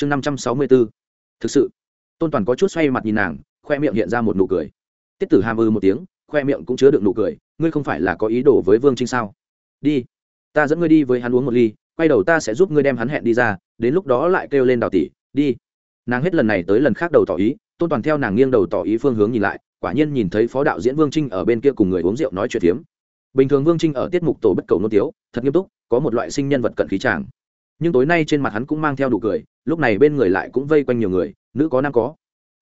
chương năm trăm sáu mươi bốn. Thực sự, tôn toàn có chút xoay mặt nhìn nàng, khoe miệng hiện ra một nụ cười. Tiết tử hàm ư một tiếng, khoe miệng cũng chứa được nụ cười, ngươi không phải là có ý đồ với vương trinh sao? Đi, ta dẫn ngươi đi với hắn uống một ly, quay đầu ta sẽ giúp ngươi đem hắn hẹn đi ra, đến lúc đó lại kêu lên đào tỷ, đi. Nàng hết lần này tới lần khác đầu tỏ ý, tôn toàn theo nàng nghiêng đầu tỏ ý phương hướng nhìn lại, quả nhiên nhìn thấy phó đạo diễn vương trinh ở bên kia cùng người uống rượu nói chuyện phiếm. Bình thường vương trinh ở tiết mục tổ bất cầu nô tiếu, thật nghiêm túc, có một loại sinh nhân vật cận khí tràng nhưng tối nay trên mặt hắn cũng mang theo đủ cười, lúc này bên người lại cũng vây quanh nhiều người, nữ có nam có.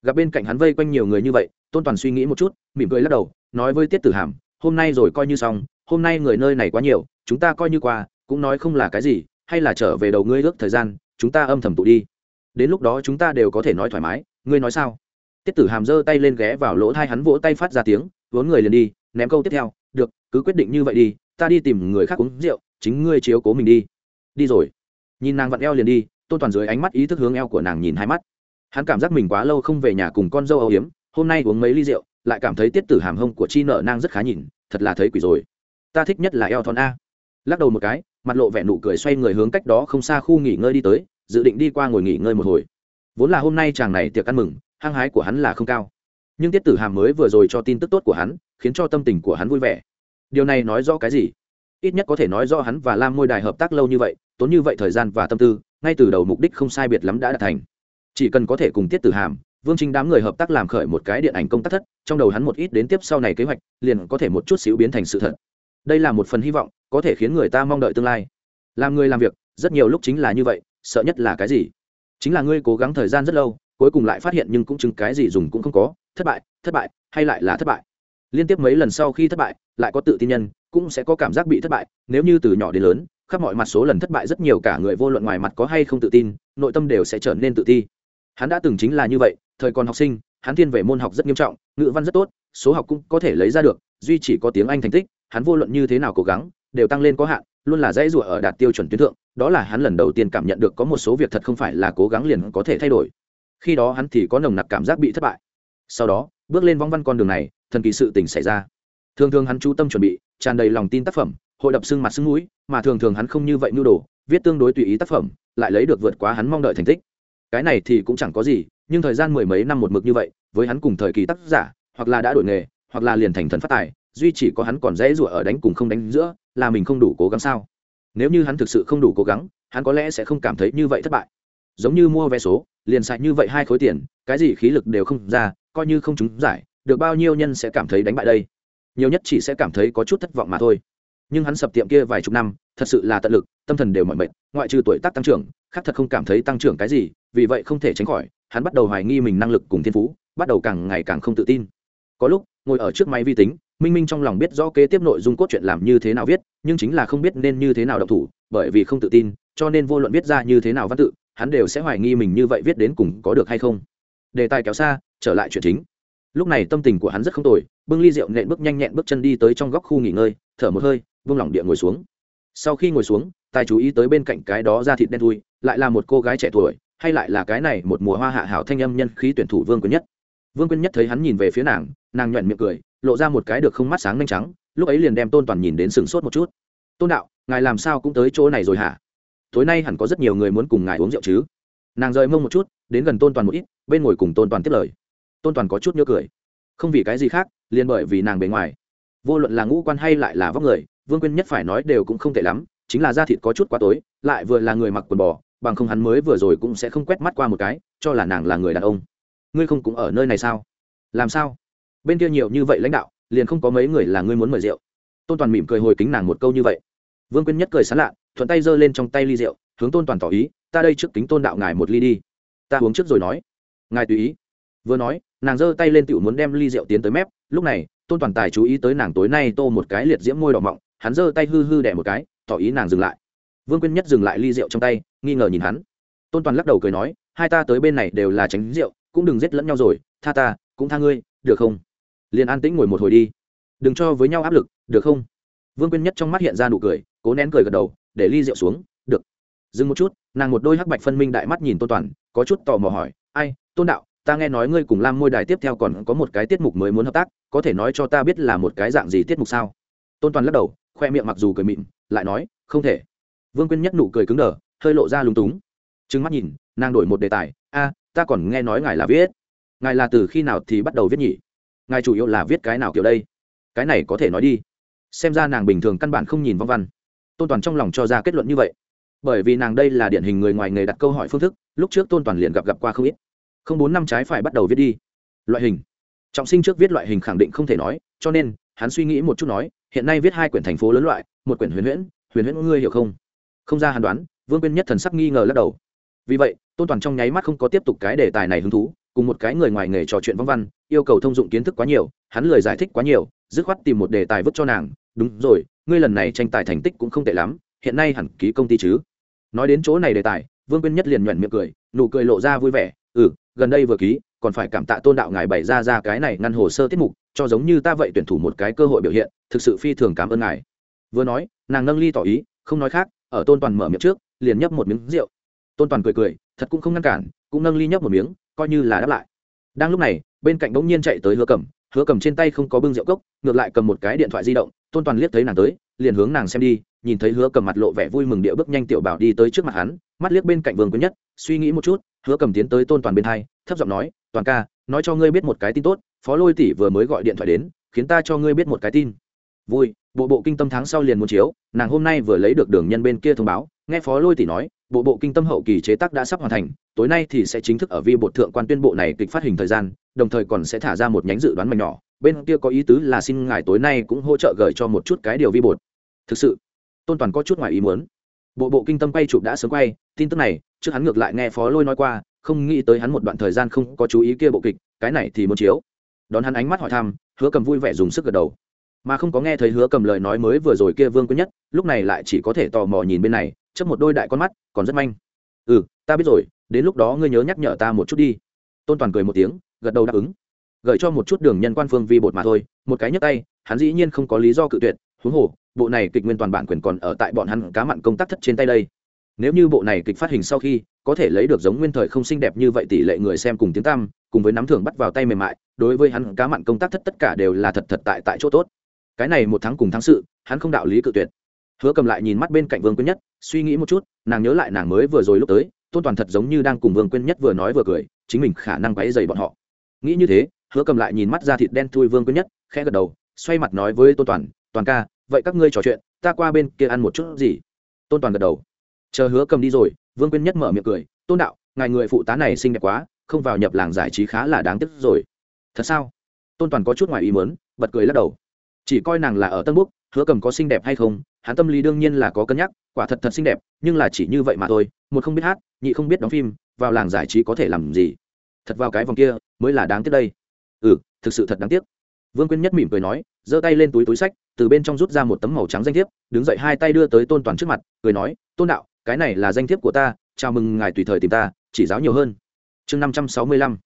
Gặp bên cạnh hắn vây quanh nhiều người như vậy, tôn toàn suy nghĩ một chút, mỉm cười lắc đầu, nói với tiết tử hàm, hôm nay rồi coi như xong, hôm nay người nơi này quá nhiều, chúng ta coi như qua, cũng nói không là cái gì, hay là trở về đầu ngươi ước thời gian, chúng ta âm thầm tụ đi. Đến lúc đó chúng ta đều có thể nói thoải mái, ngươi nói sao? Tiết tử hàm giơ tay lên ghé vào lỗ thai hắn vỗ tay phát ra tiếng, vốn người liền đi, ném câu tiếp theo, được, cứ quyết định như vậy đi, ta đi tìm người khác uống rượu, chính ngươi chiếu cố mình đi. Đi rồi nhìn nàng vặn eo liền đi, tôn toàn dưới ánh mắt ý thức hướng eo của nàng nhìn hai mắt. Hắn cảm giác mình quá lâu không về nhà cùng con dâu âu hiếm hôm nay uống mấy ly rượu, lại cảm thấy tiết tử hàm hông của chi nợ nang rất khá nhìn, thật là thấy quỷ rồi. Ta thích nhất là eo thon a. Lắc đầu một cái, mặt lộ vẻ nụ cười xoay người hướng cách đó không xa khu nghỉ ngơi đi tới, dự định đi qua ngồi nghỉ ngơi một hồi. Vốn là hôm nay chàng này tiệc ăn mừng, hăng hái của hắn là không cao. Nhưng tiết tử hàm mới vừa rồi cho tin tức tốt của hắn, khiến cho tâm tình của hắn vui vẻ. Điều này nói rõ cái gì? Ít nhất có thể nói rõ hắn và lam môi đài hợp tác lâu như vậy tốn như vậy thời gian và tâm tư, ngay từ đầu mục đích không sai biệt lắm đã đạt thành. Chỉ cần có thể cùng tiết tử hàm, vương trinh đám người hợp tác làm khởi một cái điện ảnh công tác thất, trong đầu hắn một ít đến tiếp sau này kế hoạch, liền có thể một chút xíu biến thành sự thật. Đây là một phần hy vọng, có thể khiến người ta mong đợi tương lai. Làm người làm việc, rất nhiều lúc chính là như vậy, sợ nhất là cái gì? Chính là ngươi cố gắng thời gian rất lâu, cuối cùng lại phát hiện nhưng cũng chứng cái gì dùng cũng không có, thất bại thất bại, hay lại là thất bại. Liên tiếp mấy lần sau khi thất bại, lại có tự tin nhân, cũng sẽ có cảm giác bị thất bại, nếu như từ nhỏ đến lớn khắp mọi mặt số lần thất bại rất nhiều cả người vô luận ngoài mặt có hay không tự tin, nội tâm đều sẽ trở nên tự ti. Hắn đã từng chính là như vậy, thời còn học sinh, hắn thiên về môn học rất nghiêm trọng, ngữ văn rất tốt, số học cũng có thể lấy ra được, duy chỉ có tiếng anh thành tích, hắn vô luận như thế nào cố gắng, đều tăng lên có hạn, luôn là dãy rủa ở đạt tiêu chuẩn tuyến thượng, đó là hắn lần đầu tiên cảm nhận được có một số việc thật không phải là cố gắng liền có thể thay đổi. Khi đó hắn thì có nồng nặc cảm giác bị thất bại. Sau đó, bước lên vong văn con đường này, thần kỳ sự tình xảy ra. Thường thường hắn chú tâm chuẩn bị, tràn đầy lòng tin tác phẩm hội đập xương mặt xương mũi, mà thường thường hắn không như vậy mưu đồ, viết tương đối tùy ý tác phẩm, lại lấy được vượt quá hắn mong đợi thành tích. Cái này thì cũng chẳng có gì, nhưng thời gian mười mấy năm một mực như vậy, với hắn cùng thời kỳ tác giả, hoặc là đã đổi nghề, hoặc là liền thành thần phát tài, duy chỉ có hắn còn dễ rủa ở đánh cùng không đánh giữa, là mình không đủ cố gắng sao? Nếu như hắn thực sự không đủ cố gắng, hắn có lẽ sẽ không cảm thấy như vậy thất bại. Giống như mua vé số, liền sạch như vậy hai khối tiền, cái gì khí lực đều không ra, coi như không trúng giải, được bao nhiêu nhân sẽ cảm thấy đánh bại đây. Nhiều nhất chỉ sẽ cảm thấy có chút thất vọng mà thôi nhưng hắn sập tiệm kia vài chục năm, thật sự là tận lực, tâm thần đều mọi mệt, ngoại trừ tuổi tác tăng trưởng, khác thật không cảm thấy tăng trưởng cái gì, vì vậy không thể tránh khỏi, hắn bắt đầu hoài nghi mình năng lực cùng thiên phú, bắt đầu càng ngày càng không tự tin. Có lúc, ngồi ở trước máy vi tính, minh minh trong lòng biết rõ kế tiếp nội dung cốt truyện làm như thế nào viết, nhưng chính là không biết nên như thế nào đọc thủ, bởi vì không tự tin, cho nên vô luận viết ra như thế nào văn tự, hắn đều sẽ hoài nghi mình như vậy viết đến cùng có được hay không. Đề tài kéo xa, trở lại chuyện chính. Lúc này tâm tình của hắn rất không tồi, bưng ly rượu nện bước nhanh nhẹn bước chân đi tới trong góc khu nghỉ ngơi, thở một hơi vung lỏng địa ngồi xuống. Sau khi ngồi xuống, tài chú ý tới bên cạnh cái đó ra thịt đen thui, lại là một cô gái trẻ tuổi, hay lại là cái này một mùa hoa hạ hảo thanh âm nhân khí tuyển thủ vương quyến nhất. Vương quyến nhất thấy hắn nhìn về phía nàng nàng nhoẹn miệng cười, lộ ra một cái được không mắt sáng nhanh trắng, lúc ấy liền đem tôn toàn nhìn đến sừng sốt một chút. Tôn đạo, ngài làm sao cũng tới chỗ này rồi hả? Tối nay hẳn có rất nhiều người muốn cùng ngài uống rượu chứ? Nàng rời mông một chút, đến gần tôn toàn một ít, bên ngồi cùng tôn toàn tiếp lời. Tôn toàn có chút nhớ cười. Không vì cái gì khác, liền bởi vì nàng bề ngoài. Vô luận là ngũ quan hay lại là vóc người vương quyên nhất phải nói đều cũng không tệ lắm, chính là da thịt có chút quá tối, lại vừa là người mặc quần bò, bằng không hắn mới vừa rồi cũng sẽ không quét mắt qua một cái, cho là nàng là người đàn ông. Ngươi không cũng ở nơi này sao? Làm sao? Bên kia nhiều như vậy lãnh đạo, liền không có mấy người là ngươi muốn mời rượu. Tôn toàn mỉm cười hồi kính nàng một câu như vậy. Vương quyên nhất cười sán lạ, thuận tay giơ lên trong tay ly rượu, hướng tôn toàn tỏ ý, ta đây trước kính tôn đạo ngài một ly đi. Ta uống trước rồi nói. Ngài tùy ý. Vừa nói, nàng giơ tay lên tựu muốn đem ly rượu tiến tới mép, lúc này, tôn toàn tài chú ý tới nàng tối nay tô một cái liệt diễm môi đỏ mọng hắn giơ tay hư hư đẻ một cái, tỏ ý nàng dừng lại. Vương quyên nhất dừng lại ly rượu trong tay, nghi ngờ nhìn hắn. Tôn toàn lắc đầu cười nói, hai ta tới bên này đều là tránh rượu, cũng đừng giết lẫn nhau rồi, tha ta, cũng tha ngươi, được không? Liền an tĩnh ngồi một hồi đi. Đừng cho với nhau áp lực, được không? Vương quyên nhất trong mắt hiện ra nụ cười, cố nén cười gật đầu, để ly rượu xuống, được. Dừng một chút, nàng một đôi hắc bạch phân minh đại mắt nhìn tôn toàn, có chút tò mò hỏi, ai, tôn đạo, ta nghe nói ngươi cùng lam môi đài tiếp theo còn có một cái tiết mục mới muốn hợp tác, có thể nói cho ta biết là một cái dạng gì tiết mục sao? Tôn toàn lắc đầu khoe miệng mặc dù cười mịn, lại nói, không thể. Vương quyên nhất nụ cười cứng đờ, hơi lộ ra lúng túng. Trừng mắt nhìn, nàng đổi một đề tài, a, ta còn nghe nói ngài là viết. Ngài là từ khi nào thì bắt đầu viết nhỉ? Ngài chủ yếu là viết cái nào kiểu đây? Cái này có thể nói đi. Xem ra nàng bình thường căn bản không nhìn vong văn. Tôn toàn trong lòng cho ra kết luận như vậy. Bởi vì nàng đây là điển hình người ngoài nghề đặt câu hỏi phương thức, lúc trước tôn toàn liền gặp gặp qua không ít. Không bốn năm trái phải bắt đầu viết đi. Loại hình. Trọng sinh trước viết loại hình khẳng định không thể nói, cho nên, hắn suy nghĩ một chút nói hiện nay viết hai quyển thành phố lớn loại, một quyển huyền huyễn huyền huyễn ngươi hiểu không? Không ra hàn đoán, vương quyên nhất thần sắc nghi ngờ lắc đầu. Vì vậy, tôn toàn trong nháy mắt không có tiếp tục cái đề tài này hứng thú, cùng một cái người ngoài nghề trò chuyện vong văn, yêu cầu thông dụng kiến thức quá nhiều, hắn lời giải thích quá nhiều, dứt khoát tìm một đề tài vứt cho nàng, đúng rồi, ngươi lần này tranh tài thành tích cũng không tệ lắm, hiện nay hẳn ký công ty chứ? Nói đến chỗ này đề tài, vương quyên nhất liền nhuận miệng cười, nụ cười lộ ra vui vẻ ừ gần đây vừa ký còn phải cảm tạ tôn đạo ngài bày ra ra cái này ngăn hồ sơ tiết mục, cho giống như ta vậy tuyển thủ một cái cơ hội biểu hiện, thực sự phi thường cảm ơn ngài. Vừa nói, nàng nâng ly tỏ ý, không nói khác, ở tôn toàn mở miệng trước, liền nhấp một miếng rượu. Tôn toàn cười cười, thật cũng không ngăn cản, cũng nâng ly nhấp một miếng, coi như là đáp lại. Đang lúc này, bên cạnh bỗng nhiên chạy tới hứa cầm hứa cầm trên tay không có bưng rượu cốc, ngược lại cầm một cái điện thoại di động, tôn toàn liếc thấy nàng tới, liền hướng nàng xem đi, nhìn thấy hứa cầm mặt lộ vẻ vui mừng địa bước nhanh tiểu bảo đi tới trước mặt hắn, mắt liếc bên cạnh vương quý nhất, suy nghĩ một chút, hứa cầm tiến tới tôn toàn bên hai thấp giọng nói, toàn ca, nói cho ngươi biết một cái tin tốt, phó lôi tỷ vừa mới gọi điện thoại đến, khiến ta cho ngươi biết một cái tin. Vui, bộ bộ kinh tâm tháng sau liền muốn chiếu, nàng hôm nay vừa lấy được đường nhân bên kia thông báo, nghe phó lôi tỷ nói, bộ bộ kinh tâm hậu kỳ chế tác đã sắp hoàn thành, tối nay thì sẽ chính thức ở vi bột thượng quan tuyên bộ này kịch phát hình thời gian, đồng thời còn sẽ thả ra một nhánh dự đoán mảnh nhỏ, bên kia có ý tứ là xin ngài tối nay cũng hỗ trợ gửi cho một chút cái điều vi bột. Thực sự, tôn toàn có chút ngoài ý muốn. Bộ bộ kinh tâm quay chụp đã sớm quay, tin tức này, trước hắn ngược lại nghe phó lôi nói qua không nghĩ tới hắn một đoạn thời gian không có chú ý kia bộ kịch, cái này thì muốn chiếu. Đón hắn ánh mắt hỏi thăm, hứa cầm vui vẻ dùng sức gật đầu. Mà không có nghe thấy hứa cầm lời nói mới vừa rồi kia vương quý nhất, lúc này lại chỉ có thể tò mò nhìn bên này chấp một đôi đại con mắt, còn rất manh. Ừ ta biết rồi, đến lúc đó ngươi nhớ nhắc nhở ta một chút đi. Tôn toàn cười một tiếng, gật đầu đáp ứng. Gợi cho một chút đường nhân quan phương vi bột mà thôi, một cái nhấc tay, hắn dĩ nhiên không có lý do cự tuyệt, huống hồ, bộ này kịch nguyên toàn bản quyền còn ở tại bọn hắn cá mặn công tác thất trên tay đây nếu như bộ này kịch phát hình sau khi, có thể lấy được giống nguyên thời không xinh đẹp như vậy tỷ lệ người xem cùng tiếng tăm, cùng với nắm thưởng bắt vào tay mềm mại, đối với hắn cá mặn công tác thất tất cả đều là thật thật tại tại chỗ tốt. Cái này một tháng cùng tháng sự, hắn không đạo lý cự tuyệt. Hứa cầm lại nhìn mắt bên cạnh vương quyên nhất, suy nghĩ một chút, nàng nhớ lại nàng mới vừa rồi lúc tới, tôn toàn thật giống như đang cùng vương quyên nhất vừa nói vừa cười, chính mình khả năng quáy dày bọn họ. Nghĩ như thế, hứa cầm lại nhìn mắt ra thịt đen thui vương quyên nhất, khẽ gật đầu, xoay mặt nói với tôn toàn toàn ca, vậy các ngươi trò chuyện, ta qua bên kia ăn một chút gì? Tôn toàn gật đầu chờ hứa cầm đi rồi, vương quyên nhất mở miệng cười, tôn đạo, ngài người phụ tá này xinh đẹp quá, không vào nhập làng giải trí khá là đáng tiếc rồi. Thật sao? Tôn toàn có chút ngoài ý mớn bật cười lắc đầu. Chỉ coi nàng là ở tân búc, hứa cầm có xinh đẹp hay không, hắn tâm lý đương nhiên là có cân nhắc, quả thật thật xinh đẹp, nhưng là chỉ như vậy mà thôi, một không biết hát, nhị không biết đóng phim, vào làng giải trí có thể làm gì? Thật vào cái vòng kia, mới là đáng tiếc đây. Ừ thực sự thật đáng tiếc. Vương quyên nhất mỉm cười nói, giơ tay lên túi túi sách, từ bên trong rút ra một tấm màu trắng danh thiếp, đứng dậy hai tay đưa tới tôn toàn trước mặt, cười nói, tôn đạo cái này là danh thiếp của ta, chào mừng ngài tùy thời tìm ta, chỉ giáo nhiều hơn. Chương năm trăm sáu mươi lăm.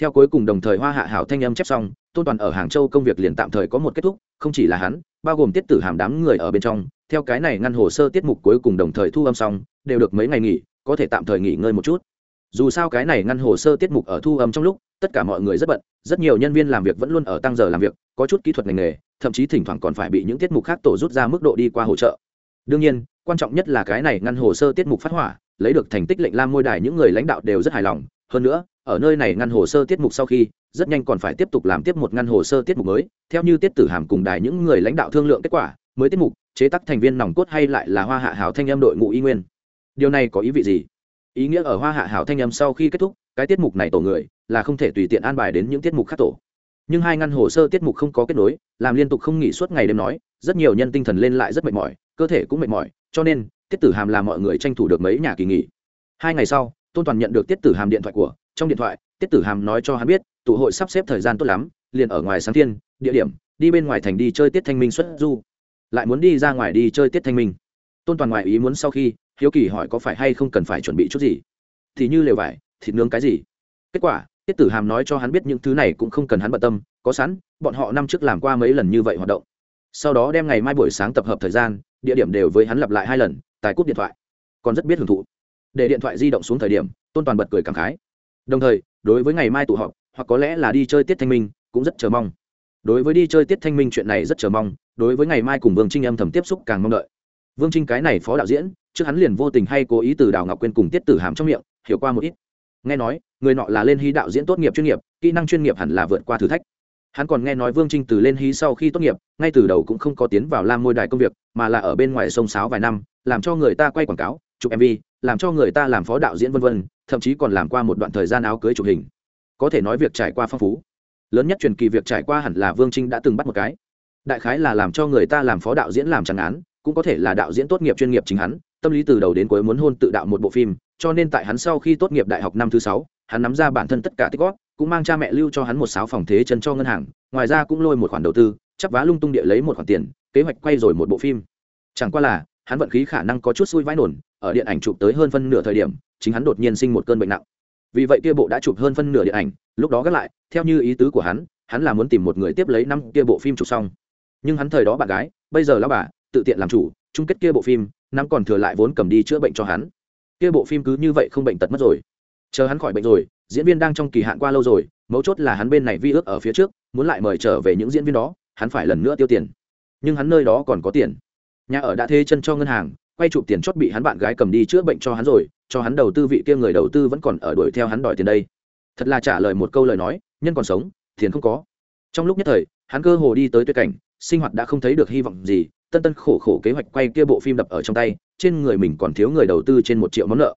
Theo cuối cùng đồng thời hoa hạ hảo thanh âm chép xong, tôn toàn ở hàng châu công việc liền tạm thời có một kết thúc, không chỉ là hắn, bao gồm tiết tử hàm đám người ở bên trong, theo cái này ngăn hồ sơ tiết mục cuối cùng đồng thời thu âm xong, đều được mấy ngày nghỉ, có thể tạm thời nghỉ ngơi một chút. Dù sao cái này ngăn hồ sơ tiết mục ở thu âm trong lúc, tất cả mọi người rất bận, rất nhiều nhân viên làm việc vẫn luôn ở tăng giờ làm việc, có chút kỹ thuật ngành nghề, thậm chí thỉnh thoảng còn phải bị những tiết mục khác tổ rút ra mức độ đi qua hỗ trợ. Đương nhiên quan trọng nhất là cái này ngăn hồ sơ tiết mục phát hỏa, lấy được thành tích lệnh lam môi đài những người lãnh đạo đều rất hài lòng. Hơn nữa, ở nơi này ngăn hồ sơ tiết mục sau khi, rất nhanh còn phải tiếp tục làm tiếp một ngăn hồ sơ tiết mục mới. Theo như tiết tử hàm cùng đài những người lãnh đạo thương lượng kết quả, mới tiết mục, chế tác thành viên nòng cốt hay lại là hoa hạ hảo thanh âm đội ngũ y nguyên. Điều này có ý vị gì? Ý nghĩa ở hoa hạ hảo thanh âm sau khi kết thúc, cái tiết mục này tổ người, là không thể tùy tiện an bài đến những tiết mục khác tổ. Nhưng hai ngăn hồ sơ tiết mục không có kết nối, làm liên tục không nghỉ suốt ngày đêm nói, rất nhiều nhân tinh thần lên lại rất mệt mỏi, cơ thể cũng mệt mỏi cho nên, tiết tử hàm làm mọi người tranh thủ được mấy nhà kỳ nghỉ. Hai ngày sau, tôn toàn nhận được tiết tử hàm điện thoại của, trong điện thoại, tiết tử hàm nói cho hắn biết, tụ hội sắp xếp thời gian tốt lắm, liền ở ngoài sáng thiên, địa điểm, đi bên ngoài thành đi chơi tiết thanh minh xuất du. Lại muốn đi ra ngoài đi chơi tiết thanh minh. Tôn toàn ngoại ý muốn sau khi, hiếu kỳ hỏi có phải hay không cần phải chuẩn bị chút gì. Thì như lều vải, thịt nướng cái gì. Kết quả, tiết tử hàm nói cho hắn biết những thứ này cũng không cần hắn bận tâm, có sẵn, bọn họ năm trước làm qua mấy lần như vậy hoạt động sau đó đem ngày mai buổi sáng tập hợp thời gian, địa điểm đều với hắn lặp lại hai lần tài cúp điện thoại. Còn rất biết hưởng thụ. Để điện thoại di động xuống thời điểm, tôn toàn bật cười cảm khái. Đồng thời, đối với ngày mai tụ họp, hoặc có lẽ là đi chơi tiết thanh minh, cũng rất chờ mong. Đối với đi chơi tiết thanh minh chuyện này rất chờ mong, đối với ngày mai cùng vương trinh âm thầm tiếp xúc càng mong đợi. Vương trinh cái này phó đạo diễn, trước hắn liền vô tình hay cố ý từ đào ngọc quyên cùng tiết tử hàm trong miệng, hiểu qua một ít. Nghe nói, người nọ là lên hy đạo diễn tốt nghiệp chuyên nghiệp, kỹ năng chuyên nghiệp hẳn là vượt qua thử thách hắn còn nghe nói vương trinh từ lên hí sau khi tốt nghiệp, ngay từ đầu cũng không có tiến vào lam môi đài công việc, mà là ở bên ngoài sông sáo vài năm, làm cho người ta quay quảng cáo, chụp mv làm cho người ta làm phó đạo diễn vân vân, thậm chí còn làm qua một đoạn thời gian áo cưới chụp hình. Có thể nói việc trải qua phong phú. Lớn nhất truyền kỳ việc trải qua hẳn là vương trinh đã từng bắt một cái. Đại khái là làm cho người ta làm phó đạo diễn làm chẳng án, cũng có thể là đạo diễn tốt nghiệp chuyên nghiệp chính hắn, tâm lý từ đầu đến cuối muốn hôn tự đạo một bộ phim, cho nên tại hắn sau khi tốt nghiệp đại học năm thứ sáu, hắn nắm ra bản thân tất cả tích góp cũng mang cha mẹ lưu cho hắn một sáu phòng thế chân cho ngân hàng, ngoài ra cũng lôi một khoản đầu tư, chắp vá lung tung địa lấy một khoản tiền, kế hoạch quay rồi một bộ phim. Chẳng qua là, hắn vận khí khả năng có chút xui vãi nổn, ở điện ảnh chụp tới hơn phân nửa thời điểm, chính hắn đột nhiên sinh một cơn bệnh nặng. Vì vậy kia bộ đã chụp hơn phân nửa điện ảnh, lúc đó gác lại, theo như ý tứ của hắn hắn là muốn tìm một người tiếp lấy năm kia bộ phim chụp xong. Nhưng hắn thời đó bạn gái, bây giờ lão bà, tự tiện làm chủ, chung kết kia bộ phim, năm còn thừa lại vốn cầm đi chữa bệnh cho hắn. Kia bộ phim cứ như vậy không bệnh tật mất rồi. Chờ hắn khỏi bệnh rồi diễn viên đang trong kỳ hạn qua lâu rồi, mấu chốt là hắn bên này vi ước ở phía trước, muốn lại mời trở về những diễn viên đó, hắn phải lần nữa tiêu tiền. Nhưng hắn nơi đó còn có tiền. Nhà ở đã thê chân cho ngân hàng, quay chụp tiền chót bị hắn bạn gái cầm đi chữa bệnh cho hắn rồi, cho hắn đầu tư vị kia người đầu tư vẫn còn ở đuổi theo hắn đòi tiền đây. Thật là trả lời một câu lời nói, nhân còn sống, tiền không có. Trong lúc nhất thời, hắn cơ hồ đi tới tuyệt cảnh, sinh hoạt đã không thấy được hy vọng gì, tân tân khổ khổ kế hoạch quay kia bộ phim đập ở trong tay, trên người mình còn thiếu người đầu tư trên một triệu món nợ.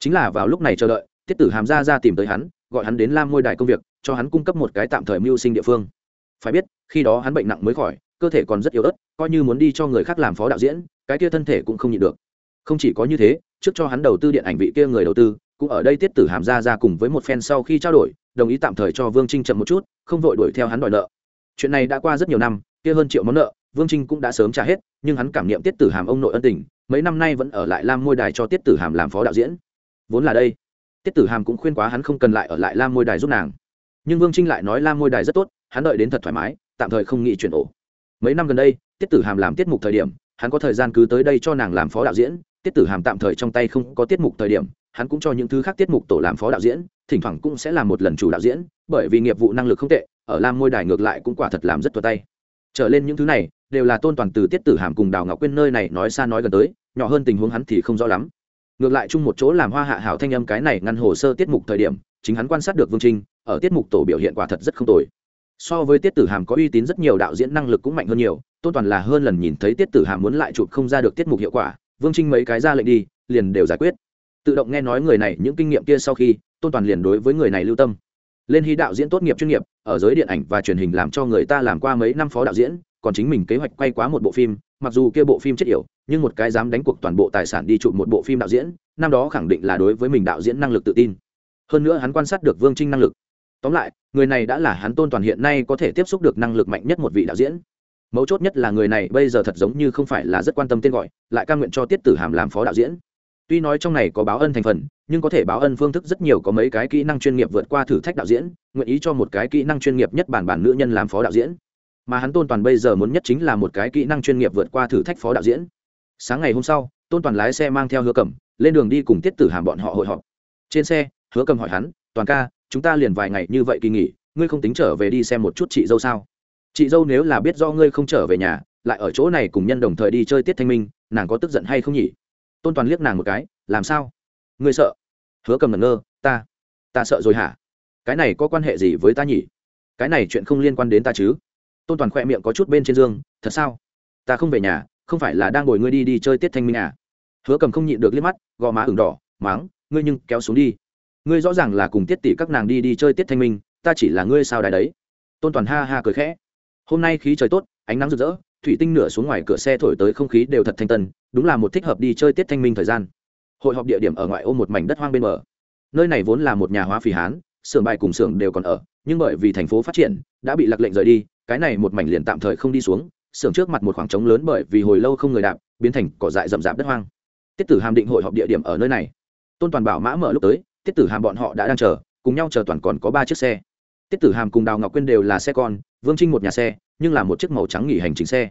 Chính là vào lúc này chờ đợi tiết tử hàm ra ra tìm tới hắn, gọi hắn đến lam ngôi đài công việc, cho hắn cung cấp một cái tạm thời mưu sinh địa phương. Phải biết, khi đó hắn bệnh nặng mới khỏi, cơ thể còn rất yếu ớt, coi như muốn đi cho người khác làm phó đạo diễn, cái kia thân thể cũng không nhịn được. Không chỉ có như thế, trước cho hắn đầu tư điện ảnh vị kia người đầu tư, cũng ở đây tiết tử hàm ra ra cùng với một fan sau khi trao đổi, đồng ý tạm thời cho vương trinh chậm một chút, không vội đuổi theo hắn đòi nợ. Chuyện này đã qua rất nhiều năm, kia hơn triệu món nợ, vương trinh cũng đã sớm trả hết, nhưng hắn cảm niệm tiết tử hàm ông nội ân tình, mấy năm nay vẫn ở lại lam môi đài cho tiết tử hàm làm phó đạo diễn. Vốn là đây tiết tử hàm cũng khuyên quá hắn không cần lại ở lại lam môi đài giúp nàng. Nhưng vương trinh lại nói lam môi đài rất tốt, hắn đợi đến thật thoải mái, tạm thời không nghĩ chuyển ổ. Mấy năm gần đây, tiết tử hàm làm tiết mục thời điểm, hắn có thời gian cứ tới đây cho nàng làm phó đạo diễn, tiết tử hàm tạm thời trong tay không có tiết mục thời điểm, hắn cũng cho những thứ khác tiết mục tổ làm phó đạo diễn, thỉnh thoảng cũng sẽ làm một lần chủ đạo diễn, bởi vì nghiệp vụ năng lực không tệ, ở lam môi đài ngược lại cũng quả thật làm rất thuật tay. Trở lên những thứ này, đều là tôn toàn từ tiết tử hàm cùng đào ngọc quyên nơi này nói xa nói gần tới, nhỏ hơn tình huống hắn thì không rõ lắm ngược lại chung một chỗ làm hoa hạ hảo thanh âm cái này ngăn hồ sơ tiết mục thời điểm, chính hắn quan sát được vương trinh, ở tiết mục tổ biểu hiện quả thật rất không tồi. So với tiết tử hàm có uy tín rất nhiều đạo diễn năng lực cũng mạnh hơn nhiều, tôn toàn là hơn lần nhìn thấy tiết tử hàm muốn lại chụp không ra được tiết mục hiệu quả, vương trinh mấy cái ra lệnh đi, liền đều giải quyết. Tự động nghe nói người này những kinh nghiệm kia sau khi, tôn toàn liền đối với người này lưu tâm. Lên hy đạo diễn tốt nghiệp chuyên nghiệp, ở giới điện ảnh và truyền hình làm cho người ta làm qua mấy năm phó đạo diễn, còn chính mình kế hoạch quay quá một bộ phim, mặc dù kia bộ phim chết yểu nhưng một cái dám đánh cuộc toàn bộ tài sản đi chụp một bộ phim đạo diễn, năm đó khẳng định là đối với mình đạo diễn năng lực tự tin. Hơn nữa hắn quan sát được vương trinh năng lực. Tóm lại, người này đã là hắn tôn toàn hiện nay có thể tiếp xúc được năng lực mạnh nhất một vị đạo diễn. Mấu chốt nhất là người này bây giờ thật giống như không phải là rất quan tâm tên gọi, lại cam nguyện cho tiết tử hàm làm phó đạo diễn. Tuy nói trong này có báo ân thành phần, nhưng có thể báo ân phương thức rất nhiều có mấy cái kỹ năng chuyên nghiệp vượt qua thử thách đạo diễn, nguyện ý cho một cái kỹ năng chuyên nghiệp nhất bản bản nữ nhân làm phó đạo diễn. Mà hắn tôn toàn bây giờ muốn nhất chính là một cái kỹ năng chuyên nghiệp vượt qua thử thách phó đạo diễn sáng ngày hôm sau, tôn toàn lái xe mang theo hứa cầm lên đường đi cùng tiết tử hàm bọn họ hội họp. Trên xe, hứa cầm hỏi hắn, toàn ca, chúng ta liền vài ngày như vậy kỳ nghỉ, ngươi không tính trở về đi xem một chút chị dâu sao? Chị dâu nếu là biết do ngươi không trở về nhà, lại ở chỗ này cùng nhân đồng thời đi chơi tiết thanh minh, nàng có tức giận hay không nhỉ? Tôn toàn liếc nàng một cái, làm sao? Ngươi sợ? Hứa cầm ngẩn ngơ, ta ta sợ rồi hả? Cái này có quan hệ gì với ta nhỉ? Cái này chuyện không liên quan đến ta chứ? Tôn toàn khoe miệng có chút bên trên giường thật sao? Ta không về nhà không phải là đang ngồi ngươi đi đi chơi tiết thanh minh à? Hứa cầm không nhịn được liếc mắt, gò má ửng đỏ, máng, ngươi nhưng kéo xuống đi. Ngươi rõ ràng là cùng tiết tỷ các nàng đi đi chơi tiết thanh minh, ta chỉ là ngươi sao đài đấy. Tôn toàn ha ha cười khẽ. Hôm nay khí trời tốt, ánh nắng rực rỡ, thủy tinh nửa xuống ngoài cửa xe thổi tới không khí đều thật thanh tân, đúng là một thích hợp đi chơi tiết thanh minh thời gian. Hội họp địa điểm ở ngoại ô một mảnh đất hoang bên bờ. Nơi này vốn là một nhà hóa phỉ hán, xưởng bài cùng xưởng đều còn ở, nhưng bởi vì thành phố phát triển, đã bị lạc lệnh rời đi, cái này một mảnh liền tạm thời không đi xuống xưởng trước mặt một khoảng trống lớn bởi vì hồi lâu không người đạp, biến thành cỏ dại rậm rạp đất hoang. Tiết tử hàm định hội họp địa điểm ở nơi này. Tôn toàn bảo mã mở lúc tới, tiết tử hàm bọn họ đã đang chờ, cùng nhau chờ toàn còn có ba chiếc xe. Tiết tử hàm cùng đào ngọc quyên đều là xe con, vương trinh một nhà xe, nhưng là một chiếc màu trắng nghỉ hành chính xe.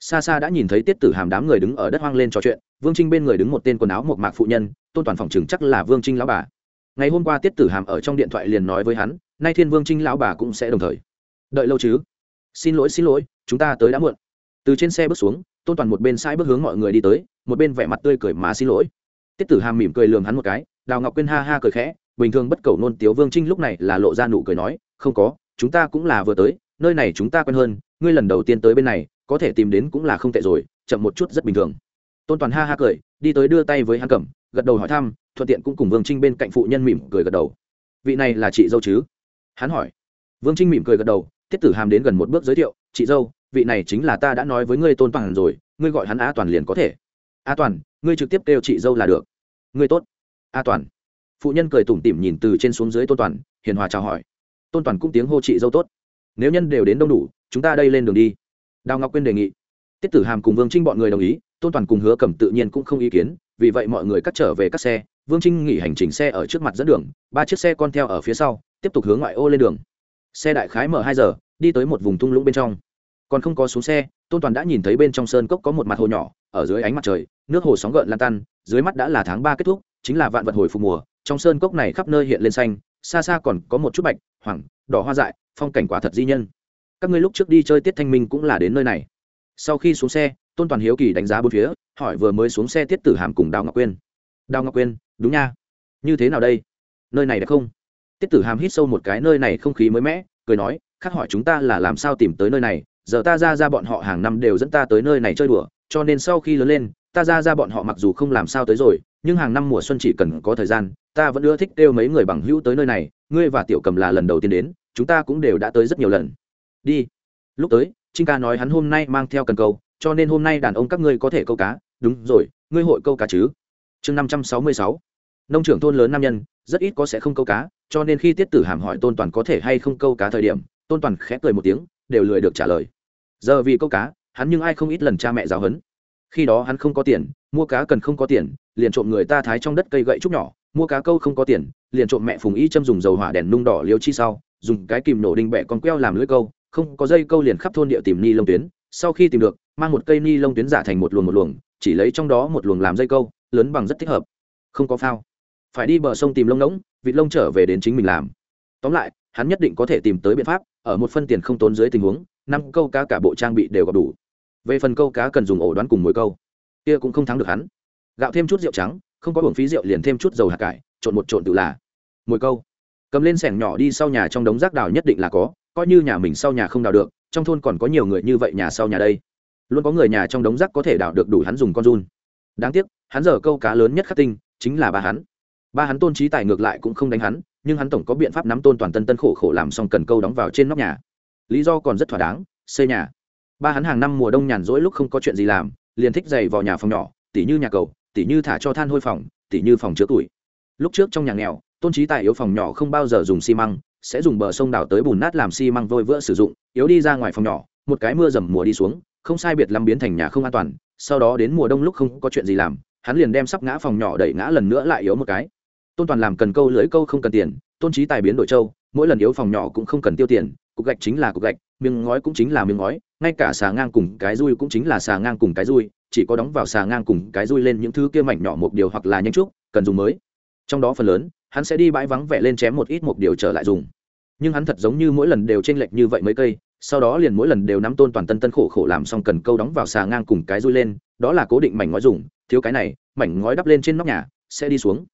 Xa xa đã nhìn thấy tiết tử hàm đám người đứng ở đất hoang lên trò chuyện, vương trinh bên người đứng một tên quần áo một mạc phụ nhân, tôn toàn phòng chừng chắc là vương trinh lão bà. Ngày hôm qua tiết tử hàm ở trong điện thoại liền nói với hắn, nay thiên vương trinh lão bà cũng sẽ đồng thời. Đợi lâu chứ? Xin lỗi xin lỗi chúng ta tới đã muộn. Từ trên xe bước xuống, tôn toàn một bên sai bước hướng mọi người đi tới, một bên vẻ mặt tươi cười mà xin lỗi. Tiết tử hàm mỉm cười lường hắn một cái, đào ngọc quyên ha ha cười khẽ, bình thường bất cầu nôn tiếu vương trinh lúc này là lộ ra nụ cười nói, không có, chúng ta cũng là vừa tới, nơi này chúng ta quen hơn, ngươi lần đầu tiên tới bên này, có thể tìm đến cũng là không tệ rồi, chậm một chút rất bình thường. Tôn toàn ha ha cười, đi tới đưa tay với hắn cẩm gật đầu hỏi thăm, thuận tiện cũng cùng vương trinh bên cạnh phụ nhân mỉm cười gật đầu. Vị này là chị dâu chứ? Hắn hỏi. Vương trinh mỉm cười gật đầu, tiết tử hàm đến gần một bước giới thiệu, chị dâu vị này chính là ta đã nói với ngươi tôn toàn rồi, ngươi gọi hắn a toàn liền có thể. A toàn, ngươi trực tiếp kêu chị dâu là được. Ngươi tốt. A toàn. Phụ nhân cười tủm tỉm nhìn từ trên xuống dưới tôn toàn, hiền hòa chào hỏi. Tôn toàn cũng tiếng hô chị dâu tốt. Nếu nhân đều đến đông đủ, chúng ta đây lên đường đi. Đào ngọc quyên đề nghị. Tiết tử hàm cùng vương trinh bọn người đồng ý, tôn toàn cùng hứa cầm tự nhiên cũng không ý kiến, vì vậy mọi người cắt trở về các xe. Vương trinh nghỉ hành trình xe ở trước mặt dẫn đường, ba chiếc xe con theo ở phía sau, tiếp tục hướng ngoại ô lên đường. Xe đại khái mở hai giờ, đi tới một vùng thung lũng bên trong còn không có xuống xe, tôn toàn đã nhìn thấy bên trong sơn cốc có một mặt hồ nhỏ, ở dưới ánh mặt trời, nước hồ sóng gợn lan tan, dưới mắt đã là tháng ba kết thúc, chính là vạn vật hồi phục mùa, trong sơn cốc này khắp nơi hiện lên xanh, xa xa còn có một chút bạch, hoàng, đỏ hoa dại, phong cảnh quả thật di nhân. Các ngươi lúc trước đi chơi tiết thanh minh cũng là đến nơi này. Sau khi xuống xe, tôn toàn hiếu kỳ đánh giá bốn phía, hỏi vừa mới xuống xe tiết tử hàm cùng đào ngọc quyên. Đào ngọc quyên, đúng nha. Như thế nào đây? Nơi này đẹp không? Tiết tử hàm hít sâu một cái, nơi này không khí mới mẻ, cười nói, khắc hỏi chúng ta là làm sao tìm tới nơi này giờ ta ra ra bọn họ hàng năm đều dẫn ta tới nơi này chơi đùa, cho nên sau khi lớn lên, ta ra ra bọn họ mặc dù không làm sao tới rồi, nhưng hàng năm mùa xuân chỉ cần có thời gian, ta vẫn ưa thích kêu mấy người bằng hữu tới nơi này, ngươi và tiểu cầm là lần đầu tiên đến, chúng ta cũng đều đã tới rất nhiều lần. Đi. Lúc tới, trinh ca nói hắn hôm nay mang theo cần câu, cho nên hôm nay đàn ông các ngươi có thể câu cá. Đúng rồi, ngươi hội câu cá chứ? Chương năm trăm sáu mươi sáu. Nông trưởng thôn lớn nam nhân, rất ít có sẽ không câu cá, cho nên khi tiết tử hàm hỏi tôn toàn có thể hay không câu cá thời điểm, tôn toàn khẽ cười một tiếng, đều lười được trả lời giờ vì câu cá, hắn nhưng ai không ít lần cha mẹ giáo hấn. Khi đó hắn không có tiền, mua cá cần không có tiền, liền trộm người ta thái trong đất cây gậy trúc nhỏ, mua cá câu không có tiền, liền trộm mẹ phùng y châm dùng dầu hỏa đèn nung đỏ liêu chi sau, dùng cái kìm nổ đinh bẹ con queo làm lưỡi câu, không có dây câu liền khắp thôn địa tìm ni lông tuyến. Sau khi tìm được, mang một cây ni lông tuyến giả thành một luồng một luồng, chỉ lấy trong đó một luồng làm dây câu, lớn bằng rất thích hợp. Không có phao. Phải đi bờ sông tìm lông ngỗng, vịt lông trở về đến chính mình làm. Tóm lại, hắn nhất định có thể tìm tới biện pháp, ở một phân tiền không tốn dưới tình huống năm câu cá cả bộ trang bị đều gặp đủ. Về phần câu cá cần dùng ổ đoán cùng mồi câu, kia cũng không thắng được hắn. Gạo thêm chút rượu trắng, không có hưởng phí rượu liền thêm chút dầu hạt cải, trộn một trộn tự là. Mồi câu. Cầm lên sẻng nhỏ đi sau nhà trong đống rác đào nhất định là có, coi như nhà mình sau nhà không đào được, trong thôn còn có nhiều người như vậy nhà sau nhà đây. Luôn có người nhà trong đống rác có thể đào được đủ hắn dùng con run. Đáng tiếc, hắn giờ câu cá lớn nhất khắc tinh, chính là ba hắn. Ba hắn tôn trí tài ngược lại cũng không đánh hắn, nhưng hắn tổng có biện pháp nắm tôn toàn tân tân khổ khổ làm xong cần câu đóng vào trên nóc nhà lý do còn rất thỏa đáng, xây nhà. Ba hắn hàng năm mùa đông nhàn rỗi lúc không có chuyện gì làm, liền thích dày vào nhà phòng nhỏ, tỉ như nhà cầu, tỉ như thả cho than hôi phòng, tỉ như phòng chứa tuổi. Lúc trước trong nhà nghèo, tôn trí tài yếu phòng nhỏ không bao giờ dùng xi măng, sẽ dùng bờ sông đào tới bùn nát làm xi măng vôi vữa sử dụng, yếu đi ra ngoài phòng nhỏ, một cái mưa dầm mùa đi xuống, không sai biệt lắm biến thành nhà không an toàn, sau đó đến mùa đông lúc không có chuyện gì làm, hắn liền đem sắp ngã phòng nhỏ đẩy ngã lần nữa lại yếu một cái. Tôn toàn làm cần câu lưới câu không cần tiền, tôn trí tài biến đổi châu, mỗi lần yếu phòng nhỏ cũng không cần tiêu tiền cục gạch chính là cục gạch, miếng ngói cũng chính là miếng ngói, ngay cả xà ngang cùng cái dui cũng chính là xà ngang cùng cái dui chỉ có đóng vào xà ngang cùng cái dui lên những thứ kia mảnh nhỏ một điều hoặc là nhanh trúc, cần dùng mới. Trong đó phần lớn, hắn sẽ đi bãi vắng vẻ lên chém một ít một điều trở lại dùng. Nhưng hắn thật giống như mỗi lần đều chênh lệch như vậy mấy cây, sau đó liền mỗi lần đều nắm tôn toàn tân tân khổ khổ làm xong cần câu đóng vào xà ngang cùng cái dui lên, đó là cố định mảnh ngói dùng, thiếu cái này, mảnh ngói đắp lên trên nóc nhà, sẽ đi xuống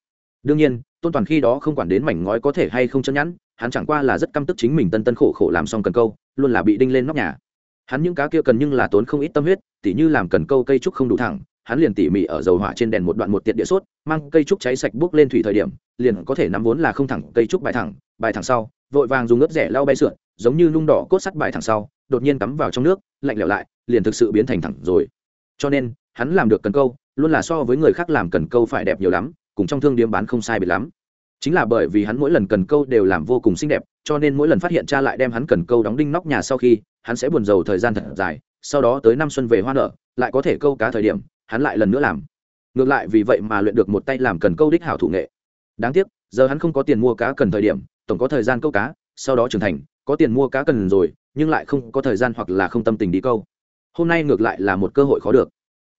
đương nhiên, tôn toàn khi đó không quản đến mảnh ngói có thể hay không chân nhẵn, hắn chẳng qua là rất căm tức chính mình tân tân khổ khổ làm xong cần câu, luôn là bị đinh lên nóc nhà. Hắn những cá kia cần nhưng là tốn không ít tâm huyết, tỉ như làm cần câu cây trúc không đủ thẳng, hắn liền tỉ mỉ ở dầu hỏa trên đèn một đoạn một tiện địa sốt, mang cây trúc cháy sạch bước lên thủy thời điểm, liền có thể nắm vốn là không thẳng cây trúc bài thẳng bài thẳng sau, vội vàng dùng ướp rẻ lau bay sượn, giống như nung đỏ cốt sắt bài thẳng sau, đột nhiên cắm vào trong nước, lạnh lẽo lại, liền thực sự biến thành thẳng rồi. Cho nên, hắn làm được cần câu, luôn là so với người khác làm cần câu phải đẹp nhiều lắm cùng trong thương điếm bán không sai biệt lắm. Chính là bởi vì hắn mỗi lần cần câu đều làm vô cùng xinh đẹp, cho nên mỗi lần phát hiện cha lại đem hắn cần câu đóng đinh nóc nhà sau khi, hắn sẽ buồn rầu thời gian thật dài, sau đó tới năm xuân về hoa nở, lại có thể câu cá thời điểm, hắn lại lần nữa làm. Ngược lại vì vậy mà luyện được một tay làm cần câu đích hảo thủ nghệ. Đáng tiếc, giờ hắn không có tiền mua cá cần thời điểm, tổng có thời gian câu cá, sau đó trưởng thành, có tiền mua cá cần rồi, nhưng lại không có thời gian hoặc là không tâm tình đi câu. Hôm nay ngược lại là một cơ hội khó được.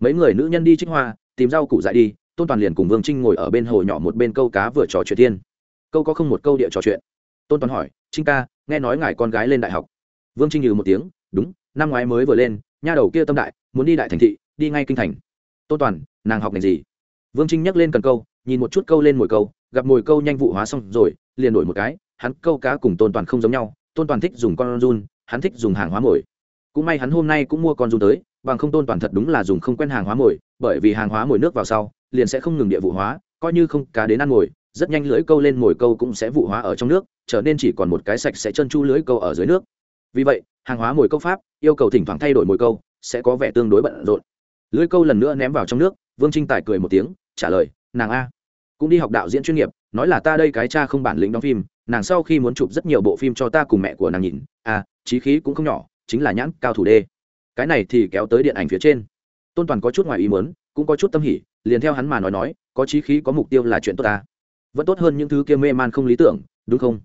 Mấy người nữ nhân đi trích hoa, tìm rau củ dại đi tôn toàn liền cùng vương trinh ngồi ở bên hồ nhỏ một bên câu cá vừa trò chuyện thiên. Câu có không một câu địa trò chuyện. Tôn toàn hỏi, trinh ca, nghe nói ngài con gái lên đại học. Vương trinh nhừ một tiếng, đúng, năm ngoái mới vừa lên, nha đầu kia tâm đại, muốn đi đại thành thị, đi ngay kinh thành. Tôn toàn, nàng học ngành gì? Vương trinh nhắc lên cần câu, nhìn một chút câu lên mồi câu, gặp mồi câu nhanh vụ hóa xong rồi, liền đổi một cái, hắn câu cá cùng tôn toàn không giống nhau, tôn toàn thích dùng con run, hắn thích dùng hàng hóa mồi. Cũng may hắn hôm nay cũng mua con run tới, bằng không tôn toàn thật đúng là dùng không quen hàng hóa mồi, bởi vì hàng hóa mồi nước vào sau liền sẽ không ngừng địa vụ hóa, coi như không cá đến ăn mồi, rất nhanh lưỡi câu lên mồi câu cũng sẽ vụ hóa ở trong nước, trở nên chỉ còn một cái sạch sẽ chân chu lưỡi câu ở dưới nước. Vì vậy, hàng hóa mồi câu pháp, yêu cầu thỉnh thoảng thay đổi mồi câu, sẽ có vẻ tương đối bận rộn. Lưỡi câu lần nữa ném vào trong nước, vương trinh tài cười một tiếng, trả lời, nàng a, cũng đi học đạo diễn chuyên nghiệp, nói là ta đây cái cha không bản lĩnh đóng phim, nàng sau khi muốn chụp rất nhiều bộ phim cho ta cùng mẹ của nàng nhìn à trí khí cũng không nhỏ, chính là nhãn cao thủ đê. Cái này thì kéo tới điện ảnh phía trên. Tôn toàn có chút ngoài ý muốn cũng có chút tâm hỉ, liền theo hắn mà nói nói, có trí khí, có mục tiêu là chuyện tốt ta. Vẫn tốt hơn những thứ kia mê man không lý tưởng, đúng không?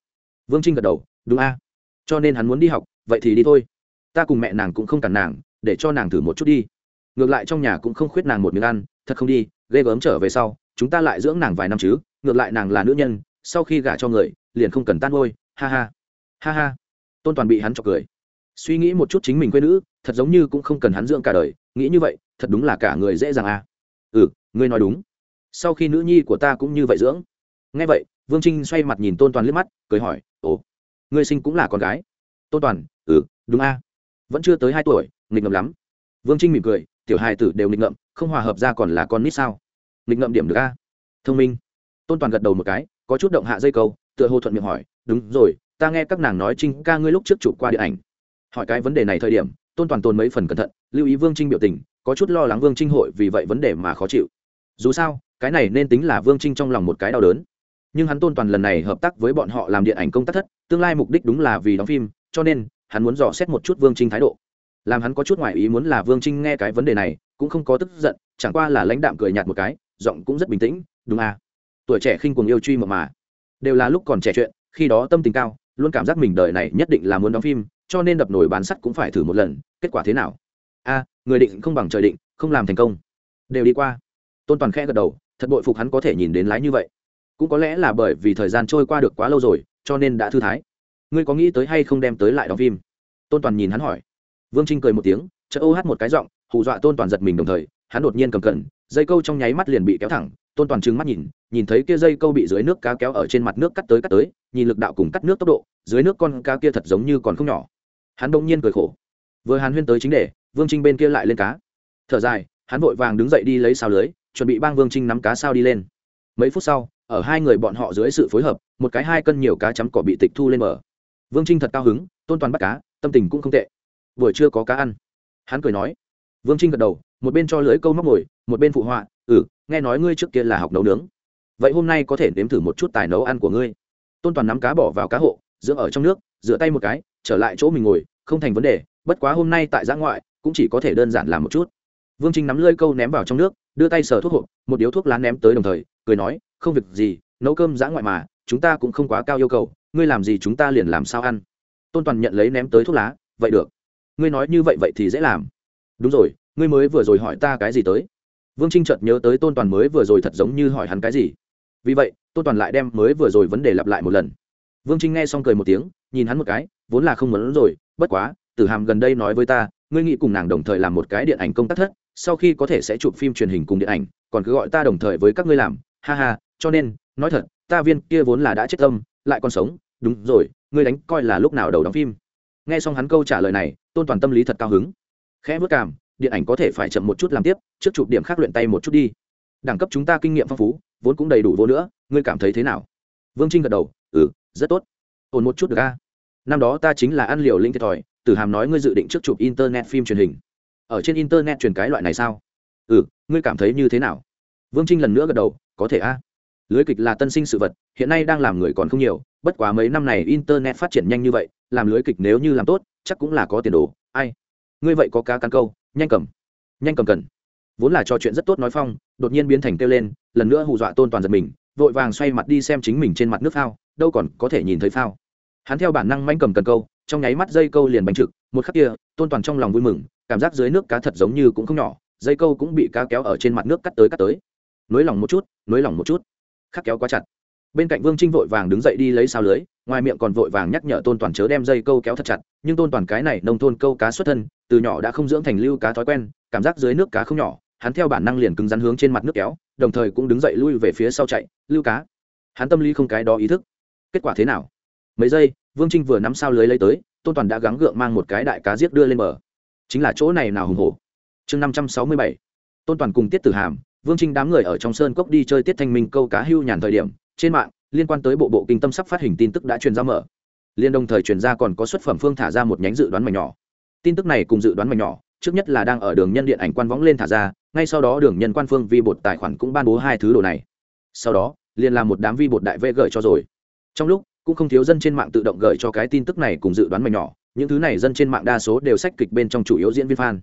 Vương trinh gật đầu, đúng a. Cho nên hắn muốn đi học, vậy thì đi thôi. Ta cùng mẹ nàng cũng không cản nàng, để cho nàng thử một chút đi. Ngược lại trong nhà cũng không khuyết nàng một miếng ăn, thật không đi, ghê gớm trở về sau, chúng ta lại dưỡng nàng vài năm chứ, ngược lại nàng là nữ nhân, sau khi gả cho người, liền không cần tan ngôi, ha ha. Ha ha. Tôn toàn bị hắn chọc cười. Suy nghĩ một chút chính mình quê nữ, thật giống như cũng không cần hắn dưỡng cả đời, nghĩ như vậy thật đúng là cả người dễ dàng à. Ừ ngươi nói đúng. Sau khi nữ nhi của ta cũng như vậy dưỡng. Nghe vậy, vương trinh xoay mặt nhìn tôn toàn liếc mắt, cười hỏi, ồ, ngươi sinh cũng là con gái. Tôn toàn ừ đúng a. Vẫn chưa tới hai tuổi, nghịch ngợm lắm. Vương trinh mỉm cười, tiểu hài tử đều nghịch ngợm không hòa hợp ra còn là con nít sao? Nghịch ngợm điểm được a. Thông minh. Tôn toàn gật đầu một cái, có chút động hạ dây câu, tựa hồ thuận miệng hỏi, đúng rồi, ta nghe các nàng nói trinh ca ngươi lúc trước chụp qua điện ảnh. Hỏi cái vấn đề này thời điểm, tôn toàn tồn mấy phần cẩn thận, lưu ý vương trinh biểu tình có chút lo lắng vương trinh hội vì vậy vấn đề mà khó chịu. Dù sao, cái này nên tính là vương trinh trong lòng một cái đau đớn. Nhưng hắn tôn toàn lần này hợp tác với bọn họ làm điện ảnh công tác thất, tương lai mục đích đúng là vì đóng phim, cho nên, hắn muốn dò xét một chút vương trinh thái độ. Làm hắn có chút ngoại ý muốn là vương trinh nghe cái vấn đề này, cũng không có tức giận, chẳng qua là lãnh đạm cười nhạt một cái, giọng cũng rất bình tĩnh, đúng à. Tuổi trẻ khinh cuồng yêu truy mộng mà. Đều là lúc còn trẻ chuyện, khi đó tâm tình cao, luôn cảm giác mình đời này nhất định là muốn đóng phim, cho nên đập nổi bán sắt cũng phải thử một lần, kết quả thế nào? A người định không bằng trời định, không làm thành công. Đều đi qua. Tôn toàn khẽ gật đầu, thật bội phục hắn có thể nhìn đến lái như vậy. Cũng có lẽ là bởi vì thời gian trôi qua được quá lâu rồi, cho nên đã thư thái. Ngươi có nghĩ tới hay không đem tới lại đóng phim? Tôn toàn nhìn hắn hỏi. Vương trinh cười một tiếng chợ ô hát một cái giọng, hù dọa tôn toàn giật mình đồng thời, hắn đột nhiên cầm cận dây câu trong nháy mắt liền bị kéo thẳng, tôn toàn trừng mắt nhìn nhìn thấy kia dây câu bị dưới nước cá kéo ở trên mặt nước cắt tới cắt tới, nhìn lực đạo cùng cắt nước tốc độ, dưới nước con cá kia thật giống như còn không nhỏ. Hắn bỗng nhiên cười khổ. Vừa hàn huyên tới chính đề vương trinh bên kia lại lên cá. Thở dài, hắn vội vàng đứng dậy đi lấy sao lưới, chuẩn bị bang vương trinh nắm cá sao đi lên. Mấy phút sau, ở hai người bọn họ dưới sự phối hợp, một cái hai cân nhiều cá chấm cỏ bị tịch thu lên bờ. Vương trinh thật cao hứng, tôn toàn bắt cá, tâm tình cũng không tệ. Vừa chưa có cá ăn. Hắn cười nói. Vương trinh gật đầu, một bên cho lưới câu móc mồi một bên phụ họa ừ nghe nói ngươi trước kia là học nấu nướng. Vậy hôm nay có thể nếm thử một chút tài nấu ăn của ngươi. Tôn toàn nắm cá bỏ vào cá hộ dưỡng ở trong nước, rửa tay một cái, trở lại chỗ mình ngồi, không thành vấn đề, bất quá hôm nay tại giã ngoại cũng chỉ có thể đơn giản làm một chút. Vương trinh nắm lơi câu ném vào trong nước, đưa tay sờ thuốc hộp, một điếu thuốc lá ném tới đồng thời, cười nói, không việc gì, nấu cơm giã ngoại mà, chúng ta cũng không quá cao yêu cầu, ngươi làm gì chúng ta liền làm sao ăn. Tôn toàn nhận lấy ném tới thuốc lá, vậy được, ngươi nói như vậy vậy thì dễ làm. Đúng rồi, ngươi mới vừa rồi hỏi ta cái gì tới? Vương trinh chợt nhớ tới tôn toàn mới vừa rồi thật giống như hỏi hắn cái gì. Vì vậy, tôn toàn lại đem mới vừa rồi vấn đề lặp lại một lần. Vương trinh nghe xong cười một tiếng, nhìn hắn một cái, vốn là không muốn rồi, bất quá, tử hàm gần đây nói với ta ngươi nghĩ cùng nàng đồng thời làm một cái điện ảnh công tác thất, sau khi có thể sẽ chụp phim truyền hình cùng điện ảnh, còn cứ gọi ta đồng thời với các ngươi làm. Ha ha, cho nên, nói thật, ta viên kia vốn là đã chết tâm, lại còn sống. Đúng rồi, ngươi đánh coi là lúc nào đầu đóng phim. Nghe xong hắn câu trả lời này, tôn toàn tâm lý thật cao hứng. Khẽ vất cảm điện ảnh có thể phải chậm một chút làm tiếp, trước chụp điểm khác luyện tay một chút đi. Đẳng cấp chúng ta kinh nghiệm phong phú, vốn cũng đầy đủ vô nữa, ngươi cảm thấy thế nào? Vương trinh gật đầu ừ rất tốt. Ổn một chút được a. Năm đó ta chính là ăn liều linh thiệt thòi tử hàm nói ngươi dự định trước chụp internet phim truyền hình. Ở trên internet truyền cái loại này sao? Ừ ngươi cảm thấy như thế nào? Vương trinh lần nữa gật đầu, có thể a. Lưới kịch là tân sinh sự vật, hiện nay đang làm người còn không nhiều, bất quá mấy năm này internet phát triển nhanh như vậy, làm lưới kịch nếu như làm tốt, chắc cũng là có tiền đồ. Ai? Ngươi vậy có cá cắn câu, nhanh cầm. Nhanh cầm cần. Vốn là trò chuyện rất tốt nói phong, đột nhiên biến thành kêu lên, lần nữa hù dọa tôn toàn giật mình, vội vàng xoay mặt đi xem chính mình trên mặt nước phao, đâu còn có thể nhìn thấy phao. Hắn theo bản năng manh cầm cần câu trong nháy mắt dây câu liền bánh trực, một khắc kia, tôn toàn trong lòng vui mừng, cảm giác dưới nước cá thật giống như cũng không nhỏ, dây câu cũng bị cá kéo ở trên mặt nước cắt tới cắt tới. Nới lỏng một chút nới lỏng một chút. Khắc kéo quá chặt. Bên cạnh vương trinh vội vàng đứng dậy đi lấy sao lưới, ngoài miệng còn vội vàng nhắc nhở tôn toàn chớ đem dây câu kéo thật chặt, nhưng tôn toàn cái này nông thôn câu cá xuất thân, từ nhỏ đã không dưỡng thành lưu cá thói quen, cảm giác dưới nước cá không nhỏ, hắn theo bản năng liền cứng rắn hướng trên mặt nước kéo, đồng thời cũng đứng dậy lui về phía sau chạy, lưu cá. Hắn tâm lý không cái đó ý thức. Kết quả thế nào? Mấy giây vương trinh vừa nắm sao lưới lấy tới, tôn toàn đã gắng gượng mang một cái đại cá giết đưa lên bờ. Chính là chỗ này nào hùng hổ. Chương năm trăm sáu mươi bảy. Tôn toàn cùng tiết tử hàm, vương trinh đám người ở trong sơn cốc đi chơi tiết thanh minh câu cá hưu nhàn thời điểm, trên mạng, liên quan tới bộ bộ kinh tâm sắp phát hình tin tức đã truyền ra mở. Liên đồng thời truyền ra còn có xuất phẩm phương thả ra một nhánh dự đoán mảnh nhỏ. Tin tức này cùng dự đoán mảnh nhỏ, trước nhất là đang ở đường nhân điện ảnh quan võng lên thả ra, ngay sau đó đường nhân quan phương vi bột tài khoản cũng ban bố hai thứ đồ này. Sau đó, liền làm một đám vi bột đại vệ gửi cho rồi. Trong lúc cũng không thiếu dân trên mạng tự động gửi cho cái tin tức này cùng dự đoán mảnh nhỏ. Những thứ này dân trên mạng đa số đều sách kịch bên trong chủ yếu diễn viên fan.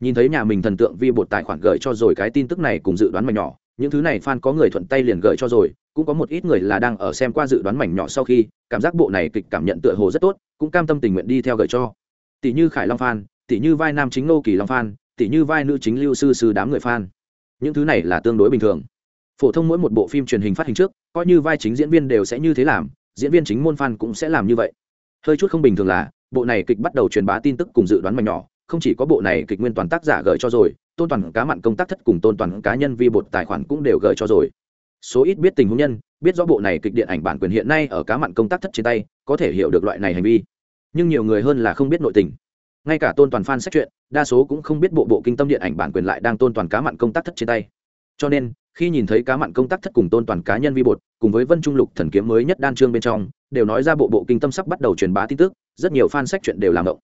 Nhìn thấy nhà mình thần tượng vi bột tài khoản gửi cho rồi cái tin tức này cùng dự đoán mảnh nhỏ, những thứ này fan có người thuận tay liền gửi cho rồi, cũng có một ít người là đang ở xem qua dự đoán mảnh nhỏ sau khi, cảm giác bộ này kịch cảm nhận tựa hồ rất tốt, cũng cam tâm tình nguyện đi theo gửi cho. Tỷ như khải long fan, tỷ như vai nam chính nô kỳ long fan, tỷ như vai nữ chính lưu sư sư đám người fan. Những thứ này là tương đối bình thường. Phổ thông mỗi một bộ phim truyền hình phát hình trước, coi như vai chính diễn viên đều sẽ như thế làm diễn viên chính môn fan cũng sẽ làm như vậy. Hơi chút không bình thường là, bộ này kịch bắt đầu truyền bá tin tức cùng dự đoán mảnh nhỏ, không chỉ có bộ này kịch nguyên toàn tác giả gửi cho rồi, tôn toàn cá mặn công tác thất cùng tôn toàn cá nhân vi bột tài khoản cũng đều gửi cho rồi. Số ít biết tình huống nhân, biết rõ bộ này kịch điện ảnh bản quyền hiện nay ở cá mặn công tác thất trên tay, có thể hiểu được loại này hành vi. Nhưng nhiều người hơn là không biết nội tình. Ngay cả tôn toàn fan xét chuyện, đa số cũng không biết bộ bộ kinh tâm điện ảnh bản quyền lại đang tôn toàn cá mặn công tác thất trên tay cho nên, khi nhìn thấy cá mặn công tác thất cùng tôn toàn cá nhân vi bột, cùng với vân trung lục thần kiếm mới nhất đan trương bên trong, đều nói ra bộ bộ kinh tâm sắp bắt đầu truyền bá tin tức, rất nhiều fan sách chuyện đều làm động.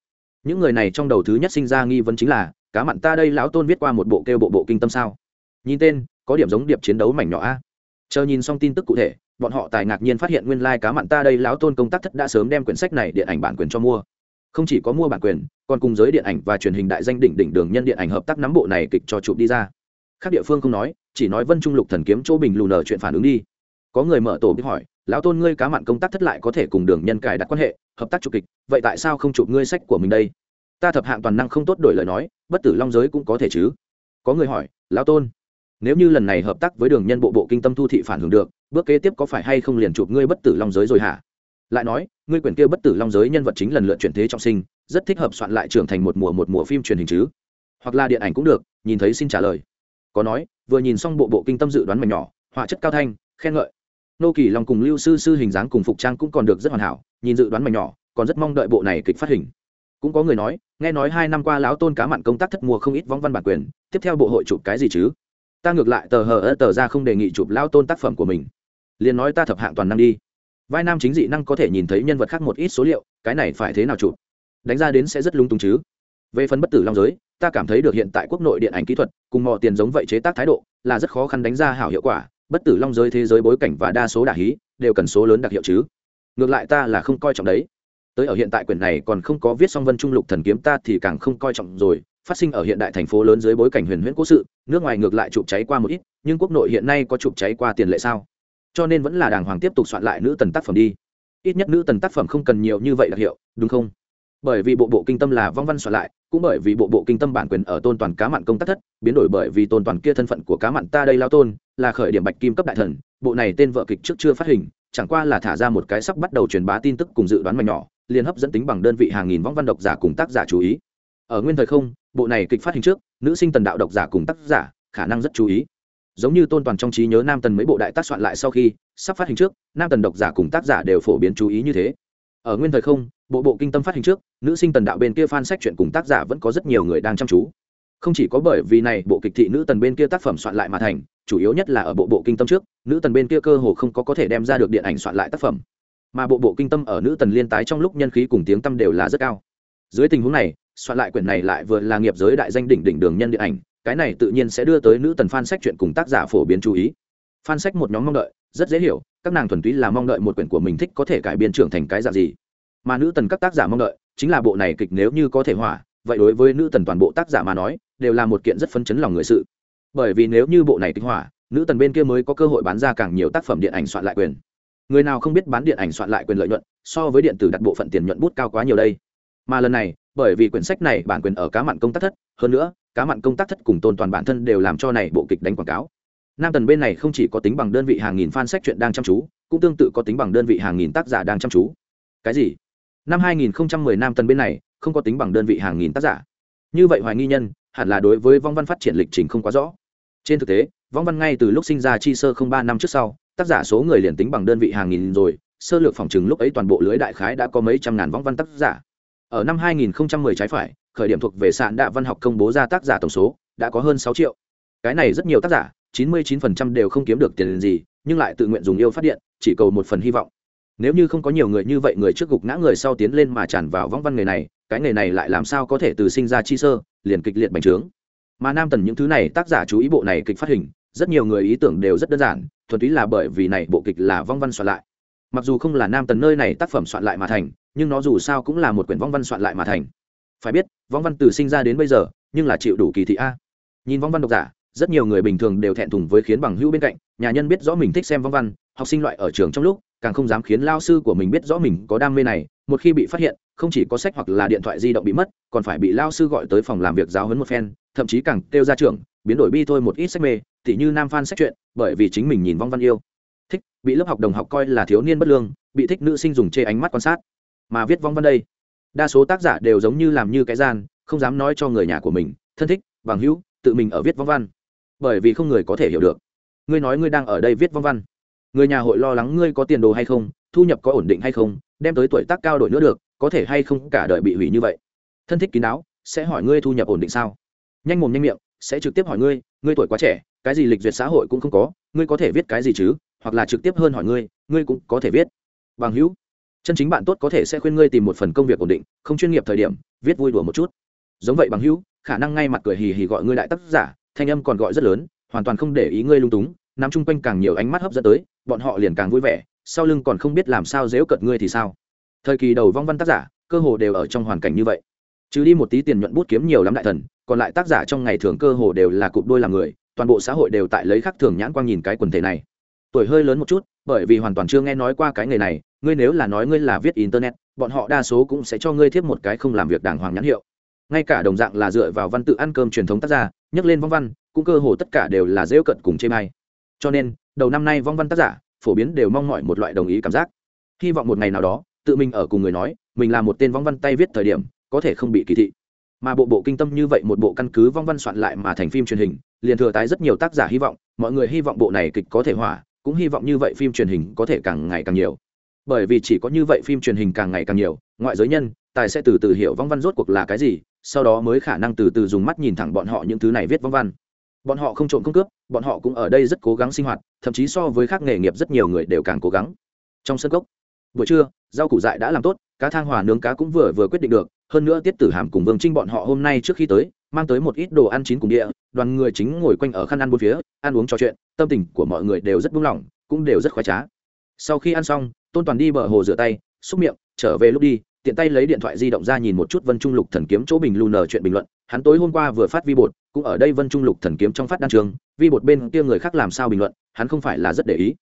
Những người này trong đầu thứ nhất sinh ra nghi vấn chính là, cá mặn ta đây lão tôn viết qua một bộ kêu bộ bộ kinh tâm sao? Nhìn tên, có điểm giống điệp chiến đấu mảnh nhỏ a. Chờ nhìn xong tin tức cụ thể, bọn họ tài ngạc nhiên phát hiện nguyên lai、like、cá mặn ta đây lão tôn công tác thất đã sớm đem quyển sách này điện ảnh bản quyền cho mua. Không chỉ có mua bản quyền, còn cùng giới điện ảnh và truyền hình đại danh đỉnh đỉnh đường nhân điện ảnh hợp tác nắm bộ này kịch cho chụp đi ra khác địa phương không nói, chỉ nói vân trung lục thần kiếm chỗ bình lù nở chuyện phản ứng đi. Có người mở tổ biết hỏi, lão tôn ngươi cá mặn công tác thất lại có thể cùng đường nhân cài đặt quan hệ, hợp tác chụp kịch, vậy tại sao không chụp ngươi sách của mình đây? Ta thập hạng toàn năng không tốt đổi lời nói, bất tử long giới cũng có thể chứ? Có người hỏi, lão tôn, nếu như lần này hợp tác với đường nhân bộ bộ kinh tâm thu thị phản hưởng được, bước kế tiếp có phải hay không liền chụp ngươi bất tử long giới rồi hả? Lại nói, ngươi quyển kia bất tử long giới nhân vật chính lần lượt chuyển thế trọng sinh, rất thích hợp soạn lại trưởng thành một mùa một mùa phim truyền hình chứ. Hoặc là điện ảnh cũng được, nhìn thấy xin trả lời có nói, vừa nhìn xong bộ bộ kinh tâm dự đoán mảnh nhỏ, họa chất cao thanh, khen ngợi. Nô kỳ long cùng lưu sư sư hình dáng cùng phục trang cũng còn được rất hoàn hảo, nhìn dự đoán mảnh nhỏ, còn rất mong đợi bộ này kịch phát hình. Cũng có người nói, nghe nói hai năm qua lão tôn cá mặn công tác thất mùa không ít vong văn bản quyền, tiếp theo bộ hội chụp cái gì chứ? Ta ngược lại tờ hờ ơ tờ ra không đề nghị chụp lão tôn tác phẩm của mình. Liền nói ta thập hạng toàn năng đi. Vai nam chính dị năng có thể nhìn thấy nhân vật khác một ít số liệu, cái này phải thế nào chụp? Đánh ra đến sẽ rất lung tung chứ. Về phần bất tử long giới ta cảm thấy được hiện tại quốc nội điện ảnh kỹ thuật cùng mọi tiền giống vậy chế tác thái độ là rất khó khăn đánh ra hảo hiệu quả, bất tử long giới thế giới bối cảnh và đa số đả hí đều cần số lớn đặc hiệu chứ. Ngược lại ta là không coi trọng đấy. Tới ở hiện tại quyển này còn không có viết song vân trung lục thần kiếm ta thì càng không coi trọng rồi. Phát sinh ở hiện đại thành phố lớn dưới bối cảnh huyền huyễn cố sự, nước ngoài ngược lại chụp cháy qua một ít, nhưng quốc nội hiện nay có chụp cháy qua tiền lệ sao? Cho nên vẫn là đàng hoàng tiếp tục soạn lại nữ tần tác phẩm đi. Ít nhất nữ tần tác phẩm không cần nhiều như vậy đặc hiệu, đúng không? Bởi vì bộ bộ kinh tâm là vong văn soạn lại cũng bởi vì bộ bộ kinh tâm bản quyền ở tôn toàn cá mặn công tác thất, biến đổi bởi vì tôn toàn kia thân phận của cá mặn ta đây lao tôn, là khởi điểm bạch kim cấp đại thần, bộ này tên vợ kịch trước chưa phát hình, chẳng qua là thả ra một cái sắp bắt đầu truyền bá tin tức cùng dự đoán mảnh nhỏ liên hấp dẫn tính bằng đơn vị hàng nghìn võng văn độc giả cùng tác giả chú ý. Ở nguyên thời không, bộ này kịch phát hình trước, nữ sinh tần đạo độc giả cùng tác giả, khả năng rất chú ý. Giống như tôn toàn trong trí nhớ nam tần mấy bộ đại tác soạn lại sau khi, sắp phát hình trước, nam tần độc giả cùng tác giả đều phổ biến chú ý như thế. Ở nguyên thời không bộ bộ kinh tâm phát hình trước, nữ sinh tần đạo bên kia fan sách chuyện cùng tác giả vẫn có rất nhiều người đang chăm chú. Không chỉ có bởi vì này, bộ kịch thị nữ tần bên kia tác phẩm soạn lại mà thành, chủ yếu nhất là ở bộ bộ kinh tâm trước, nữ tần bên kia cơ hồ không có có thể đem ra được điện ảnh soạn lại tác phẩm. Mà bộ bộ kinh tâm ở nữ tần liên tái trong lúc nhân khí cùng tiếng tâm đều là rất cao. Dưới tình huống này, soạn lại quyển này lại vừa là nghiệp giới đại danh đỉnh đỉnh đường nhân điện ảnh, cái này tự nhiên sẽ đưa tới nữ tần fan sách chuyện cùng tác giả phổ biến chú ý. Fan sách một nhóm mong đợi, rất dễ hiểu, các nàng thuần túy là mong đợi một quyển của mình thích có thể cải biên trưởng thành cái dạng gì mà nữ tần các tác giả mong đợi, chính là bộ này kịch nếu như có thể hỏa, vậy đối với nữ tần toàn bộ tác giả mà nói, đều là một kiện rất phấn chấn lòng người sự. Bởi vì nếu như bộ này kịch hỏa, nữ tần bên kia mới có cơ hội bán ra càng nhiều tác phẩm điện ảnh soạn lại quyền. Người nào không biết bán điện ảnh soạn lại quyền lợi nhuận, so với điện tử đặt bộ phận tiền nhuận bút cao quá nhiều đây. Mà lần này, bởi vì quyển sách này bản quyền ở cá mặn công tác thất, hơn nữa, cá mặn công tác thất cùng tôn toàn bản thân đều làm cho này bộ kịch đánh quảng cáo. Nam tần bên này không chỉ có tính bằng đơn vị hàng nghìn fan sách chuyện đang chăm chú, cũng tương tự có tính bằng đơn vị hàng nghìn tác giả đang chăm chú. Cái gì? Năm 2010 nam tần bên này, không có tính bằng đơn vị hàng nghìn tác giả. Như vậy hoài nghi nhân, hẳn là đối với vong văn phát triển lịch trình không quá rõ. Trên thực tế, vong văn ngay từ lúc sinh ra chi sơ không ba năm trước sau, tác giả số người liền tính bằng đơn vị hàng nghìn rồi, sơ lược phòng chừng lúc ấy toàn bộ lưới đại khái đã có mấy trăm ngàn vong văn tác giả. Ở năm 2010 trái phải, khởi điểm thuộc về sạn đạ văn học công bố ra tác giả tổng số đã có hơn 6 triệu. Cái này rất nhiều tác giả 99% đều không kiếm được tiền gì, nhưng lại tự nguyện dùng yêu phát điện, chỉ cầu một phần hy vọng nếu như không có nhiều người như vậy, người trước gục ngã người sau tiến lên mà tràn vào vong văn nghề này, cái nghề này lại làm sao có thể từ sinh ra chi sơ, liền kịch liệt bành trướng. Mà nam tần những thứ này, tác giả chú ý bộ này kịch phát hình, rất nhiều người ý tưởng đều rất đơn giản, thuần túy là bởi vì này bộ kịch là vong văn soạn lại. Mặc dù không là nam tần nơi này tác phẩm soạn lại mà thành, nhưng nó dù sao cũng là một quyển vong văn soạn lại mà thành. Phải biết, vong văn từ sinh ra đến bây giờ, nhưng là chịu đủ kỳ thị a. Nhìn vong văn độc giả, rất nhiều người bình thường đều thẹn thùng với khiến bằng hữu bên cạnh, nhà nhân biết rõ mình thích xem vong văn, học sinh loại ở trường trong lúc càng không dám khiến lao sư của mình biết rõ mình có đam mê này, một khi bị phát hiện, không chỉ có sách hoặc là điện thoại di động bị mất, còn phải bị lao sư gọi tới phòng làm việc giáo huấn một phen, thậm chí càng kêu ra trường biến đổi bi thôi một ít sách mê, tỉ như nam phan sách chuyện bởi vì chính mình nhìn vong văn yêu. Thích, bị lớp học đồng học coi là thiếu niên bất lương, bị thích nữ sinh dùng chê ánh mắt quan sát. Mà viết vong văn đây, đa số tác giả đều giống như làm như cái gian, không dám nói cho người nhà của mình, thân thích, bằng hữu, tự mình ở viết vong văn. Bởi vì không người có thể hiểu được. Ngươi nói ngươi đang ở đây viết vong văn người nhà hội lo lắng ngươi có tiền đồ hay không, thu nhập có ổn định hay không, đem tới tuổi tác cao đổi nữa được, có thể hay không cả đời bị hủy như vậy. Thân thích kín đáo, sẽ hỏi ngươi thu nhập ổn định sao? Nhanh mồm nhanh miệng, sẽ trực tiếp hỏi ngươi ngươi tuổi quá trẻ, cái gì lịch duyệt xã hội cũng không có, ngươi có thể viết cái gì chứ? Hoặc là trực tiếp hơn hỏi ngươi ngươi cũng có thể viết. Bằng hữu, chân chính bạn tốt có thể sẽ khuyên ngươi tìm một phần công việc ổn định, không chuyên nghiệp thời điểm, viết vui đùa một chút. Giống vậy bằng hữu, khả năng ngay mặt cười hì hì gọi ngươi đại tác giả, thanh âm còn gọi rất lớn, hoàn toàn không để ý ngươi lung túng, nắm chung quanh càng nhiều ánh mắt hấp dẫn tới bọn họ liền càng vui vẻ, sau lưng còn không biết làm sao dễu cợt ngươi thì sao. Thời kỳ đầu vong văn tác giả, cơ hồ đều ở trong hoàn cảnh như vậy. Trừ đi một tí tiền nhuận bút kiếm nhiều lắm đại thần, còn lại tác giả trong ngày thường cơ hồ đều là cụp đôi làm người, toàn bộ xã hội đều tại lấy khắc thường nhãn quang nhìn cái quần thể này. Tuổi hơi lớn một chút, bởi vì hoàn toàn chưa nghe nói qua cái nghề này, ngươi nếu là nói ngươi là viết internet, bọn họ đa số cũng sẽ cho ngươi thiếp một cái không làm việc đàng hoàng nhãn hiệu. Ngay cả đồng dạng là dựa vào văn tự ăn cơm truyền thống tác giả, nhắc lên vong văn, cũng cơ hồ tất cả đều là dễu cận cùng chê may cho nên đầu năm nay vong văn tác giả, phổ biến đều mong mọi một loại đồng ý cảm giác. Hy vọng một ngày nào đó, tự mình ở cùng người nói, mình là một tên vong văn tay viết thời điểm, có thể không bị kỳ thị. Mà bộ bộ kinh tâm như vậy một bộ căn cứ vong văn soạn lại mà thành phim truyền hình, liền thừa tái rất nhiều tác giả hy vọng, mọi người hy vọng bộ này kịch có thể hỏa cũng hy vọng như vậy phim truyền hình có thể càng ngày càng nhiều. Bởi vì chỉ có như vậy phim truyền hình càng ngày càng nhiều, ngoại giới nhân, tài sẽ từ từ hiểu vong văn rốt cuộc là cái gì, sau đó mới khả năng từ từ dùng mắt nhìn thẳng bọn họ những thứ này viết vong văn bọn họ không trộm không cướp, bọn họ cũng ở đây rất cố gắng sinh hoạt, thậm chí so với các nghề nghiệp rất nhiều người đều càng cố gắng. Trong sân gốc buổi trưa, rau củ dại đã làm tốt, cá thang hòa nướng cá cũng vừa vừa quyết định được, hơn nữa tiết tử hàm cùng vương trinh bọn họ hôm nay trước khi tới, mang tới một ít đồ ăn chín cùng địa, đoàn người chính ngồi quanh ở khăn ăn bốn phía, ăn uống trò chuyện, tâm tình của mọi người đều rất buông lỏng, cũng đều rất khoái trá. Sau khi ăn xong, tôn toàn đi bờ hồ rửa tay, xúc miệng, trở về lúc đi tiện tay lấy điện thoại di động ra nhìn một chút vân trung lục thần kiếm chỗ bình lu nở ờ, chuyện bình luận. Hắn tối hôm qua vừa phát vi bột, cũng ở đây vân trung lục thần kiếm trong phát đan trường, vi bột bên kia người khác làm sao bình luận, hắn không phải là rất để ý.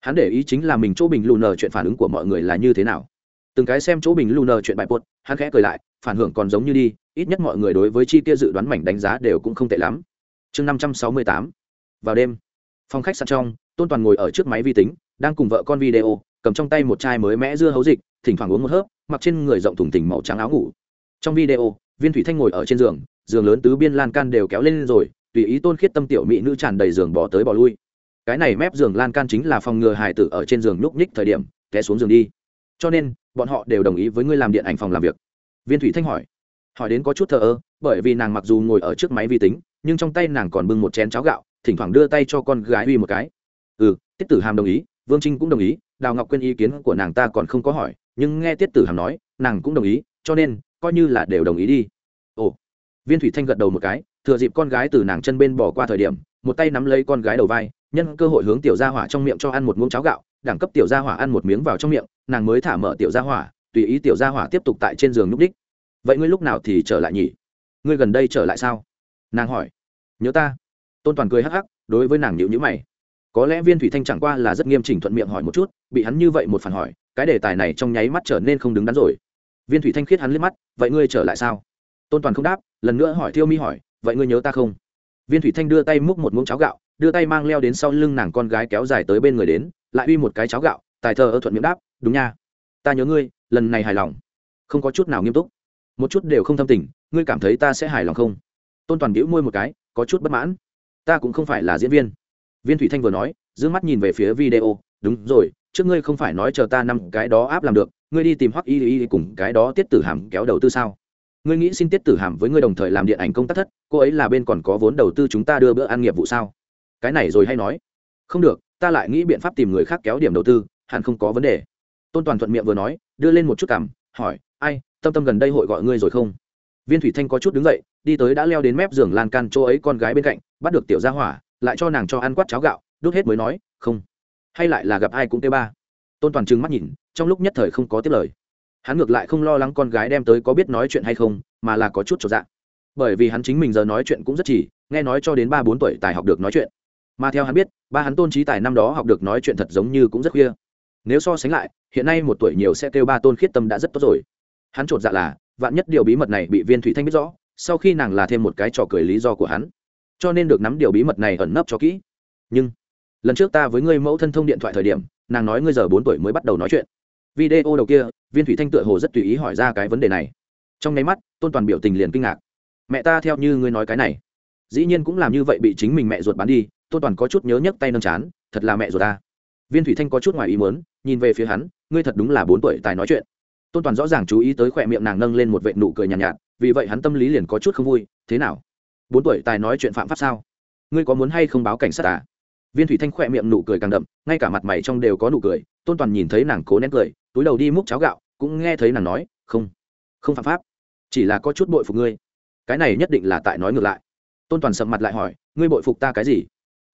Hắn để ý chính là mình chỗ bình lu nở ờ, chuyện phản ứng của mọi người là như thế nào. Từng cái xem chỗ bình lu nở ờ, chuyện bài bột, hắn khẽ cười lại, phản hưởng còn giống như đi, ít nhất mọi người đối với chi kia dự đoán mảnh đánh giá đều cũng không tệ lắm. Chương năm trăm sáu mươi tám, vào đêm. Phòng khách sạn trong, tôn toàn ngồi ở trước máy vi tính, đang cùng vợ con video, cầm trong tay một chai mới mẽ dưa hấu dịch, thỉnh thoảng uống một hớp mặc trên người rộng thùng tình màu trắng áo ngủ. Trong video, viên thủy thanh ngồi ở trên giường giường lớn tứ biên lan can đều kéo lên rồi, tùy ý tôn khiết tâm tiểu mỹ nữ tràn đầy giường bỏ tới bỏ lui. Cái này mép giường lan can chính là phòng ngừa hài tử ở trên giường nhúc nhích thời điểm, té xuống giường đi. Cho nên, bọn họ đều đồng ý với ngươi làm điện ảnh phòng làm việc. Viên thủy thanh hỏi. Hỏi đến có chút thờ ơ, bởi vì nàng mặc dù ngồi ở trước máy vi tính, nhưng trong tay nàng còn bưng một chén cháo gạo, thỉnh thoảng đưa tay cho con gái uy một cái. Ừ tiết tử hàm đồng ý, vương trinh cũng đồng ý, đào ngọc quên ý kiến của nàng ta còn không có hỏi nhưng nghe tiết tử hàm nói, nàng cũng đồng ý, cho nên, coi như là đều đồng ý đi. Ồ, viên thủy thanh gật đầu một cái, thừa dịp con gái từ nàng chân bên bỏ qua thời điểm, một tay nắm lấy con gái đầu vai, nhân cơ hội hướng tiểu gia hỏa trong miệng cho ăn một muỗng cháo gạo, đẳng cấp tiểu gia hỏa ăn một miếng vào trong miệng, nàng mới thả mở tiểu gia hỏa, tùy ý tiểu gia hỏa tiếp tục tại trên giường nhúc đích. Vậy ngươi lúc nào thì trở lại nhỉ? Ngươi gần đây trở lại sao? Nàng hỏi. Nhớ ta. Tôn toàn cười hắc hắc, đối với nàng nhịu nhữ mày có lẽ viên thủy thanh chẳng qua là rất nghiêm chỉnh thuận miệng hỏi một chút, bị hắn như vậy một phản hỏi, cái đề tài này trong nháy mắt trở nên không đứng đắn rồi. Viên thủy thanh khiết hắn liếc mắt, vậy ngươi trở lại sao? Tôn toàn không đáp, lần nữa hỏi thiêu mi hỏi, vậy ngươi nhớ ta không? Viên thủy thanh đưa tay múc một muỗng cháo gạo, đưa tay mang leo đến sau lưng nàng con gái kéo dài tới bên người đến, lại uy một cái cháo gạo, tài thờ ơ thuận miệng đáp, đúng nha. Ta nhớ ngươi, lần này hài lòng. Không có chút nào nghiêm túc. Một chút đều không thâm tình, ngươi cảm thấy ta sẽ hài lòng không? Tôn toàn đĩu môi một cái, có chút bất mãn. Ta cũng không phải là diễn viên viên thủy thanh vừa nói, d ư ơ n g mắt nhìn về phía video, đúng rồi, trước ngươi không phải nói chờ ta năm cái đó áp làm được, ngươi đi tìm hoắc y y cùng cái đó tiết tử hàm kéo đầu tư sao? Ngươi nghĩ xin tiết tử hàm với ngươi đồng thời làm điện ảnh công tác thất, cô ấy là bên còn có vốn đầu tư chúng ta đưa bữa ăn nghiệp vụ sao? Cái này rồi hay nói. Không được, ta lại nghĩ biện pháp tìm người khác kéo điểm đầu tư, hẳn không có vấn đề. Tôn toàn thuận miệng vừa nói, đưa lên một chút cảm, hỏi, ai, tâm tâm gần đây hội gọi ngươi rồi không? Viên thủy thanh có chút đứng dậy, đi tới đã leo đến mép giường lan can chỗ ấy con gái bên cạnh, bắt được tiểu gia hỏa lại cho nàng cho ăn quát cháo gạo đốt hết mới nói, không, hay lại là gặp ai cũng tê ba. Tôn toàn trừng mắt nhìn, trong lúc nhất thời không có tiếp lời. Hắn ngược lại không lo lắng con gái đem tới có biết nói chuyện hay không, mà là có chút trọn dạng bởi vì hắn chính mình giờ nói chuyện cũng rất chỉ, nghe nói cho đến ba bốn tuổi tài học được nói chuyện. Mà theo hắn biết, ba hắn tôn trí tài năm đó học được nói chuyện thật giống như cũng rất khuya. Nếu so sánh lại, hiện nay một tuổi nhiều sẽ kêu ba tôn khiết tâm đã rất tốt rồi. Hắn chột dạ là, vạn nhất điều bí mật này bị viên thủy thanh biết rõ, sau khi nàng là thêm một cái trò cười lý do của hắn cho nên được nắm điều bí mật này ẩn nấp cho kỹ. Nhưng lần trước ta với ngươi mẫu thân thông điện thoại thời điểm nàng nói ngươi giờ bốn tuổi mới bắt đầu nói chuyện. Video đầu kia viên thủy thanh tựa hồ rất tùy ý hỏi ra cái vấn đề này. Trong nháy mắt tôn toàn biểu tình liền kinh ngạc. Mẹ ta theo như ngươi nói cái này. Dĩ nhiên cũng làm như vậy bị chính mình mẹ ruột bán đi tôn toàn có chút nhớ nhấc tay nâng chán thật là mẹ ruột ta. Viên thủy thanh có chút ngoài ý mớn nhìn về phía hắn ngươi thật đúng là bốn tuổi tài nói chuyện. Tôn toàn rõ ràng chú ý tới khỏe miệng nàng nâng lên một vệ nụ cười nhàn nhạt, nhạt vì vậy hắn tâm lý liền có chút không vui thế nào? Bốn tuổi tài nói chuyện phạm pháp sao? Ngươi có muốn hay không báo cảnh sát à? Viên thủy thanh khỏe miệng nụ cười càng đậm, ngay cả mặt mày trong đều có nụ cười, tôn toàn nhìn thấy nàng cố nén cười, túi đầu đi múc cháo gạo, cũng nghe thấy nàng nói, không không phạm pháp, chỉ là có chút bội phục ngươi. Cái này nhất định là tại nói ngược lại. Tôn toàn sầm mặt lại hỏi, ngươi bội phục ta cái gì?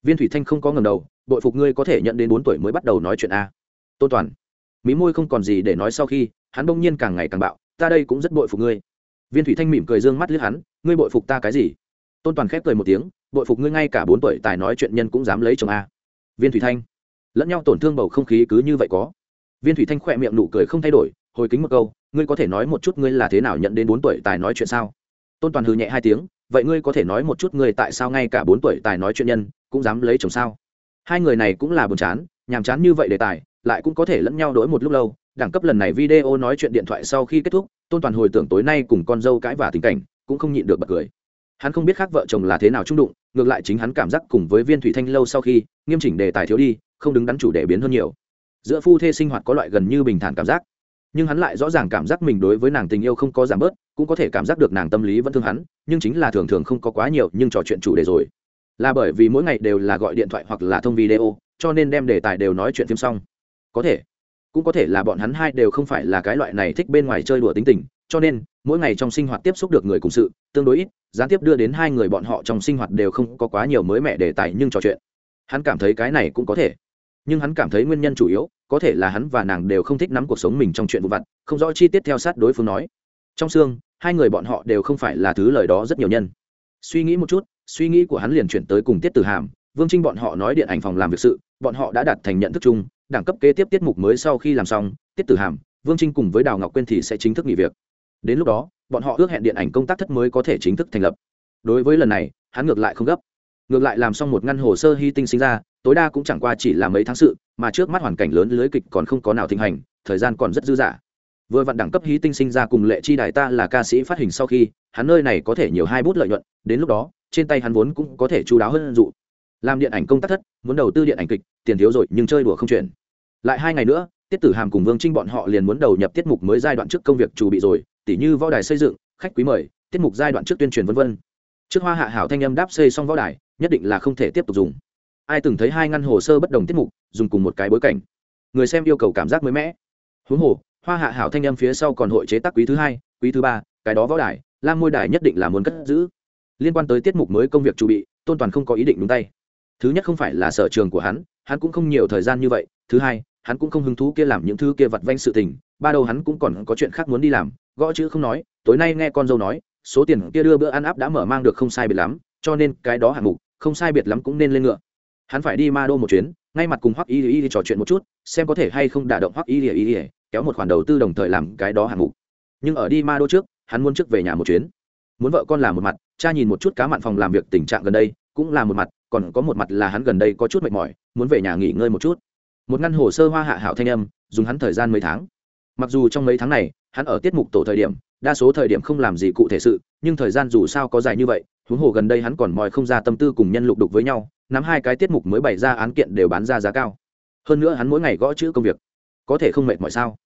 Viên thủy thanh không có ngầm đầu, bội phục ngươi có thể nhận đến bốn tuổi mới bắt đầu nói chuyện a tôn toàn, mí môi không còn gì để nói sau khi, hắn bỗng nhiên càng ngày càng bạo, ta đây cũng rất bội phục ngươi. Viên thủy thanh mỉm cười dương mắt liếc hắn, ngươi bội phục ta cái gì? Tôn toàn khép cười một tiếng, bội phục ngươi ngay cả bốn tuổi tài nói chuyện nhân cũng dám lấy chồng a. Viên thủy thanh, lẫn nhau tổn thương bầu không khí cứ như vậy có. Viên thủy thanh khỏe miệng nụ cười không thay đổi, hồi kính một câu, ngươi có thể nói một chút ngươi là thế nào nhận đến bốn tuổi tài nói chuyện sao? Tôn toàn hừ nhẹ hai tiếng, vậy ngươi có thể nói một chút ngươi tại sao ngay cả bốn tuổi tài nói chuyện nhân cũng dám lấy chồng sao? Hai người này cũng là buồn chán, nhàm chán như vậy đề tài, lại cũng có thể lẫn nhau đổi một lúc lâu. Đẳng cấp lần này video nói chuyện điện thoại sau khi kết thúc, tôn toàn hồi tưởng tối nay cùng con dâu cãi và tình cảnh, cũng không nhịn được bật cười hắn không biết khác vợ chồng là thế nào trung đụng, ngược lại chính hắn cảm giác cùng với viên thủy thanh lâu sau khi, nghiêm chỉnh đề tài thiếu đi, không đứng đắn chủ đề biến hơn nhiều. Giữa phu thê sinh hoạt có loại gần như bình thản cảm giác. Nhưng hắn lại rõ ràng cảm giác mình đối với nàng tình yêu không có giảm bớt, cũng có thể cảm giác được nàng tâm lý vẫn thương hắn, nhưng chính là thường thường không có quá nhiều nhưng trò chuyện chủ đề rồi. Là bởi vì mỗi ngày đều là gọi điện thoại hoặc là thông video, cho nên đem đề tài đều nói chuyện phim xong. Có thể. Cũng có thể là bọn hắn hai đều không phải là cái loại này thích bên ngoài chơi đùa tính tình, cho nên mỗi ngày trong sinh hoạt tiếp xúc được người cùng sự, tương đối ít, gián tiếp đưa đến hai người bọn họ trong sinh hoạt đều không có quá nhiều mới mẻ đề tài nhưng trò chuyện. Hắn cảm thấy cái này cũng có thể. Nhưng hắn cảm thấy nguyên nhân chủ yếu, có thể là hắn và nàng đều không thích nắm cuộc sống mình trong chuyện vụ vặt, không rõ chi tiết theo sát đối phương nói. Trong xương, hai người bọn họ đều không phải là thứ lời đó rất nhiều nhân. Suy nghĩ một chút, suy nghĩ của hắn liền chuyển tới cùng tiết tử hàm, vương trinh bọn họ nói điện ảnh phòng làm việc sự, bọn họ đã đạt thành nhận thức chung, đẳng cấp kế tiếp tiết mục mới sau khi làm xong, tiết tử hàm, vương trinh cùng với đào ngọc quyên thì sẽ chính thức nghỉ việc đến lúc đó, bọn họ ước hẹn điện ảnh công tác thất mới có thể chính thức thành lập. Đối với lần này, hắn ngược lại không gấp. Ngược lại làm xong một ngăn hồ sơ hy tinh sinh ra, tối đa cũng chẳng qua chỉ là mấy tháng sự, mà trước mắt hoàn cảnh lớn lưới kịch còn không có nào thịnh hành, thời gian còn rất dư dả. Vừa vặn đẳng cấp hí tinh sinh ra cùng lệ chi đài ta là ca sĩ phát hình sau khi, hắn nơi này có thể nhiều hai bút lợi nhuận, đến lúc đó, trên tay hắn vốn cũng có thể chú đáo hơn dụ. Làm điện ảnh công tác thất, muốn đầu tư điện ảnh kịch, tiền thiếu rồi, nhưng chơi đùa không chuyển lại hai ngày nữa, tiết tử hàm cùng vương trinh bọn họ liền muốn đầu nhập tiết mục mới giai đoạn trước công việc chủ bị rồi tỉ như võ đài xây dựng, khách quý mời, tiết mục giai đoạn trước tuyên truyền v v trước hoa hạ hảo thanh âm đáp xây xong võ đài, nhất định là không thể tiếp tục dùng. Ai từng thấy hai ngăn hồ sơ bất đồng tiết mục, dùng cùng một cái bối cảnh. Người xem yêu cầu cảm giác mới mẻ. Huống hồ, hoa hạ hảo thanh âm phía sau còn hội chế tác quý thứ hai, quý thứ ba, cái đó võ đài, lam môi đài nhất định là muốn cất giữ. Liên quan tới tiết mục mới công việc chuẩn bị, tôn toàn không có ý định đúng tay. Thứ nhất không phải là sở trường của hắn hắn cũng không nhiều thời gian như vậy. Thứ hai, hắn cũng không hứng thú kia làm những thứ kia vặt vanh sự tình. Ba đầu hắn cũng còn có chuyện khác muốn đi làm gõ chữ không nói, tối nay nghe con dâu nói, số tiền kia đưa bữa ăn áp đã mở mang được không sai biệt lắm, cho nên cái đó hạng mục, không sai biệt lắm cũng nên lên ngựa. Hắn phải đi ma đô một chuyến, ngay mặt cùng hoắc y y trò chuyện một chút, xem có thể hay không đả động hoắc y y y kéo một khoản đầu tư đồng thời làm cái đó hạng mục. Nhưng ở đi ma đô trước, hắn muốn trước về nhà một chuyến. Muốn vợ con làm một mặt, cha nhìn một chút cá mặn phòng làm việc tình trạng gần đây, cũng là một mặt, còn có một mặt là hắn gần đây có chút mệt mỏi, muốn về nhà nghỉ ngơi một chút. Một ngăn hồ sơ hoa hạ hảo thanh âm, dùng hắn thời gian mấy tháng mặc dù trong mấy tháng này, hắn ở tiết mục tổ thời điểm, đa số thời điểm không làm gì cụ thể sự, nhưng thời gian dù sao có dài như vậy, huống hồ gần đây hắn còn mòi không ra tâm tư cùng nhân lục đục với nhau, nắm hai cái tiết mục mới bày ra án kiện đều bán ra giá cao. Hơn nữa hắn mỗi ngày gõ chữ công việc, có thể không mệt mỏi sao?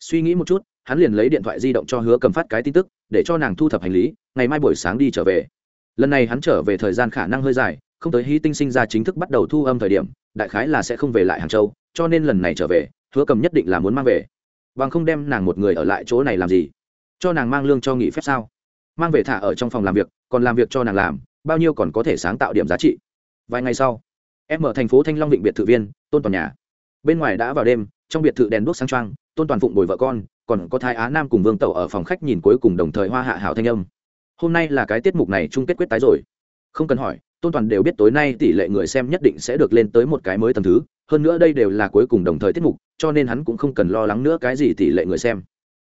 Suy nghĩ một chút, hắn liền lấy điện thoại di động cho hứa cầm phát cái tin tức, để cho nàng thu thập hành lý, ngày mai buổi sáng đi trở về. Lần này hắn trở về thời gian khả năng hơi dài, không tới hy tinh sinh ra chính thức bắt đầu thu âm thời điểm, đại khái là sẽ không về lại hàng châu, cho nên lần này trở về, hứa cầm nhất định là muốn mang về bằng không đem nàng một người ở lại chỗ này làm gì? Cho nàng mang lương cho nghỉ phép sao? Mang về thả ở trong phòng làm việc, còn làm việc cho nàng làm, bao nhiêu còn có thể sáng tạo điểm giá trị. Vài ngày sau, em ở thành phố thanh long định biệt thự viên, tôn toàn nhà. Bên ngoài đã vào đêm, trong biệt thự đèn đuốc sáng trăng tôn toàn phụng bồi vợ con, còn có thái á nam cùng vương tẩu ở phòng khách nhìn cuối cùng đồng thời hoa hạ hảo thanh âm. Hôm nay là cái tiết mục này chung kết quyết tái rồi. Không cần hỏi, tôn toàn đều biết tối nay tỷ lệ người xem nhất định sẽ được lên tới một cái mới tầm thứ, hơn nữa đây đều là cuối cùng đồng thời tiết mục cho nên hắn cũng không cần lo lắng nữa cái gì tỷ lệ người xem.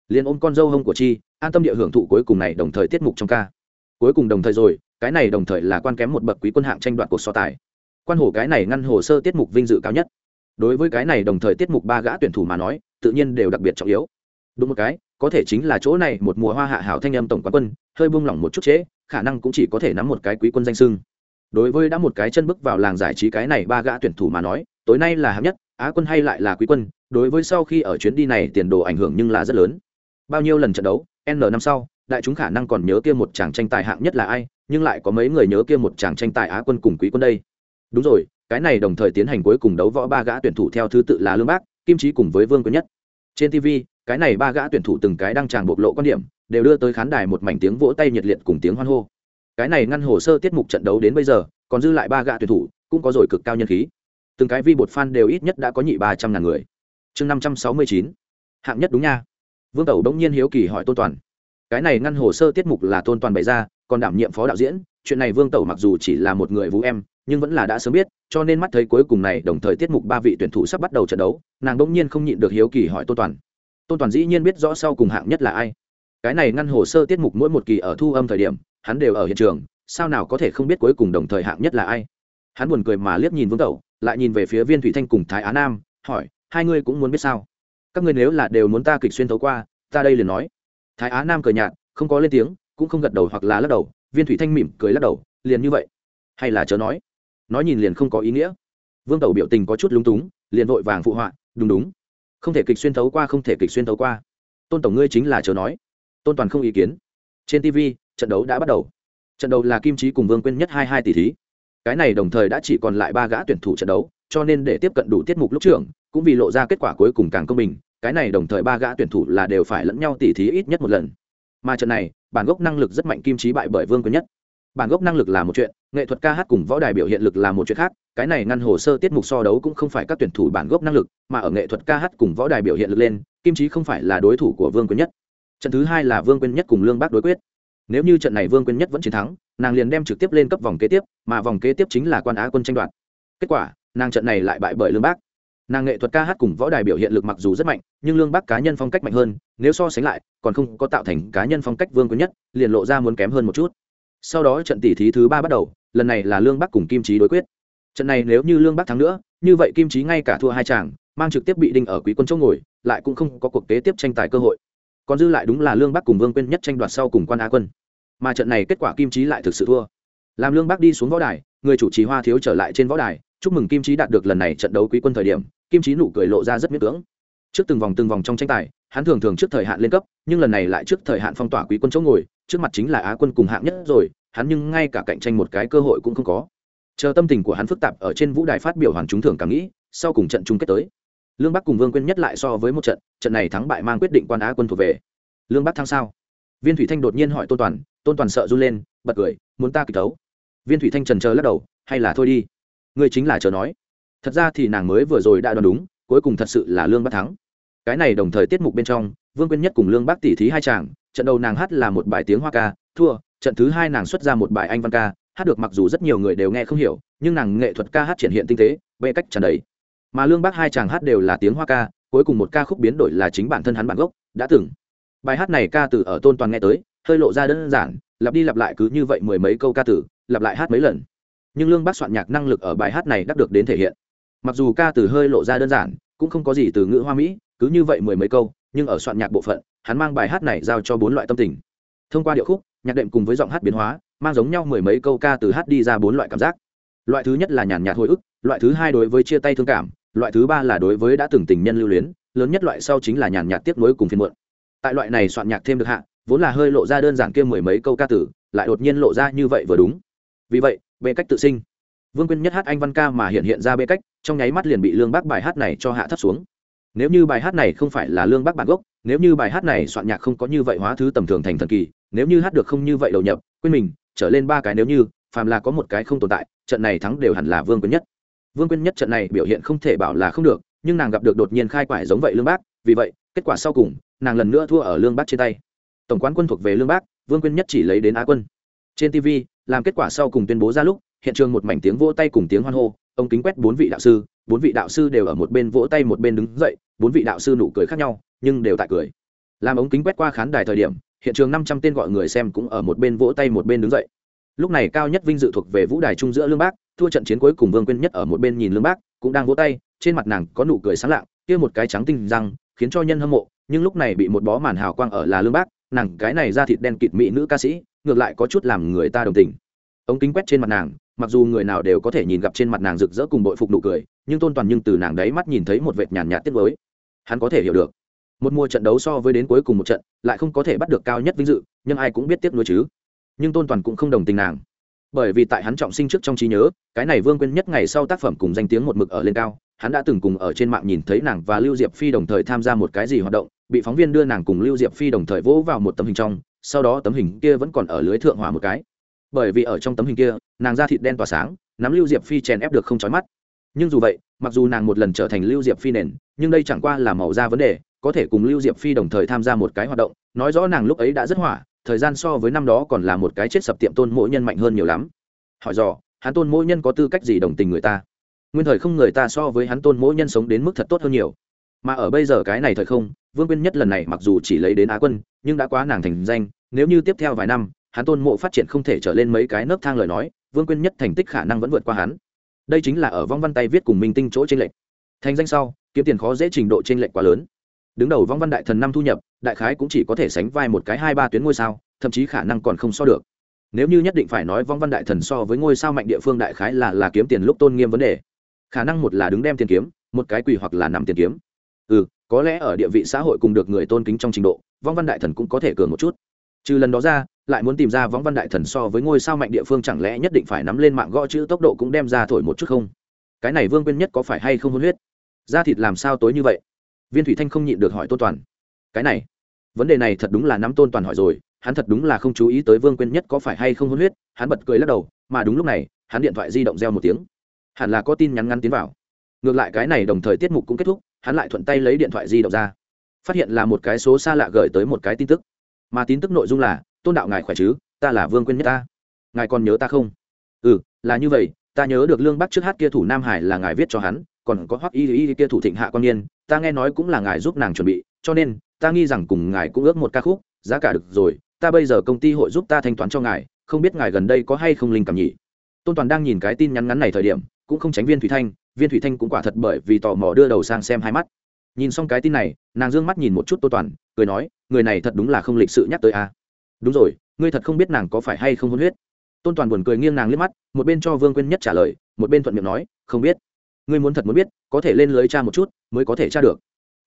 Liền ôm con dâu hông của chi, an tâm địa hưởng thụ cuối cùng này đồng thời tiết mục trong ca. Cuối cùng đồng thời rồi, cái này đồng thời là quan kém một bậc quý quân hạng tranh đoạt cuộc so tài. Quan hồ cái này ngăn hồ sơ tiết mục vinh dự cao nhất. Đối với cái này đồng thời tiết mục ba gã tuyển thủ mà nói, tự nhiên đều đặc biệt trọng yếu. Đúng một cái, có thể chính là chỗ này một mùa hoa hạ hảo thanh âm tổng quán quân, hơi buông lỏng một chút trễ, khả năng cũng chỉ có thể nắm một cái quý quân danh sưng. Đối với đã một cái chân bước vào làng giải trí cái này ba gã tuyển thủ mà nói, tối nay là hạng nhất á quân hay lại là quý quân, đối với sau khi ở chuyến đi này tiền đồ ảnh hưởng nhưng là rất lớn. Bao nhiêu lần trận đấu, n năm sau, đại chúng khả năng còn nhớ kia một chàng tranh tài hạng nhất là ai, nhưng lại có mấy người nhớ kia một chàng tranh tài á quân cùng quý quân đây. Đúng rồi, cái này đồng thời tiến hành cuối cùng đấu võ ba gã tuyển thủ theo thứ tự là lương bác, kim trí cùng với vương quân nhất. Trên tv cái này ba gã tuyển thủ từng cái đăng tràng bộc lộ quan điểm, đều đưa tới khán đài một mảnh tiếng vỗ tay nhiệt liệt cùng tiếng hoan hô. Cái này ngăn hồ sơ tiết mục trận đấu đến bây giờ, còn dư lại ba gã tuyển thủ, cũng có rồi cực cao nhân khí từng cái vi bột fan đều ít nhất đã có nhị ba trăm ngàn người. Chương năm trăm sáu mươi chín. Hạng nhất đúng nha. Vương tẩu đông nhiên hiếu kỳ hỏi tôn toàn. Cái này ngăn hồ sơ tiết mục là tôn toàn bày ra, còn đảm nhiệm phó đạo diễn. Chuyện này vương tẩu mặc dù chỉ là một người vũ em, nhưng vẫn là đã sớm biết, cho nên mắt thấy cuối cùng này đồng thời tiết mục ba vị tuyển thủ sắp bắt đầu trận đấu, nàng đông nhiên không nhịn được hiếu kỳ hỏi tôn toàn. Tôn toàn dĩ nhiên biết rõ sau cùng hạng nhất là ai. Cái này ngăn hồ sơ tiết mục mỗi một kỳ ở thu âm thời điểm, hắn đều ở hiện trường, sao nào có thể không biết cuối cùng đồng thời hạng nhất là ai. Hắn buồn cười mà liếc nhìn vương tẩu lại nhìn về phía viên thủy thanh cùng thái á nam, hỏi, hai ngươi cũng muốn biết sao? Các ngươi nếu là đều muốn ta kịch xuyên thấu qua, ta đây liền nói. Thái á nam cười nhạt, không có lên tiếng, cũng không gật đầu hoặc là lắc đầu, viên thủy thanh mỉm cười lắc đầu, liền như vậy. Hay là chớ nói. Nói nhìn liền không có ý nghĩa. Vương tẩu biểu tình có chút lúng túng, liền vội vàng phụ họa, đúng đúng. Không thể kịch xuyên thấu qua, không thể kịch xuyên thấu qua. Tôn tổng ngươi chính là chớ nói. Tôn toàn không ý kiến. Trên tv trận đấu đã bắt đầu. Trận đấu là kim trí cùng vương quên nhất hai hai tỷ thí cái này đồng thời đã chỉ còn lại ba gã tuyển thủ trận đấu, cho nên để tiếp cận đủ tiết mục lúc trưởng, cũng vì lộ ra kết quả cuối cùng càng công bình, cái này đồng thời ba gã tuyển thủ là đều phải lẫn nhau tỉ thí ít nhất một lần. Mà trận này, bản gốc năng lực rất mạnh kim trí bại bởi vương quyền nhất. Bản gốc năng lực là một chuyện, nghệ thuật ca hát cùng võ đài biểu hiện lực là một chuyện khác, cái này ngăn hồ sơ tiết mục so đấu cũng không phải các tuyển thủ bản gốc năng lực, mà ở nghệ thuật ca hát cùng võ đài biểu hiện lực lên, kim trí không phải là đối thủ của vương quyền nhất. Trận thứ hai là vương quyền nhất cùng lương bác đối quyết. Nếu như trận này vương quyền nhất vẫn chiến thắng nàng liền đem trực tiếp lên cấp vòng kế tiếp, mà vòng kế tiếp chính là quan á quân tranh đoạt. Kết quả, nàng trận này lại bại bởi lương bác. Nàng nghệ thuật ca hát cùng võ đài biểu hiện lực mặc dù rất mạnh, nhưng lương bác cá nhân phong cách mạnh hơn, nếu so sánh lại, còn không có tạo thành cá nhân phong cách vương quý nhất, liền lộ ra muốn kém hơn một chút. Sau đó trận tỷ thí thứ ba bắt đầu, lần này là lương bắc cùng kim trí đối quyết. Trận này nếu như lương bắc thắng nữa, như vậy kim trí ngay cả thua hai chàng, mang trực tiếp bị đinh ở quý quân chỗ ngồi, lại cũng không có cuộc kế tiếp tranh tài cơ hội. Còn dư lại đúng là lương bắc cùng vương quyên nhất tranh đoạt sau cùng quan á quân mà trận này kết quả kim trí lại thực sự thua. Làm lương Bác đi xuống võ đài, người chủ trì hoa thiếu trở lại trên võ đài, chúc mừng kim trí đạt được lần này trận đấu quý quân thời điểm, kim trí nụ cười lộ ra rất miễn cưỡng. Trước từng vòng từng vòng trong tranh tài, hắn thường thường trước thời hạn lên cấp, nhưng lần này lại trước thời hạn phong tỏa quý quân chỗ ngồi, trước mặt chính là á quân cùng hạng nhất rồi, hắn nhưng ngay cả cạnh tranh một cái cơ hội cũng không có. Chờ tâm tình của hắn phức tạp ở trên vũ đài phát biểu hoàn trúng thường cảm nghĩ, sau cùng trận chung kết tới. Lương bắc cùng vương quyên nhất lại so với một trận trận này thắng bại mang quyết định quan á quân thuộc về. Lương bắc thắng sao? Viên thủy thanh đột nhiên hỏi tôn toàn tôn toàn sợ run lên, bật cười, muốn ta kịch tấu. Viên thủy thanh trần chờ lắc đầu, hay là thôi đi. Ngươi chính là chờ nói. Thật ra thì nàng mới vừa rồi đã đoán đúng, cuối cùng thật sự là lương bắc thắng. Cái này đồng thời tiết mục bên trong, vương quyên nhất cùng lương bắc tỉ thí hai chàng, trận đầu nàng hát là một bài tiếng hoa ca, thua, trận thứ hai nàng xuất ra một bài anh văn ca, hát được mặc dù rất nhiều người đều nghe không hiểu, nhưng nàng nghệ thuật ca hát triển hiện tinh tế, bê cách tràn đầy. Mà lương bắc hai chàng hát đều là tiếng hoa ca, cuối cùng một ca khúc biến đổi là chính bản thân hắn bản gốc, đã từng bài hát này ca từ ở tôn toàn nghe tới, hơi lộ ra đơn giản, lặp đi lặp lại cứ như vậy mười mấy câu ca từ, lặp lại hát mấy lần. Nhưng lương bác soạn nhạc năng lực ở bài hát này đắc được đến thể hiện. Mặc dù ca từ hơi lộ ra đơn giản, cũng không có gì từ ngữ hoa mỹ, cứ như vậy mười mấy câu, nhưng ở soạn nhạc bộ phận, hắn mang bài hát này giao cho bốn loại tâm tình. Thông qua điệu khúc, nhạc đệm cùng với giọng hát biến hóa, mang giống nhau mười mấy câu ca từ hát đi ra bốn loại cảm giác. Loại thứ nhất là nhàn nhạt hồi ức, loại thứ hai đối với chia tay thương cảm, loại thứ ba là đối với đã từng tình nhân lưu luyến, lớn nhất loại sau chính là nhàn nhạt tiếp nối cùng phiên muộn tại loại này soạn nhạc thêm được hạ, vốn là hơi lộ ra đơn giản kia mười mấy câu ca tử, lại đột nhiên lộ ra như vậy vừa đúng. Vì vậy, bê cách tự sinh. Vương quyên nhất hát anh văn ca mà hiện hiện ra bê cách, trong nháy mắt liền bị lương bác bài hát này cho hạ thấp xuống. Nếu như bài hát này không phải là lương bác bản gốc, nếu như bài hát này soạn nhạc không có như vậy hóa thứ tầm thường thành thần kỳ, nếu như hát được không như vậy đầu nhập, quên mình, trở lên ba cái nếu như, phàm là có một cái không tồn tại, trận này thắng đều hẳn là vương quyên nhất. Vương quyên nhất trận này biểu hiện không thể bảo là không được, nhưng nàng gặp được đột nhiên khai quải giống vậy lương bác, vì vậy, kết quả sau cùng nàng lần nữa thua ở lương bác trên tay. Tổng quán quân thuộc về lương bác, vương quyên nhất chỉ lấy đến á quân. Trên tv làm kết quả sau cùng tuyên bố ra lúc, hiện trường một mảnh tiếng vỗ tay cùng tiếng hoan hô, ông kính quét bốn vị đạo sư, bốn vị đạo sư đều ở một bên vỗ tay một bên đứng dậy, bốn vị đạo sư nụ cười khác nhau, nhưng đều tại cười. Làm ống kính quét qua khán đài thời điểm, hiện trường năm trăm tên gọi người xem cũng ở một bên vỗ tay một bên đứng dậy. Lúc này cao nhất vinh dự thuộc về vũ đài trung giữa lương bác, thua trận chiến cuối cùng vương quyên nhất ở một bên nhìn lương bác, cũng đang vỗ tay, trên mặt nàng có nụ cười sáng lạng, kia một cái trắng tinh răng, khiến cho nhân hâm mộ nhưng lúc này bị một bó màn hào quang ở là lương bác, nàng cái này ra thịt đen kịt mỹ nữ ca sĩ, ngược lại có chút làm người ta đồng tình. Ống kính quét trên mặt nàng, mặc dù người nào đều có thể nhìn gặp trên mặt nàng rực rỡ cùng bội phục nụ cười, nhưng tôn toàn nhưng từ nàng đấy mắt nhìn thấy một vệt nhàn nhạt tiết mới. Hắn có thể hiểu được. Một mùa trận đấu so với đến cuối cùng một trận, lại không có thể bắt được cao nhất vinh dự, nhưng ai cũng biết tiếc nuối chứ. Nhưng tôn toàn cũng không đồng tình nàng. Bởi vì tại hắn trọng sinh trước trong trí nhớ, cái này vương quên nhất ngày sau tác phẩm cùng danh tiếng một mực ở lên cao hắn đã từng cùng ở trên mạng nhìn thấy nàng và lưu diệp phi đồng thời tham gia một cái gì hoạt động, bị phóng viên đưa nàng cùng lưu diệp phi đồng thời vỗ vào một tấm hình trong, sau đó tấm hình kia vẫn còn ở lưới thượng hỏa một cái. Bởi vì ở trong tấm hình kia, nàng da thịt đen tỏa sáng, nắm lưu diệp phi chèn ép được không trói mắt. Nhưng dù vậy, mặc dù nàng một lần trở thành lưu diệp phi nền, nhưng đây chẳng qua là màu da vấn đề, có thể cùng lưu diệp phi đồng thời tham gia một cái hoạt động, nói rõ nàng lúc ấy đã rất hỏa, thời gian so với năm đó còn là một cái chết sập tiệm tôn mỗi nhân mạnh hơn nhiều lắm. Hỏi dò, hắn tôn mỗi nhân có tư cách gì đồng tình người ta? Nguyên thời không người ta so với hắn tôn mỗi nhân sống đến mức thật tốt hơn nhiều. Mà ở bây giờ cái này thời không, vương quyên nhất lần này mặc dù chỉ lấy đến á quân, nhưng đã quá nàng thành danh, nếu như tiếp theo vài năm, hắn tôn mộ phát triển không thể trở lên mấy cái nấc thang lời nói, vương quyên nhất thành tích khả năng vẫn vượt qua hắn. Đây chính là ở vong văn tay viết cùng minh tinh chỗ t r ê n lệch. Thành danh sau, kiếm tiền khó dễ trình độ t r ê n lệch quá lớn. Đứng đầu vong văn đại thần năm thu nhập, đại khái cũng chỉ có thể sánh vai một cái hai ba tuyến ngôi sao, thậm chí khả năng còn không so được. Nếu như nhất định phải nói vong văn đại thần so với ngôi sao mạnh địa phương đại khái là là kiếm tiền lúc tôn nghiêm vấn đề khả năng một là đứng đem tiền kiếm, một cái quỳ hoặc là nằm tiền kiếm. Ừ có lẽ ở địa vị xã hội cùng được người tôn kính trong trình độ, vong văn đại thần cũng có thể cường một chút. Trừ lần đó ra, lại muốn tìm ra võng văn đại thần so với ngôi sao mạnh địa phương chẳng lẽ nhất định phải nắm lên mạng gõ chữ tốc độ cũng đem ra thổi một chút không? Cái này vương quyên nhất có phải hay không hôn huyết? Da thịt làm sao tối như vậy? Viên thủy thanh không nhịn được hỏi tôn toàn. Cái này, vấn đề này thật đúng là nắm tôn toàn hỏi rồi, hắn thật đúng là không chú ý tới vương quyên nhất có phải hay không hôn huyết, hắn bật cười lắc đầu, mà đúng lúc này, hắn điện thoại di động reo một tiếng hẳn là có tin nhắn ngắn tiến vào. Ngược lại cái này đồng thời tiết mục cũng kết thúc, hắn lại thuận tay lấy điện thoại di động ra. Phát hiện là một cái số xa lạ gửi tới một cái tin tức. Mà tin tức nội dung là, tôn đạo ngài khỏe chứ? Ta là vương quyên nhất ta. Ngài còn nhớ ta không? Ừ là như vậy, ta nhớ được lương bắc trước hát kia thủ nam hải là ngài viết cho hắn, còn có hoắc y y kia thủ thịnh hạ quan niên, ta nghe nói cũng là ngài giúp nàng chuẩn bị, cho nên, ta nghi rằng cùng ngài cũng ước một ca khúc, giá cả được rồi, ta bây giờ công ty hội giúp ta thanh toán cho ngài, không biết ngài gần đây có hay không linh cảm nhỉ? Tôn toàn đang nhìn cái tin nhắn ngắn này thời điểm cũng không tránh viên thủy thanh, viên thủy thanh cũng quả thật bởi vì tò mò đưa đầu sang xem hai mắt. Nhìn xong cái tin này, nàng d ư ơ n g mắt nhìn một chút tô toàn, cười nói, người này thật đúng là không lịch sự nhắc tới a. À. đúng rồi, ngươi thật không biết nàng có phải hay không hôn huyết. Tôn toàn buồn cười nghiêng nàng liếc mắt, một bên cho vương quyên nhất trả lời, một bên thuận miệng nói, không biết. Ngươi muốn thật muốn biết, có thể lên lưới cha một chút, mới có thể tra được.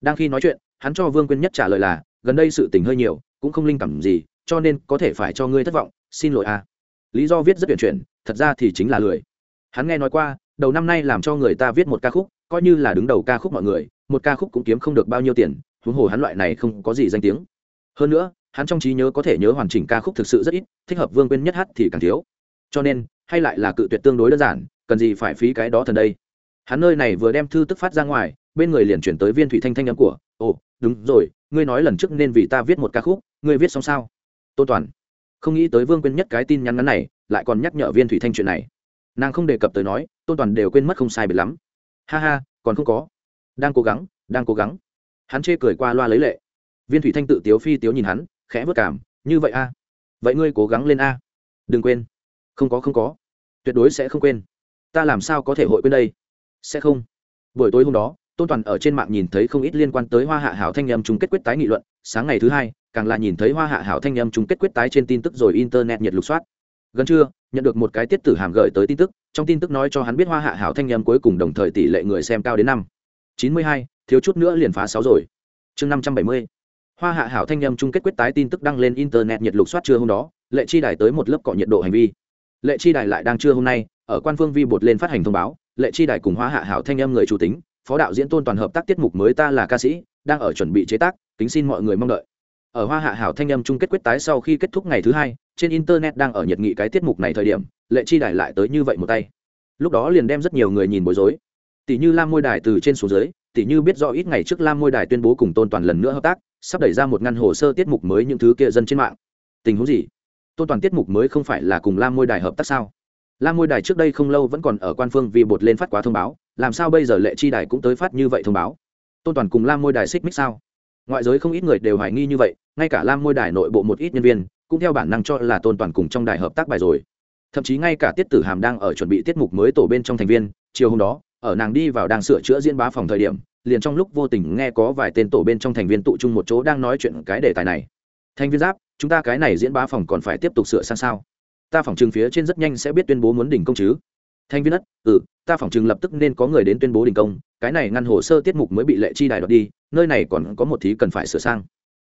Đang khi nói chuyện, hắn cho vương quyên nhất trả lời là, gần đây sự tình hơi nhiều, cũng không linh cảm gì, cho nên có thể phải cho ngươi thất vọng, xin lỗi a. Lý do viết rất tuyển chuyển, thật ra thì chính là lười. Hắn nghe nói qua đầu năm nay làm cho người ta viết một ca khúc, coi như là đứng đầu ca khúc mọi người, một ca khúc cũng kiếm không được bao nhiêu tiền, huống hồ hắn loại này không có gì danh tiếng. Hơn nữa, hắn trong trí nhớ có thể nhớ hoàn chỉnh ca khúc thực sự rất ít, thích hợp vương quên nhất hát thì càng thiếu. Cho nên, hay lại là cự tuyệt tương đối đơn giản, cần gì phải phí cái đó thần đây. Hắn nơi này vừa đem thư tức phát ra ngoài, bên người liền chuyển tới viên thủy thanh thanh âm của, ồ, đúng rồi, ngươi nói lần trước nên vì ta viết một ca khúc, ngươi viết xong sao? Tôn toàn không nghĩ tới vương quên nhất cái tin nhắn ngắn này, lại còn nhắc nhở viên thủy thanh chuyện này nàng không đề cập tới nói, tôn toàn đều quên mất không sai biệt lắm. Ha ha, còn không có. Đang cố gắng, đang cố gắng. Hắn chê cười qua loa lấy lệ. Viên thủy thanh tự tiếu phi tiếu nhìn hắn, khẽ vất cảm, như vậy a. Vậy ngươi cố gắng lên a. Đừng quên. Không có không có. Tuyệt đối sẽ không quên. Ta làm sao có thể hội quên đây? Sẽ không. Buổi tối hôm đó, tôn toàn ở trên mạng nhìn thấy không ít liên quan tới hoa hạ hảo thanh nhâm chung kết quyết tái nghị luận. Sáng ngày thứ hai, càng là nhìn thấy hoa hạ hảo thanh nhâm chung kết quyết tái trên tin tức rồi internet nhiệt lục soát gần trưa, nhận được một cái tiết tử hàm gửi tới tin tức, trong tin tức nói cho hắn biết hoa hạ hảo thanh nhâm cuối cùng đồng thời tỷ lệ người xem cao đến năm. Chín mươi hai, thiếu chút nữa liền phá sáu rồi. Chương năm trăm bảy mươi. Hoa hạ hảo thanh nhâm chung kết quyết tái tin tức đăng lên internet nhiệt lục soát trưa hôm đó, lệ chi đài tới một lớp cọ nhiệt độ hành vi. Lệ chi đài lại đang trưa hôm nay, ở quan phương vi bột lên phát hành thông báo, lệ chi đài cùng hoa hạ hảo thanh nhâm người chủ tính, phó đạo diễn tôn toàn hợp tác tiết mục mới ta là ca sĩ, đang ở chuẩn bị chế tác, kính xin mọi người mong đợi ở hoa hạ hảo thanh âm chung kết quyết tái sau khi kết thúc ngày thứ hai, trên internet đang ở nhiệt nghị cái tiết mục này thời điểm, lệ chi đài lại tới như vậy một tay. Lúc đó liền đem rất nhiều người nhìn bối rối. Tỷ như lam môi đài từ trên xuống dưới, tỷ như biết rõ ít ngày trước lam môi đài tuyên bố cùng tôn toàn lần nữa hợp tác, sắp đẩy ra một ngăn hồ sơ tiết mục mới những thứ kia dân trên mạng. Tình huống gì? Tôn toàn tiết mục mới không phải là cùng lam môi đài hợp tác sao? Lam môi đài trước đây không lâu vẫn còn ở quan phương vì bột lên phát quá thông báo, làm sao bây giờ lệ chi đài cũng tới phát như vậy thông báo? Tôn toàn cùng lam môi đài xích mích sao? Ngoại giới không ít người đều hoài nghi như vậy ngay cả lam môi đài nội bộ một ít nhân viên, cũng theo bản năng cho là tôn toàn cùng trong đài hợp tác bài rồi. Thậm chí ngay cả tiết tử hàm đang ở chuẩn bị tiết mục mới tổ bên trong thành viên, chiều hôm đó, ở nàng đi vào đang sửa chữa diễn bá phòng thời điểm, liền trong lúc vô tình nghe có vài tên tổ bên trong thành viên tụ chung một chỗ đang nói chuyện cái đề tài này. Thành viên giáp, chúng ta cái này diễn bá phòng còn phải tiếp tục sửa sang sao? Ta phòng trừng phía trên rất nhanh sẽ biết tuyên bố muốn đình công chứ. Thành viên đất ừ ta phòng trừng lập tức nên có người đến tuyên bố đình công, cái này ngăn hồ sơ tiết mục mới bị lệ chi đài đoạt đi, nơi này còn có một thí cần phải sửa sang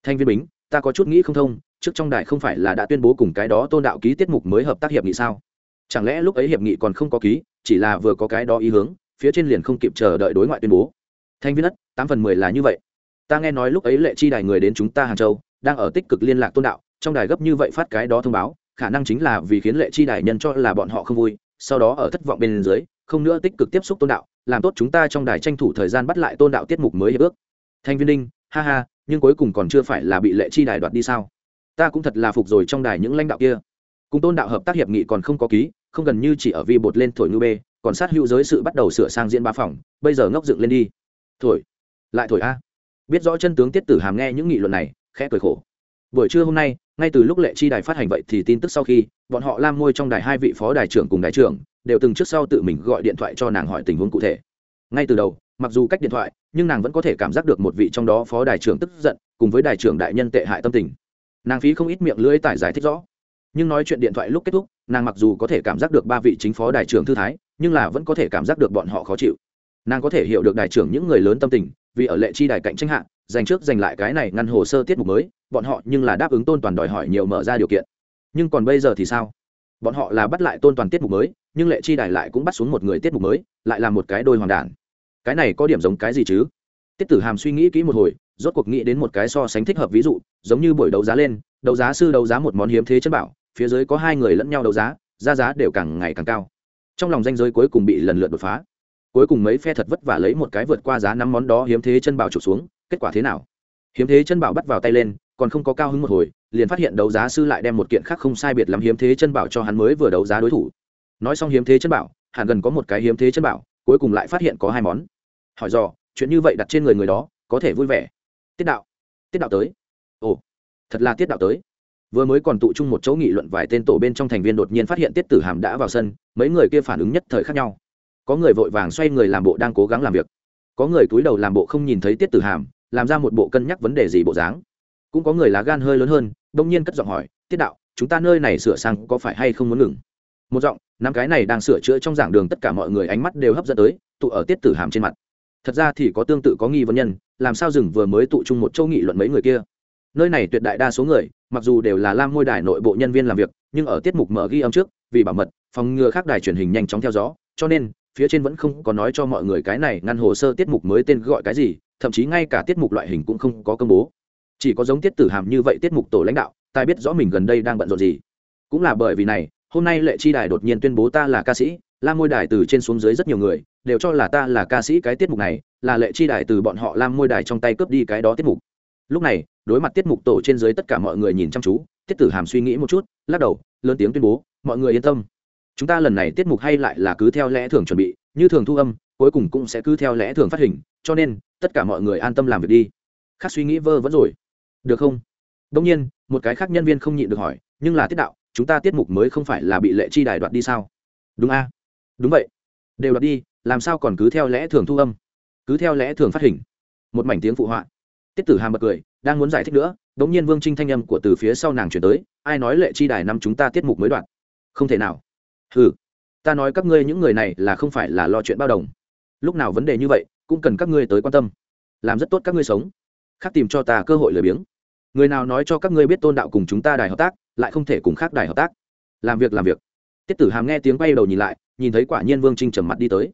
thanh viên bính, ta có chút nghĩ không thông, trước trong đài không phải là đã tuyên bố cùng cái đó tôn đạo ký tiết mục mới hợp tác hiệp nghị sao? Chẳng lẽ lúc ấy hiệp nghị còn không có ký, chỉ là vừa có cái đó ý hướng, phía trên liền không kịp chờ đợi đối ngoại tuyên bố? Thanh viên đất tám phần mười là như vậy. Ta nghe nói lúc ấy lệ chi đài người đến chúng ta hàng châu, đang ở tích cực liên lạc tôn đạo, trong đài gấp như vậy phát cái đó thông báo, khả năng chính là vì khiến lệ chi đài nhân cho là bọn họ không vui, sau đó ở thất vọng bên dưới, không nữa tích cực tiếp xúc tôn đạo, làm tốt chúng ta trong đài tranh thủ thời gian bắt lại tôn đạo tiết mục mới hiệp ước. Thanh viên đinh, ha ha nhưng cuối cùng còn chưa phải là bị lệ chi đài đoạt đi sao? Ta cũng thật là phục rồi trong đài những lãnh đạo kia. Cùng tôn đạo hợp tác hiệp nghị còn không có ký, không gần như chỉ ở vi bột lên thổi ngư bê, còn sát hữu giới sự bắt đầu sửa sang diễn ba phòng, bây giờ ngốc dựng lên đi. Thổi, lại thổi a. Biết rõ chân tướng tiết tử hàm nghe những nghị luận này, khẽ cười khổ. Buổi trưa hôm nay, ngay từ lúc lệ chi đài phát hành vậy thì tin tức sau khi, bọn họ lam môi trong đài hai vị phó đài trưởng cùng đài trưởng, đều từng trước sau tự mình gọi điện thoại cho nàng hỏi tình huống cụ thể. Ngay từ đầu mặc dù cách điện thoại nhưng nàng vẫn có thể cảm giác được một vị trong đó phó đài trưởng tức giận cùng với đài trưởng đại nhân tệ hại tâm tình. Nàng phí không ít miệng lưỡi tải giải thích rõ. Nhưng nói chuyện điện thoại lúc kết thúc nàng mặc dù có thể cảm giác được ba vị chính phó đài trưởng thư thái nhưng là vẫn có thể cảm giác được bọn họ khó chịu. Nàng có thể hiểu được đài trưởng những người lớn tâm tình vì ở lệ chi đài cạnh tranh hạng, dành trước giành lại cái này ngăn hồ sơ tiết mục mới bọn họ nhưng là đáp ứng tôn toàn đòi hỏi nhiều mở ra điều kiện. Nhưng còn bây giờ thì sao? Bọn họ là bắt lại tôn toàn tiết mục mới nhưng lệ chi đài lại cũng bắt xuống một người tiết mục mới lại là một cái đôi hoàng đản cái này có điểm giống cái gì chứ? Tiết tử hàm suy nghĩ kỹ một hồi, rốt cuộc nghĩ đến một cái so sánh thích hợp ví dụ, giống như buổi đấu giá lên, đấu giá sư đấu giá một món hiếm thế chân bảo, phía dưới có hai người lẫn nhau đấu giá giá giá đều càng ngày càng cao. Trong lòng danh giới cuối cùng bị lần lượt đột phá. Cuối cùng mấy phe thật vất vả lấy một cái vượt qua giá năm món đó hiếm thế chân bảo trục xuống, kết quả thế nào? Hiếm thế chân bảo bắt vào tay lên, còn không có cao hứng một hồi, liền phát hiện đấu giá sư lại đem một kiện khác không sai biệt lắm hiếm thế chân bảo cho hắn mới vừa đấu giá đối thủ. Nói xong hiếm thế chân bảo, hẳn gần có một cái hiếm thế chân bảo cuối cùng lại phát hiện có hai món. Hỏi dò, chuyện như vậy đặt trên người người đó, có thể vui vẻ. Tiết đạo. Tiết đạo tới. Ồ, thật là tiết đạo tới. Vừa mới còn tụ chung một chỗ nghị luận vài tên tổ bên trong thành viên đột nhiên phát hiện tiết tử hàm đã vào sân, mấy người kia phản ứng nhất thời khác nhau. Có người vội vàng xoay người làm bộ đang cố gắng làm việc. Có người cúi đầu làm bộ không nhìn thấy tiết tử hàm, làm ra một bộ cân nhắc vấn đề gì bộ dáng. Cũng có người lá gan hơi lớn hơn, đông nhiên cất giọng hỏi, tiết đạo, chúng ta nơi này sửa sang có phải hay không muốn ngừng? Một giọng năm cái này đang sửa chữa trong giảng đường tất cả mọi người ánh mắt đều hấp dẫn tới, tụ ở tiết tử hàm trên mặt. Thật ra thì có tương tự có nghi vấn nhân, làm sao rừng vừa mới tụ chung một châu nghị luận mấy người kia? Nơi này tuyệt đại đa số người, mặc dù đều là lam ngôi đài nội bộ nhân viên làm việc, nhưng ở tiết mục mở ghi âm trước, vì bảo mật, phòng ngừa khác đài truyền hình nhanh chóng theo dõi, cho nên, phía trên vẫn không có nói cho mọi người cái này ngăn hồ sơ tiết mục mới tên gọi cái gì, thậm chí ngay cả tiết mục loại hình cũng không có công bố. Chỉ có giống tiết tử hàm như vậy tiết mục tổ lãnh đạo tai biết rõ mình gần đây đang bận rộn gì. Cũng là bởi vì này hôm nay lệ chi đài đột nhiên tuyên bố ta là ca sĩ lam môi đài từ trên xuống dưới rất nhiều người, đều cho là ta là ca sĩ cái tiết mục này, là lệ chi đài từ bọn họ lam môi đài trong tay cướp đi cái đó tiết mục. Lúc này, đối mặt tiết mục tổ trên dưới tất cả mọi người nhìn chăm chú, tiết tử hàm suy nghĩ một chút, lắc đầu, lớn tiếng tuyên bố, mọi người yên tâm. Chúng ta lần này tiết mục hay lại là cứ theo lẽ thường chuẩn bị, như thường thu âm, cuối cùng cũng sẽ cứ theo lẽ thường phát hình, cho nên, tất cả mọi người an tâm làm việc đi. Khác suy nghĩ vơ vẫn rồi. Được không? Đông nhiên, một cái khác nhân viên không nhịn được hỏi, nhưng là tiết đạo chúng ta tiết mục mới không phải là bị lệ chi đài đoạt đi sao? Đúng a. Đúng vậy. Đều đoạt đi, làm sao còn cứ theo lẽ thường thu âm? Cứ theo lẽ thường phát hình. Một mảnh tiếng phụ họa. Tiết tử hàm bật cười, đang muốn giải thích nữa đ ỗ n g nhiên vương trinh thanh âm của từ phía sau nàng chuyển tới, ai nói lệ chi đài năm chúng ta tiết mục mới đoạt? Không thể nào. Ừ ta nói các ngươi những người này là không phải là lo chuyện bao đồng. Lúc nào vấn đề như vậy, cũng cần các ngươi tới quan tâm. Làm rất tốt các ngươi sống. Khác tìm cho ta cơ hội lười biếng. Người nào nói cho các ngươi biết tôn đạo cùng chúng ta đài hợp tác lại không thể cùng khác đài hợp tác. Làm việc làm việc. Tiết tử hàm nghe tiếng bay đầu nhìn lại, nhìn thấy quả nhiên vương trinh trầm mặt đi tới.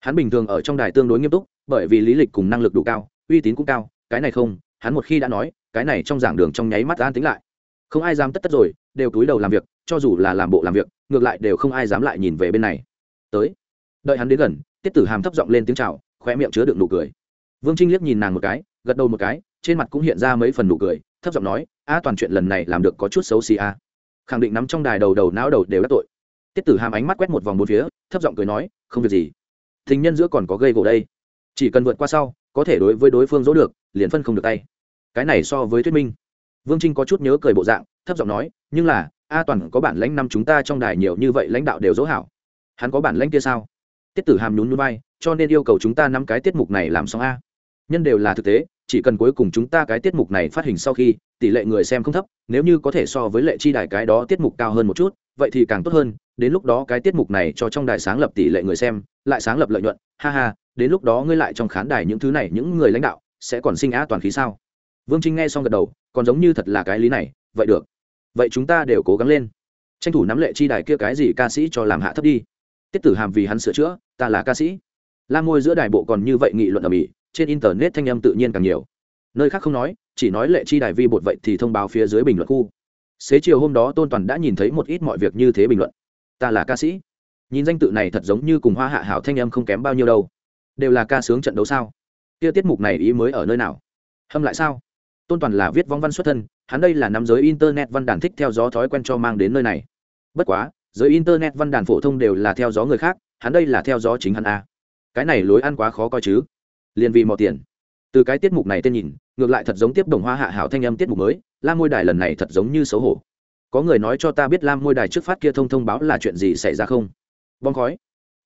Hắn bình thường ở trong đài tương đối nghiêm túc, bởi vì lý lịch cùng năng lực đủ cao, uy tín cũng cao, cái này không, hắn một khi đã nói, cái này trong giảng đường trong nháy mắt an tính lại. Không ai dám tất tất rồi, đều túi đầu làm việc, cho dù là làm bộ làm việc, ngược lại đều không ai dám lại nhìn về bên này. Tới. Đợi hắn đến gần, tiết tử hàm thấp giọng lên tiếng chào khoe miệng chứa đựng nụ cười. Vương trinh liếc nhìn nàng một cái gật đầu một cái, trên mặt cũng hiện ra mấy phần nụ cười, thấp giọng nói, a, toàn chuyện lần này làm được có chút xấu xì a. Khẳng định nắm trong đài đầu đầu não đầu đều đắc tội. Tiết tử hàm ánh mắt quét một vòng bốn phía, thấp giọng cười nói, không việc gì. Thình nhân giữa còn có gây gỗ đây. Chỉ cần vượt qua sau, có thể đối với đối phương dỗ được, liền phân không được tay. Cái này so với thuyết minh. Vương trinh có chút nhớ cười bộ dạng, thấp giọng nói, nhưng là, a toàn có bản lãnh năm chúng ta trong đài nhiều như vậy lãnh đạo đều dỗ hảo. Hắn có bản lãnh kia sao? Tiết tử hàm nhún núi bay cho nên yêu cầu chúng ta năm cái tiết mục này làm xong a nhân đều là thực tế, chỉ cần cuối cùng chúng ta cái tiết mục này phát hình sau khi, tỷ lệ người xem không thấp, nếu như có thể so với lệ chi đài cái đó tiết mục cao hơn một chút, vậy thì càng tốt hơn, đến lúc đó cái tiết mục này cho trong đài sáng lập tỷ lệ người xem, lại sáng lập lợi nhuận, ha ha, đến lúc đó ngươi lại trong khán đài những thứ này, những người lãnh đạo, sẽ còn sinh á toàn khí sao? Vương trinh nghe xong gật đầu, còn giống như thật là cái lý này, vậy được. Vậy chúng ta đều cố gắng lên. Tranh thủ nắm lệ chi đài kia cái gì ca sĩ cho làm hạ thấp đi. Tiết tử hàm vì hắn sửa chữa, ta là ca sĩ. La môi giữa đài bộ còn như vậy nghị luận ở mỹ trên internet thanh âm tự nhiên càng nhiều. Nơi khác không nói, chỉ nói lệ chi đài vi bột vậy thì thông báo phía dưới bình luận khu. Xế chiều hôm đó tôn toàn đã nhìn thấy một ít mọi việc như thế bình luận. Ta là ca sĩ. Nhìn danh tự này thật giống như cùng hoa hạ hảo thanh âm không kém bao nhiêu đâu. Đều là ca sướng trận đấu sao? Kia tiết mục này ý mới ở nơi nào? Hâm lại sao? Tôn toàn là viết vong văn xuất thân, hắn đây là nắm giới internet văn đàn thích theo gió thói quen cho mang đến nơi này. Bất quá, giới internet văn đàn phổ thông đều là theo gió người khác, hắn đây là theo gió chính hắn a. Cái này lối ăn quá khó coi chứ liền vì mò tiền. Từ cái tiết mục này tên nhìn, ngược lại thật giống tiếp đồng hoa hạ hảo thanh âm tiết mục mới, lam môi đài lần này thật giống như xấu hổ. Có người nói cho ta biết lam môi đài trước phát kia thông thông báo là chuyện gì xảy ra không? Bong khói.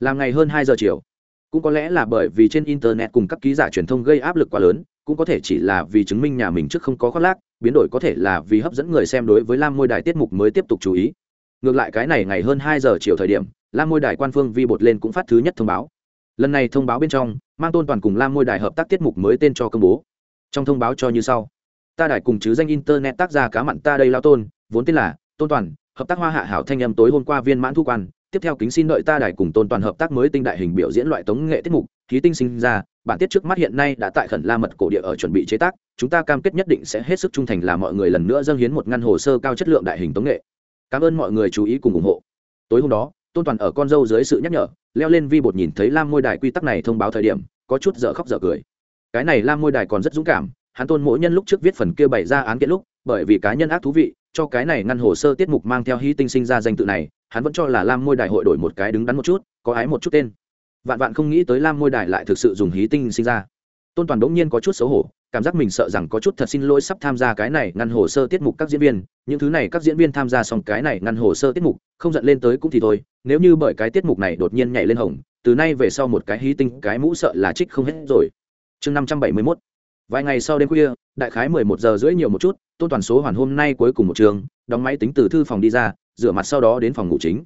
Làm ngày hơn hai giờ chiều. Cũng có lẽ là bởi vì trên internet cùng các ký giả truyền thông gây áp lực quá lớn, cũng có thể chỉ là vì chứng minh nhà mình trước không có khoác lác, biến đổi có thể là vì hấp dẫn người xem đối với lam môi đài tiết mục mới tiếp tục chú ý. Ngược lại cái này ngày hơn hai giờ chiều thời điểm, lam môi đài quan phương vi bột lên cũng phát thứ nhất thông báo lần này thông báo bên trong, mang tôn toàn cùng lam môi đài hợp tác tiết mục mới tên cho công bố. Trong thông báo cho như sau. Ta đài cùng chứ danh internet tác gia cá mặn ta đây lao tôn, vốn tên là tôn toàn, hợp tác hoa hạ hảo thanh âm tối hôm qua viên mãn thu quan. Tiếp theo kính xin đợi ta đài cùng tôn toàn hợp tác mới tinh đại hình biểu diễn loại tống nghệ tiết mục, khí tinh sinh ra. Bản tiết trước mắt hiện nay đã tại khẩn la mật cổ địa ở chuẩn bị chế tác. Chúng ta cam kết nhất định sẽ hết sức trung thành là mọi người lần nữa dâng hiến một ngăn hồ sơ cao chất lượng đại hình tống nghệ. Cảm ơn mọi người chú ý cùng ủng hộ. Tối hôm đó tôn toàn ở con dâu dưới sự nhắc nhở, leo lên vi bột nhìn thấy lam môi đài quy tắc này thông báo thời điểm, có chút dở khóc dở cười. Cái này lam môi đài còn rất dũng cảm, hắn tôn mỗi nhân lúc trước viết phần kia bày ra án kiện lúc, bởi vì cá nhân ác thú vị, cho cái này ngăn hồ sơ tiết mục mang theo hy tinh sinh ra danh tự này, hắn vẫn cho là lam môi đài hội đổi một cái đứng đắn một chút, có ái một chút tên. Vạn vạn không nghĩ tới lam môi đài lại thực sự dùng hí tinh sinh ra. Tôn toàn đ ỗ n g nhiên có chút xấu hổ cảm giác mình sợ rằng có chút thật xin lỗi sắp tham gia cái này ngăn hồ sơ tiết mục các diễn viên. Những thứ này các diễn viên tham gia xong cái này ngăn hồ sơ tiết mục không giận lên tới cũng thì thôi nếu như bởi cái tiết mục này đột nhiên nhảy lên hồng từ nay về sau một cái hí tinh cái mũ sợ là trích không hết rồi. Chương năm trăm bảy mươi mốt. Vài ngày sau đêm khuya đại khái mười một giờ rưỡi nhiều một chút tôn toàn số hoàn hôm nay cuối cùng một trường đóng máy tính từ thư phòng đi ra rửa mặt sau đó đến phòng ngủ chính.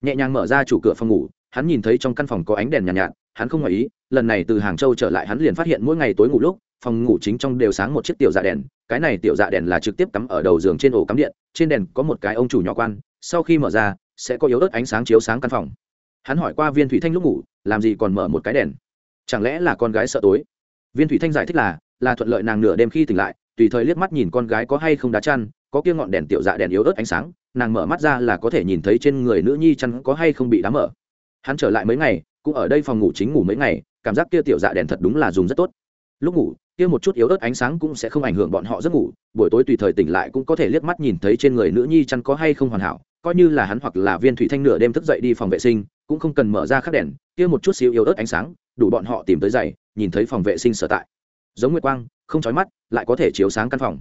Nhẹ nhàng mở ra chủ cửa phòng ngủ hắn nhìn thấy trong căn phòng có ánh đèn nhàn nhạt, nhạt hắn không ngoài ý lần này từ hàng châu trở lại hắn liền phát hiện mỗi ngày tối ngủ lúc phòng ngủ chính trong đều sáng một chiếc tiểu dạ đèn, cái này tiểu dạ đèn là trực tiếp cắm ở đầu giường trên ổ cắm điện, trên đèn có một cái ông chủ nhỏ quan, sau khi mở ra, sẽ có yếu ớt ánh sáng chiếu sáng căn phòng. Hắn hỏi qua viên thủy thanh lúc ngủ, làm gì còn mở một cái đèn? Chẳng lẽ là con gái sợ tối? Viên thủy thanh giải thích là là thuận lợi nàng nửa đêm khi tỉnh lại, tùy thời liếc mắt nhìn con gái có hay không đá chăn, có kia ngọn đèn tiểu dạ đèn yếu ớt ánh sáng, nàng mở mắt ra là có thể nhìn thấy trên người nữ nhi chăn có hay không bị đá mở. Hắn trở lại mấy ngày, cũng ở đây phòng ngủ chính ngủ mấy ngày, cảm giác kia tiểu dạ đèn thật đúng là dùng rất tốt. Lúc ngủ kia một chút yếu ớt ánh sáng cũng sẽ không ảnh hưởng bọn họ giấc ngủ, buổi tối tùy thời tỉnh lại cũng có thể liếc mắt nhìn thấy trên người nữ nhi chăn có hay không hoàn hảo, coi như là hắn hoặc là viên thủy thanh nửa đêm thức dậy đi phòng vệ sinh, cũng không cần mở ra khắc đèn, kia một chút xíu yếu ớt ánh sáng, đủ bọn họ tìm tới giày, nhìn thấy phòng vệ sinh sở tại. Giống nguyệt quang, không chói mắt, lại có thể chiếu sáng căn phòng.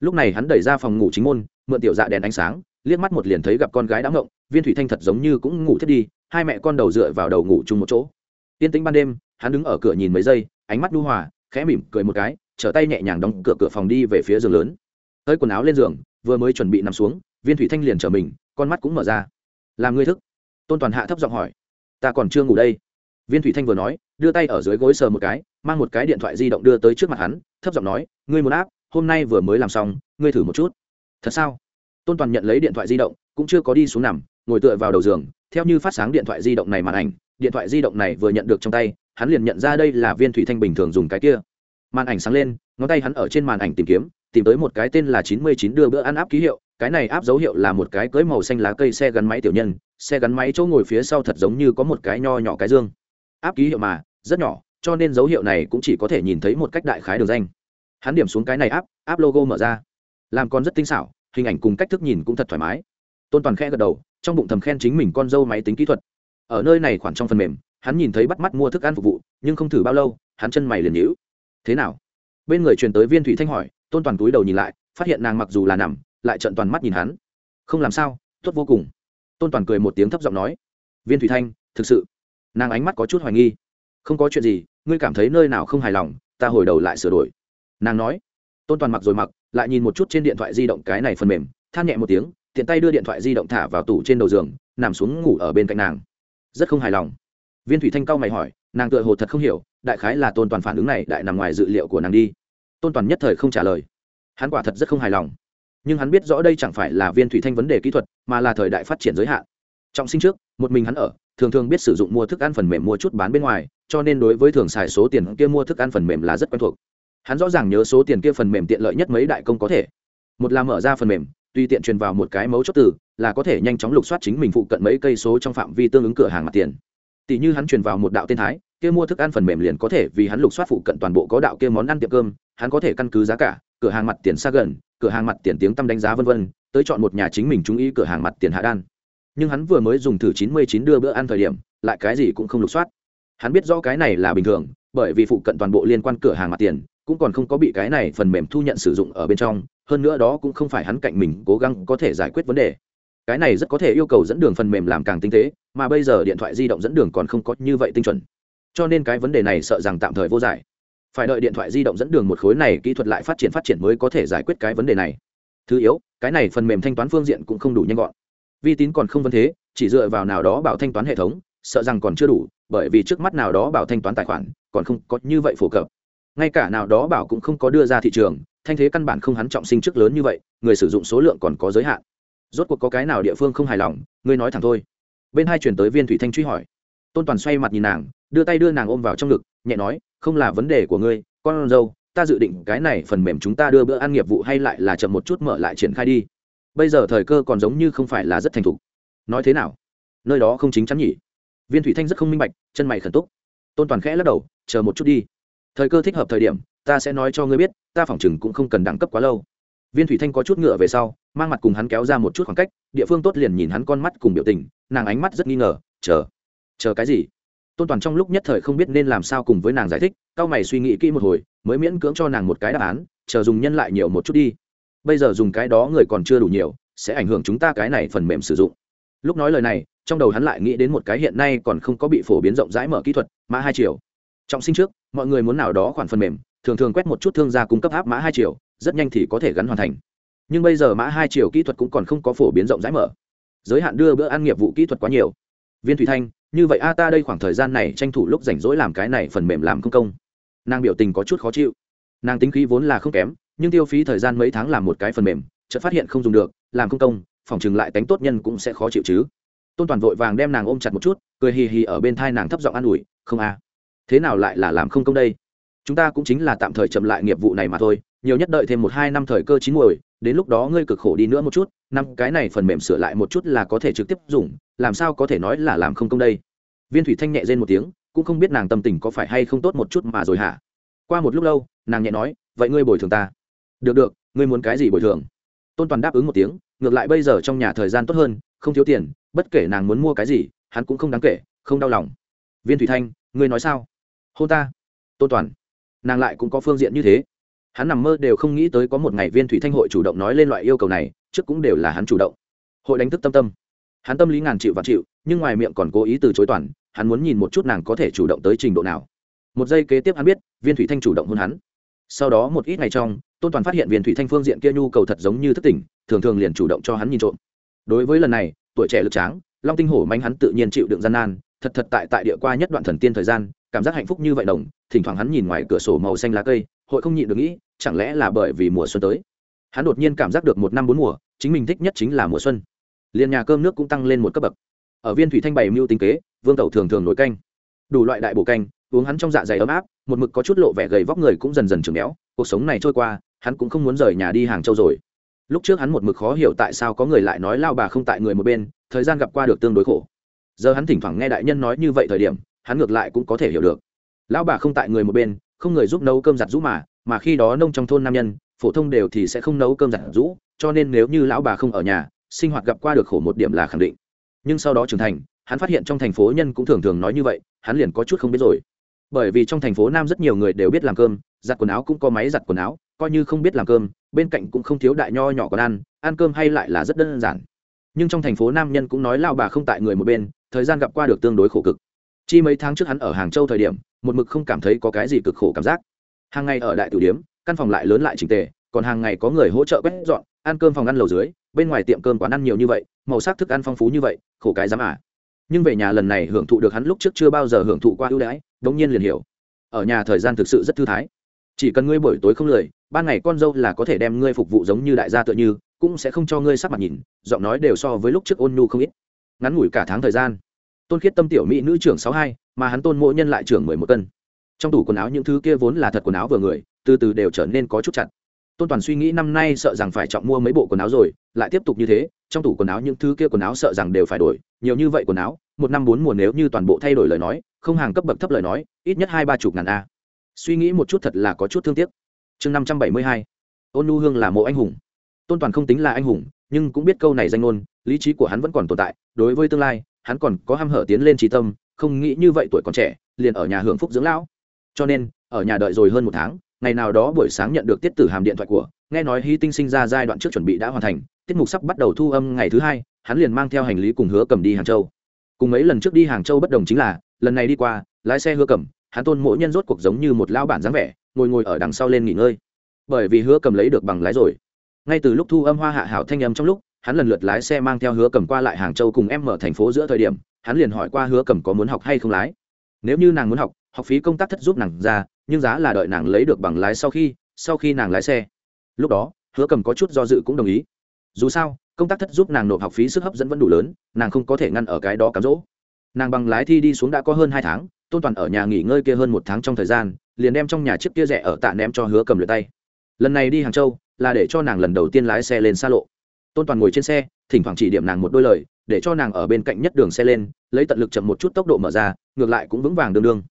Lúc này hắn đẩy ra phòng ngủ chính môn, mượn tiểu dạ đèn ánh sáng, liếc mắt một liền thấy gặp con gái đã ngộng, viên thủy thanh thật giống như cũng ngủ thiết đi, hai mẹ con đầu dựa vào đầu ngủ chung một chỗ. Yên tĩnh ban đêm, hắn đứng ở cửa nhìn mấy giây, ánh mắt đu hòa khẽ mỉm cười một cái, trở tay nhẹ nhàng đóng cửa cửa phòng đi về phía giường lớn. Hơi quần áo lên giường, vừa mới chuẩn bị nằm xuống, viên thủy thanh liền trở mình, con mắt cũng mở ra. Làm ngươi thức. Tôn toàn hạ thấp giọng hỏi. Ta còn chưa ngủ đây. Viên thủy thanh vừa nói, đưa tay ở dưới gối sờ một cái, mang một cái điện thoại di động đưa tới trước mặt hắn, thấp giọng nói, ngươi muốn áp, hôm nay vừa mới làm xong, ngươi thử một chút. Thật sao? Tôn toàn nhận lấy điện thoại di động, cũng chưa có đi xuống nằm, ngồi tựa vào đầu giường, theo như phát sáng điện thoại di động này màn ảnh, điện thoại di động này vừa nhận được trong tay hắn liền nhận ra đây là viên thủy thanh bình thường dùng cái kia. Màn ảnh sáng lên, ngón tay hắn ở trên màn ảnh tìm kiếm, tìm tới một cái tên là chín mươi chín đưa bữa ăn áp ký hiệu, cái này áp dấu hiệu là một cái cưới màu xanh lá cây xe gắn máy tiểu nhân, xe gắn máy chỗ ngồi phía sau thật giống như có một cái nho nhỏ cái dương. Áp ký hiệu mà, rất nhỏ, cho nên dấu hiệu này cũng chỉ có thể nhìn thấy một cách đại khái đường danh. Hắn điểm xuống cái này áp áp logo mở ra. Làm con rất tinh xảo, hình ảnh cùng cách thức nhìn cũng thật thoải mái. Tôn toàn khe gật đầu, trong bụng thầm khen chính mình con dâu máy tính kỹ thuật. Ở nơi này khoảng trong phần mềm hắn nhìn thấy bắt mắt mua thức ăn phục vụ, nhưng không thử bao lâu, hắn chân mày liền nhíu. Thế nào? Bên người truyền tới viên thủy thanh hỏi, tôn toàn túi đầu nhìn lại, phát hiện nàng mặc dù là nằm, lại trận toàn mắt nhìn hắn. Không làm sao, tốt vô cùng. Tôn toàn cười một tiếng thấp giọng nói. Viên thủy thanh, thực sự. Nàng ánh mắt có chút hoài nghi. Không có chuyện gì, ngươi cảm thấy nơi nào không hài lòng, ta hồi đầu lại sửa đổi. Nàng nói. Tôn toàn mặc rồi mặc, lại nhìn một chút trên điện thoại di động cái này phần mềm, than nhẹ một tiếng, tiện tay đưa điện thoại di động thả vào tủ trên đầu giường, nằm xuống ngủ ở bên cạnh nàng. Rất không hài lòng viên thủy thanh cao mày hỏi, nàng tựa hồ thật không hiểu, đại khái là tôn toàn phản ứng này đại nằm ngoài dự liệu của nàng đi. Tôn toàn nhất thời không trả lời. Hắn quả thật rất không hài lòng. Nhưng hắn biết rõ đây chẳng phải là viên thủy thanh vấn đề kỹ thuật, mà là thời đại phát triển giới hạn. Trọng sinh trước, một mình hắn ở, thường thường biết sử dụng mua thức ăn phần mềm mua chút bán bên ngoài, cho nên đối với thường xài số tiền kia mua thức ăn phần mềm là rất quen thuộc. Hắn rõ ràng nhớ số tiền kia phần mềm tiện lợi nhất mấy đại công có thể. Một là mở ra phần mềm, tùy tiện truyền vào một cái mấu chốt từ, là có thể nhanh chóng lục soát chính mình phụ cận mấy cây số trong phạm vi tương ứng cửa hàng mặt tiền tỷ như hắn truyền vào một đạo tên thái, kia mua thức ăn phần mềm liền có thể vì hắn lục soát phụ cận toàn bộ có đạo kia món ăn tiệm cơm, hắn có thể căn cứ giá cả, cửa hàng mặt tiền xa gần, cửa hàng mặt tiền tiếng tăm đánh giá vân vân, tới chọn một nhà chính mình chú ý cửa hàng mặt tiền hạ đan. Nhưng hắn vừa mới dùng thử chín mươi chín đưa bữa ăn thời điểm, lại cái gì cũng không lục soát. Hắn biết rõ cái này là bình thường, bởi vì phụ cận toàn bộ liên quan cửa hàng mặt tiền, cũng còn không có bị cái này phần mềm thu nhận sử dụng ở bên trong, hơn nữa đó cũng không phải hắn cạnh mình cố gắng có thể giải quyết vấn đề cái này rất có thể yêu cầu dẫn đường phần mềm làm càng tinh tế, mà bây giờ điện thoại di động dẫn đường còn không có như vậy tinh chuẩn. Cho nên cái vấn đề này sợ rằng tạm thời vô giải. Phải đợi điện thoại di động dẫn đường một khối này kỹ thuật lại phát triển phát triển mới có thể giải quyết cái vấn đề này. Thứ yếu, cái này phần mềm thanh toán phương diện cũng không đủ nhanh gọn. Vi tín còn không vấn thế, chỉ dựa vào nào đó bảo thanh toán hệ thống, sợ rằng còn chưa đủ, bởi vì trước mắt nào đó bảo thanh toán tài khoản, còn không có như vậy phổ cập. Ngay cả nào đó bảo cũng không có đưa ra thị trường, thanh thế căn bản không hắn trọng sinh trước lớn như vậy, người sử dụng số lượng còn có giới hạn rốt cuộc có cái nào địa phương không hài lòng, ngươi nói thẳng thôi. Bên hai chuyển tới viên thủy thanh truy hỏi. Tôn toàn xoay mặt nhìn nàng, đưa tay đưa nàng ôm vào trong ngực, nhẹ nói, không là vấn đề của ngươi, con dâu, ta dự định cái này phần mềm chúng ta đưa bữa ăn nghiệp vụ hay lại là chậm một chút mở lại triển khai đi. Bây giờ thời cơ còn giống như không phải là rất thành thục. Nói thế nào? Nơi đó không chính chắn nhỉ? Viên thủy thanh rất không minh bạch, chân mày khẩn túc. Tôn toàn khẽ lắc đầu, chờ một chút đi. Thời cơ thích hợp thời điểm, ta sẽ nói cho ngươi biết, ta phỏng chừng cũng không cần đẳng cấp quá lâu viên thủy thanh có chút ngựa về sau, mang mặt cùng hắn kéo ra một chút khoảng cách, địa phương tốt liền nhìn hắn con mắt cùng biểu tình, nàng ánh mắt rất nghi ngờ, chờ chờ cái gì? Tôn toàn trong lúc nhất thời không biết nên làm sao cùng với nàng giải thích c a o mày suy nghĩ kỹ một hồi, mới miễn cưỡng cho nàng một cái đáp án, chờ dùng nhân lại nhiều một chút đi. Bây giờ dùng cái đó người còn chưa đủ nhiều, sẽ ảnh hưởng chúng ta cái này phần mềm sử dụng. Lúc nói lời này, trong đầu hắn lại nghĩ đến một cái hiện nay còn không có bị phổ biến rộng rãi mở kỹ thuật, mã hai triệu trọng sinh trước, mọi người muốn nào đó khoản phần mềm, thường thường quét một chút thương gia cung cấp áp mã hai triệu rất nhanh thì có thể gắn hoàn thành. Nhưng bây giờ mã hai chiều kỹ thuật cũng còn không có phổ biến rộng rãi mở. Giới hạn đưa bữa ăn nghiệp vụ kỹ thuật quá nhiều. Viên thủy thanh, như vậy a, ta đây khoảng thời gian này tranh thủ lúc rảnh rỗi làm cái này phần mềm làm không công. Nàng biểu tình có chút khó chịu. Nàng tính khí vốn là không kém, nhưng tiêu phí thời gian mấy tháng làm một cái phần mềm, chợt phát hiện không dùng được, làm không công, phòng chừng lại tánh tốt nhân cũng sẽ khó chịu chứ. Tôn toàn vội vàng đem nàng ôm chặt một chút, cười hì hì ở bên thai nàng thấp giọng an ủi, không a, thế nào lại là làm không công đây? Chúng ta cũng chính là tạm thời chậm lại nghiệp vụ này mà thôi nhiều nhất đợi thêm một hai năm thời cơ chín muồi, đến lúc đó ngươi cực khổ đi nữa một chút, năm cái này phần mềm sửa lại một chút là có thể trực tiếp dùng, làm sao có thể nói là làm không công đây? Viên thủy thanh nhẹ rên một tiếng, cũng không biết nàng tâm tình có phải hay không tốt một chút mà rồi hả? Qua một lúc lâu, nàng nhẹ nói, vậy ngươi bồi thường ta. Được được, ngươi muốn cái gì bồi thường? Tôn toàn đáp ứng một tiếng, ngược lại bây giờ trong nhà thời gian tốt hơn, không thiếu tiền, bất kể nàng muốn mua cái gì, hắn cũng không đáng kể, không đau lòng. Viên thủy thanh, ngươi nói sao? Hôn ta. Tôn toàn, nàng lại cũng có phương diện như thế hắn nằm mơ đều không nghĩ tới có một ngày viên thủy thanh hội chủ động nói lên loại yêu cầu này, trước cũng đều là hắn chủ động. Hội đánh thức tâm tâm. Hắn tâm lý ngàn chịu và chịu, nhưng ngoài miệng còn cố ý từ chối toàn, hắn muốn nhìn một chút nàng có thể chủ động tới trình độ nào. Một giây kế tiếp hắn biết, viên thủy thanh chủ động hôn hắn. Sau đó một ít ngày trong, tôn toàn phát hiện viên thủy thanh phương diện kia nhu cầu thật giống như thất tỉnh thường thường liền chủ động cho hắn nhìn trộm. Đối với lần này, tuổi trẻ lực tráng, long tinh hổ manh hắn tự nhiên chịu đựng gian nan, thật thật tại tại địa qua nhất đoạn thần tiên thời gian, cảm giác hạnh phúc như vậy đồng, thỉnh thoảng hắn nhìn ngoài cửa sổ màu xanh lá cây hội không nhịn được nghĩ, chẳng lẽ là bởi vì mùa xuân tới? Hắn đột nhiên cảm giác được một năm bốn mùa, chính mình thích nhất chính là mùa xuân. Liền nhà cơm nước cũng tăng lên một cấp bậc. Ở viên thủy thanh bày mưu tinh kế, vương tẩu thường thường nổi canh. Đủ loại đại bổ canh, uống hắn trong dạ dày ấm áp, một mực có chút lộ vẻ gầy vóc người cũng dần dần trưởng béo cuộc sống này trôi qua, hắn cũng không muốn rời nhà đi hàng châu rồi. Lúc trước hắn một mực khó hiểu tại sao có người lại nói lao bà không tại người một bên, thời gian gặp qua được tương đối khổ. Giờ hắn thỉnh thoảng nghe đại nhân nói như vậy thời điểm, hắn ngược lại cũng có thể hiểu được. Lão bà không tại người một bên không người giúp nấu cơm giặt rũ mà mà khi đó nông trong thôn nam nhân, phổ thông đều thì sẽ không nấu cơm giặt rũ, cho nên nếu như lão bà không ở nhà, sinh hoạt gặp qua được khổ một điểm là khẳng định. Nhưng sau đó trưởng thành, hắn phát hiện trong thành phố nhân cũng thường thường nói như vậy, hắn liền có chút không biết rồi. Bởi vì trong thành phố nam rất nhiều người đều biết làm cơm, giặt quần áo cũng có máy giặt quần áo, coi như không biết làm cơm, bên cạnh cũng không thiếu đại nho nhỏ còn ăn ăn cơm hay lại là rất đơn giản. Nhưng trong thành phố nam nhân cũng nói lao bà không tại người một bên, thời gian gặp qua được tương đối khổ cực chi mấy tháng trước hắn ở hàng châu thời điểm, một mực không cảm thấy có cái gì cực khổ cảm giác. Hàng ngày ở đại tử điếm, căn phòng lại lớn lại trình tề, còn hàng ngày có người hỗ trợ quét dọn, ăn cơm phòng ăn lầu dưới, bên ngoài tiệm cơm quán ăn nhiều như vậy, màu sắc thức ăn phong phú như vậy, khổ cái dám à. Nhưng về nhà lần này hưởng thụ được hắn lúc trước chưa bao giờ hưởng thụ qua ưu đãi, đống nhiên liền hiểu. Ở nhà thời gian thực sự rất thư thái. Chỉ cần ngươi buổi tối không lười, ban ngày con dâu là có thể đem ngươi phục vụ giống như đại gia tựa như, cũng sẽ không cho ngươi sắc mặt nhìn, giọng nói đều so với lúc trước ôn nhu không ít. Ngắn ngủi cả tháng thời gian tôn khiết tâm tiểu mỹ nữ trưởng sáu hai, mà hắn tôn mộ nhân lại trưởng mười một cân. Trong tủ quần áo những thứ kia vốn là thật quần áo vừa người, từ từ đều trở nên có chút chặt. Tôn toàn suy nghĩ năm nay sợ rằng phải chọn mua mấy bộ quần áo rồi, lại tiếp tục như thế, trong tủ quần áo những thứ kia quần áo sợ rằng đều phải đổi, nhiều như vậy quần áo, một năm bốn mùa nếu như toàn bộ thay đổi lời nói, không hàng cấp bậc thấp lời nói, ít nhất hai ba chục ngàn a. Suy nghĩ một chút thật là có chút thương tiếc. Chương năm trăm bảy mươi hai, ôn nu hương là mộ anh hùng. Tôn toàn không tính là anh hùng, nhưng cũng biết câu này danh ngôn, lý trí của hắn vẫn còn tồn tại, đối với tương lai hắn còn có h a m hở tiến lên trí tâm, không nghĩ như vậy tuổi còn trẻ, liền ở nhà hưởng phúc dưỡng lão. Cho nên, ở nhà đợi rồi hơn một tháng, ngày nào đó buổi sáng nhận được tiết tử hàm điện thoại của, nghe nói hy tinh sinh ra giai đoạn trước chuẩn bị đã hoàn thành, tiết mục sắp bắt đầu thu âm ngày thứ hai, hắn liền mang theo hành lý cùng hứa cầm đi hàng châu. Cùng mấy lần trước đi hàng châu bất đồng chính là, lần này đi qua, lái xe hứa cầm, hắn tôn mỗi nhân rốt cuộc giống như một lao bản dáng vẻ, ngồi ngồi ở đằng sau lên nghỉ ngơi. Bởi vì hứa cầm lấy được bằng lái rồi. Ngay từ lúc thu âm hoa hạ hảo thanh âm trong lúc hắn lần lượt lái xe mang theo hứa cầm qua lại hàng châu cùng em mở thành phố giữa thời điểm, hắn liền hỏi qua hứa cầm có muốn học hay không lái. Nếu như nàng muốn học học phí công tác thất giúp nàng ra, nhưng giá là đợi nàng lấy được bằng lái sau khi sau khi nàng lái xe. Lúc đó, hứa cầm có chút do dự cũng đồng ý. Dù sao, công tác thất giúp nàng nộp học phí sức hấp dẫn vẫn đủ lớn, nàng không có thể ngăn ở cái đó cám dỗ. Nàng bằng lái thi đi xuống đã có hơn hai tháng, tôn toàn ở nhà nghỉ ngơi kia hơn một tháng trong thời gian, liền đem trong nhà chiếc kia rẻ ở tạ ném cho hứa cầm lượt tay. Lần này đi hàng châu, là để cho nàng lần đầu tiên lái xe lên xa lộ tôn toàn ngồi trên xe thỉnh thoảng chỉ điểm nàng một đôi lời để cho nàng ở bên cạnh nhất đường xe lên lấy tận lực chậm một chút tốc độ mở ra ngược lại cũng vững vàng đương đương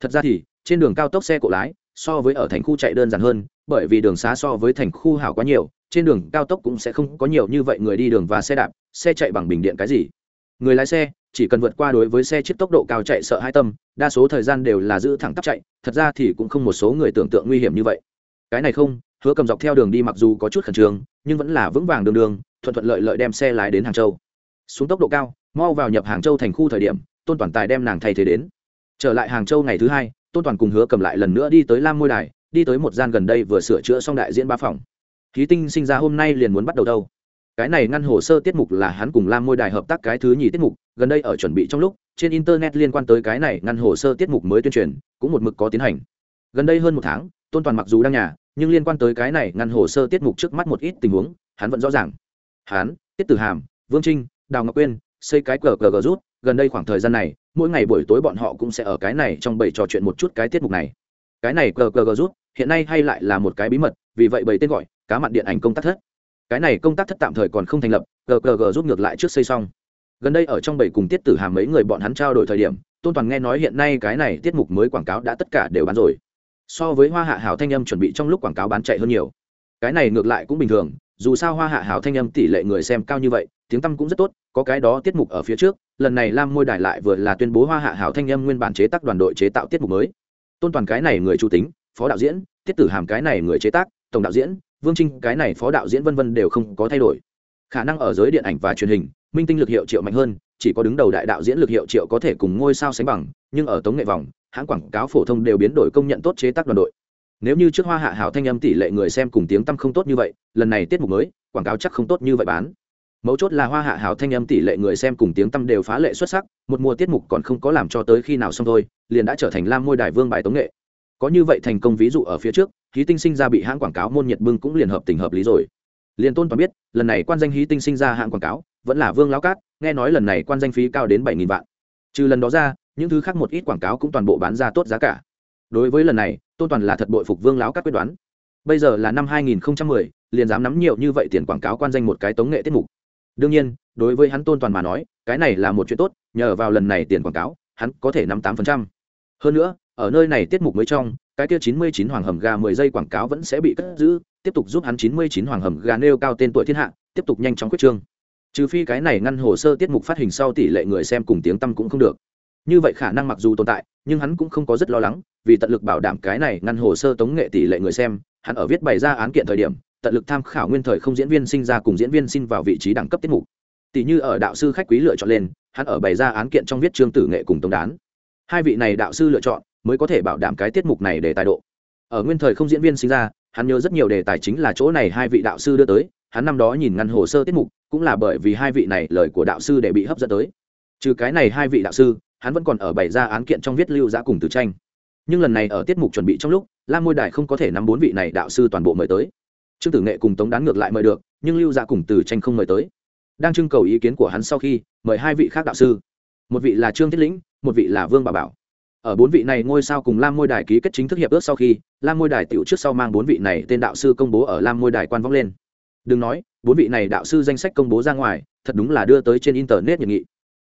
thật ra thì trên đường cao tốc xe cộ lái so với ở thành khu chạy đơn giản hơn bởi vì đường xá so với thành khu hảo quá nhiều trên đường cao tốc cũng sẽ không có nhiều như vậy người đi đường và xe đạp xe chạy bằng bình điện cái gì người lái xe chỉ cần vượt qua đối với xe chiếc tốc độ cao chạy sợ hai tâm đa số thời gian đều là giữ thẳng tắp chạy thật ra thì cũng không một số người tưởng tượng nguy hiểm như vậy cái này không hứa cầm dọc theo đường đi mặc dù có chút khẩn trương, nhưng vẫn là vững vàng đường đường, thuận thuận lợi lợi đem xe lái đến hàng châu. Xuống tốc độ cao, mau vào nhập hàng châu thành khu thời điểm, tôn toàn tài đem nàng thay thế đến. Trở lại hàng châu ngày thứ hai, tôn toàn cùng hứa cầm lại lần nữa đi tới lam môi đài, đi tới một gian gần đây vừa sửa chữa xong đại diễn ba phòng. Khí tinh sinh ra hôm nay liền muốn bắt đầu đâu. Cái này ngăn hồ sơ tiết mục là hắn cùng lam môi đài hợp tác cái thứ nhì tiết mục, gần đây ở chuẩn bị trong lúc, trên internet liên quan tới cái này ngăn hồ sơ tiết mục mới tuyên truyền, cũng một mực có tiến hành. Gần đây hơn một tháng, tôn toàn mặc dù đang nhà nhưng liên quan tới cái này ngăn hồ sơ tiết mục trước mắt một ít tình huống, hắn vẫn rõ ràng. Hắn, tiết tử hàm, vương trinh, đào ngọc quyên, xây cái cờ cờ cờ rút, gần đây khoảng thời gian này, mỗi ngày buổi tối bọn họ cũng sẽ ở cái này trong bảy trò chuyện một chút cái tiết mục này. Cái này cờ cờ cờ rút, hiện nay hay lại là một cái bí mật, vì vậy bảy tên gọi, cá mặn điện ảnh công tác thất. Cái này công tác thất tạm thời còn không thành lập, cờ cờ cờ rút ngược lại trước xây xong. Gần đây ở trong bảy cùng tiết tử hàm mấy người bọn hắn trao đổi thời điểm, tôn toàn nghe nói hiện nay cái này tiết mục mới quảng cáo đã tất cả đều bán rồi so với hoa hạ hảo thanh âm chuẩn bị trong lúc quảng cáo bán chạy hơn nhiều. Cái này ngược lại cũng bình thường, dù sao hoa hạ hảo thanh âm tỷ lệ người xem cao như vậy, tiếng tăm cũng rất tốt, có cái đó tiết mục ở phía trước, lần này lam môi đài lại vừa là tuyên bố hoa hạ hảo thanh âm nguyên bản chế tác đoàn đội chế tạo tiết mục mới. Tôn toàn cái này người chủ tính, phó đạo diễn, tiết tử hàm cái này người chế tác, tổng đạo diễn, vương trinh cái này phó đạo diễn vân vân đều không có thay đổi. Khả năng ở giới điện ảnh và truyền hình, minh tinh lực hiệu triệu mạnh hơn, chỉ có đứng đầu đại đạo diễn lực hiệu triệu có thể cùng ngôi sao sánh bằng, nhưng ở tống nghệ vòng hãng quảng cáo phổ thông đều biến đổi công nhận tốt chế tác đoàn đội. Nếu như trước hoa hạ hảo thanh âm tỷ lệ người xem cùng tiếng tăm không tốt như vậy, lần này tiết mục mới, quảng cáo chắc không tốt như vậy bán. Mấu chốt là hoa hạ hảo thanh âm tỷ lệ người xem cùng tiếng tăm đều phá lệ xuất sắc, một mùa tiết mục còn không có làm cho tới khi nào xong thôi, liền đã trở thành lam môi đài vương bài tống nghệ. Có như vậy thành công ví dụ ở phía trước, hí tinh sinh ra bị hãng quảng cáo môn nhật bưng cũng liền hợp tình hợp lý rồi. Liền tôn toàn biết, lần này quan danh hí tinh sinh ra hãng quảng cáo, vẫn là vương lão cát, nghe nói lần này quan danh phí cao đến bảy nghìn vạn. Trừ lần đó ra những thứ khác một ít quảng cáo cũng toàn bộ bán ra tốt giá cả. Đối với lần này tôn toàn là thật bội phục vương lão các quyết đoán. Bây giờ là năm 2010, liền dám nắm nhiều như vậy tiền quảng cáo quan danh một cái tống nghệ tiết mục. Đương nhiên đối với hắn tôn toàn mà nói cái này là một chuyện tốt nhờ vào lần này tiền quảng cáo hắn có thể nắm tám phần trăm. Hơn nữa ở nơi này tiết mục mới trong cái kia chín mươi chín hoàng hầm gà mười giây quảng cáo vẫn sẽ bị cất giữ tiếp tục giúp hắn chín mươi chín hoàng hầm gà nêu cao tên tuổi thiên hạ tiếp tục nhanh chóng quyết trương trừ phi cái này ngăn hồ sơ tiết mục phát hình sau tỷ lệ người xem cùng tiếng tăm cũng không được như vậy khả năng mặc dù tồn tại, nhưng hắn cũng không có rất lo lắng, vì tận lực bảo đảm cái này ngăn hồ sơ tống nghệ tỷ lệ người xem, hắn ở viết bày ra án kiện thời điểm, tận lực tham khảo nguyên thời không diễn viên sinh ra cùng diễn viên xin vào vị trí đẳng cấp tiết mục. Tỷ như ở đạo sư khách quý lựa chọn lên, hắn ở bày ra án kiện trong viết trương tử nghệ cùng tống đán. Hai vị này đạo sư lựa chọn, mới có thể bảo đảm cái tiết mục này để tài độ. Ở nguyên thời không diễn viên sinh ra, hắn nhớ rất nhiều đề tài chính là chỗ này hai vị đạo sư đưa tới, hắn năm đó nhìn ngăn hồ sơ tiết mục, cũng là bởi vì hai vị này lời của đạo sư để bị hấp dẫn tới. Trừ cái này hai vị đạo sư hắn vẫn còn ở bày ra án kiện trong viết lưu giã cùng từ tranh. Nhưng lần này ở tiết mục chuẩn bị trong lúc lam môi đài không có thể nắm bốn vị này đạo sư toàn bộ mời tới. Trương tử nghệ cùng tống đán ngược lại mời được, nhưng lưu giã cùng từ tranh không mời tới. Đang trưng cầu ý kiến của hắn sau khi, mời hai vị khác đạo sư. Một vị là trương thiết lĩnh, một vị là vương bà bảo. Ở bốn vị này ngôi sao cùng lam môi đài ký kết chính thức hiệp ước sau khi lam môi đài tiểu trước sau mang bốn vị này tên đạo sư công bố ở lam môi đài quan vong lên. Đừng nói, bốn vị này đạo sư danh sách công bố ra ngoài, thật đúng là đưa tới trên internet nhiệt nghị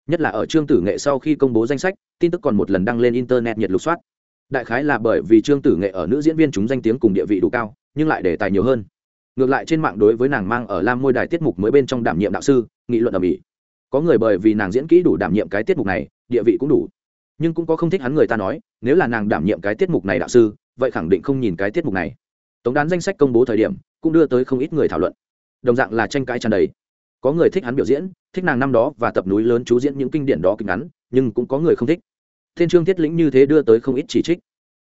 nhất là ở trương tử nghệ sau khi công bố danh sách, tin tức còn một lần đăng lên internet nhiệt lục soát. Đại khái là bởi vì trương tử nghệ ở nữ diễn viên chúng danh tiếng cùng địa vị đủ cao, nhưng lại đề tài nhiều hơn. Ngược lại trên mạng đối với nàng mang ở lam môi đài tiết mục mới bên trong đảm nhiệm đạo sư, nghị luận ở mỹ có người bởi vì nàng diễn kỹ đủ đảm nhiệm cái tiết mục này, địa vị cũng đủ. Nhưng cũng có không thích hắn người ta nói, nếu là nàng đảm nhiệm cái tiết mục này đạo sư, vậy khẳng định không nhìn cái tiết mục này. Tống đán danh sách công bố thời điểm, cũng đưa tới không ít người thảo luận. Đồng dạng là tranh cãi tràn đầy có người thích hắn biểu diễn, thích nàng năm đó và tập núi lớn chú diễn những kinh điển đó kinh ngắn, nhưng cũng có người không thích. Tên trương thiết lĩnh như thế đưa tới không ít chỉ trích.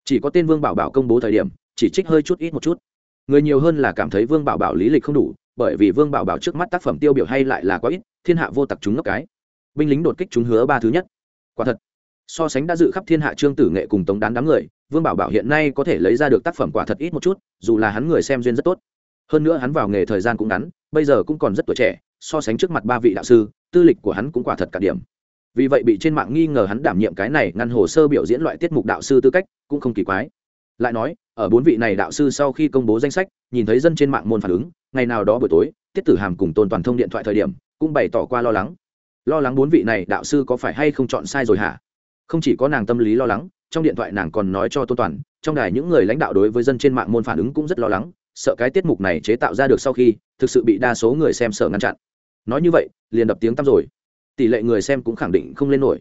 Chỉ có tên vương bảo bảo công bố thời điểm, chỉ trích hơi chút ít một chút. Người nhiều hơn là cảm thấy vương bảo bảo lý lịch không đủ, bởi vì vương bảo bảo trước mắt tác phẩm tiêu biểu hay lại là quá ít, thiên hạ vô tặc chúng ngốc cái. Binh lính đột kích chúng hứa ba thứ nhất. Quả thật, so sánh đã dự khắp thiên hạ trương tử nghệ cùng tống đán đám người, vương bảo bảo hiện nay có thể lấy ra được tác phẩm quả thật ít một chút, dù là hắn người xem duyên rất tốt. Hơn nữa hắn vào nghề thời gian cũng ngắn bây giờ cũng còn rất tuổi trẻ, so sánh trước mặt ba vị đạo sư, tư lịch của hắn cũng quả thật cả điểm. Vì vậy bị trên mạng nghi ngờ hắn đảm nhiệm cái này ngăn hồ sơ biểu diễn loại tiết mục đạo sư tư cách, cũng không kỳ quái. Lại nói, ở bốn vị này đạo sư sau khi công bố danh sách, nhìn thấy dân trên mạng môn phản ứng, ngày nào đó buổi tối, tiết tử hàm cùng tôn toàn thông điện thoại thời điểm, cũng bày tỏ qua lo lắng. Lo lắng bốn vị này đạo sư có phải hay không chọn sai rồi hả? Không chỉ có nàng tâm lý lo lắng, trong điện thoại nàng còn nói cho tôn toàn, trong đài những người lãnh đạo đối với dân trên mạng môn phản ứng cũng rất lo lắng, sợ cái tiết mục này chế tạo ra được sau khi thực sự bị đa số người xem sợ ngăn chặn. Nói như vậy, liền đập tiếng tăm rồi. Tỷ lệ người xem cũng khẳng định không lên nổi.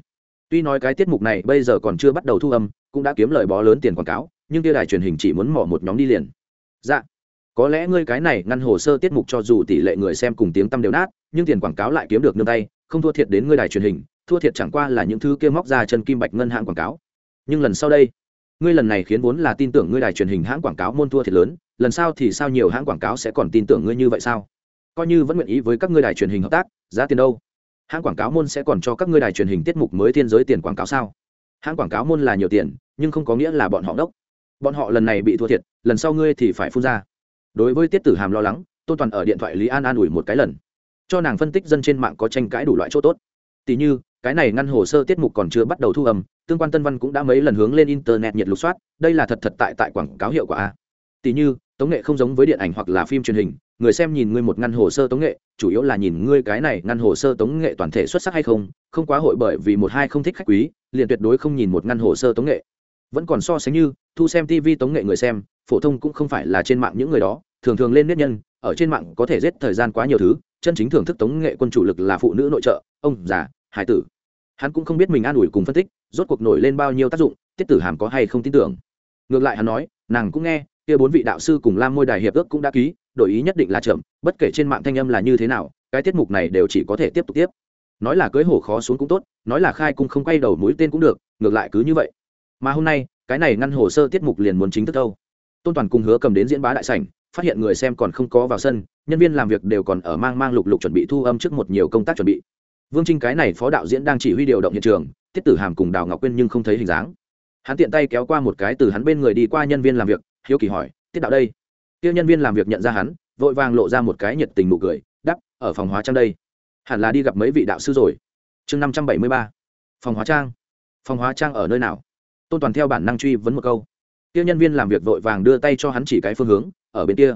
Tuy nói cái tiết mục này bây giờ còn chưa bắt đầu thu âm, cũng đã kiếm lời bó lớn tiền quảng cáo, nhưng kia đài truyền hình chỉ muốn mỏ một nhóm đi liền. Dạ. Có lẽ ngươi cái này ngăn hồ sơ tiết mục cho dù tỷ lệ người xem cùng tiếng tăm đều nát, nhưng tiền quảng cáo lại kiếm được nương tay, không thua thiệt đến ngươi đài truyền hình, thua thiệt chẳng qua là những thứ kia móc ra chân kim bạch ngân hạng quảng cáo. Nhưng lần sau đây ngươi lần này khiến vốn là tin tưởng ngươi đài truyền hình hãng quảng cáo môn thua thiệt lớn, lần sau thì sao nhiều hãng quảng cáo sẽ còn tin tưởng ngươi như vậy sao? Coi như vẫn nguyện ý với các ngươi đài truyền hình hợp tác, giá tiền đâu? Hãng quảng cáo môn sẽ còn cho các ngươi đài truyền hình tiết mục mới thiên giới tiền quảng cáo sao? Hãng quảng cáo môn là nhiều tiền, nhưng không có nghĩa là bọn họ đốc bọn họ lần này bị thua thiệt, lần sau ngươi thì phải phun ra. Đối với tiết tử hàm lo lắng, tôn toàn ở điện thoại lý an an ủi một cái lần. Cho nàng phân tích dân trên mạng có tranh cãi đủ loại chỗ tốt. Tỷ như cái này ngăn hồ sơ tiết mục còn chưa bắt đầu thu âm, tương quan tân văn cũng đã mấy lần hướng lên internet nhiệt lục soát, đây là thật thật tại tại quảng cáo hiệu quả a. Tỷ như, tống nghệ không giống với điện ảnh hoặc là phim truyền hình, người xem nhìn ngươi một ngăn hồ sơ tống nghệ, chủ yếu là nhìn ngươi cái này ngăn hồ sơ tống nghệ toàn thể xuất sắc hay không không quá hội bởi vì một hai không thích khách quý, liền tuyệt đối không nhìn một ngăn hồ sơ tống nghệ. Vẫn còn so sánh như, thu xem tv tống nghệ người xem, phổ thông cũng không phải là trên mạng những người đó, thường thường lên nét nhân, ở trên mạng có thể giết thời gian quá nhiều thứ, chân chính thưởng thức tống nghệ quân chủ lực là phụ nữ nội trợ, ông già hải tử. Hắn cũng không biết mình an ủi cùng phân tích, rốt cuộc nổi lên bao nhiêu tác dụng, tiết tử hàm có hay không tin tưởng. Ngược lại hắn nói, nàng cũng nghe, kia bốn vị đạo sư cùng lam môi đài hiệp ước cũng đã ký, đổi ý nhất định là chậm, bất kể trên mạng thanh âm là như thế nào, cái tiết mục này đều chỉ có thể tiếp tục tiếp. Nói là cưới hổ khó xuống cũng tốt, nói là khai cung không quay đầu mũi tên cũng được, ngược lại cứ như vậy. Mà hôm nay, cái này ngăn hồ sơ tiết mục liền muốn chính thức đâu. Tôn toàn cùng hứa cầm đến diễn bá đại sảnh, phát hiện người xem còn không có vào sân, nhân viên làm việc đều còn ở mang mang lục lục chuẩn bị thu âm trước một nhiều công tác chuẩn bị vương trinh cái này phó đạo diễn đang chỉ huy điều động hiện trường tiết tử hàm cùng đào ngọc quyên nhưng không thấy hình dáng. Hắn tiện tay kéo qua một cái từ hắn bên người đi qua nhân viên làm việc, hiếu kỳ hỏi tiết đạo đây? Kia nhân viên làm việc nhận ra hắn, vội vàng lộ ra một cái nhiệt tình nụ cười đắp ở phòng hóa trang đây. Hẳn là đi gặp mấy vị đạo sư rồi. Chương năm trăm bảy mươi ba. Phòng hóa trang. Phòng hóa trang ở nơi nào? Tôn toàn theo bản năng truy vấn một câu. Kia nhân viên làm việc vội vàng đưa tay cho hắn chỉ cái phương hướng, ở bên kia.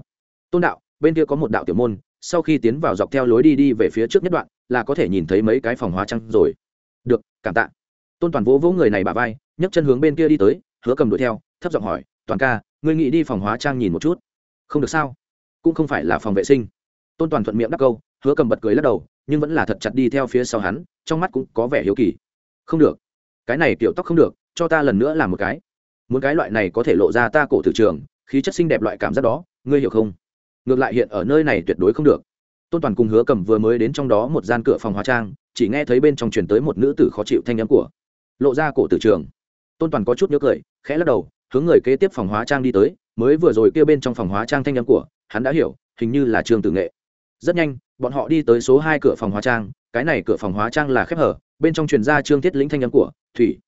Tôn đạo, bên kia có một đạo tiểu môn sau khi tiến vào dọc theo lối đi đi về phía trước nhất đoạn, là có thể nhìn thấy mấy cái phòng hóa trang rồi. Được, cảm tạ. Tôn toàn vỗ vỗ người này bà vai, nhấc chân hướng bên kia đi tới, hứa cầm đuổi theo, thấp giọng hỏi, toàn ca, ngươi nghĩ đi phòng hóa trang nhìn một chút? Không được sao, cũng không phải là phòng vệ sinh. Tôn toàn thuận miệng đáp câu, hứa cầm bật cười lắc đầu, nhưng vẫn là thật chặt đi theo phía sau hắn, trong mắt cũng có vẻ hiếu kỳ. Không được, cái này kiểu tóc không được, cho ta lần nữa làm một cái. Muốn cái loại này có thể lộ ra ta cổ thử trường, khí chất xinh đẹp loại cảm giác đó, ngươi hiểu không? Ngược lại hiện ở nơi này tuyệt đối không được. Tôn toàn cùng hứa cầm vừa mới đến trong đó một gian cửa phòng hóa trang, chỉ nghe thấy bên trong truyền tới một nữ tử khó chịu thanh nhắm của lộ ra cổ tử trường. Tôn toàn có chút nhớ cười, khẽ lắc đầu, hướng người kế tiếp phòng hóa trang đi tới, mới vừa rồi kêu bên trong phòng hóa trang thanh nhắm của hắn đã hiểu, hình như là trường tử nghệ. Rất nhanh, bọn họ đi tới số hai cửa phòng hóa trang, cái này cửa phòng hóa trang là khép hở, bên trong truyền ra trương thiết lĩnh thanh nhắm của thủy.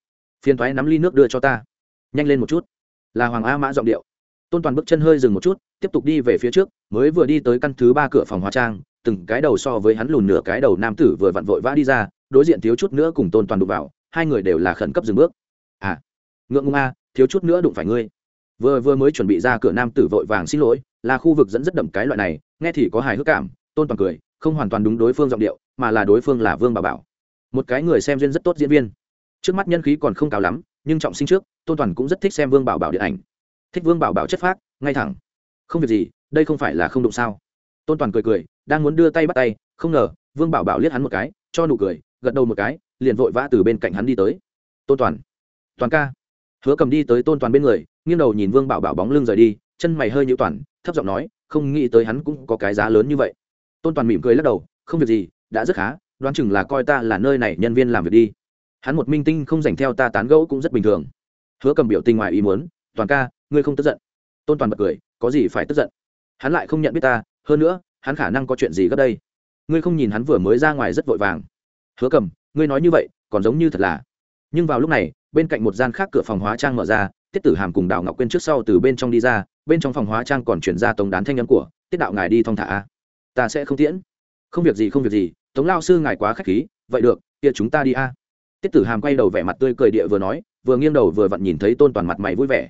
Phiền thoái nắm ly nước đưa cho ta. Nhanh lên một chút. Là hoàng a mã giọng điệu. Tôn toàn bước chân hơi dừng một chút tiếp tục đi về phía trước, mới vừa đi tới căn thứ ba cửa phòng hóa trang, từng cái đầu so với hắn lùn nửa cái đầu nam tử vừa vặn vội vã đi ra, đối diện thiếu chút nữa cùng tôn toàn đụng vào, hai người đều là khẩn cấp dừng bước. À ngượng ngung a, thiếu chút nữa đụng phải ngươi. Vừa vừa mới chuẩn bị ra cửa nam tử vội vàng xin lỗi, là khu vực dẫn rất đậm cái loại này, nghe thì có hài hước cảm, tôn toàn cười, không hoàn toàn đúng đối phương giọng điệu, mà là đối phương là vương bà bảo. Một cái người xem duyên rất tốt diễn viên. Trước mắt nhân khí còn không cao lắm, nhưng trọng sinh trước, tôn toàn cũng rất thích xem vương bảo bảo điện ảnh. Thích vương bảo bảo chất phác, ngay thẳng không việc gì, đây không phải là không đụng sao? Tôn toàn cười cười, đang muốn đưa tay bắt tay, không ngờ, vương bảo bảo liếc hắn một cái, cho nụ cười, gật đầu một cái, liền vội vã từ bên cạnh hắn đi tới. Tôn toàn toàn ca. Hứa cầm đi tới tôn toàn bên người, nghiêng đầu nhìn vương bảo bảo bóng lưng rời đi, chân mày hơi nhữ toàn, thấp giọng nói, không nghĩ tới hắn cũng có cái giá lớn như vậy. Tôn toàn mỉm cười lắc đầu, không việc gì, đã rất khá, đoán chừng là coi ta là nơi này nhân viên làm việc đi. Hắn một minh tinh không dành theo ta tán gẫu cũng rất bình thường. Hứa cầm biểu tình ngoài ý muốn, toàn ca, ngươi không tức giận. Tôn toàn bật cười có gì phải tức giận? Hắn lại không nhận biết ta, hơn nữa, hắn khả năng có chuyện gì gấp đây? Ngươi không nhìn hắn vừa mới ra ngoài rất vội vàng. Hứa cầm, ngươi nói như vậy, còn giống như thật là. Nhưng vào lúc này, bên cạnh một gian khác cửa phòng hóa trang mở ra, tiết tử hàm cùng đào ngọc quyên trước sau từ bên trong đi ra, bên trong phòng hóa trang còn chuyển ra tống đán thanh âm của, tiết đạo ngài đi thong thả ta sẽ không tiễn. Không việc gì, không việc gì, tống lao sư ngài quá k h á c h khí, vậy được, kia chúng ta đi a. Tiết tử hàm quay đầu vẻ mặt tươi cười địa vừa nói, vừa nghiêng đầu vừa vặn nhìn thấy tôn toàn mặt mày vui vẻ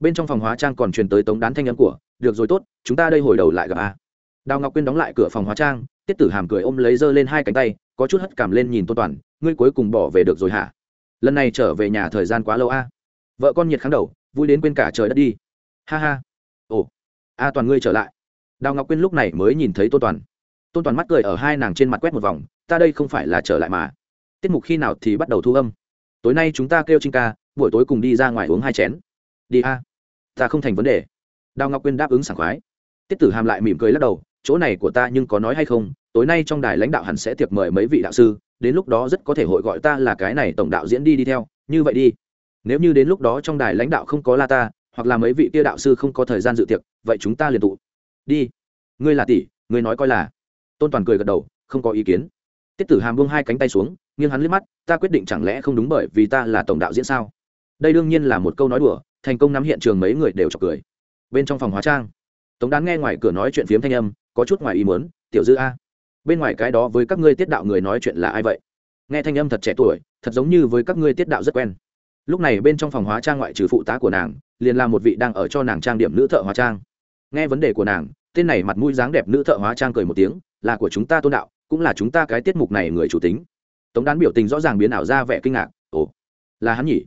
bên trong phòng hóa trang còn truyền tới tống đán thanh âm của, được rồi tốt, chúng ta đây hồi đầu lại gặp a. Đào ngọc quyên đóng lại cửa phòng hóa trang, tiết tử hàm cười ôm lấy giơ lên hai cánh tay, có chút hất cảm lên nhìn tôn toàn, ngươi cuối cùng bỏ về được rồi hả? Lần này trở về nhà thời gian quá lâu a. Vợ con nhiệt kháng đầu, vui đến quên cả trời đất đi. Ha ha. Ồ. A toàn ngươi trở lại. Đào ngọc quyên lúc này mới nhìn thấy tôn toàn. Tôn toàn mắt cười ở hai nàng trên mặt quét một vòng, ta đây không phải là trở lại mà. Tiết mục khi nào thì bắt đầu thu âm. Tối nay chúng ta kêu trinh ca, buổi tối cùng đi ra ngoài uống hai chén. Đi a ta không thành vấn đề. Đào ngọc quyên đáp ứng sảng khoái. Tiết tử hàm lại mỉm cười lắc đầu, chỗ này của ta nhưng có nói hay không, tối nay trong đài lãnh đạo hẳn sẽ tiệc mời mấy vị đạo sư, đến lúc đó rất có thể hội gọi ta là cái này tổng đạo diễn đi đi theo, như vậy đi. Nếu như đến lúc đó trong đài lãnh đạo không có la ta, hoặc là mấy vị kia đạo sư không có thời gian dự tiệc, vậy chúng ta liền tụ. Đi. Ngươi là tỷ, ngươi nói coi là. Tôn toàn cười gật đầu, không có ý kiến. Tiết tử hàm buông hai cánh tay xuống, nghiêng hắn liếc mắt, ta quyết định chẳng lẽ không đúng bởi vì ta là tổng đạo diễn sao? Đây đương nhiên là một câu nói đùa thành công nắm hiện trường mấy người đều chọc cười. Bên trong phòng hóa trang, tống đán nghe ngoài cửa nói chuyện phiếm thanh âm, có chút ngoài ý muốn, tiểu dư a, bên ngoài cái đó với các ngươi tiết đạo người nói chuyện là ai vậy? Nghe thanh âm thật trẻ tuổi, thật giống như với các ngươi tiết đạo rất quen. Lúc này bên trong phòng hóa trang ngoại trừ phụ tá của nàng, liền là một vị đang ở cho nàng trang điểm nữ thợ hóa trang. Nghe vấn đề của nàng, tên này mặt mũi dáng đẹp nữ thợ hóa trang cười một tiếng, là của chúng ta tôn đạo, cũng là chúng ta cái tiết mục này người chủ tính. Tống đán biểu tình rõ ràng biến ảo ra vẻ kinh ngạc, ồ, là hắn nhỉ?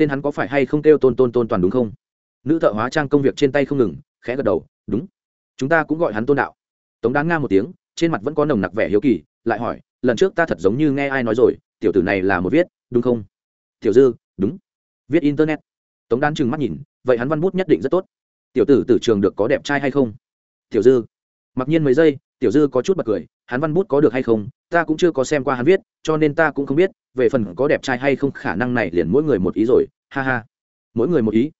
Tên hắn có phải hay không kêu tôn tôn tôn toàn đúng không? Nữ thợ hóa trang công việc trên tay không ngừng, khẽ gật đầu, đúng. Chúng ta cũng gọi hắn tôn đạo. Tống đáng nga một tiếng, trên mặt vẫn có nồng nặc vẻ hiếu kỳ, lại hỏi, lần trước ta thật giống như nghe ai nói rồi, tiểu tử này là một viết, đúng không? Tiểu dư, đúng. Viết internet. Tống Đan trừng mắt nhìn, vậy hắn văn bút nhất định rất tốt. Tiểu tử từ trường được có đẹp trai hay không? Tiểu dư mặc nhiên mấy giây, tiểu dư có chút bật cười, hắn văn bút có được hay không, ta cũng chưa có xem qua hắn viết, cho nên ta cũng không biết, về phần có đẹp trai hay không khả năng này liền mỗi người một ý rồi, ha ha. Mỗi người một ý.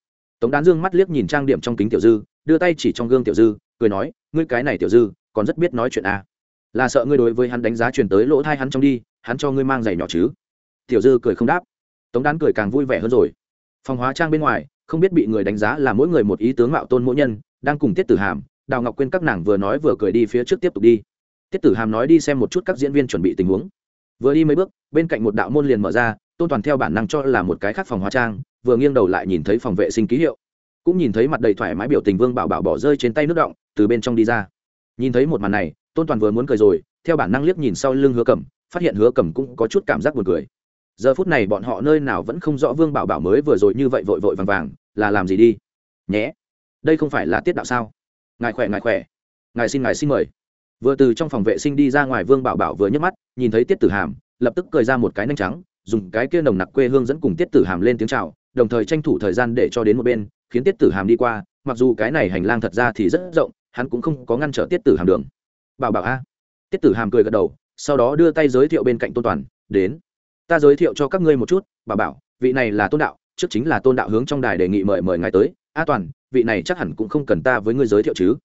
Tống đán dương mắt liếc nhìn trang điểm trong kính tiểu dư, đưa tay chỉ trong gương tiểu dư, cười nói, ngươi cái này tiểu dư, còn rất biết nói chuyện à. là sợ ngươi đối với hắn đánh giá truyền tới lỗ thai hắn trong đi, hắn cho ngươi mang giày nhỏ chứ. Tiểu dư cười không đáp. Tống đán cười càng vui vẻ hơn rồi. Phòng hóa trang bên ngoài, không biết bị người đánh giá là mỗi người một ý tướng mạo tôn mỗi nhân, đang cùng tiết tử hàm đào ngọc quên các nàng vừa nói vừa cười đi phía trước tiếp tục đi. Tiết tử hàm nói đi xem một chút các diễn viên chuẩn bị tình huống. Vừa đi mấy bước, bên cạnh một đạo môn liền mở ra, tôn toàn theo bản năng cho là một cái khác phòng hóa trang, vừa nghiêng đầu lại nhìn thấy phòng vệ sinh ký hiệu. Cũng nhìn thấy mặt đầy thoải mái biểu tình vương bảo bảo bỏ rơi trên tay nước động, từ bên trong đi ra. Nhìn thấy một màn này, tôn toàn vừa muốn cười rồi, theo bản năng liếc nhìn sau lưng hứa cầm phát hiện hứa cầm cũng có chút cảm giác buồn cười. Giờ phút này bọn họ nơi nào vẫn không rõ vương bảo bảo mới vừa rồi như vậy vội vội vàng vàng, là làm gì đi? Nhé, đây không phải là tiết đạo sao? Ngài khỏe ngài khỏe. Ngài xin ngài xin mời. Vừa từ trong phòng vệ sinh đi ra ngoài vương bảo bảo vừa nhấc mắt, nhìn thấy tiết tử hàm, lập tức cười ra một cái nanh trắng, dùng cái kia nồng nặc quê hương dẫn cùng tiết tử hàm lên tiếng chào, đồng thời tranh thủ thời gian để cho đến một bên, khiến tiết tử hàm đi qua, mặc dù cái này hành lang thật ra thì rất rộng, hắn cũng không có ngăn trở tiết tử hàm đường. Bảo bảo a. Tiết tử hàm cười gật đầu, sau đó đưa tay giới thiệu bên cạnh tôn toàn, đến. Ta giới thiệu cho các ngươi một chút, bảo bảo, vị này là tôn đạo, trước chính là tôn đạo hướng trong đài đề nghị mời mời ngài tới. A toàn vị này chắc hẳn cũng không cần ta với ngươi giới thiệu chứ.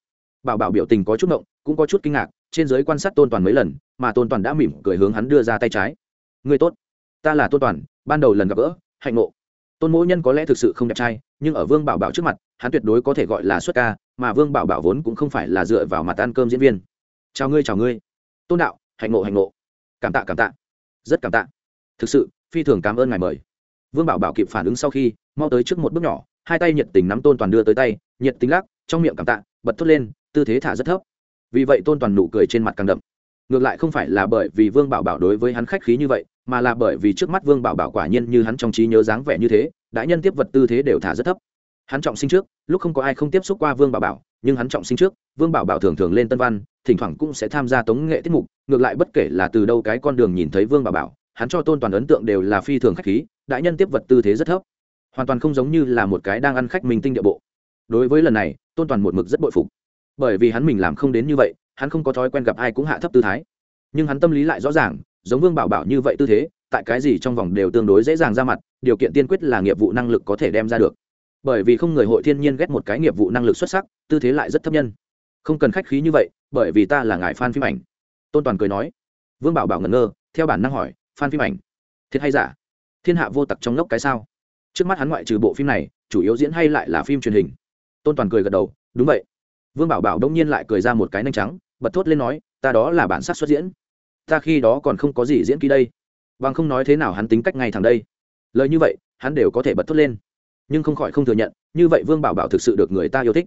Bảo bảo biểu tình có chút ngộng, cũng có chút kinh ngạc, trên giới quan sát tôn toàn mấy lần, mà tôn toàn đã mỉm cười hướng hắn đưa ra tay trái. Ngươi tốt. Ta là tôn toàn, ban đầu lần gặp gỡ, hạnh ngộ. Tôn mỗi nhân có lẽ thực sự không đẹp trai, nhưng ở vương bảo bảo trước mặt, hắn tuyệt đối có thể gọi là xuất ca, mà vương bảo bảo vốn cũng không phải là dựa vào mặt ăn cơm diễn viên. Chào ngươi chào ngươi. Tôn đạo, hạnh ngộ hạnh ngộ. Cảm tạ cảm tạ. Rất cảm tạ. Thực sự, phi thường cảm ơn ngài mời. Vương bảo bảo kịp phản ứng sau khi, mau tới trước một bước nhỏ hai tay nhiệt tình nắm tôn toàn đưa tới tay, nhiệt tình lắc, trong miệng cảm tạ, bật thốt lên, tư thế thả rất thấp. Vì vậy tôn toàn nụ cười trên mặt càng đậm. Ngược lại không phải là bởi vì vương bảo bảo đối với hắn khách khí như vậy, mà là bởi vì trước mắt vương bảo bảo quả nhiên như hắn trong trí nhớ dáng vẻ như thế, đã nhân tiếp vật tư thế đều thả rất thấp. Hắn trọng sinh trước, lúc không có ai không tiếp xúc qua vương bảo bảo, nhưng hắn trọng sinh trước, vương bảo bảo thường thường lên tân văn, thỉnh thoảng cũng sẽ tham gia tống nghệ tiết mục, ngược lại bất kể là từ đâu cái con đường nhìn thấy vương bảo bảo, hắn cho tôn toàn ấn tượng đều là phi thường khách khí đại nhân tiếp vật tư thế rất thấp hoàn toàn không giống như là một cái đang ăn khách minh tinh địa bộ. Đối với lần này, tôn toàn một mực rất bội phục. Bởi vì hắn mình làm không đến như vậy, hắn không có thói quen gặp ai cũng hạ thấp tư thái. Nhưng hắn tâm lý lại rõ ràng, giống vương bảo bảo như vậy tư thế, tại cái gì trong vòng đều tương đối dễ dàng ra mặt, điều kiện tiên quyết là nghiệp vụ năng lực có thể đem ra được. Bởi vì không người hội thiên nhiên ghét một cái nghiệp vụ năng lực xuất sắc, tư thế lại rất thấp nhân. Không cần khách khí như vậy, bởi vì ta là ngài f a n phim ảnh. Tôn toàn cười nói. Vương bảo bảo ngẩn ngơ, theo bản năng hỏi f a n phim ảnh? Thiệt hay giả? Thiên hạ vô tặc trong lốc cái sao? Trước mắt hắn ngoại trừ bộ phim này, chủ yếu diễn hay lại là phim truyền hình. Tôn toàn cười gật đầu, đúng vậy. Vương bảo bảo đông nhiên lại cười ra một cái nanh trắng, bật thốt lên nói, ta đó là bản sắc xuất diễn. Ta khi đó còn không có gì diễn ký đây. Bằng không nói thế nào hắn tính cách ngay thẳng đây. Lời như vậy, hắn đều có thể bật thốt lên. Nhưng không khỏi không thừa nhận, như vậy vương bảo bảo thực sự được người ta yêu thích.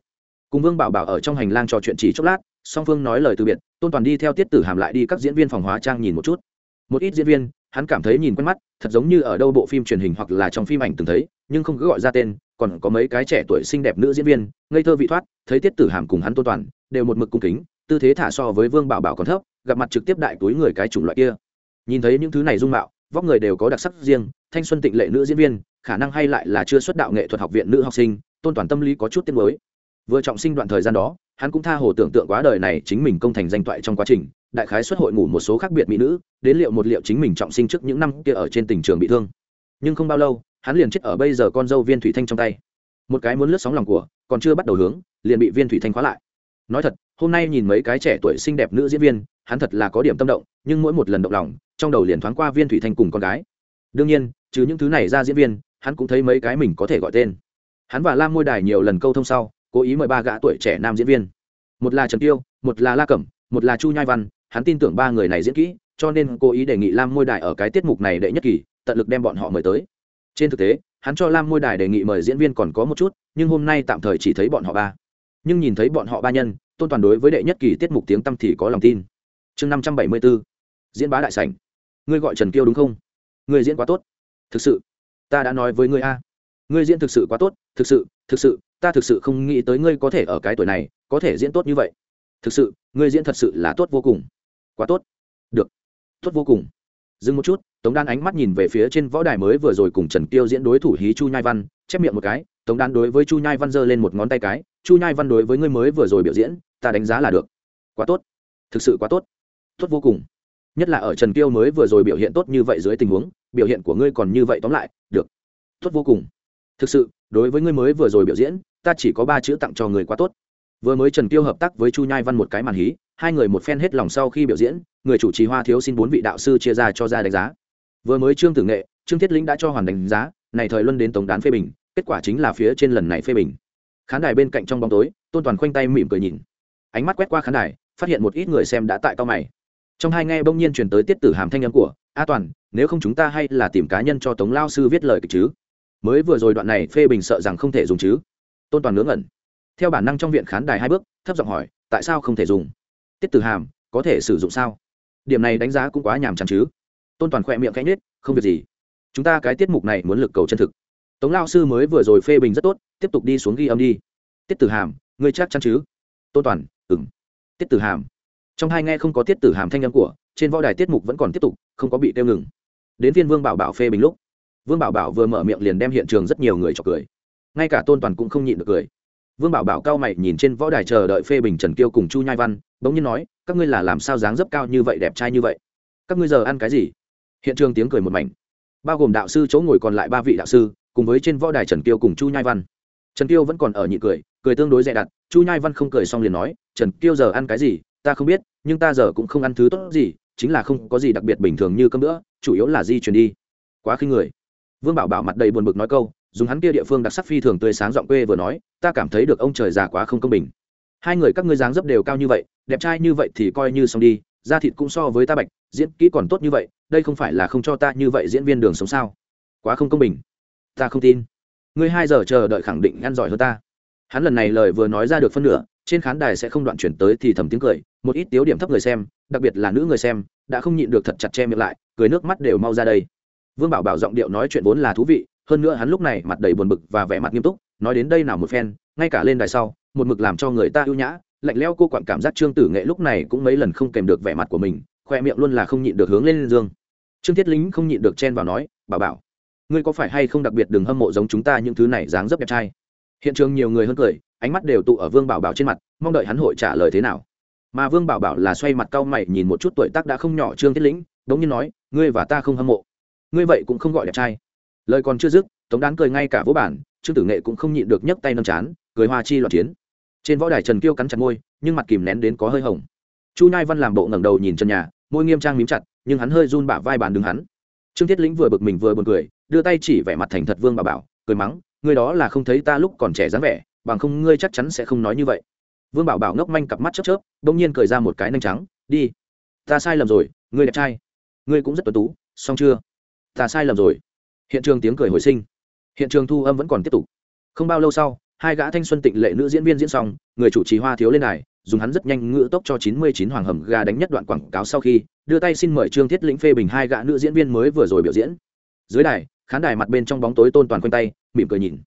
Cùng vương bảo bảo ở trong hành lang trò chuyện chỉ chốc lát, song phương nói lời từ biệt, tôn toàn đi theo tiết tử hàm lại đi các diễn viên phòng hóa trang nhìn một chút. Một ít diễn viên hắn cảm thấy nhìn quen mắt, thật giống như ở đâu bộ phim truyền hình hoặc là trong phim ảnh từng thấy, nhưng không cứ gọi ra tên, còn có mấy cái trẻ tuổi xinh đẹp nữ diễn viên, ngây thơ vị thoát, thấy tiết tử hàm cùng hắn tôn toàn, đều một mực cung kính, tư thế thả so với vương bảo bảo còn thấp, gặp mặt trực tiếp đại túi người cái chủng loại kia. Nhìn thấy những thứ này dung mạo, vóc người đều có đặc sắc riêng, thanh xuân tịnh lệ nữ diễn viên, khả năng hay lại là chưa xuất đạo nghệ thuật học viện nữ học sinh, tôn toàn tâm lý có chút tiết mới vừa trọng sinh đoạn thời gian đó, hắn cũng tha hồ tưởng tượng quá đời này chính mình công thành danh toại trong quá trình, đại khái xuất hội ngủ một số khác biệt mỹ nữ, đến liệu một liệu chính mình trọng sinh trước những năm kia ở trên tình trường bị thương. Nhưng không bao lâu, hắn liền chết ở bây giờ con dâu viên thủy thanh trong tay. Một cái muốn lướt sóng lòng của, còn chưa bắt đầu hướng, liền bị viên thủy thanh khóa lại. Nói thật, hôm nay nhìn mấy cái trẻ tuổi xinh đẹp nữ diễn viên, hắn thật là có điểm tâm động, nhưng mỗi một lần động lòng, trong đầu liền thoáng qua viên thủy thanh cùng con gái. Đương nhiên, trừ những thứ này ra diễn viên, hắn cũng thấy mấy cái mình có thể gọi tên. Hắn và lam môi đài nhiều lần câu thông sau cố ý mời ba gã tuổi trẻ nam diễn viên. Một là trần tiêu một là la cẩm, một là chu nhai văn, hắn tin tưởng ba người này diễn kỹ, cho nên cố ý đề nghị lam môi đài ở cái tiết mục này đệ nhất kỳ, tận lực đem bọn họ mời tới. Trên thực tế, hắn cho lam môi đài đề nghị mời diễn viên còn có một chút, nhưng hôm nay tạm thời chỉ thấy bọn họ ba. Nhưng nhìn thấy bọn họ ba nhân, tôn toàn đối với đệ nhất kỳ tiết mục tiếng tâm thì có lòng tin. Chương năm trăm bảy mươi b ố diễn bá đại sảnh. Ngươi gọi trần kiêu đúng không? Ngươi diễn quá tốt. Thực sự, ta đã nói với ngươi a. Ngươi diễn thực sự quá tốt, thực sự thực sự ta thực sự không nghĩ tới ngươi có thể ở cái tuổi này có thể diễn tốt như vậy. Thực sự, ngươi diễn thật sự là tốt vô cùng. Quá tốt. Được. Tốt vô cùng. Dừng một chút, tống đan ánh mắt nhìn về phía trên võ đài mới vừa rồi cùng trần tiêu diễn đối thủ hí chu nhai văn, chép miệng một cái, tống đan đối với chu nhai văn giơ lên một ngón tay cái, chu nhai văn đối với ngươi mới vừa rồi biểu diễn, ta đánh giá là được. Quá tốt. Thực sự quá tốt. Tốt vô cùng. Nhất là ở trần tiêu mới vừa rồi biểu hiện tốt như vậy dưới tình huống, biểu hiện của ngươi còn như vậy tóm lại, được. Tốt vô cùng. Thực sự đối với ngươi mới vừa rồi biểu diễn, ta chỉ có ba chữ tặng cho người quá tốt. Vừa mới trần kiêu hợp tác với chu nhai văn một cái màn hí, hai người một phen hết lòng sau khi biểu diễn, người chủ trì hoa thiếu xin bốn vị đạo sư chia ra cho ra đánh giá. Vừa mới trương tử nghệ, trương thiết lĩnh đã cho hoàn đánh giá, này thời luân đến tổng đán phê bình, kết quả chính là phía trên lần này phê bình. Khán đài bên cạnh trong bóng tối, tôn toàn khoanh tay mỉm cười nhìn. Ánh mắt quét qua khán đài, phát hiện một ít người xem đã tại cao mày. Trong hai nghe bỗng nhiên chuyển tới tiết tử hàm thanh âm của, a toàn, nếu không chúng ta hay là tìm cá nhân cho tống lao sư viết lời kịch chứ? Mới vừa rồi đoạn này phê bình sợ rằng không thể dùng chứ. Tôn toàn ngớ ngẩn. Theo bản năng trong viện khán đài hai bước, thấp giọng hỏi, tại sao không thể dùng? Tiết tử hàm, có thể sử dụng sao? Điểm này đánh giá cũng quá nhàm chán chứ. Tôn toàn khỏe miệng cánh nết không việc gì. Chúng ta cái tiết mục này muốn lực cầu chân thực. Tống lao sư mới vừa rồi phê bình rất tốt, tiếp tục đi xuống ghi âm đi. Tiết tử hàm, ngươi chắc chắn chứ? Tôn toàn ừng tiết tử hàm. Trong hai nghe không có tiết tử hàm thanh âm của, trên võ đài tiết mục vẫn còn tiếp tục, không có bị tiêu ngừng. Đến viên vương bảo bảo phê bình lúc vương bảo bảo vừa mở miệng liền đem hiện trường rất nhiều người cho cười. Ngay cả tôn toàn cũng không nhịn được cười. Vương bảo bảo cao mày nhìn trên võ đài chờ đợi phê bình trần kiêu cùng chu nhai văn, bỗng nhiên nói, các ngươi là làm sao dáng dấp cao như vậy, đẹp trai như vậy? Các ngươi giờ ăn cái gì? Hiện trường tiếng cười một mảnh. Bao gồm đạo sư chỗ ngồi còn lại ba vị đạo sư, cùng với trên võ đài trần kiêu cùng chu nhai văn. Trần kiêu vẫn còn ở nhị cười cười tương đối dè đặt chu nhai văn không cười xong liền nói, trần kiêu giờ ăn cái gì? Ta không biết, nhưng ta giờ cũng không ăn thứ tốt gì, chính là không có gì đặc biệt bình thường như cơm nữa chủ yếu là di chuyển đi. Quá khinh người vương bảo bảo mặt đầy buồn bực nói câu, dùng hắn kia địa phương đặc sắc phi thường tươi sáng giọng quê vừa nói, ta cảm thấy được ông trời già quá không công bình. Hai người các ngươi dáng dấp đều cao như vậy, đẹp trai như vậy thì coi như xong đi, da thịt cũng so với ta bạch, diễn kỹ còn tốt như vậy, đây không phải là không cho ta như vậy diễn viên đường sống sao? Quá không công bình. Ta không tin. Ngươi hai giờ chờ đợi khẳng định ăn giỏi hơn ta. Hắn lần này lời vừa nói ra được phân nửa, trên khán đài sẽ không đoạn chuyển tới thì thầm tiếng cười, một ít tiếu điểm thấp người xem, đặc biệt là nữ người xem, đã không nhịn được thật chặt che miệng lại, cười nước mắt đều mau ra đây vương bảo bảo giọng điệu nói chuyện vốn là thú vị, hơn nữa hắn lúc này mặt đầy buồn bực và vẻ mặt nghiêm túc, nói đến đây nào một phen, ngay cả lên đài sau, một mực làm cho người ta ưu nhã, lạnh leo cô quặn cảm giác trương tử nghệ lúc này cũng mấy lần không kèm được vẻ mặt của mình, khoe miệng luôn là không nhịn được hướng lên dương. Trương thiết lính không nhịn được chen vào nói, bảo bảo, ngươi có phải hay không đặc biệt đừng hâm mộ giống chúng ta những thứ này dáng dấp đẹp trai? Hiện trường nhiều người hơn cười, ánh mắt đều tụ ở vương bảo bảo trên mặt, mong đợi hắn hội trả lời thế nào. Mà vương bảo bảo là xoay mặt cau mày nhìn một chút tuổi tác đã không nhỏ trương thiết lĩnh đống như nói, ngươi và ta không hâm mộ ngươi vậy cũng không gọi đẹp trai. Lời còn chưa dứt, tống đán cười ngay cả vỗ bản trương tử nghệ cũng không nhịn được nhấc tay nâng chán, cười hoa chi loạn chiến. Trên võ đài trần kiêu cắn chặt môi, nhưng mặt kìm nén đến có hơi hồng. Chu nhai văn làm bộ ngẩng đầu nhìn trần nhà, môi nghiêm trang mím chặt, nhưng hắn hơi run bả vai bàn đứng hắn. Trương thiết lĩnh vừa bực mình vừa buồn cười, đưa tay chỉ vẻ mặt thành thật vương bà bảo, cười mắng, ngươi đó là không thấy ta lúc còn trẻ dáng vẻ, bằng không ngươi chắc chắn sẽ không nói như vậy. Vương bảo bảo ngốc manh cặp mắt chớp chớp, bỗng nhiên cười ra một cái nanh trắng, đi, ta sai lầm rồi, ngươi đẹp trai, ngươi cũng rất tuấn tú, xong chưa? Ta sai lầm rồi. Hiện trường tiếng cười hồi sinh. Hiện trường thu âm vẫn còn tiếp tục. Không bao lâu sau, hai gã thanh xuân tịnh lệ nữ diễn viên diễn xong, người chủ trì hoa thiếu lên này dùng hắn rất nhanh ngữ tốc cho chín mươi chín hoàng hầm gà đánh nhất đoạn quảng cáo sau khi, đưa tay xin mời trương thiết lĩnh phê bình hai gã nữ diễn viên mới vừa rồi biểu diễn. Dưới đài, khán đài mặt bên trong bóng tối tôn toàn quanh tay, mỉm cười nhìn.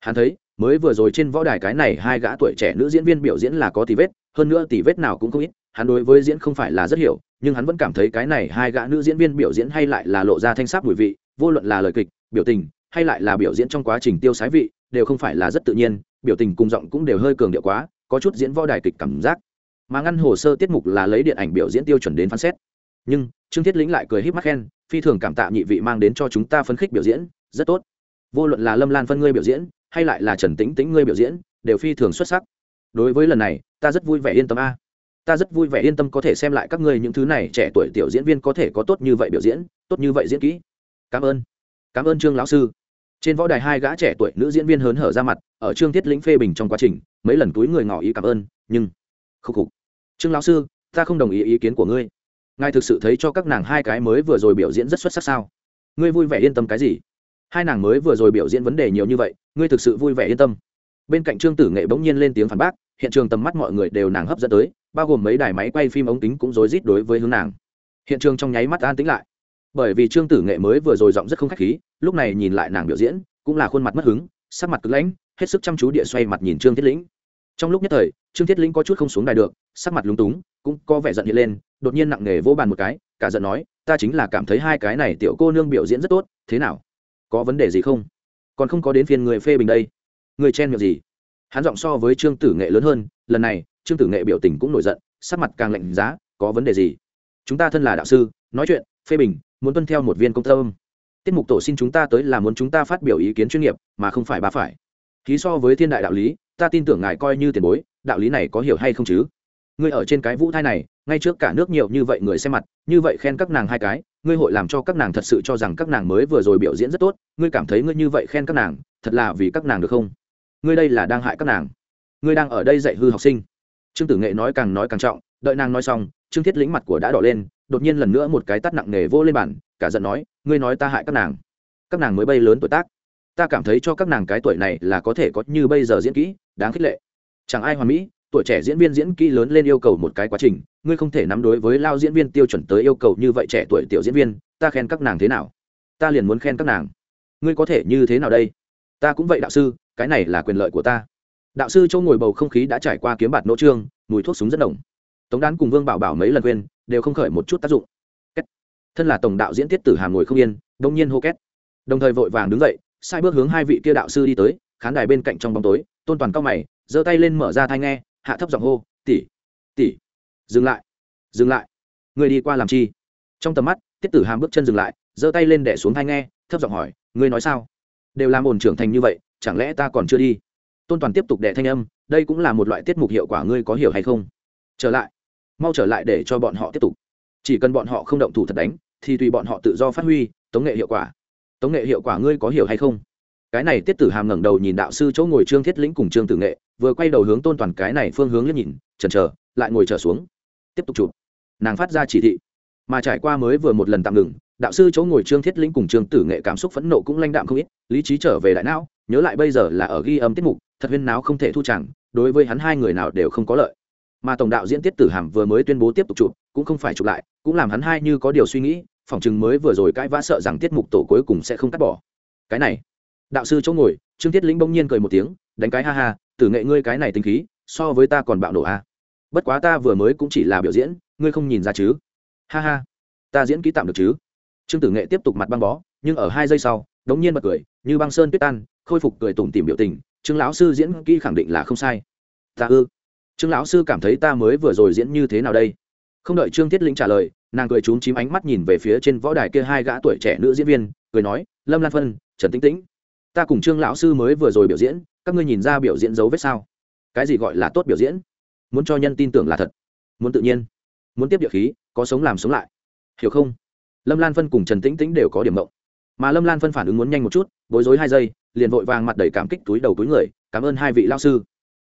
Hắn thấy, mới vừa rồi trên võ đài cái này hai gã tuổi trẻ nữ diễn viên biểu diễn là có tỷ vết, hơn nữa tỷ vết nào cũng không ít hắn đối với diễn không phải là rất hiểu, nhưng hắn vẫn cảm thấy cái này hai gã nữ diễn viên biểu diễn hay lại là lộ ra thanh sắc mùi vị, vô luận là lời kịch, biểu tình, hay lại là biểu diễn trong quá trình tiêu sái vị, đều không phải là rất tự nhiên, biểu tình cùng giọng cũng đều hơi cường điệu quá, có chút diễn võ đài kịch cảm giác. Mà ngăn hồ sơ tiết mục là lấy điện ảnh biểu diễn tiêu chuẩn đến phán xét. Nhưng, trương thiết lĩnh lại cười híp mắt khen, phi thường cảm tạ nhị vị mang đến cho chúng ta phấn khích biểu diễn, rất tốt. Vô luận là lâm lan phân ngươi biểu diễn, hay lại là trần tĩnh tĩnh ngươi biểu diễn, đều phi thường xuất sắc. Đối với lần này, ta rất vui vẻ yên tâm a ta rất vui vẻ yên tâm có thể xem lại các ngươi những thứ này, trẻ tuổi tiểu diễn viên có thể có tốt như vậy biểu diễn, tốt như vậy diễn kỹ. Cảm ơn. Cảm ơn trương lão sư. Trên võ đài hai gã trẻ tuổi nữ diễn viên hớn hở ra mặt, ở trương thiết lĩnh phê bình trong quá trình, mấy lần túi người ngỏ ý cảm ơn, nhưng khúc khục. Trương lão sư, ta không đồng ý ý kiến của ngươi. Ngài thực sự thấy cho các nàng hai cái mới vừa rồi biểu diễn rất xuất sắc sao? Ngươi vui vẻ yên tâm cái gì? Hai nàng mới vừa rồi biểu diễn vấn đề nhiều như vậy, ngươi thực sự vui vẻ yên tâm. Bên cạnh trương tử nghệ bỗng nhiên lên tiếng phản bác, hiện trường tầm mắt mọi người đều nàng hấp dẫn tới bao gồm mấy đài máy quay phim ống kính cũng rối rít đối với hướng nàng. Hiện trường trong nháy mắt an tĩnh lại. Bởi vì trương tử nghệ mới vừa rồi giọng rất không khách khí, lúc này nhìn lại nàng biểu diễn, cũng là khuôn mặt mất hứng, sắc mặt cứng lãnh, hết sức chăm chú địa xoay mặt nhìn trương thiết lĩnh. Trong lúc nhất thời, trương thiết lĩnh có chút không xuống đài được, sắc mặt lúng túng, cũng có vẻ giận hiện lên, đột nhiên nặng nề vô bàn một cái, cả giận nói, ta chính là cảm thấy hai cái này tiểu cô nương biểu diễn rất tốt, thế nào? Có vấn đề gì không? Còn không có đến phiên người phê bình đây. Người chen miệng gì? Hắn giọng so với trương tử nghệ lớn hơn, lần này trương tử nghệ biểu tình cũng nổi giận, sắc mặt càng lạnh giá, có vấn đề gì? Chúng ta thân là đạo sư, nói chuyện, phê bình, muốn tuân theo một viên công tâm. Tiết mục tổ xin chúng ta tới là muốn chúng ta phát biểu ý kiến chuyên nghiệp, mà không phải ba phải. Ký so với thiên đại đạo lý, ta tin tưởng ngài coi như tiền bối, đạo lý này có hiểu hay không chứ? Ngươi ở trên cái vũ thai này, ngay trước cả nước nhiều như vậy người xem mặt, như vậy khen các nàng hai cái, ngươi hội làm cho các nàng thật sự cho rằng các nàng mới vừa rồi biểu diễn rất tốt, ngươi cảm thấy ngươi như vậy khen các nàng, thật là vì các nàng được không? Ngươi đây là đang hại các nàng. Ngươi đang ở đây dạy hư học sinh trương tử nghệ nói càng nói càng trọng, đợi nàng nói xong, trương thiết lĩnh mặt của đã đỏ lên, đột nhiên lần nữa một cái tắt nặng nề vô lên bản cả giận nói, ngươi nói ta hại các nàng. Các nàng mới bay lớn tuổi tác. Ta cảm thấy cho các nàng cái tuổi này là có thể có như bây giờ diễn kỹ, đáng khích lệ. Chẳng ai hoàn mỹ, tuổi trẻ diễn viên diễn kỹ lớn lên yêu cầu một cái quá trình, ngươi không thể nắm đối với lao diễn viên tiêu chuẩn tới yêu cầu như vậy trẻ tuổi tiểu diễn viên, ta khen các nàng thế nào? Ta liền muốn khen các nàng. Ngươi có thể như thế nào đây? Ta cũng vậy đạo sư, cái này là quyền lợi của ta đạo sư châu ngồi bầu không khí đã trải qua kiếm bạt nỗ trương, mùi thuốc súng rất đồng tống đán cùng vương bảo bảo mấy lần quên đều không khởi một chút tác dụng. Thân là tổng đạo diễn tiết tử hàm ngồi không yên, đông nhiên hô két. Đồng thời vội vàng đứng dậy, sai bước hướng hai vị kia đạo sư đi tới, khán đài bên cạnh trong bóng tối, tôn toàn cao mày, giơ tay lên mở ra thai nghe, hạ thấp giọng hô, tỷ tỷ, dừng lại dừng lại. Người đi qua làm chi? Trong tầm mắt, tiết tử hàm bước chân dừng lại, giơ tay lên đẻ xuống thai nghe, thấp giọng hỏi, ngươi nói sao? Đều làm ồn trưởng thành như vậy, chẳng lẽ ta còn chưa đi? Tôn toàn tiếp tục đẻ thanh âm, đây cũng là một loại tiết mục hiệu quả ngươi có hiểu hay không? Trở lại. Mau trở lại để cho bọn họ tiếp tục. Chỉ cần bọn họ không động thủ thật đánh, thì tùy bọn họ tự do phát huy, tống nghệ hiệu quả. Tống nghệ hiệu quả ngươi có hiểu hay không? Cái này tiết tử hàm ngẩng đầu nhìn đạo sư chỗ ngồi trương thiết lĩnh cùng trương tử nghệ, vừa quay đầu hướng tôn toàn cái này phương hướng liếc nhìn, chần chờ, lại ngồi trở xuống. Tiếp tục chụp. Nàng phát ra chỉ thị. Mà trải qua mới vừa một lần tạm ngừng, đạo sư chỗ ngồi trương thiết lĩnh cùng trương tử nghệ cảm xúc phẫn nộ cũng lanh đạm không ít, lý trí trở về đại não, nhớ lại bây giờ là ở ghi âm tiết mục thật huyên náo không thể thu chẳng, đối với hắn hai người nào đều không có lợi. Mà tổng đạo diễn tiết tử hàm vừa mới tuyên bố tiếp tục chụp, cũng không phải chụp lại, cũng làm hắn hai như có điều suy nghĩ, phỏng chừng mới vừa rồi cãi vã sợ rằng tiết mục tổ cuối cùng sẽ không cắt bỏ. Cái này, đạo sư chỗ ngồi, trương Tiết lĩnh bỗng nhiên cười một tiếng, đánh cái ha ha, tử nghệ ngươi cái này tính khí, so với ta còn bạo nổ a à. bất quá ta vừa mới cũng chỉ là biểu diễn, ngươi không nhìn ra chứ. Ha ha, ta diễn kỹ tạm được chứ. Trương tử nghệ tiếp tục mặt băng bó, nhưng ở hai giây sau, đống nhiên bật cười, như băng sơn tuyết tan, khôi phục cười tủm tìm biểu tình trương lão sư diễn kỹ khẳng định là không sai. Ta ư? Trương lão sư cảm thấy ta mới vừa rồi diễn như thế nào đây? Không đợi trương thiết lĩnh trả lời, nàng cười trúng chím ánh mắt nhìn về phía trên võ đài kia hai gã tuổi trẻ nữ diễn viên, cười nói, lâm lan phân, trần tĩnh tĩnh, ta cùng trương lão sư mới vừa rồi biểu diễn, các ngươi nhìn ra biểu diễn dấu vết sao? Cái gì gọi là tốt biểu diễn? Muốn cho nhân tin tưởng là thật, muốn tự nhiên, muốn tiếp địa khí, có sống làm sống lại. Hiểu không? Lâm lan phân cùng trần tĩnh tĩnh đều có điểm mộng mà lâm lan phân phản ứng muốn nhanh một chút bối rối hai giây liền vội vàng mặt đầy cảm kích túi đầu túi người cảm ơn hai vị lao sư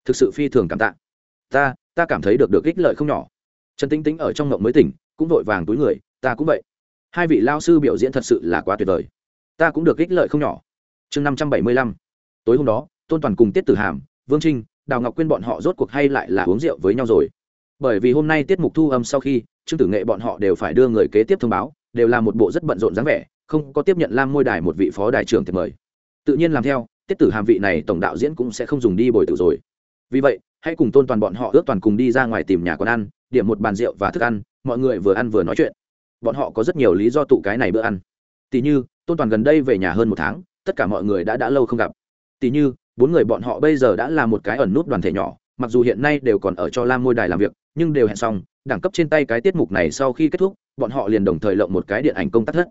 thực sự phi thường cảm tạ ta ta cảm thấy được được ích lợi không nhỏ trần tinh tĩnh ở trong ngộng mới tỉnh cũng vội vàng túi người ta cũng vậy hai vị lao sư biểu diễn thật sự là quá tuyệt vời ta cũng được ích lợi không nhỏ chương năm trăm bảy mươi lăm tối hôm đó tôn toàn cùng tiết tử hàm vương trinh đào ngọc quyên bọn họ rốt cuộc hay lại là uống rượu với nhau rồi bởi vì hôm nay tiết mục thu âm sau khi trương tử nghệ bọn họ đều phải đưa người kế tiếp thông báo đều là một bộ rất bận rộn dáng vẻ không có tiếp nhận lam môi đài một vị phó đài trưởng thiệp mời. Tự nhiên làm theo, tiết tử hàm vị này tổng đạo diễn cũng sẽ không dùng đi bồi tử rồi. Vì vậy, hãy cùng tôn toàn bọn họ ước toàn cùng đi ra ngoài tìm nhà quán ăn, điểm một bàn rượu và thức ăn, mọi người vừa ăn vừa nói chuyện. Bọn họ có rất nhiều lý do tụ cái này bữa ăn. Tỷ như, tôn toàn gần đây về nhà hơn một tháng, tất cả mọi người đã đã lâu không gặp. Tỷ như, bốn người bọn họ bây giờ đã là một cái ẩn nút đoàn thể nhỏ, mặc dù hiện nay đều còn ở cho lam môi đài làm việc, nhưng đều hẹn xong, đẳng cấp trên tay cái tiết mục này sau khi kết thúc, bọn họ liền đồng thời lộng một cái điện ảnh công tác thất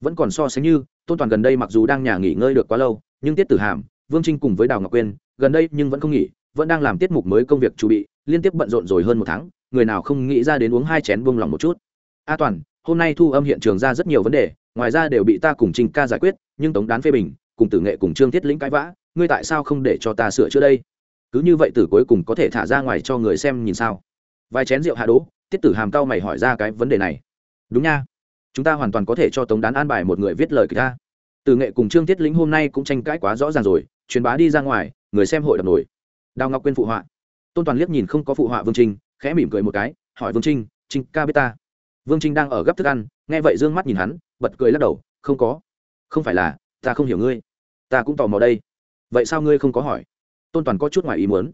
vẫn còn so sánh như, tôn toàn gần đây mặc dù đang nhà nghỉ ngơi được quá lâu, nhưng tiết tử hàm, vương trinh cùng với đào ngọc quyên, gần đây nhưng vẫn không nghỉ, vẫn đang làm tiết mục mới công việc chuẩn bị, liên tiếp bận rộn rồi hơn một tháng, người nào không nghĩ ra đến uống hai chén buông lòng một chút. A toàn, hôm nay thu âm hiện trường ra rất nhiều vấn đề, ngoài ra đều bị ta cùng trình ca giải quyết, nhưng tống đán phê bình, cùng tử nghệ cùng trương thiết lĩnh cãi vã, ngươi tại sao không để cho ta sửa chữa đây? Cứ như vậy tử cuối cùng có thể thả ra ngoài cho người xem nhìn sao. Vài chén rượu hạ đố, tiết tử hàm cao mày hỏi ra cái vấn đề này. Đúng nha chúng ta hoàn toàn có thể cho tống đán an bài một người viết lời kịch ta từ nghệ cùng trương tiết lĩnh hôm nay cũng tranh cãi quá rõ ràng rồi, truyền bá đi ra ngoài, người xem hội đập nổi. Đào ngọc quyên phụ họa. Tôn toàn liếc nhìn không có phụ họa vương trinh, khẽ mỉm cười một cái, hỏi vương trinh trinh ca biết ta? Vương trinh đang ở gấp thức ăn, nghe vậy d ư ơ n g mắt nhìn hắn, bật cười lắc đầu, không có. Không phải là, ta không hiểu ngươi. Ta cũng tò mò đây. Vậy sao ngươi không có hỏi? Tôn toàn có chút ngoài ý muốn.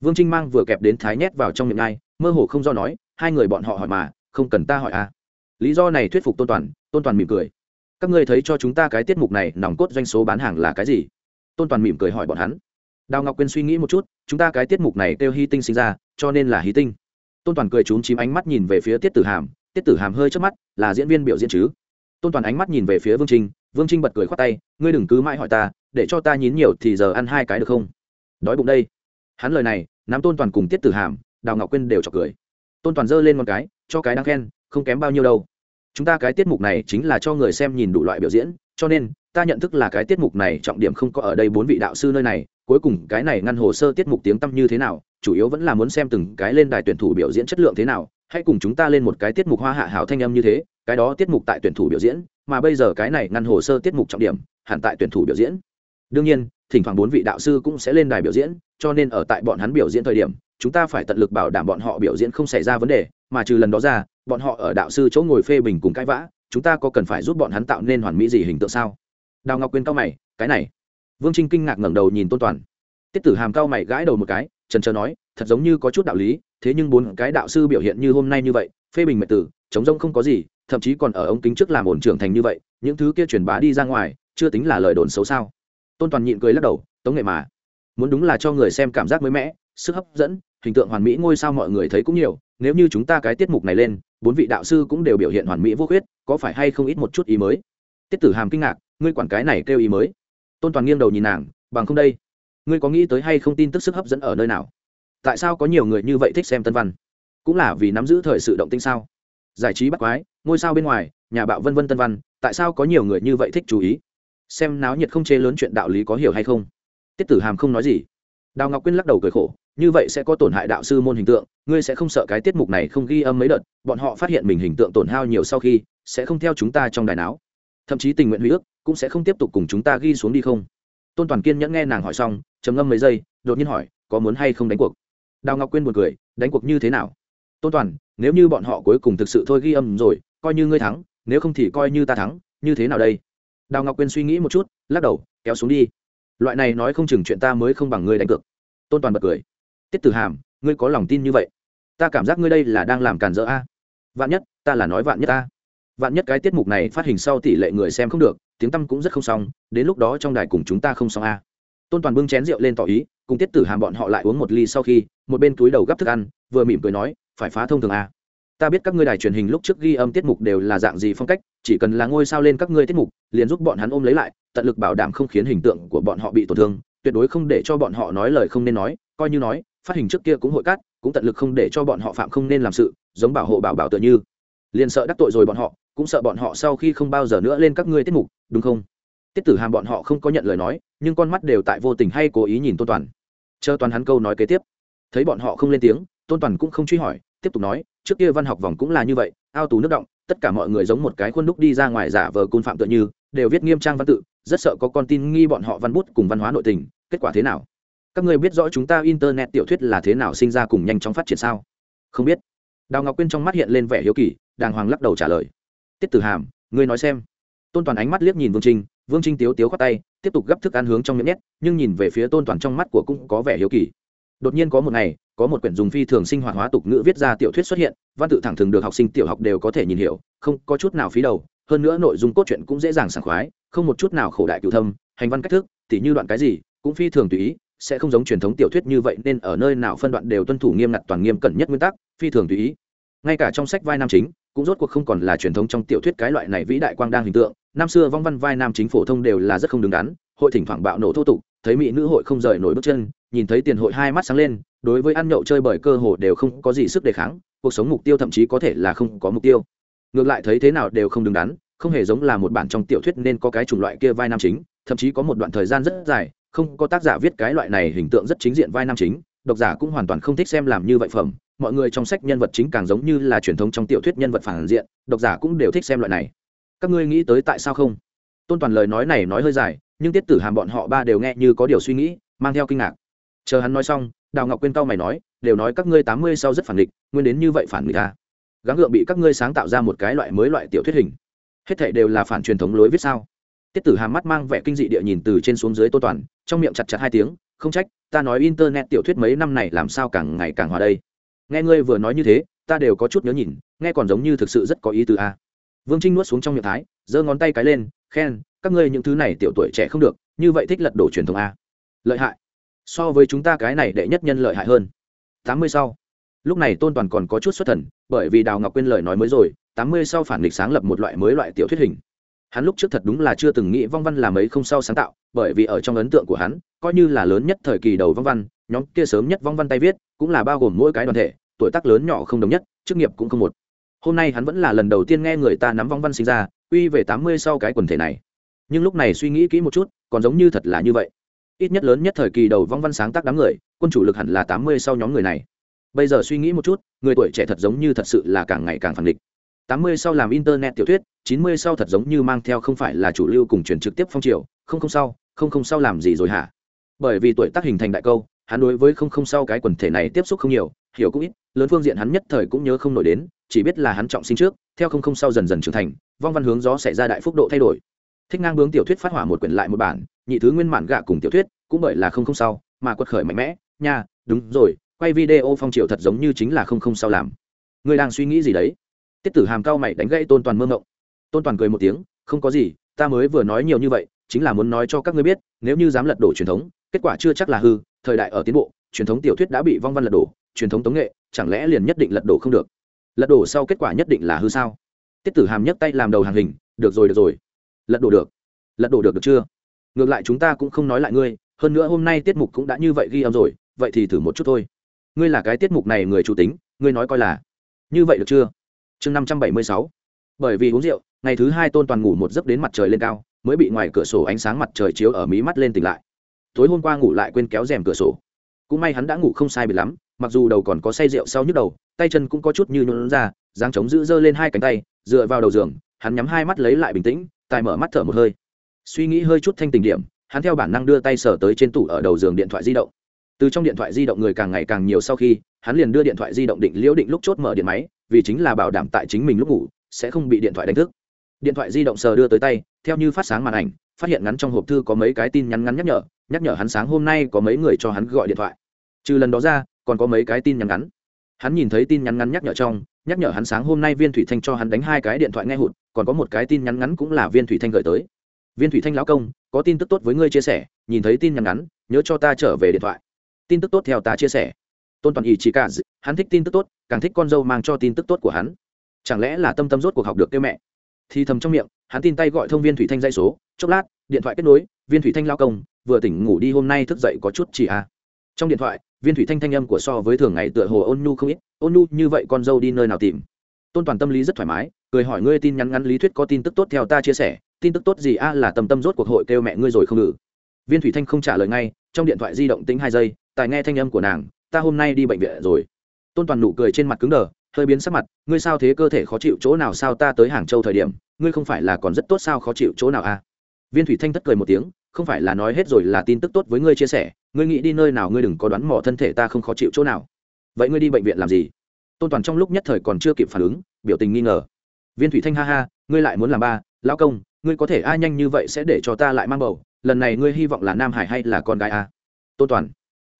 Vương trinh mang vừa kẹp đến thái nhét vào trong miệng ngay, mơ hồ không do nói, hai người bọn họ hỏi mà, không cần ta hỏi à lý do này thuyết phục tôn toàn tôn toàn mỉm cười. Các ngươi thấy cho chúng ta cái tiết mục này, nòng cốt doanh số bán hàng là cái gì? Tôn toàn mỉm cười hỏi bọn hắn. Đào ngọc quyên suy nghĩ một chút, chúng ta cái tiết mục này kêu hy tinh sinh ra, cho nên là hy tinh. Tôn toàn cười trúng chím ánh mắt nhìn về phía tiết tử hàm, tiết tử hàm hơi trước mắt, là diễn viên biểu diễn chứ? Tôn toàn ánh mắt nhìn về phía vương trinh vương trinh bật cười khoát tay, ngươi đừng cứ mãi hỏi ta, để cho ta nhín nhiều thì giờ ăn hai cái được không? Đói bụng đây. Hắn lời này, nắm tôn toàn cùng tiết tử hàm, đào ngọc quyên đều chọc cười. Tôn toàn giơ lên một cái, cho cái đang khen không kém bao nhiêu đâu. Chúng ta cái tiết mục này chính là cho người xem nhìn đủ loại biểu diễn, cho nên, ta nhận thức là cái tiết mục này trọng điểm không có ở đây bốn vị đạo sư nơi này, cuối cùng cái này ngăn hồ sơ tiết mục tiếng tăm như thế nào, chủ yếu vẫn là muốn xem từng cái lên đài tuyển thủ biểu diễn chất lượng thế nào, hãy cùng chúng ta lên một cái tiết mục hoa hạ hảo thanh âm như thế, cái đó tiết mục tại tuyển thủ biểu diễn, mà bây giờ cái này ngăn hồ sơ tiết mục trọng điểm, hẳn tại tuyển thủ biểu diễn. Đương nhiên, thỉnh thoảng bốn vị đạo sư cũng sẽ lên đài biểu diễn, cho nên ở tại bọn hắn biểu diễn thời điểm chúng ta phải tận lực bảo đảm bọn họ biểu diễn không xảy ra vấn đề, mà trừ lần đó ra, bọn họ ở đạo sư chỗ ngồi phê bình cùng cãi vã, chúng ta có cần phải giúp bọn hắn tạo nên hoàn mỹ gì hình tượng sao? Đào ngọc quyên cao mày, cái này. Vương trinh kinh ngạc ngẩng đầu nhìn tôn toàn. Tiết tử hàm cao mày gãi đầu một cái, trần trờ nói, thật giống như có chút đạo lý, thế nhưng bốn cái đạo sư biểu hiện như hôm nay như vậy, phê bình mệt tử, chống rông không có gì, thậm chí còn ở ống kính trước làm ổn trưởng thành như vậy, những thứ kia truyền bá đi ra ngoài, chưa tính là lời đồn xấu sao? Tôn toàn nhịn cười lắc đầu, tống nghệ mà, muốn đúng là cho người xem cảm giác mới mẻ, sức hấp dẫn hình tượng hoàn mỹ ngôi sao mọi người thấy cũng nhiều, nếu như chúng ta cái tiết mục này lên, bốn vị đạo sư cũng đều biểu hiện hoàn mỹ vô khuyết, có phải hay không ít một chút ý mới? Tiết tử hàm kinh ngạc, ngươi quản cái này kêu ý mới. Tôn toàn nghiêng đầu nhìn nàng, bằng không đây, ngươi có nghĩ tới hay không tin tức sức hấp dẫn ở nơi nào? Tại sao có nhiều người như vậy thích xem tân văn? Cũng là vì nắm giữ thời sự động tinh sao? Giải trí bắt quái, ngôi sao bên ngoài, nhà bạo vân vân tân văn, tại sao có nhiều người như vậy thích chú ý? Xem náo nhiệt không chê lớn chuyện đạo lý có hiểu hay không? Tiết tử hàm không nói gì. Đào ngọc quyên lắc đầu cười khổ như vậy sẽ có tổn hại đạo sư môn hình tượng, ngươi sẽ không sợ cái tiết mục này không ghi âm mấy đợt, bọn họ phát hiện mình hình tượng tổn hao nhiều sau khi, sẽ không theo chúng ta trong đài não thậm chí tình nguyện huy ước, cũng sẽ không tiếp tục cùng chúng ta ghi xuống đi không? Tôn toàn kiên nhẫn nghe nàng hỏi xong, trầm ngâm mấy giây, đột nhiên hỏi, có muốn hay không đánh cuộc? Đào ngọc quyên một cười, đánh cuộc như thế nào? Tôn toàn, nếu như bọn họ cuối cùng thực sự thôi ghi âm rồi, coi như ngươi thắng, nếu không thì coi như ta thắng, như thế nào đây? Đào ngọc quyên suy nghĩ một chút, lắc đầu, kéo xuống đi. Loại này nói không chừng chuyện ta mới không bằng ngươi đánh cược. Tôn toàn bật cười tiết tử hàm, ngươi có lòng tin như vậy? Ta cảm giác ngươi đây là đang làm càn rỡ a. Vạn nhất, ta là nói vạn nhất ta. Vạn nhất cái tiết mục này phát hình sau tỷ lệ người xem không được, tiếng tăm cũng rất không xong, đến lúc đó trong đài cùng chúng ta không xong a. Tôn toàn bưng chén rượu lên tỏ ý, cùng tiết tử hàm bọn họ lại uống một ly sau khi, một bên túi đầu gắp thức ăn, vừa mỉm cười nói, phải phá thông thường a. Ta biết các ngươi đài truyền hình lúc trước ghi âm tiết mục đều là dạng gì phong cách, chỉ cần là ngôi sao lên các ngươi tiết mục, liền giúp bọn hắn ôm lấy lại, tận lực bảo đảm không khiến hình tượng của bọn họ bị tổn thương, tuyệt đối không để cho bọn họ nói lời không nên nói, coi như nói phát hình trước kia cũng hội cắt, cũng tận lực không để cho bọn họ phạm không nên làm sự, giống bảo hộ bảo bảo tựa như. Liền sợ đắc tội rồi bọn họ, cũng sợ bọn họ sau khi không bao giờ nữa lên các ngươi tiết mục, đúng không? Tiết tử hàm bọn họ không có nhận lời nói, nhưng con mắt đều tại vô tình hay cố ý nhìn tôn toàn. Chờ toàn hắn câu nói kế tiếp. Thấy bọn họ không lên tiếng, tôn toàn cũng không truy hỏi, tiếp tục nói, trước kia văn học vòng cũng là như vậy, ao tù nước động, tất cả mọi người giống một cái khuôn đúc đi ra ngoài giả vờ côn phạm tựa như, đều viết nghiêm trang văn tự, rất sợ có con tin nghi bọn họ văn bút cùng văn hóa nội tình, kết quả thế nào? Các người biết rõ chúng ta internet tiểu thuyết là thế nào sinh ra cùng nhanh chóng phát triển sao? Không biết. Đào ngọc quyên trong mắt hiện lên vẻ hiếu kỳ, đàng hoàng lắc đầu trả lời. Tiết tử hàm, ngươi nói xem. Tôn toàn ánh mắt liếc nhìn vương trinh vương trinh tiếu tiếu khoát tay, tiếp tục gấp thức ăn hướng trong miệng nhét, nhưng nhìn về phía tôn toàn trong mắt của cũng có vẻ hiếu kỳ. Đột nhiên có một ngày, có một quyển dùng phi thường sinh hoạt hóa tục ngữ viết ra tiểu thuyết xuất hiện, văn tự thẳng thường được học sinh tiểu học đều có thể nhìn hiểu, không có chút nào phí đầu, hơn nữa nội dung cốt truyện cũng dễ dàng sảng khoái, không một chút nào khổ đại cựu thâm, hành văn cách thức, tỉ như đoạn cái gì, cũng phi thường tùy ý sẽ không giống truyền thống tiểu thuyết như vậy nên ở nơi nào phân đoạn đều tuân thủ nghiêm ngặt toàn nghiêm cẩn nhất nguyên tắc, phi thường tùy ý. Ngay cả trong sách vai nam chính, cũng rốt cuộc không còn là truyền thống trong tiểu thuyết cái loại này vĩ đại quang đang hình tượng. Năm xưa vong văn vai nam chính phổ thông đều là rất không đứng đắn, hội thỉnh thoảng bạo nổ thô tục, thấy mỹ nữ hội không rời nổi bước chân, nhìn thấy tiền hội hai mắt sáng lên, đối với ăn nhậu chơi bởi cơ hồ đều không có gì sức đề kháng, cuộc sống mục tiêu thậm chí có thể là không có mục tiêu. Ngược lại thấy thế nào đều không đứng đắn, không hề giống là một bản trong tiểu thuyết nên có cái chủng loại kia vai nam chính, thậm chí có một đoạn thời gian rất dài không có tác giả viết cái loại này hình tượng rất chính diện vai nam chính, độc giả cũng hoàn toàn không thích xem làm như vậy phẩm. Mọi người trong sách nhân vật chính càng giống như là truyền thống trong tiểu thuyết nhân vật phản diện, độc giả cũng đều thích xem loại này. Các ngươi nghĩ tới tại sao không? Tôn toàn lời nói này nói hơi dài, nhưng tiết tử hàm bọn họ ba đều nghe như có điều suy nghĩ, mang theo kinh ngạc. Chờ hắn nói xong, đào ngọc quyên cao mày nói, đều nói các ngươi tám mươi sau rất phản nghịch, nguyên đến như vậy phản nghịch ta à? gắng gượng bị các ngươi sáng tạo ra một cái loại mới loại tiểu thuyết hình. Hết thệ đều là phản truyền thống lối viết sao? Tiết tử hàm mắt mang vẻ kinh dị địa nhìn từ trên xuống dưới tô toàn trong miệng chặt chặt hai tiếng, không trách, ta nói internet tiểu thuyết mấy năm này làm sao càng ngày càng hòa đây. Nghe ngươi vừa nói như thế, ta đều có chút nhớ nhìn, nghe còn giống như thực sự rất có ý tứ a. À. vương trinh nuốt xuống trong miệng thái, giơ ngón tay cái lên, khen, các ngươi những thứ này tiểu tuổi trẻ không được, như vậy thích lật đổ truyền thống a. Lợi hại. So với chúng ta cái này đệ nhất nhân lợi hại hơn. Tám mươi sau. Lúc này tôn toàn còn có chút xuất thần, bởi vì đào ngọc quên lời nói mới rồi, tám mươi sau phản nghịch sáng lập một loại mới loại tiểu thuyết hình hắn lúc trước thật đúng là chưa từng nghĩ vong văn làm ấy không sau sáng tạo, bởi vì ở trong ấn tượng của hắn, coi như là lớn nhất thời kỳ đầu vong văn, nhóm kia sớm nhất vong văn tay viết, cũng là bao gồm mỗi cái đoàn thể, tuổi tác lớn nhỏ không đồng nhất, chức nghiệp cũng không một. Hôm nay hắn vẫn là lần đầu tiên nghe người ta nắm vong văn sinh ra uy về tám mươi sau cái quần thể này. Nhưng lúc này suy nghĩ kỹ một chút, còn giống như thật là như vậy. Ít nhất lớn nhất thời kỳ đầu vong văn sáng tác đám người, quân chủ lực hẳn là tám mươi sau nhóm người này. Bây giờ suy nghĩ một chút, người tuổi trẻ thật giống như thật sự là càng ngày càng phản địch tám mươi sau làm internet tiểu thuyết, chín mươi sau thật giống như mang theo không phải là chủ lưu cùng truyền trực tiếp phong triều, không không sau, không không sau làm gì rồi hả? Bởi vì tuổi tác hình thành đại câu, hắn đối với không không sau cái quần thể này tiếp xúc không nhiều, hiểu cũng ít, lớn phương diện hắn nhất thời cũng nhớ không nổi đến, chỉ biết là hắn trọng sinh trước, theo không không sau dần dần trưởng thành, vong văn hướng gió xảy ra đại phúc độ thay đổi. Thích ngang bướng tiểu thuyết phát hỏa một quyển lại một bản, nhị thứ nguyên bản gạ cùng tiểu thuyết, cũng bởi là không không sau, mà quật khởi mạnh mẽ, nha, đúng rồi, quay video phong triều thật giống như chính là không không sau làm. Ngươi đang suy nghĩ gì đấy? Tiết tử hàm cao mày đánh gãy tôn toàn mơ ngộng. Tôn toàn cười một tiếng, không có gì, ta mới vừa nói nhiều như vậy, chính là muốn nói cho các ngươi biết, nếu như dám lật đổ truyền thống, kết quả chưa chắc là hư, thời đại ở tiến bộ, truyền thống tiểu thuyết đã bị vong văn lật đổ, truyền thống tống nghệ, chẳng lẽ liền nhất định lật đổ không được? Lật đổ sau kết quả nhất định là hư sao? Tiết tử hàm nhấc tay làm đầu hàng hình, được rồi được rồi. Lật đổ được. Lật đổ được được chưa? Ngược lại chúng ta cũng không nói lại ngươi, hơn nữa hôm nay tiết mục cũng đã như vậy ghi âm rồi, vậy thì thử một chút thôi. Ngươi là cái tiết mục này người chủ tính, ngươi nói coi là như vậy được chưa? Chương năm trăm bảy mươi sáu. Bởi vì uống rượu, ngày thứ hai tôn toàn ngủ một giấc đến mặt trời lên cao, mới bị ngoài cửa sổ ánh sáng mặt trời chiếu ở mí mắt lên tỉnh lại. Tối hôm qua ngủ lại quên kéo rèm cửa sổ. Cũng may hắn đã ngủ không sai bị lắm, mặc dù đầu còn có say rượu sau nhức đầu, tay chân cũng có chút như nhuận ra, dáng chống giữ dơ lên hai cánh tay, dựa vào đầu giường, hắn nhắm hai mắt lấy lại bình tĩnh, tài mở mắt thở một hơi. Suy nghĩ hơi chút thanh tình điểm, hắn theo bản năng đưa tay sờ tới trên tủ ở đầu giường điện thoại di động từ trong điện thoại di động người càng ngày càng nhiều sau khi, hắn liền đưa điện thoại di động định liễu định lúc chốt mở điện máy, vì chính là bảo đảm tại chính mình lúc ngủ, sẽ không bị điện thoại đánh thức. Điện thoại di động sờ đưa tới tay, theo như phát sáng màn ảnh, phát hiện ngắn trong hộp thư có mấy cái tin nhắn ngắn nhắc nhở nhắc nhở hắn sáng hôm nay có mấy người cho hắn gọi điện thoại. Trừ lần đó ra, còn có mấy cái tin nhắn ngắn. Hắn nhìn thấy tin nhắn ngắn nhắc nhở trong, nhắc nhở hắn sáng hôm nay viên thủy thanh cho hắn đánh hai cái điện thoại nghe hụt, còn có một cái tin nhắn ngắn cũng là viên thủy thanh gửi tới. Viên thủy thanh lão công, có tin tức tốt với ngươi chia sẻ, nhìn thấy tin nhắn ngắn, nhớ cho ta trở về điện thoại tin tức tốt theo ta chia sẻ. Tôn toàn ý chỉ cả hắn thích tin tức tốt, càng thích con dâu mang cho tin tức tốt của hắn. Chẳng lẽ là tâm tâm rốt cuộc học được kêu mẹ? Thì thầm trong miệng, hắn tin tay gọi thông viên thủy thanh dây số, chốc lát, điện thoại kết nối, viên thủy thanh lao công, vừa tỉnh ngủ đi hôm nay thức dậy có chút chỉ à. trong điện thoại, viên thủy thanh thanh âm của so với thường ngày tựa hồ ôn nhu không ít, ôn nhu như vậy con dâu đi nơi nào tìm? Tôn toàn tâm lý rất thoải mái, cười hỏi ngươi tin nhắn ngắn lý thuyết có tin tức tốt theo ta chia sẻ, tin tức tốt gì a là tâm tâm rốt cuộc hội kêu mẹ ngươi rồi không ngự? Viên thủy thanh không trả lời ngay, trong điện thoại di động tính hai giây tài nghe thanh âm của nàng, ta hôm nay đi bệnh viện rồi. Tôn toàn nụ cười trên mặt cứng đờ, hơi biến sắc mặt, ngươi sao thế cơ thể khó chịu chỗ nào sao ta tới hàng châu thời điểm, ngươi không phải là còn rất tốt sao khó chịu chỗ nào a viên thủy thanh thất cười một tiếng, không phải là nói hết rồi là tin tức tốt với ngươi chia sẻ, ngươi nghĩ đi nơi nào ngươi đừng có đoán mò thân thể ta không khó chịu chỗ nào. Vậy ngươi đi bệnh viện làm gì? Tôn toàn trong lúc nhất thời còn chưa kịp phản ứng, biểu tình nghi ngờ. Viên thủy thanh ha ha, ngươi lại muốn làm ba, lão công, ngươi có thể ai nhanh như vậy sẽ để cho ta lại mang bầu, lần này ngươi hy vọng là nam hải hay là con gái a tôn toàn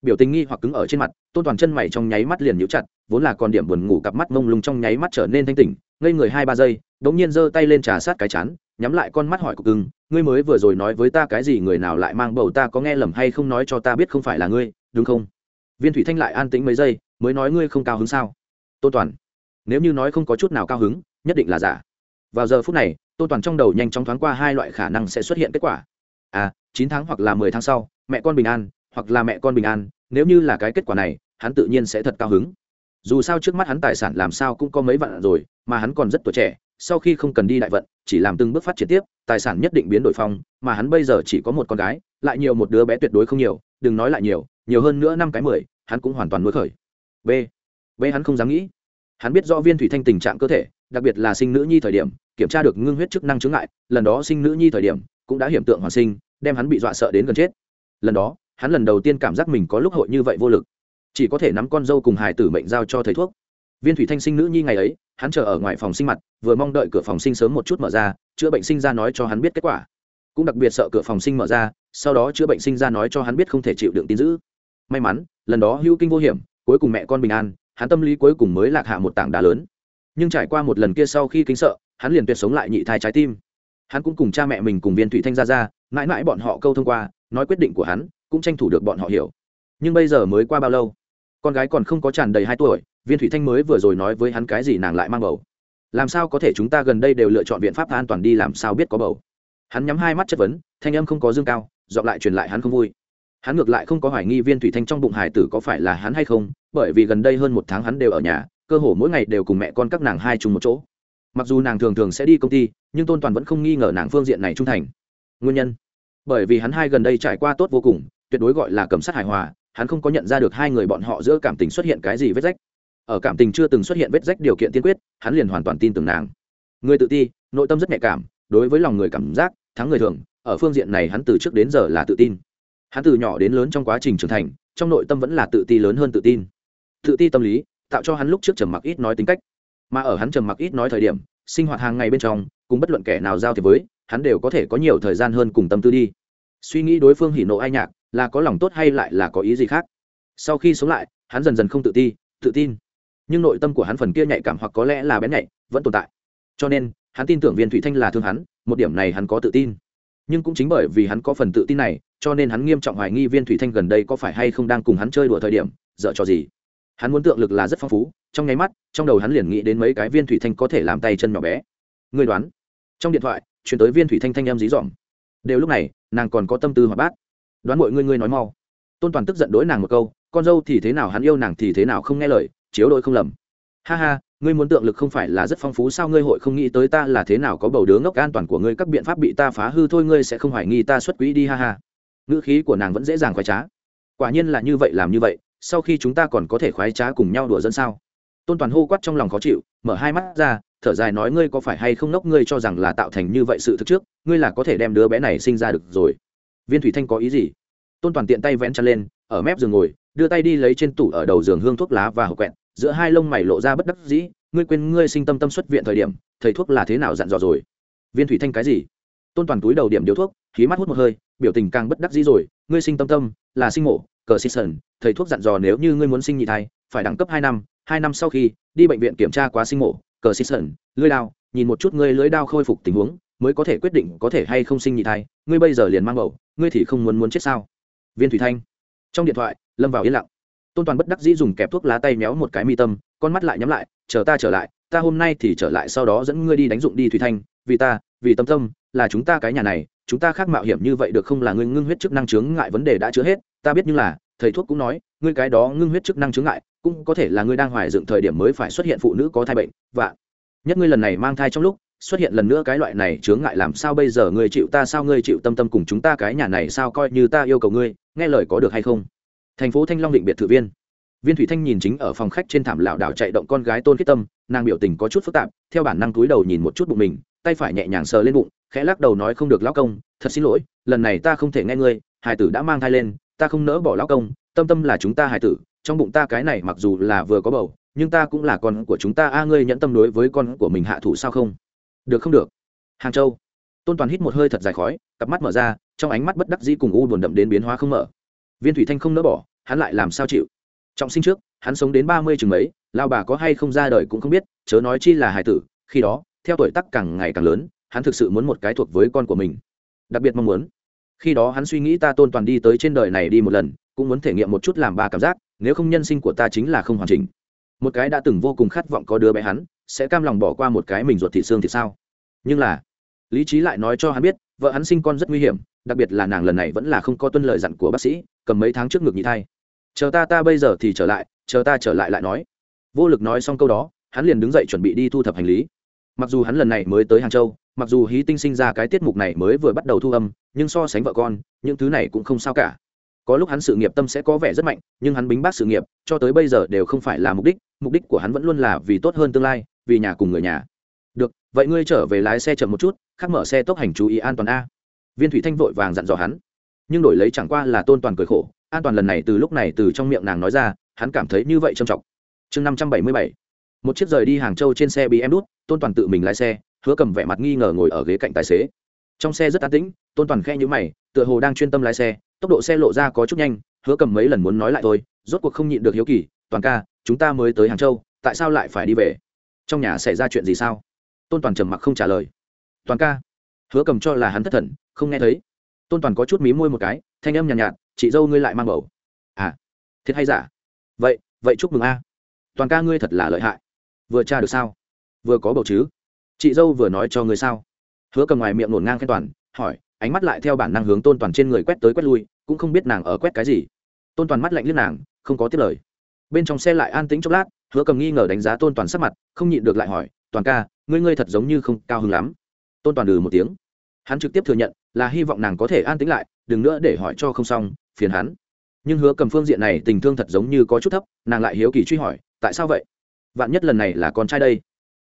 biểu tình nghi hoặc cứng ở trên mặt, tôn toàn chân mày trong nháy mắt liền nhíu chặt, vốn là còn điểm buồn ngủ cặp mắt mông lung trong nháy mắt trở nên thanh tỉnh, ngây người hai ba giây đ ỗ n g nhiên giơ tay lên trà sát cái chán, nhắm lại con mắt hỏi cục cưng, ngươi mới vừa rồi nói với ta cái gì, người nào lại mang bầu ta có nghe lầm hay không nói cho ta biết không phải là ngươi, đúng không? Viên thủy thanh lại an tĩnh mấy giây, mới nói ngươi không cao hứng sao? Tôn toàn, nếu như nói không có chút nào cao hứng, nhất định là giả. Vào giờ phút này, tôn toàn trong đầu nhanh chóng thoáng qua hai loại khả năng sẽ xuất hiện kết quả. À chín tháng hoặc là mười tháng sau, mẹ con bình an, hoặc là mẹ con bình an nếu như là cái kết quả này, hắn tự nhiên sẽ thật cao hứng. Dù sao trước mắt hắn tài sản làm sao cũng có mấy vạn rồi, mà hắn còn rất tuổi trẻ, sau khi không cần đi đại vận, chỉ làm từng bước phát triển tiếp, tài sản nhất định biến đổi phong, mà hắn bây giờ chỉ có một con gái, lại nhiều một đứa bé tuyệt đối không nhiều, đừng nói lại nhiều nhiều hơn nữa năm cái mười, hắn cũng hoàn toàn nuôi khởi. B. B hắn không dám nghĩ. Hắn biết rõ viên thủy thanh tình trạng cơ thể, đặc biệt là sinh nữ nhi thời điểm, kiểm tra được ngưng huyết chức năng chứng ngại, lần đó sinh nữ nhi thời điểm, cũng đã hiểm tượng hoàn sinh, đem hắn bị dọa sợ đến gần chết. Lần đó hắn lần đầu tiên cảm giác mình có lúc hội như vậy vô lực. Chỉ có thể nắm con dâu cùng hài tử mệnh giao cho thầy thuốc. Viên thủy thanh sinh nữ nhi ngày ấy, hắn chờ ở ngoài phòng sinh mặt, vừa mong đợi cửa phòng sinh sớm một chút mở ra, chữa bệnh sinh ra nói cho hắn biết kết quả. Cũng đặc biệt sợ cửa phòng sinh mở ra, sau đó chữa bệnh sinh ra nói cho hắn biết không thể chịu đựng tin giữ may mắn, lần đó hữu kinh vô hiểm, cuối cùng mẹ con bình an, hắn tâm lý cuối cùng mới lạc hạ một tảng đá lớn. Nhưng trải qua một lần kia sau khi kính sợ, hắn liền tuyệt sống lại nhị thai trái tim. Hắn cũng cùng cha mẹ mình cùng viên thủy thanh ra ra mãi mãi bọn họ câu thông qua, nói quyết định của hắn cũng tranh thủ được bọn họ hiểu. Nhưng bây giờ mới qua bao lâu? Con gái còn không có tràn đầy hai tuổi, viên thủy thanh mới vừa rồi nói với hắn cái gì nàng lại mang bầu. Làm sao có thể chúng ta gần đây đều lựa chọn biện pháp an toàn đi làm sao biết có bầu? Hắn nhắm hai mắt chất vấn, thanh âm không có dương cao dọn lại truyền lại hắn không vui. Hắn ngược lại không có hoài nghi viên thủy thanh trong bụng hải tử có phải là hắn hay không, bởi vì gần đây hơn một tháng hắn đều ở nhà, cơ hồ mỗi ngày đều cùng mẹ con các nàng hai chung một chỗ. Mặc dù nàng thường thường sẽ đi công ty, nhưng tôn toàn vẫn không nghi ngờ nàng phương diện này trung thành. Nguyên nhân? Bởi vì hắn hai gần đây trải qua tốt vô cùng tuyệt đối gọi là cầm sát hài hòa, hắn không có nhận ra được hai người bọn họ giữa cảm tình xuất hiện cái gì vết rách. Ở cảm tình chưa từng xuất hiện vết rách điều kiện tiên quyết, hắn liền hoàn toàn tin tưởng nàng. Người tự ti, nội tâm rất nhạy cảm, đối với lòng người cảm giác, thắng người thường, ở phương diện này hắn từ trước đến giờ là tự tin. Hắn từ nhỏ đến lớn trong quá trình trưởng thành, trong nội tâm vẫn là tự ti lớn hơn tự tin. Tự ti tâm lý, tạo cho hắn lúc trước trầm mặc ít nói tính cách. Mà ở hắn trầm mặc ít nói thời điểm, sinh hoạt hàng ngày bên trong, cùng bất luận kẻ nào giao thiệp với, hắn đều có thể có nhiều thời gian hơn cùng tâm tư đi. Suy nghĩ đối phương hỉ nộ ai nhạc là có lòng tốt hay lại là có ý gì khác? Sau khi sống lại, hắn dần dần không tự ti, tự tin. Nhưng nội tâm của hắn phần kia nhạy cảm hoặc có lẽ là bén nhạy, vẫn tồn tại. Cho nên, hắn tin tưởng viên thủy thanh là thương hắn, một điểm này hắn có tự tin. Nhưng cũng chính bởi vì hắn có phần tự tin này, cho nên hắn nghiêm trọng hoài nghi viên thủy thanh gần đây có phải hay không đang cùng hắn chơi đùa thời điểm dợ cho gì. Hắn muốn tượng lực là rất phong phú, trong nháy mắt, trong đầu hắn liền nghĩ đến mấy cái viên thủy thanh có thể làm tay chân nhỏ bé. Người đoán. Trong điện thoại, chuyển tới viên thủy thanh thanh em dí dỏm. Đều lúc này, nàng còn có tâm tư hoạt bát đoán mọi ngươi ngươi nói mau. Tôn toàn tức giận đối nàng một câu, con dâu thì thế nào, hắn yêu nàng thì thế nào không nghe lời, chiếu đôi không lầm. Ha ha, ngươi muốn tượng lực không phải là rất phong phú sao, ngươi hội không nghĩ tới ta là thế nào có bầu đứa ngốc an toàn của ngươi, các biện pháp bị ta phá hư thôi, ngươi sẽ không hoài nghi ta xuất quỹ đi, ha ha. Ngữ khí của nàng vẫn dễ dàng khoái trá. Quả nhiên là như vậy, làm như vậy, sau khi chúng ta còn có thể khoái trá cùng nhau đùa dẫn sao? Tôn toàn hô quát trong lòng khó chịu, mở hai mắt ra, thở dài nói ngươi có phải hay không ngốc, ngươi cho rằng là tạo thành như vậy sự thực trước, ngươi là có thể đem đứa bé này sinh ra được rồi viên thủy thanh có ý gì? Tôn toàn tiện tay vén chăn lên, ở mép giường ngồi, đưa tay đi lấy trên tủ ở đầu giường hương thuốc lá và hộp quẹt, giữa hai lông mày lộ ra bất đắc dĩ, ngươi quên ngươi sinh tâm tâm xuất viện thời điểm, thầy thuốc là thế nào dặn dò rồi? Viên thủy thanh cái gì? Tôn toàn túi đầu điểm điếu thuốc, khí mắt hút một hơi, biểu tình càng bất đắc dĩ rồi, ngươi sinh tâm tâm, là sinh mổ, cờ sĩ sần, thầy thuốc dặn dò nếu như ngươi muốn sinh nhị thai, phải đẳng cấp hai năm hai năm sau khi đi bệnh viện kiểm tra quá sinh mổ, cờ sĩ sần, lưỡi đao, nhìn một chút ngươi lưỡi đao khôi phục tình huống mới có thể quyết định có thể hay không sinh nhị thai, ngươi bây giờ liền mang bầu, ngươi thì không muốn muốn chết sao? Viên thủy thanh. Trong điện thoại, lâm vào yên lặng. Tôn toàn bất đắc dĩ dùng kẹp thuốc lá tay méo một cái mi tâm, con mắt lại nhắm lại, chờ ta trở lại, ta hôm nay thì trở lại sau đó dẫn ngươi đi đánh dụng đi thủy thanh, vì ta, vì tâm tâm, là chúng ta cái nhà này, chúng ta khác mạo hiểm như vậy được không là ngươi ngưng huyết chức năng chướng ngại vấn đề đã chữa hết, ta biết nhưng là, thầy thuốc cũng nói, ngươi cái đó ngưng huyết chức năng chướng ngại, cũng có thể là ngươi đang hoài dựng thời điểm mới phải xuất hiện phụ nữ có thai bệnh và nhất ngươi lần này mang thai trong lúc xuất hiện lần nữa cái loại này chướng ngại làm sao bây giờ ngươi chịu ta sao ngươi chịu tâm tâm cùng chúng ta cái nhà này sao coi như ta yêu cầu ngươi, nghe lời có được hay không? Thành phố thanh long định biệt thự viên. Viên thủy thanh nhìn chính ở phòng khách trên thảm lảo đảo chạy động con gái tôn khiết tâm, nàng biểu tình có chút phức tạp, theo bản năng túi đầu nhìn một chút bụng mình, tay phải nhẹ nhàng sờ lên bụng, khẽ lắc đầu nói không được lão công, thật xin lỗi, lần này ta không thể nghe ngươi hải tử đã mang thai lên, ta không nỡ bỏ lão công, tâm tâm là chúng ta hải tử, trong bụng ta cái này mặc dù là vừa có bầu, nhưng ta cũng là con của chúng ta, a, ngươi nhẫn tâm đối với con của mình hạ thủ sao không? Được không được? Hàng châu. Tôn toàn hít một hơi thật dài khói, cặp mắt mở ra, trong ánh mắt bất đắc dĩ cùng u buồn đậm đến biến hóa không mở. Viên thủy thanh không nỡ bỏ, hắn lại làm sao chịu? Trọng sinh trước, hắn sống đến ba mươi chừng mấy lao bà có hay không ra đời cũng không biết, chớ nói chi là hải tử, khi đó, theo tuổi tắc càng ngày càng lớn, hắn thực sự muốn một cái thuộc với con của mình. Đặc biệt mong muốn. Khi đó hắn suy nghĩ ta tôn toàn đi tới trên đời này đi một lần, cũng muốn thể nghiệm một chút làm ba cảm giác, nếu không nhân sinh của ta chính là không hoàn chỉnh. Một cái đã từng vô cùng khát vọng có đứa bé hắn sẽ cam lòng bỏ qua một cái mình ruột thị xương thì sao? Nhưng là, lý trí lại nói cho hắn biết, vợ hắn sinh con rất nguy hiểm, đặc biệt là nàng lần này vẫn là không có tuân lời dặn của bác sĩ, cầm mấy tháng trước ngực nhị thai. Chờ ta ta bây giờ thì trở lại, chờ ta trở lại lại nói. Vô lực nói xong câu đó, hắn liền đứng dậy chuẩn bị đi thu thập hành lý. Mặc dù hắn lần này mới tới hàng châu, mặc dù hí tinh sinh ra cái tiết mục này mới vừa bắt đầu thu âm, nhưng so sánh vợ con, những thứ này cũng không sao cả. Có lúc hắn sự nghiệp tâm sẽ có vẻ rất mạnh, nhưng hắn bính bác sự nghiệp, cho tới bây giờ đều không phải là mục đích mục đích của hắn vẫn luôn là vì tốt hơn tương lai vì nhà cùng người nhà. Được, vậy ngươi trở về lái xe chậm một chút khắc mở xe tốc hành chú ý an toàn a. Viên thủy thanh vội vàng dặn dò hắn. Nhưng đổi lấy chẳng qua là tôn toàn cười khổ, an toàn lần này từ lúc này từ trong miệng nàng nói ra, hắn cảm thấy như vậy trầm trọng. Chương năm trăm bảy mươi bảy. Một chiếc rời đi hàng châu trên xe bị em đút, tôn toàn tự mình lái xe, hứa cầm vẻ mặt nghi ngờ ngồi ở ghế cạnh tài xế. Trong xe rất an tĩnh, tôn toàn khe nhữ mày, tựa hồ đang chuyên tâm lái xe, tốc độ xe lộ ra có chút nhanh, hứa cầm mấy lần muốn nói lại thôi, rốt cuộc không nhịn được hiếu kỳ, toàn ca, chúng ta mới tới hàng châu, tại sao lại phải đi về? Trong nhà xảy ra chuyện gì sao? Tôn toàn trầm mặc không trả lời. Toàn ca hứa cầm cho là hắn thất thần không nghe thấy. Tôn toàn có chút mí môi một cái thanh âm nhàn nhạt, nhạt chị dâu ngươi lại mang bầu. À thiệt hay giả? Vậy vậy chúc mừng a. Toàn ca ngươi thật là lợi hại. Vừa tra được sao? Vừa có bầu chứ? Chị dâu vừa nói cho ngươi sao? Hứa cầm ngoài miệng nổn ngang khen toàn hỏi ánh mắt lại theo bản năng hướng tôn toàn trên người quét tới quét lui cũng không biết nàng ở quét cái gì. Tôn toàn mắt lạnh liếc nàng không có tiếp lời. Bên trong xe lại an tĩnh chốc lát hứa cầm nghi ngờ đánh giá tôn toàn sắc mặt, không nhịn được lại hỏi, toàn ca, ngươi ngươi thật giống như không cao hứng lắm. Tôn toàn ừ một tiếng. Hắn trực tiếp thừa nhận là hy vọng nàng có thể an tĩnh lại, đừng nữa để hỏi cho không xong, phiền hắn. Nhưng hứa cầm phương diện này tình thương thật giống như có chút thấp, nàng lại hiếu kỳ truy hỏi, tại sao vậy? Vạn nhất lần này là con trai đây?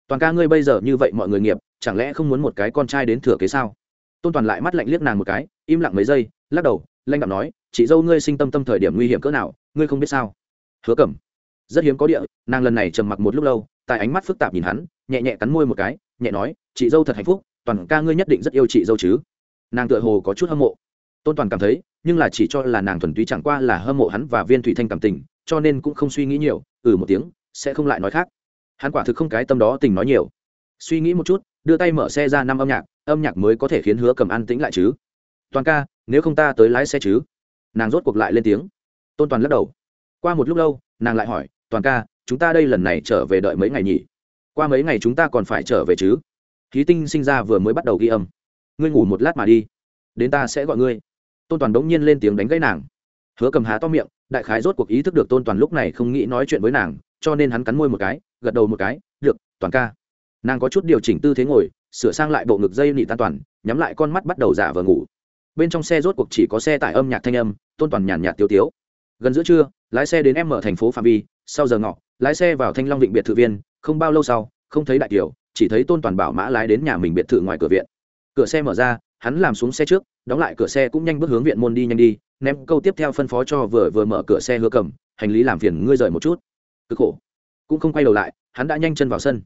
Toàn ca, ngươi bây giờ như vậy mọi người nghiệp, chẳng lẽ không muốn một cái con trai đến thừa kế sao? Tôn toàn lại mắt lạnh liếc nàng một cái, im lặng mấy giây, lắc đầu lanh đạo nói, chị dâu ngươi sinh tâm tâm thời điểm nguy hiểm cỡ nào, ngươi không biết sao? Hứa cẩm rất hiếm có địa, nàng lần này trầm mặc một lúc lâu, tại ánh mắt phức tạp nhìn hắn, nhẹ nhẹ cắn môi một cái, nhẹ nói, chị dâu thật hạnh phúc, toàn ca ngươi nhất định rất yêu chị dâu chứ. Nàng tựa hồ có chút hâm mộ. Tôn toàn cảm thấy, nhưng là chỉ cho là nàng thuần túy chẳng qua là hâm mộ hắn và viên thủy thanh cảm tình, cho nên cũng không suy nghĩ nhiều ừ một tiếng, sẽ không lại nói khác. Hắn quả thực không cái tâm đó tình nói nhiều. Suy nghĩ một chút, đưa tay mở xe ra năm âm nhạc âm nhạc mới có thể khiến hứa cầm an tĩnh lại chứ. Toàn ca, nếu không ta tới lái xe chứ? Nàng rốt cuộc lại lên tiếng. Tôn toàn lắc đầu. Qua một lúc lâu, nàng lại hỏi toàn ca, chúng ta đây lần này trở về đợi mấy ngày nhỉ? Qua mấy ngày chúng ta còn phải trở về chứ? Khí tinh sinh ra vừa mới bắt đầu ghi âm. Ngươi ngủ một lát mà đi. Đến ta sẽ gọi ngươi. Tôn toàn đống nhiên lên tiếng đánh gãy nàng. Hứa cầm há to miệng, đại khái rốt cuộc ý thức được tôn toàn lúc này không nghĩ nói chuyện với nàng, cho nên hắn cắn môi một cái, gật đầu một cái, được, toàn ca. Nàng có chút điều chỉnh tư thế ngồi, sửa sang lại bộ ngực dây nị tan toàn, nhắm lại con mắt bắt đầu giả vờ ngủ. Bên trong xe rốt cuộc chỉ có xe tải âm nhạc thanh âm, tôn toàn nhàn nhạt tiêu tiếu gần giữa trưa, lái xe đến em ở thành phố phạm vi, sau giờ ngọ, lái xe vào thanh long Định biệt thự viên, không bao lâu sau, không thấy đại kiều chỉ thấy tôn toàn bảo mã lái đến nhà mình biệt thự ngoài cửa viện. Cửa xe mở ra, hắn làm xuống xe trước, đóng lại cửa xe cũng nhanh bước hướng viện môn đi nhanh đi, ném câu tiếp theo phân phó cho vừa vừa mở cửa xe hứa cầm, hành lý làm phiền ngươi rời một chút. Cực khổ. Cũng không quay đầu lại, hắn đã nhanh chân vào sân.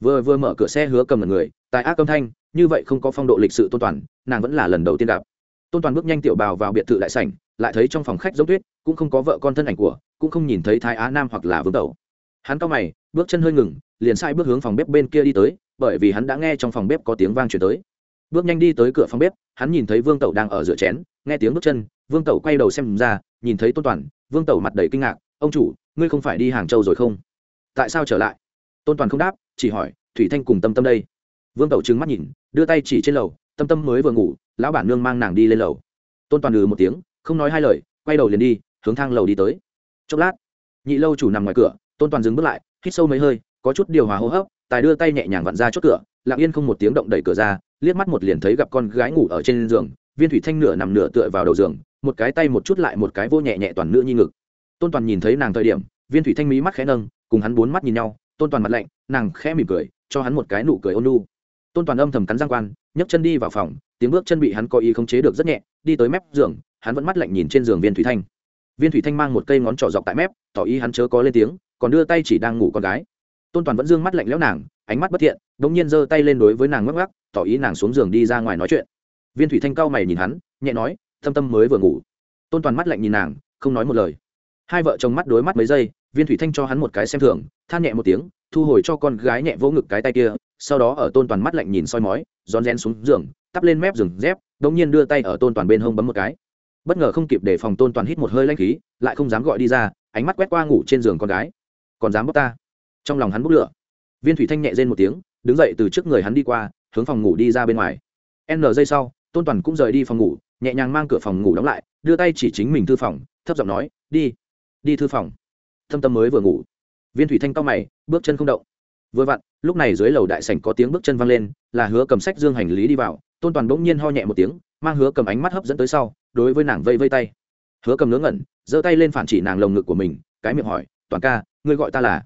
Vừa vừa mở cửa xe hứa cầm người tại ác âm thanh, như vậy không có phong độ lịch sự tôn toàn, nàng vẫn là lần đầu tiên gặp tôn toàn bước nhanh tiểu bào vào biệt thự đại sảnh, lại thấy trong phòng khách giống tuyết, cũng không có vợ con thân ảnh của, cũng không nhìn thấy thái á nam hoặc là vương tẩu. Hắn cao mày, bước chân hơi ngừng, liền sai bước hướng phòng bếp bên kia đi tới, bởi vì hắn đã nghe trong phòng bếp có tiếng vang chuyển tới. Bước nhanh đi tới cửa phòng bếp, hắn nhìn thấy vương tẩu đang ở rửa chén, nghe tiếng bước chân, vương tẩu quay đầu xem ra, nhìn thấy tôn toàn, vương tẩu mặt đầy kinh ngạc, ông chủ, ngươi không phải đi hàng châu rồi không? Tại sao trở lại? Tôn toàn không đáp, chỉ hỏi, thủy thanh cùng tâm tâm đây. Vương tẩu trừng mắt nhìn, đưa tay chỉ trên lầu tâm tâm mới vừa ngủ, lão bản nương mang nàng đi lên lầu. Tôn toàn ừ một tiếng, không nói hai lời, quay đầu liền đi, hướng thang lầu đi tới. Chốc lát, nhị lâu chủ nằm ngoài cửa, tôn toàn dừng bước lại, hít sâu mấy hơi, có chút điều hòa hô hấp, tài đưa tay nhẹ nhàng vặn ra chốt cửa, lặng yên không một tiếng động đẩy cửa ra, liếc mắt một liền thấy gặp con gái ngủ ở trên giường, viên thủy thanh nửa nằm nửa tựa vào đầu giường, một cái tay một chút lại một cái vô nhẹ nhẹ toàn nữ nhi ngực. Tôn toàn nhìn thấy nàng thời điểm, viên thủy thanh mí mắt khẽ nâng, cùng hắn bốn mắt nhìn nhau, tôn toàn mặt lạnh, nàng khẽ mỉm cười, cho hắn một cái nụ cười ôn nu tôn toàn âm thầm cắn giang quan, nhấc chân đi vào phòng, tiếng bước chân bị hắn có ý khống chế được rất nhẹ, đi tới mép giường, hắn vẫn mắt lạnh nhìn trên giường viên thủy thanh. Viên thủy thanh mang một cây ngón trỏ dọc tại mép, tỏ ý hắn chớ có lên tiếng, còn đưa tay chỉ đang ngủ con gái. Tôn toàn vẫn d ư ơ n g mắt lạnh lẽo nàng, ánh mắt bất thiện đ ỗ n g nhiên giơ tay lên đối với nàng ngắc ngắc tỏ ý nàng xuống giường đi ra ngoài nói chuyện. Viên thủy thanh cao mày nhìn hắn, nhẹ nói thâm tâm mới vừa ngủ. Tôn toàn mắt lạnh nhìn nàng, không nói một lời. Hai vợ chồng mắt đối mắt mấy giây, viên thủy thanh cho hắn một cái xem thường, than nhẹ một tiếng, thu hồi cho con gái nhẹ vỗ ngực cái tay kia sau đó ở tôn toàn mắt lạnh nhìn soi mói, rón rén xuống giường, tắp lên mép giường dép đ ỗ n g nhiên đưa tay ở tôn toàn bên hông bấm một cái. Bất ngờ không kịp để phòng tôn toàn hít một hơi lanh khí, lại không dám gọi đi ra, ánh mắt quét qua ngủ trên giường con gái. Còn dám bóc ta? Trong lòng hắn bốc lửa. Viên thủy thanh nhẹ rên một tiếng, đứng dậy từ trước người hắn đi qua, hướng phòng ngủ đi ra bên ngoài. N giây sau, tôn toàn cũng rời đi phòng ngủ, nhẹ nhàng mang cửa phòng ngủ đóng lại, đưa tay chỉ chính mình thư phòng, thấp giọng nói, đi đi thư phòng. Thâm tâm mới vừa ngủ. Viên thủy thanh cao mày, bước chân không động vừa vặn, lúc này dưới lầu đại sảnh có tiếng bước chân vang lên, là hứa cầm sách dương hành lý đi vào, tôn toàn bỗng nhiên ho nhẹ một tiếng, mang hứa cầm ánh mắt hấp dẫn tới sau, đối với nàng vây vây tay. Hứa cầm ngớ ngẩn, giơ tay lên phản chỉ nàng lồng ngực của mình, cái miệng hỏi, toàn ca, ngươi gọi ta là?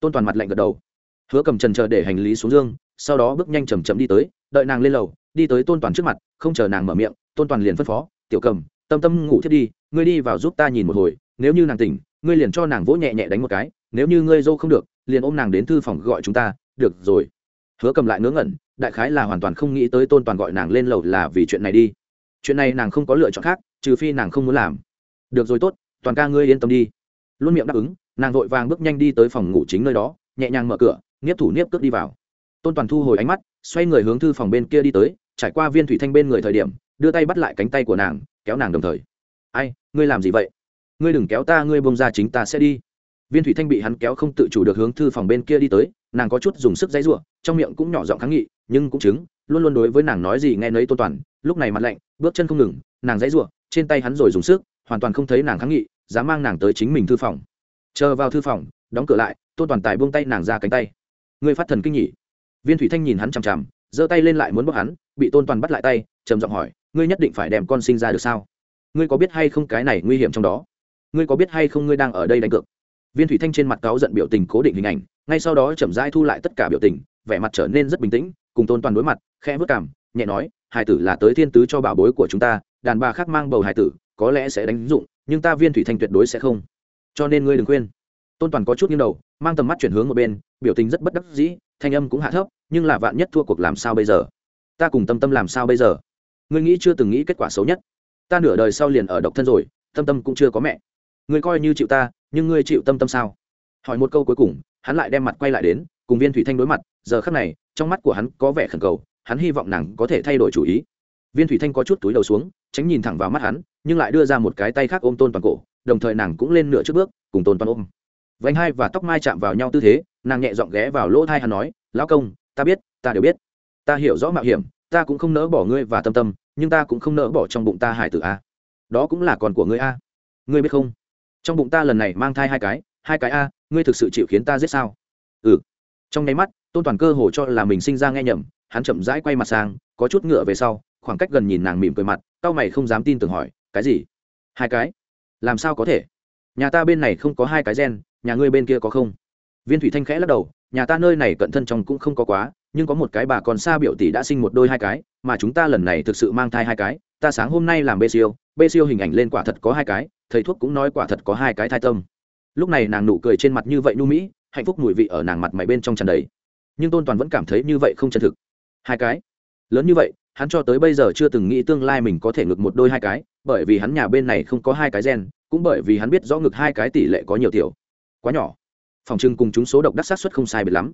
Tôn toàn mặt lạnh gật đầu. Hứa cầm trần chờ để hành lý xuống dương, sau đó bước nhanh chầm chậm đi tới, đợi nàng lên lầu, đi tới tôn toàn trước mặt, không chờ nàng mở miệng, tôn toàn liền phân phó, tiểu cầm, tâm tâm ngủ thiết đi, ngươi đi vào giúp ta nhìn một hồi, nếu như nàng tỉnh, ngươi liền cho nàng vỗ nhẹ nhẹ đánh một cái, nếu như ngươi dâu không được liền ôm nàng đến thư phòng gọi chúng ta, được rồi. Hứa cầm lại ngớ ngẩn, đại khái là hoàn toàn không nghĩ tới tôn toàn gọi nàng lên lầu là vì chuyện này đi. Chuyện này nàng không có lựa chọn khác, trừ phi nàng không muốn làm. Được rồi tốt, toàn ca ngươi yên tâm đi. Luôn miệng đáp ứng, nàng vội vàng bước nhanh đi tới phòng ngủ chính nơi đó, nhẹ nhàng mở cửa, nghiếp thủ niếp cước đi vào. Tôn toàn thu hồi ánh mắt, xoay người hướng thư phòng bên kia đi tới, trải qua viên thủy thanh bên người thời điểm, đưa tay bắt lại cánh tay của nàng, kéo nàng đồng thời. Ai, ngươi làm gì vậy? Ngươi đừng kéo ta, ngươi bông ra chính ta sẽ đi viên thủy thanh bị hắn kéo không tự chủ được hướng thư phòng bên kia đi tới, nàng có chút dùng sức dãy ruộng trong miệng cũng nhỏ giọng kháng nghị, nhưng cũng chứng, luôn luôn đối với nàng nói gì nghe nấy tôn toàn, lúc này mặt lạnh, bước chân không ngừng, nàng dãy r u ộ trên tay hắn rồi dùng sức, hoàn toàn không thấy nàng kháng nghị, dám mang nàng tới chính mình thư phòng. Chờ vào thư phòng, đóng cửa lại, tôn toàn tài buông tay nàng ra cánh tay. Người phát thần kinh nhỉ? Viên thủy thanh nhìn hắn chằm chằm, giơ tay lên lại muốn bóc hắn, bị tôn toàn bắt lại tay, trầm giọng hỏi, ngươi nhất định phải đem con sinh ra được sao? Ngươi có biết hay không cái này nguy hiểm trong đó? Ngươi có biết hay không ngươi đang ở đây đánh cược? Viên thủy thanh trên mặt cáu giận biểu tình cố định hình ảnh, ngay sau đó chậm rãi thu lại tất cả biểu tình, vẻ mặt trở nên rất bình tĩnh, cùng tôn toàn đối mặt, khẽ vất cảm nhẹ nói, hải tử là tới thiên tứ cho bảo bối của chúng ta, đàn bà khác mang bầu hải tử, có lẽ sẽ đánh dụng, nhưng ta viên thủy thanh tuyệt đối sẽ không. Cho nên ngươi đừng khuyên. Tôn toàn có chút nghiêng đầu, mang tầm mắt chuyển hướng một bên, biểu tình rất bất đắc dĩ, thanh âm cũng hạ thấp, nhưng là vạn nhất thua cuộc làm sao bây giờ? Ta cùng tâm tâm làm sao bây giờ? Ngươi nghĩ chưa từng nghĩ kết quả xấu nhất. Ta nửa đời sau liền ở độc thân rồi, tâm tâm cũng chưa có mẹ ngươi coi như chịu ta, nhưng ngươi chịu tâm tâm sao? Hỏi một câu cuối cùng, hắn lại đem mặt quay lại đến, cùng viên thủy thanh đối mặt, giờ khắc này, trong mắt của hắn có vẻ khẩn cầu, hắn hy vọng nàng có thể thay đổi chủ ý. Viên thủy thanh có chút túi đầu xuống, tránh nhìn thẳng vào mắt hắn, nhưng lại đưa ra một cái tay khác ôm tôn toàn cổ, đồng thời nàng cũng lên nửa trước bước, cùng tôn toàn ôm. Vánh hai và tóc mai chạm vào nhau tư thế, nàng nhẹ giọng ghé vào lỗ thai hắn nói, lão công, ta biết, ta đều biết. Ta hiểu rõ mạo hiểm, ta cũng không nỡ bỏ ngươi và tâm tâm, nhưng ta cũng không nỡ bỏ trong bụng ta hải tử a. Đó cũng là con của ngươi a. Ngươi biết không? Trong bụng ta lần này mang thai hai cái hai cái a, ngươi thực sự chịu khiến ta giết sao? Ừ. Trong nháy mắt, tôn toàn cơ hồ cho là mình sinh ra nghe nhầm, hắn chậm rãi quay mặt sang, có chút ngựa về sau, khoảng cách gần nhìn nàng mỉm cười mặt tao mày không dám tin tưởng hỏi, cái gì? Hai cái? Làm sao có thể? Nhà ta bên này không có hai cái gen, nhà ngươi bên kia có không? Viên thủy thanh khẽ lắc đầu, nhà ta nơi này cận thân trong cũng không có quá, nhưng có một cái bà còn xa biểu tỷ đã sinh một đôi hai cái, mà chúng ta lần này thực sự mang thai hai cái ta sáng hôm nay làm bê siêu bê siêu hình ảnh lên quả thật có hai cái, thầy thuốc cũng nói quả thật có hai cái thai tâm. Lúc này nàng nụ cười trên mặt như vậy nu mỹ, hạnh phúc mùi vị ở nàng mặt mày bên trong tràn đầy. Nhưng tôn toàn vẫn cảm thấy như vậy không chân thực. Hai cái? Lớn như vậy, hắn cho tới bây giờ chưa từng nghĩ tương lai mình có thể ngực một đôi hai cái, bởi vì hắn nhà bên này không có hai cái gen, cũng bởi vì hắn biết rõ ngực hai cái tỷ lệ có nhiều tiểu. Quá nhỏ. Phòng trưng cùng chúng số độc đắc sát xuất không sai biệt lắm.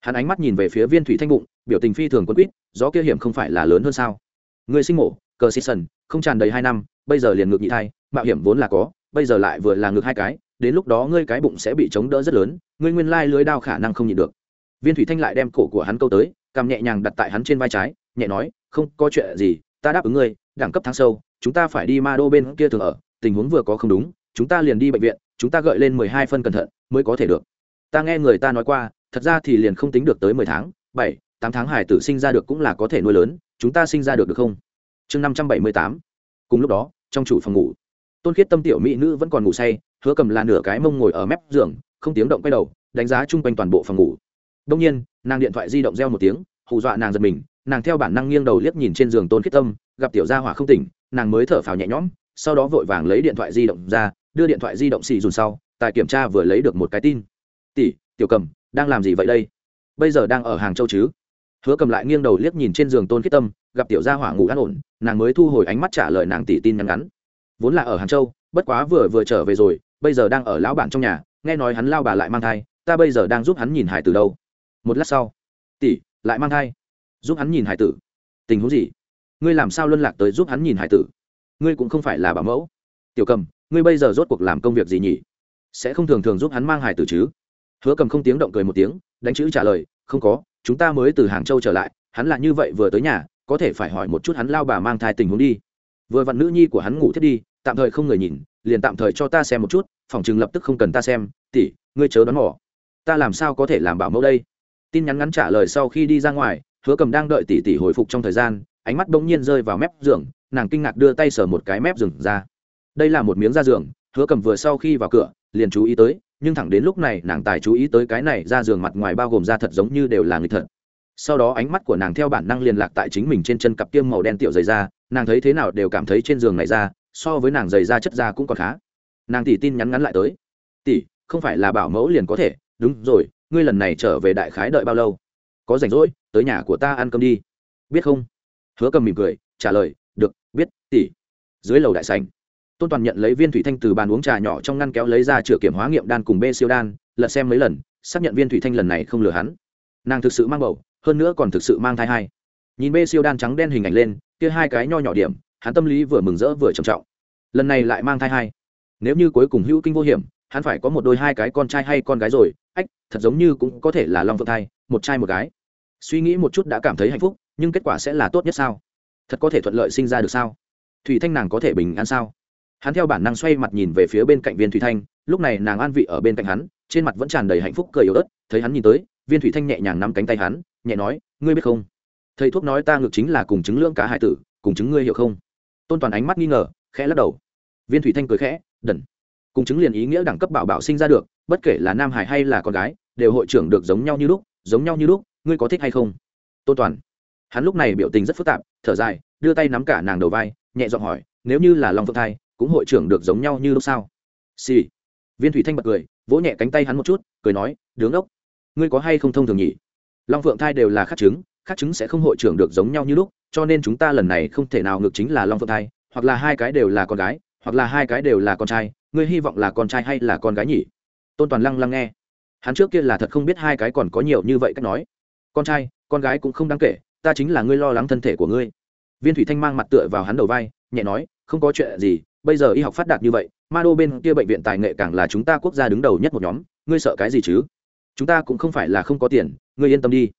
Hắn ánh mắt nhìn về phía viên thủy thanh bụng, biểu tình phi thường quân quýt, gió kia hiểm không phải là lớn hơn sao? Người sinh mổ cờ xịt sần, không tràn đầy hai năm, bây giờ liền ngược nhị thai, mạo hiểm vốn là có, bây giờ lại vừa là ngược hai cái, đến lúc đó ngươi cái bụng sẽ bị chống đỡ rất lớn, ngươi nguyên lai lưới đao khả năng không nhịn được. Viên thủy thanh lại đem cổ của hắn câu tới cầm nhẹ nhàng đặt tại hắn trên vai trái, nhẹ nói, không có chuyện gì, ta đáp ứng ngươi, đẳng cấp tháng sâu, chúng ta phải đi ma đô bên kia thường ở, tình huống vừa có không đúng, chúng ta liền đi bệnh viện, chúng ta gợi lên mười hai phân cẩn thận mới có thể được. Ta nghe người ta nói qua, thật ra thì liền không tính được tới mười tháng, bảy, tám tháng hải tử sinh ra được cũng là có thể nuôi lớn, chúng ta sinh ra được được không? Chương năm trăm bảy mươi tám, cùng lúc đó, trong chủ phòng ngủ, tôn khiết tâm tiểu mỹ nữ vẫn còn ngủ say, hứa cầm là nửa cái mông ngồi ở mép giường, không tiếng động quay đầu, đánh giá chung quanh toàn bộ phòng ngủ. Đông nhiên, nàng điện thoại di động reo một tiếng, hù dọa nàng giật mình, nàng theo bản năng nghiêng đầu liếc nhìn trên giường tôn khiết tâm, gặp tiểu gia hỏa không tỉnh, nàng mới thở phào nhẹ nhõm, sau đó vội vàng lấy điện thoại di động ra, đưa điện thoại di động xì dùn sau, tại kiểm tra vừa lấy được một cái tin. Tỷ, tiểu cầm, đang làm gì vậy đây? Bây giờ đang ở hàng châu chứ? Hứa cầm lại nghiêng đầu liếc nhìn trên giường tôn khiết tâm, gặp tiểu gia hỏa ngủ an ổn, nàng mới thu hồi ánh mắt trả lời nàng tỷ tin nhắn ngắn. Vốn là ở hàng châu, bất quá vừa vừa trở về rồi, bây giờ đang ở lão bản trong nhà, nghe nói hắn lao bà lại mang thai, ta bây giờ đang giúp hắn nhìn hải tử đâu. Một lát sau, tỷ, lại mang thai. Giúp hắn nhìn hải tử. Tình huống gì? Ngươi làm sao luân lạc tới giúp hắn nhìn hải tử? Ngươi cũng không phải là bảo mẫu. Tiểu cầm, ngươi bây giờ rốt cuộc làm công việc gì nhỉ? Sẽ không thường thường giúp hắn mang hải tử chứ? Hứa cầm không tiếng động cười một tiếng, đánh chữ trả lời, không có chúng ta mới từ hàng châu trở lại, hắn là như vậy vừa tới nhà, có thể phải hỏi một chút hắn lao bà mang thai tình huống đi. Vừa vặn nữ nhi của hắn ngủ thiết đi, tạm thời không người nhìn, liền tạm thời cho ta xem một chút, phòng chừng lập tức không cần ta xem, tỷ, ngươi chớ đón mỏ ta làm sao có thể làm bảo mẫu đây? Tin nhắn ngắn trả lời sau khi đi ra ngoài, hứa cầm đang đợi tỷ tỷ hồi phục trong thời gian, ánh mắt bỗng nhiên rơi vào mép giường, nàng kinh ngạc đưa tay sờ một cái mép giường ra. Đây là một miếng da giường, hứa cầm vừa sau khi vào cửa, liền chú ý tới nhưng thẳng đến lúc này nàng tài chú ý tới cái này ra giường mặt ngoài bao gồm da thật giống như đều là người thật. Sau đó ánh mắt của nàng theo bản năng liên lạc tại chính mình trên chân cặp kiêm màu đen tiểu dày da, nàng thấy thế nào đều cảm thấy trên giường này ra so với nàng dày da chất da cũng còn khá. Nàng tỷ tin nhắn ngắn lại tới. Tỷ, không phải là bảo mẫu liền có thể. Đúng rồi, ngươi lần này trở về đại khái đợi bao lâu? Có rảnh rỗi, tới nhà của ta ăn cơm đi. Biết không? Hứa cầm mỉm cười, trả lời, được, biết, tỷ. Dưới lầu đại sành tôn toàn nhận lấy viên thủy thanh từ bàn uống trà nhỏ trong ngăn kéo lấy ra chữa kiểm hóa nghiệm đan cùng b siêu đan, lật xem mấy lần, xác nhận viên thủy thanh lần này không lừa hắn. Nàng thực sự mang bầu, hơn nữa còn thực sự mang thai hai. Nhìn b siêu đan trắng đen hình ảnh lên, kia hai cái nho nhỏ điểm, hắn tâm lý vừa mừng rỡ vừa trầm trọng. Lần này lại mang thai hai. Nếu như cuối cùng hữu kinh vô hiểm, hắn phải có một đôi hai cái con trai hay con gái rồi, ách, thật giống như cũng có thể là long phượng thai, một trai một gái. Suy nghĩ một chút đã cảm thấy hạnh phúc, nhưng kết quả sẽ là tốt nhất sao? Thật có thể thuận lợi sinh ra được sao? Thủy thanh nàng có thể bình an sao? Hắn theo bản năng xoay mặt nhìn về phía bên cạnh viên thủy thanh, lúc này nàng an vị ở bên cạnh hắn, trên mặt vẫn tràn đầy hạnh phúc cười yếu ớt, thấy hắn nhìn tới, viên thủy thanh nhẹ nhàng nắm cánh tay hắn, nhẹ nói, ngươi biết không? Thầy thuốc nói ta ngược chính là cùng chứng lương cá hải tử, cùng chứng ngươi hiểu không? Tôn toàn ánh mắt nghi ngờ, khẽ lắc đầu. Viên thủy thanh cười khẽ, đần, cùng chứng liền ý nghĩa đẳng cấp bảo bảo sinh ra được, bất kể là nam hải hay là con gái, đều hội trưởng được giống nhau như lúc, giống nhau như lúc, ngươi có thích hay không? Tôn toàn, hắn lúc này biểu tình rất phức tạp, thở dài, đưa tay nắm cả nàng đầu vai, nhẹ giọng hỏi, nếu như là long phượng thai cũng hội trưởng được giống nhau như lúc sao xì、sì. viên thủy thanh bật cười, vỗ nhẹ cánh tay hắn một chút, cười nói, đứng ốc ngươi có hay không thông thường nhỉ? Long phượng thai đều là khắc chứng khắc chứng sẽ không hội trưởng được giống nhau như lúc, cho nên chúng ta lần này không thể nào ngược chính là long phượng thai, hoặc là hai cái đều là con gái, hoặc là hai cái đều là con trai, ngươi hy vọng là con trai hay là con gái nhỉ? Tôn toàn lăng lăng nghe. Hắn trước kia là thật không biết hai cái còn có nhiều như vậy cách nói. Con trai, con gái cũng không đáng kể, ta chính là ngươi lo lắng thân thể của ngươi. Viên thủy thanh mang mặt tựa vào hắn đầu vai, nhẹ nói, không có chuyện gì bây giờ y học phát đạt như vậy, ma đô bên kia bệnh viện tài nghệ càng là chúng ta quốc gia đứng đầu nhất một nhóm, ngươi sợ cái gì chứ? Chúng ta cũng không phải là không có tiền, ngươi yên tâm đi.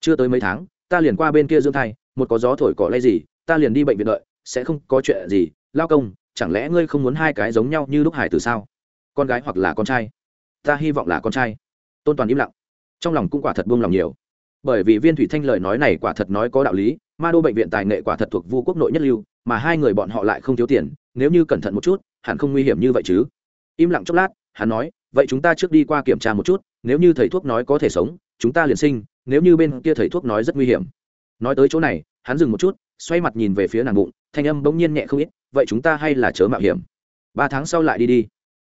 Chưa tới mấy tháng, ta liền qua bên kia dưỡng thai, một có gió thổi cỏ lay gì, ta liền đi bệnh viện đợi, sẽ không có chuyện gì. Lao công, chẳng lẽ ngươi không muốn hai cái giống nhau như lúc hải từ sao? Con gái hoặc là con trai? Ta hy vọng là con trai. Tôn toàn im lặng. Trong lòng cũng quả thật buông lòng nhiều. Bởi vì viên thủy thanh lời nói này quả thật nói có đạo lý, ma đô bệnh viện tài nghệ quả thật thuộc vu quốc nội nhất lưu mà hai người bọn họ lại không thiếu tiền, nếu như cẩn thận một chút, hẳn không nguy hiểm như vậy chứ. Im lặng chốc lát, hắn nói, vậy chúng ta trước đi qua kiểm tra một chút, nếu như thầy thuốc nói có thể sống, chúng ta liền sinh, nếu như bên kia thầy thuốc nói rất nguy hiểm. Nói tới chỗ này, hắn dừng một chút, xoay mặt nhìn về phía nàng bụng, thanh âm bỗng nhiên nhẹ không ít, vậy chúng ta hay là chớ mạo hiểm. Ba tháng sau lại đi đi.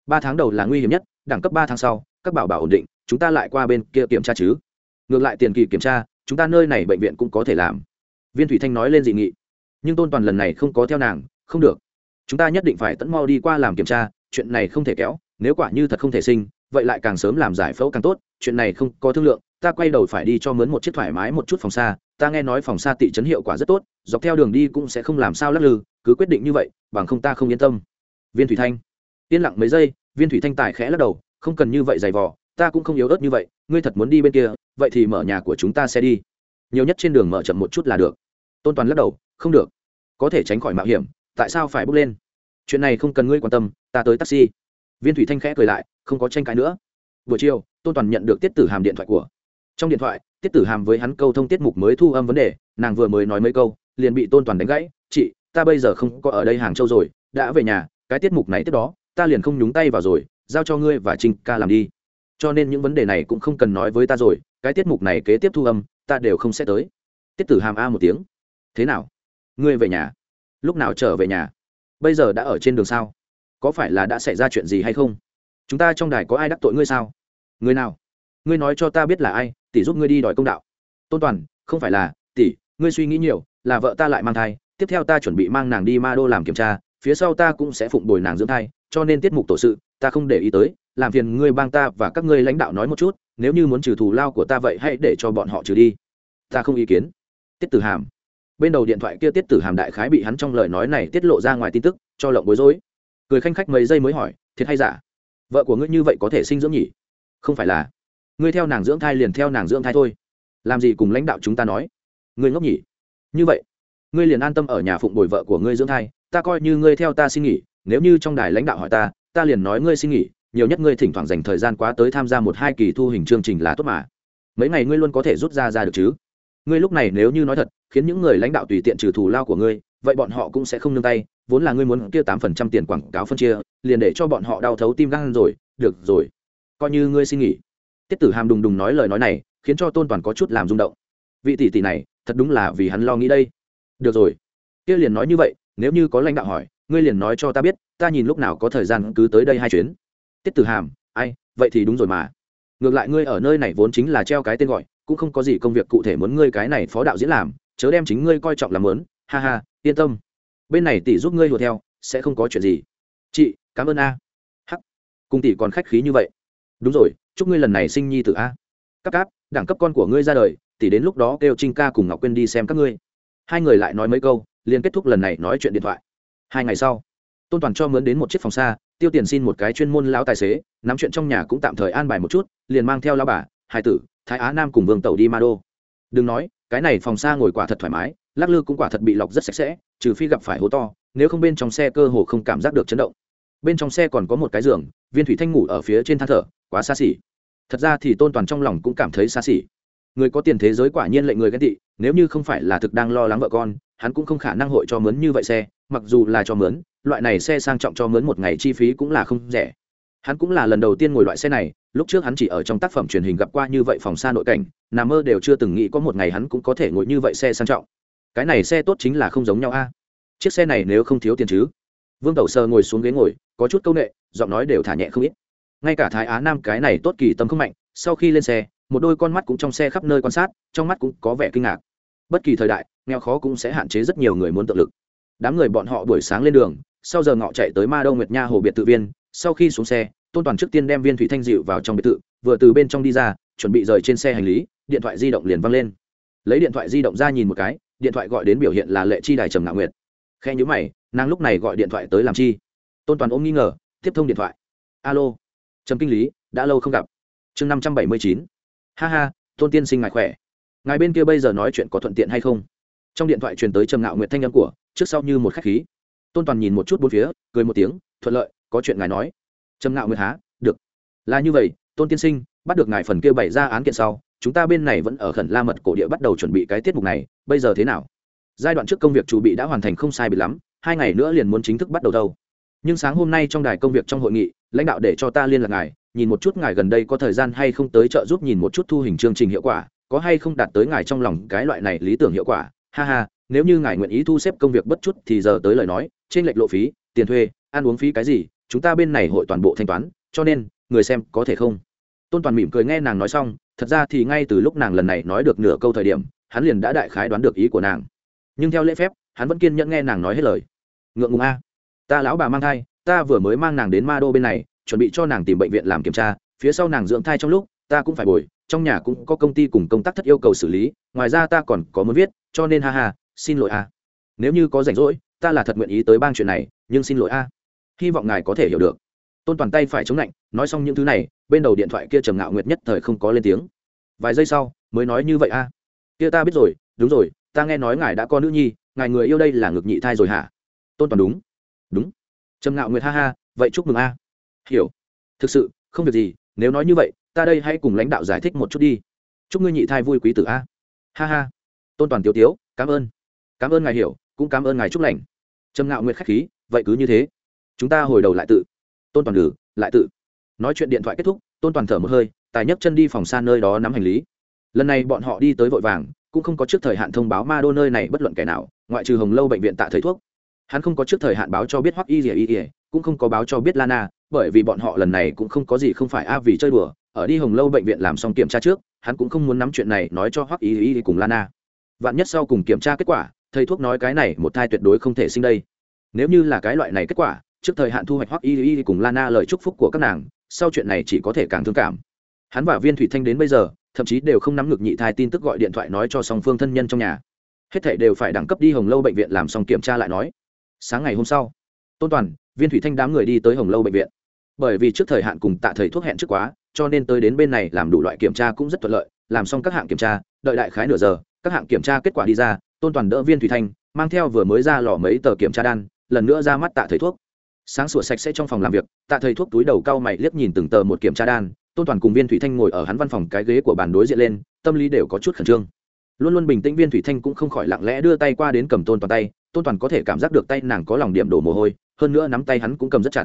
Ba tháng đầu là nguy hiểm nhất, đẳng cấp ba tháng sau, các bảo bảo ổn định, chúng ta lại qua bên kia kiểm tra chứ. Ngược lại tiền kỳ kiểm tra, chúng ta nơi này bệnh viện cũng có thể làm. Viên thủy thanh nói lên dị nghị nhưng tôn toàn lần này không có theo nàng, không được. Chúng ta nhất định phải tẫn mau đi qua làm kiểm tra, chuyện này không thể kéo, nếu quả như thật không thể sinh, vậy lại càng sớm làm giải phẫu càng tốt, chuyện này không có thương lượng, ta quay đầu phải đi cho mướn một chiếc thoải mái một chút phòng xa, ta nghe nói phòng xa tị trấn hiệu quả rất tốt, dọc theo đường đi cũng sẽ không làm sao lắc lư, cứ quyết định như vậy, bằng không ta không yên tâm. Viên thủy thanh, yên lặng mấy giây, viên thủy thanh tài khẽ lắc đầu, không cần như vậy dày vò, ta cũng không yếu ớt như vậy, ngươi thật muốn đi bên kia, vậy thì mở nhà của chúng ta sẽ đi. Nhiều nhất trên đường mở chậm một chút là được. Tôn toàn lắc đầu, không được có thể tránh khỏi mạo hiểm, tại sao phải bước lên? Chuyện này không cần ngươi quan tâm, ta tới taxi. Viên thủy thanh khẽ cười lại, không có tranh cãi nữa. Buổi chiều, tôn toàn nhận được tiết tử hàm điện thoại của. Trong điện thoại, tiết tử hàm với hắn câu thông tiết mục mới thu âm vấn đề, nàng vừa mới nói mấy câu, liền bị tôn toàn đánh gãy. Chị, ta bây giờ không có ở đây hàng châu rồi, đã về nhà, cái tiết mục này tiếp đó, ta liền không nhúng tay vào rồi, giao cho ngươi và trinh ca làm đi. Cho nên những vấn đề này cũng không cần nói với ta rồi, cái tiết mục này kế tiếp thu âm, ta đều không sẽ tới. Tiết tử hàm a một tiếng. Thế nào? Ngươi về nhà. Lúc nào trở về nhà? Bây giờ đã ở trên đường sao? Có phải là đã xảy ra chuyện gì hay không? Chúng ta trong đài có ai đắc tội ngươi sao? Người nào? Ngươi nói cho ta biết là ai, tỷ giúp ngươi đi đòi công đạo. Tôn toàn, không phải là, tỷ, ngươi suy nghĩ nhiều, là vợ ta lại mang thai, tiếp theo ta chuẩn bị mang nàng đi ma đô làm kiểm tra, phía sau ta cũng sẽ phụng bồi nàng dưỡng thai, cho nên tiết mục tổ sự, ta không để ý tới, làm phiền ngươi bang ta và các ngươi lãnh đạo nói một chút, nếu như muốn trừ thù lao của ta vậy hãy để cho bọn họ trừ đi. Ta không ý kiến. Tiết tử hàm bên đầu điện thoại kia tiết tử hàm đại khái bị hắn trong lời nói này tiết lộ ra ngoài tin tức, cho lộng bối rối. Cười khanh khách mấy giây mới hỏi, thiệt hay giả? Vợ của ngươi như vậy có thể sinh dưỡng nhỉ? Không phải là. Ngươi theo nàng dưỡng thai liền theo nàng dưỡng thai thôi. Làm gì cùng lãnh đạo chúng ta nói? Ngươi ngốc nhỉ? Như vậy, ngươi liền an tâm ở nhà phụng bồi vợ của ngươi dưỡng thai, ta coi như ngươi theo ta xin nghỉ, nếu như trong đài lãnh đạo hỏi ta ta liền nói ngươi xin nghỉ, nhiều nhất ngươi thỉnh thoảng dành thời gian quá tới tham gia một hai kỳ thu hình chương trình là tốt mà. Mấy ngày ngươi luôn có thể rút ra ra được chứ? Ngươi lúc này nếu như nói thật khiến những người lãnh đạo tùy tiện trừ thù lao của ngươi, vậy bọn họ cũng sẽ không nương tay, vốn là ngươi muốn kia tám phần trăm tiền quảng cáo phân chia, liền để cho bọn họ đau thấu tim gan rồi, được rồi. Coi như ngươi xin nghỉ. Tiết tử hàm đùng đùng nói lời nói này, khiến cho tôn toàn có chút làm rung động. Vị tỷ tỷ này, thật đúng là vì hắn lo nghĩ đây. Được rồi. Kia liền nói như vậy, nếu như có lãnh đạo hỏi, ngươi liền nói cho ta biết, ta nhìn lúc nào có thời gian cứ tới đây hai chuyến. Tiết tử hàm, ai, vậy thì đúng rồi mà. Ngược lại ngươi ở nơi này vốn chính là treo cái tên gọi, cũng không có gì công việc cụ thể muốn ngươi cái này phó đạo diễn làm chớ đem chính ngươi coi trọng làm lớn, ha ha, yên tâm. Bên này tỷ giúp ngươi hùa theo, sẽ không có chuyện gì. Chị, cảm ơn a. Hắc. Cùng tỷ còn khách khí như vậy. Đúng rồi, chúc ngươi lần này sinh nhi t a. Cáp cáp, đẳng cấp con của ngươi ra đời, tỷ đến lúc đó kêu trinh ca cùng ngọc quyên đi xem các ngươi. Hai người lại nói mấy câu, liền kết thúc lần này nói chuyện điện thoại. Hai ngày sau, tôn toàn cho mướn đến một chiếc phòng xa, tiêu tiền xin một cái chuyên môn lão tài xế, nắm chuyện trong nhà cũng tạm thời an bài một chút, liền mang theo lao bà hai tử, thái á nam cùng vương tẩu đi ma đô đừng nói cái này phòng xa ngồi quả thật thoải mái, lắc lư cũng quả thật bị lọc rất sạch sẽ, trừ phi gặp phải hố to, nếu không bên trong xe cơ hồ không cảm giác được chấn động. Bên trong xe còn có một cái giường, viên thủy thanh ngủ ở phía trên than thở, quá xa xỉ. Thật ra thì tôn toàn trong lòng cũng cảm thấy xa xỉ. Người có tiền thế giới quả nhiên lệnh người ghen tị, nếu như không phải là thực đang lo lắng vợ con, hắn cũng không khả năng hội cho mướn như vậy xe, mặc dù là cho mướn, loại này xe sang trọng cho mướn một ngày chi phí cũng là không rẻ hắn cũng là lần đầu tiên ngồi loại xe này, lúc trước hắn chỉ ở trong tác phẩm truyền hình gặp qua như vậy phòng xa nội cảnh, nà mơ đều chưa từng nghĩ có một ngày hắn cũng có thể ngồi như vậy xe sang trọng. Cái này xe tốt chính là không giống nhau a. Chiếc xe này nếu không thiếu tiền chứ? Vương tẩu sơ ngồi xuống ghế ngồi, có chút c â u n ệ giọng nói đều thả nhẹ không ít. Ngay cả thái á nam cái này tốt kỳ tâm không mạnh, sau khi lên xe, một đôi con mắt cũng trong xe khắp nơi quan sát, trong mắt cũng có vẻ kinh ngạc. Bất kỳ thời đại, nghèo khó cũng sẽ hạn chế rất nhiều người muốn tự lực. Đám người bọn họ buổi sáng lên đường, sau giờ ngọ chạy tới ma đông nguyệt nha hồ biệt tự viên, sau khi xuống xe tôn toàn trước tiên đem viên thủy thanh dịu vào trong biệt thự, vừa từ bên trong đi ra, chuẩn bị rời trên xe hành lý, điện thoại di động liền văng lên. Lấy điện thoại di động ra nhìn một cái, điện thoại gọi đến biểu hiện là lệ chi đài trầm ngạo nguyệt. Khe nhữ mày, nàng lúc này gọi điện thoại tới làm chi? Tôn toàn ôm nghi ngờ, tiếp thông điện thoại. Alo, trầm kinh lý, đã lâu không gặp. Chương năm trăm bảy mươi chín. Ha ha, tôn tiên sinh ngài khỏe. Ngài bên kia bây giờ nói chuyện có thuận tiện hay không? Trong điện thoại truyền tới trầm ngạo nguyệt thanh âm của, trước sau như một khách khí. Tôn toàn nhìn một chút bốn phía, cười một tiếng, thuận lợi, có chuyện ngài nói trầm ngạo nguyệt há, được. Là như vậy, tôn tiên sinh, bắt được ngài phần kia bày ra án kiện sau, chúng ta bên này vẫn ở khẩn la mật cổ địa bắt đầu chuẩn bị cái tiết mục này, bây giờ thế nào? Giai đoạn trước công việc chuẩn bị đã hoàn thành không sai bị lắm, hai ngày nữa liền muốn chính thức bắt đầu đâu. Nhưng sáng hôm nay trong đài công việc trong hội nghị, lãnh đạo để cho ta liên lạc ngài, nhìn một chút ngài gần đây có thời gian hay không tới trợ giúp nhìn một chút thu hình chương trình hiệu quả, có hay không đạt tới ngài trong lòng cái loại này lý tưởng hiệu quả. Ha ha, nếu như ngài nguyện ý thu xếp công việc bất chút thì giờ tới lời nói, trên lệch lộ phí, tiền thuê, ăn uống phí cái gì chúng ta bên này hội toàn bộ thanh toán, cho nên, người xem có thể không? Tôn toàn mỉm cười nghe nàng nói xong, thật ra thì ngay từ lúc nàng lần này nói được nửa câu thời điểm, hắn liền đã đại khái đoán được ý của nàng. Nhưng theo lễ phép, hắn vẫn kiên nhẫn nghe nàng nói hết lời. Ngượng ngùng a. Ta lão bà mang thai, ta vừa mới mang nàng đến ma đô bên này, chuẩn bị cho nàng tìm bệnh viện làm kiểm tra, phía sau nàng dưỡng thai trong lúc, ta cũng phải bồi, trong nhà cũng có công ty cùng công tác thất yêu cầu xử lý, ngoài ra ta còn có muốn viết, cho nên ha ha, xin lỗi a. Nếu như có rảnh rỗi, ta là thật nguyện ý tới bang chuyện này, nhưng xin lỗi a hy vọng ngài có thể hiểu được. Tôn toàn tay phải chống lạnh, nói xong những thứ này, bên đầu điện thoại kia trầm ngạo nguyệt nhất thời không có lên tiếng. Vài giây sau, mới nói như vậy a. Kia ta biết rồi, đúng rồi, ta nghe nói ngài đã có nữ nhi, ngài người yêu đây là ngược nhị thai rồi hả? Tôn toàn đúng. Đúng. Trầm ngạo nguyệt ha ha, vậy chúc mừng a. Hiểu. Thực sự, không việc gì, nếu nói như vậy, ta đây hãy cùng lãnh đạo giải thích một chút đi. Chúc ngươi nhị thai vui quý tử a. Ha ha. Tôn toàn tiêu tiếu, cảm ơn. Cảm ơn ngài hiểu, cũng cảm ơn ngài chúc lành. Trầm ngạo nguyệt k h á c h khí, vậy cứ như thế chúng ta hồi đầu lại tự. Tôn toàn lử lại tự. Nói chuyện điện thoại kết thúc, tôn toàn thở một hơi, tài nhấc chân đi phòng xa nơi đó nắm hành lý. Lần này bọn họ đi tới vội vàng, cũng không có trước thời hạn thông báo ma đô nơi này bất luận kẻ nào, ngoại trừ hồng lâu bệnh viện tạ thầy thuốc. Hắn không có trước thời hạn báo cho biết hoắc y rỉa y rỉa cũng không có báo cho biết lana, bởi vì bọn họ lần này cũng không có gì không phải a vì chơi đùa, ở đi hồng lâu bệnh viện làm xong kiểm tra trước, hắn cũng không muốn nắm chuyện này nói cho hoắc y y cùng lana. Vạn nhất sau cùng kiểm tra kết quả, thầy thuốc nói cái này một thai tuyệt đối không thể sinh đây. Nếu như là cái loại này kết quả trước thời hạn thu hoạch hoắc y y cùng lana lời chúc phúc của các nàng, sau chuyện này chỉ có thể càng thương cảm. Hắn và viên thủy thanh đến bây giờ, thậm chí đều không nắm ngực nhị thai tin tức gọi điện thoại nói cho song phương thân nhân trong nhà. Hết thảy đều phải đẳng cấp đi hồng lâu bệnh viện làm xong kiểm tra lại nói. Sáng ngày hôm sau, tôn toàn, viên thủy thanh đám người đi tới hồng lâu bệnh viện. Bởi vì trước thời hạn cùng tạ thầy thuốc hẹn trước quá, cho nên tới đến bên này làm đủ loại kiểm tra cũng rất thuận lợi, làm xong các hạng kiểm tra, đợi đại khái nửa giờ, các hạng kiểm tra kết quả đi ra, tôn toàn đỡ viên thủy thanh, mang theo vừa mới ra lò mấy tờ kiểm tra đan, lần nữa ra mắt tạ thầy thuốc sáng sủa sạch sẽ trong phòng làm việc, tạ thầy thuốc túi đầu cao mày liếc nhìn từng tờ một kiểm tra đan, tôn toàn cùng viên thủy thanh ngồi ở hắn văn phòng cái ghế của bàn đối diện lên, tâm lý đều có chút khẩn trương. Luôn luôn bình tĩnh viên thủy thanh cũng không khỏi lặng lẽ đưa tay qua đến cầm tôn toàn tay, tôn toàn có thể cảm giác được tay nàng có lòng điểm đổ mồ hôi, hơn nữa nắm tay hắn cũng cầm rất chặt.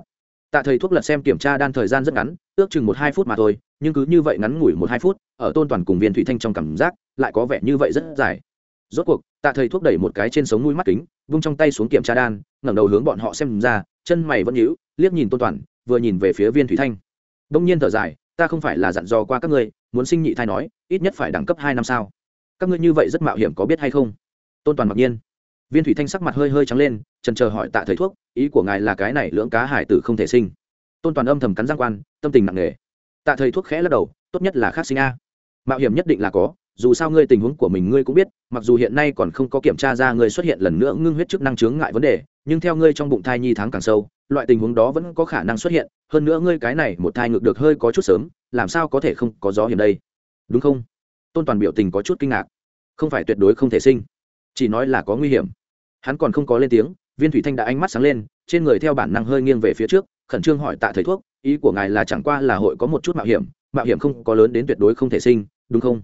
Tạ thầy thuốc lật xem kiểm tra đan thời gian rất ngắn, ước chừng một hai phút mà thôi, nhưng cứ như vậy ngắn ngủi một hai phút, ở tôn toàn cùng viên thủy thanh trong cảm giác, lại có vẻ như vậy rất dài rốt cuộc, tạ thầy thuốc đẩy một cái trên sống mũi mắt kính, vung trong tay xuống kiểm tra đan, ngẩng đầu hướng bọn họ xem ra, chân mày vẫn nhíu, liếc nhìn tôn toàn, vừa nhìn về phía viên thủy thanh. Đông nhiên thở dài, ta không phải là dặn dò qua các ngươi, muốn sinh nhị thai nói, ít nhất phải đẳng cấp hai năm sao? Các ngươi như vậy rất mạo hiểm có biết hay không? Tôn toàn mặc nhiên. Viên thủy thanh sắc mặt hơi hơi trắng lên, trần chờ hỏi tạ thầy thuốc, ý của ngài là cái này lưỡng cá hải tử không thể sinh. Tôn toàn âm thầm cắn giang quan, tâm tình nặng nề. Tạ thầy thuốc khẽ lắc đầu, tốt nhất là khác sinh a. Mạo hiểm nhất định là có dù sao ngươi tình huống của mình ngươi cũng biết, mặc dù hiện nay còn không có kiểm tra ra ngươi xuất hiện lần nữa ngưng huyết chức năng chướng ngại vấn đề, nhưng theo ngươi trong bụng thai nhi tháng càng sâu, loại tình huống đó vẫn có khả năng xuất hiện, hơn nữa ngươi cái này một thai ngược được hơi có chút sớm, làm sao có thể không có gió hiện đây? Đúng không? Tôn toàn biểu tình có chút kinh ngạc. Không phải tuyệt đối không thể sinh, chỉ nói là có nguy hiểm. Hắn còn không có lên tiếng, viên thủy thanh đã ánh mắt sáng lên, trên người theo bản năng hơi nghiêng về phía trước, khẩn trương hỏi tạ thầy thuốc, ý của ngài là chẳng qua là hội có một chút mạo hiểm mạo hiểm không có lớn đến tuyệt đối không thể sinh, đúng không?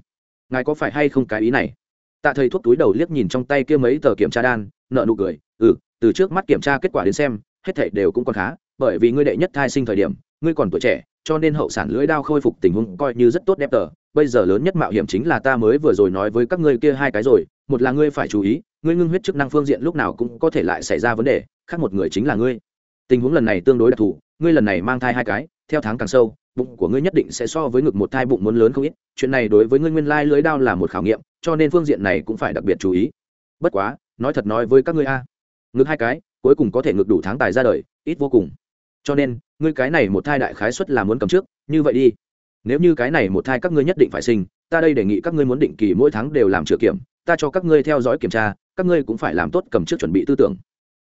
Ngài có phải hay không cái ý này? Tạ thầy thuốc túi đầu liếc nhìn trong tay kia mấy tờ kiểm tra đan, nợ nụ cười ừ từ trước mắt kiểm tra kết quả đến xem, hết thảy đều cũng còn khá, bởi vì ngươi đệ nhất thai sinh thời điểm, ngươi còn tuổi trẻ, cho nên hậu sản lưỡi đao khôi phục tình huống coi như rất tốt đẹp tờ. Bây giờ lớn nhất mạo hiểm chính là ta mới vừa rồi nói với các ngươi kia hai cái rồi, một là ngươi phải chú ý, ngươi ngưng huyết chức năng phương diện lúc nào cũng có thể lại xảy ra vấn đề, khác một người chính là ngươi. Tình huống lần này tương đối đặc thù ngươi lần này mang thai hai cái, theo tháng càng sâu, bụng của ngươi nhất định sẽ so với ngực một thai bụng muốn lớn không ít, chuyện này đối với ngươi nguyên lai lưới đao là một khảo nghiệm, cho nên phương diện này cũng phải đặc biệt chú ý. Bất quá, nói thật nói với các ngươi a, ngực hai cái, cuối cùng có thể ngực đủ tháng tài ra đời, ít vô cùng. Cho nên, ngươi cái này một thai đại khái suất là muốn cầm trước, như vậy đi. Nếu như cái này một thai các ngươi nhất định phải sinh, ta đây đề nghị các ngươi muốn định kỳ mỗi tháng đều làm chữa kiểm, ta cho các ngươi theo dõi kiểm tra, các ngươi cũng phải làm tốt cầm trước chuẩn bị tư tưởng.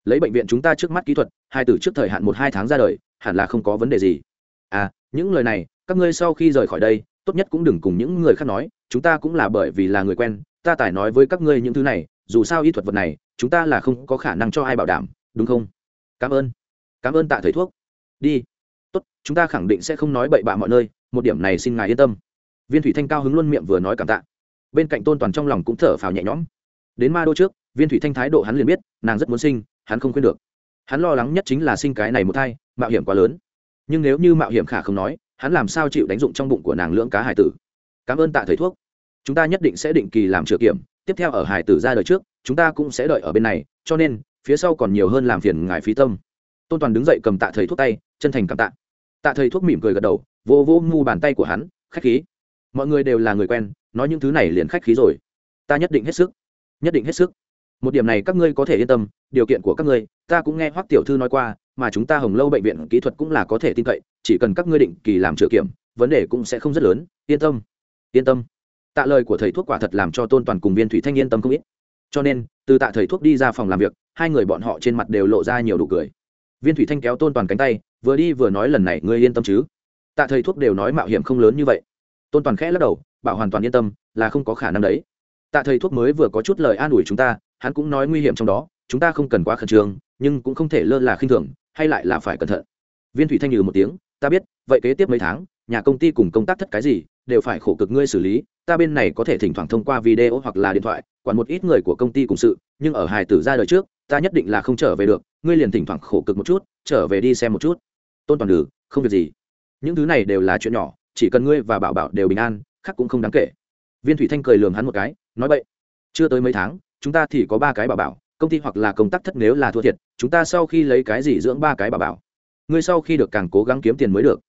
Lấy bệnh viện chúng ta trước mắt kỹ thuật, hai từ trước thời hạn một hai tháng ra đời hẳn là không có vấn đề gì. À những lời này, các ngươi sau khi rời khỏi đây, tốt nhất cũng đừng cùng những người khác nói, chúng ta cũng là bởi vì là người quen, ta tài nói với các ngươi những thứ này, dù sao y thuật vật này, chúng ta là không có khả năng cho ai bảo đảm, đúng không? Cảm ơn. Cảm ơn tạ thầy thuốc. Đi. Tốt, chúng ta khẳng định sẽ không nói bậy bạ mọi nơi, một điểm này xin ngài yên tâm. Viên thủy thanh cao hứng luôn miệng vừa nói cảm tạ. Bên cạnh tôn toàn trong lòng cũng thở phào nhẹ nhõm. Đến ma đô trước, viên thủy thanh thái độ hắn liền biết, nàng rất muốn sinh, hắn không khuyên được hắn lo lắng nhất chính là sinh cái này một thai, mạo hiểm quá lớn. Nhưng nếu như mạo hiểm khả không nói, hắn làm sao chịu đánh dụng trong bụng của nàng lưỡng cá hải tử? Cảm ơn tạ thầy thuốc. Chúng ta nhất định sẽ định kỳ làm chữa kiểm, tiếp theo ở hải tử ra đời trước, chúng ta cũng sẽ đợi ở bên này, cho nên, phía sau còn nhiều hơn làm phiền ngài phí tâm. Tôn toàn đứng dậy cầm tạ thầy thuốc tay, chân thành cảm tạ. Tạ thầy thuốc mỉm cười gật đầu, vô vô ngu bàn tay của hắn, khách khí. Mọi người đều là người quen, nói những thứ này liền khách khí rồi. Ta nhất định hết sức, nhất định hết sức một điểm này các ngươi có thể yên tâm, điều kiện của các ngươi, ta cũng nghe hoắc tiểu thư nói qua, mà chúng ta hồng lâu bệnh viện kỹ thuật cũng là có thể tin cậy, chỉ cần các ngươi định kỳ làm chữa kiểm, vấn đề cũng sẽ không rất lớn, yên tâm yên tâm. Tạ lời của thầy thuốc quả thật làm cho tôn toàn cùng viên thủy thanh yên tâm không ít. Cho nên, từ tạ thầy thuốc đi ra phòng làm việc, hai người bọn họ trên mặt đều lộ ra nhiều đủ cười. Viên thủy thanh kéo tôn toàn cánh tay, vừa đi vừa nói lần này ngươi yên tâm chứ? Tạ thầy thuốc đều nói mạo hiểm không lớn như vậy. Tôn toàn khẽ lắc đầu, bảo hoàn toàn yên tâm, là không có khả năng đấy. Tạ thầy thuốc mới vừa có chút lời an ủi chúng ta hắn cũng nói nguy hiểm trong đó, chúng ta không cần quá khẩn trương, nhưng cũng không thể lơ là khinh thường, hay lại là phải cẩn thận. Viên thủy thanh nhừ một tiếng, ta biết, vậy kế tiếp mấy tháng, nhà công ty cùng công tác thất cái gì, đều phải khổ cực ngươi xử lý, ta bên này có thể thỉnh thoảng thông qua video hoặc là điện thoại, quản một ít người của công ty cùng sự, nhưng ở hài tử ra đời trước, ta nhất định là không trở về được, ngươi liền thỉnh thoảng khổ cực một chút, trở về đi xem một chút. Tôn toàn đừ không việc gì. Những thứ này đều là chuyện nhỏ, chỉ cần ngươi và bảo bảo đều bình an, khác cũng không đáng kể. Viên thủy thanh cười lường hắn một cái, nói, vậy, chưa tới mấy tháng chúng ta thì có ba cái bảo bảo, công ty hoặc là công tác thất nếu là thua thiệt, chúng ta sau khi lấy cái gì dưỡng ba cái bảo bảo? Ngươi sau khi được càng cố gắng kiếm tiền mới được.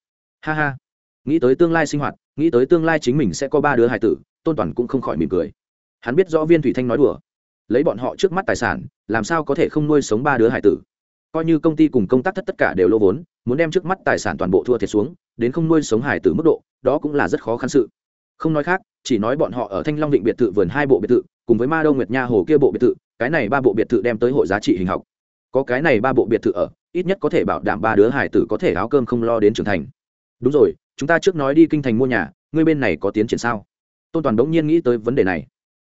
Ha ha. Nghĩ tới tương lai sinh hoạt, nghĩ tới tương lai chính mình sẽ có ba đứa hài tử, tôn toàn cũng không khỏi mỉm cười. Hắn biết rõ viên thủy thanh nói đùa. Lấy bọn họ trước mắt tài sản, làm sao có thể không nuôi sống ba đứa hải tử? Coi như công ty cùng công tác thất tất cả đều lỗ vốn, muốn đem trước mắt tài sản toàn bộ thua thiệt xuống, đến không nuôi sống hải tử mức độ, đó cũng là rất khó khăn sự không nói khác, chỉ nói bọn họ ở thanh long định biệt thự vườn hai bộ biệt thự, cùng với ma đông nguyệt nha hồ kia bộ biệt thự, cái này ba bộ biệt thự đem tới hội giá trị hình học. Có cái này ba bộ biệt thự ở, ít nhất có thể bảo đảm ba đứa hải tử có thể áo cơm không lo đến trưởng thành. Đúng rồi, chúng ta trước nói đi kinh thành mua nhà, ngươi bên này có tiến triển sao? Tôn toàn đống nhiên nghĩ tới vấn đề này.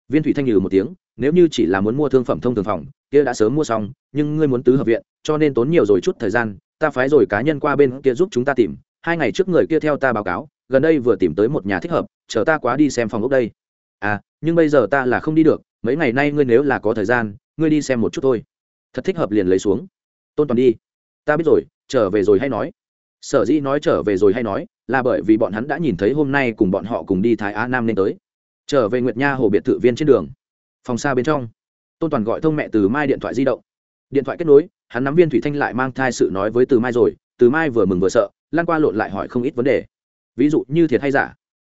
Viên thủy thanh nhừ một tiếng, nếu như chỉ là muốn mua thương phẩm thông thường phòng, kia đã sớm mua xong, nhưng ngươi muốn tứ hợp viện, cho nên tốn nhiều rồi chút thời gian, ta phái rồi cá nhân qua bên kia giúp chúng ta tìm, hai ngày trước người kia theo ta báo cáo gần đây vừa tìm tới một nhà thích hợp, chờ ta quá đi xem phòng ốc đây. À nhưng bây giờ ta là không đi được, mấy ngày nay ngươi nếu là có thời gian, ngươi đi xem một chút thôi. Thật thích hợp liền lấy xuống. Tôn toàn đi. Ta biết rồi, trở về rồi hay nói. Sở dĩ nói trở về rồi hay nói, là bởi vì bọn hắn đã nhìn thấy hôm nay cùng bọn họ cùng đi thái á nam nên tới. Trở về nguyệt nha hồ biệt thự viên trên đường. Phòng xa bên trong, tôn toàn gọi thông mẹ từ mai điện thoại di động. Điện thoại kết nối, hắn nắm viên thủy thanh lại mang thai sự nói với từ mai rồi, từ mai vừa mừng vừa sợ, lan qua lộn lại hỏi không ít vấn đề ví dụ như thiệt hay giả,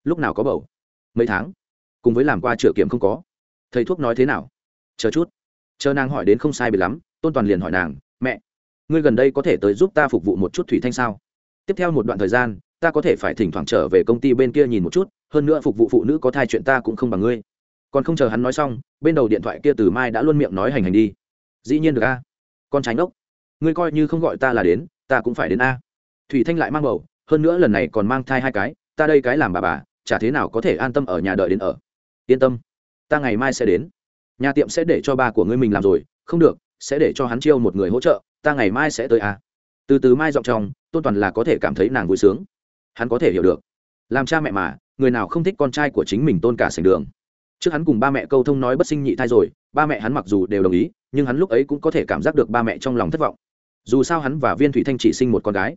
lúc nào có bầu? Mấy tháng? Cùng với làm qua chữa kiểm không có. Thầy thuốc nói thế nào? Chờ chút. Chờ nàng hỏi đến không sai bị lắm, tôn toàn liền hỏi nàng, mẹ, ngươi gần đây có thể tới giúp ta phục vụ một chút thủy thanh sao? Tiếp theo một đoạn thời gian, ta có thể phải thỉnh thoảng trở về công ty bên kia nhìn một chút, hơn nữa phục vụ phụ nữ có thai chuyện ta cũng không bằng ngươi. Còn không chờ hắn nói xong, bên đầu điện thoại kia từ mai đã luôn miệng nói hành hành đi. Dĩ nhiên được a. Con tránh ốc ngươi coi như không gọi ta là đến, ta cũng phải đến a. Thủy thanh lại mang bầu hơn nữa lần này còn mang thai hai cái, ta đây cái làm bà bà, chả thế nào có thể an tâm ở nhà đợi đến ở. Yên tâm, ta ngày mai sẽ đến. Nhà tiệm sẽ để cho ba của ngươi mình làm rồi, không được, sẽ để cho hắn chiêu một người hỗ trợ, ta ngày mai sẽ tới à. từ từ mai giọng chồng tôn toàn là có thể cảm thấy nàng vui sướng. Hắn có thể hiểu được. Làm cha mẹ mà, người nào không thích con trai của chính mình tôn cả sành đường. Trước hắn cùng ba mẹ câu thông nói bất sinh nhị thai rồi, ba mẹ hắn mặc dù đều đồng ý, nhưng hắn lúc ấy cũng có thể cảm giác được ba mẹ trong lòng thất vọng. Dù sao hắn và viên thủy thanh chỉ sinh một con gái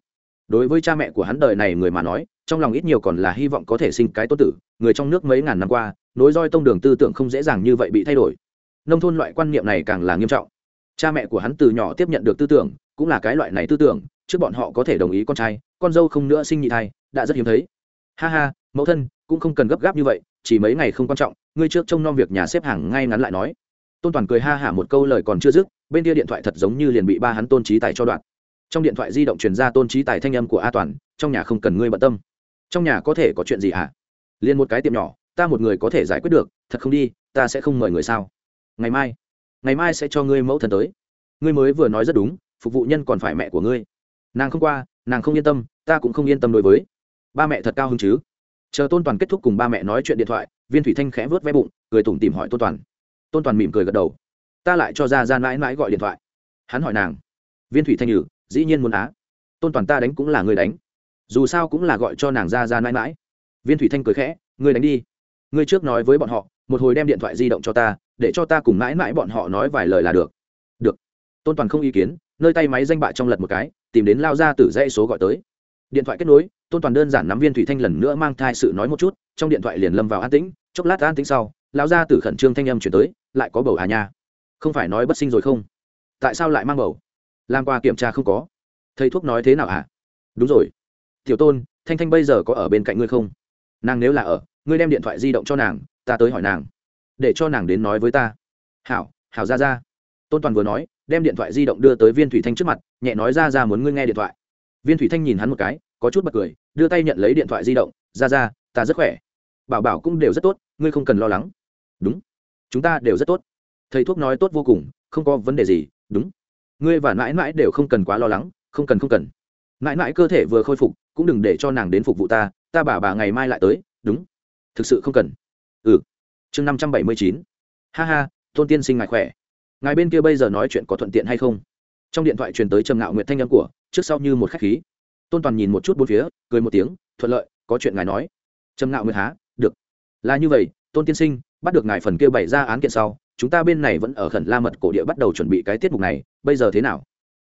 đối với cha mẹ của hắn đời này người mà nói, trong lòng ít nhiều còn là hy vọng có thể sinh cái tốt tử, người trong nước mấy ngàn năm qua, nối roi tông đường tư tưởng không dễ dàng như vậy bị thay đổi. Nông thôn loại quan niệm này càng là nghiêm trọng. Cha mẹ của hắn từ nhỏ tiếp nhận được tư tưởng, cũng là cái loại này tư tưởng, trước bọn họ có thể đồng ý con trai, con dâu không nữa sinh nhị thai, đã rất hiếm thấy. Ha ha, mẫu thân, cũng không cần gấp gáp như vậy, chỉ mấy ngày không quan trọng, ngươi trước trông nom việc nhà xếp hàng ngay ngắn lại nói. Tôn toàn cười ha hả một câu lời còn chưa dứt, bên kia điện thoại thật giống như liền bị ba hắn tôn trí tài cho đoạn trong điện thoại di động truyền ra tôn trí tài thanh âm của a toàn, trong nhà không cần ngươi bận tâm. Trong nhà có thể có chuyện gì hả? À? liền một cái tiệm nhỏ, ta một người có thể giải quyết được, thật không đi, ta sẽ không mời người sao? Ngày mai ngày mai sẽ cho ngươi mẫu thần tới. Ngươi mới vừa nói rất đúng, phục vụ nhân còn phải mẹ của ngươi. Nàng không qua, nàng không yên tâm, ta cũng không yên tâm đối với. Ba mẹ thật cao hứng chứ? Chờ tôn toàn kết thúc cùng ba mẹ nói chuyện điện thoại, viên thủy thanh khẽ vớt vé bụng, cười tủm tìm hỏi tôn toàn. Tôn toàn mỉm cười gật đầu. Ta lại cho ra ra mãi mãi gọi điện thoại. Hắn hỏi nàng. Viên thủy thanh nhử dĩ nhiên muốn á. Tôn toàn ta đánh cũng là người đánh. Dù sao cũng là gọi cho nàng ra ra mãi mãi. Viên thủy thanh cười khẽ, ngươi đánh đi. Ngươi trước nói với bọn họ, một hồi đem điện thoại di động cho ta, để cho ta cùng mãi mãi bọn họ nói vài lời là được. Được. Tôn toàn không ý kiến, nơi tay máy danh bạ trong lật một cái, tìm đến lao ra từ dãy số gọi tới. Điện thoại kết nối, tôn toàn đơn giản nắm viên thủy thanh lần nữa mang thai sự nói một chút, trong điện thoại liền lâm vào an tĩnh, chốc lát an tĩnh sau lao ra từ khẩn trương thanh âm chuyển tới, lại có bầu à nha? Không phải nói bất sinh rồi không? Tại sao lại mang bầu? Làm qua kiểm tra không có. Thầy thuốc nói thế nào hả? À? đúng rồi. Tiểu tôn, thanh thanh bây giờ có ở bên cạnh ngươi không? Nàng nếu là ở, ngươi đem điện thoại di động cho nàng, ta tới hỏi nàng. Để cho nàng đến nói với ta. Hảo hảo ra ra tôn toàn vừa nói, đem điện thoại di động đưa tới viên thủy thanh trước mặt, nhẹ nói ra ra muốn ngươi nghe điện thoại. Viên thủy thanh nhìn hắn một cái, có chút bật cười, đưa tay nhận lấy điện thoại di động. Ra ra ta rất khỏe. Bảo bảo cũng đều rất tốt, ngươi không cần lo lắng. Đúng. Chúng ta đều rất tốt. Thầy thuốc nói tốt vô cùng, không có vấn đề gì. Đúng ngươi và mãi mãi đều không cần quá lo lắng, không cần không cần. Mãi mãi cơ thể vừa khôi phục, cũng đừng để cho nàng đến phục vụ ta ta bà bà ngày mai lại tới, đúng. Thực sự không cần. Ừ. Chương năm trăm bảy mươi chín. Ha ha, tôn tiên sinh ngài khỏe. Ngài bên kia bây giờ nói chuyện có thuận tiện hay không? Trong điện thoại truyền tới trầm ngạo nguyện thanh âm của, trước sau như một khách khí. Tôn toàn nhìn một chút bốn phía, cười một tiếng, thuận lợi, có chuyện ngài nói. Trầm ngạo nguyệt há, được. Là như vậy, tôn tiên sinh, bắt được ngài phần kia bày ra án kiện sau chúng ta bên này vẫn ở khẩn la mật cổ địa bắt đầu chuẩn bị cái tiết mục này, bây giờ thế nào?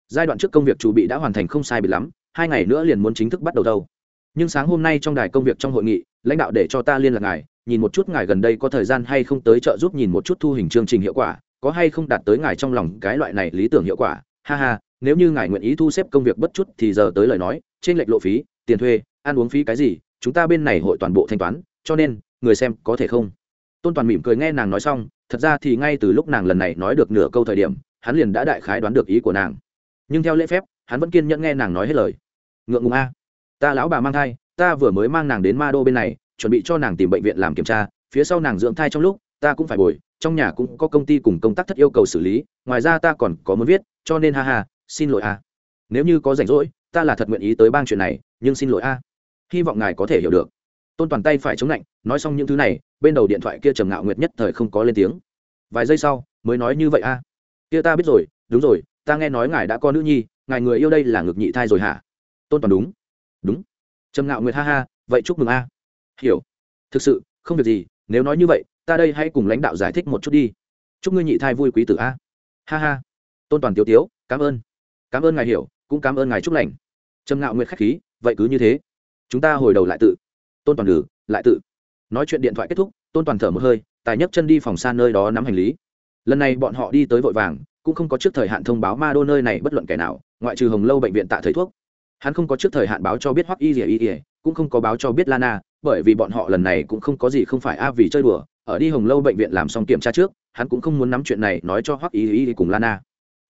Giai đoạn trước công việc chuẩn bị đã hoàn thành không sai bị lắm, hai ngày nữa liền muốn chính thức bắt đầu đâu. Nhưng sáng hôm nay trong đài công việc trong hội nghị, lãnh đạo để cho ta liên lạc ngài, nhìn một chút ngài gần đây có thời gian hay không tới trợ giúp nhìn một chút thu hình chương trình hiệu quả, có hay không đạt tới ngài trong lòng cái loại này lý tưởng hiệu quả. Ha ha, nếu như ngài nguyện ý thu xếp công việc bất chút thì giờ tới lời nói, trên lệch lộ phí, tiền thuê, ăn uống phí cái gì, chúng ta bên này hội toàn bộ thanh toán, cho nên, người xem có thể không? Tôn toàn mỉm cười nghe nàng nói xong, thật ra thì ngay từ lúc nàng lần này nói được nửa câu thời điểm, hắn liền đã đại khái đoán được ý của nàng. Nhưng theo lễ phép, hắn vẫn kiên nhẫn nghe nàng nói hết lời. Ngượng ngùng a. Ta lão bà mang thai, ta vừa mới mang nàng đến ma đô bên này, chuẩn bị cho nàng tìm bệnh viện làm kiểm tra, phía sau nàng dưỡng thai trong lúc, ta cũng phải bồi, trong nhà cũng có công ty cùng công tác thất yêu cầu xử lý, ngoài ra ta còn có muốn viết, cho nên ha ha, xin lỗi a. Nếu như có rảnh rỗi, ta là thật nguyện ý tới bang chuyện này, nhưng xin lỗi a. Hy vọng ngài có thể hiểu được tôn toàn tay phải chống lạnh, nói xong những thứ này, bên đầu điện thoại kia trầm ngạo nguyệt nhất thời không có lên tiếng. Vài giây sau, mới nói như vậy a. Kia ta biết rồi, đúng rồi, ta nghe nói ngài đã có nữ nhi, ngài người yêu đây là ngực nhị thai rồi hả? Tôn toàn đúng. Đúng. Trầm ngạo nguyệt ha ha, vậy chúc mừng a. Hiểu. Thực sự, không việc gì, nếu nói như vậy, ta đây hãy cùng lãnh đạo giải thích một chút đi. Chúc ngươi nhị thai vui quý tử a. Ha ha. Tôn toàn tiêu tiếu, cảm ơn. Cảm ơn ngài hiểu, cũng cảm ơn ngài chúc lành. Trầm ngạo nguyệt khách khí, vậy cứ như thế. Chúng ta hồi đầu lại tự tôn toàn lử lại tự. Nói chuyện điện thoại kết thúc, tôn toàn thở một hơi, tài nhấc chân đi phòng xa nơi đó nắm hành lý. Lần này bọn họ đi tới vội vàng, cũng không có trước thời hạn thông báo ma đô nơi này bất luận kẻ nào, ngoại trừ hồng lâu bệnh viện tạ thầy thuốc. Hắn không có trước thời hạn báo cho biết hoắc y ỉa y cũng không có báo cho biết lana, bởi vì bọn họ lần này cũng không có gì không phải a vì chơi đùa, ở đi hồng lâu bệnh viện làm xong kiểm tra trước, hắn cũng không muốn nắm chuyện này nói cho hoắc y y cùng lana.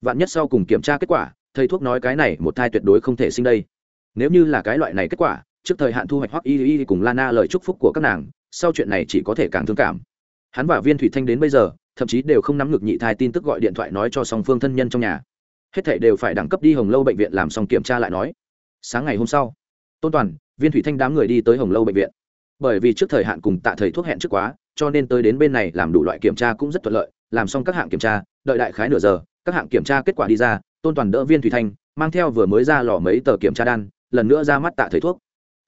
Vạn nhất sau cùng kiểm tra kết quả, thầy thuốc nói cái này một thai tuyệt đối không thể sinh đây. Nếu như là cái loại này kết quả trước thời hạn thu hoạch hoắc y y cùng lana lời chúc phúc của các nàng, sau chuyện này chỉ có thể càng thương cảm. Hắn và viên thủy thanh đến bây giờ, thậm chí đều không nắm ngược nhị thai tin tức gọi điện thoại nói cho song phương thân nhân trong nhà. Hết thảy đều phải đẳng cấp đi hồng lâu bệnh viện làm xong kiểm tra lại nói. Sáng ngày hôm sau, tôn toàn, viên thủy thanh đám người đi tới hồng lâu bệnh viện. Bởi vì trước thời hạn cùng tạ thầy thuốc hẹn trước quá, cho nên tới đến bên này làm đủ loại kiểm tra cũng rất thuận lợi. Làm xong các hạng kiểm tra, đợi đại khái nửa giờ, các hạng kiểm tra kết quả đi ra, tôn toàn đỡ viên thủy thanh, mang theo vừa mới ra lò mấy tờ kiểm tra đan, lần nữa ra mắt tạ thầy thuốc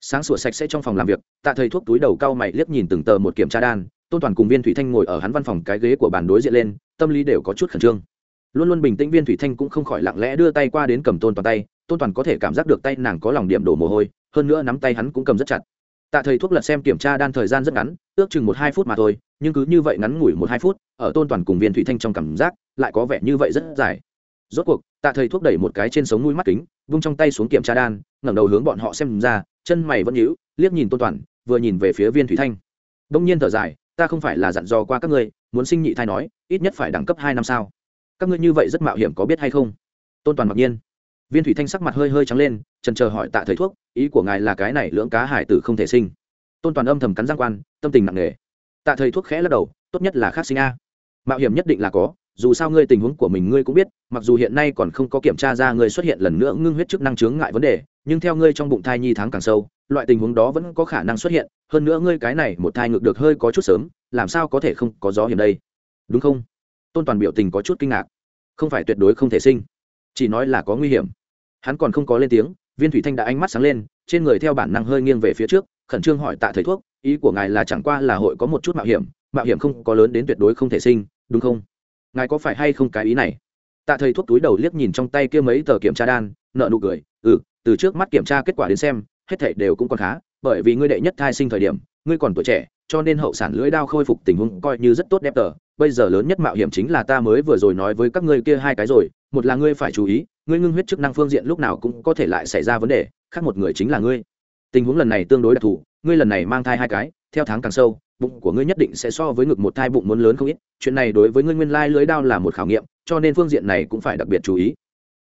sáng sủa sạch sẽ trong phòng làm việc, tạ thầy thuốc túi đầu cao mày liếc nhìn từng tờ một kiểm tra đan, tôn toàn cùng viên thủy thanh ngồi ở hắn văn phòng cái ghế của bàn đối diện lên, tâm lý đều có chút khẩn trương. Luôn luôn bình tĩnh viên thủy thanh cũng không khỏi lặng lẽ đưa tay qua đến cầm tôn toàn tay, tôn toàn có thể cảm giác được tay nàng có lòng điểm đổ mồ hôi, hơn nữa nắm tay hắn cũng cầm rất chặt. Tạ thầy thuốc lật xem kiểm tra đan thời gian rất ngắn, ước chừng một hai phút mà thôi, nhưng cứ như vậy ngắn ngủi một hai phút, ở tôn toàn cùng viên thủy thanh trong cảm giác, lại có vẻ như vậy rất dài. Rốt cuộc, tạ thầy thuốc đẩy một cái trên sống mũi mắt kính, vung trong tay xuống kiểm tra đan, ngẩng đầu hướng bọn họ xem ra chân mày vẫn nhíu, liếc nhìn tôn toàn, vừa nhìn về phía viên thủy thanh. Đông nhiên thở dài, ta không phải là dặn dò qua các ngươi, muốn sinh nhị thai nói, ít nhất phải đẳng cấp hai năm sao? Các ngươi như vậy rất mạo hiểm có biết hay không? Tôn toàn mặc nhiên. Viên thủy thanh sắc mặt hơi hơi trắng lên, trần chờ hỏi tạ thầy thuốc, ý của ngài là cái này lưỡng cá hải tử không thể sinh. Tôn toàn âm thầm cắn giang quan, tâm tình nặng nề. Tạ thầy thuốc khẽ lắc đầu, tốt nhất là khác sinh a. Mạo hiểm nhất định là có dù sao ngươi tình huống của mình ngươi cũng biết, mặc dù hiện nay còn không có kiểm tra ra ngươi xuất hiện lần nữa ngưng huyết chức năng chướng ngại vấn đề, nhưng theo ngươi trong bụng thai nhi tháng càng sâu, loại tình huống đó vẫn có khả năng xuất hiện, hơn nữa ngươi cái này một thai ngược được hơi có chút sớm, làm sao có thể không có gió hiểm đây? Đúng không? Tôn toàn biểu tình có chút kinh ngạc. Không phải tuyệt đối không thể sinh. Chỉ nói là có nguy hiểm. Hắn còn không có lên tiếng, viên thủy thanh đã ánh mắt sáng lên, trên người theo bản năng hơi nghiêng về phía trước, khẩn trương hỏi tạ thầy thuốc, ý của ngài là chẳng qua là hội có một chút mạo hiểm mạo hiểm không có lớn đến tuyệt đối không thể sinh, đúng không? Ngài có phải hay không cái ý này? Tạ thầy thuốc túi đầu liếc nhìn trong tay kia mấy tờ kiểm tra đan, nợ nụ cười ừ từ trước mắt kiểm tra kết quả đến xem, hết thảy đều cũng còn khá, bởi vì ngươi đệ nhất thai sinh thời điểm, ngươi còn tuổi trẻ, cho nên hậu sản lưỡi đao khôi phục tình huống coi như rất tốt đẹp tờ. Bây giờ lớn nhất mạo hiểm chính là ta mới vừa rồi nói với các ngươi kia hai cái rồi, một là ngươi phải chú ý, ngươi ngưng huyết chức năng phương diện lúc nào cũng có thể lại xảy ra vấn đề, khác một người chính là ngươi. Tình huống lần này tương đối đặc thù, ngươi lần này mang thai hai cái, theo tháng càng sâu bụng của ngươi nhất định sẽ so với ngực một thai bụng muốn lớn không ít, chuyện này đối với ngươi nguyên lai lưới đao là một khảo nghiệm, cho nên phương diện này cũng phải đặc biệt chú ý.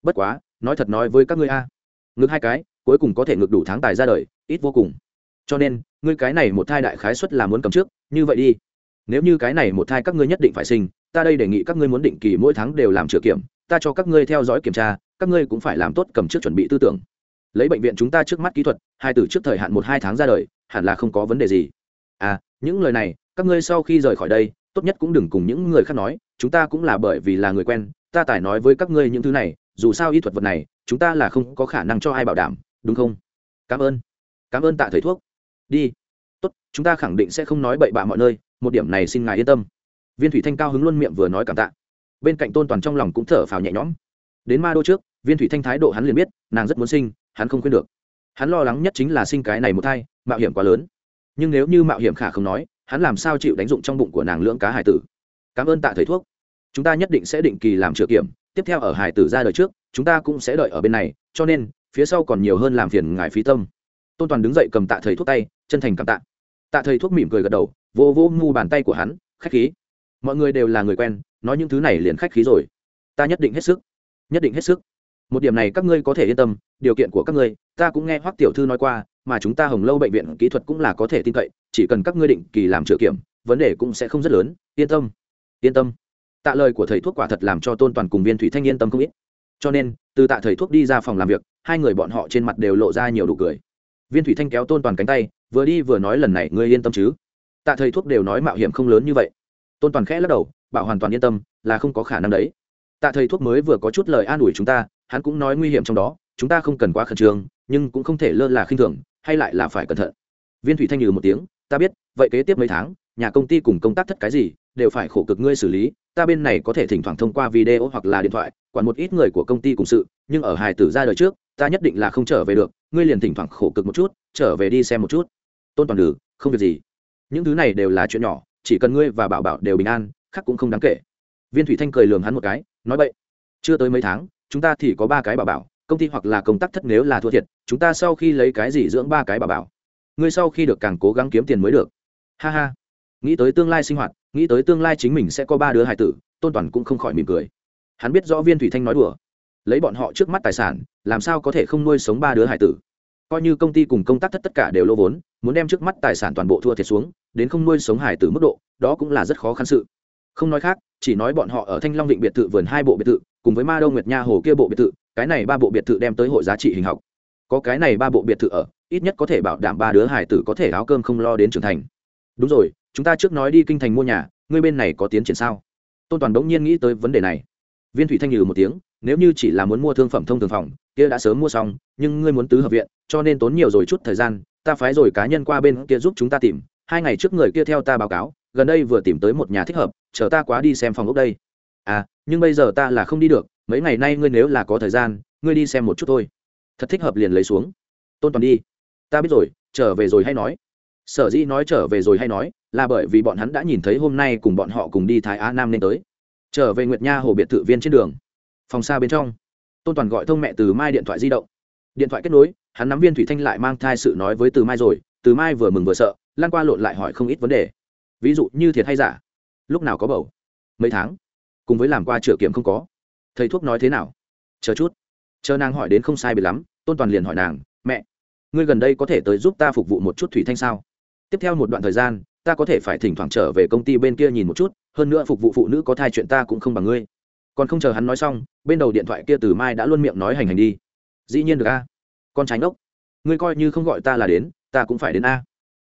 Bất quá, nói thật nói với các ngươi a, ngực hai cái, cuối cùng có thể ngực đủ tháng tài ra đời, ít vô cùng. Cho nên, ngươi cái này một thai đại khái suất là muốn cầm trước, như vậy đi. Nếu như cái này một thai các ngươi nhất định phải sinh, ta đây đề nghị các ngươi muốn định kỳ mỗi tháng đều làm chữa kiểm, ta cho các ngươi theo dõi kiểm tra, các ngươi cũng phải làm tốt cầm trước chuẩn bị tư tưởng. Lấy bệnh viện chúng ta trước mắt kỹ thuật, hai từ trước thời hạn một hai tháng ra đời, hẳn là không có vấn đề gì. À những lời này, các ngươi sau khi rời khỏi đây, tốt nhất cũng đừng cùng những người khác nói, chúng ta cũng là bởi vì là người quen, ta tải nói với các ngươi những thứ này, dù sao y thuật vật này, chúng ta là không có khả năng cho ai bảo đảm, đúng không? Cảm ơn. Cảm ơn tạ thầy thuốc. Đi. Tốt, chúng ta khẳng định sẽ không nói bậy bạ mọi nơi, một điểm này xin ngài yên tâm. Viên thủy thanh cao hứng luôn miệng vừa nói cảm tạ. Bên cạnh tôn toàn trong lòng cũng thở phào nhẹ nhõm. Đến ma đô trước, viên thủy thanh thái độ hắn liền biết, nàng rất muốn sinh, hắn không khuyên được. Hắn lo lắng nhất chính là sinh cái này một thai, mạo hiểm quá lớn nhưng nếu như mạo hiểm khả không nói, hắn làm sao chịu đánh dụng trong bụng của nàng lưỡng cá hải tử? Cảm ơn tạ thầy thuốc. Chúng ta nhất định sẽ định kỳ làm chữa kiểm, tiếp theo ở hải tử ra đời trước, chúng ta cũng sẽ đợi ở bên này, cho nên, phía sau còn nhiều hơn làm phiền ngài phí tâm. Tôn toàn đứng dậy cầm tạ thầy thuốc tay, chân thành cảm tạ. Tạ thầy thuốc mỉm cười gật đầu, vô vô ngu bàn tay của hắn, khách khí. Mọi người đều là người quen, nói những thứ này liền khách khí rồi. Ta nhất định hết sức, nhất định hết sức. Một điểm này các ngươi có thể yên tâm, điều kiện của các ngươi, ta cũng nghe hoắc tiểu thư nói qua mà chúng ta hồng lâu bệnh viện kỹ thuật cũng là có thể tin cậy, chỉ cần các ngươi định kỳ làm chữa kiểm, vấn đề cũng sẽ không rất lớn. Yên tâm yên tâm. Tạ lời của thầy thuốc quả thật làm cho tôn toàn cùng viên thủy thanh yên tâm không ít. Cho nên, từ tạ thầy thuốc đi ra phòng làm việc, hai người bọn họ trên mặt đều lộ ra nhiều đủ cười. Viên thủy thanh kéo tôn toàn cánh tay, vừa đi vừa nói lần này ngươi yên tâm chứ? Tạ thầy thuốc đều nói mạo hiểm không lớn như vậy. Tôn toàn khẽ lắc đầu, bảo hoàn toàn yên tâm, là không có khả năng đấy. Tạ thầy thuốc mới vừa có chút lời an ủi chúng ta, hắn cũng nói nguy hiểm trong đó, chúng ta không cần quá khẩn trương, nhưng cũng không thể lơ là khinh thường hay lại là phải cẩn thận? Viên thủy thanh nhừ một tiếng, ta biết, vậy kế tiếp mấy tháng, nhà công ty cùng công tác thất cái gì, đều phải khổ cực ngươi xử lý, ta bên này có thể thỉnh thoảng thông qua video hoặc là điện thoại, quản một ít người của công ty cùng sự, nhưng ở hài tử ra đời trước, ta nhất định là không trở về được, ngươi liền thỉnh thoảng khổ cực một chút, trở về đi xem một chút. Tôn toàn lử không việc gì. Những thứ này đều là chuyện nhỏ, chỉ cần ngươi và bảo bảo đều bình an, khác cũng không đáng kể. Viên thủy thanh cười lường hắn một cái, nói vậy chưa tới mấy tháng, chúng ta thì có ba cái bảo bảo công ty hoặc là công tác thất nếu là thua thiệt, chúng ta sau khi lấy cái gì dưỡng ba cái bảo bảo. Ngươi sau khi được càng cố gắng kiếm tiền mới được. Ha ha. Nghĩ tới tương lai sinh hoạt, nghĩ tới tương lai chính mình sẽ có ba đứa hài tử, tôn toàn cũng không khỏi mỉm cười. Hắn biết rõ viên thủy thanh nói đùa. Lấy bọn họ trước mắt tài sản, làm sao có thể không nuôi sống ba đứa hài tử? Coi như công ty cùng công tác thất tất cả đều lô vốn, muốn đem trước mắt tài sản toàn bộ thua thiệt xuống, đến không nuôi sống hài tử mức độ, đó cũng là rất khó khăn sự. Không nói khác, chỉ nói bọn họ ở thanh long định biệt thự vườn hai bộ biệt thự, cùng với ma đông nguyệt nha hồ kia bộ biệt thự cái này ba bộ biệt thự đem tới hội giá trị hình học. Có cái này ba bộ biệt thự ở, ít nhất có thể bảo đảm ba đứa hải tử có thể áo cơm không lo đến trưởng thành. Đúng rồi, chúng ta trước nói đi kinh thành mua nhà, ngươi bên này có tiến triển sao? Tôn toàn đống nhiên nghĩ tới vấn đề này. Viên thủy thanh nhừ một tiếng, nếu như chỉ là muốn mua thương phẩm thông thường phòng, kia đã sớm mua xong, nhưng ngươi muốn tứ hợp viện, cho nên tốn nhiều rồi chút thời gian, ta phái rồi cá nhân qua bên kia giúp chúng ta tìm, hai ngày trước người kia theo ta báo cáo, gần đây vừa tìm tới một nhà thích hợp, chờ ta quá đi xem phòng ốc đây. À nhưng bây giờ ta là không đi được mấy ngày nay ngươi nếu là có thời gian, ngươi đi xem một chút thôi. Thật thích hợp liền lấy xuống. Tôn toàn đi. Ta biết rồi, trở về rồi hay nói. Sở dĩ nói trở về rồi hay nói, là bởi vì bọn hắn đã nhìn thấy hôm nay cùng bọn họ cùng đi thái á nam nên tới. Trở về nguyệt nha hồ biệt thự viên trên đường. Phòng xa bên trong, tôn toàn gọi thông mẹ từ mai điện thoại di động. Điện thoại kết nối, hắn nắm viên thủy thanh lại mang thai sự nói với từ mai rồi, từ mai vừa mừng vừa sợ lan qua lộn lại hỏi không ít vấn đề. Ví dụ như thiệt hay giả? Lúc nào có bầu? Mấy tháng? Cùng với làm qua chữa kiểm không có thầy thuốc nói thế nào? Chờ chút. Chờ nàng hỏi đến không sai bị lắm, tôn toàn liền hỏi nàng, mẹ, ngươi gần đây có thể tới giúp ta phục vụ một chút thủy thanh sao? Tiếp theo một đoạn thời gian, ta có thể phải thỉnh thoảng trở về công ty bên kia nhìn một chút, hơn nữa phục vụ phụ nữ có thai chuyện ta cũng không bằng ngươi. Còn không chờ hắn nói xong, bên đầu điện thoại kia từ mai đã luôn miệng nói hành hành đi. Dĩ nhiên được a. Con tránh ốc ngươi coi như không gọi ta là đến, ta cũng phải đến a.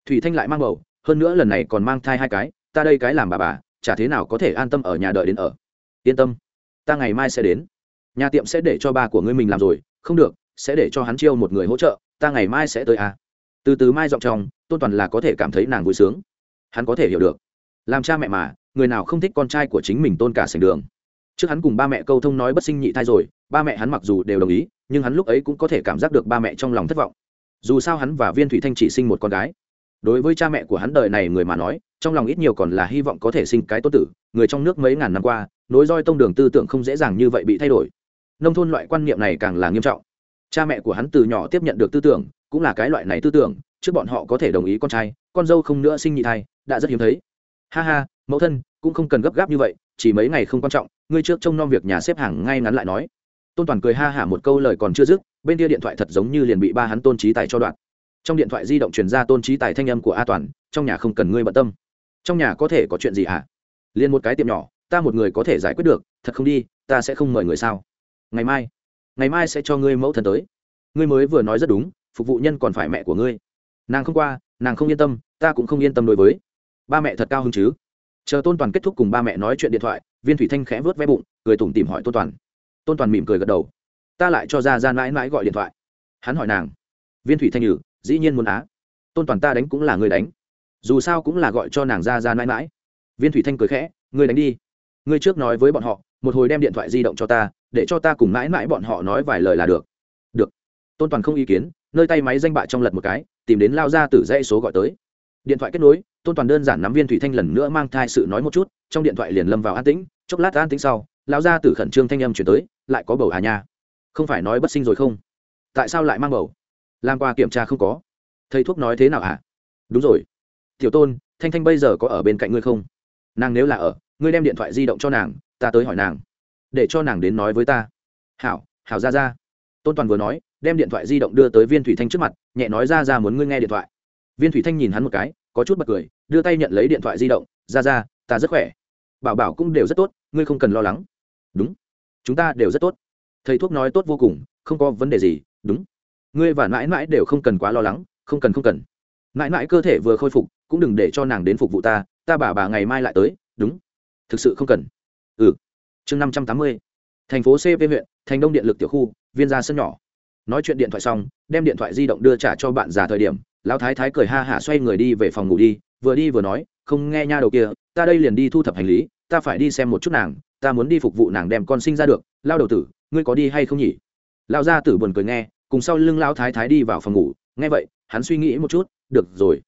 Thủy thanh lại mang bầu, hơn nữa lần này còn mang thai hai cái, ta đây cái làm bà bà, chả thế nào có thể an tâm ở nhà đợi đến ở. Yên tâm ta ngày mai sẽ đến. Nhà tiệm sẽ để cho ba của ngươi mình làm rồi, không được, sẽ để cho hắn chiêu một người hỗ trợ, ta ngày mai sẽ tới à? từ từ mai giọng trong, tôn toàn là có thể cảm thấy nàng vui sướng. Hắn có thể hiểu được. Làm cha mẹ mà, người nào không thích con trai của chính mình tôn cả sành đường. Trước hắn cùng ba mẹ câu thông nói bất sinh nhị thai rồi, ba mẹ hắn mặc dù đều đồng ý, nhưng hắn lúc ấy cũng có thể cảm giác được ba mẹ trong lòng thất vọng. Dù sao hắn và viên thủy thanh chỉ sinh một con gái. Đối với cha mẹ của hắn đời này người mà nói, trong lòng ít nhiều còn là hy vọng có thể sinh cái tốt tử, người trong nước mấy ngàn năm qua nối roi tông đường tư tưởng không dễ dàng như vậy bị thay đổi. Nông thôn loại quan niệm này càng là nghiêm trọng. Cha mẹ của hắn từ nhỏ tiếp nhận được tư tưởng, cũng là cái loại này tư tưởng, trước bọn họ có thể đồng ý con trai, con dâu không nữa sinh nhị thai, đã rất hiếm thấy. Ha ha, mẫu thân, cũng không cần gấp gáp như vậy, chỉ mấy ngày không quan trọng, ngươi trước trông nom việc nhà xếp hàng ngay ngắn lại nói. Tôn toàn cười ha hả một câu lời còn chưa dứt, bên kia điện thoại thật giống như liền bị ba hắn tôn trí tài cho đoạn. Trong điện thoại di động truyền ra tôn trí tài thanh âm của a toàn, trong nhà không cần ngươi bận tâm. Trong nhà có thể có chuyện gì hả? Liền một cái tiệm nhỏ ta một người có thể giải quyết được, thật không đi, ta sẽ không mời người sao? Ngày mai ngày mai sẽ cho ngươi mẫu thần tới. Ngươi mới vừa nói rất đúng, phục vụ nhân còn phải mẹ của ngươi. Nàng không qua, nàng không yên tâm, ta cũng không yên tâm đối với. Ba mẹ thật cao hứng chứ? Chờ tôn toàn kết thúc cùng ba mẹ nói chuyện điện thoại, viên thủy thanh khẽ vớt vé bụng, cười tủm tìm hỏi tôn toàn. Tôn toàn mỉm cười gật đầu. Ta lại cho ra ra mãi mãi gọi điện thoại. Hắn hỏi nàng. Viên thủy thanh nhử, dĩ nhiên muốn á. Tôn toàn ta đánh cũng là người đánh. Dù sao cũng là gọi cho nàng ra ra mãi mãi. Viên thủy thanh cười khẽ, ngươi đánh đi ngươi trước nói với bọn họ, một hồi đem điện thoại di động cho ta, để cho ta cùng mãi mãi bọn họ nói vài lời là được. Được. Tôn toàn không ý kiến, nơi tay máy danh bạ trong lật một cái, tìm đến lao ra từ dãy số gọi tới. Điện thoại kết nối, tôn toàn đơn giản nắm viên thủy thanh lần nữa mang thai sự nói một chút, trong điện thoại liền lâm vào an tĩnh, chốc lát an tĩnh sau lao ra từ khẩn trương thanh âm chuyển tới, lại có bầu à nha? Không phải nói bất sinh rồi không? Tại sao lại mang bầu? Làm qua kiểm tra không có. Thầy thuốc nói thế nào hả? Đúng rồi. Tiểu tôn, thanh thanh bây giờ có ở bên cạnh ngươi không? Nàng nếu là ở ngươi đem điện thoại di động cho nàng, ta tới hỏi nàng, để cho nàng đến nói với ta. Hảo hảo ra ra tôn toàn vừa nói, đem điện thoại di động đưa tới viên thủy thanh trước mặt, nhẹ nói ra ra muốn ngươi nghe điện thoại. Viên thủy thanh nhìn hắn một cái, có chút bật cười, đưa tay nhận lấy điện thoại di động ra ra ta rất khỏe. Bảo bảo cũng đều rất tốt, ngươi không cần lo lắng. Đúng. Chúng ta đều rất tốt. Thầy thuốc nói tốt vô cùng, không có vấn đề gì. Đúng. Ngươi và mãi mãi đều không cần quá lo lắng, không cần không cần. Mãi mãi cơ thể vừa khôi phục, cũng đừng để cho nàng đến phục vụ ta ta bà bà ngày mai lại tới. Đúng thực sự không cần. Ừ. Chương năm trăm tám mươi. Thành phố cp huyện, thành đông điện lực tiểu khu, viên gia sân nhỏ. Nói chuyện điện thoại xong, đem điện thoại di động đưa trả cho bạn già thời điểm, lão thái thái cười ha hả xoay người đi về phòng ngủ đi, vừa đi vừa nói, không nghe nha đầu kia, ta đây liền đi thu thập hành lý, ta phải đi xem một chút nàng, ta muốn đi phục vụ nàng đem con sinh ra được, lao đầu tử, ngươi có đi hay không nhỉ? Lao gia tử buồn cười nghe, cùng sau lưng lão thái thái đi vào phòng ngủ, nghe vậy, hắn suy nghĩ một chút, được rồi,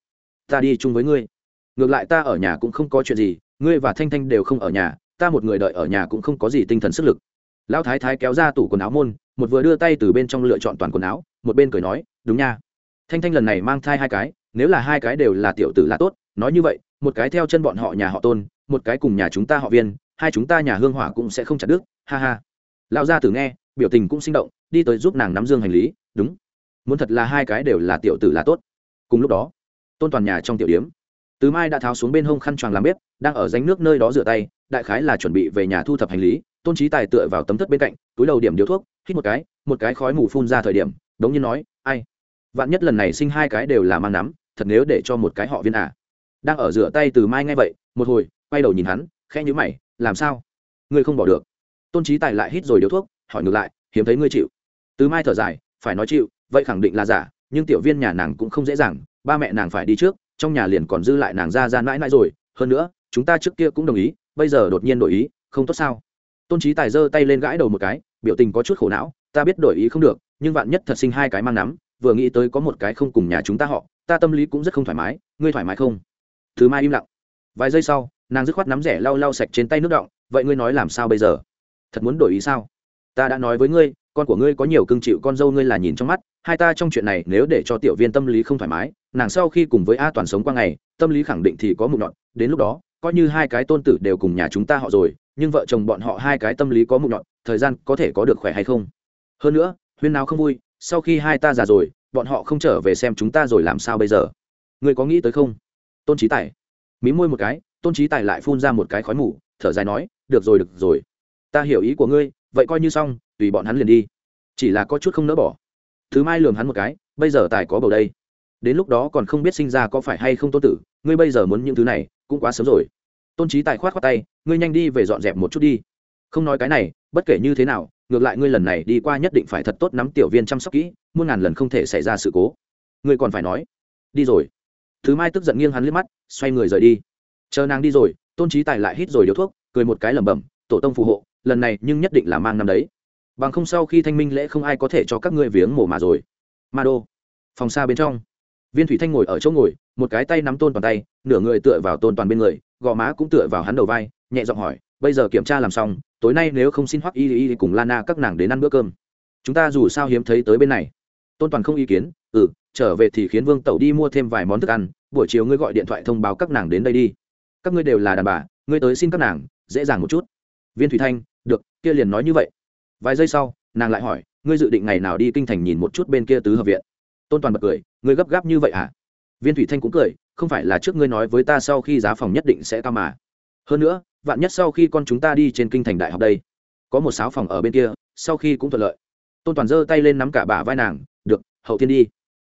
ta đi chung với ngươi. Ngược lại ta ở nhà cũng không có chuyện gì ngươi và thanh thanh đều không ở nhà, ta một người đợi ở nhà cũng không có gì tinh thần sức lực. Lão thái thái kéo ra tủ quần áo môn, một vừa đưa tay từ bên trong lựa chọn toàn quần áo, một bên cười nói, đúng nha. Thanh thanh lần này mang thai hai cái, nếu là hai cái đều là tiểu tử là tốt, nói như vậy, một cái theo chân bọn họ nhà họ tôn, một cái cùng nhà chúng ta họ viên, hai chúng ta nhà hương hỏa cũng sẽ không chặt đứt, ha ha. Lão gia tử nghe, biểu tình cũng sinh động, đi tới giúp nàng nắm dương hành lý, đúng, muốn thật là hai cái đều là tiểu tử là tốt. Cùng lúc đó, tôn toàn nhà trong tiểu điếm từ mai đã tháo xuống bên hông khăn choàng làm bếp, đang ở ránh nước nơi đó rửa tay, đại khái là chuẩn bị về nhà thu thập hành lý, tôn trí tài tựa vào tấm thất bên cạnh, túi đầu điểm điếu thuốc, hít một cái một cái khói mù phun ra thời điểm, đống nhiên nói, ai? Vạn nhất lần này sinh hai cái đều là mang nắm, thật nếu để cho một cái họ viên à? Đang ở rửa tay từ mai ngay vậy, một hồi, quay đầu nhìn hắn, khẽ nhíu mày, làm sao? Ngươi không bỏ được. Tôn trí tài lại hít rồi điếu thuốc, hỏi ngược lại, hiếm thấy ngươi chịu? Từ mai thở dài, phải nói chịu, vậy khẳng định là giả, nhưng tiểu viên nhà nàng cũng không dễ dàng, ba mẹ nàng phải đi trước trong nhà liền còn dư lại nàng ra ra mãi mãi rồi, hơn nữa, chúng ta trước kia cũng đồng ý, bây giờ đột nhiên đổi ý, không tốt sao? Tôn trí tài giơ tay lên gãi đầu một cái, biểu tình có chút khổ não, ta biết đổi ý không được, nhưng vạn nhất thật sinh hai cái mang nắm, vừa nghĩ tới có một cái không cùng nhà chúng ta họ, ta tâm lý cũng rất không thoải mái, ngươi thoải mái không? Thứ mai im lặng. Vài giây sau, nàng dứt khoát nắm rẻ lau lau sạch trên tay nước động vậy ngươi nói làm sao bây giờ? Thật muốn đổi ý sao? Ta đã nói với ngươi, con của ngươi có nhiều cưng chịu con dâu ngươi là nhìn trong mắt hai ta trong chuyện này nếu để cho tiểu viên tâm lý không thoải mái, nàng sau khi cùng với a toàn sống qua ngày, tâm lý khẳng định thì có mụn nhọn đến lúc đó, coi như hai cái tôn tử đều cùng nhà chúng ta họ rồi, nhưng vợ chồng bọn họ hai cái tâm lý có mụn nhọn thời gian có thể có được khỏe hay không? Hơn nữa, huyên nào không vui, sau khi hai ta già rồi, bọn họ không trở về xem chúng ta rồi làm sao bây giờ? Ngươi có nghĩ tới không? Tôn trí tài. Mí môi một cái, tôn trí tài lại phun ra một cái khói mù, thở dài nói, được rồi được rồi. Ta hiểu ý của ngươi, vậy coi như xong, tùy bọn hắn liền đi. Chỉ là có chút không nỡ bỏ thứ mai lường hắn một cái, bây giờ tài có bầu đây. Đến lúc đó còn không biết sinh ra có phải hay không tôn tử, ngươi bây giờ muốn những thứ này, cũng quá sớm rồi. Tôn trí tài khoát khoát tay, ngươi nhanh đi về dọn dẹp một chút đi. Không nói cái này, bất kể như thế nào, ngược lại ngươi lần này đi qua nhất định phải thật tốt nắm tiểu viên chăm sóc kỹ, muôn ngàn lần không thể xảy ra sự cố. Ngươi còn phải nói. Đi rồi. Thứ mai tức giận nghiêng hắn liếc mắt, xoay người rời đi. Chờ nàng đi rồi, tôn trí tài lại hít rồi điếu thuốc, cười một cái lẩm bẩm, tổ tông phù hộ, lần này nhưng nhất định là mang năm đấy bằng không sau khi thanh minh lễ không ai có thể cho các ngươi viếng mổ mà rồi. Ma đô, phòng xa bên trong. Viên thủy thanh ngồi ở chỗ ngồi, một cái tay nắm tôn toàn tay, nửa người tựa vào tôn toàn bên người, gò má cũng tựa vào hắn đầu vai, nhẹ giọng hỏi, bây giờ kiểm tra làm xong, tối nay nếu không xin hoắc y y cùng lana các nàng đến ăn bữa cơm. Chúng ta dù sao hiếm thấy tới bên này. Tôn toàn không ý kiến ừ trở về thì khiến vương tẩu đi mua thêm vài món thức ăn, buổi chiều ngươi gọi điện thoại thông báo các nàng đến đây đi. Các ngươi đều là đàn bà, ngươi tới xin các nàng, dễ dàng một chút. Viên thủy thanh, được, kia liền nói như vậy vài giây sau, nàng lại hỏi, ngươi dự định ngày nào đi kinh thành nhìn một chút bên kia tứ hợp viện? Tôn toàn bật cười, ngươi gấp gáp như vậy à? Viên thủy thanh cũng cười, không phải là trước ngươi nói với ta sau khi giá phòng nhất định sẽ cao mà. Hơn nữa, vạn nhất sau khi con chúng ta đi trên kinh thành đại học đây, có một sáu phòng ở bên kia, sau khi cũng thuận lợi. Tôn toàn giơ tay lên nắm cả bả vai nàng, được, hậu thiên đi.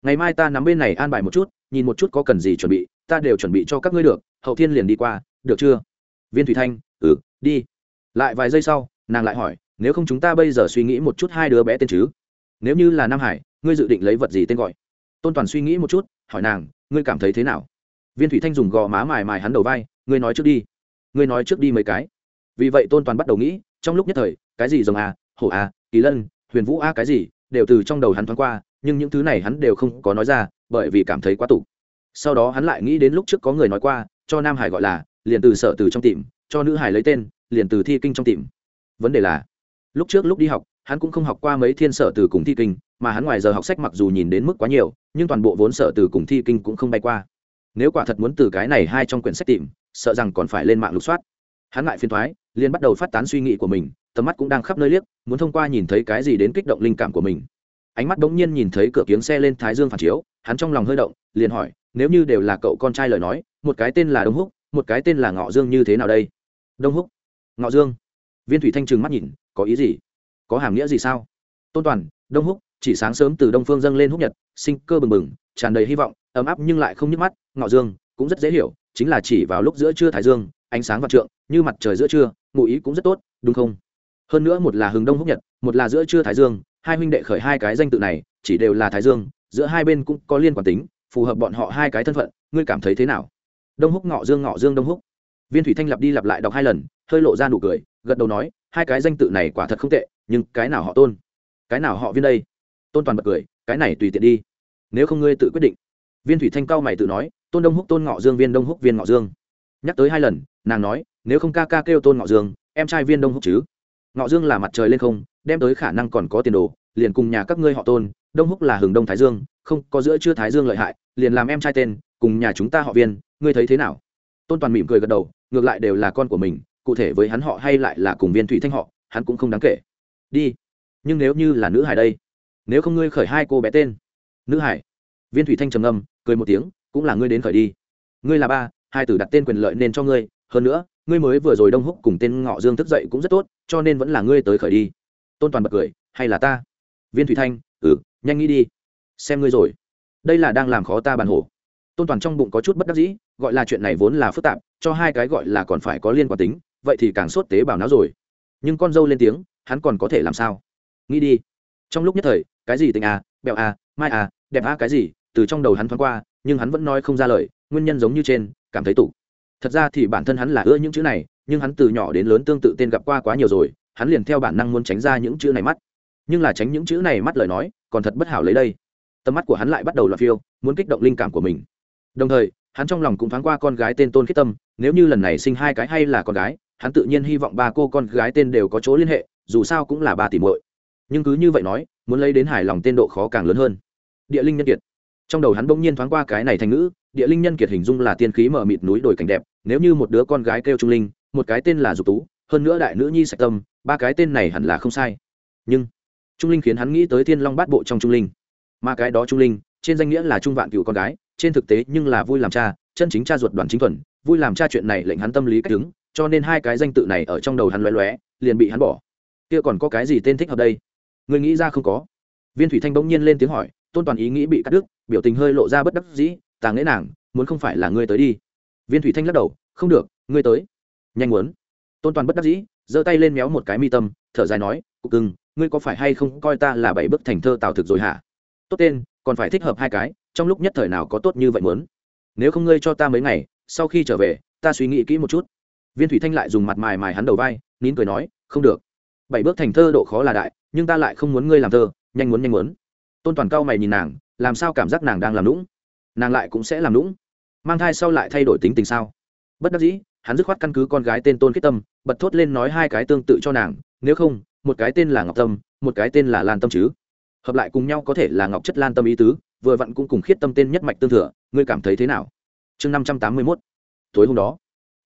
Ngày mai ta nắm bên này an bài một chút, nhìn một chút có cần gì chuẩn bị, ta đều chuẩn bị cho các ngươi được, hậu thiên liền đi qua, được chưa? Viên thủy thanh ừ đi. Lại vài giây sau, nàng lại hỏi nếu không chúng ta bây giờ suy nghĩ một chút hai đứa bé tên chứ? Nếu như là nam hải, ngươi dự định lấy vật gì tên gọi? Tôn toàn suy nghĩ một chút, hỏi nàng, ngươi cảm thấy thế nào? Viên thủy thanh dùng gò má mài mài hắn đầu vai, ngươi nói trước đi. Ngươi nói trước đi mấy cái. Vì vậy tôn toàn bắt đầu nghĩ, trong lúc nhất thời, cái gì rồng a hổ a kỳ lân, huyền vũ a cái gì, đều từ trong đầu hắn thoáng qua, nhưng những thứ này hắn đều không có nói ra, bởi vì cảm thấy quá tủ. Sau đó hắn lại nghĩ đến lúc trước có người nói qua, cho nam hải gọi là, liền từ sở từ trong tìm, cho nữ hải lấy tên, liền từ thi kinh trong tìm. Vấn đề là lúc trước lúc đi học, hắn cũng không học qua mấy thiên sở từ cùng thi kinh, mà hắn ngoài giờ học sách mặc dù nhìn đến mức quá nhiều, nhưng toàn bộ vốn sở từ cùng thi kinh cũng không bay qua. Nếu quả thật muốn từ cái này hai trong quyển sách tìm, sợ rằng còn phải lên mạng lục soát. Hắn lại phiên thoái, liền bắt đầu phát tán suy nghĩ của mình, tầm mắt cũng đang khắp nơi liếc, muốn thông qua nhìn thấy cái gì đến kích động linh cảm của mình. Ánh mắt bỗng nhiên nhìn thấy cửa kiếng xe lên thái dương phản chiếu, hắn trong lòng hơi động, liền hỏi, nếu như đều là cậu con trai lời nói, một cái tên là đông húc, một cái tên là ngọ dương như thế nào đây? Đông húc. Ngọ dương. Viên thủy thanh trừng mắt nhìn có ý gì? Có hàm nghĩa gì sao? Tôn toàn, đông húc, chỉ sáng sớm từ đông phương dâng lên húc nhật, sinh cơ bừng bừng, tràn đầy hy vọng, ấm áp nhưng lại không nhức mắt, ngọ dương cũng rất dễ hiểu, chính là chỉ vào lúc giữa trưa thái dương, ánh sáng và trượng, như mặt trời giữa trưa, ngụ ý cũng rất tốt, đúng không? Hơn nữa một là hừng đông húc nhật, một là giữa trưa thái dương, hai huynh đệ khởi hai cái danh tự này, chỉ đều là thái dương, giữa hai bên cũng có liên quan tính, phù hợp bọn họ hai cái thân phận, ngươi cảm thấy thế nào? Đông húc ngọ dương ngọ dương đông húc. Viên thủy thanh lặp đi lặp lại đọc hai lần, hơi lộ ra nụ cười gật đầu nói, hai cái danh tự này quả thật không tệ, nhưng cái nào họ tôn? Cái nào họ viên đây? Tôn toàn bật cười, cái này tùy tiện đi. Nếu không ngươi tự quyết định. Viên thủy thanh cao mày tự nói, tôn đông húc tôn ngọ dương, viên đông húc viên ngọ dương. Nhắc tới hai lần, nàng nói, nếu không ca ca kêu tôn ngọ dương, em trai viên đông húc chứ? Ngọ dương là mặt trời lên không, đem tới khả năng còn có tiền đồ, liền cùng nhà các ngươi họ tôn, đông húc là hừng đông thái dương, không, có giữa chưa thái dương lợi hại, liền làm em trai tên, cùng nhà chúng ta họ viên, ngươi thấy thế nào? Tôn toàn mỉm cười gật đầu, ngược lại đều là con của mình cụ thể với hắn họ hay lại là cùng viên thủy thanh họ, hắn cũng không đáng kể. Đi, nhưng nếu như là nữ hải đây, nếu không ngươi khởi hai cô bé tên. Nữ hải. Viên thủy thanh trầm ngâm, cười một tiếng, cũng là ngươi đến khởi đi. Ngươi là ba, hai tử đặt tên quyền lợi nên cho ngươi. Hơn nữa, ngươi mới vừa rồi đông húc cùng tên ngọ dương thức dậy cũng rất tốt, cho nên vẫn là ngươi tới khởi đi. Tôn toàn bật cười, hay là ta? Viên thủy thanh ừ nhanh nghĩ đi. Xem ngươi rồi. Đây là đang làm khó ta bàn hổ. Tôn toàn trong bụng có chút bất đắc dĩ, gọi là chuyện này vốn là phức tạp, cho hai cái gọi là còn phải có liên quan tính vậy thì càng sốt tế bào não rồi. Nhưng con dâu lên tiếng, hắn còn có thể làm sao? Nghĩ đi. Trong lúc nhất thời, cái gì tình à bẹo à mai à đẹp à cái gì, từ trong đầu hắn thoáng qua, nhưng hắn vẫn nói không ra lời, nguyên nhân giống như trên, cảm thấy tủ thật ra thì bản thân hắn là ưa những chữ này, nhưng hắn từ nhỏ đến lớn tương tự tên gặp qua quá nhiều rồi, hắn liền theo bản năng muốn tránh ra những chữ này mắt. Nhưng là tránh những chữ này mắt lời nói, còn thật bất hảo lấy đây. Tầm mắt của hắn lại bắt đầu loạt phiêu, muốn kích động linh cảm của mình. Đồng thời, hắn trong lòng cũng thoáng qua con gái tên tôn khiết tâm, nếu như lần này sinh hai cái hay là con gái hắn tự nhiên hy vọng ba cô con gái tên đều có chỗ liên hệ, dù sao cũng là ba tỷ muội. Nhưng cứ như vậy nói, muốn lấy đến hài lòng tên độ khó càng lớn hơn. Địa linh nhân kiệt. Trong đầu hắn bỗng nhiên thoáng qua cái này thành ngữ, địa linh nhân kiệt hình dung là tiên khí mở mịt núi đồi cảnh đẹp, nếu như một đứa con gái kêu trung linh, một cái tên là dục tú, hơn nữa đại nữ nhi sạch tâm, ba cái tên này hẳn là không sai. Nhưng, trung linh khiến hắn nghĩ tới thiên long bát bộ trong trung linh. Mà cái đó trung linh, trên danh nghĩa là trung vạn cựu con gái, trên thực tế nhưng là vui làm cha, chân chính cha ruột đoàn chính thuần, vui làm cha chuyện này lệnh hắn tâm lý cách đứng cho nên hai cái danh tự này ở trong đầu hắn lóe lóe, liền bị hắn bỏ. Kia còn có cái gì tên thích hợp đây? Người nghĩ ra không có. Viên thủy thanh bỗng nhiên lên tiếng hỏi, tôn toàn ý nghĩ bị cắt đứt, biểu tình hơi lộ ra bất đắc dĩ tàng nghĩa nàng, muốn không phải là ngươi tới đi. Viên thủy thanh lắc đầu, không được, ngươi tới. Nhanh muốn. Tôn toàn bất đắc dĩ, giơ tay lên méo một cái mi tâm, thở dài nói, cục cưng, ngươi có phải hay không coi ta là bảy bức thành thơ tào thực rồi hả? Tốt tên, còn phải thích hợp hai cái, trong lúc nhất thời nào có tốt như vậy muốn? Nếu không ngươi cho ta mấy ngày, sau khi trở về, ta suy nghĩ kỹ một chút viên thủy thanh lại dùng mặt mài mài hắn đầu vai, nín cười nói, không được. Bảy bước thành thơ độ khó là đại, nhưng ta lại không muốn ngươi làm thơ, nhanh muốn nhanh muốn. Tôn toàn cao mày nhìn nàng, làm sao cảm giác nàng đang làm lũng nàng lại cũng sẽ làm lũng mang thai sau lại thay đổi tính tình sao? Bất đắc dĩ, hắn dứt khoát căn cứ con gái tên tôn khiết tâm, bật thốt lên nói hai cái tương tự cho nàng, nếu không, một cái tên là ngọc tâm, một cái tên là lan tâm chứ. Hợp lại cùng nhau có thể là ngọc chất lan tâm ý tứ, vừa vặn cũng cùng khiết tâm tên nhất mạch tương thừa, ngươi cảm thấy thế nào? Chương năm trăm tám mươi mốt. Tối hôm đó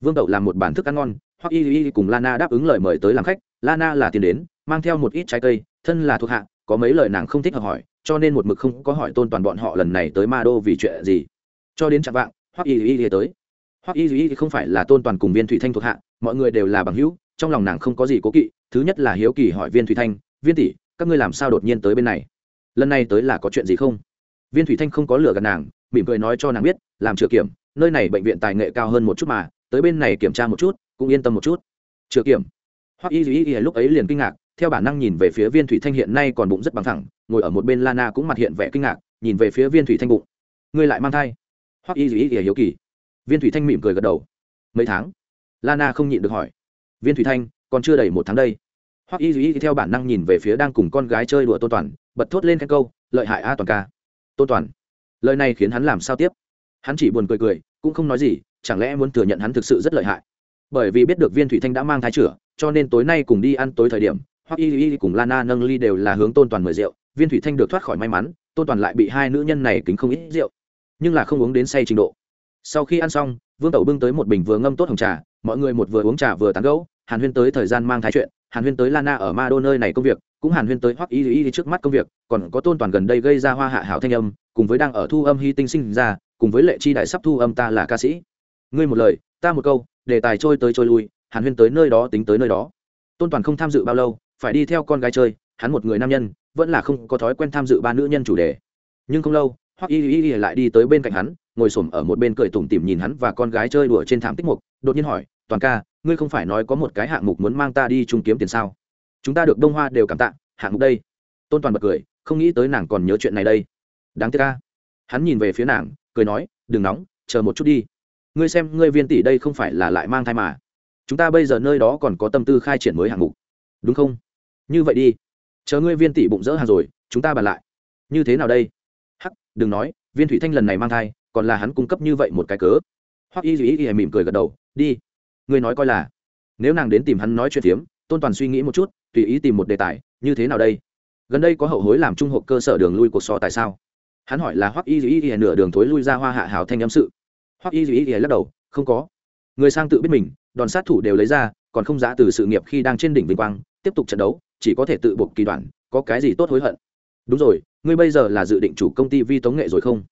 vương đậu làm một bản thức ăn ngon hoặc y y cùng lana đáp ứng lời mời tới làm khách. Lana là tiền đến, mang theo một ít trái cây, thân là thuộc hạ, có mấy lời nàng không thích hợp hỏi, cho nên một mực không có hỏi tôn toàn bọn họ lần này tới ma đô vì chuyện gì. Cho đến chạm vạng hoặc y y tới. Hoặc y y không phải là tôn toàn cùng viên thủy thanh thuộc hạ, mọi người đều là bằng hữu, trong lòng nàng không có gì cố kỵ. Thứ nhất là hiếu kỳ hỏi viên thủy thanh, viên tỷ, các ngươi làm sao đột nhiên tới bên này? Lần này tới là có chuyện gì không? Viên thủy thanh không có lửa gần nàng, mỉm cười nói cho nàng biết, làm chữa kiểm, nơi này bệnh viện tài nghệ cao hơn một chút mà tới bên này kiểm tra một chút, cũng yên tâm một chút. Chữa kiểm. Hoặc y y y lúc ấy liền kinh ngạc, theo bản năng nhìn về phía viên thủy thanh hiện nay còn bụng rất bằng thẳng ngồi ở một bên lana cũng mặt hiện vẻ kinh ngạc, nhìn về phía viên thủy thanh bụng. Ngươi lại mang thai? Hoặc y y y hiếu kỳ. Viên thủy thanh mỉm cười gật đầu. Mấy tháng? Lana không nhịn được hỏi. Viên thủy thanh, còn chưa đầy một tháng đây. Hoặc y y theo bản năng nhìn về phía đang cùng con gái chơi đùa tôn toàn, bật thốt lên cái câu, lợi hại a toàn ca. Tôn toàn. Lời này khiến hắn làm sao tiếp? Hắn chỉ buồn cười cười, cũng không nói gì chẳng lẽ muốn thừa nhận hắn thực sự rất lợi hại? Bởi vì biết được viên thủy thanh đã mang thai chửa cho nên tối nay cùng đi ăn tối thời điểm hoặc y y cùng lana nâng ly đều là hướng tôn toàn mời rượu. Viên thủy thanh được thoát khỏi may mắn, tôn toàn lại bị hai nữ nhân này kính không ít rượu, nhưng là không uống đến say trình độ. Sau khi ăn xong, vương tẩu bưng tới một bình vừa ngâm tốt hồng trà, mọi người một vừa uống trà vừa tán gẫu, hàn huyên tới thời gian mang thái chuyện, hàn huyên tới lana ở ma đô nơi này công việc, cũng hàn huyên tới hoặc y y trước mắt công việc, còn có tôn toàn gần đây gây ra hoa hạ hảo thanh âm, cùng với đang ở thu âm hy tinh sinh ra, cùng với lệ chi đại sắp thu âm ta là ca sĩ ngươi một lời, ta một câu đề tài trôi tới trôi lui, hàn huyên tới nơi đó tính tới nơi đó. Tôn toàn không tham dự bao lâu, phải đi theo con gái chơi, hắn một người nam nhân, vẫn là không có thói quen tham dự ba nữ nhân chủ đề. Nhưng không lâu hoặc y y y lại đi tới bên cạnh hắn, ngồi xổm ở một bên cười tủm tỉm nhìn hắn và con gái chơi đùa trên thảm tích mục, đột nhiên hỏi, toàn ca, ngươi không phải nói có một cái hạng mục muốn mang ta đi chung kiếm tiền sao? Chúng ta được đông hoa đều cảm tạ, hạng mục đây. Tôn toàn bật cười, không nghĩ tới nàng còn nhớ chuyện này đây. Đáng tiếc ca. Hắn nhìn về phía nàng, cười nói, đừng nóng, chờ một chút đi ngươi xem, ngươi viên tỷ đây không phải là lại mang thai mà. Chúng ta bây giờ nơi đó còn có tâm tư khai triển mới hạng mục. Đúng không? Như vậy đi. Chờ ngươi viên tỷ bụng dỡ hàng rồi, chúng ta bàn lại. Như thế nào đây? Hắc, đừng nói, viên thủy thanh lần này mang thai, còn là hắn cung cấp như vậy một cái cớ. Hoặc y duy y mỉm cười gật đầu, đi. Ngươi nói coi là. Nếu nàng đến tìm hắn nói chuyện phiếm, tôn toàn suy nghĩ một chút, tùy ý tìm một đề tài, như thế nào đây? Gần đây có hậu hối làm trung hộp cơ sở đường lui cuộc so tại sao? Hắn hỏi là hoắc y duy y nửa đường thối lui ra hoa hạ hào thanh âm sự hoắc y duy y lắc đầu, không có. Người sang tự biết mình, đòn sát thủ đều lấy ra, còn không giá từ sự nghiệp khi đang trên đỉnh vinh quang, tiếp tục trận đấu, chỉ có thể tự buộc kỳ đoạn, có cái gì tốt hối hận? Đúng rồi, ngươi bây giờ là dự định chủ công ty vi tống nghệ rồi không?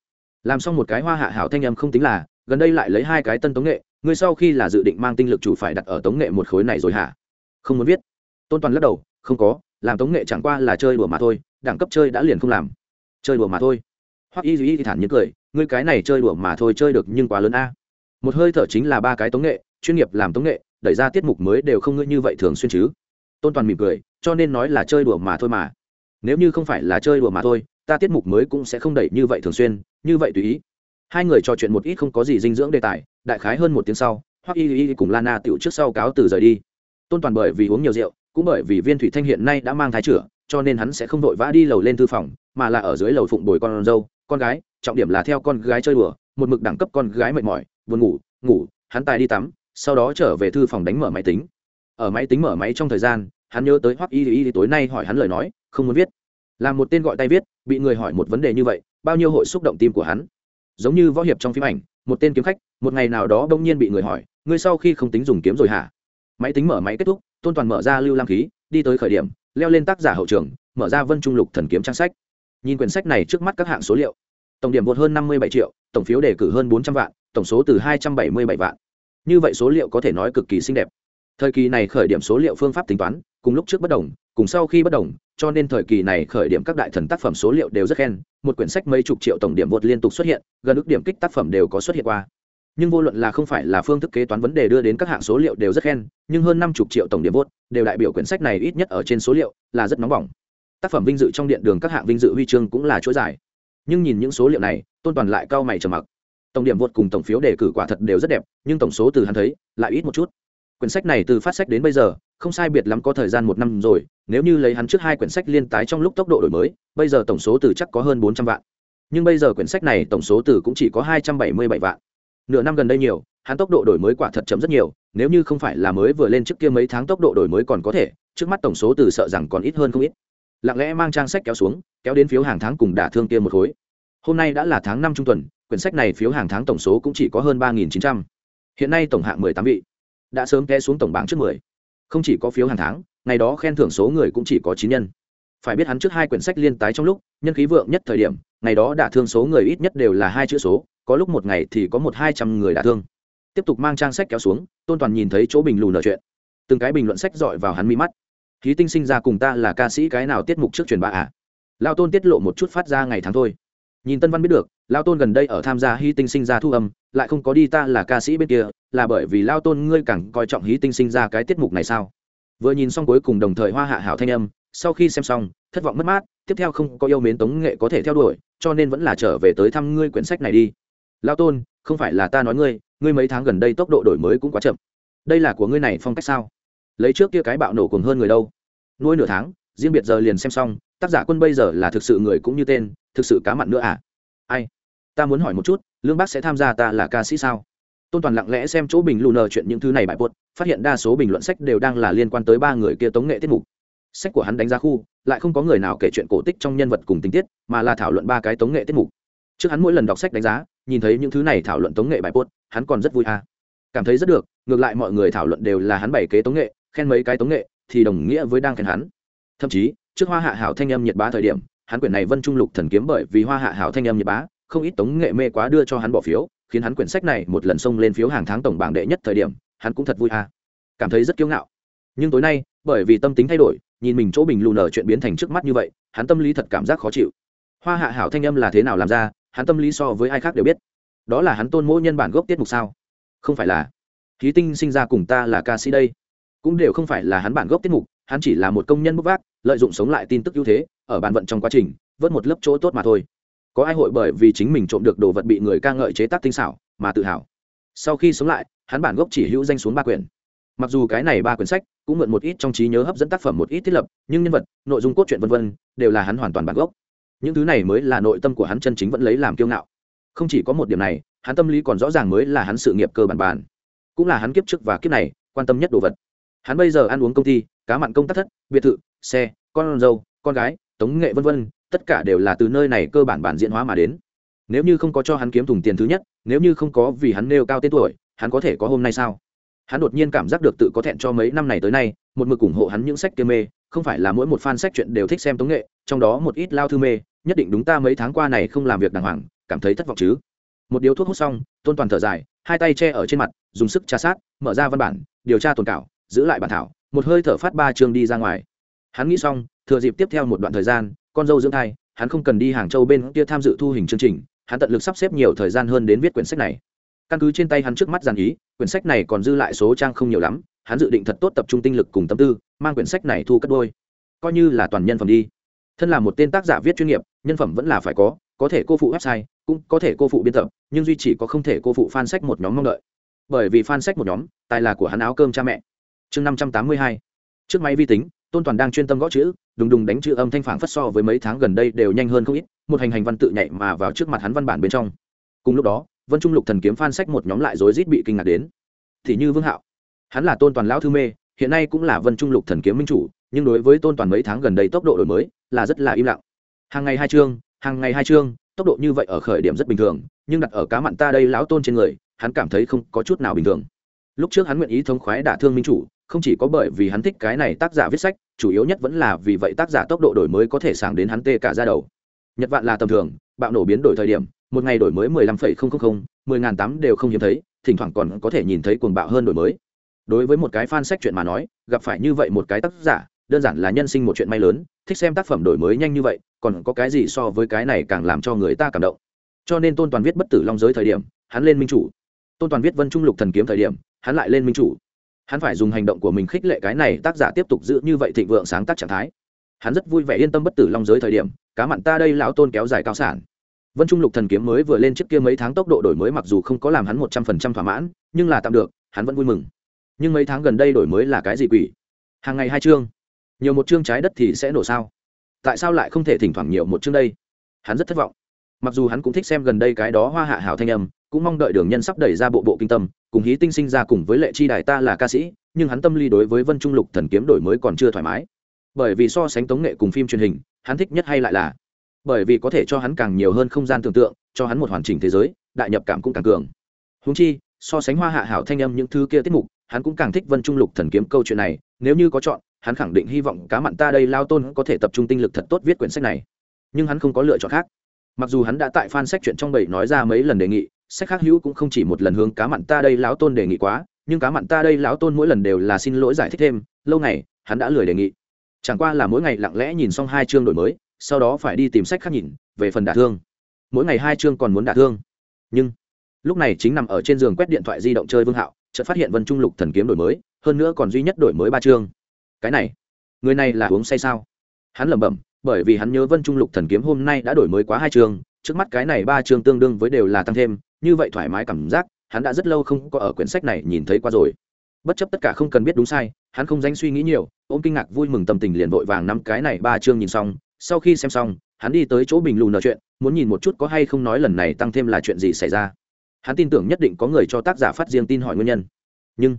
Làm xong một cái hoa hạ hảo thanh âm không tính là, gần đây lại lấy hai cái tân tống nghệ, ngươi sau khi là dự định mang tinh lực chủ phải đặt ở tống nghệ một khối này rồi hả? Không muốn viết. Tôn toàn lắc đầu, không có, làm tống nghệ chẳng qua là chơi đùa mà thôi, đẳng cấp chơi đã liền không làm. Chơi đùa mà thôi. Hoặc y duy thì thản nhiên cười ngươi cái này chơi đùa mà thôi chơi được nhưng quá lớn a. Một hơi thở chính là ba cái tống nghệ, chuyên nghiệp làm tống nghệ, đẩy ra tiết mục mới đều không ngươi như vậy thường xuyên chứ. Tôn toàn mỉm cười, cho nên nói là chơi đùa mà thôi mà. Nếu như không phải là chơi đùa mà thôi, ta tiết mục mới cũng sẽ không đẩy như vậy thường xuyên, như vậy tùy ý. Hai người trò chuyện một ít không có gì dinh dưỡng đề tài, đại khái hơn một tiếng sau hoặc y y cùng lana tựu trước sau cáo từ rời đi. Tôn toàn bởi vì uống nhiều rượu, cũng bởi vì viên thủy thanh hiện nay đã mang thái chửa cho nên hắn sẽ không vội vã đi lầu lên thư phòng, mà là ở dưới lầu phụng bồi con dâu, con gái trọng điểm là theo con gái chơi đùa, một mực đẳng cấp con gái mệt mỏi, buồn ngủ ngủ, hắn tài đi tắm, sau đó trở về thư phòng đánh mở máy tính. Ở máy tính mở máy trong thời gian, hắn nhớ tới hoắc y y tối nay hỏi hắn lời nói, không muốn viết. Làm một tên gọi tay viết, bị người hỏi một vấn đề như vậy, bao nhiêu hội xúc động tim của hắn. Giống như võ hiệp trong phim ảnh, một tên kiếm khách, một ngày nào đó đông nhiên bị người hỏi, ngươi sau khi không tính dùng kiếm rồi hả? Máy tính mở máy kết thúc, tôn toàn mở ra lưu lam khí, đi tới khởi điểm, leo lên tác giả hậu trường, mở ra vân trung lục thần kiếm trang sách. Nhìn quyển sách này trước mắt các hạng số liệu tổng điểm vượt hơn năm mươi bảy triệu, tổng phiếu đề cử hơn bốn trăm vạn, tổng số từ hai trăm bảy mươi bảy vạn. Như vậy số liệu có thể nói cực kỳ xinh đẹp. Thời kỳ này khởi điểm số liệu phương pháp tính toán, cùng lúc trước bất đồng, cùng sau khi bất đồng, cho nên thời kỳ này khởi điểm các đại thần tác phẩm số liệu đều rất khen, một quyển sách mấy chục triệu tổng điểm vượt liên tục xuất hiện, gần ước điểm kích tác phẩm đều có xuất hiện qua. Nhưng vô luận là không phải là phương thức kế toán vấn đề đưa đến các hạng số liệu đều rất khen, nhưng hơn năm chục triệu tổng điểm vốt đều đại biểu quyển sách này ít nhất ở trên số liệu là rất nóng bỏng. Tác phẩm vinh dự trong điện đường các hạng vinh dự huy chương cũng là chuỗi dài nhưng nhìn những số liệu này, tôn toàn lại cao mày trầm mặc. Tổng điểm vượt cùng tổng phiếu đề cử quả thật đều rất đẹp, nhưng tổng số từ hắn thấy, lại ít một chút. Quyển sách này từ phát sách đến bây giờ, không sai biệt lắm có thời gian một năm rồi, nếu như lấy hắn trước hai quyển sách liên tái trong lúc tốc độ đổi mới, bây giờ tổng số từ chắc có hơn bốn trăm vạn. Nhưng bây giờ quyển sách này tổng số từ cũng chỉ có hai trăm bảy mươi bảy vạn. Nửa năm gần đây nhiều, hắn tốc độ đổi mới quả thật chậm rất nhiều, nếu như không phải là mới vừa lên trước kia mấy tháng tốc độ đổi mới còn có thể, trước mắt tổng số từ sợ rằng còn ít hơn không ít lặng lẽ mang trang sách kéo xuống, kéo đến phiếu hàng tháng cùng đả thương kia một khối. Hôm nay đã là tháng năm trung tuần, quyển sách này phiếu hàng tháng tổng số cũng chỉ có hơn ba nghìn chín trăm. Hiện nay tổng hạng mười tám vị. Đã sớm té xuống tổng bảng trước mười. Không chỉ có phiếu hàng tháng, ngày đó khen thưởng số người cũng chỉ có chín nhân. Phải biết hắn trước hai quyển sách liên tái trong lúc, nhân khí vượng nhất thời điểm, ngày đó đả thương số người ít nhất đều là hai chữ số, có lúc một ngày thì có một hai trăm người đả thương. Tiếp tục mang trang sách kéo xuống, tôn toàn nhìn thấy chỗ bình lù nở chuyện. Từng cái bình luận sách dọi vào hắn mi mắt. Hí tinh sinh ra cùng ta là ca sĩ cái nào tiết mục trước truyền bá à? Lao tôn tiết lộ một chút phát ra ngày tháng thôi. Nhìn tân văn biết được, lao tôn gần đây ở tham gia hy tinh sinh ra thu âm, lại không có đi ta là ca sĩ bên kia, là bởi vì lao tôn ngươi càng coi trọng hí tinh sinh ra cái tiết mục này sao? Vừa nhìn xong cuối cùng đồng thời hoa hạ hảo thanh âm, sau khi xem xong, thất vọng mất mát, tiếp theo không có yêu mến tống nghệ có thể theo đuổi, cho nên vẫn là trở về tới thăm ngươi quyển sách này đi. Lao tôn, không phải là ta nói ngươi ngươi mấy tháng gần đây tốc độ đổi mới cũng quá chậm. Đây là của ngươi này phong cách sao? Lấy trước kia cái bạo nổ cùng hơn người đâu. Nuôi nửa tháng, riêng biệt giờ liền xem xong, tác giả quân bây giờ là thực sự người cũng như tên, thực sự cá mặn nữa à? Ai? Ta muốn hỏi một chút, lương bác sẽ tham gia ta là ca sĩ sao? Tôn toàn lặng lẽ xem chỗ bình lù nờ chuyện những thứ này bại buốt, phát hiện đa số bình luận sách đều đang là liên quan tới ba người kia tống nghệ tiết mục. Sách của hắn đánh giá khu, lại không có người nào kể chuyện cổ tích trong nhân vật cùng tình tiết, mà là thảo luận ba cái tống nghệ tiết mục. Trước hắn mỗi lần đọc sách đánh giá, nhìn thấy những thứ này thảo luận tống nghệ bài buốt, hắn còn rất vui à. cảm thấy rất được, ngược lại mọi người thảo luận đều là hắn bày kế tống nghệ khen mấy cái tống nghệ, thì đồng nghĩa với đang khen hắn. Thậm chí, trước hoa hạ hảo thanh âm nhiệt bá thời điểm, hắn quyển này vân trung lục thần kiếm bởi vì hoa hạ hảo thanh âm nhiệt bá, không ít tống nghệ mê quá đưa cho hắn bỏ phiếu, khiến hắn quyển sách này một lần xông lên phiếu hàng tháng tổng bảng đệ nhất thời điểm, hắn cũng thật vui à. Cảm thấy rất kiêu ngạo. Nhưng tối nay, bởi vì tâm tính thay đổi, nhìn mình chỗ bình lù nở chuyện biến thành trước mắt như vậy, hắn tâm lý thật cảm giác khó chịu. Hoa hạ hảo thanh âm là thế nào làm ra, hắn tâm lý so với ai khác đều biết. Đó là hắn tôn mỗi nhân bản gốc tiết mục sao? Không phải là. Khí tinh sinh ra cùng ta là ca sĩ đây cũng đều không phải là hắn bản gốc tiết mục, hắn chỉ là một công nhân bốc vác, lợi dụng sống lại tin tức ưu thế, ở bàn vận trong quá trình, vớt một lớp chỗ tốt mà thôi. Có ai hội bởi vì chính mình trộm được đồ vật bị người ca ngợi chế tác tinh xảo, mà tự hào? Sau khi sống lại, hắn bản gốc chỉ hữu danh xuống ba quyển. Mặc dù cái này ba quyển sách cũng mượn một ít trong trí nhớ hấp dẫn tác phẩm một ít thiết lập, nhưng nhân vật, nội dung cốt truyện vân vân, đều là hắn hoàn toàn bản gốc. Những thứ này mới là nội tâm của hắn chân chính vẫn lấy làm kiêu ngạo. Không chỉ có một điểm này, hắn tâm lý còn rõ ràng mới là hắn sự nghiệp cơ bản bản cũng là hắn kiếp trước và kiếp này quan tâm nhất đồ vật hắn bây giờ ăn uống công ty, cá mặn công tác thất, biệt thự, xe, con dâu, con gái, tống nghệ vân vân, tất cả đều là từ nơi này cơ bản bản diễn hóa mà đến. Nếu như không có cho hắn kiếm thùng tiền thứ nhất, nếu như không có vì hắn nêu cao tên tuổi, hắn có thể có hôm nay sao? Hắn đột nhiên cảm giác được tự có thẹn cho mấy năm này tới nay, một mực ủng hộ hắn những sách kia mê, không phải là mỗi một fan sách chuyện đều thích xem tống nghệ, trong đó một ít lao thư mê, nhất định đúng ta mấy tháng qua này không làm việc đàng hoàng, cảm thấy thất vọng chứ. Một điếu thuốc hút xong, tôn toàn thở dài, hai tay che ở trên mặt, dùng sức tra sát, mở ra văn bản, điều tra tồn cảo giữ lại bản thảo, một hơi thở phát ba chương đi ra ngoài. Hắn nghĩ xong, thừa dịp tiếp theo một đoạn thời gian, con dâu dưỡng thai, hắn không cần đi hàng châu bên kia tham dự thu hình chương trình, hắn tận lực sắp xếp nhiều thời gian hơn đến viết quyển sách này. Căn cứ trên tay hắn trước mắt giàn ý, quyển sách này còn dư lại số trang không nhiều lắm, hắn dự định thật tốt tập trung tinh lực cùng tâm tư, mang quyển sách này thu cất đôi. Coi như là toàn nhân phẩm đi. Thân là một tên tác giả viết chuyên nghiệp, nhân phẩm vẫn là phải có có thể cô phụ website, cũng có thể cô phụ biên tập, nhưng duy chỉ có không thể cô phụ fan sách một nhóm mong đợi. Bởi vì fan sách một nhóm, tài là của hắn áo cơm cha mẹ chương năm trăm tám mươi hai. Trước máy vi tính, tôn toàn đang chuyên tâm gõ chữ, đùng đùng đánh chữ âm thanh phản phất so với mấy tháng gần đây đều nhanh hơn không ít, một hành hành văn tự nhảy mà vào trước mặt hắn văn bản bên trong. Cùng lúc đó, vân trung lục thần kiếm fan sách một nhóm lại rối rít bị kinh ngạc đến. Thì như vương hạo. Hắn là tôn toàn lão thư mê, hiện nay cũng là vân trung lục thần kiếm minh chủ, nhưng đối với tôn toàn mấy tháng gần đây tốc độ đổi mới, là rất là im lặng. Hàng ngày hai chương, hàng ngày hai chương, tốc độ như vậy ở khởi điểm rất bình thường, nhưng đặt ở cá mặn ta đây lão tôn trên người, hắn cảm thấy không có chút nào bình thường. Lúc trước hắn nguyện ý thống khoái đả thương minh chủ không chỉ có bởi vì hắn thích cái này tác giả viết sách, chủ yếu nhất vẫn là vì vậy tác giả tốc độ đổi mới có thể sàng đến hắn tê cả ra đầu. Nhật vạn là tầm thường, bạo nổ biến đổi thời điểm, một ngày đổi mới mười lăm phẩy không không không, mười ngàn tám đều không hiếm thấy, thỉnh thoảng còn có thể nhìn thấy cuồng bạo hơn đổi mới. Đối với một cái fan sách chuyện mà nói, gặp phải như vậy một cái tác giả, đơn giản là nhân sinh một chuyện may lớn, thích xem tác phẩm đổi mới nhanh như vậy, còn có cái gì so với cái này càng làm cho người ta cảm động. Cho nên tôn toàn viết bất tử long giới thời điểm, hắn lên minh chủ. Tôn toàn viết vân trung lục thần kiếm thời điểm, hắn lại lên minh chủ hắn phải dùng hành động của mình khích lệ cái này tác giả tiếp tục giữ như vậy thịnh vượng sáng tác trạng thái. Hắn rất vui vẻ yên tâm bất tử long giới thời điểm, cá mặn ta đây lão tôn kéo dài cao sản. Vân trung lục thần kiếm mới vừa lên trước kia mấy tháng tốc độ đổi mới mặc dù không có làm hắn một trăm phần trăm thỏa mãn, nhưng là tạm được, hắn vẫn vui mừng. Nhưng mấy tháng gần đây đổi mới là cái gì quỷ? Hàng ngày hai chương. Nhiều một chương trái đất thì sẽ nổ sao? Tại sao lại không thể thỉnh thoảng nhiều một chương đây? Hắn rất thất vọng mặc dù hắn cũng thích xem gần đây cái đó hoa hạ hảo thanh âm, cũng mong đợi đường nhân sắp đẩy ra bộ bộ kinh tâm, cùng hí tinh sinh ra cùng với lệ chi đài ta là ca sĩ, nhưng hắn tâm lý đối với vân trung lục thần kiếm đổi mới còn chưa thoải mái. Bởi vì so sánh tống nghệ cùng phim truyền hình, hắn thích nhất hay lại là, bởi vì có thể cho hắn càng nhiều hơn không gian tưởng tượng, cho hắn một hoàn chỉnh thế giới, đại nhập cảm cũng càng cường. Húng chi, so sánh hoa hạ hảo thanh âm những thứ kia tiết mục, hắn cũng càng thích vân trung lục thần kiếm câu chuyện này, nếu như có chọn, hắn khẳng định hy vọng cá mặn ta đây lao tôn có thể tập trung tinh lực thật tốt viết quyển sách này. Nhưng hắn không có lựa chọn khác mặc dù hắn đã tại fan sách chuyện trong bảy nói ra mấy lần đề nghị, sách khác hữu cũng không chỉ một lần hướng cá mặn ta đây lão tôn đề nghị quá, nhưng cá mặn ta đây lão tôn mỗi lần đều là xin lỗi giải thích thêm, lâu ngày, hắn đã lười đề nghị. Chẳng qua là mỗi ngày lặng lẽ nhìn xong hai chương đổi mới, sau đó phải đi tìm sách khác nhìn, về phần đả thương. Mỗi ngày hai chương còn muốn đả thương. Nhưng, lúc này chính nằm ở trên giường quét điện thoại di động chơi vương hạo, chợt phát hiện vân trung lục thần kiếm đổi mới, hơn nữa còn duy nhất đổi mới ba chương. Cái này, người này là uống say sao? Hắn lẩm bẩm bởi vì hắn nhớ vân trung lục thần kiếm hôm nay đã đổi mới quá hai chương trước mắt cái này ba chương tương đương với đều là tăng thêm, như vậy thoải mái cảm giác, hắn đã rất lâu không có ở quyển sách này nhìn thấy qua rồi. Bất chấp tất cả không cần biết đúng sai, hắn không dánh suy nghĩ nhiều, ôm kinh ngạc vui mừng tâm tình liền vội vàng năm cái này ba chương nhìn xong, sau khi xem xong, hắn đi tới chỗ bình lù nở chuyện, muốn nhìn một chút có hay không nói lần này tăng thêm là chuyện gì xảy ra. Hắn tin tưởng nhất định có người cho tác giả phát riêng tin hỏi nguyên nhân. Nhưng,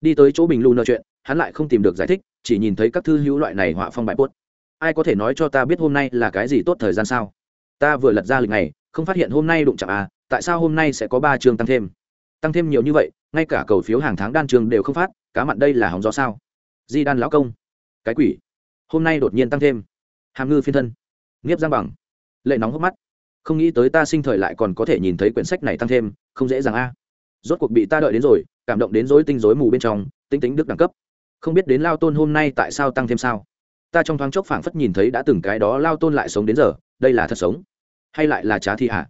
đi tới chỗ bình lù nở chuyện, hắn lại không tìm được giải thích, chỉ nhìn thấy các thư hữu loại này họa phong bại bốt ai có thể nói cho ta biết hôm nay là cái gì tốt thời gian sao? Ta vừa lật ra lịch này, không phát hiện hôm nay đụng chạm à tại sao hôm nay sẽ có ba chương tăng thêm? Tăng thêm nhiều như vậy, ngay cả cầu phiếu hàng tháng đan trường đều không phát, cá mặn đây là hóng gió sao? Di đan lão công, cái quỷ, hôm nay đột nhiên tăng thêm. Hàm ngư phiên thân, nghiếp giang bằng, lệ nóng hốc mắt. Không nghĩ tới ta sinh thời lại còn có thể nhìn thấy quyển sách này tăng thêm, không dễ dàng a. Rốt cuộc bị ta đợi đến rồi, cảm động đến rối tinh rối mù bên trong, tính tính đức đẳng cấp. Không biết đến lao tôn hôm nay tại sao tăng thêm sao? Ta trong thoáng chốc phảng phất nhìn thấy đã từng cái đó lao tôn lại sống đến giờ, đây là thật sống. Hay lại là trá thi hạ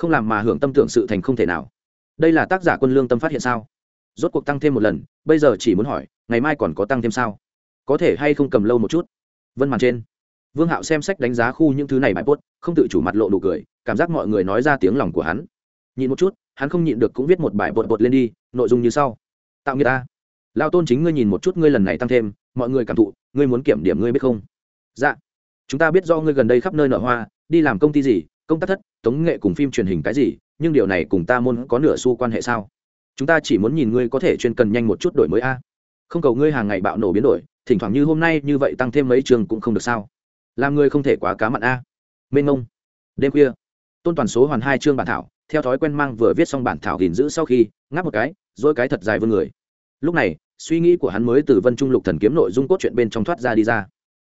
không làm mà hưởng tâm tưởng sự thành không thể nào. Đây là tác giả quân lương tâm phát hiện sao? Rốt cuộc tăng thêm một lần, bây giờ chỉ muốn hỏi, ngày mai còn có tăng thêm sao? Có thể hay không cầm lâu một chút? Vân màn trên. Vương hạo xem sách đánh giá khu những thứ này bài bốt không tự chủ mặt lộ nụ cười, cảm giác mọi người nói ra tiếng lòng của hắn. Nhìn một chút, hắn không nhịn được cũng viết một bài bột bột lên đi, nội dung như sau. Tạo người ta lao tôn chính ngươi nhìn một chút ngươi lần này tăng thêm, mọi người cảm thụ, ngươi muốn kiểm điểm ngươi biết không? Dạ. Chúng ta biết do ngươi gần đây khắp nơi nở hoa, đi làm công ty gì, công tác thất, tống nghệ cùng phim truyền hình cái gì, nhưng điều này cùng ta môn có nửa xu quan hệ sao? Chúng ta chỉ muốn nhìn ngươi có thể chuyên cần nhanh một chút đổi mới a. Không cầu ngươi hàng ngày bạo nổ biến đổi, thỉnh thoảng như hôm nay như vậy tăng thêm mấy trường cũng không được sao? Làm ngươi không thể quá cá mặn a. À. mênh ngông đêm khuya, tôn toàn số hoàn hai chương bản thảo, theo thói quen mang vừa viết xong bản thảo gìn giữ sau khi, ngáp một cái, dỗi cái thật dài vươn người lúc này, suy nghĩ của hắn mới từ vân trung lục thần kiếm nội dung cốt truyện bên trong thoát ra đi ra.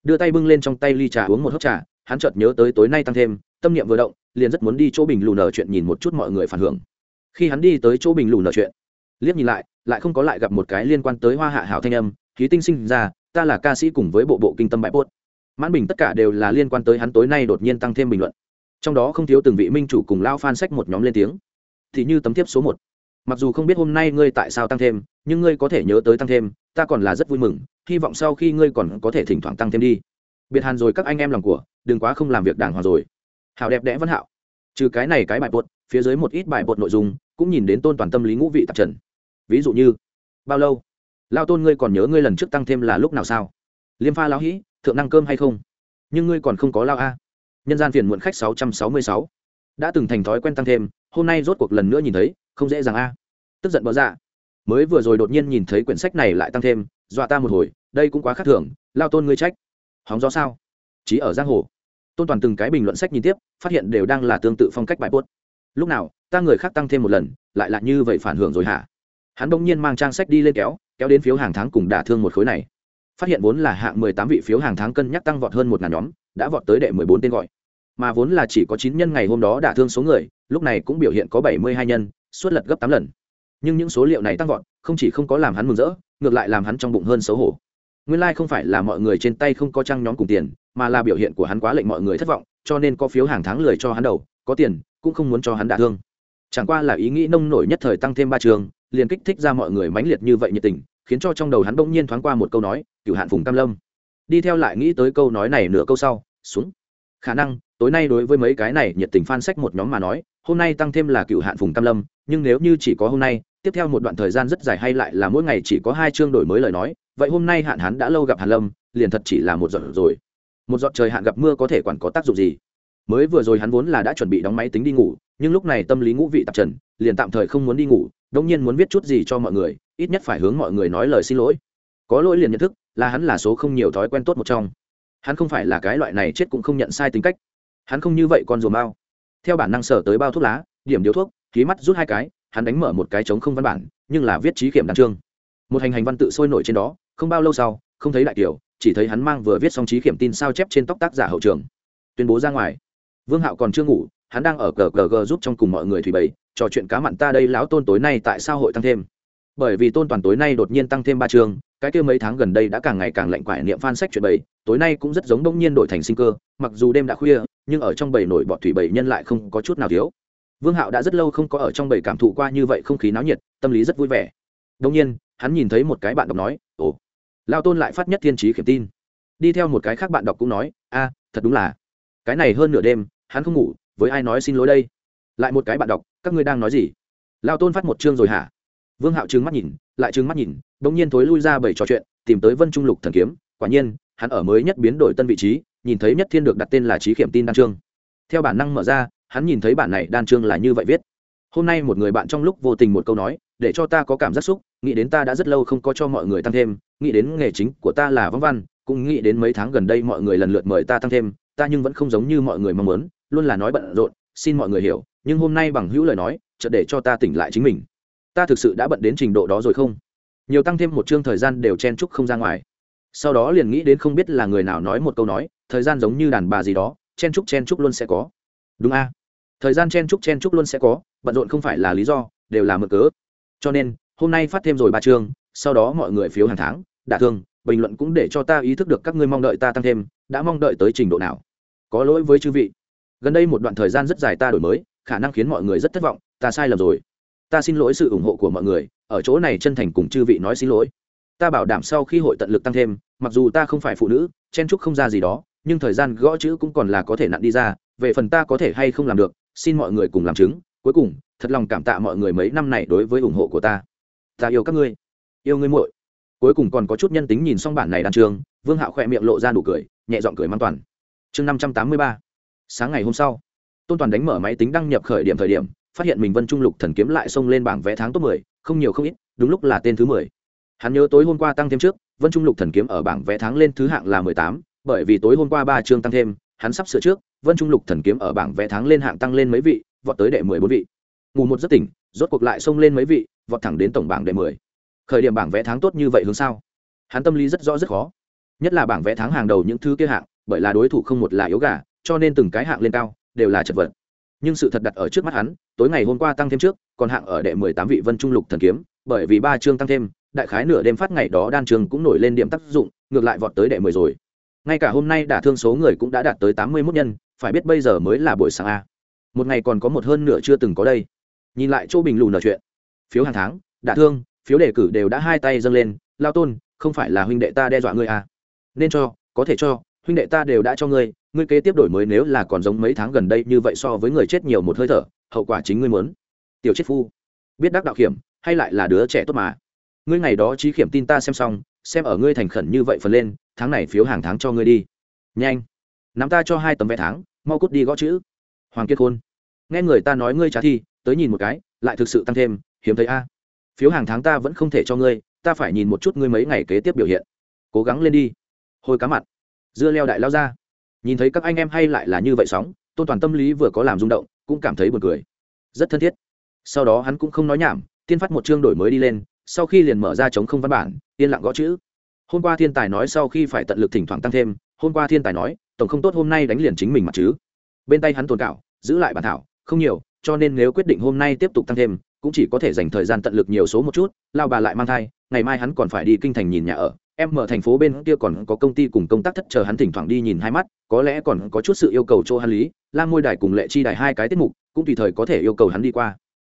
Đưa tay bưng lên trong tay ly trà uống một hớp trà, hắn chợt nhớ tới tối nay tăng thêm, tâm niệm vừa động, liền rất muốn đi chỗ bình lù nở chuyện nhìn một chút mọi người phản hưởng. Khi hắn đi tới chỗ bình lù nở chuyện, liếc nhìn lại lại không có lại gặp một cái liên quan tới hoa hạ hảo thanh âm khí tinh sinh ra, ta là ca sĩ cùng với bộ bộ kinh tâm bãi bốt mãn bình tất cả đều là liên quan tới hắn tối nay đột nhiên tăng thêm bình luận. Trong đó không thiếu từng vị minh chủ cùng lao phan sách một nhóm lên tiếng. Thì như tấm tiếp số một. Mặc dù không biết hôm nay ngươi tại sao tăng thêm nhưng ngươi có thể nhớ tới tăng thêm, ta còn là rất vui mừng, hy vọng sau khi ngươi còn có thể thỉnh thoảng tăng thêm đi. Biệt hàn rồi các anh em lòng của, đừng quá không làm việc đàng hoàng rồi. Hào đẹp đẽ văn hạo. Trừ cái này cái bài bột, phía dưới một ít bài bột nội dung, cũng nhìn đến tôn toàn tâm lý ngũ vị tạp trần. Ví dụ như, bao lâu? Lao tôn ngươi còn nhớ ngươi lần trước tăng thêm là lúc nào sao? Liêm pha lao hĩ thượng năng cơm hay không? Nhưng ngươi còn không có lao a. Nhân gian phiền muộn khách sáu trăm sáu mươi sáu. Đã từng thành thói quen tăng thêm, hôm nay rốt cuộc lần nữa nhìn thấy, không dễ dàng a. Tức giận bỡ dạ mới vừa rồi đột nhiên nhìn thấy quyển sách này lại tăng thêm, dọa ta một hồi, đây cũng quá khác thường, lao tôn ngươi trách. Hóng gió sao? Chí ở giang hồ. Tôn toàn từng cái bình luận sách nhìn tiếp, phát hiện đều đang là tương tự phong cách bài bốt lúc nào, ta người khác tăng thêm một lần, lại là như vậy phản hưởng rồi hả? Hắn bỗng nhiên mang trang sách đi lên kéo kéo đến phiếu hàng tháng cùng đả thương một khối này. Phát hiện vốn là hạng mười tám vị phiếu hàng tháng cân nhắc tăng vọt hơn một ngàn nhóm, đã vọt tới đệ mười bốn tên gọi. Mà vốn là chỉ có chín nhân ngày hôm đó đả thương số người, lúc này cũng biểu hiện có bảy mươi hai nhân suốt lật gấp tám lần nhưng những số liệu này tăng vọt, không chỉ không có làm hắn mừng rỡ, ngược lại làm hắn trong bụng hơn xấu hổ. Nguyên lai、like、không phải là mọi người trên tay không có trăng nhóm cùng tiền, mà là biểu hiện của hắn quá lệnh mọi người thất vọng, cho nên có phiếu hàng tháng lười cho hắn đầu, có tiền, cũng không muốn cho hắn đả thương. Chẳng qua là ý nghĩ nông nổi nhất thời tăng thêm ba trường, liền kích thích ra mọi người mãnh liệt như vậy nhiệt tình, khiến cho trong đầu hắn bỗng nhiên thoáng qua một câu nói cựu hạn phùng cam lâm. Đi theo lại nghĩ tới câu nói này nửa câu sau, xuống. Khả năng, tối nay đối với mấy cái này nhiệt tình phan sách một nhóm mà nói, hôm nay tăng thêm là cựu hạn phùng cam lâm, nhưng nếu như chỉ có hôm nay tiếp theo một đoạn thời gian rất dài hay lại là mỗi ngày chỉ có hai chương đổi mới lời nói, vậy hôm nay hạn hắn đã lâu gặp hàn lâm, liền thật chỉ là một giọt rồi. Một giọt trời hạn gặp mưa có thể quản có tác dụng gì? Mới vừa rồi hắn vốn là đã chuẩn bị đóng máy tính đi ngủ, nhưng lúc này tâm lý ngũ vị tạp trần, liền tạm thời không muốn đi ngủ đông nhiên muốn viết chút gì cho mọi người, ít nhất phải hướng mọi người nói lời xin lỗi. Có lỗi liền nhận thức, là hắn là số không nhiều thói quen tốt một trong. Hắn không phải là cái loại này chết cũng không nhận sai tính cách. Hắn không như vậy con rùa bao theo bản năng sở tới bao thuốc lá, điểm điếu thuốc khí mắt rút hai cái hắn đánh mở một cái trống không văn bản, nhưng là viết trí kiểm đàn trương một hành hành văn tự sôi nổi trên đó, không bao lâu sau, không thấy đại kiều chỉ thấy hắn mang vừa viết xong trí kiểm tin sao chép trên tóc tác giả hậu trường. Tuyên bố ra ngoài. Vương hạo còn chưa ngủ, hắn đang ở cờ cờ gờ giúp trong cùng mọi người thủy bày, trò chuyện cá mặn ta đây lão tôn tối nay tại sao hội tăng thêm. Bởi vì tôn toàn tối nay đột nhiên tăng thêm ba chương, cái kia mấy tháng gần đây đã càng ngày càng lạnh quải niệm phan sách chuyện bày, tối nay cũng rất giống đông nhiên đổi thành sinh cơ, mặc dù đêm đã khuya, nhưng ở trong bầy nổi bọt thủy bầy nhân lại không có chút nào thiếu vương hạo đã rất lâu không có ở trong bầy cảm thụ qua như vậy không khí náo nhiệt, tâm lý rất vui vẻ. Đông nhiên, hắn nhìn thấy một cái bạn đọc nói, ồ. Lao tôn lại phát nhất thiên trí khiểm tin. Đi theo một cái khác bạn đọc cũng nói, a, thật đúng là. Cái này hơn nửa đêm, hắn không ngủ, với ai nói xin lỗi đây? Lại một cái bạn đọc, các ngươi đang nói gì? Lao tôn phát một chương rồi hả? Vương hạo trừng mắt nhìn, lại trừng mắt nhìn đ ỗ n g nhiên thối lui ra bảy trò chuyện, tìm tới vân trung lục thần kiếm. Quả nhiên, hắn ở mới nhất biến đổi tân vị trí, nhìn thấy nhất thiên được đặt tên là trí khiểm tin đăng trương theo bản năng mở ra hắn nhìn thấy bản này đan chương là như vậy viết. Hôm nay một người bạn trong lúc vô tình một câu nói, để cho ta có cảm giác xúc, nghĩ đến ta đã rất lâu không có cho mọi người tăng thêm, nghĩ đến nghề chính của ta là vong văn, cũng nghĩ đến mấy tháng gần đây mọi người lần lượt mời ta tăng thêm, ta nhưng vẫn không giống như mọi người mong muốn, luôn là nói bận rộn, xin mọi người hiểu, nhưng hôm nay bằng hữu lời nói, chợt để cho ta tỉnh lại chính mình. Ta thực sự đã bận đến trình độ đó rồi không? Nhiều tăng thêm một chương thời gian đều chen chúc không ra ngoài. Sau đó liền nghĩ đến không biết là người nào nói một câu nói, thời gian giống như đàn bà gì đó, chen chúc chen chúc luôn sẽ có. Đúng a? Thời gian chen chúc chen chúc luôn sẽ có, bận rộn không phải là lý do, đều là mực cớ. Cho nên, hôm nay phát thêm rồi ba chương, sau đó mọi người phiếu hàng tháng, đả thương, bình luận cũng để cho ta ý thức được các ngươi mong đợi ta tăng thêm, đã mong đợi tới trình độ nào. Có lỗi với chư vị. Gần đây một đoạn thời gian rất dài ta đổi mới, khả năng khiến mọi người rất thất vọng, ta sai lầm rồi. Ta xin lỗi sự ủng hộ của mọi người, ở chỗ này chân thành cùng chư vị nói xin lỗi. Ta bảo đảm sau khi hội tận lực tăng thêm, mặc dù ta không phải phụ nữ, chen chúc không ra gì đó, nhưng thời gian gõ chữ cũng còn là có thể nặn đi ra, về phần ta có thể hay không làm được xin mọi người cùng làm chứng, cuối cùng, thật lòng cảm tạ mọi người mấy năm này đối với ủng hộ của ta. Ta yêu các ngươi. Yêu ngươi muội. Cuối cùng còn có chút nhân tính nhìn xong bản này đàn trường, vương hạo khỏe miệng lộ ra nụ cười, nhẹ giọng cười mang toàn. Chương năm trăm tám mươi ba. Sáng ngày hôm sau, tôn toàn đánh mở máy tính đăng nhập khởi điểm thời điểm, phát hiện mình vân trung lục thần kiếm lại xông lên bảng vé tháng top mười, không nhiều không ít, đúng lúc là tên thứ mười. Hắn nhớ tối hôm qua tăng thêm trước, vân trung lục thần kiếm ở bảng vé tháng lên thứ hạng là mười tám, bởi vì tối hôm qua ba chương tăng thêm hắn sắp sửa trước, vân trung lục thần kiếm ở bảng vé tháng lên hạng tăng lên mấy vị, vọt tới đệ mười bốn vị. Ngủ một giấc tỉnh, rốt cuộc lại xông lên mấy vị, vọt thẳng đến tổng bảng đệ mười. Khởi điểm bảng vé tháng tốt như vậy hướng sao? Hắn tâm lý rất rõ rất khó. Nhất là bảng vé tháng hàng đầu những thứ kia hạng, bởi là đối thủ không một là yếu gà, cho nên từng cái hạng lên cao, đều là chật vật. Nhưng sự thật đặt ở trước mắt hắn, tối ngày hôm qua tăng thêm trước, còn hạng ở đệ mười tám vị vân trung lục thần kiếm, bởi vì ba chương tăng thêm, đại khái nửa đêm phát ngày đó đan trường cũng nổi lên điểm tác dụng, ngược lại vọt tới đệ mười rồi ngay cả hôm nay đả thương số người cũng đã đạt tới tám mươi mốt nhân, phải biết bây giờ mới là buổi sáng a. Một ngày còn có một hơn nửa chưa từng có đây. Nhìn lại chỗ bình lù nở chuyện. Phiếu hàng tháng, đả thương, phiếu đề cử đều đã hai tay dâng lên, lao tôn, không phải là huynh đệ ta đe dọa ngươi à nên cho, có thể cho, huynh đệ ta đều đã cho ngươi ngươi kế tiếp đổi mới nếu là còn giống mấy tháng gần đây như vậy so với người chết nhiều một hơi thở, hậu quả chính ngươi muốn. Tiểu chết phu. Biết đắc đạo kiểm hay lại là đứa trẻ tốt mà. Ngươi ngày đó trí kiểm tin ta xem xong xem ở ngươi thành khẩn như vậy phần lên, tháng này phiếu hàng tháng cho ngươi đi. Nhanh, nắm ta cho hai tấm vé tháng, mau cút đi gõ chữ. Hoàng kiệt khôn, nghe người ta nói ngươi trả thi, tới nhìn một cái, lại thực sự tăng thêm, hiếm thấy a. Phiếu hàng tháng ta vẫn không thể cho ngươi, ta phải nhìn một chút ngươi mấy ngày kế tiếp biểu hiện. Cố gắng lên đi. Hồi cá mặt. Dưa leo đại lao ra. Nhìn thấy các anh em hay lại là như vậy sóng, tôn toàn tâm lý vừa có làm rung động, cũng cảm thấy buồn cười. Rất thân thiết. Sau đó hắn cũng không nói nhảm, tiên phát một chương đổi mới đi lên sau khi liền mở ra chống không văn bản, yên lặng gõ chữ. Hôm qua thiên tài nói sau khi phải tận lực thỉnh thoảng tăng thêm, hôm qua thiên tài nói, tổng không tốt hôm nay đánh liền chính mình mặt chứ. Bên tay hắn tồn cảo giữ lại bản thảo, không nhiều, cho nên nếu quyết định hôm nay tiếp tục tăng thêm, cũng chỉ có thể dành thời gian tận lực nhiều số một chút, lao bà lại mang thai, ngày mai hắn còn phải đi kinh thành nhìn nhà ở. Em mở thành phố bên kia còn có công ty cùng công tác thất chờ hắn thỉnh thoảng đi nhìn hai mắt, có lẽ còn có chút sự yêu cầu chỗ hắn lý, lam môi đài cùng lệ chi đài hai cái tiết mục, cũng tùy thời có thể yêu cầu hắn đi qua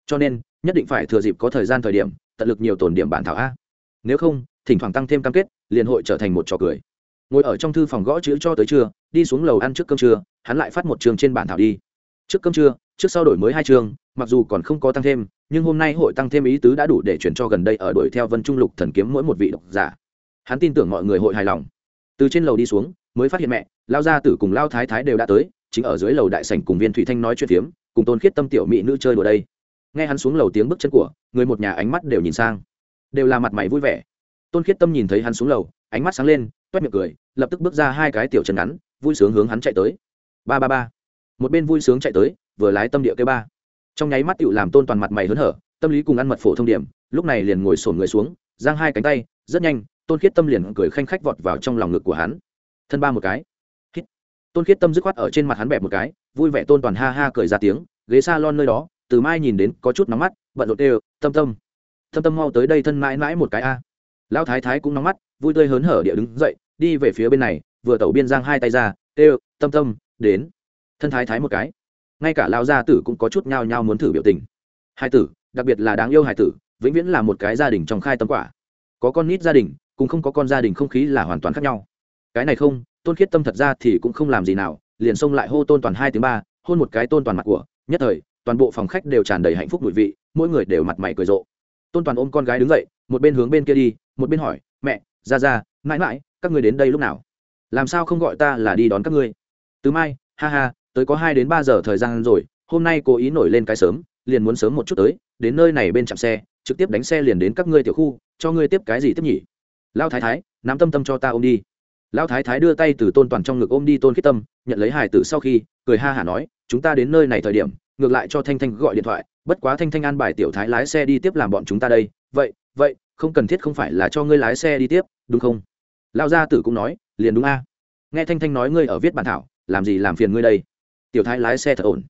cho nên, nhất định phải thừa dịp có thời gian thời điểm, tận lực nhiều tổn điểm bản thảo a. Nếu không, thỉnh thoảng tăng thêm cam kết, liền hội trở thành một trò cười. Ngồi ở trong thư phòng gõ chữ cho tới trưa, đi xuống lầu ăn trước cơm trưa, hắn lại phát một trường trên bản thảo đi. Trước cơm trưa, trước sau đổi mới hai trường, mặc dù còn không có tăng thêm, nhưng hôm nay hội tăng thêm ý tứ đã đủ để chuyển cho gần đây ở đuổi theo vân trung lục thần kiếm mỗi một vị độc giả. Hắn tin tưởng mọi người hội hài lòng. Từ trên lầu đi xuống, mới phát hiện mẹ, lao gia tử cùng lao thái thái đều đã tới, chính ở dưới lầu đại sảnh cùng viên thủy thanh nói chuyện phiếm, cùng tôn khiết tâm tiểu mỹ nữ chơi đùa đây nghe hắn xuống lầu tiếng bước chân của, người một nhà ánh mắt đều nhìn sang. Đều là mặt mày vui vẻ. Tôn khiết tâm nhìn thấy hắn xuống lầu, ánh mắt sáng lên, toét miệng cười, lập tức bước ra hai cái tiểu chân ngắn, vui sướng hướng hắn chạy tới. Ba ba ba. Một bên vui sướng chạy tới, vừa lái tâm địa cây ba. Trong nháy mắt tựu làm tôn toàn mặt mày hớn hở, tâm lý cùng ăn mật phổ thông điểm, lúc này liền ngồi sổn người xuống, giang hai cánh tay, rất nhanh, tôn khiết tâm liền cười khanh khách vọt vào trong lòng ngực của hắn. Thân ba một cái. Hít. tôn khiết tâm dứt khoát ở trên mặt hắn bẹp một cái, vui vẻ tôn toàn ha ha cười ra tiếng, ghế s a lon nơi đó từ mai nhìn đến có chút nóng mắt, bận rộn đều tâm tâm tâm tâm mau tới đây thân mãi mãi một cái a. Lão thái thái cũng nóng mắt, vui tươi hớn hở địa đứng dậy, đi về phía bên này, vừa tẩu biên giang hai tay ra đều tâm tâm, đến. Thân thái thái một cái. Ngay cả lao gia tử cũng có chút nhao nhao muốn thử biểu tình. Hai tử, đặc biệt là đáng yêu hai tử, vĩnh viễn là một cái gia đình trong khai tâm quả. Có con nít gia đình cũng không có con gia đình không khí là hoàn toàn khác nhau. Cái này không, tôn khiết tâm thật ra thì cũng không làm gì nào, liền xông lại hô tôn toàn hai tiếng ba, hôn một cái tôn toàn mặt của, nhất thời toàn bộ phòng khách đều tràn đầy hạnh phúc mùi vị, mỗi người đều mặt mày cười rộ. Tôn toàn ôm con gái đứng dậy, một bên hướng bên kia đi, một bên hỏi, mẹ, ra ra, mãi mãi, các người đến đây lúc nào? Làm sao không gọi ta là đi đón các ngươi? Từ mai, ha ha, tới có hai đến ba giờ thời gian rồi, hôm nay cố ý nổi lên cái sớm, liền muốn sớm một chút tới, đến nơi này bên chạm xe, trực tiếp đánh xe liền đến các ngươi tiểu khu, cho ngươi tiếp cái gì tiếp nhỉ? Lao thái thái, nắm tâm tâm cho ta ôm đi. Lao thái thái đưa tay từ tôn toàn trong ngực ôm đi tôn khiết tâm, nhận lấy hải tử sau khi, cười ha hả nói, chúng ta đến nơi này thời điểm ngược lại cho thanh thanh gọi điện thoại, bất quá thanh thanh an bài tiểu thái lái xe đi tiếp làm bọn chúng ta đây. Vậy vậy, không cần thiết không phải là cho ngươi lái xe đi tiếp, đúng không? Lao gia tử cũng nói, liền đúng a. Nghe thanh thanh nói ngươi ở viết bản thảo, làm gì làm phiền ngươi đây? Tiểu thái lái xe thật ổn.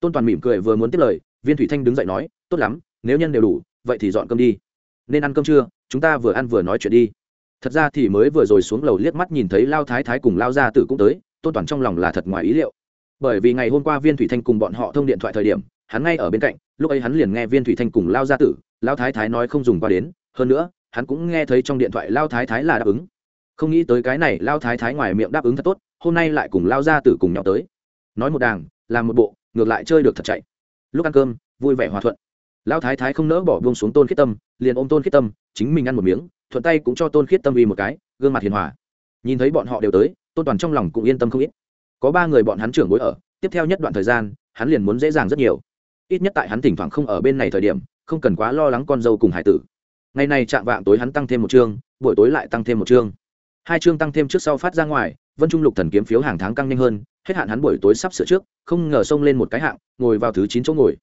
Tôn toàn mỉm cười vừa muốn tiếp lời, viên thủy thanh đứng dậy nói, tốt lắm, nếu nhân đều đủ, vậy thì dọn cơm đi. Nên ăn cơm trưa chúng ta vừa ăn vừa nói chuyện đi. Thật ra thì mới vừa rồi xuống lầu liếc mắt nhìn thấy lao thái thái cùng lao gia tử cũng tới, tôn toàn trong lòng là thật ngoài ý liệu bởi vì ngày hôm qua viên thủy thanh cùng bọn họ thông điện thoại thời điểm, hắn ngay ở bên cạnh, lúc ấy hắn liền nghe viên thủy thanh cùng lao gia tử, lao thái thái nói không dùng qua đến, hơn nữa, hắn cũng nghe thấy trong điện thoại lao thái thái là đáp ứng. Không nghĩ tới cái này lao thái thái ngoài miệng đáp ứng thật tốt, hôm nay lại cùng lao gia tử cùng nhau tới. Nói một đàng, làm một bộ, ngược lại chơi được thật chạy. Lúc ăn cơm, vui vẻ hòa thuận. Lao thái thái không nỡ bỏ buông xuống tôn khiết tâm, liền ôm tôn khiết tâm, chính mình ăn một miếng, thuận tay cũng cho tôn khiết tâm uy một cái, gương mặt hiền hòa. Nhìn thấy bọn họ đều tới, tôn toàn trong lòng cũng yên tâm không ít có ba người bọn hắn trưởng bối ở, tiếp theo nhất đoạn thời gian, hắn liền muốn dễ dàng rất nhiều. Ít nhất tại hắn thỉnh thoảng không ở bên này thời điểm, không cần quá lo lắng con dâu cùng hải tử. Ngày này chạm vạng tối hắn tăng thêm một chương, buổi tối lại tăng thêm một chương. Hai chương tăng thêm trước sau phát ra ngoài, vân trung lục thần kiếm phiếu hàng tháng căng nhanh hơn, hết hạn hắn buổi tối sắp sửa trước, không ngờ xông lên một cái hạng, ngồi vào thứ chín chỗ ngồi.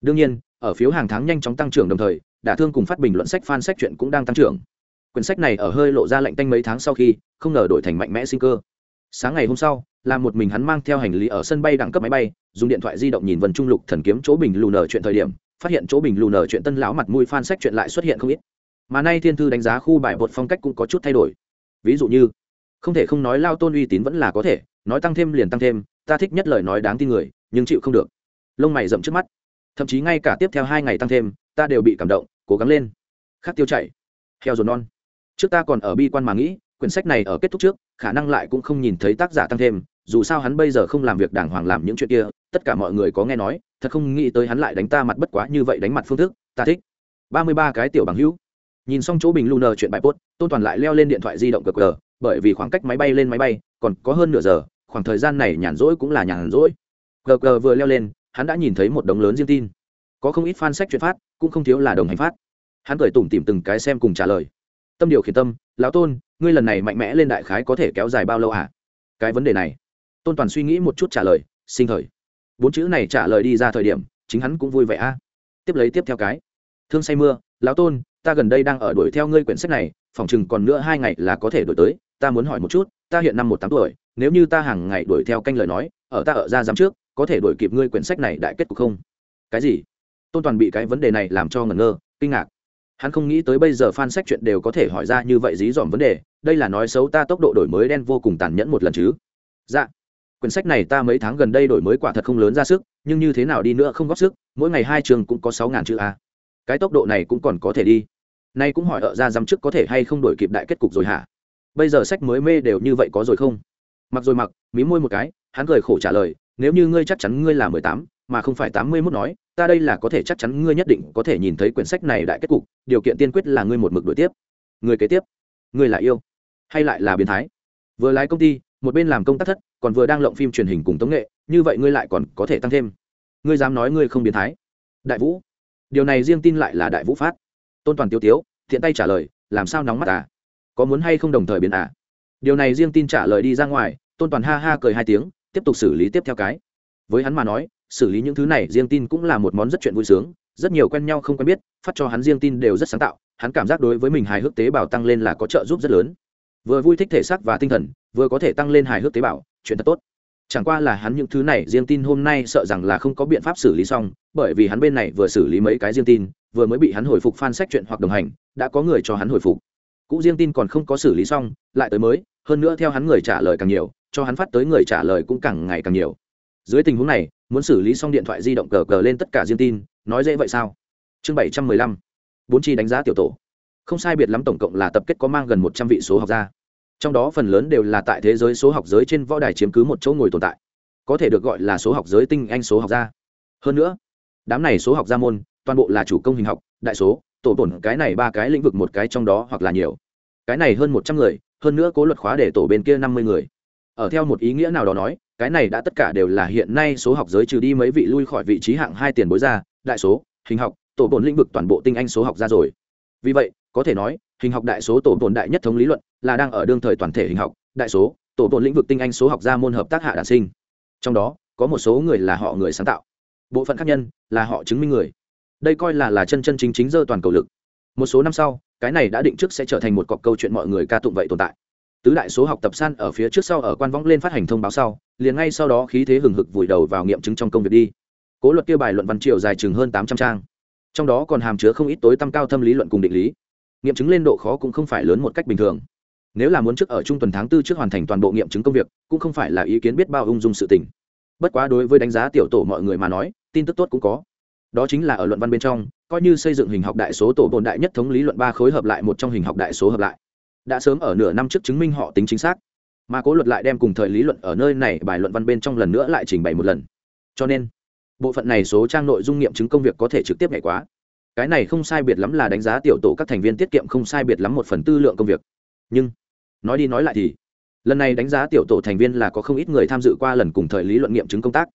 Đương nhiên, ở phiếu hàng tháng nhanh chóng tăng trưởng đồng thời, đả thương cùng phát bình luận sách fan sách chuyện cũng đang tăng trưởng. Quyển sách này ở hơi lộ ra lạnh tanh mấy tháng sau khi, không ngờ đổi thành mạnh mẽ sinh cơ sáng ngày hôm sau, là một mình hắn mang theo hành lý ở sân bay đẳng cấp máy bay, dùng điện thoại di động nhìn vân trung lục thần kiếm chỗ bình lù nở chuyện thời điểm, phát hiện chỗ bình lù nở chuyện tân lão mặt mũi fan sách chuyện lại xuất hiện không ít. Mà nay thiên thư đánh giá khu bài bột phong cách cũng có chút thay đổi. Ví dụ như, không thể không nói lao tôn uy tín vẫn là có thể, nói tăng thêm liền tăng thêm, ta thích nhất lời nói đáng tin người, nhưng chịu không được. Lông mày rậm trước mắt. Thậm chí ngay cả tiếp theo hai ngày tăng thêm, ta đều bị cảm động, cố gắng lên. Khát tiêu chảy. Heo rồi non. Trước ta còn ở bi quan mà nghĩ quyển sách này ở kết thúc trước, khả năng lại cũng không nhìn thấy tác giả tăng thêm, dù sao hắn bây giờ không làm việc đàng hoàng làm những chuyện kia, tất cả mọi người có nghe nói, thật không nghĩ tới hắn lại đánh ta mặt bất quá như vậy đánh mặt phương thức, ta thích. Ba mươi ba cái tiểu bằng hữu. Nhìn xong chỗ bình lunar chuyện bài post, tôn toàn lại leo lên điện thoại di động cờ cờ, bởi vì khoảng cách máy bay lên máy bay, còn có hơn nửa giờ, khoảng thời gian này nhàn rỗi cũng là nhàn rỗi. Cờ cờ vừa leo lên, hắn đã nhìn thấy một đống lớn riêng tin. Có không ít fan sách chuyện phát, cũng không thiếu là đồng hành phát. Hắn cười tủm tìm từng cái xem cùng trả lời. Tâm điều khiển tâm, lão tôn ngươi lần này mạnh mẽ lên đại khái có thể kéo dài bao lâu à? Cái vấn đề này. Tôn toàn suy nghĩ một chút trả lời, sinh thời. Bốn chữ này trả lời đi ra thời điểm, chính hắn cũng vui vẻ a. Tiếp lấy tiếp theo cái. Thương say mưa, lão tôn, ta gần đây đang ở đuổi theo ngươi quyển sách này, phòng chừng còn nữa hai ngày là có thể đuổi tới, ta muốn hỏi một chút, ta hiện năm một tám tuổi, nếu như ta hàng ngày đuổi theo canh lời nói, ở ta ở ra giám trước, có thể đuổi kịp ngươi quyển sách này đại kết cục không? Cái gì? Tôn toàn bị cái vấn đề này làm cho ngẩn ngơ, kinh ngạc hắn không nghĩ tới bây giờ fan sách chuyện đều có thể hỏi ra như vậy dí dỏm vấn đề, đây là nói xấu ta tốc độ đổi mới đen vô cùng tàn nhẫn một lần chứ. Dạ. Quyển sách này ta mấy tháng gần đây đổi mới quả thật không lớn ra sức, nhưng như thế nào đi nữa không góp sức, mỗi ngày hai trường cũng có sáu ngàn chữ a. Cái tốc độ này cũng còn có thể đi. Nay cũng hỏi ở ra dám trước có thể hay không đổi kịp đại kết cục rồi hả? Bây giờ sách mới mê đều như vậy có rồi không? Mặc rồi mặc, mí môi một cái, hắn cười khổ trả lời, nếu như ngươi chắc chắn ngươi là mười tám mà không phải tám mươi mốt nói, ta đây là có thể chắc chắn ngươi nhất định có thể nhìn thấy quyển sách này đại kết cục, điều kiện tiên quyết là ngươi một mực đổi tiếp. Người kế tiếp, ngươi là yêu hay lại là biến thái? Vừa lái công ty, một bên làm công tác thất, còn vừa đang lộng phim truyền hình cùng tống nghệ, như vậy ngươi lại còn có thể tăng thêm. Ngươi dám nói ngươi không biến thái? Đại vũ, điều này riêng tin lại là đại vũ phát. Tôn toàn tiêu tiếu, thiện tay trả lời, làm sao nóng mắt à? Có muốn hay không đồng thời biến à? Điều này riêng tin trả lời đi ra ngoài, tôn toàn ha ha cười hai tiếng, tiếp tục xử lý tiếp theo cái. Với hắn mà nói xử lý những thứ này riêng tin cũng là một món rất chuyện vui sướng. Rất nhiều quen nhau không quen biết, phát cho hắn riêng tin đều rất sáng tạo. Hắn cảm giác đối với mình hài hước tế bào tăng lên là có trợ giúp rất lớn. Vừa vui thích thể xác và tinh thần, vừa có thể tăng lên hài hước tế bào, chuyện thật tốt. Chẳng qua là hắn những thứ này riêng tin hôm nay sợ rằng là không có biện pháp xử lý xong, bởi vì hắn bên này vừa xử lý mấy cái riêng tin, vừa mới bị hắn hồi phục fan sách chuyện hoặc đồng hành, đã có người cho hắn hồi phục. Cũ riêng tin còn không có xử lý xong, lại tới mới, hơn nữa theo hắn người trả lời càng nhiều, cho hắn phát tới người trả lời cũng càng ngày càng nhiều. Dưới tình huống này muốn xử lý xong điện thoại di động cờ cờ lên tất cả riêng tin, nói dễ vậy sao? Chương bảy trăm mười lăm, bốn chi đánh giá tiểu tổ. Không sai biệt lắm tổng cộng là tập kết có mang gần một trăm vị số học gia. Trong đó phần lớn đều là tại thế giới số học giới trên võ đài chiếm cứ một chỗ ngồi tồn tại. Có thể được gọi là số học giới tinh anh số học gia. Hơn nữa, đám này số học gia môn, toàn bộ là chủ công hình học, đại số, tổ tổn cái này ba cái lĩnh vực một cái trong đó hoặc là nhiều. Cái này hơn một trăm người, hơn nữa cố luật khóa để tổ bên kia năm mươi người. Ở theo một ý nghĩa nào đó nói cái này đã tất cả đều là hiện nay số học giới trừ đi mấy vị lui khỏi vị trí hạng hai tiền bối ra, đại số, hình học, tổ bổn lĩnh vực toàn bộ tinh anh số học ra rồi. Vì vậy, có thể nói, hình học đại số tổ bổn đại nhất thống lý luận là đang ở đương thời toàn thể hình học, đại số, tổ bổn lĩnh vực tinh anh số học ra môn hợp tác hạ đản sinh. Trong đó, có một số người là họ người sáng tạo, bộ phận khác nhân là họ chứng minh người. Đây coi là là chân chân chính chính dơ toàn cầu lực. Một số năm sau, cái này đã định trước sẽ trở thành một cọc câu chuyện mọi người ca tụng vậy tồn tại tứ đại số học tập san ở phía trước sau ở quan võng lên phát hành thông báo sau, liền ngay sau đó khí thế hừng hực vùi đầu vào nghiệm chứng trong công việc đi. Cố luật kia bài luận văn triều dài chừng hơn tám trăm trang. Trong đó còn hàm chứa không ít tối tăm cao thâm lý luận cùng định lý. Nghiệm chứng lên độ khó cũng không phải lớn một cách bình thường. Nếu là muốn trước ở trung tuần tháng tư trước hoàn thành toàn bộ nghiệm chứng công việc, cũng không phải là ý kiến biết bao ung dung sự tình. Bất quá đối với đánh giá tiểu tổ mọi người mà nói, tin tức tốt cũng có. Đó chính là ở luận văn bên trong, coi như xây dựng hình học đại số tổ tồn đại nhất thống lý luận ba khối hợp lại một trong hình học đại số hợp lại đã sớm ở nửa năm trước chứng minh họ tính chính xác. Mà cố luật lại đem cùng thời lý luận ở nơi này bài luận văn bên trong lần nữa lại trình bày một lần. Cho nên, bộ phận này số trang nội dung nghiệm chứng công việc có thể trực tiếp nhảy quá. Cái này không sai biệt lắm là đánh giá tiểu tổ các thành viên tiết kiệm không sai biệt lắm một phần tư lượng công việc. Nhưng, nói đi nói lại thì, lần này đánh giá tiểu tổ thành viên là có không ít người tham dự qua lần cùng thời lý luận nghiệm chứng công tác.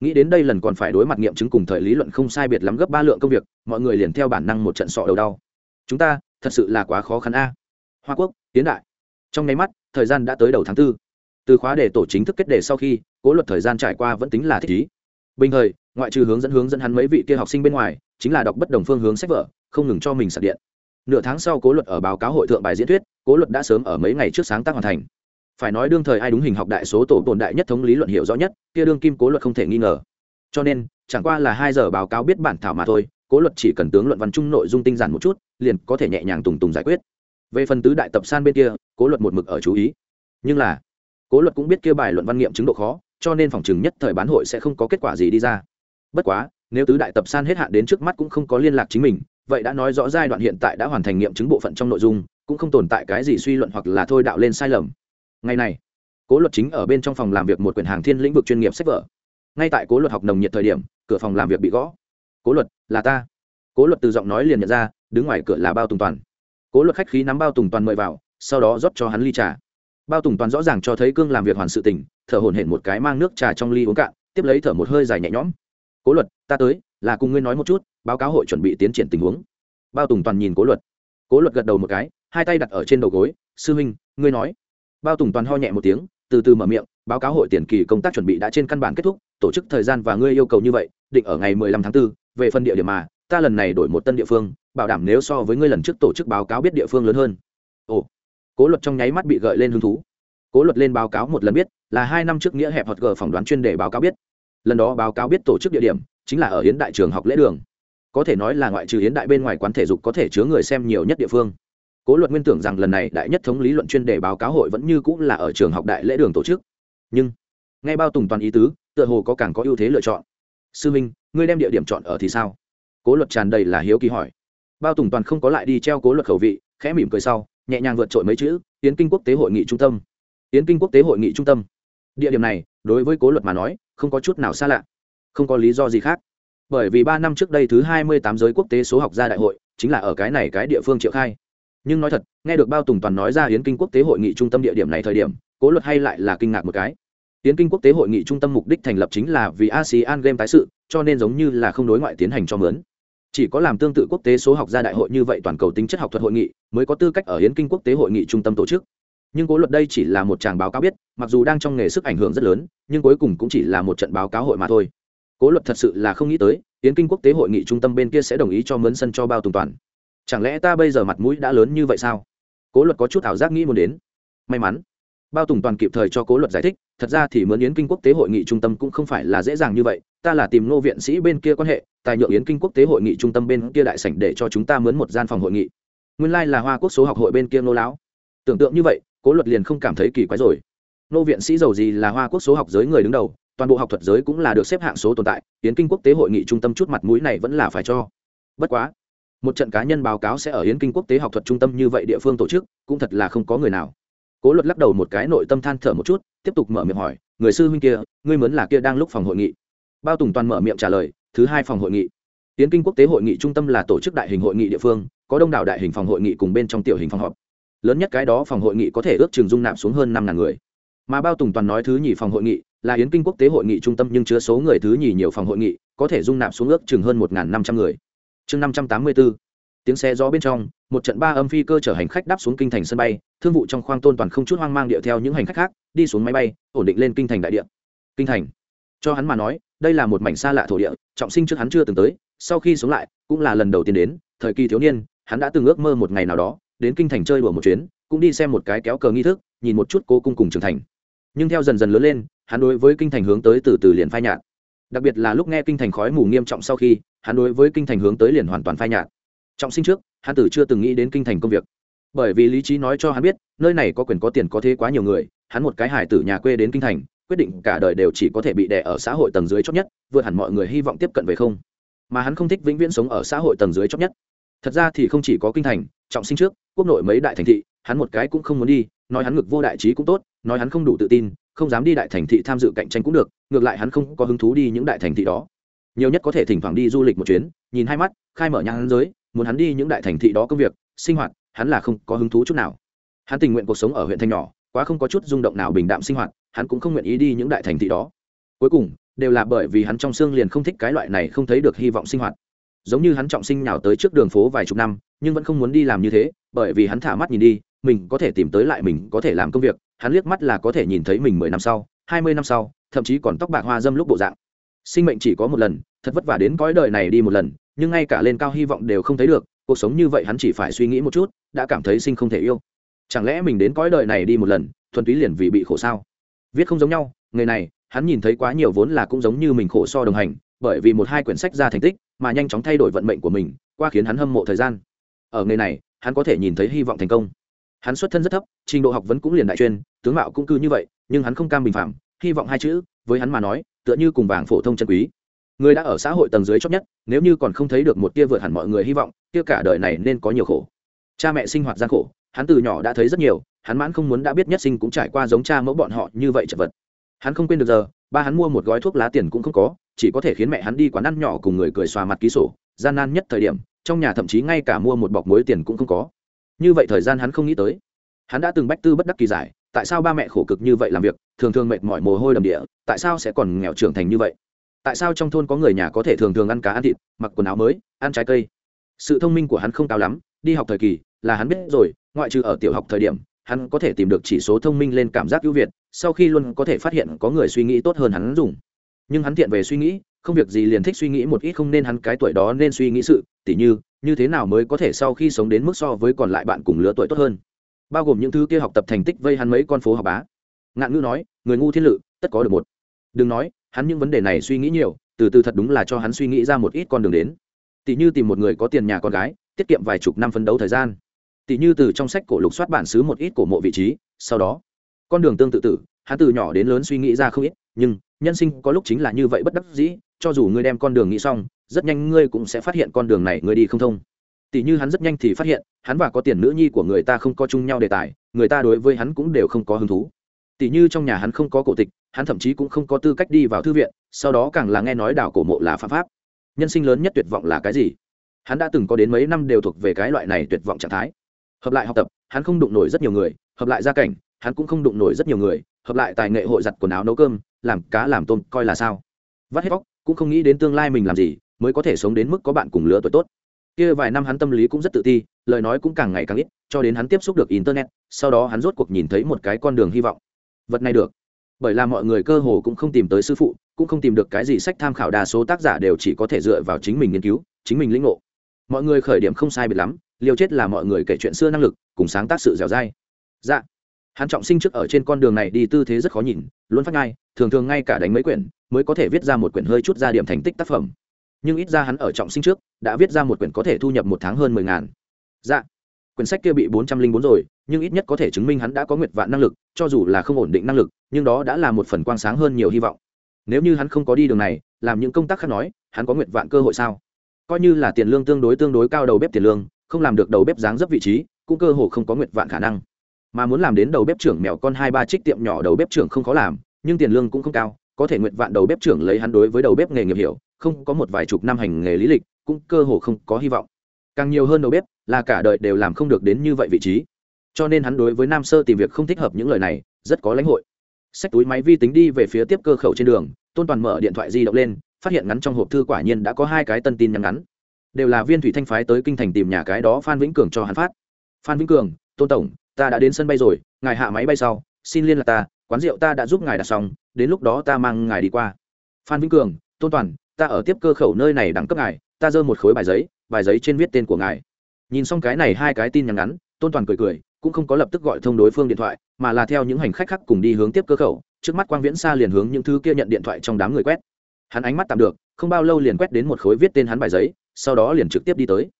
Nghĩ đến đây lần còn phải đối mặt nghiệm chứng cùng thời lý luận không sai biệt lắm gấp ba lượng công việc, mọi người liền theo bản năng một trận sọ đầu đau. Chúng ta, thật sự là quá khó khăn a. Hoa quốc tiến đại. Trong nháy mắt, thời gian đã tới đầu tháng tư. Từ khóa để tổ chính thức kết đề sau khi, cố luật thời gian trải qua vẫn tính là thích ý. Bình thời, ngoại trừ hướng dẫn hướng dẫn hắn mấy vị kia học sinh bên ngoài, chính là đọc bất đồng phương hướng sách vở, không ngừng cho mình sạc điện. Nửa tháng sau cố luật ở báo cáo hội thượng bài diễn thuyết, cố luật đã sớm ở mấy ngày trước sáng tác hoàn thành. Phải nói đương thời ai đúng hình học đại số tổ tồn đại nhất thống lý luận hiểu rõ nhất, kia đương kim cố luật không thể nghi ngờ. Cho nên, chẳng qua là hai giờ báo cáo biết bản thảo mà thôi, cố luật chỉ cần tướng luận văn chung nội dung tinh giản một chút, liền có thể nhẹ nhàng tùng tùng giải quyết về phần tứ đại tập san bên kia, cố luật một mực ở chú ý. Nhưng là, cố luật cũng biết kia bài luận văn nghiệm chứng độ khó, cho nên phòng chừng nhất thời bán hội sẽ không có kết quả gì đi ra. Bất quá, nếu tứ đại tập san hết hạn đến trước mắt cũng không có liên lạc chính mình, vậy đã nói rõ giai đoạn hiện tại đã hoàn thành nghiệm chứng bộ phận trong nội dung, cũng không tồn tại cái gì suy luận hoặc là thôi đạo lên sai lầm. Ngày này, cố luật chính ở bên trong phòng làm việc một quyển hàng thiên lĩnh vực chuyên nghiệp sách vở. Ngay tại cố luật học nồng nhiệt thời điểm, cửa phòng làm việc bị gõ. Cố luật, là ta. Cố luật từ giọng nói liền nhận ra, đứng ngoài cửa là bao tùng toàn cố luật khách khí nắm bao tùng toàn mời vào sau đó rót cho hắn ly trà. Bao tùng toàn rõ ràng cho thấy cương làm việc hoàn sự tỉnh thở hổn hển một cái mang nước trà trong ly uống cạn tiếp lấy thở một hơi dài nhẹ nhõm. Cố luật ta tới là cùng ngươi nói một chút báo cáo hội chuẩn bị tiến triển tình huống. Bao tùng toàn nhìn cố luật. Cố luật gật đầu một cái hai tay đặt ở trên đầu gối sư huynh ngươi nói. Bao tùng toàn ho nhẹ một tiếng từ từ mở miệng báo cáo hội tiền kỳ công tác chuẩn bị đã trên căn bản kết thúc tổ chức thời gian và ngươi yêu cầu như vậy định ở ngày mười lăm tháng 4, về phần địa điểm mà ta lần này đổi một tân địa phương bảo đảm nếu so với ngươi lần trước tổ chức báo cáo biết địa phương lớn hơn. Ồ, cố luật trong nháy mắt bị gợi lên hứng thú. Cố luật lên báo cáo một lần biết là hai năm trước nghĩa hẹp hoặc gờ phỏng đoán chuyên đề báo cáo biết. Lần đó báo cáo biết tổ chức địa điểm chính là ở hiến đại trường học lễ đường. Có thể nói là ngoại trừ hiến đại bên ngoài quán thể dục có thể chứa người xem nhiều nhất địa phương. Cố luật nguyên tưởng rằng lần này đại nhất thống lý luận chuyên đề báo cáo hội vẫn như cũng là ở trường học đại lễ đường tổ chức. Nhưng ngay bao tùng toàn ý tứ, tựa hồ có càng có ưu thế lựa chọn. Sư minh, ngươi đem địa điểm chọn ở thì sao? Cố luật tràn đầy là hiếu kỳ hỏi bao tùng toàn không có lại đi treo cố luật khẩu vị khẽ mỉm cười sau nhẹ nhàng vượt trội mấy chữ tiến kinh quốc tế hội nghị trung tâm tiến kinh quốc tế hội nghị trung tâm địa điểm này đối với cố luật mà nói không có chút nào xa lạ không có lý do gì khác bởi vì ba năm trước đây thứ hai mươi tám giới quốc tế số học gia đại hội chính là ở cái này cái địa phương triệu khai nhưng nói thật nghe được bao tùng toàn nói ra hiến kinh quốc tế hội nghị trung tâm địa điểm này thời điểm cố luật hay lại là kinh ngạc một cái hiến kinh quốc tế hội nghị trung tâm mục đích thành lập chính là vì asean game tái sự cho nên giống như là không đối ngoại tiến hành cho mướn chỉ có làm tương tự quốc tế số học gia đại hội như vậy toàn cầu tính chất học thuật hội nghị mới có tư cách ở hiến kinh quốc tế hội nghị trung tâm tổ chức. Nhưng cố luật đây chỉ là một tràng báo cáo biết, mặc dù đang trong nghề sức ảnh hưởng rất lớn, nhưng cuối cùng cũng chỉ là một trận báo cáo hội mà thôi. Cố luật thật sự là không nghĩ tới, hiến kinh quốc tế hội nghị trung tâm bên kia sẽ đồng ý cho mướn sân cho bao tùng toàn. Chẳng lẽ ta bây giờ mặt mũi đã lớn như vậy sao? Cố luật có chút ảo giác nghĩ muốn đến. May mắn, bao tùng toàn kịp thời cho cố luật giải thích, thật ra thì mướn yến kinh quốc tế hội nghị trung tâm cũng không phải là dễ dàng như vậy, ta là tìm ngô viện sĩ bên kia quan hệ tài nhượng yến kinh quốc tế hội nghị trung tâm bên kia đại sảnh để cho chúng ta mướn một gian phòng hội nghị. Nguyên lai là hoa quốc số học hội bên kia nô lão. Tưởng tượng như vậy, cố luật liền không cảm thấy kỳ quái rồi. Nô viện sĩ giàu gì là hoa quốc số học giới người đứng đầu, toàn bộ học thuật giới cũng là được xếp hạng số tồn tại, yến kinh quốc tế hội nghị trung tâm chút mặt mũi này vẫn là phải cho. Bất quá, một trận cá nhân báo cáo sẽ ở yến kinh quốc tế học thuật trung tâm như vậy địa phương tổ chức, cũng thật là không có người nào. Cố luật lắc đầu một cái nội tâm than thở một chút, tiếp tục mở miệng hỏi, người sư huynh kia, ngươi muốn là kia đang lúc phòng hội nghị? Bao tùng toàn mở miệng trả lời thứ hai phòng hội nghị. Tiến kinh quốc tế hội nghị trung tâm là tổ chức đại hình hội nghị địa phương, có đông đảo đại hình phòng hội nghị cùng bên trong tiểu hình phòng họp. Lớn nhất cái đó phòng hội nghị có thể ước chừng dung nạp xuống hơn năm ngàn người. Mà bao tùng toàn nói thứ nhì phòng hội nghị, là yến kinh quốc tế hội nghị trung tâm nhưng chứa số người thứ nhì nhiều phòng hội nghị, có thể dung nạp xuống ước chừng hơn một năm trăm người. Chương năm trăm tám mươi bốn tiếng xe gió bên trong, một trận ba âm phi cơ chở hành khách đáp xuống kinh thành sân bay, thương vụ trong khoang tôn toàn không chút hoang mang điệu theo những hành khách khác, đi xuống máy bay, ổn định lên kinh thành đại địa. Kinh thành. Cho hắn mà nói đây là một mảnh xa lạ thổ địa, trọng sinh trước hắn chưa từng tới, sau khi sống lại, cũng là lần đầu tiên đến, thời kỳ thiếu niên, hắn đã từng ước mơ một ngày nào đó, đến kinh thành chơi đùa một chuyến, cũng đi xem một cái kéo cờ nghi thức, nhìn một chút cô cung cùng trưởng thành. Nhưng theo dần dần lớn lên, hắn đối với kinh thành hướng tới từ từ liền phai nhạt. Đặc biệt là lúc nghe kinh thành khói mù nghiêm trọng sau khi, hắn đối với kinh thành hướng tới liền hoàn toàn phai nhạt. Trọng sinh trước, hắn tử chưa từng nghĩ đến kinh thành công việc. Bởi vì lý trí nói cho hắn biết, nơi này có quyền có tiền có thế quá nhiều người, hắn một cái hải tử nhà quê đến kinh thành quyết định cả đời đều chỉ có thể bị đè ở xã hội tầng dưới chót nhất, vượt hẳn mọi người hy vọng tiếp cận về không. Mà hắn không thích vĩnh viễn sống ở xã hội tầng dưới chót nhất. Thật ra thì không chỉ có kinh thành, trọng sinh trước, quốc nội mấy đại thành thị, hắn một cái cũng không muốn đi, nói hắn ngực vô đại trí cũng tốt, nói hắn không đủ tự tin, không dám đi đại thành thị tham dự cạnh tranh cũng được, ngược lại hắn không có hứng thú đi những đại thành thị đó. Nhiều nhất có thể thỉnh thoảng đi du lịch một chuyến, nhìn hai mắt, khai mở nhãn giới, muốn hắn đi những đại thành thị đó công việc, sinh hoạt, hắn là không có hứng thú chút nào. Hắn tình nguyện cuộc sống ở huyện thanh nhỏ, quá không có chút rung động nào bình đạm sinh hoạt hắn cũng không nguyện ý đi những đại thành thị đó. Cuối cùng, đều là bởi vì hắn trong xương liền không thích cái loại này không thấy được hy vọng sinh hoạt. Giống như hắn trọng sinh nào tới trước đường phố vài chục năm, nhưng vẫn không muốn đi làm như thế, bởi vì hắn thả mắt nhìn đi, mình có thể tìm tới lại mình có thể làm công việc, hắn liếc mắt là có thể nhìn thấy mình mười năm sau, hai mươi năm sau, thậm chí còn tóc bạc hoa dâm lúc bộ dạng. Sinh mệnh chỉ có một lần, thật vất vả đến cõi đời này đi một lần, nhưng ngay cả lên cao hy vọng đều không thấy được, cuộc sống như vậy hắn chỉ phải suy nghĩ một chút, đã cảm thấy sinh không thể yêu. Chẳng lẽ mình đến cõi đời này đi một lần, thuần túy liền vì bị khổ sao? Viết không giống nhau người này, hắn nhìn thấy quá nhiều vốn là cũng giống như mình khổ so đồng hành, bởi vì một hai quyển sách ra thành tích, mà nhanh chóng thay đổi vận mệnh của mình, qua khiến hắn hâm mộ thời gian. Ở nghề này, hắn có thể nhìn thấy hy vọng thành công. Hắn xuất thân rất thấp, trình độ học vấn cũng liền đại chuyên, tướng mạo cũng cư như vậy, nhưng hắn không cam bình phạm hy vọng hai chữ, với hắn mà nói, tựa như cùng vàng phổ thông chân quý. Người đã ở xã hội tầng dưới chót nhất, nếu như còn không thấy được một tia vượt hẳn mọi người hy vọng tia cả đời này nên có nhiều khổ cha mẹ sinh hoạt gian khổ, hắn từ nhỏ đã thấy rất nhiều, hắn mãn không muốn đã biết nhất sinh cũng trải qua giống cha mẫu bọn họ như vậy chật vật. Hắn không quên được giờ, ba hắn mua một gói thuốc lá tiền cũng không có, chỉ có thể khiến mẹ hắn đi quán ăn nhỏ cùng người cười xòa mặt ký sổ. Gian nan nhất thời điểm, trong nhà thậm chí ngay cả mua một bọc muối tiền cũng không có. Như vậy thời gian hắn không nghĩ tới. Hắn đã từng bách tư bất đắc kỳ giải, tại sao ba mẹ khổ cực như vậy làm việc, thường thường mệt mỏi mồ hôi đầm địa, tại sao sẽ còn nghèo trưởng thành như vậy? Tại sao trong thôn có người nhà có thể thường thường ăn cá ăn thịt, mặc quần áo mới, ăn trái cây? Sự thông minh của hắn không cao lắm, đi học thời kỳ là hắn biết rồi, ngoại trừ ở tiểu học thời điểm, hắn có thể tìm được chỉ số thông minh lên cảm giác ưu việt, sau khi luôn có thể phát hiện có người suy nghĩ tốt hơn hắn dùng. Nhưng hắn tiện về suy nghĩ, không việc gì liền thích suy nghĩ một ít không nên hắn cái tuổi đó nên suy nghĩ sự, tỉ như như thế nào mới có thể sau khi sống đến mức so với còn lại bạn cùng lứa tuổi tốt hơn. Bao gồm những thứ kia học tập thành tích vây hắn mấy con phố học bá. Ngạn ngữ nói, người ngu thiên lự, tất có được một. Đừng nói, hắn những vấn đề này suy nghĩ nhiều, từ từ thật đúng là cho hắn suy nghĩ ra một ít con đường đến. Tỷ như tìm một người có tiền nhà con gái, tiết kiệm vài chục năm phấn đấu thời gian tỉ như từ trong sách cổ lục soát bản xứ một ít cổ mộ vị trí, sau đó, con đường tương tự tử, hắn từ nhỏ đến lớn suy nghĩ ra không ít, nhưng nhân sinh có lúc chính là như vậy bất đắc dĩ, cho dù ngươi đem con đường nghĩ xong, rất nhanh ngươi cũng sẽ phát hiện con đường này ngươi đi không thông. Tỷ như hắn rất nhanh thì phát hiện, hắn và có tiền nữ nhi của người ta không có chung nhau đề tài, người ta đối với hắn cũng đều không có hứng thú. Tỷ như trong nhà hắn không có cổ tịch, hắn thậm chí cũng không có tư cách đi vào thư viện, sau đó càng là nghe nói đảo cổ mộ là phạm pháp. Nhân sinh lớn nhất tuyệt vọng là cái gì? Hắn đã từng có đến mấy năm đều thuộc về cái loại này tuyệt vọng trạng thái hợp lại học tập, hắn không đụng nổi rất nhiều người, hợp lại gia cảnh, hắn cũng không đụng nổi rất nhiều người, hợp lại tài nghệ hội giặt quần áo nấu cơm, làm cá làm tôm, coi là sao. Vắt hết vóc cũng không nghĩ đến tương lai mình làm gì, mới có thể sống đến mức có bạn cùng lứa tuổi tốt. Kia vài năm hắn tâm lý cũng rất tự ti, lời nói cũng càng ngày càng ít, cho đến hắn tiếp xúc được internet, sau đó hắn rốt cuộc nhìn thấy một cái con đường hy vọng. Vật này được. Bởi là mọi người cơ hồ cũng không tìm tới sư phụ, cũng không tìm được cái gì sách tham khảo đa số tác giả đều chỉ có thể dựa vào chính mình nghiên cứu, chính mình lĩnh ngộ. Mọi người khởi điểm không sai biệt lắm liều chết là mọi người kể chuyện xưa năng lực, cùng sáng tác sự dẻo dai. Dạ. Hắn trọng sinh trước ở trên con đường này đi tư thế rất khó nhìn, luôn phát ngay thường thường ngay cả đánh mấy quyển mới có thể viết ra một quyển hơi chút ra điểm thành tích tác phẩm. Nhưng ít ra hắn ở trọng sinh trước, đã viết ra một quyển có thể thu nhập một tháng hơn mười ngàn. Dạ. Quyển sách kia bị bốn trăm linh bốn rồi, nhưng ít nhất có thể chứng minh hắn đã có nguyệt vạn năng lực, cho dù là không ổn định năng lực, nhưng đó đã là một phần quang sáng hơn nhiều hy vọng. Nếu như hắn không có đi đường này, làm những công tác khác nói, hắn có nguyệt vạn cơ hội sao? Coi như là tiền lương tương đối tương đối cao đầu bếp tiền lương không làm được đầu bếp dáng dấp vị trí, cũng cơ hồ không có nguyệt vạn khả năng. Mà muốn làm đến đầu bếp trưởng mèo con hai ba trích tiệm nhỏ đầu bếp trưởng không khó làm, nhưng tiền lương cũng không cao, có thể nguyện vạn đầu bếp trưởng lấy hắn đối với đầu bếp nghề nghiệp hiểu, không có một vài chục năm hành nghề lý lịch, cũng cơ hồ không có hy vọng. Càng nhiều hơn đầu bếp, là cả đời đều làm không được đến như vậy vị trí. Cho nên hắn đối với nam sơ tìm việc không thích hợp những lời này, rất có lãnh hội. Xách túi máy vi tính đi về phía tiếp cơ khẩu trên đường, tôn toàn mở điện thoại di động lên, phát hiện ngắn trong hộp thư quả nhiên đã có hai cái tân tin nhắn ngắn đều là viên thủy thanh phái tới kinh thành tìm nhà cái đó phan vĩnh cường cho hắn phát. Phan vĩnh cường, tôn tổng, ta đã đến sân bay rồi, ngài hạ máy bay sau, xin liên lạc ta, quán rượu ta đã giúp ngài đặt xong, đến lúc đó ta mang ngài đi qua. Phan vĩnh cường, tôn toàn, ta ở tiếp cơ khẩu nơi này đẳng cấp ngài, ta dơ một khối bài giấy bài giấy trên viết tên của ngài. Nhìn xong cái này hai cái tin nhắn ngắn, tôn toàn cười cười, cũng không có lập tức gọi thông đối phương điện thoại, mà là theo những hành khách khác cùng đi hướng tiếp cơ khẩu, trước mắt quang viễn xa liền hướng những thứ kia nhận điện thoại trong đám người quét. Hắn ánh mắt tạm được, không bao lâu liền quét đến một khối viết tên hắn bài giấy sau đó liền trực tiếp đi tới.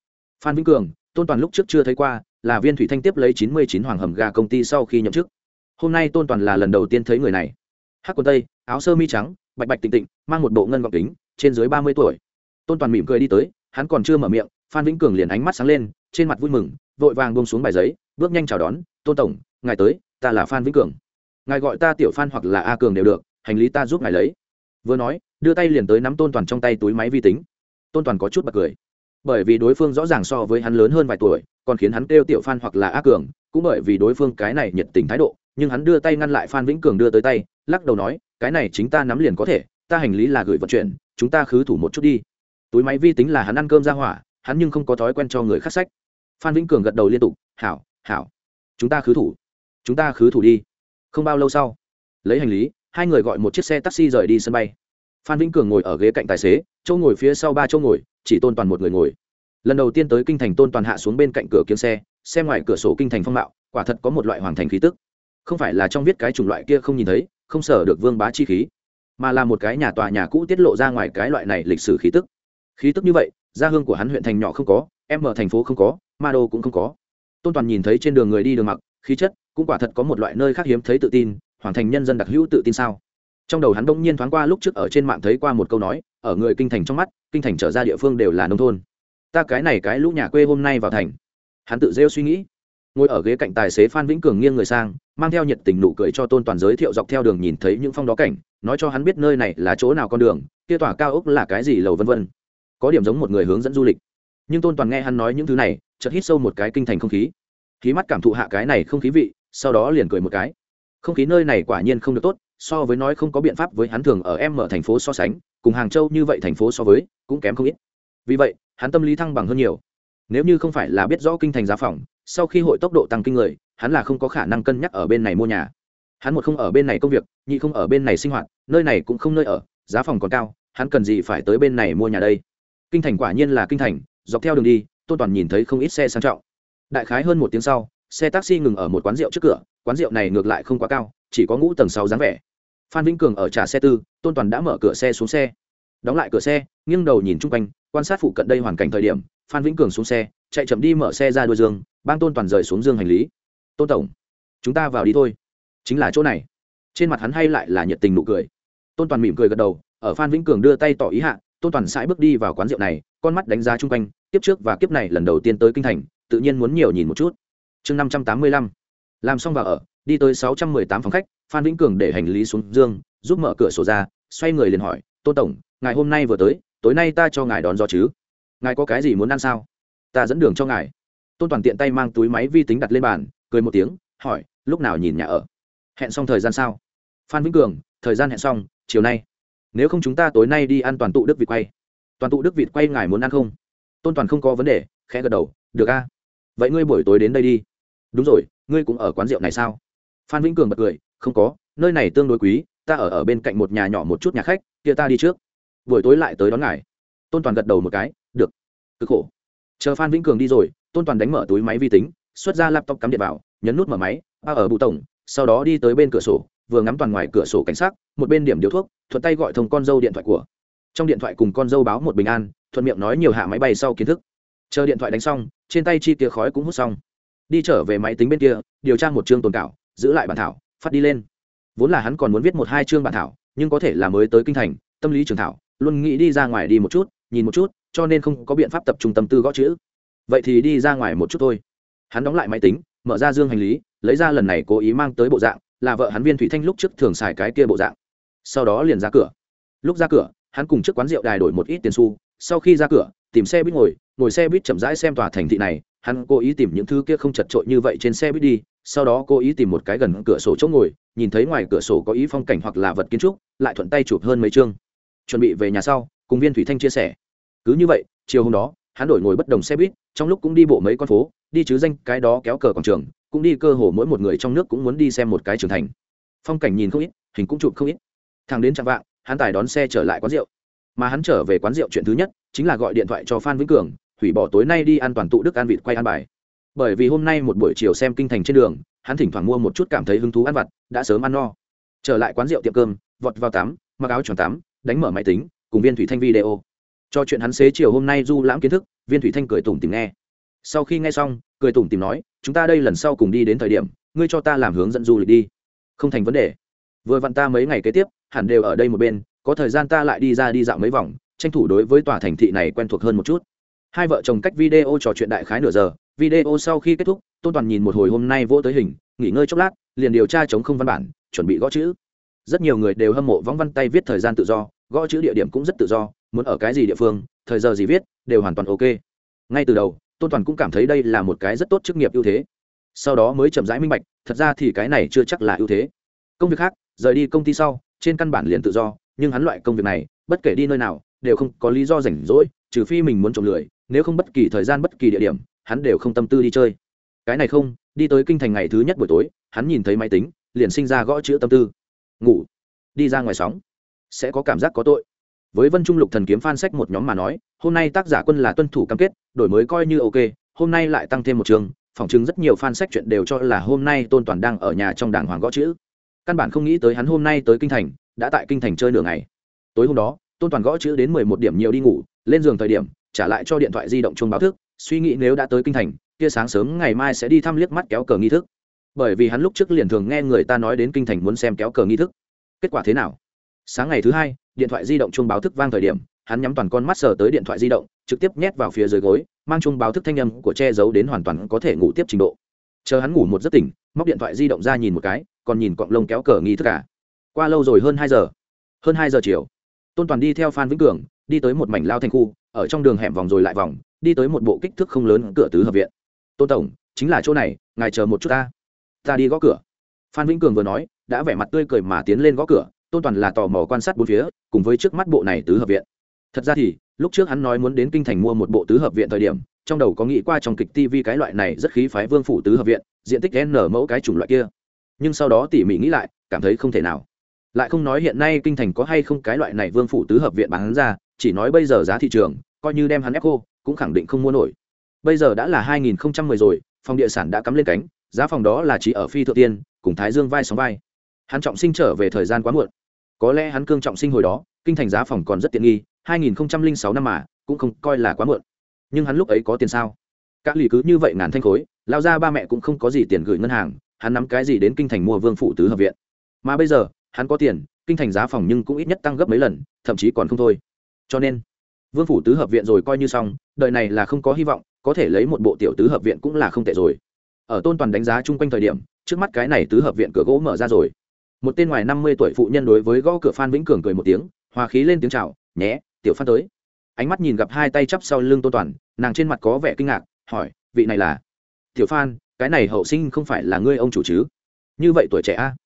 Phan vĩnh cường, tôn toàn lúc trước chưa thấy qua, là viên thủy thanh tiếp lấy chín mươi chín hoàng hầm gà công ty sau khi nhậm chức. Hôm nay tôn toàn là lần đầu tiên thấy người này. Hắc quần tây, áo sơ mi trắng, bạch bạch tịnh tịnh, mang một bộ ngân gọc kính, trên dưới ba mươi tuổi. Tôn toàn mỉm cười đi tới, hắn còn chưa mở miệng, phan vĩnh cường liền ánh mắt sáng lên, trên mặt vui mừng, vội vàng bông xuống bài giấy, bước nhanh chào đón, tôn tổng, ngài tới, ta là phan vĩnh cường. Ngài gọi ta tiểu phan hoặc là a cường đều được, hành lý ta giúp ngài lấy. Vừa nói, đưa tay liền tới nắm tôn toàn trong tay túi máy vi tính tôn toàn có chút bật cười. Bởi vì đối phương rõ ràng so với hắn lớn hơn vài tuổi, còn khiến hắn kêu tiểu phan hoặc là a cường, cũng bởi vì đối phương cái này nhiệt tình thái độ, nhưng hắn đưa tay ngăn lại phan vĩnh cường đưa tới tay, lắc đầu nói, cái này chính ta nắm liền có thể, ta hành lý là gửi vận chuyển, chúng ta khứ thủ một chút đi. Túi máy vi tính là hắn ăn cơm ra hỏa, hắn nhưng không có thói quen cho người khắc sách. Phan vĩnh cường gật đầu liên tục, hảo hảo, chúng ta khứ thủ, chúng ta khứ thủ đi. Không bao lâu sau, lấy hành lý, hai người gọi một chiếc xe taxi rời đi sân bay phan vĩnh cường ngồi ở ghế cạnh tài xế, chỗ ngồi phía sau ba chỗ ngồi, chỉ tôn toàn một người ngồi. Lần đầu tiên tới kinh thành tôn toàn hạ xuống bên cạnh cửa kiếm xe, xem ngoài cửa sổ kinh thành phong mạo, quả thật có một loại hoàng thành khí tức. Không phải là trong viết cái chủng loại kia không nhìn thấy, không sở được vương bá chi khí, mà là một cái nhà tòa nhà cũ tiết lộ ra ngoài cái loại này lịch sử khí tức. Khí tức như vậy, gia hương của hắn huyện thành nhỏ không có, em ở thành phố không có, ma đô cũng không có. Tôn toàn nhìn thấy trên đường người đi đường mặc, khí chất, cũng quả thật có một loại nơi khác hiếm thấy tự tin hoàn thành nhân dân đặc hữu tự tin sao? Trong đầu hắn đông nhiên thoáng qua lúc trước ở trên mạng thấy qua một câu nói, ở người kinh thành trong mắt, kinh thành trở ra địa phương đều là nông thôn. Ta cái này cái lũ nhà quê hôm nay vào thành. Hắn tự rêu suy nghĩ. Ngồi ở ghế cạnh tài xế phan vĩnh cường nghiêng người sang, mang theo nhiệt tình nụ cười cho tôn toàn giới thiệu dọc theo đường nhìn thấy những phong đó cảnh, nói cho hắn biết nơi này là chỗ nào con đường, kia tỏa cao ốc là cái gì lầu vân vân. Có điểm giống một người hướng dẫn du lịch. Nhưng tôn toàn nghe hắn nói những thứ này, chợt hít sâu một cái kinh thành không khí. Khí mắt cảm thụ hạ cái này không khí vị, sau đó liền cười một cái. Không khí nơi này quả nhiên không được tốt so với nói không có biện pháp với hắn thường ở em ở thành phố so sánh, cùng hàng châu như vậy thành phố so với cũng kém không ít. Vì vậy, hắn tâm lý thăng bằng hơn nhiều. Nếu như không phải là biết rõ kinh thành giá phòng, sau khi hội tốc độ tăng kinh người, hắn là không có khả năng cân nhắc ở bên này mua nhà. Hắn một không ở bên này công việc, nhị không ở bên này sinh hoạt, nơi này cũng không nơi ở, giá phòng còn cao, hắn cần gì phải tới bên này mua nhà đây? Kinh thành quả nhiên là kinh thành, dọc theo đường đi, tôn toàn nhìn thấy không ít xe sang trọng. Đại khái hơn một tiếng sau, xe taxi ngừng ở một quán rượu trước cửa, quán rượu này ngược lại không quá cao, chỉ có ngũ tầng sáu dáng vẻ phan vĩnh cường ở trả xe tư, tôn toàn đã mở cửa xe xuống xe. đóng lại cửa xe, nghiêng đầu nhìn chung quanh, quan sát phụ cận đây hoàn cảnh thời điểm, phan vĩnh cường xuống xe, chạy chậm đi mở xe ra đuôi dương bang tôn toàn rời xuống dương hành lý. tôn tổng, chúng ta vào đi thôi. chính là chỗ này. trên mặt hắn hay lại là nhiệt tình nụ cười. tôn toàn mỉm cười gật đầu, ở phan vĩnh cường đưa tay tỏ ý hạ, tôn toàn sãi bước đi vào quán rượu này, con mắt đánh giá chung quanh, kiếp trước và kiếp này lần đầu tiên tới kinh thành, tự nhiên muốn nhiều nhìn một chút. chương năm trăm tám mươi lăm, làm xong vào ở đi tới sáu trăm mười tám phòng khách, phan vĩnh cường để hành lý xuống dương, giúp mở cửa sổ ra, xoay người liền hỏi tôn tổng, ngài hôm nay vừa tới, tối nay ta cho ngài đón gió chứ? Ngài có cái gì muốn ăn sao? Ta dẫn đường cho ngài. Tôn toàn tiện tay mang túi máy vi tính đặt lên bàn, cười một tiếng, hỏi, lúc nào nhìn nhà ở? Hẹn xong thời gian sao? Phan vĩnh cường, thời gian hẹn xong, chiều nay. Nếu không chúng ta tối nay đi ăn toàn tụ đức vịt quay. Toàn tụ đức vịt quay ngài muốn ăn không? Tôn toàn không có vấn đề, khẽ gật đầu, được a. Vậy ngươi buổi tối đến đây đi. Đúng rồi, ngươi cũng ở quán rượu này sao? Phan vĩnh cường bật cười, không có, nơi này tương đối quý, ta ở ở bên cạnh một nhà nhỏ một chút nhà khách, kia ta đi trước. Buổi tối lại tới đón ngài. Tôn toàn gật đầu một cái, được. Cực khổ. Chờ phan vĩnh cường đi rồi, tôn toàn đánh mở túi máy vi tính, xuất ra laptop cắm điện vào, nhấn nút mở máy ba ở bụ tổng. Sau đó đi tới bên cửa sổ, vừa ngắm toàn ngoài cửa sổ cảnh sát một bên điểm điếu thuốc, thuận tay gọi thông con dâu điện thoại của. Trong điện thoại cùng con dâu báo một bình an, thuận miệng nói nhiều hạ máy bay sau kiến thức. Chờ điện thoại đánh xong, trên tay chi kia khói cũng hút xong. Đi trở về máy tính bên kia, điều tra một chương tồn cảo giữ lại bản thảo, phát đi lên. Vốn là hắn còn muốn viết một hai chương bản thảo, nhưng có thể là mới tới kinh thành, tâm lý trường thảo, luôn nghĩ đi ra ngoài đi một chút, nhìn một chút, cho nên không có biện pháp tập trung tâm tư gõ chữ. Vậy thì đi ra ngoài một chút thôi. Hắn đóng lại máy tính, mở ra dương hành lý, lấy ra lần này cố ý mang tới bộ dạng, là vợ hắn viên thủy thanh lúc trước thường xài cái kia bộ dạng. Sau đó liền ra cửa. Lúc ra cửa, hắn cùng trước quán rượu đài đổi một ít tiền xu, sau khi ra cửa, tìm xe buýt ngồi ngồi xe buýt chậm rãi xem tòa thành thị này, hắn cố ý tìm những thứ kia không chật trội như vậy trên xe buýt đi sau đó cố ý tìm một cái gần cửa sổ chỗ ngồi, nhìn thấy ngoài cửa sổ có ý phong cảnh hoặc là vật kiến trúc, lại thuận tay chụp hơn mấy chương. Chuẩn bị về nhà sau, cùng viên thủy thanh chia sẻ. Cứ như vậy, chiều hôm đó, hắn đổi ngồi bất đồng xe buýt, trong lúc cũng đi bộ mấy con phố, đi chứ danh cái đó kéo cờ quảng trường, cũng đi cơ hồ mỗi một người trong nước cũng muốn đi xem một cái trưởng thành. Phong cảnh nhìn không ít, hình cũng chụp không ít. Thằng đến chạm vạng, hắn tài đón xe trở lại quán rượu. Mà hắn trở về quán rượu chuyện thứ nhất, chính là gọi điện thoại cho phan vĩnh cường, hủy bỏ tối nay đi an toàn tụ đức an vịt quay an bài bởi vì hôm nay một buổi chiều xem kinh thành trên đường, hắn thỉnh thoảng mua một chút cảm thấy hứng thú ăn vặt, đã sớm ăn no. Trở lại quán rượu tiệm cơm, vọt vào tắm, mặc áo tròn tắm, đánh mở máy tính, cùng viên thủy thanh video. Cho chuyện hắn xế chiều hôm nay du lãm kiến thức, viên thủy thanh cười tủm tìm nghe. Sau khi nghe xong, cười tủm tìm nói, chúng ta đây lần sau cùng đi đến thời điểm, ngươi cho ta làm hướng dẫn du lịch đi. Không thành vấn đề. Vừa vặn ta mấy ngày kế tiếp, hẳn đều ở đây một bên, có thời gian ta lại đi ra đi dạo mấy vòng, tranh thủ đối với tòa thành thị này quen thuộc hơn một chút. Hai vợ chồng cách video trò chuyện đại khái nửa giờ video sau khi kết thúc, tôn toàn nhìn một hồi hôm nay vô tới hình, nghỉ ngơi chốc lát, liền điều tra chống không văn bản, chuẩn bị gõ chữ. Rất nhiều người đều hâm mộ võng văn tay viết thời gian tự do, gõ chữ địa điểm cũng rất tự do, muốn ở cái gì địa phương, thời giờ gì viết, đều hoàn toàn ok. Ngay từ đầu, tôn toàn cũng cảm thấy đây là một cái rất tốt chức nghiệp ưu thế. Sau đó mới chậm rãi minh bạch, thật ra thì cái này chưa chắc là ưu thế. Công việc khác, rời đi công ty sau, trên căn bản liền tự do, nhưng hắn loại công việc này, bất kể đi nơi nào, đều không có lý do rảnh rỗi, trừ phi mình muốn trộm lười, nếu không bất kỳ thời gian bất kỳ địa điểm hắn đều không tâm tư đi chơi. Cái này không, đi tới kinh thành ngày thứ nhất buổi tối, hắn nhìn thấy máy tính, liền sinh ra gõ chữ tâm tư. Ngủ. Đi ra ngoài sóng. Sẽ có cảm giác có tội. Với vân trung lục thần kiếm phan sách một nhóm mà nói, hôm nay tác giả quân là tuân thủ cam kết, đổi mới coi như ok, hôm nay lại tăng thêm một trường phỏng chứng rất nhiều fan sách chuyện đều cho là hôm nay tôn toàn đang ở nhà trong đảng hoàng gõ chữ. Căn bản không nghĩ tới hắn hôm nay tới kinh thành, đã tại kinh thành chơi nửa ngày. Tối hôm đó, tôn toàn gõ chữ đến mười một điểm nhiều đi ngủ, lên giường thời điểm, trả lại cho điện thoại di động chuông báo thức suy nghĩ nếu đã tới kinh thành, kia sáng sớm ngày mai sẽ đi thăm liếc mắt kéo cờ nghi thức. Bởi vì hắn lúc trước liền thường nghe người ta nói đến kinh thành muốn xem kéo cờ nghi thức. Kết quả thế nào? Sáng ngày thứ hai, điện thoại di động chuông báo thức vang thời điểm, hắn nhắm toàn con mắt sờ tới điện thoại di động, trực tiếp nhét vào phía dưới gối, mang chuông báo thức thanh âm của che giấu đến hoàn toàn có thể ngủ tiếp trình độ. Chờ hắn ngủ một giấc tỉnh, móc điện thoại di động ra nhìn một cái, còn nhìn cọng lông kéo cờ nghi thức cả qua lâu rồi hơn hai giờ. Hơn hai giờ chiều. Tôn toàn đi theo phan vĩnh cường, đi tới một mảnh lao thành khu, ở trong đường hẻm vòng rồi lại vòng đi tới một bộ kích thước không lớn cửa tứ hợp viện. Tôn tổng, chính là chỗ này, ngài chờ một chút ta. Ta đi gõ cửa. Phan vĩnh cường vừa nói, đã vẻ mặt tươi cười mà tiến lên gõ cửa, tôn toàn là tò mò quan sát bốn phía, cùng với trước mắt bộ này tứ hợp viện. Thật ra thì, lúc trước hắn nói muốn đến kinh thành mua một bộ tứ hợp viện thời điểm, trong đầu có nghĩ qua trong kịch tv cái loại này rất khí phái vương phủ tứ hợp viện, diện tích n mẫu cái chủng loại kia. Nhưng sau đó tỉ mỉ nghĩ lại, cảm thấy không thể nào. Lại không nói hiện nay kinh thành có hay không cái loại này vương phủ tứ hợp viện bán ra, chỉ nói bây giờ giá thị trường, coi như đem hắn ép cô cũng khẳng định không mua nổi. Bây giờ đã là 2010 rồi, phòng địa sản đã cắm lên cánh, giá phòng đó là chỉ ở phi thượng tiên, cùng thái dương vai sóng vai. Hắn trọng sinh trở về thời gian quá muộn. Có lẽ hắn cương trọng sinh hồi đó, kinh thành giá phòng còn rất tiện nghi 2006 năm mà, cũng không coi là quá muộn. Nhưng hắn lúc ấy có tiền sao? Các lì cứ như vậy ngàn thanh khối, lao ra ba mẹ cũng không có gì tiền gửi ngân hàng, hắn nắm cái gì đến kinh thành mua vương phủ tứ hợp viện. Mà bây giờ, hắn có tiền, kinh thành giá phòng nhưng cũng ít nhất tăng gấp mấy lần, thậm chí còn không thôi. Cho nên vương phủ tứ hợp viện rồi coi như xong, đời này là không có hy vọng, có thể lấy một bộ tiểu tứ hợp viện cũng là không tệ rồi. Ở tôn toàn đánh giá chung quanh thời điểm, trước mắt cái này tứ hợp viện cửa gỗ mở ra rồi. Một tên ngoài năm mươi tuổi phụ nhân đối với gõ cửa phan vĩnh cường cười một tiếng, hòa khí lên tiếng chào, nhé, tiểu phan tới. Ánh mắt nhìn gặp hai tay chắp sau lưng tôn toàn, nàng trên mặt có vẻ kinh ngạc, hỏi, vị này là? Tiểu phan, cái này hậu sinh không phải là ngươi ông chủ chứ? Như vậy tuổi trẻ a.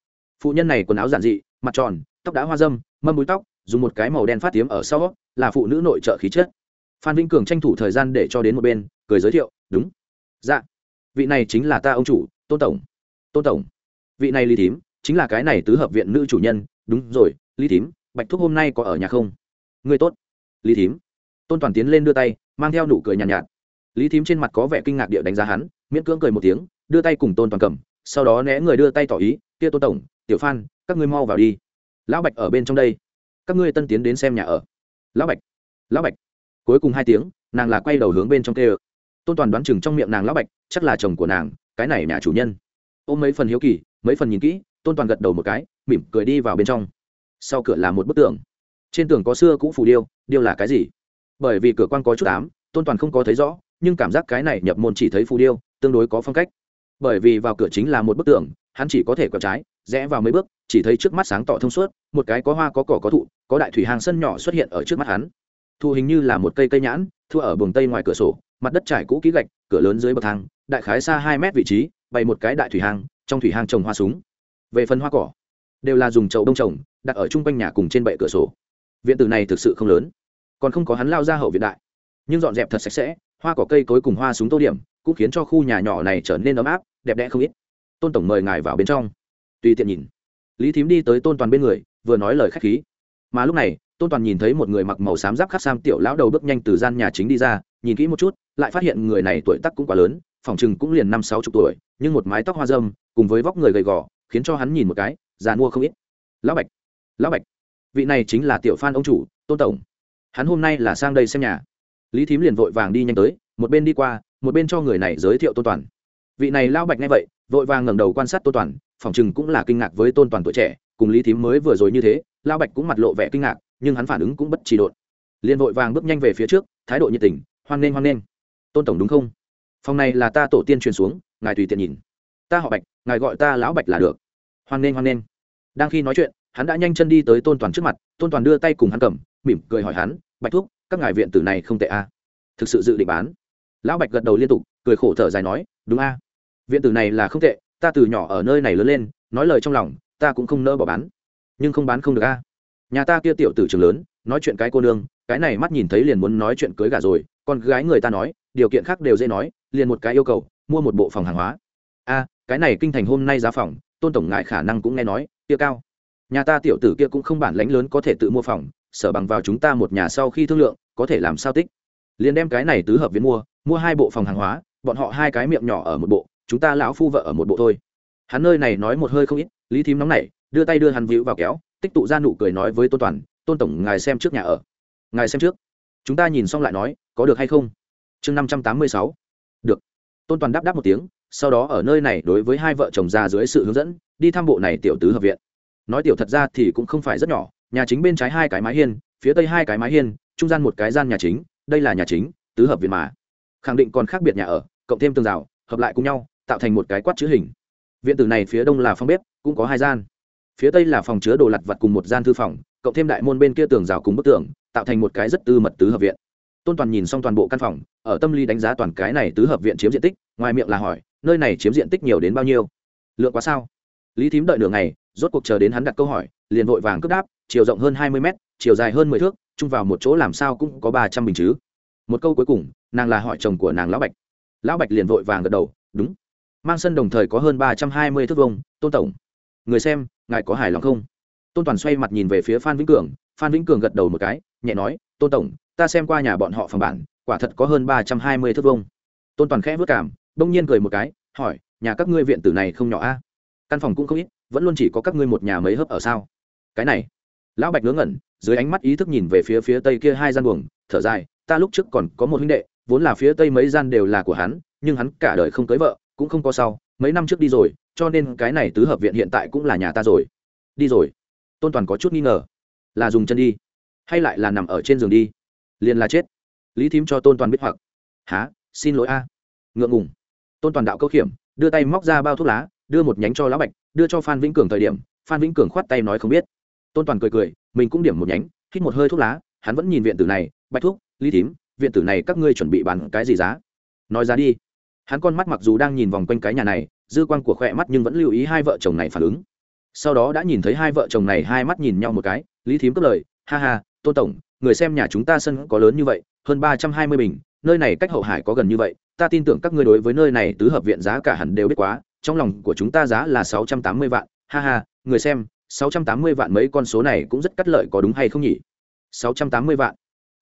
Phụ nhân này quần áo giản dị, mặt tròn, tóc đã hoa dâm, mâm búi tóc dùng một cái màu đen phát tiếm ở sau là phụ nữ nội trợ khí chất. Phan vĩnh cường tranh thủ thời gian để cho đến một bên cười giới thiệu đúng. Dạ. Vị này chính là ta ông chủ tôn tổng. Tôn tổng. Vị này lý thím chính là cái này tứ hợp viện nữ chủ nhân. Đúng rồi lý thím bạch thúc hôm nay có ở nhà không? Người tốt. Lý thím. Tôn toàn tiến lên đưa tay mang theo nụ cười nhàn nhạt, nhạt. Lý thím trên mặt có vẻ kinh ngạc địa đánh giá hắn miễn cưỡng cười một tiếng đưa tay cùng tôn toàn cầm sau đó né người đưa tay tỏ ý kia tôn tổng tiểu phan các ngươi mau vào đi. Lão bạch ở bên trong đây các ngươi tân tiến đến xem nhà ở. Lão bạch lão bạch. Cuối cùng hai tiếng, nàng là quay đầu hướng bên trong kê ơ. Tôn toàn đoán chừng trong miệng nàng lão bạch, chắc là chồng của nàng, cái này nhà chủ nhân. Ôm mấy phần hiếu kỳ, mấy phần nhìn kỹ, tôn toàn gật đầu một cái, mỉm cười đi vào bên trong. Sau cửa là một bức tường. Trên tường có xưa cũ phù điêu điêu là cái gì? Bởi vì cửa quan có chút ám, tôn toàn không có thấy rõ, nhưng cảm giác cái này nhập môn chỉ thấy phù điêu, tương đối có phong cách. Bởi vì vào cửa chính là một bức tường, hắn chỉ có thể quẹo trái rẽ vào mấy bước, chỉ thấy trước mắt sáng tỏ thông suốt, một cái có hoa có cỏ có thụ, có đại thủy hàng sân nhỏ xuất hiện ở trước mắt hắn. Thu hình như là một cây cây nhãn, thua ở buồng tây ngoài cửa sổ, mặt đất trải cũ kỹ gạch, cửa lớn dưới bậc thang, đại khái xa hai mét vị trí, bày một cái đại thủy hàng, trong thủy hàng trồng hoa súng. Về phần hoa cỏ, đều là dùng chậu đông trồng, đặt ở chung quanh nhà cùng trên bệ cửa sổ. Viện tử này thực sự không lớn, còn không có hắn lao ra hậu viện đại. Nhưng dọn dẹp thật sạch sẽ, hoa cỏ cây cối cùng hoa súng tô điểm, cũng khiến cho khu nhà nhỏ này trở nên ấm áp, đẹp đẽ không ít. Tôn tổng mời ngài vào bên trong tùy tiện nhìn. Lý thím đi tới tôn toàn bên người, vừa nói lời k h á c h khí. Mà lúc này, tôn toàn nhìn thấy một người mặc màu xám giáp khắc sam tiểu lão đầu bước nhanh từ gian nhà chính đi ra, nhìn kỹ một chút, lại phát hiện người này tuổi tắc cũng quá lớn, phòng chừng cũng liền năm, sáu chục tuổi, nhưng một mái tóc hoa dâm cùng với vóc người gầy gò, khiến cho hắn nhìn một cái, già mua không ít. Lão bạch lão bạch, vị này chính là tiểu phan ông chủ, tôn tổng. Hắn hôm nay là sang đây xem nhà. Lý thím liền vội vàng đi nhanh tới, một bên đi qua, một bên cho người này giới thiệu tôn toàn. Vị này lão bạch nghe vậy, vội vàng ngẩng đầu quan sát tôn toàn phòng chừng cũng là kinh ngạc với tôn toàn tuổi trẻ, cùng lý thím mới vừa rồi như thế, lão bạch cũng mặt lộ vẻ kinh ngạc, nhưng hắn phản ứng cũng bất trì đột. liền vội vàng bước nhanh về phía trước, thái độ nhiệt tình, hoan nghênh hoan nghênh. Tôn tổng đúng không? Phòng này là ta tổ tiên truyền xuống, ngài tùy tiện nhìn. Ta họ bạch, ngài gọi ta lão bạch là được. Hoan nghênh hoan nghênh. Đang khi nói chuyện, hắn đã nhanh chân đi tới tôn toàn trước mặt, tôn toàn đưa tay cùng hắn cầm, mỉm cười hỏi hắn, bạch thuốc các ngài viện tử này không tệ a à? thực sự dự định bán? Lão bạch gật đầu liên tục, cười khổ thở dài nói, đúng a, viện tử này là không tệ ta từ nhỏ ở nơi này lớn lên, nói lời trong lòng, ta cũng không nỡ bỏ bán. Nhưng không bán không được a. Nhà ta kia tiểu tử trường lớn, nói chuyện cái cô nương, cái này mắt nhìn thấy liền muốn nói chuyện cưới gà rồi, con gái người ta nói, điều kiện khác đều dễ nói, liền một cái yêu cầu, mua một bộ phòng hàng hóa. A, cái này kinh thành hôm nay giá phòng, tôn tổng ngại khả năng cũng nghe nói, kia cao. Nhà ta tiểu tử kia cũng không bản lãnh lớn có thể tự mua phòng, sở bằng vào chúng ta một nhà sau khi thương lượng, có thể làm sao tích. Liền đem cái này tứ hợp viên mua mua hai bộ phòng hàng hóa, bọn họ hai cái miệng nhỏ ở một bộ chúng ta lão phu vợ ở một bộ thôi. Hắn nơi này nói một hơi không ít, lý thím nóng này đưa tay đưa hắn víu vào kéo, tích tụ ra nụ cười nói với tôn toàn, tôn tổng, ngài xem trước nhà ở. Ngài xem trước. Chúng ta nhìn xong lại nói, có được hay không? Chương năm trăm tám mươi sáu. Được. Tôn toàn đáp đáp một tiếng, sau đó ở nơi này đối với hai vợ chồng ra dưới sự hướng dẫn, đi thăm bộ này tiểu tứ hợp viện. Nói tiểu thật ra thì cũng không phải rất nhỏ, nhà chính bên trái hai cái mái hiên, phía tây hai cái mái hiên, trung gian một cái gian nhà chính, đây là nhà chính, tứ hợp viện mà. Khẳng định còn khác biệt nhà ở, cộng thêm tường rào, hợp lại cùng nhau tạo thành một cái quát chữ hình. Viện tử này phía đông là phòng bếp, cũng có hai gian. Phía tây là phòng chứa đồ lặt vặt cùng một gian thư phòng, cộng thêm đại môn bên kia tường rào cùng bức tường, tạo thành một cái rất tư mật tứ hợp viện. Tôn toàn nhìn xong toàn bộ căn phòng, ở tâm lý đánh giá toàn cái này tứ hợp viện chiếm diện tích, ngoài miệng là hỏi, nơi này chiếm diện tích nhiều đến bao nhiêu? Lượng quá sao? Lý thím đợi nửa ngày, rốt cuộc chờ đến hắn đặt câu hỏi, liền vội vàng cướp đáp, chiều rộng hơn hai mươi mét, chiều dài hơn mười thước, chung vào một chỗ làm sao cũng có ba trăm bình chứ. Một câu cuối cùng, nàng là hỏi chồng của nàng lão bạch. Lão bạch liền vội vàng gật đầu, đúng mang sân đồng thời có hơn ba trăm hai mươi thước vông tôn tổng. Người xem, ngài có hài lòng không? Tôn toàn xoay mặt nhìn về phía phan vĩnh cường, phan vĩnh cường gật đầu một cái, nhẹ nói, tôn tổng, ta xem qua nhà bọn họ phòng bản, quả thật có hơn ba trăm hai mươi thước vông tôn toàn khẽ vất cảm bỗng nhiên cười một cái, hỏi, nhà các ngươi viện tử này không nhỏ a? Căn phòng cũng không ít, vẫn luôn chỉ có các ngươi một nhà mấy hớp ở sao? Cái này, lão bạch ngớ ngẩn, dưới ánh mắt ý thức nhìn về phía phía tây kia hai gian buồng, thở dài, ta lúc trước còn có một huynh đệ, vốn là phía tây mấy gian đều là của hắn, nhưng hắn cả đời không cưới vợ cũng không có sau mấy năm trước đi rồi cho nên cái này tứ hợp viện hiện tại cũng là nhà ta rồi. Đi rồi. Tôn toàn có chút nghi ngờ. Là dùng chân đi hay lại là nằm ở trên giường đi? Liền là chết. Lý thím cho tôn toàn biết hoặc. Há xin lỗi a. Ngượng ngùng. Tôn toàn đạo câu kiểm, đưa tay móc ra bao thuốc lá đưa một nhánh cho lão bạch đưa cho phan vĩnh cường thời điểm phan vĩnh cường khoát tay nói không biết. Tôn toàn cười cười mình cũng điểm một nhánh hít một hơi thuốc lá hắn vẫn nhìn viện tử này bạch thuốc lý thím viện tử này các ngươi chuẩn bị bán cái gì giá? Nói giá đi hắn con mắt mặc dù đang nhìn vòng quanh cái nhà này, dư quan của khỏe mắt nhưng vẫn lưu ý hai vợ chồng này phản ứng. Sau đó đã nhìn thấy hai vợ chồng này hai mắt nhìn nhau một cái, lý thím cất lời, ha ha tôn tổng, người xem nhà chúng ta sân có lớn như vậy, hơn ba trăm hai mươi bình, nơi này cách hậu hải có gần như vậy, ta tin tưởng các ngươi đối với nơi này tứ hợp viện giá cả hẳn đều biết quá, trong lòng của chúng ta giá là sáu trăm tám mươi vạn, ha ha, người xem, sáu trăm tám mươi vạn mấy con số này cũng rất cắt lợi có đúng hay không nhỉ? Sáu trăm tám mươi vạn,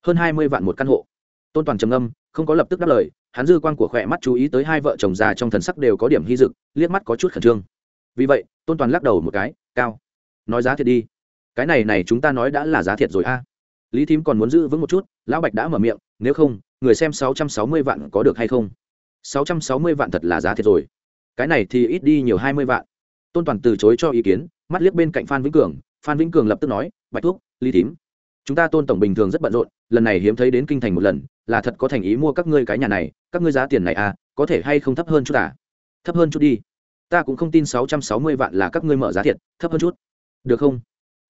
hơn hai mươi vạn một căn hộ. Tôn toàn trầm âm không có lập tức đáp lời, hắn dư quan của khỏe mắt chú ý tới hai vợ chồng già trong thần sắc đều có điểm hy dực, liếc mắt có chút khẩn trương. Vì vậy, tôn toàn lắc đầu một cái, cao, nói giá thiệt đi. Cái này này chúng ta nói đã là giá thiệt rồi a. Lý thím còn muốn giữ vững một chút, lão bạch đã mở miệng, nếu không, người xem sáu trăm sáu mươi vạn có được hay không? Sáu trăm sáu mươi vạn thật là giá thiệt rồi. Cái này thì ít đi nhiều hai mươi vạn. Tôn toàn từ chối cho ý kiến, mắt liếc bên cạnh phan vĩnh cường, phan vĩnh cường lập tức nói, bạch thuốc lý thím, chúng ta tôn tổng bình thường rất bận rộn, lần này hiếm thấy đến kinh thành một lần là thật có thành ý mua các ngươi cái nhà này, các ngươi giá tiền này à có thể hay không thấp hơn chút à? Thấp hơn chút đi. Ta cũng không tin sáu trăm sáu mươi vạn là các ngươi mở giá thiệt, thấp hơn chút. Được không?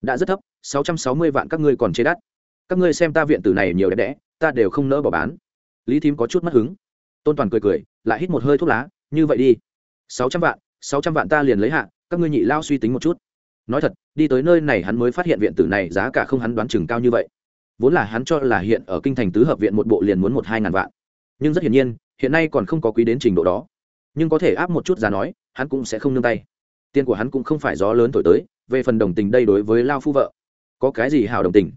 Đã rất thấp, sáu trăm sáu mươi vạn các ngươi còn chế đắt. Các ngươi xem ta viện tử này nhiều đẹp đẽ, ta đều không nỡ bỏ bán. Lý thím có chút mất hứng. Tôn toàn cười cười, lại hít một hơi thuốc lá, như vậy đi. Sáu trăm vạn, sáu trăm vạn ta liền lấy hạ, các ngươi nhị lao suy tính một chút. Nói thật, đi tới nơi này hắn mới phát hiện viện tử này giá cả không hắn đoán chừng cao như vậy vốn là hắn cho là hiện ở kinh thành tứ hợp viện một bộ liền muốn một hai ngàn vạn. Nhưng rất hiển nhiên, hiện nay còn không có quý đến trình độ đó. Nhưng có thể áp một chút giá nói, hắn cũng sẽ không nương tay. Tiền của hắn cũng không phải gió lớn thổi tới, về phần đồng tình đây đối với lao phu vợ, có cái gì hào đồng tình?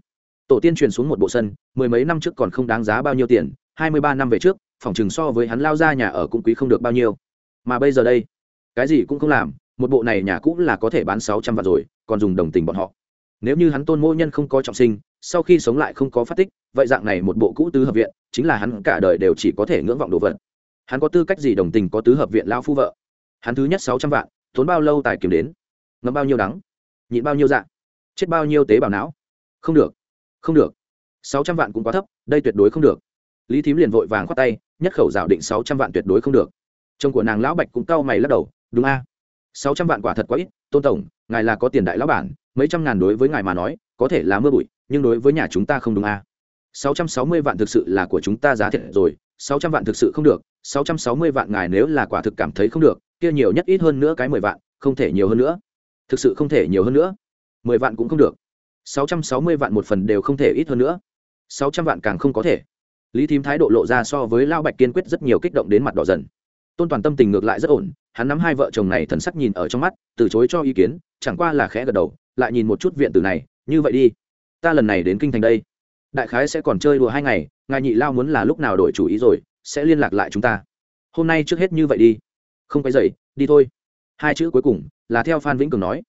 Tổ tiên truyền xuống một bộ sân, mười mấy năm trước còn không đáng giá bao nhiêu tiền, hai mươi ba năm về trước, phòng chừng so với hắn lao ra nhà ở cũng quý không được bao nhiêu. Mà bây giờ đây, cái gì cũng không làm, một bộ này nhà cũ là có thể bán sáu trăm vạn rồi, còn dùng đồng tình bọn họ nếu như hắn tôn mô nhân không có trọng sinh, sau khi sống lại không có phát tích, vậy dạng này một bộ cũ tứ hợp viện, chính là hắn cả đời đều chỉ có thể ngưỡng vọng đồ vật. Hắn có tư cách gì đồng tình có tứ hợp viện lao phu vợ? Hắn thứ nhất sáu trăm vạn, tốn bao lâu tài kiếm đến? Ngấm bao nhiêu đắng? Nhịn bao nhiêu dạng chết bao nhiêu tế bào não? Không được không được. Sáu trăm vạn cũng quá thấp, đây tuyệt đối không được. Lý thím liền vội vàng khoát tay, nhất khẩu rào định sáu trăm vạn tuyệt đối không được. Chồng của nàng lão bạch cũng cau mày lắc đầu, đúng a. Sáu trăm vạn quả thật quá ít, tôn tổng ngài là có tiền đại lão bản, mấy trăm ngàn đối với ngài mà nói, có thể là mưa bụi, nhưng đối với nhà chúng ta không đúng a sáu trăm sáu mươi vạn thực sự là của chúng ta giá thiệt rồi, sáu trăm vạn thực sự không được, sáu trăm sáu mươi vạn ngài nếu là quả thực cảm thấy không được, kia nhiều nhất ít hơn nữa cái mười vạn, không thể nhiều hơn nữa. Thực sự không thể nhiều hơn nữa. Mười vạn cũng không được. Sáu trăm sáu mươi vạn một phần đều không thể ít hơn nữa. Sáu trăm vạn càng không có thể. Lý thím thái độ lộ ra so với lao bạch kiên quyết rất nhiều kích động đến mặt đỏ dần tôn toàn tâm tình ngược lại rất ổn, hắn nắm hai vợ chồng này thần sắc nhìn ở trong mắt, từ chối cho ý kiến, chẳng qua là khẽ gật đầu, lại nhìn một chút viện tử này, như vậy đi, ta lần này đến kinh thành đây. Đại khái sẽ còn chơi đùa hai ngày, ngài nhị lao muốn là lúc nào đổi chủ ý rồi, sẽ liên lạc lại chúng ta. Hôm nay trước hết như vậy đi. Không phải dậy đi thôi. Hai chữ cuối cùng là theo phan vĩnh cường nói.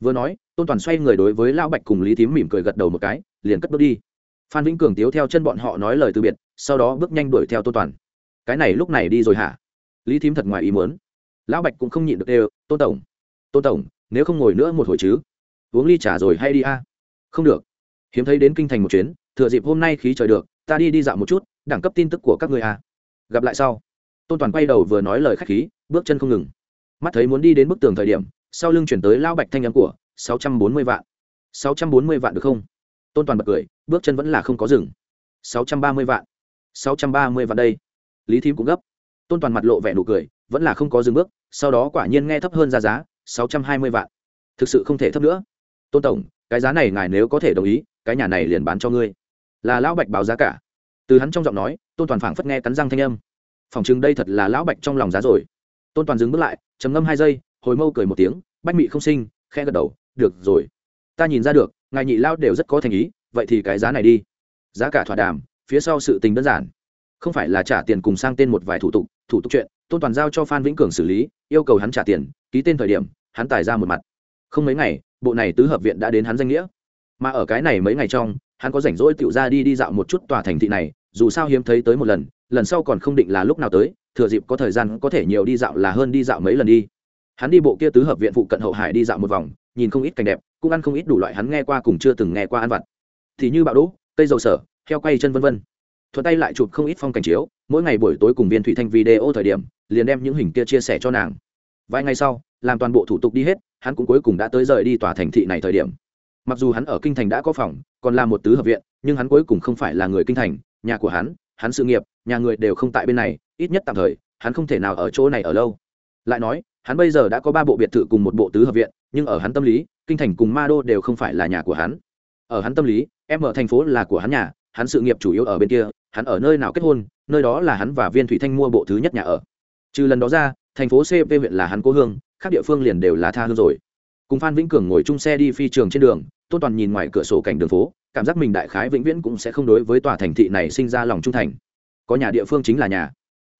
Vừa nói, tôn toàn xoay người đối với lão bạch cùng lý thím mỉm cười gật đầu một cái, liền cất bước đi. Phan vĩnh cường tiếu theo chân bọn họ nói lời từ biệt, sau đó bước nhanh đuổi theo tôn toàn. Cái này lúc này đi rồi hả? Lý thím thật ngoài ý muốn. Lão bạch cũng không nhịn được đều tôn tổng tôn tổng, nếu không ngồi nữa một hồi chứ? Uống ly trà rồi hay đi a? Không được. Hiếm thấy đến kinh thành một chuyến, thừa dịp hôm nay khí trời được, ta đi đi dạo một chút, đẳng cấp tin tức của các người a. Gặp lại sau. Tôn toàn quay đầu vừa nói lời khách khí, bước chân không ngừng. Mắt thấy muốn đi đến bức tường thời điểm, sau lưng chuyển tới lão bạch thanh âm của, sáu trăm bốn mươi vạn. Sáu trăm bốn mươi vạn được không? Tôn toàn bật cười, bước chân vẫn là không có dừng. Sáu trăm ba mươi vạn. Sáu trăm ba mươi vạn đây. Lý thím cũng gấp tôn toàn mặt lộ vẻ nụ cười, vẫn là không có dừng bước, sau đó quả nhiên nghe thấp hơn ra giá, sáu trăm hai mươi vạn. Thực sự không thể thấp nữa. Tôn tổng, cái giá này ngài nếu có thể đồng ý, cái nhà này liền bán cho ngươi. Là lão bạch báo giá cả. Từ hắn trong giọng nói, tôn toàn phảng phất nghe cắn răng thanh âm. Phòng chừng đây thật là lão bạch trong lòng giá rồi. Tôn toàn dừng bước lại, trầm ngâm hai giây, hồi mâu cười một tiếng, bách mị không sinh khe gật đầu, được rồi. Ta nhìn ra được, ngài nhị lao đều rất có thành ý, vậy thì cái giá này đi. Giá cả thỏa đàm, phía sau sự tình đơn giản không phải là trả tiền cùng sang tên một vài thủ tục thủ tục chuyện, tôn toàn giao cho phan vĩnh cường xử lý, yêu cầu hắn trả tiền, ký tên thời điểm, hắn tài ra một mặt. Không mấy ngày, bộ này tứ hợp viện đã đến hắn danh nghĩa. Mà ở cái này mấy ngày trong, hắn có rảnh rỗi tựu ra đi đi dạo một chút tòa thành thị này, dù sao hiếm thấy tới một lần lần sau còn không định là lúc nào tới, thừa dịp có thời gian có thể nhiều đi dạo là hơn đi dạo mấy lần đi. Hắn đi bộ kia tứ hợp viện phụ cận hậu hải đi dạo một vòng, nhìn không ít cảnh đẹp, cũng ăn không ít đủ loại hắn nghe qua cùng chưa từng nghe qua ăn vặt. Thì như bạo đỗ, cây dầu sở, heo quay chân vân vân thuận tay lại chụp không ít phong cảnh chiếu, mỗi ngày buổi tối cùng viên thủy thanh video thời điểm, liền đem những hình kia chia sẻ cho nàng. Vài ngày sau, làm toàn bộ thủ tục đi hết, hắn cũng cuối cùng đã tới rời đi tòa thành thị này thời điểm. Mặc dù hắn ở kinh thành đã có phòng, còn là một tứ hợp viện, nhưng hắn cuối cùng không phải là người kinh thành, nhà của hắn hắn sự nghiệp, nhà người đều không tại bên này, ít nhất tạm thời, hắn không thể nào ở chỗ này ở lâu. Lại nói, hắn bây giờ đã có ba bộ biệt thự cùng một bộ tứ hợp viện, nhưng ở hắn tâm lý, kinh thành cùng ma đô đều không phải là nhà của hắn. Ở hắn tâm lý em ở thành phố là của hắn nhà, hắn sự nghiệp chủ yếu ở bên kia hắn ở nơi nào kết hôn, nơi đó là hắn và viên thủy thanh mua bộ thứ nhất nhà ở. Trừ lần đó ra, thành phố cp huyện là hắn cố hương các địa phương liền đều là tha hương rồi. Cùng phan vĩnh cường ngồi chung xe đi phi trường trên đường, tôn toàn nhìn ngoài cửa sổ cảnh đường phố, cảm giác mình đại khái vĩnh viễn cũng sẽ không đối với tòa thành thị này sinh ra lòng trung thành. Có nhà địa phương chính là nhà.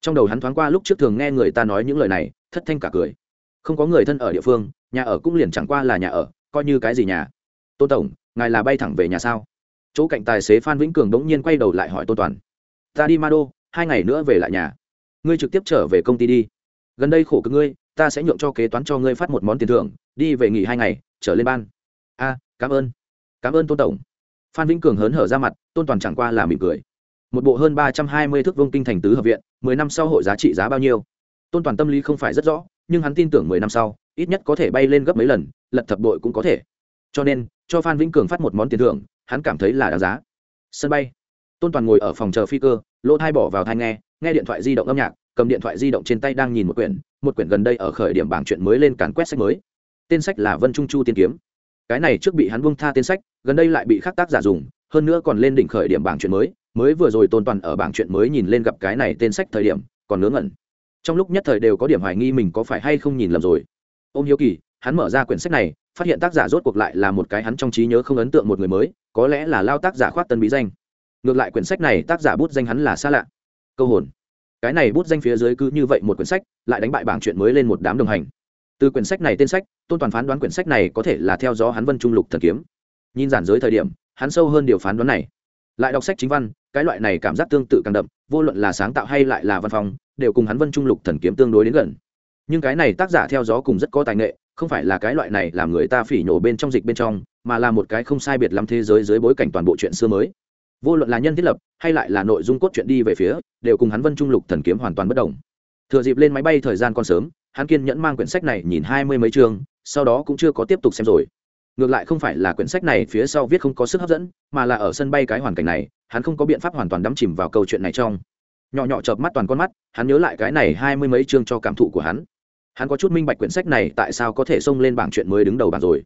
Trong đầu hắn thoáng qua lúc trước thường nghe người ta nói những lời này, thất thanh cả cười. Không có người thân ở địa phương, nhà ở cũng liền chẳng qua là nhà ở, coi như cái gì nhà. Tôn tổng, ngài là bay thẳng về nhà sao? Chỗ cạnh tài xế phan vĩnh cường đống nhiên quay đầu lại hỏi tôn toàn. Ta đi ma đô hai ngày nữa về lại nhà. Ngươi trực tiếp trở về công ty đi. Gần đây khổ cực ngươi, ta sẽ nhượng cho kế toán cho ngươi phát một món tiền thưởng, đi về nghỉ hai ngày, trở lên ban. A, cảm ơn. Cảm ơn tôn tổng. Phan vĩnh cường hớn hở ra mặt, tôn toàn chẳng qua là mỉm cười. Một bộ hơn ba trăm hai mươi thước vông kinh thành tứ hợp viện, mười năm sau hội giá trị giá bao nhiêu? Tôn toàn tâm lý không phải rất rõ, nhưng hắn tin tưởng mười năm sau, ít nhất có thể bay lên gấp mấy lần, lật thập đội cũng có thể. Cho nên, cho phan vĩnh cường phát một món tiền thưởng hắn cảm thấy là đáng giá. Sân bay. Tôn toàn ngồi ở phòng chờ phi cơ, lỗ thai bỏ vào thai nghe nghe điện thoại di động âm nhạc, cầm điện thoại di động trên tay đang nhìn một quyển một quyển gần đây ở khởi điểm bảng chuyện mới lên càn quét sách mới. Tên sách là vân trung chu tiên kiếm. Cái này trước bị hắn buông tha tên sách, gần đây lại bị khắc tác giả dùng, hơn nữa còn lên đỉnh khởi điểm bảng chuyện mới mới vừa rồi tôn toàn ở bảng chuyện mới nhìn lên gặp cái này tên sách thời điểm, còn ngớ ngẩn. Trong lúc nhất thời đều có điểm hoài nghi mình có phải hay không nhìn lầm rồi. Ô m hiếu kỳ, hắn mở ra quyển sách này phát hiện tác giả rốt cuộc lại là một cái hắn trong trí nhớ không ấn tượng một người mới, có lẽ là lao tác giả khoát tân bí danh. Ngược lại quyển sách này tác giả bút danh hắn là xa lạ. Câu hồn. Cái này bút danh phía dưới cứ như vậy một quyển sách, lại đánh bại bảng chuyện mới lên một đám đồng hành. Từ quyển sách này tên sách, tôn toàn phán đoán quyển sách này có thể là theo dõi hắn vân trung lục thần kiếm. Nhìn giản giới thời điểm, hắn sâu hơn điều phán đoán này. Lại đọc sách chính văn, cái loại này cảm giác tương tự càng đậm, vô luận là sáng tạo hay lại là văn phòng đều cùng hắn vân trung lục thần kiếm tương đối đến gần. Nhưng cái này tác giả theo gió cùng rất có tài nghệ không phải là cái loại này làm người ta phỉ nhổ bên trong dịch bên trong, mà là một cái không sai biệt lắm thế giới dưới bối cảnh toàn bộ chuyện xưa mới. Vô luận là nhân thiết lập, hay lại là nội dung cốt truyện đi về phía, đều cùng hắn vân trung lục thần kiếm hoàn toàn bất đồng. Thừa dịp lên máy bay thời gian còn sớm, hắn kiên nhẫn mang quyển sách này nhìn hai mươi mấy chương, sau đó cũng chưa có tiếp tục xem rồi. Ngược lại không phải là quyển sách này phía sau viết không có sức hấp dẫn, mà là ở sân bay cái hoàn cảnh này, hắn không có biện pháp hoàn toàn đắm chìm vào câu chuyện này trong. Nhỏ nhỏ chợp mắt toàn con mắt, hắn nhớ lại cái này hai mươi mấy chương cho cảm thụ của hắn hắn có chút minh bạch quyển sách này tại sao có thể xông lên bảng chuyện mới đứng đầu bảng rồi.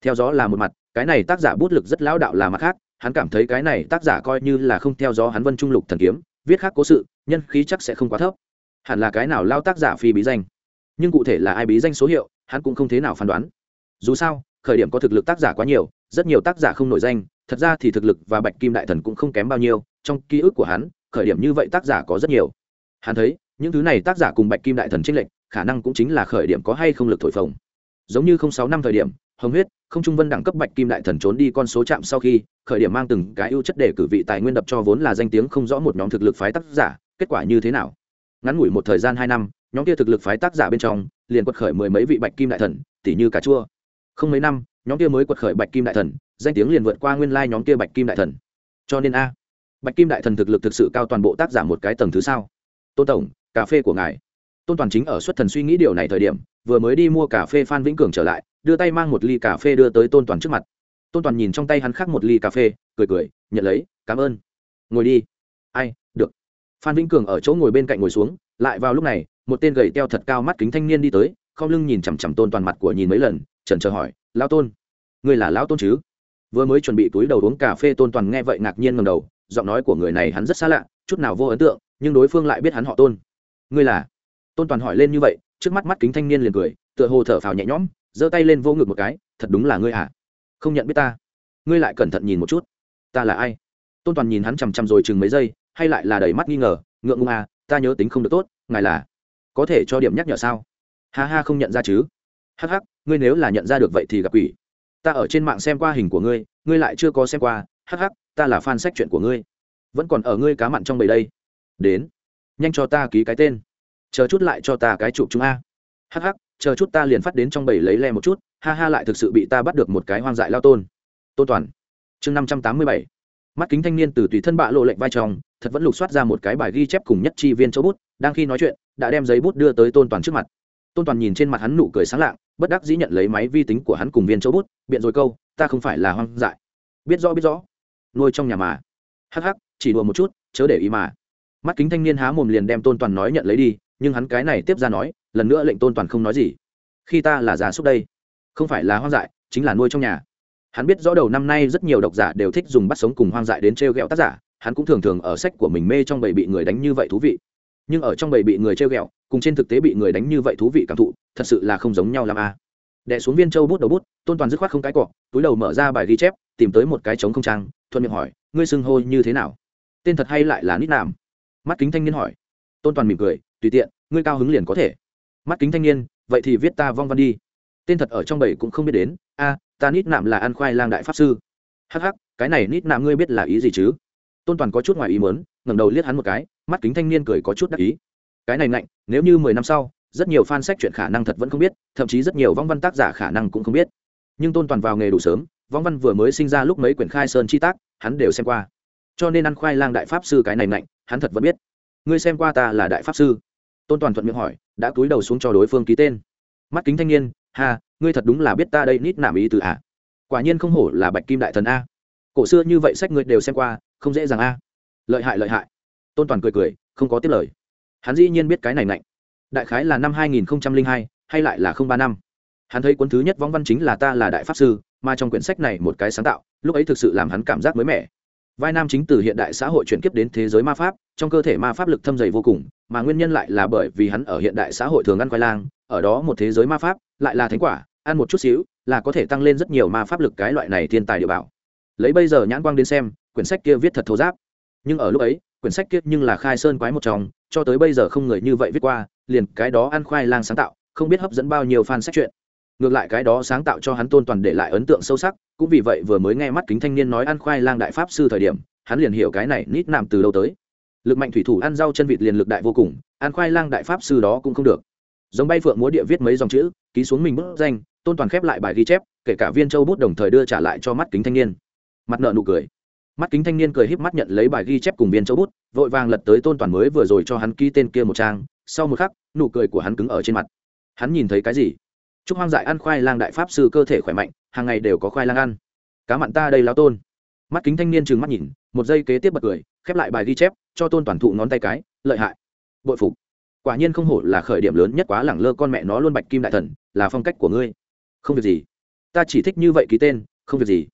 Theo gió là một mặt, cái này tác giả bút lực rất lão đạo là mặt khác, hắn cảm thấy cái này tác giả coi như là không theo gió hắn vân trung lục thần kiếm, viết khác cố sự, nhân khí chắc sẽ không quá thấp. Hẳn là cái nào lao tác giả phi bí danh. Nhưng cụ thể là ai bí danh số hiệu, hắn cũng không thế nào phán đoán. Dù sao, khởi điểm có thực lực tác giả quá nhiều, rất nhiều tác giả không nổi danh, thật ra thì thực lực và bạch kim đại thần cũng không kém bao nhiêu, trong ký ức của hắn, khởi điểm như vậy tác giả có rất nhiều. Hắn thấy, những thứ này tác giả cùng bạch kim đại thần trích lệnh khả năng cũng chính là khởi điểm có hay không lực thổi phồng. Giống như không sáu năm thời điểm, hồng huyết, không trung vân đẳng cấp bạch kim đại thần trốn đi con số chạm sau khi, khởi điểm mang từng cái ưu chất để cử vị tài nguyên đập cho vốn là danh tiếng không rõ một nhóm thực lực phái tác giả, kết quả như thế nào? Ngắn ngủi một thời gian hai năm, nhóm kia thực lực phái tác giả bên trong, liền quật khởi mười mấy vị bạch kim đại thần tỷ như cà chua. Không mấy năm, nhóm kia mới quật khởi bạch kim đại thần, danh tiếng liền vượt qua nguyên lai nhóm kia bạch kim đại thần. Cho nên a, bạch kim đại thần thực lực thực sự cao toàn bộ tác giả một cái tầng thứ sao? Tôn tổng, cà phê của ngài tôn toàn chính ở xuất thần suy nghĩ điều này thời điểm, vừa mới đi mua cà phê phan vĩnh cường trở lại, đưa tay mang một ly cà phê đưa tới tôn toàn trước mặt. Tôn toàn nhìn trong tay hắn khác một ly cà phê, cười cười, nhận lấy, cảm ơn. Ngồi đi. Ai, được. Phan vĩnh cường ở chỗ ngồi bên cạnh ngồi xuống, lại vào lúc này, một tên gầy teo thật cao mắt kính thanh niên đi tới không lưng nhìn chằm chằm tôn toàn mặt của nhìn mấy lần trần chờ hỏi lao tôn người là lão tôn chứ? Vừa mới chuẩn bị túi đầu uống cà phê, tôn toàn nghe vậy ngạc nhiên ngầm đầu, giọng nói của người này hắn rất xa lạ, chút nào vô ấn tượng, nhưng đối phương lại biết hắn họ tôn. Ngươi là? Tôn toàn hỏi lên như vậy trước mắt mắt kính thanh niên liền cười tựa hồ thở phào nhẹ nhõm giơ tay lên vô ngực một cái thật đúng là ngươi à không nhận biết ta ngươi lại cẩn thận nhìn một chút ta là ai tôn toàn nhìn hắn chằm chằm rồi chừng mấy giây hay lại là đầy mắt nghi ngờ ngượng ngùng à ta nhớ tính không được tốt ngài là có thể cho điểm nhắc nhở sao ha ha không nhận ra chứ hắc hắc ngươi nếu là nhận ra được vậy thì gặp quỷ ta ở trên mạng xem qua hình của ngươi ngươi lại chưa có xem qua hắc hắc ta là fan sách chuyện của ngươi vẫn còn ở ngươi cá mặn trong bầy đây đến nhanh cho ta ký cái tên chờ chút lại cho ta cái chụp chúng a. Hắc hắc, chờ chút ta liền phát đến trong bầy lấy le một chút, ha ha lại thực sự bị ta bắt được một cái hoang dại lao tôn. Tôn toàn, chương năm trăm tám mươi bảy. Mắt kính thanh niên từ tùy thân bạ lộ lệnh vai tròng, thật vẫn lục soát ra một cái bài ghi chép cùng nhất chi viên chỗ bút, đang khi nói chuyện, đã đem giấy bút đưa tới tôn toàn trước mặt. Tôn toàn nhìn trên mặt hắn nụ cười sáng lạng, bất đắc dĩ nhận lấy máy vi tính của hắn cùng viên chỗ bút, biện rồi câu, ta không phải là hoang dại. Biết rõ biết rõ. Nuôi trong nhà mà. Hắc hắc, chỉ đùa một chút, chớ để ý mà. Mắt kính thanh niên há mồm liền đem tôn toàn nói nhận lấy đi nhưng hắn cái này tiếp ra nói, lần nữa lệnh tôn toàn không nói gì. Khi ta là già súc đây, không phải là hoang dại, chính là nuôi trong nhà. Hắn biết rõ đầu năm nay rất nhiều độc giả đều thích dùng bắt sống cùng hoang dại đến t r e o g ẹ o tác giả, hắn cũng thường thường ở sách của mình mê trong bầy bị người đánh như vậy thú vị. Nhưng ở trong bầy bị người t r e o g ẹ o cùng trên thực tế bị người đánh như vậy thú vị cảm thụ, thật sự là không giống nhau làm a. À. đẻ xuống viên châu bút đầu bút, tôn toàn dứt khoát không cái cọ, túi đầu mở ra bài ghi chép, tìm tới một cái trống không trang, thuận miệng hỏi, ngươi xưng hô như thế nào? Tên thật hay lại là nít nàm mắt kính thanh niên hỏi. Tôn toàn mỉm cười tùy tiện, ngươi cao hứng liền có thể. Mắt kính thanh niên, vậy thì viết ta vong văn đi. Tên thật ở trong bầy cũng không biết đến. A, ta nít nạm là ăn khoai lang đại pháp sư. Hh cái này nít nạm ngươi biết là ý gì chứ? Tôn toàn có chút ngoài ý mớn ngẩng đầu liếc hắn một cái, mắt kính thanh niên cười có chút đắc ý. Cái này nạnh nếu như mười năm sau, rất nhiều fan sách chuyện khả năng thật vẫn không biết, thậm chí rất nhiều vong văn tác giả khả năng cũng không biết. Nhưng tôn toàn vào nghề đủ sớm, vong văn vừa mới sinh ra lúc mấy quyển khai sơn chi tác, hắn đều xem qua. Cho nên ăn khoai lang đại pháp sư cái này nạnh hắn thật vẫn biết. Ngươi xem qua ta là đại pháp sư tôn toàn thuận miệng hỏi đã cúi đầu xuống cho đối phương ký tên. Mắt kính thanh niên hà, ngươi thật đúng là biết ta đây nít nảm ý từ ạ à. quả nhiên không hổ là bạch kim đại thần a. Cổ xưa như vậy sách ngươi đều xem qua không dễ dàng a. Lợi hại lợi hại. Tôn toàn cười cười không có tiếp lời. Hắn dĩ nhiên biết cái này mạnh đại khái là năm hai nghìn hai hay lại là không ba năm. Hắn thấy cuốn thứ nhất võng văn chính là ta là đại pháp sư mà trong quyển sách này một cái sáng tạo lúc ấy thực sự làm hắn cảm giác mới mẻ vai nam chính từ hiện đại xã hội chuyển kiếp đến thế giới ma pháp, trong cơ thể ma pháp lực thâm dày vô cùng, mà nguyên nhân lại là bởi vì hắn ở hiện đại xã hội thường ăn khoai lang, ở đó một thế giới ma pháp, lại là thánh quả, ăn một chút xíu, là có thể tăng lên rất nhiều ma pháp lực cái loại này thiên tài địa bảo. Lấy bây giờ nhãn quang đến xem, quyển sách kia viết thật thô giáp. Nhưng ở lúc ấy, quyển sách kia nhưng là khai sơn quái một trong, cho tới bây giờ không người như vậy viết qua, liền cái đó ăn khoai lang sáng tạo, không biết hấp dẫn bao nhiêu fan sách chuyện ngược lại cái đó sáng tạo cho hắn tôn toàn để lại ấn tượng sâu sắc, cũng vì vậy vừa mới nghe mắt kính thanh niên nói ăn khoai lang đại pháp sư thời điểm, hắn liền hiểu cái này nít nạm từ đâu tới. Lực mạnh thủy thủ ăn rau chân vịt liền lực đại vô cùng, ăn khoai lang đại pháp sư đó cũng không được. Giống bay phượng múa địa viết mấy dòng chữ, ký xuống mình bức danh, tôn toàn khép lại bài ghi chép, kể cả viên châu bút đồng thời đưa trả lại cho mắt kính thanh niên. Mặt nợ nụ cười. Mắt kính thanh niên cười híp mắt nhận lấy bài ghi chép cùng viên châu bút, vội vàng lật tới tôn toàn mới vừa rồi cho hắn ký tên kia một trang. Sau một khắc, nụ cười của hắn cứng ở trên mặt. Hắn nhìn thấy cái gì? Chúc hoang dại ăn khoai lang đại pháp sư cơ thể khỏe mạnh, hàng ngày đều có khoai lang ăn. Cá mặn ta đây lao tôn. Mắt kính thanh niên trừng mắt nhìn, một giây kế tiếp bật cười, khép lại bài ghi chép, cho tôn toàn thụ ngón tay cái, lợi hại. Bội phục. Quả nhiên không hổ là khởi điểm lớn nhất quá lẳng lơ con mẹ nó luôn bạch kim đại thần, là phong cách của ngươi. Không việc gì. Ta chỉ thích như vậy ký tên, không việc gì.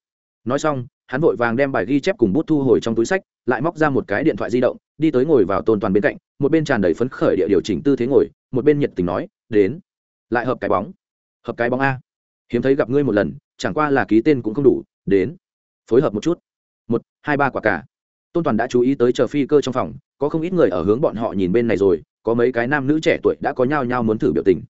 Nói xong, hắn vội vàng đem bài ghi chép cùng bút thu hồi trong túi sách, lại móc ra một cái điện thoại di động, đi tới ngồi vào tôn toàn bên cạnh, một bên tràn đầy phấn khởi địa điều chỉnh tư thế ngồi, một bên nhiệt tình nói, đến. Lại hợp cái bóng hợp cái bóng a. Hiếm thấy gặp ngươi một lần, chẳng qua là ký tên cũng không đủ, đến. Phối hợp một chút. Một, hai, ba quả cả. Tôn toàn đã chú ý tới chờ phi cơ trong phòng, có không ít người ở hướng bọn họ nhìn bên này rồi, có mấy cái nam nữ trẻ tuổi đã có nhau nhau muốn thử biểu tình.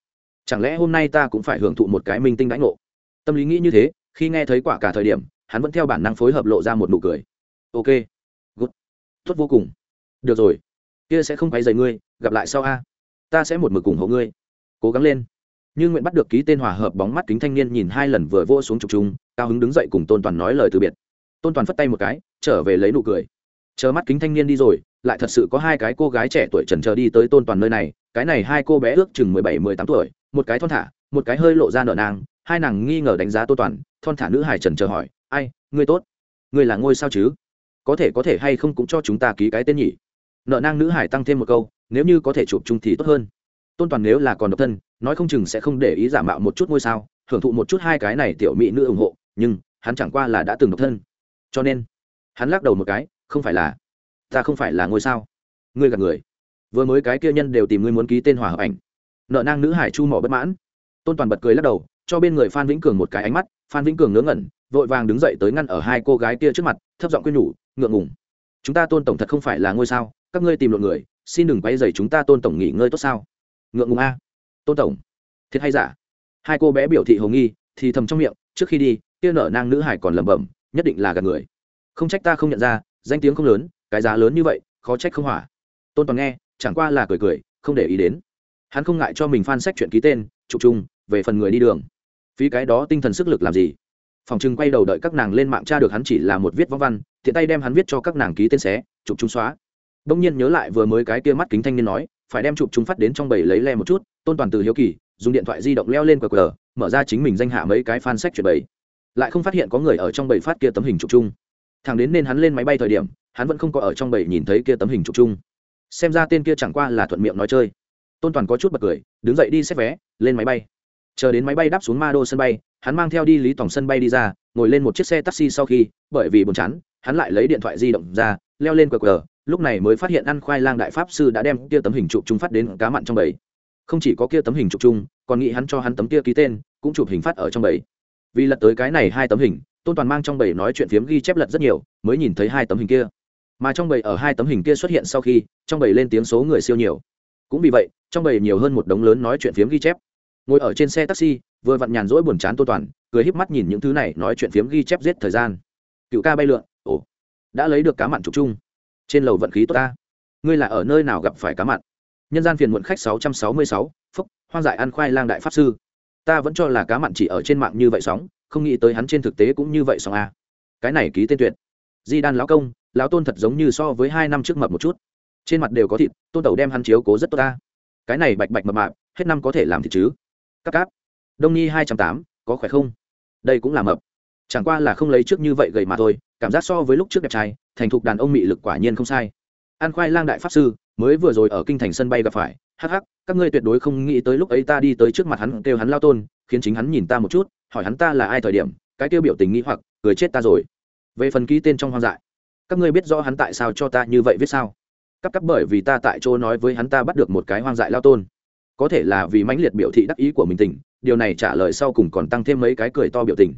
Chẳng lẽ hôm nay ta cũng phải hưởng thụ một cái minh tinh đãi ngộ? Tâm lý nghĩ như thế, khi nghe thấy quả cả thời điểm, hắn vẫn theo bản năng phối hợp lộ ra một nụ cười. Ok. Good. Tốt vô cùng. Được rồi. Kia sẽ không phải dày ngươi, gặp lại sau a. Ta sẽ một mực ủng hộ ngươi. Cố gắng lên như nguyện bắt được ký tên hòa hợp bóng mắt kính thanh niên nhìn hai lần vừa vô xuống trục trung cao hứng đứng dậy cùng tôn toàn nói lời từ biệt. Tôn toàn phất tay một cái, trở về lấy nụ cười. Chờ mắt kính thanh niên đi rồi, lại thật sự có hai cái cô gái trẻ tuổi trần chờ đi tới tôn toàn nơi này, cái này hai cô bé ước chừng mười bảy, mười tám tuổi, một cái thon thả, một cái hơi lộ ra nở nàng hai nàng nghi ngờ đánh giá tôn toàn, thon thả nữ hải trần chờ hỏi, ai, ngươi tốt? Ngươi là ngôi sao chứ? Có thể có thể hay không cũng cho chúng ta ký cái tên nhỉ? Nợ nang nữ hải tăng thêm một câu, nếu như có thể chụp chung thì tốt hơn. Tôn toàn nếu là còn độc thân nói không chừng sẽ không để ý giả mạo một chút ngôi sao, hưởng thụ một chút hai cái này tiểu mỹ nữ ủng hộ, nhưng hắn chẳng qua là đã từng độc thân. Cho nên, hắn lắc đầu một cái, không phải là, ta không phải là ngôi sao. Ngươi gạt người. Vừa mới cái kia nhân đều tìm ngươi muốn ký tên hòa hợp ảnh. Nợ nang nữ hải chu mỏ bất mãn. Tôn toàn bật cười lắc đầu, cho bên người phan vĩnh cường một cái ánh mắt, phan vĩnh cường ngớ ngẩn, vội vàng đứng dậy tới ngăn ở hai cô gái kia trước mặt, thấp giọng quyên nhủ, ngượng ngùng. Chúng ta tôn tổng thật không phải là ngôi sao, các ngươi tìm lộn người, xin đừng quay dày chúng ta tôn tổng nghỉ ngơi tốt sao. Ngượng ngùng a tôn tổng. Thiệt hay giả? Hai cô bé biểu thị hồng nghi, thì thầm trong miệng, trước khi đi, kia nở nang nữ hải còn lẩm bẩm, nhất định là gạt người. Không trách ta không nhận ra, danh tiếng không lớn, cái giá lớn như vậy, khó trách không hỏa. Tôn toàn nghe, chẳng qua là cười cười, không để ý đến. Hắn không ngại cho mình phan sách chuyện ký tên, chụp chung, về phần người đi đường. Phí cái đó tinh thần sức lực làm gì? Phòng trưng quay đầu đợi các nàng lên mạng tra được hắn chỉ là một viết võ văn thiện tay đem hắn viết cho các nàng ký tên xé, chụp chung xóa. Đông nhiên nhớ lại vừa mới cái kia mắt kính thanh niên nói phải đem chụp chúng phát đến trong bầy lấy le một chút, tôn toàn từ hiếu kỳ, dùng điện thoại di động leo lên qr mở ra chính mình danh hạ mấy cái fan sách chuyện bầy. Lại không phát hiện có người ở trong bầy phát kia tấm hình chụp chung. Thằng đến nên hắn lên máy bay thời điểm, hắn vẫn không có ở trong bầy nhìn thấy kia tấm hình chụp chung. Xem ra tên kia chẳng qua là thuận miệng nói chơi. Tôn toàn có chút bật cười, đứng dậy đi xếp vé, lên máy bay. Chờ đến máy bay đáp xuống ma đô sân bay, hắn mang theo đi lý tổng sân bay đi ra, ngồi lên một chiếc xe taxi sau khi, bởi vì buồn chán, hắn lại lấy điện thoại di động ra, leo lên qr lúc này mới phát hiện ăn khoai lang đại pháp sư đã đem kia tấm hình chụp chung phát đến cá mặn trong bầy. Không chỉ có kia tấm hình chụp chung, còn nghĩ hắn cho hắn tấm kia ký tên, cũng chụp hình phát ở trong bầy. Vì lật tới cái này hai tấm hình, tôn toàn mang trong bầy nói chuyện phiếm ghi chép lật rất nhiều, mới nhìn thấy hai tấm hình kia. Mà trong bầy ở hai tấm hình kia xuất hiện sau khi, trong bầy lên tiếng số người siêu nhiều. Cũng vì vậy, trong bầy nhiều hơn một đống lớn nói chuyện phiếm ghi chép. Ngồi ở trên xe taxi, vừa vặn nhàn rỗi buồn chán tôn toàn, cười híp mắt nhìn những thứ này nói chuyện phiếm ghi chép giết thời gian. Cựu ca bay lượn, ồ, đã lấy được cá mặn trục chung trên lầu vận khí tốt ta. Ngươi là ở nơi nào gặp phải cá mặn? Nhân gian phiền muộn khách sáu trăm sáu mươi sáu, phúc, hoang dại ăn khoai lang đại pháp sư. Ta vẫn cho là cá mặn chỉ ở trên mạng như vậy sóng, không nghĩ tới hắn trên thực tế cũng như vậy sóng a. Cái này ký tên tuyệt. Di đan lão công, lão tôn thật giống như so với hai năm trước mập một chút. Trên mặt đều có thịt, tôn tẩu đem hắn chiếu cố rất tốt ta. Cái này bạch bạch mập mạp, hết năm có thể làm thịt chứ. Cáp cáp. Đông nhi hai trăm tám, có khỏe không? Đây cũng là mập chẳng qua là không lấy trước như vậy gầy mà thôi, cảm giác so với lúc trước đẹp trai, thành thục đàn ông mị lực quả nhiên không sai. An khoai lang đại pháp sư, mới vừa rồi ở kinh thành sân bay gặp phải, hắc hắc, các ngươi tuyệt đối không nghĩ tới lúc ấy ta đi tới trước mặt hắn, kêu hắn lao tôn, khiến chính hắn nhìn ta một chút, hỏi hắn ta là ai thời điểm, cái kêu biểu tình nghĩ hoặc, cười chết ta rồi. Về phần ký tên trong hoang dại, các ngươi biết rõ hắn tại sao cho ta như vậy viết sao? Cắp cắp bởi vì ta tại chỗ nói với hắn ta bắt được một cái hoang dại lao tôn. Có thể là vì mãnh liệt biểu thị đắc ý của mình tỉnh. điều này trả lời sau cùng còn tăng thêm mấy cái cười to biểu tình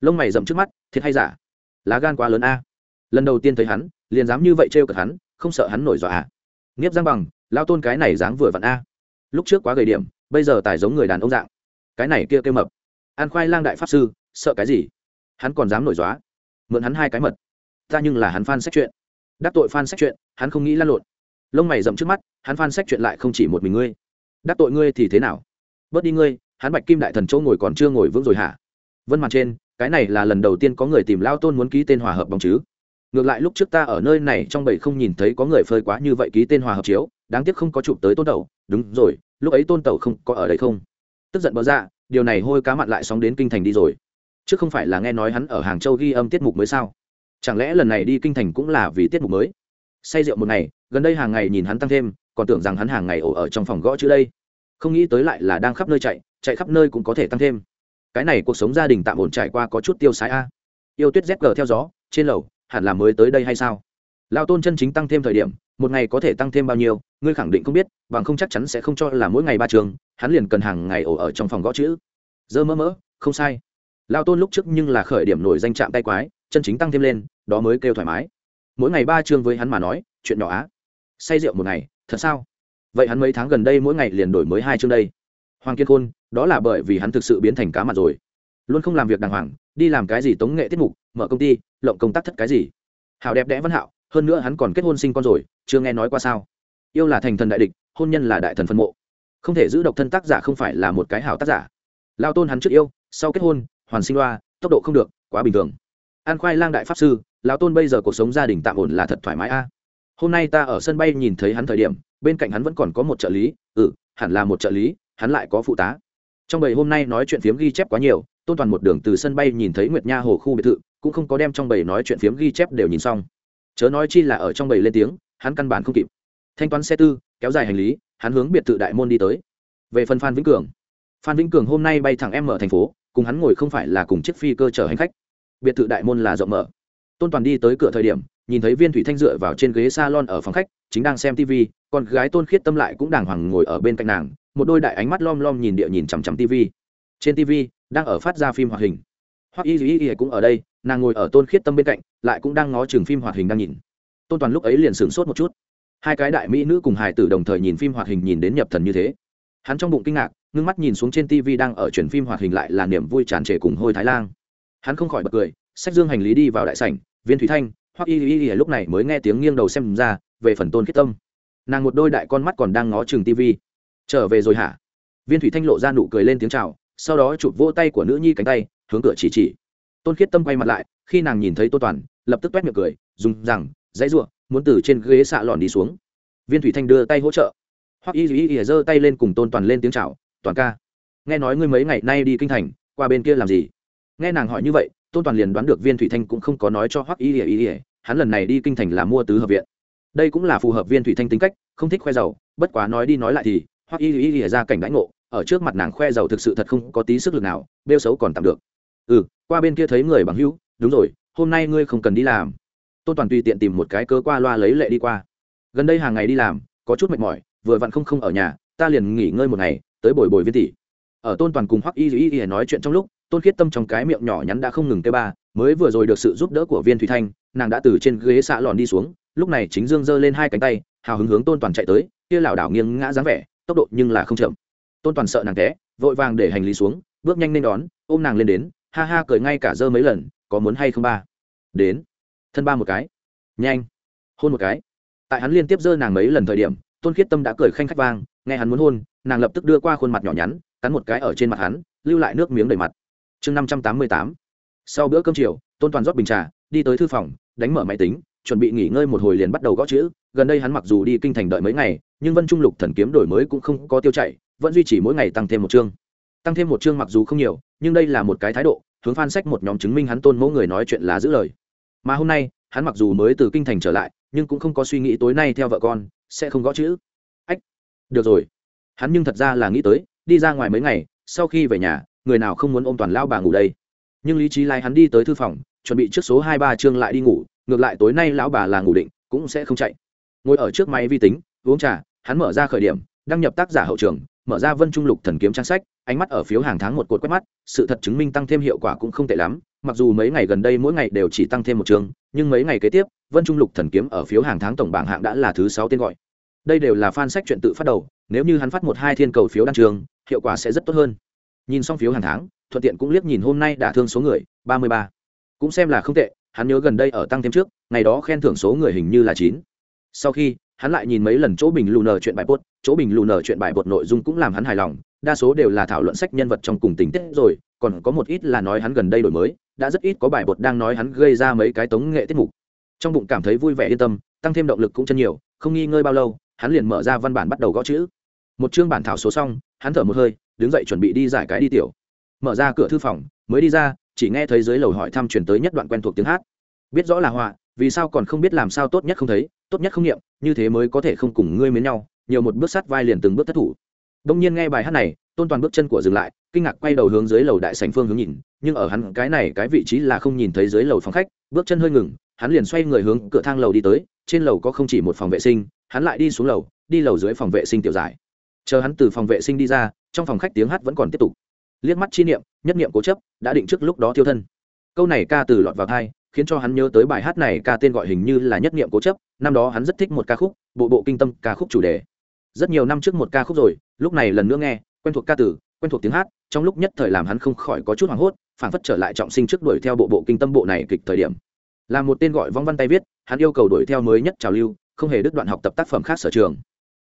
lông mày rậm trước mắt, thiệt hay giả? Lá gan quá lớn a. Lần đầu tiên thấy hắn, liền dám như vậy trêu cợt hắn, không sợ hắn nổi dọa à? Nghiếp giang bằng, lao tôn cái này dáng vừa vặn a. Lúc trước quá gầy điểm, bây giờ tài giống người đàn ông dạng. Cái này kia kêu mập. An khoai lang đại pháp sư, sợ cái gì? Hắn còn dám nổi dóa mượn hắn hai cái mật. Ta nhưng là hắn phan sách chuyện. Đắc tội phan sách chuyện, hắn không nghĩ lan lộn. Lông mày rậm trước mắt, hắn phan sách chuyện lại không chỉ một mình ngươi. Đắc tội ngươi thì thế nào? Bớt đi ngươi, hắn bạch kim đại thần châu ngồi còn chưa ngồi vững rồi hả? Vân màn trên cái này là lần đầu tiên có người tìm lao tôn muốn ký tên hòa hợp bóng chứ. Ngược lại lúc trước ta ở nơi này trong bầy không nhìn thấy có người phơi quá như vậy ký tên hòa hợp chiếu, đáng tiếc không có chụp tới tôn tẩu. Đúng rồi, lúc ấy tôn tẩu không có ở đây không? Tức giận bỡ ra dạ, điều này hôi cá mặn lại sóng đến kinh thành đi rồi. Chứ không phải là nghe nói hắn ở hàng châu ghi âm tiết mục mới sao? Chẳng lẽ lần này đi kinh thành cũng là vì tiết mục mới? Say rượu một ngày, gần đây hàng ngày nhìn hắn tăng thêm, còn tưởng rằng hắn hàng ngày ổ ở trong phòng gõ chữ đây. Không nghĩ tới lại là đang khắp nơi chạy chạy khắp nơi cũng có thể tăng thêm cái này cuộc sống gia đình tạm ổn trải qua có chút tiêu sái a. Yêu tuyết zg theo gió, trên lầu, hẳn là mới tới đây hay sao? Lao tôn chân chính tăng thêm thời điểm, một ngày có thể tăng thêm bao nhiêu, ngươi khẳng định không biết, bằng không chắc chắn sẽ không cho là mỗi ngày ba trường, hắn liền cần hàng ngày ổ ở trong phòng gõ chữ. Dơ mỡ mỡ không sai. Lao tôn lúc trước nhưng là khởi điểm nổi danh chạm tay quái, chân chính tăng thêm lên, đó mới kêu thoải mái. Mỗi ngày ba chương với hắn mà nói, chuyện nhỏ á. Say rượu một ngày, thật sao? Vậy hắn mấy tháng gần đây mỗi ngày liền đổi mới hai chương đây. Hoàng kiên khôn đó là bởi vì hắn thực sự biến thành cá mặt rồi. Luôn không làm việc đàng hoàng, đi làm cái gì tống nghệ tiết mục, mở công ty, lộng công tác thất cái gì. Hào đẹp đẽ văn hạo, hơn nữa hắn còn kết hôn sinh con rồi, chưa nghe nói qua sao. Yêu là thành thần đại địch, hôn nhân là đại thần phân mộ. Không thể giữ độc thân tác giả không phải là một cái hảo tác giả. Lao tôn hắn trước yêu, sau kết hôn, hoàn sinh loa, tốc độ không được, quá bình thường. An khoai lang đại pháp sư lao tôn bây giờ cuộc sống gia đình tạm ổn là thật thoải mái a. Hôm nay ta ở sân bay nhìn thấy hắn thời điểm, bên cạnh hắn vẫn còn có một trợ lý ừ hẳn là một trợ lý, hắn lại có phụ tá trong bầy hôm nay nói chuyện phiếm ghi chép quá nhiều, tôn toàn một đường từ sân bay nhìn thấy nguyệt nha hồ khu biệt thự, cũng không có đem trong bầy nói chuyện phiếm ghi chép đều nhìn xong. Chớ nói chi là ở trong bầy lên tiếng, hắn căn bản không kịp. Thanh toán xe tư, kéo dài hành lý, hắn hướng biệt thự đại môn đi tới. Về phần phan vĩnh cường, phan vĩnh cường hôm nay bay thẳng em ở thành phố, cùng hắn ngồi không phải là cùng chiếc phi cơ chở hành khách. Biệt thự đại môn là rộng mở. Tôn toàn đi tới cửa thời điểm, nhìn thấy viên thủy thanh dựa vào trên ghế salon ở phòng khách, chính đang xem tv còn gái tôn khiết tâm lại cũng đàng hoàng ngồi ở bên cạnh nàng một đôi đại ánh mắt lom lom nhìn địa nhìn chằm chằm tv trên tv đang ở phát ra phim hoạt hình. Hoặc y y y cũng ở đây, nàng ngồi ở tôn khiết tâm bên cạnh, lại cũng đang ngó chừng phim hoạt hình đang nhìn. Tôn toàn lúc ấy liền sửng sốt một chút. Hai cái đại mỹ nữ cùng hài tử đồng thời nhìn phim hoạt hình nhìn đến nhập thần như thế. Hắn trong bụng kinh ngạc, ngưng mắt nhìn xuống trên tv đang ở chuyển phim hoạt hình lại là niềm vui tràn trề cùng hôi thái lan. Hắn không khỏi bật cười, sách dương hành lý đi vào đại sảnh, viên thủy thanh hoặc y y y lúc này mới nghe tiếng nghiêng đầu xem ra, về phần tôn khiết tâm. Nàng một đôi đại con mắt còn đang ngó chừng tv trở về rồi hả? Viên thủy thanh lộ ra nụ cười lên tiếng chào, sau đó chụp vỗ tay của nữ nhi cánh tay, hướng cửa chỉ chỉ. Tôn khiết tâm quay mặt lại, khi nàng nhìn thấy tô toàn, lập tức quét miệng cười, dùng rằng, dãy r u ộ muốn từ trên ghế xạ lòn đi xuống. Viên thủy thanh đưa tay hỗ trợ. Hoặc y y y giơ tay lên cùng tôn toàn lên tiếng chào, toàn ca, nghe nói ngươi mấy ngày nay đi kinh thành, qua bên kia làm gì? Nghe nàng hỏi như vậy, tôn toàn liền đoán được viên thủy thanh cũng không có nói cho hoắc y y ỉa hắn lần này đi kinh thành là mua tứ hợp viện. Đây cũng là phù hợp viên thủy thanh tính cách, không thích khoe giàu, bất quá nói đi nói lại thì hoắc y y y ra cảnh đãi ngộ, ở trước mặt nàng khoe giàu thực sự thật không có tí sức lực nào, bêu xấu còn tạm được. Ừ qua bên kia thấy người bằng hữu, đúng rồi, hôm nay ngươi không cần đi làm. Tôn toàn tùy tiện tìm một cái cơ qua loa lấy lệ đi qua. Gần đây hàng ngày đi làm, có chút mệt mỏi, vừa vặn không không ở nhà, ta liền nghỉ ngơi một ngày, tới bồi bồi viên tỷ. Ở tôn toàn cùng hoắc y y y nói chuyện trong lúc, tôn khiết tâm trong cái miệng nhỏ nhắn đã không ngừng tê ba, mới vừa rồi được sự giúp đỡ của viên thủy thanh, nàng đã từ trên ghế xạ lòn đi xuống, lúc này chính dương giơ lên hai cánh tay, hào hứng hướng tôn toàn chạy tới, kia lảo đảo nghiêng ngã dáng vẻ tốc độ nhưng là không chậm. Tôn toàn sợ nàng té, vội vàng để hành lý xuống, bước nhanh lên đón, ôm nàng lên đến, ha ha cười ngay cả dơ mấy lần, có muốn hay không ba? Đến. Thân ba một cái. Nhanh. Hôn một cái. Tại hắn liên tiếp dơ nàng mấy lần thời điểm, tôn khiết tâm đã cười khanh khách vang, nghe hắn muốn hôn, nàng lập tức đưa qua khuôn mặt nhỏ nhắn, cắn một cái ở trên mặt hắn, lưu lại nước miếng đầy mặt. Chương năm trăm tám mươi tám. Sau bữa cơm chiều, tôn toàn rót bình trà, đi tới thư phòng, đánh mở máy tính, chuẩn bị nghỉ ngơi một hồi liền bắt đầu gõ chữ gần đây hắn mặc dù đi kinh thành đợi mấy ngày nhưng vân trung lục thần kiếm đổi mới cũng không có tiêu chảy, vẫn duy trì mỗi ngày tăng thêm một chương. Tăng thêm một chương mặc dù không nhiều nhưng đây là một cái thái độ hướng phan sách một nhóm chứng minh hắn tôn mẫu người nói chuyện là giữ lời. Mà hôm nay hắn mặc dù mới từ kinh thành trở lại nhưng cũng không có suy nghĩ tối nay theo vợ con sẽ không gõ chữ. Ách được rồi. Hắn nhưng thật ra là nghĩ tới đi ra ngoài mấy ngày sau khi về nhà người nào không muốn ôm toàn lao bà ngủ đây? Nhưng lý trí lai hắn đi tới thư phòng chuẩn bị trước số hai ba chương lại đi ngủ ngược lại tối nay lão bà là ngủ định cũng sẽ không chạy ngồi ở trước máy vi tính, uống trà, hắn mở ra khởi điểm, đăng nhập tác giả hậu trường, mở ra vân trung lục thần kiếm trang sách, ánh mắt ở phiếu hàng tháng một cột quét mắt, sự thật chứng minh tăng thêm hiệu quả cũng không tệ lắm, mặc dù mấy ngày gần đây mỗi ngày đều chỉ tăng thêm một chương nhưng mấy ngày kế tiếp, vân trung lục thần kiếm ở phiếu hàng tháng tổng bảng hạng đã là thứ sáu tên gọi. Đây đều là fan sách chuyện tự phát đầu, nếu như hắn phát một hai thiên cầu phiếu đăng trường, hiệu quả sẽ rất tốt hơn. Nhìn xong phiếu hàng tháng, thuận tiện cũng liếc nhìn hôm nay đã thương số người, ba mươi ba. Cũng xem là không tệ, hắn nhớ gần đây ở tăng thêm trước, ngày đó khen thưởng số người hình như là chín sau khi, hắn lại nhìn mấy lần chỗ bình lù nờ chuyện bài bột chỗ bình lù nờ chuyện bài bột nội dung cũng làm hắn hài lòng, đa số đều là thảo luận sách nhân vật trong cùng tình tiết rồi, còn có một ít là nói hắn gần đây đổi mới, đã rất ít có bài bột đang nói hắn gây ra mấy cái tống nghệ tiết mục. Trong bụng cảm thấy vui vẻ yên tâm, tăng thêm động lực cũng chân nhiều, không nghi ngơi bao lâu, hắn liền mở ra văn bản bắt đầu gõ chữ. Một chương bản thảo số xong, hắn thở một hơi, đứng dậy chuẩn bị đi giải cái đi tiểu. Mở ra cửa thư phòng, mới đi ra, chỉ nghe thấy dưới lầu hỏi thăm truyền tới nhất đoạn quen thuộc tiếng hát. Biết rõ là họa vì sao còn không biết làm sao tốt nhất không thấy, tốt nhất không nghiệm như thế mới có thể không cùng ngươi mến nhau, nhiều một bước sát vai liền từng bước thất thủ. Đông nhiên nghe bài hát này, tôn toàn bước chân của dừng lại, kinh ngạc quay đầu hướng dưới lầu đại sành phương hướng nhìn, nhưng ở hắn cái này cái vị trí là không nhìn thấy dưới lầu phòng khách, bước chân hơi ngừng, hắn liền xoay người hướng cửa thang lầu đi tới, trên lầu có không chỉ một phòng vệ sinh, hắn lại đi xuống lầu, đi lầu dưới phòng vệ sinh tiểu giải. Chờ hắn từ phòng vệ sinh đi ra, trong phòng khách tiếng hát vẫn còn tiếp tục. Liếc mắt chi niệm, nhất niệm cố chấp, đã định trước lúc đó tiêu thân. Câu này ca từ lọt vào thai khiến cho hắn nhớ tới bài hát này ca tên gọi hình như là nhất niệm cố chấp, năm đó hắn rất thích một ca khúc, bộ bộ kinh tâm, ca khúc chủ đề. Rất nhiều năm trước một ca khúc rồi, lúc này lần nữa nghe, quen thuộc ca từ, quen thuộc tiếng hát, trong lúc nhất thời làm hắn không khỏi có chút hoảng hốt phản phất trở lại trọng sinh trước đuổi theo bộ bộ kinh tâm bộ này kịch thời điểm. Là một tên gọi vong văn tay viết, hắn yêu cầu đuổi theo mới nhất trào lưu, không hề đứt đoạn học tập tác phẩm khác sở trường.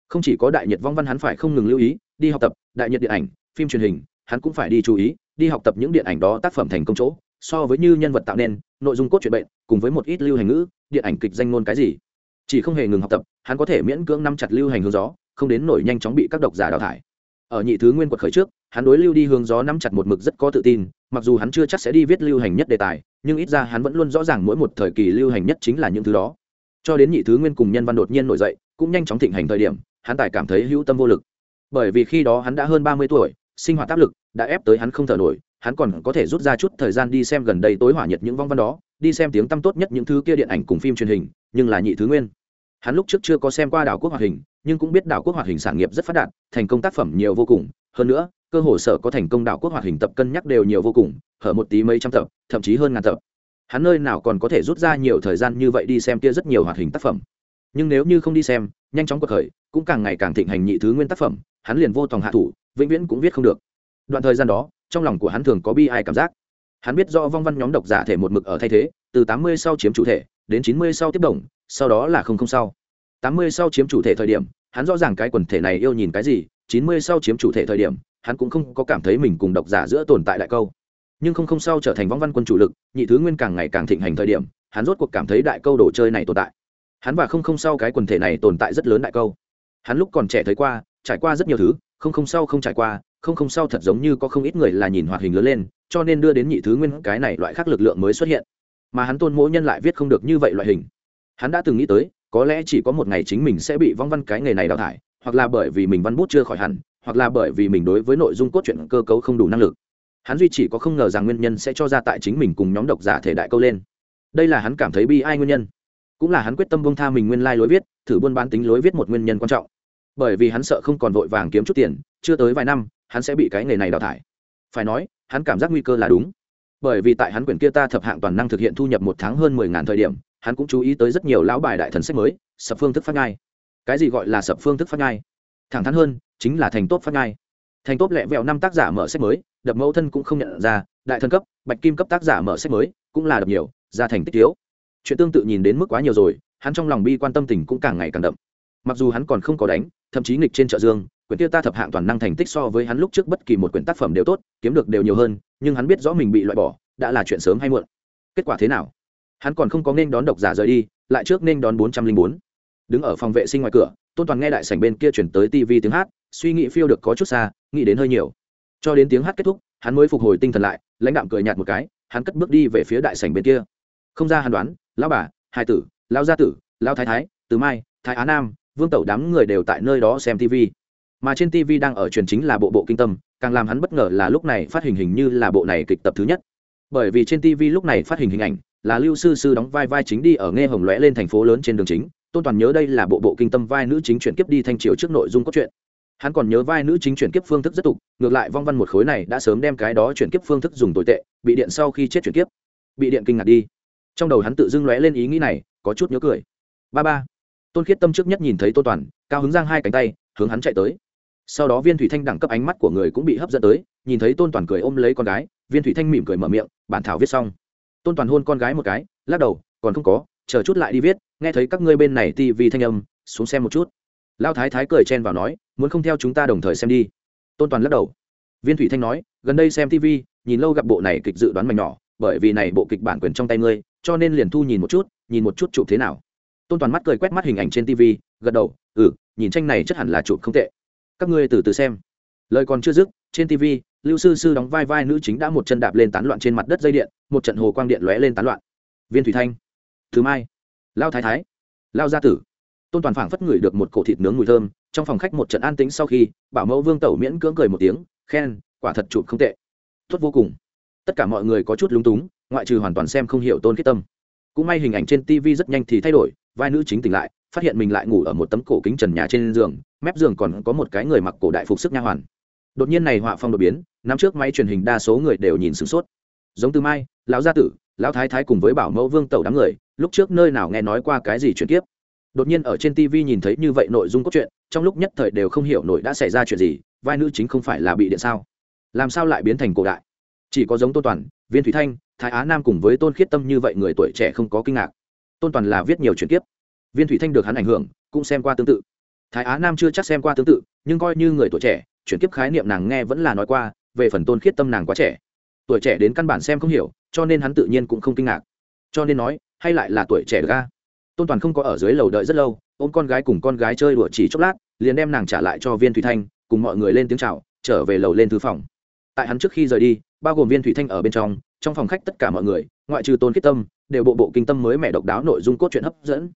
Không chỉ có đại nhiệt vong văn hắn phải không ngừng lưu ý, đi học tập, đại nhiệt điện ảnh, phim truyền hình, hắn cũng phải đi chú ý, đi học tập những điện ảnh đó tác phẩm thành công chỗ so với như nhân vật tạo nên, nội dung cốt truyện bệnh, cùng với một ít lưu hành ngữ, điện ảnh kịch danh ngôn cái gì. Chỉ không hề ngừng học tập, hắn có thể miễn cưỡng nắm chặt lưu hành hướng gió, không đến nổi nhanh chóng bị các độc giả đào thải. Ở nhị thứ nguyên quật khởi trước, hắn đối lưu đi hướng gió nắm chặt một mực rất có tự tin, mặc dù hắn chưa chắc sẽ đi viết lưu hành nhất đề tài, nhưng ít ra hắn vẫn luôn rõ ràng mỗi một thời kỳ lưu hành nhất chính là những thứ đó. Cho đến nhị thứ nguyên cùng nhân văn đột nhiên nổi dậy, cũng nhanh chóng thịnh hành thời điểm, hắn tài cảm thấy hữu tâm vô lực. Bởi vì khi đó hắn đã hơn ba mươi tuổi, sinh hoạt áp lực đã ép tới hắn không thở nổi hắn còn có thể rút ra chút thời gian đi xem gần đây tối hỏa nhiệt những vong văn đó, đi xem tiếng tăm tốt nhất những thứ kia điện ảnh cùng phim truyền hình, nhưng là nhị thứ nguyên. Hắn lúc trước chưa có xem qua đảo quốc hoạt hình, nhưng cũng biết đảo quốc hoạt hình sản nghiệp rất phát đạt, thành công tác phẩm nhiều vô cùng. Hơn nữa, cơ hồ sở có thành công đảo quốc hoạt hình tập cân nhắc đều nhiều vô cùng, hở một tí mấy trăm tập, thậm chí hơn ngàn tập. Hắn nơi nào còn có thể rút ra nhiều thời gian như vậy đi xem kia rất nhiều hoạt hình tác phẩm. Nhưng nếu như không đi xem, nhanh chóng cuộc khởi, cũng càng ngày càng thịnh hành nhị thứ nguyên tác phẩm, hắn liền vô tòng hạ thủ, vĩnh viễn cũng viết không được. Đoạn thời gian đó trong lòng của hắn thường có bi ai cảm giác. Hắn biết do vong văn nhóm độc giả thể một mực ở thay thế, từ tám mươi sau chiếm chủ thể, đến chín mươi sau tiếp đồng, sau đó là không không sau. tám mươi sau chiếm chủ thể thời điểm, hắn rõ ràng cái quần thể này yêu nhìn cái gì, chín mươi sau chiếm chủ thể thời điểm, hắn cũng không có cảm thấy mình cùng độc giả giữa tồn tại đại câu. Nhưng không không sau trở thành vong văn quân chủ lực, nhị thứ nguyên càng ngày càng thịnh hành thời điểm, hắn rốt cuộc cảm thấy đại câu đồ chơi này tồn tại. Hắn và không không sau cái quần thể này tồn tại rất lớn đại câu. Hắn lúc còn trẻ thấy qua, trải qua rất nhiều thứ, không không sau không trải qua không không sau thật giống như có không ít người là nhìn hoạt hình lớn lên, cho nên đưa đến nhị thứ nguyên cái này loại khác lực lượng mới xuất hiện. Mà hắn tôn mỗi nhân lại viết không được như vậy loại hình. Hắn đã từng nghĩ tới, có lẽ chỉ có một ngày chính mình sẽ bị vong văn cái nghề này đào thải, hoặc là bởi vì mình văn bút chưa khỏi hẳn, hoặc là bởi vì mình đối với nội dung cốt truyện cơ cấu không đủ năng lực. Hắn duy chỉ có không ngờ rằng nguyên nhân sẽ cho ra tại chính mình cùng nhóm độc giả thể đại câu lên. Đây là hắn cảm thấy bi ai nguyên nhân. Cũng là hắn quyết tâm bông tha mình nguyên lai、like、lối viết, thử buôn bán tính lối viết một nguyên nhân quan trọng. Bởi vì hắn sợ không còn vội vàng kiếm chút tiền, chưa tới vài năm hắn sẽ bị cái nghề này đào thải. Phải nói, hắn cảm giác nguy cơ là đúng. Bởi vì tại hắn quyển kia ta thập hạng toàn năng thực hiện thu nhập một tháng hơn mười ngàn thời điểm, hắn cũng chú ý tới rất nhiều lão bài đại thần sách mới, sập phương thức phát ngai cái gì gọi là sập phương thức phát ngai thẳng thắn hơn, chính là thành tốt phát ngai thành tốt lẹ vẹo năm tác giả mở sách mới, đập mẫu thân cũng không nhận ra, đại thân cấp, bạch kim cấp tác giả mở sách mới, cũng là đập nhiều, ra thành tích thiếu. Chuyện tương tự nhìn đến mức quá nhiều rồi, hắn trong lòng bi quan tâm tình cũng càng ngày càng đậm. Mặc dù hắn còn không có đánh, thậm chí nghịch trên chợ dương quyển tiêu ta thập hạng toàn năng thành tích so với hắn lúc trước bất kỳ một quyển tác phẩm đều tốt, kiếm được đều nhiều hơn, nhưng hắn biết rõ mình bị loại bỏ, đã là chuyện sớm hay muộn. Kết quả thế nào? Hắn còn không có nên đón độc giả rời đi, lại trước nên đón bốn trăm linh bốn. Đứng ở phòng vệ sinh ngoài cửa, tôn toàn nghe đại sảnh bên kia chuyển tới tv tiếng hát, suy nghĩ phiêu được có chút xa, nghĩ đến hơi nhiều. Cho đến tiếng hát kết thúc, hắn mới phục hồi tinh thần lại, lãnh đạm cười nhạt một cái, hắn cất bước đi về phía đại sảnh bên kia. Không ra hắn đoán, lão bà hai tử, lão gia tử, lão thái thái, từ mai, thái á nam, vương tẩu đám người đều tại nơi đó xem tv mà trên tv đang ở truyền chính là bộ bộ kinh tâm, càng làm hắn bất ngờ là lúc này phát hình hình như là bộ này kịch tập thứ nhất. Bởi vì trên tv lúc này phát hình hình ảnh là lưu sư sư đóng vai vai chính đi ở nghe hồng lóe lên thành phố lớn trên đường chính, tôn toàn nhớ đây là bộ bộ kinh tâm vai nữ chính chuyển kiếp đi thanh triều trước nội dung cốt truyện. Hắn còn nhớ vai nữ chính chuyển kiếp phương thức rất tục, ngược lại vong văn một khối này đã sớm đem cái đó chuyển kiếp phương thức dùng tồi tệ, bị điện sau khi chết chuyển kiếp. Bị điện kinh ngạc đi. Trong đầu hắn tự dưng lóe lên ý nghĩ này, có chút nhớ cười. Ba ba. Tôn khiết tâm trước nhất nhìn thấy tô toàn, cao hứng giang hai cánh tay, hướng hắn chạy tới sau đó viên thủy thanh đẳng cấp ánh mắt của người cũng bị hấp dẫn tới, nhìn thấy tôn toàn cười ôm lấy con gái, viên thủy thanh mỉm cười mở miệng, bản thảo viết xong. Tôn toàn hôn con gái một cái, lắc đầu, còn không có, chờ chút lại đi viết, nghe thấy các ngươi bên này tivi thanh âm, xuống xem một chút. Lao thái thái cười chen vào nói, muốn không theo chúng ta đồng thời xem đi. Tôn toàn lắc đầu. Viên thủy thanh nói, gần đây xem tv nhìn lâu gặp bộ này kịch dự đoán mảnh nhỏ, bởi vì này bộ kịch bản quyền trong tay ngươi, cho nên liền thu nhìn một chút, nhìn một chút chụp thế nào. Tôn toàn mắt cười quét mắt hình ảnh trên tv gật đầu ừ nhìn tranh này chắc hẳn là chụp không tệ các ngươi từ từ xem. Lời còn chưa dứt, trên tv lưu sư sư đóng vai vai nữ chính đã một chân đạp lên tán loạn trên mặt đất dây điện, một trận hồ quang điện lóe lên tán loạn. Viên thủy thanh, thứ mai, lao thái thái, lao gia tử. Tôn toàn phảng phất ngửi được một cổ thịt nướng mùi thơm, trong phòng khách một trận an tĩnh sau khi, bảo mẫu vương tẩu miễn cưỡng cười một tiếng, khen, quả thật chụp không tệ. Tốt vô cùng. Tất cả mọi người có chút lúng túng, ngoại trừ hoàn toàn xem không hiểu tôn khiết tâm. Cũng may hình ảnh trên tv rất nhanh thì thay đổi, vai nữ chính tỉnh lại, phát hiện mình lại ngủ ở một tấm cổ kính trần nhà trên giường mép giường còn có một cái người mặc cổ đại phục sức nha hoàn. Đột nhiên này họa phong đột biến, năm trước máy truyền hình đa số người đều nhìn sửng sốt. Giống từ mai, lão gia tử, lão thái thái cùng với bảo mẫu vương tẩu đám người, lúc trước nơi nào nghe nói qua cái gì chuyển tiếp đột nhiên ở trên tv nhìn thấy như vậy nội dung cốt truyện, trong lúc nhất thời đều không hiểu nổi đã xảy ra chuyện gì, vai nữ chính không phải là bị điện sao? Làm sao lại biến thành cổ đại? Chỉ có giống tôn toàn, viên thủy thanh, thái á nam cùng với tôn khiết tâm như vậy người tuổi trẻ không có kinh ngạc. Tôn toàn là viết nhiều chuyển tiếp viên thủy thanh được hắn ảnh hưởng, cũng xem qua tương tự thái á nam chưa chắc xem qua tương tự, nhưng coi như người tuổi trẻ, chuyển kiếp khái niệm nàng nghe vẫn là nói qua, về phần tôn khiết tâm nàng quá trẻ. Tuổi trẻ đến căn bản xem không hiểu, cho nên hắn tự nhiên cũng không kinh ngạc. Cho nên nói, hay lại là tuổi trẻ ga tôn toàn không có ở dưới lầu đợi rất lâu, ôm con gái cùng con gái chơi đùa chỉ chốc lát, liền đem nàng trả lại cho viên thủy thanh, cùng mọi người lên tiếng chào, trở về lầu lên thư phòng. Tại hắn trước khi rời đi, bao gồm viên thủy thanh ở bên trong trong phòng khách tất cả mọi người, ngoại trừ tôn khiết tâm, đều bộ bộ kinh tâm mới mẹ độc đáo nội dung cốt truyện hấp dẫn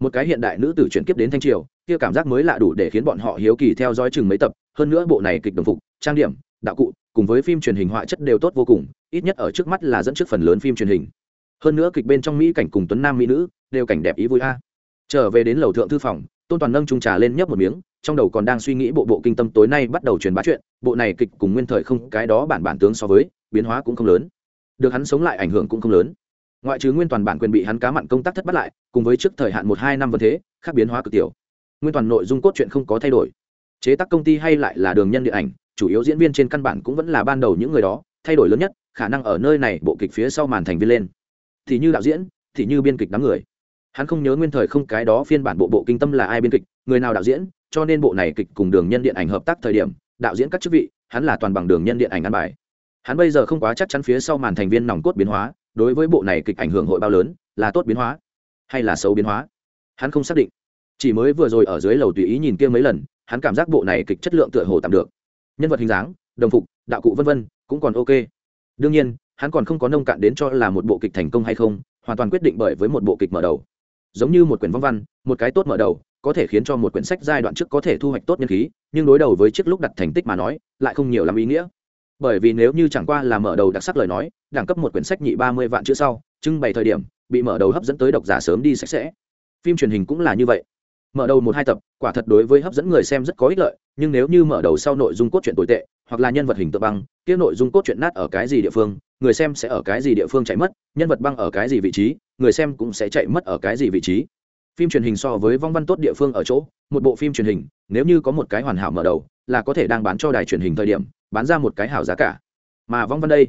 một cái hiện đại nữ tử chuyển kiếp đến thanh triều, kia cảm giác mới lạ đủ để khiến bọn họ hiếu kỳ theo dõi chừng mấy tập, hơn nữa bộ này kịch đồng phục, trang điểm, đạo cụ cùng với phim truyền hình họa chất đều tốt vô cùng, ít nhất ở trước mắt là dẫn trước phần lớn phim truyền hình. Hơn nữa kịch bên trong mỹ cảnh cùng tuấn nam mỹ nữ đều cảnh đẹp ý vui a. Trở về đến lầu thượng thư phòng, tôn toàn nâng trung trà lên nhấp một miếng, trong đầu còn đang suy nghĩ bộ bộ kinh tâm tối nay bắt đầu truyền bá chuyện, bộ này kịch cùng nguyên thời không, cái đó bản bản tướng so với, biến hóa cũng không lớn. Được hắn sống lại ảnh hưởng cũng không lớn ngoại trừ nguyên toàn bản quyền bị hắn cá mặn công tác thất bắt lại, cùng với trước thời hạn một hai năm vân thế, khác biến hóa cực tiểu. Nguyên toàn nội dung cốt truyện không có thay đổi. Chế tác công ty hay lại là đường nhân điện ảnh, chủ yếu diễn viên trên căn bản cũng vẫn là ban đầu những người đó, thay đổi lớn nhất, khả năng ở nơi này bộ kịch phía sau màn thành viên lên. Thì như đạo diễn, thì như biên kịch đám người. Hắn không nhớ nguyên thời không cái đó phiên bản bộ bộ kinh tâm là ai biên kịch, người nào đạo diễn, cho nên bộ này kịch cùng đường nhân điện ảnh hợp tác thời điểm, đạo diễn các chức vị, hắn là toàn bằng đường nhân điện ảnh ăn bài. Hắn bây giờ không quá chắc chắn phía sau màn thành viên nòng cốt biến hóa đối với bộ này kịch ảnh hưởng hội bao lớn, là tốt biến hóa, hay là xấu biến hóa? Hắn không xác định. Chỉ mới vừa rồi ở dưới lầu tùy ý nhìn kia mấy lần, hắn cảm giác bộ này kịch chất lượng tựa hồ tạm được. Nhân vật hình dáng, đồng phục, đạo cụ vân vân, cũng còn ok. Đương nhiên, hắn còn không có nông cạn đến cho là một bộ kịch thành công hay không, hoàn toàn quyết định bởi với một bộ kịch mở đầu. Giống như một quyển văn văn, một cái tốt mở đầu, có thể khiến cho một quyển sách giai đoạn trước có thể thu hoạch tốt nhân khí, nhưng đối đầu với chiếc lúc đặt thành tích mà nói, lại không nhiều lắm ý nghĩa bởi vì nếu như chẳng qua là mở đầu đặc sắc lời nói, đẳng cấp một quyển sách nhị ba mươi vạn chữ sau, trưng bày thời điểm, bị mở đầu hấp dẫn tới độc giả sớm đi sạch sẽ. Phim truyền hình cũng là như vậy. Mở đầu một hai tập, quả thật đối với hấp dẫn người xem rất có ích lợi, nhưng nếu như mở đầu sau nội dung cốt truyện tồi tệ, hoặc là nhân vật hình tượng băng, kia nội dung cốt truyện nát ở cái gì địa phương, người xem sẽ ở cái gì địa phương chạy mất, nhân vật băng ở cái gì vị trí, người xem cũng sẽ chạy mất ở cái gì vị trí. Phim truyền hình so với vong văn tốt địa phương ở chỗ, một bộ phim truyền hình, nếu như có một cái hoàn hảo mở đầu, là có thể đang bán cho đài truyền hình thời điểm bán ra một cái hảo giá cả. Mà vong văn đây,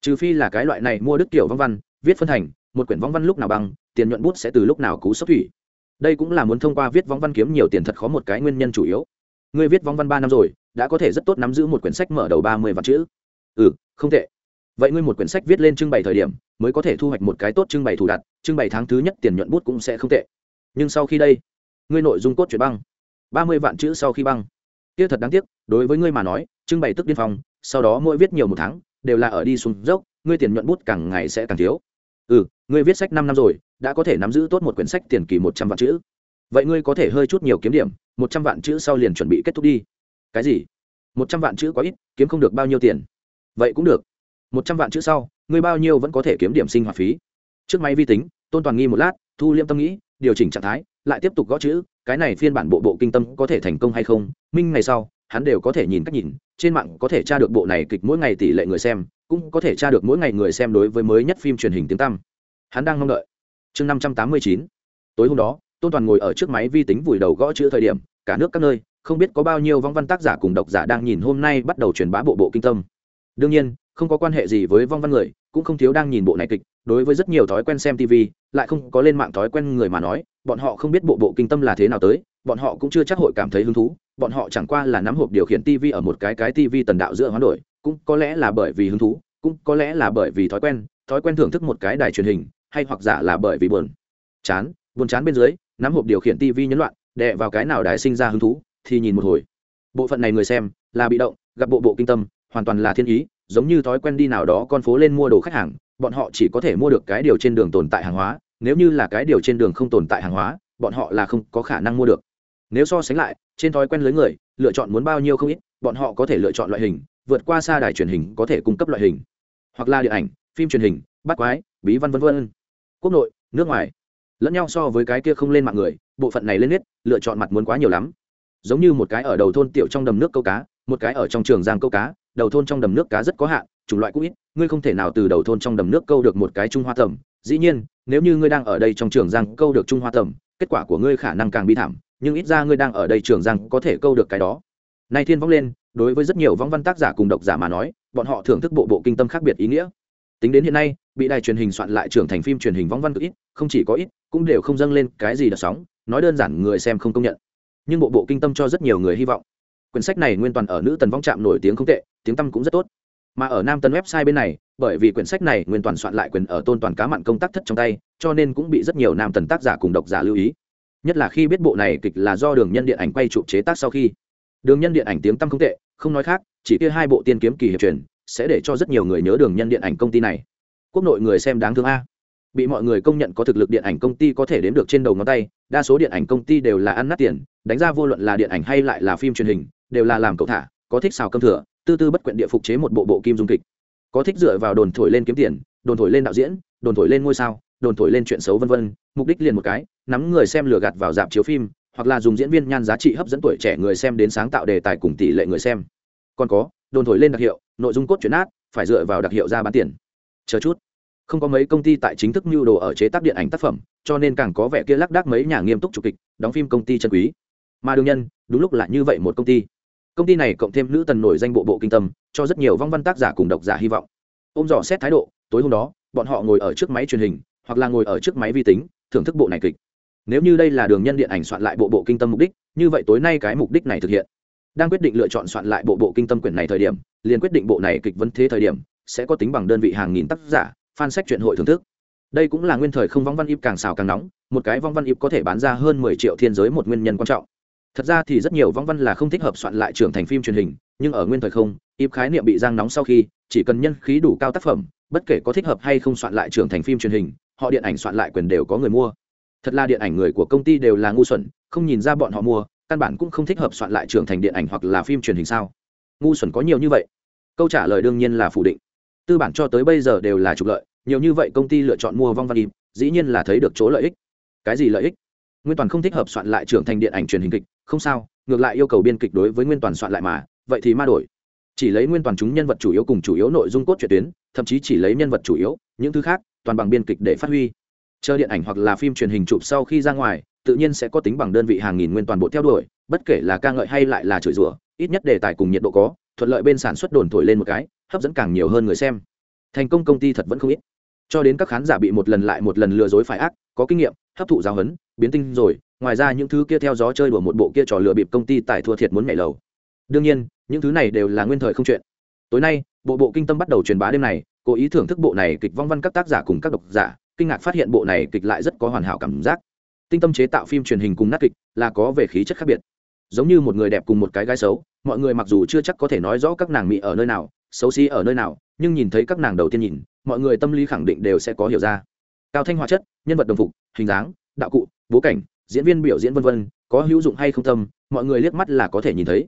trừ phi là cái loại này mua đức kiểu vong văn, viết phân thành một quyển vong văn lúc nào bằng, tiền nhuận bút sẽ từ lúc nào cú sốc thủy. Đây cũng là muốn thông qua viết vong văn kiếm nhiều tiền thật khó một cái nguyên nhân chủ yếu. Ngươi viết vong văn ba năm rồi, đã có thể rất tốt nắm giữ một quyển sách mở đầu ba mươi vạn chữ. Ừ không tệ. Vậy ngươi một quyển sách viết lên trưng bày thời điểm, mới có thể thu hoạch một cái tốt trưng bày thủ đặt, trưng bày tháng thứ nhất tiền nhuận bút cũng sẽ không tệ. Nhưng sau khi đây, ngươi nội dung cốt truyện băng. ba mươi vạn chữ sau khi băng. Kia thật đáng tiếc, đối với ngươi mà nói trưng bày tức điên phong, sau đó mỗi viết nhiều một tháng, đều là ở đi xuống dốc, ngươi tiền nhuận bút càng ngày sẽ càng thiếu. Ừ ngươi viết sách năm năm rồi, đã có thể nắm giữ tốt một quyển sách tiền kỳ một trăm vạn chữ. Vậy ngươi có thể hơi chút nhiều kiếm điểm, một trăm vạn chữ sau liền chuẩn bị kết thúc đi. Cái gì? Một trăm vạn chữ quá ít, kiếm không được bao nhiêu tiền. Vậy cũng được. Một trăm vạn chữ sau, ngươi bao nhiêu vẫn có thể kiếm điểm sinh hoạt phí. Trước máy vi tính, tôn toàn nghi một lát, thu liêm tâm nghĩ, điều chỉnh trạng thái, lại tiếp tục gõ chữ, cái này phiên bản bộ bộ kinh tâm có thể thành công hay không, minh ngày sau hắn đều có thể nhìn cách nhìn, trên mạng có thể tra được bộ này kịch mỗi ngày tỷ lệ người xem, cũng có thể tra được mỗi ngày người xem đối với mới nhất phim truyền hình tiếng tăm. Hắn đang mong đợi. Chương năm trăm tám mươi chín. Tối hôm đó, tôn toàn ngồi ở trước máy vi tính vùi đầu gõ chữ thời điểm, cả nước các nơi, không biết có bao nhiêu vong văn tác giả cùng độc giả đang nhìn hôm nay bắt đầu truyền bá bộ bộ kinh tâm. Đương nhiên, không có quan hệ gì với vong văn người, cũng không thiếu đang nhìn bộ này kịch đối với rất nhiều thói quen xem tv lại không có lên mạng thói quen người mà nói, bọn họ không biết bộ bộ kinh tâm là thế nào tới, bọn họ cũng chưa chắc hội cảm thấy hứng thú, bọn họ chẳng qua là nắm hộp điều khiển tv ở một cái cái tv tần đạo giữa hoán đổi, cũng có lẽ là bởi vì hứng thú, cũng có lẽ là bởi vì thói quen thói quen thưởng thức một cái đài truyền hình, hay hoặc giả là bởi vì buồn, chán buồn chán bên dưới, nắm hộp điều khiển tv nhấn loạn, đè vào cái nào đài sinh ra hứng thú, thì nhìn một hồi. Bộ phận này người xem, là bị động, gặp bộ bộ kinh tâm, hoàn toàn là thiên ý, giống như thói quen đi nào đó con phố lên mua đồ khách hàng bọn họ chỉ có thể mua được cái điều trên đường tồn tại hàng hóa, nếu như là cái điều trên đường không tồn tại hàng hóa, bọn họ là không có khả năng mua được. Nếu so sánh lại, trên thói quen lưới người, lựa chọn muốn bao nhiêu không ít, bọn họ có thể lựa chọn loại hình, vượt qua xa đài truyền hình có thể cung cấp loại hình. Hoặc là điện ảnh, phim truyền hình, bắt quái, bí văn v v quốc nội, nước ngoài. Lẫn nhau so với cái kia không lên mạng người, bộ phận này lên nết, lựa chọn mặt muốn quá nhiều lắm. Giống như một cái ở đầu thôn tiểu trong đầm nước câu cá, một cái ở trong trường giang câu cá, đầu thôn trong đầm nước cá rất có hạn chủng loại cũng ít, ngươi không thể nào từ đầu thôn trong đầm nước câu được một cái trung hoa tầm dĩ nhiên, nếu như ngươi đang ở đây trong trường giang câu được trung hoa tầm kết quả của ngươi khả năng càng bi thảm, nhưng ít ra ngươi đang ở đây trường giang có thể câu được cái đó. Nay thiên vong lên, đối với rất nhiều vong văn tác giả cùng độc giả mà nói, bọn họ thưởng thức bộ bộ kinh tâm khác biệt ý nghĩa. Tính đến hiện nay, bị đài truyền hình soạn lại trưởng thành phim truyền hình vong văn cực ít, không chỉ có ít, cũng đều không dâng lên cái gì đợt sóng, nói đơn giản người xem không công nhận. Nhưng bộ bộ kinh tâm cho rất nhiều người hy vọng. Quyển sách này nguyên toàn ở nữ tần vong trạm nổi tiếng không tệ, tiếng tâm cũng rất tốt mà ở nam tân website bên này, bởi vì quyển sách này nguyên toàn soạn lại quyền ở tôn toàn cá mặn công tác thất trong tay, cho nên cũng bị rất nhiều nam tần tác giả cùng độc giả lưu ý. Nhất là khi biết bộ này kịch là do đường nhân điện ảnh quay chụp chế tác sau khi. Đường nhân điện ảnh tiếng tăm không tệ, không nói khác, chỉ kia hai bộ tiên kiếm kỳ hiệp truyền, sẽ để cho rất nhiều người nhớ đường nhân điện ảnh công ty này. Quốc nội người xem đáng thương a. Bị mọi người công nhận có thực lực điện ảnh công ty có thể đếm được trên đầu ngón tay, đa số điện ảnh công ty đều là ăn nát tiền, đánh ra vô luận là điện ảnh hay lại là phim truyền hình, đều là làm cậu thả, có thích xào cơm thừa tư tư bất quyện địa phục chế một bộ bộ kim dung kịch. Có thích dựa vào đồn thổi lên kiếm tiền, đồn thổi lên đạo diễn, đồn thổi lên ngôi sao, đồn thổi lên chuyện xấu vân vân, mục đích liền một cái, nắm người xem lừa gạt vào dạp chiếu phim, hoặc là dùng diễn viên nhan giá trị hấp dẫn tuổi trẻ người xem đến sáng tạo đề tài cùng tỷ lệ người xem. Còn có, đồn thổi lên đặc hiệu, nội dung cốt truyện át phải dựa vào đặc hiệu ra bán tiền. Chờ chút. Không có mấy công ty tại chính thức mưu đồ ở chế tác điện ảnh tác phẩm, cho nên càng có vẻ kia lác đác mấy nhà nghiêm túc chủ kịch, đóng phim công ty chân quý. Mà đương nhân đúng lúc là như vậy một công ty công ty này cộng thêm nữ tần nổi danh bộ bộ kinh tâm, cho rất nhiều vong văn tác giả cùng độc giả hy vọng. Ôm dò xét thái độ, tối hôm đó, bọn họ ngồi ở trước máy truyền hình, hoặc là ngồi ở trước máy vi tính, thưởng thức bộ này kịch. Nếu như đây là đường nhân điện ảnh soạn lại bộ bộ kinh tâm mục đích, như vậy tối nay cái mục đích này thực hiện. Đang quyết định lựa chọn soạn lại bộ bộ kinh tâm quyển này thời điểm, liền quyết định bộ này kịch vấn thế thời điểm, sẽ có tính bằng đơn vị hàng nghìn tác giả, fan sách truyện hội thưởng thức. Đây cũng là nguyên thời không vong văn ip càng xào càng nóng, một cái vong văn ip có thể bán ra hơn mười triệu thiên giới một nguyên nhân quan trọng thật ra thì rất nhiều vong văn là không thích hợp soạn lại trưởng thành phim truyền hình, nhưng ở nguyên thời không ip khái niệm bị giang nóng sau khi, chỉ cần nhân khí đủ cao tác phẩm, bất kể có thích hợp hay không soạn lại trưởng thành phim truyền hình, họ điện ảnh soạn lại quyền đều có người mua. Thật là điện ảnh người của công ty đều là ngu xuẩn, không nhìn ra bọn họ mua, căn bản cũng không thích hợp soạn lại trưởng thành điện ảnh hoặc là phim truyền hình sao? Ngu xuẩn có nhiều như vậy. Câu trả lời đương nhiên là phủ định. Tư bản cho tới bây giờ đều là trục lợi, nhiều như vậy công ty lựa chọn mua vong văn im dĩ nhiên là thấy được chỗ lợi ích. Cái gì lợi ích? Nguyên toàn không thích hợp soạn lại trưởng thành điện ảnh truyền hình kịch không sao, ngược lại yêu cầu biên kịch đối với nguyên toàn soạn lại mà, vậy thì ma đổi. Chỉ lấy nguyên toàn chúng nhân vật chủ yếu cùng chủ yếu nội dung cốt truyện tuyến, thậm chí chỉ lấy nhân vật chủ yếu, những thứ khác, toàn bằng biên kịch để phát huy. Chờ điện ảnh hoặc là phim truyền hình chụp sau khi ra ngoài, tự nhiên sẽ có tính bằng đơn vị hàng nghìn nguyên toàn bộ theo đuổi, bất kể là ca ngợi hay lại là chửi rủa, ít nhất đề tài cùng nhiệt độ có, thuận lợi bên sản xuất đồn thổi lên một cái, hấp dẫn càng nhiều hơn người xem. Thành công công ty thật vẫn không ít. Cho đến các khán giả bị một lần lại một lần lừa dối phải ác, có kinh nghiệm, hấp thụ giáo huấn, biến tinh rồi ngoài ra những thứ kia theo gió chơi đùa một bộ kia trò lừa bịp công ty tại thua thiệt muốn nhảy lầu. Đương nhiên, những thứ này đều là nguyên thời không chuyện. Tối nay, bộ bộ kinh tâm bắt đầu truyền bá đêm này, cố ý thưởng thức bộ này kịch vong văn các tác giả cùng các độc giả, kinh ngạc phát hiện bộ này kịch lại rất có hoàn hảo cảm giác. Tinh tâm chế tạo phim truyền hình cùng nát kịch là có về khí chất khác biệt. Giống như một người đẹp cùng một cái gái xấu, mọi người mặc dù chưa chắc có thể nói rõ các nàng mỹ ở nơi nào, xấu xí ở nơi nào, nhưng nhìn thấy các nàng đầu tiên nhìn, mọi người tâm lý khẳng định đều sẽ có hiểu ra. Cao thanh hóa chất, nhân vật đồng phục, hình dáng, đạo cụ bố cảnh diễn viên biểu diễn vân vân, có hữu dụng hay không tâm, mọi người liếc mắt là có thể nhìn thấy.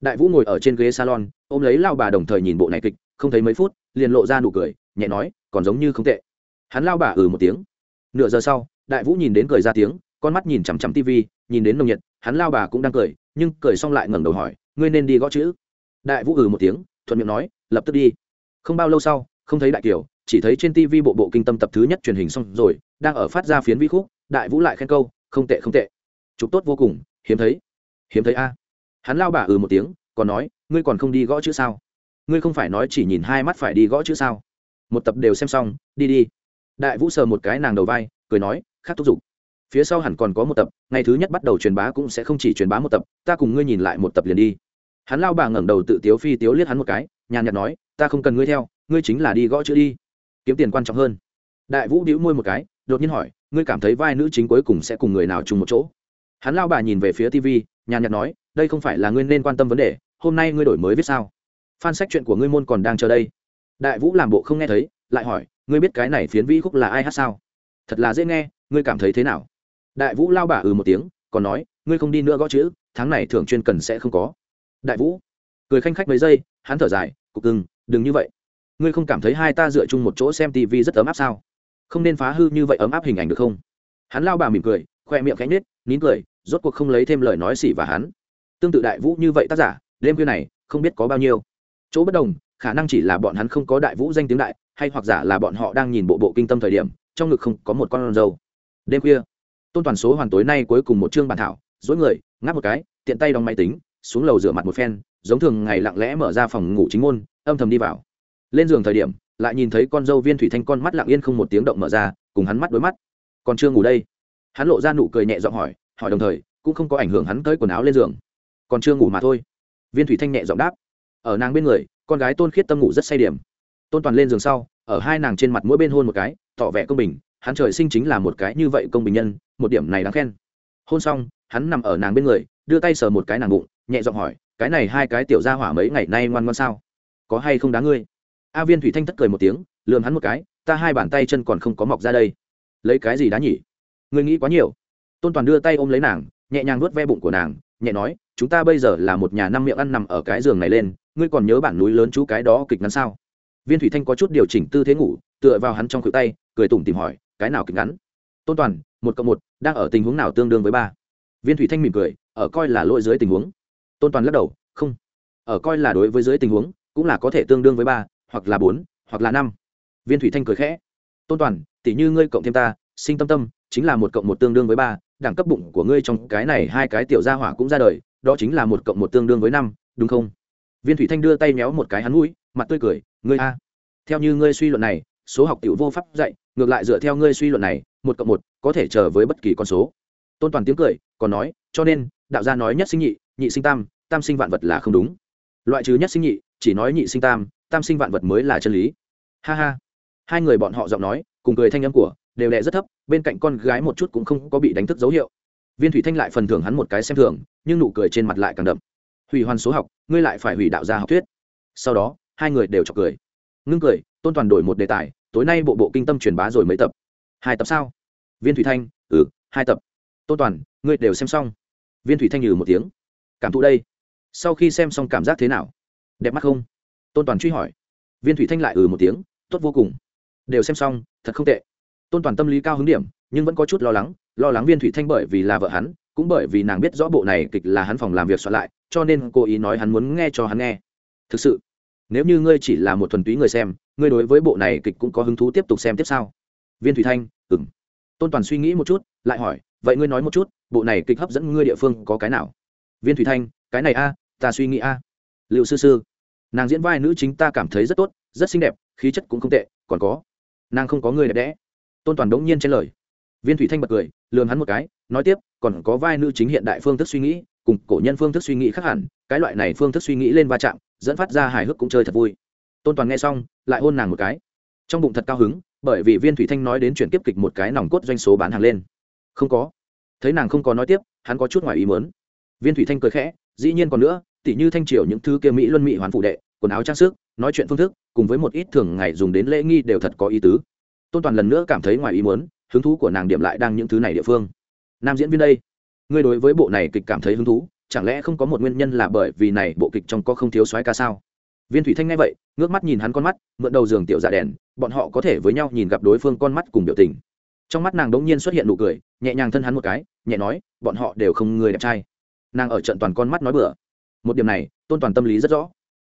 Đại vũ ngồi ở trên ghế salon, ôm lấy lao bà đồng thời nhìn bộ này kịch, không thấy mấy phút, liền lộ ra nụ cười, nhẹ nói, còn giống như không tệ. Hắn lao bà ừ một tiếng. Nửa giờ sau, đại vũ nhìn đến cười ra tiếng, con mắt nhìn chằm chằm tv nhìn đến nồng nhiệt, hắn lao bà cũng đang cười, nhưng cười xong lại ngẩng đầu hỏi, ngươi nên đi gõ chữ? Đại vũ ừ một tiếng, thuận miệng nói, lập tức đi. Không bao lâu sau, không thấy đại kiều, chỉ thấy trên tv bộ bộ kinh tâm tập thứ nhất truyền hình xong rồi, đang ở phát ra phiến vi khúc, đại vũ lại khen câu không tệ không tệ. Chụp tốt vô cùng, hiếm thấy. Hiếm thấy a. Hắn lao bà ừ một tiếng, còn nói, ngươi còn không đi gõ chữ sao? Ngươi không phải nói chỉ nhìn hai mắt phải đi gõ chữ sao? Một tập đều xem xong, đi đi. Đại vũ sờ một cái nàng đầu vai, cười nói, khác thúc giục. Phía sau hẳn còn có một tập, ngày thứ nhất bắt đầu truyền bá cũng sẽ không chỉ truyền bá một tập, ta cùng ngươi nhìn lại một tập liền đi. Hắn lao bà ngẩng đầu tự tiếu phi tiếu liếc hắn một cái, nhàn nhạt nói, ta không cần ngươi theo, ngươi chính là đi gõ chữ đi. Kiếm tiền quan trọng hơn. Đại vũ đĩu môi một cái, đột nhiên hỏi ngươi cảm thấy vai nữ chính cuối cùng sẽ cùng người nào chung một chỗ? Hắn lao bà nhìn về phía tv nhàn nhạt nói, đây không phải là ngươi nên quan tâm vấn đề, hôm nay ngươi đổi mới viết sao? Phan sách chuyện của ngươi môn còn đang chờ đây. Đại vũ làm bộ không nghe thấy, lại hỏi, ngươi biết cái này phiến vĩ khúc là ai hát sao? Thật là dễ nghe, ngươi cảm thấy thế nào? Đại vũ lao bà ừ một tiếng, còn nói, ngươi không đi nữa gõ chữ, tháng này thường chuyên cần sẽ không có. Đại vũ cười khanh khách mấy giây, hắn thở dài, cục cưng, đừng như vậy. Ngươi không cảm thấy hai ta dựa chung một chỗ xem tv rất ấm áp sao? Không nên phá hư như vậy ấm áp hình ảnh được không? Hắn lao bà mỉm cười, khoe miệng cánh nết nín cười, rốt cuộc không lấy thêm lời nói xỉ và hắn. Tương tự đại vũ như vậy tác giả, đêm khuya này, không biết có bao nhiêu. Chỗ bất đồng, khả năng chỉ là bọn hắn không có đại vũ danh tiếng đại, hay hoặc giả là bọn họ đang nhìn bộ bộ kinh tâm thời điểm, trong ngực không có một con râu đêm khuya, tôn toàn số hoàn tối nay cuối cùng một chương bản thảo, dối người, ngáp một cái, tiện tay đóng máy tính, xuống lầu rửa mặt một phen, giống thường ngày lặng lẽ mở ra phòng ngủ chính môn, âm thầm đi vào. Lên giường thời điểm lại nhìn thấy con dâu viên thủy thanh con mắt lặng yên không một tiếng động mở ra, cùng hắn mắt đối mắt. Còn chưa ngủ đây, hắn lộ ra nụ cười nhẹ giọng hỏi hỏi đồng thời, cũng không có ảnh hưởng hắn tới quần áo lên giường. Còn chưa ngủ mà thôi. Viên thủy thanh nhẹ giọng đáp. Ở nàng bên người, con gái tôn khiết tâm ngủ rất say điểm. Tôn toàn lên giường sau, ở hai nàng trên mặt mỗi bên hôn một cái, tỏ vẻ công bình, hắn trời sinh chính là một cái như vậy công bình nhân, một điểm này đáng khen. Hôn xong, hắn nằm ở nàng bên người, đưa tay sờ một cái nàng bụng, nhẹ giọng hỏi, cái này hai cái tiểu ra hỏa mấy ngày nay ngoan ngoan sao? Có hay không đá ngươi? A viên thủy thanh thất cười một tiếng, lườm hắn một cái, ta hai bàn tay chân còn không có mọc ra đây. Lấy cái gì đá nhỉ? Ngươi nghĩ quá nhiều. Tôn toàn đưa tay ôm lấy nàng, nhẹ nhàng nuốt ve bụng của nàng, nhẹ nói, chúng ta bây giờ là một nhà năm miệng ăn nằm ở cái giường này lên, ngươi còn nhớ bản núi lớn chú cái đó kịch ngắn sao? Viên thủy thanh có chút điều chỉnh tư thế ngủ, tựa vào hắn trong cự tay, cười tủm tìm hỏi, cái nào kịch ngắn? Tôn toàn, một cộng một, đang ở tình huống nào tương đương với ba? Viên thủy thanh mỉm cười, ở coi là lỗi dưới tình huống. Tôn toàn lắc đầu, không, ở coi là đối với dưới tình huống, cũng là có thể tương đương với ba hoặc là bốn, hoặc là năm. Viên thủy thanh cười khẽ. Tôn toàn, tỷ như ngươi cộng thêm ta, sinh tâm tâm, chính là một cộng một tương đương với ba, đẳng cấp bụng của ngươi trong cái này hai cái tiểu gia hỏa cũng ra đời, đó chính là một cộng một tương đương với năm, đúng không? Viên thủy thanh đưa tay méo một cái hắn mũi, mặt tươi cười, ngươi a. Theo như ngươi suy luận này, số học tiểu vô pháp dạy, ngược lại dựa theo ngươi suy luận này, một cộng một có thể chờ với bất kỳ con số. Tôn toàn tiếng cười, còn nói, cho nên, đạo gia nói nhất sinh nhị nhị sinh tam tam sinh vạn vật là không đúng. Loại trừ nhất sinh nhị, chỉ nói nhị sinh tam tam sinh vạn vật mới là chân lý. Ha ha. Hai người bọn họ giọng nói, cùng cười thanh âm của, đều đẹ rất thấp, bên cạnh con gái một chút cũng không có bị đánh thức dấu hiệu. Viên thủy thanh lại phần thưởng hắn một cái xem thường, nhưng nụ cười trên mặt lại càng đậm. Hủy hoàn số học, ngươi lại phải hủy đạo gia học thuyết. Sau đó, hai người đều chọc cười. Ngưng cười, tôn toàn đổi một đề tài, tối nay bộ bộ kinh tâm truyền bá rồi mấy tập. Hai tập sao? Viên thủy thanh ừ hai tập. Tôn toàn, ngươi đều xem xong. Viên thủy thanh nhừ một tiếng. Cảm thụ đây. Sau khi xem xong cảm giác thế nào? Đẹp mắt không? Tôn toàn truy hỏi viên thủy thanh lại ừ một tiếng tốt vô cùng đều xem xong thật không tệ tôn toàn tâm lý cao hứng điểm nhưng vẫn có chút lo lắng lo lắng viên thủy thanh bởi vì là vợ hắn cũng bởi vì nàng biết rõ bộ này kịch là hắn phòng làm việc soạn lại cho nên cô ý nói hắn muốn nghe cho hắn nghe thực sự nếu như ngươi chỉ là một thuần túy người xem ngươi đối với bộ này kịch cũng có hứng thú tiếp tục xem tiếp sau viên thủy thanh ừng tôn toàn suy nghĩ một chút lại hỏi vậy ngươi nói một chút bộ này kịch hấp dẫn ngươi địa phương có cái nào viên thủy thanh cái này a ta suy nghĩ a liệu sư sư nàng diễn vai nữ chính ta cảm thấy rất tốt, rất xinh đẹp, khí chất cũng không tệ, còn có, nàng không có người đẹp đẽ. Tôn toàn đống nhiên trên lời. Viên thủy thanh bật cười lường hắn một cái, nói tiếp, còn có vai nữ chính hiện đại phương thức suy nghĩ, cùng cổ nhân phương thức suy nghĩ khác hẳn, cái loại này phương thức suy nghĩ lên va chạm, dẫn phát ra hài hước cũng chơi thật vui. Tôn toàn nghe xong, lại hôn nàng một cái. Trong bụng thật cao hứng, bởi vì viên thủy thanh nói đến chuyển tiếp kịch một cái nòng cốt doanh số bán hàng lên. Không có. Thấy nàng không có nói tiếp, hắn có chút ngoài ý mớn viên thủy thanh cười khẽ, dĩ nhiên còn nữa tỉ như thanh triều những thứ kia mỹ luân mỹ hoàn phụ đệ, quần áo trang sức, nói chuyện phương thức, cùng với một ít thường ngày dùng đến lễ nghi đều thật có ý tứ. Tôn toàn lần nữa cảm thấy ngoài ý muốn, hứng thú của nàng điểm lại đang những thứ này địa phương. Nam diễn viên đây, ngươi đối với bộ này kịch cảm thấy hứng thú, chẳng lẽ không có một nguyên nhân là bởi vì này bộ kịch trong có không thiếu soái ca sao? Viên thủy thanh nghe vậy, ngước mắt nhìn hắn con mắt, mượn đầu giường tiểu dạ đèn, bọn họ có thể với nhau nhìn gặp đối phương con mắt cùng biểu tình. Trong mắt nàng đống nhiên xuất hiện nụ cười, nhẹ nhàng thân hắn một cái, nhẹ nói, bọn họ đều không người đẹp trai. Nàng ở trận toàn con mắt nói bừa một điểm này, tôn toàn tâm lý rất rõ.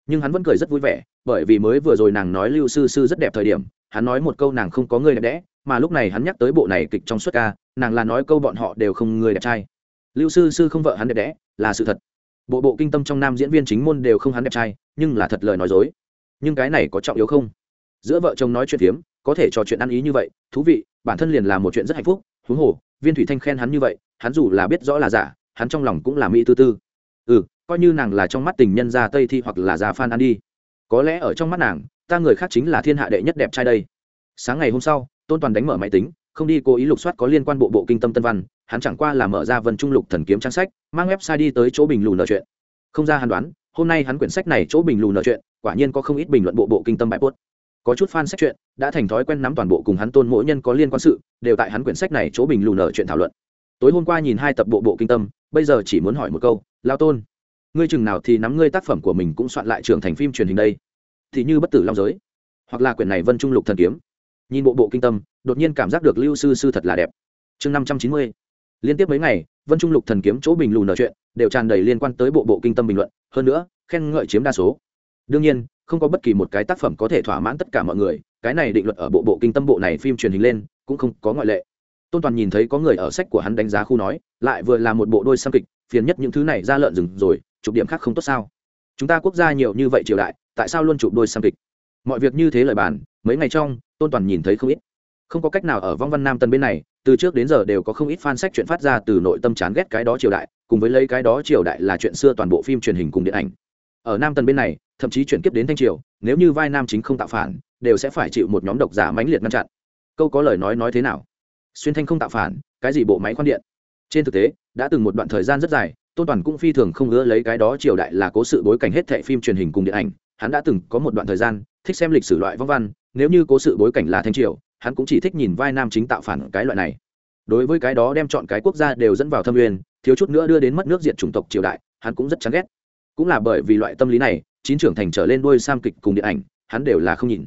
Nhưng hắn vẫn cười rất vui vẻ, bởi vì mới vừa rồi nàng nói lưu sư sư rất đẹp thời điểm, hắn nói một câu nàng không có người đẹp đẽ, mà lúc này hắn nhắc tới bộ này kịch trong suất ca, nàng là nói câu bọn họ đều không người đẹp trai. Lưu sư sư không vợ hắn đẹp đẽ, là sự thật. Bộ bộ kinh tâm trong nam diễn viên chính môn đều không hắn đẹp trai, nhưng là thật lời nói dối. Nhưng cái này có trọng yếu không? Giữa vợ chồng nói chuyện phiếm, có thể trò chuyện ăn ý như vậy, thú vị, bản thân liền là một chuyện rất hạnh phúc, huống hồ, viên thủy thanh khen hắn như vậy, hắn dù là biết rõ là giả, hắn trong lòng cũng là mỹ tư tư. Ừ coi như nàng là trong mắt tình nhân ra tây thi hoặc là già phan ăn đi. Có lẽ ở trong mắt nàng, ta người khác chính là thiên hạ đệ nhất đẹp trai đây. Sáng ngày hôm sau, tôn toàn đánh mở máy tính, không đi cố ý lục soát có liên quan bộ bộ kinh tâm tân văn, hắn chẳng qua là mở ra vân trung lục thần kiếm trang sách, mang website đi tới chỗ bình lù nợ chuyện. Không ra hắn đoán, hôm nay hắn quyển sách này chỗ bình lù nợ chuyện, quả nhiên có không ít bình luận bộ bộ kinh tâm bại bốt có chút fan sách chuyện, đã thành thói quen nắm toàn bộ cùng hắn tôn mỗi nhân có liên quan sự, đều tại hắn quyển sách này chỗ bình lù nợ chuyện thảo luận. Tối hôm qua nhìn hai tập bộ bộ kinh tâm, bây giờ chỉ muốn hỏi một câu, lao tôn ngươi chừng nào thì nắm ngươi tác phẩm của mình cũng soạn lại trưởng thành phim truyền hình đây. Thì như bất tử long giới, hoặc là quyển này vân trung lục thần kiếm. Nhìn bộ bộ kinh tâm, đột nhiên cảm giác được lưu sư sư thật là đẹp. Chương năm trăm chín mươi, liên tiếp mấy ngày, vân trung lục thần kiếm chỗ bình lù nở chuyện, đều tràn đầy liên quan tới bộ bộ kinh tâm bình luận, hơn nữa, khen ngợi chiếm đa số. Đương nhiên, không có bất kỳ một cái tác phẩm có thể thỏa mãn tất cả mọi người, cái này định luật ở bộ bộ kinh tâm bộ này phim truyền hình lên, cũng không có ngoại lệ. Tôn toàn nhìn thấy có người ở sách của hắn đánh giá khu nói, lại vừa là một bộ đôi xăm kịch, phiền nhất những thứ này ra lợn rừng rồi chụp điểm khác không tốt sao? Chúng ta quốc gia nhiều như vậy triều đại, tại sao luôn chụp đôi xăm kịch? Mọi việc như thế lời bàn, mấy ngày trong, tôn toàn nhìn thấy không ít. Không có cách nào ở vong văn nam tân bên này, từ trước đến giờ đều có không ít fan sách chuyện phát ra từ nội tâm chán ghét cái đó triều đại, cùng với lấy cái đó triều đại là chuyện xưa toàn bộ phim truyền hình cùng điện ảnh. Ở nam tân bên này, thậm chí chuyển kiếp đến thanh triều, nếu như vai nam chính không tạo phản, đều sẽ phải chịu một nhóm độc giả mãnh liệt ngăn chặn. Câu có lời nói nói thế nào? Xuyên thanh không tạo phản, cái gì bộ máy khoan điện? Trên thực tế, đã từng một đoạn thời gian rất dài tôn toàn cũng phi thường không ngỡ lấy cái đó triều đại là cố sự bối cảnh hết thệ phim truyền hình cùng điện ảnh, hắn đã từng có một đoạn thời gian thích xem lịch sử loại vong văn, nếu như cố sự bối cảnh là thanh triều, hắn cũng chỉ thích nhìn vai nam chính tạo phản cái loại này. Đối với cái đó đem chọn cái quốc gia đều dẫn vào thâm uyên, thiếu chút nữa đưa đến mất nước diện chủng tộc triều đại, hắn cũng rất chán ghét. Cũng là bởi vì loại tâm lý này, chín trưởng thành trở lên đôi sam kịch cùng điện ảnh, hắn đều là không nhìn.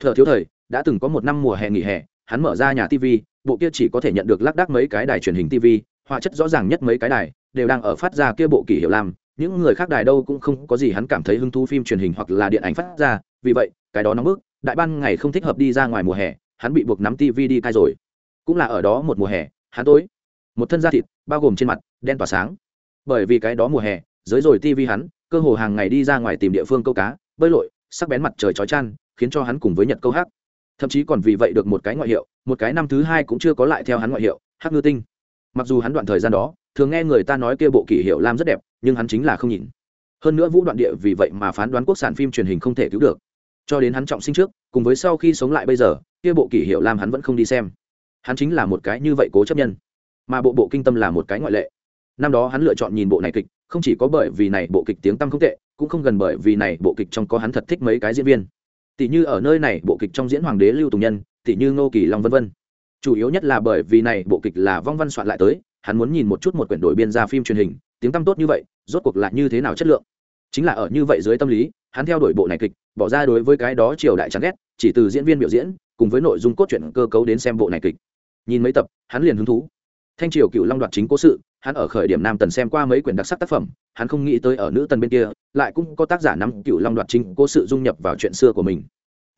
Thợ thiếu thời, đã từng có một năm mùa hè nghỉ hè, hắn mở ra nhà tv bộ kia chỉ có thể nhận được lác đác mấy cái đài truyền hình tv họa chất rõ ràng nhất mấy cái đài đều đang ở phát ra kia bộ kỷ hiệu làm, những người khác đài đâu cũng không có gì hắn cảm thấy hứng thú phim truyền hình hoặc là điện ảnh phát ra, vì vậy, cái đó nóng bức, đại ban ngày không thích hợp đi ra ngoài mùa hè, hắn bị buộc nắm tv đi cai rồi. Cũng là ở đó một mùa hè, hắn tối, một thân da thịt, bao gồm trên mặt, đen tỏa sáng. Bởi vì cái đó mùa hè dưới rồi tv hắn, cơ hồ hàng ngày đi ra ngoài tìm địa phương câu cá, bơi lội, sắc bén mặt trời chói chăn khiến cho hắn cùng với nhật câu hát. Thậm chí còn vì vậy được một cái ngoại hiệu, một cái năm thứ hai cũng chưa có lại theo hắn ngoại hiệu hát ngư tinh. Mặc dù hắn đoạn thời gian đó thường nghe người ta nói kia bộ kỷ hiệu lam rất đẹp, nhưng hắn chính là không nhìn. Hơn nữa vũ đoạn địa vì vậy mà phán đoán quốc sản phim truyền hình không thể cứu được. Cho đến hắn trọng sinh trước, cùng với sau khi sống lại bây giờ, kia bộ kỷ hiệu lam hắn vẫn không đi xem. Hắn chính là một cái như vậy cố chấp nhân. Mà bộ bộ kinh tâm là một cái ngoại lệ. Năm đó hắn lựa chọn nhìn bộ này kịch, không chỉ có bởi vì này bộ kịch tiếng tăm không tệ, cũng không gần bởi vì này bộ kịch trong có hắn thật thích mấy cái diễn viên. Tỷ như ở nơi này bộ kịch trong diễn hoàng đế lưu tùng nhân, tỷ như ngô kỳ long vân vân. Chủ yếu nhất là bởi vì này bộ kịch là vong văn soạn lại tới hắn muốn nhìn một chút một quyển đổi biên ra phim truyền hình, tiếng tăm tốt như vậy, rốt cuộc là như thế nào chất lượng? Chính là ở như vậy dưới tâm lý, hắn theo đuổi bộ này kịch, bỏ ra đối với cái đó triều đại chán ghét, chỉ từ diễn viên biểu diễn, cùng với nội dung cốt truyện cơ cấu đến xem bộ này kịch. Nhìn mấy tập, hắn liền hứng thú. Thanh triều cựu long đoạt chính cố sự, hắn ở khởi điểm nam tần xem qua mấy quyển đặc sắc tác phẩm, hắn không nghĩ tới ở nữ tần bên kia, lại cũng có tác giả nắm cựu long đoạt chính cố sự dung nhập vào chuyện xưa của mình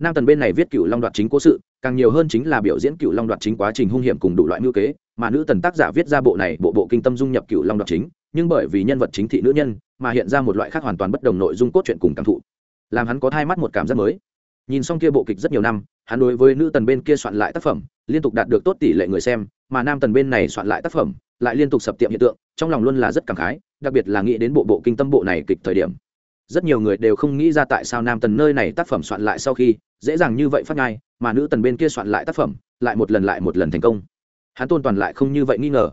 nam tần bên này viết cựu long đoạt chính cố sự, càng nhiều hơn chính là biểu diễn cựu long đoạt chính quá trình hung hiểm cùng đủ loại mưu kế, mà nữ tần tác giả viết ra bộ này bộ bộ kinh tâm dung nhập cựu long đoạt chính, nhưng bởi vì nhân vật chính thị nữ nhân, mà hiện ra một loại khác hoàn toàn bất đồng nội dung cốt truyện cùng cảm thụ, làm hắn có thai mắt một cảm giác mới. Nhìn xong kia bộ kịch rất nhiều năm, hắn đối với nữ tần bên kia soạn lại tác phẩm, liên tục đạt được tốt tỷ lệ người xem, mà nam tần bên này soạn lại tác phẩm, lại liên tục sập tiệm hiện tượng, trong lòng luôn là rất cảm khái, đặc biệt là nghĩ đến bộ bộ kinh tâm bộ này kịch thời điểm. Rất nhiều người đều không nghĩ ra tại sao nam tần nơi này tác phẩm soạn lại sau khi dễ dàng như vậy phát ngay mà nữ tần bên kia soạn lại tác phẩm, lại một lần lại một lần thành công. Hắn tôn toàn lại không như vậy nghi ngờ.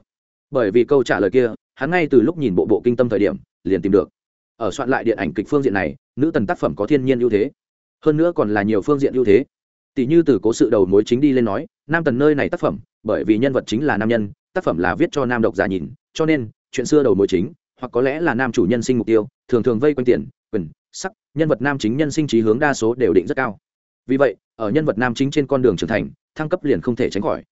Bởi vì câu trả lời kia, hắn ngay từ lúc nhìn bộ bộ kinh tâm thời điểm, liền tìm được. Ở soạn lại điện ảnh kịch phương diện này, nữ tần tác phẩm có thiên nhiên ưu thế. Hơn nữa còn là nhiều phương diện ưu thế. Tỷ như từ cố sự đầu mối chính đi lên nói, nam tần nơi này tác phẩm, bởi vì nhân vật chính là nam nhân, tác phẩm là viết cho nam độc giả nhìn, cho nên, chuyện xưa đầu mối chính, hoặc có lẽ là nam chủ nhân sinh mục tiêu, thường thường vây quanh tiền, quyền, sắc, nhân vật nam chính nhân sinh trí hướng đa số đều định rất cao vì vậy, ở nhân vật nam chính trên con đường trưởng thành, thăng cấp liền không thể tránh khỏi.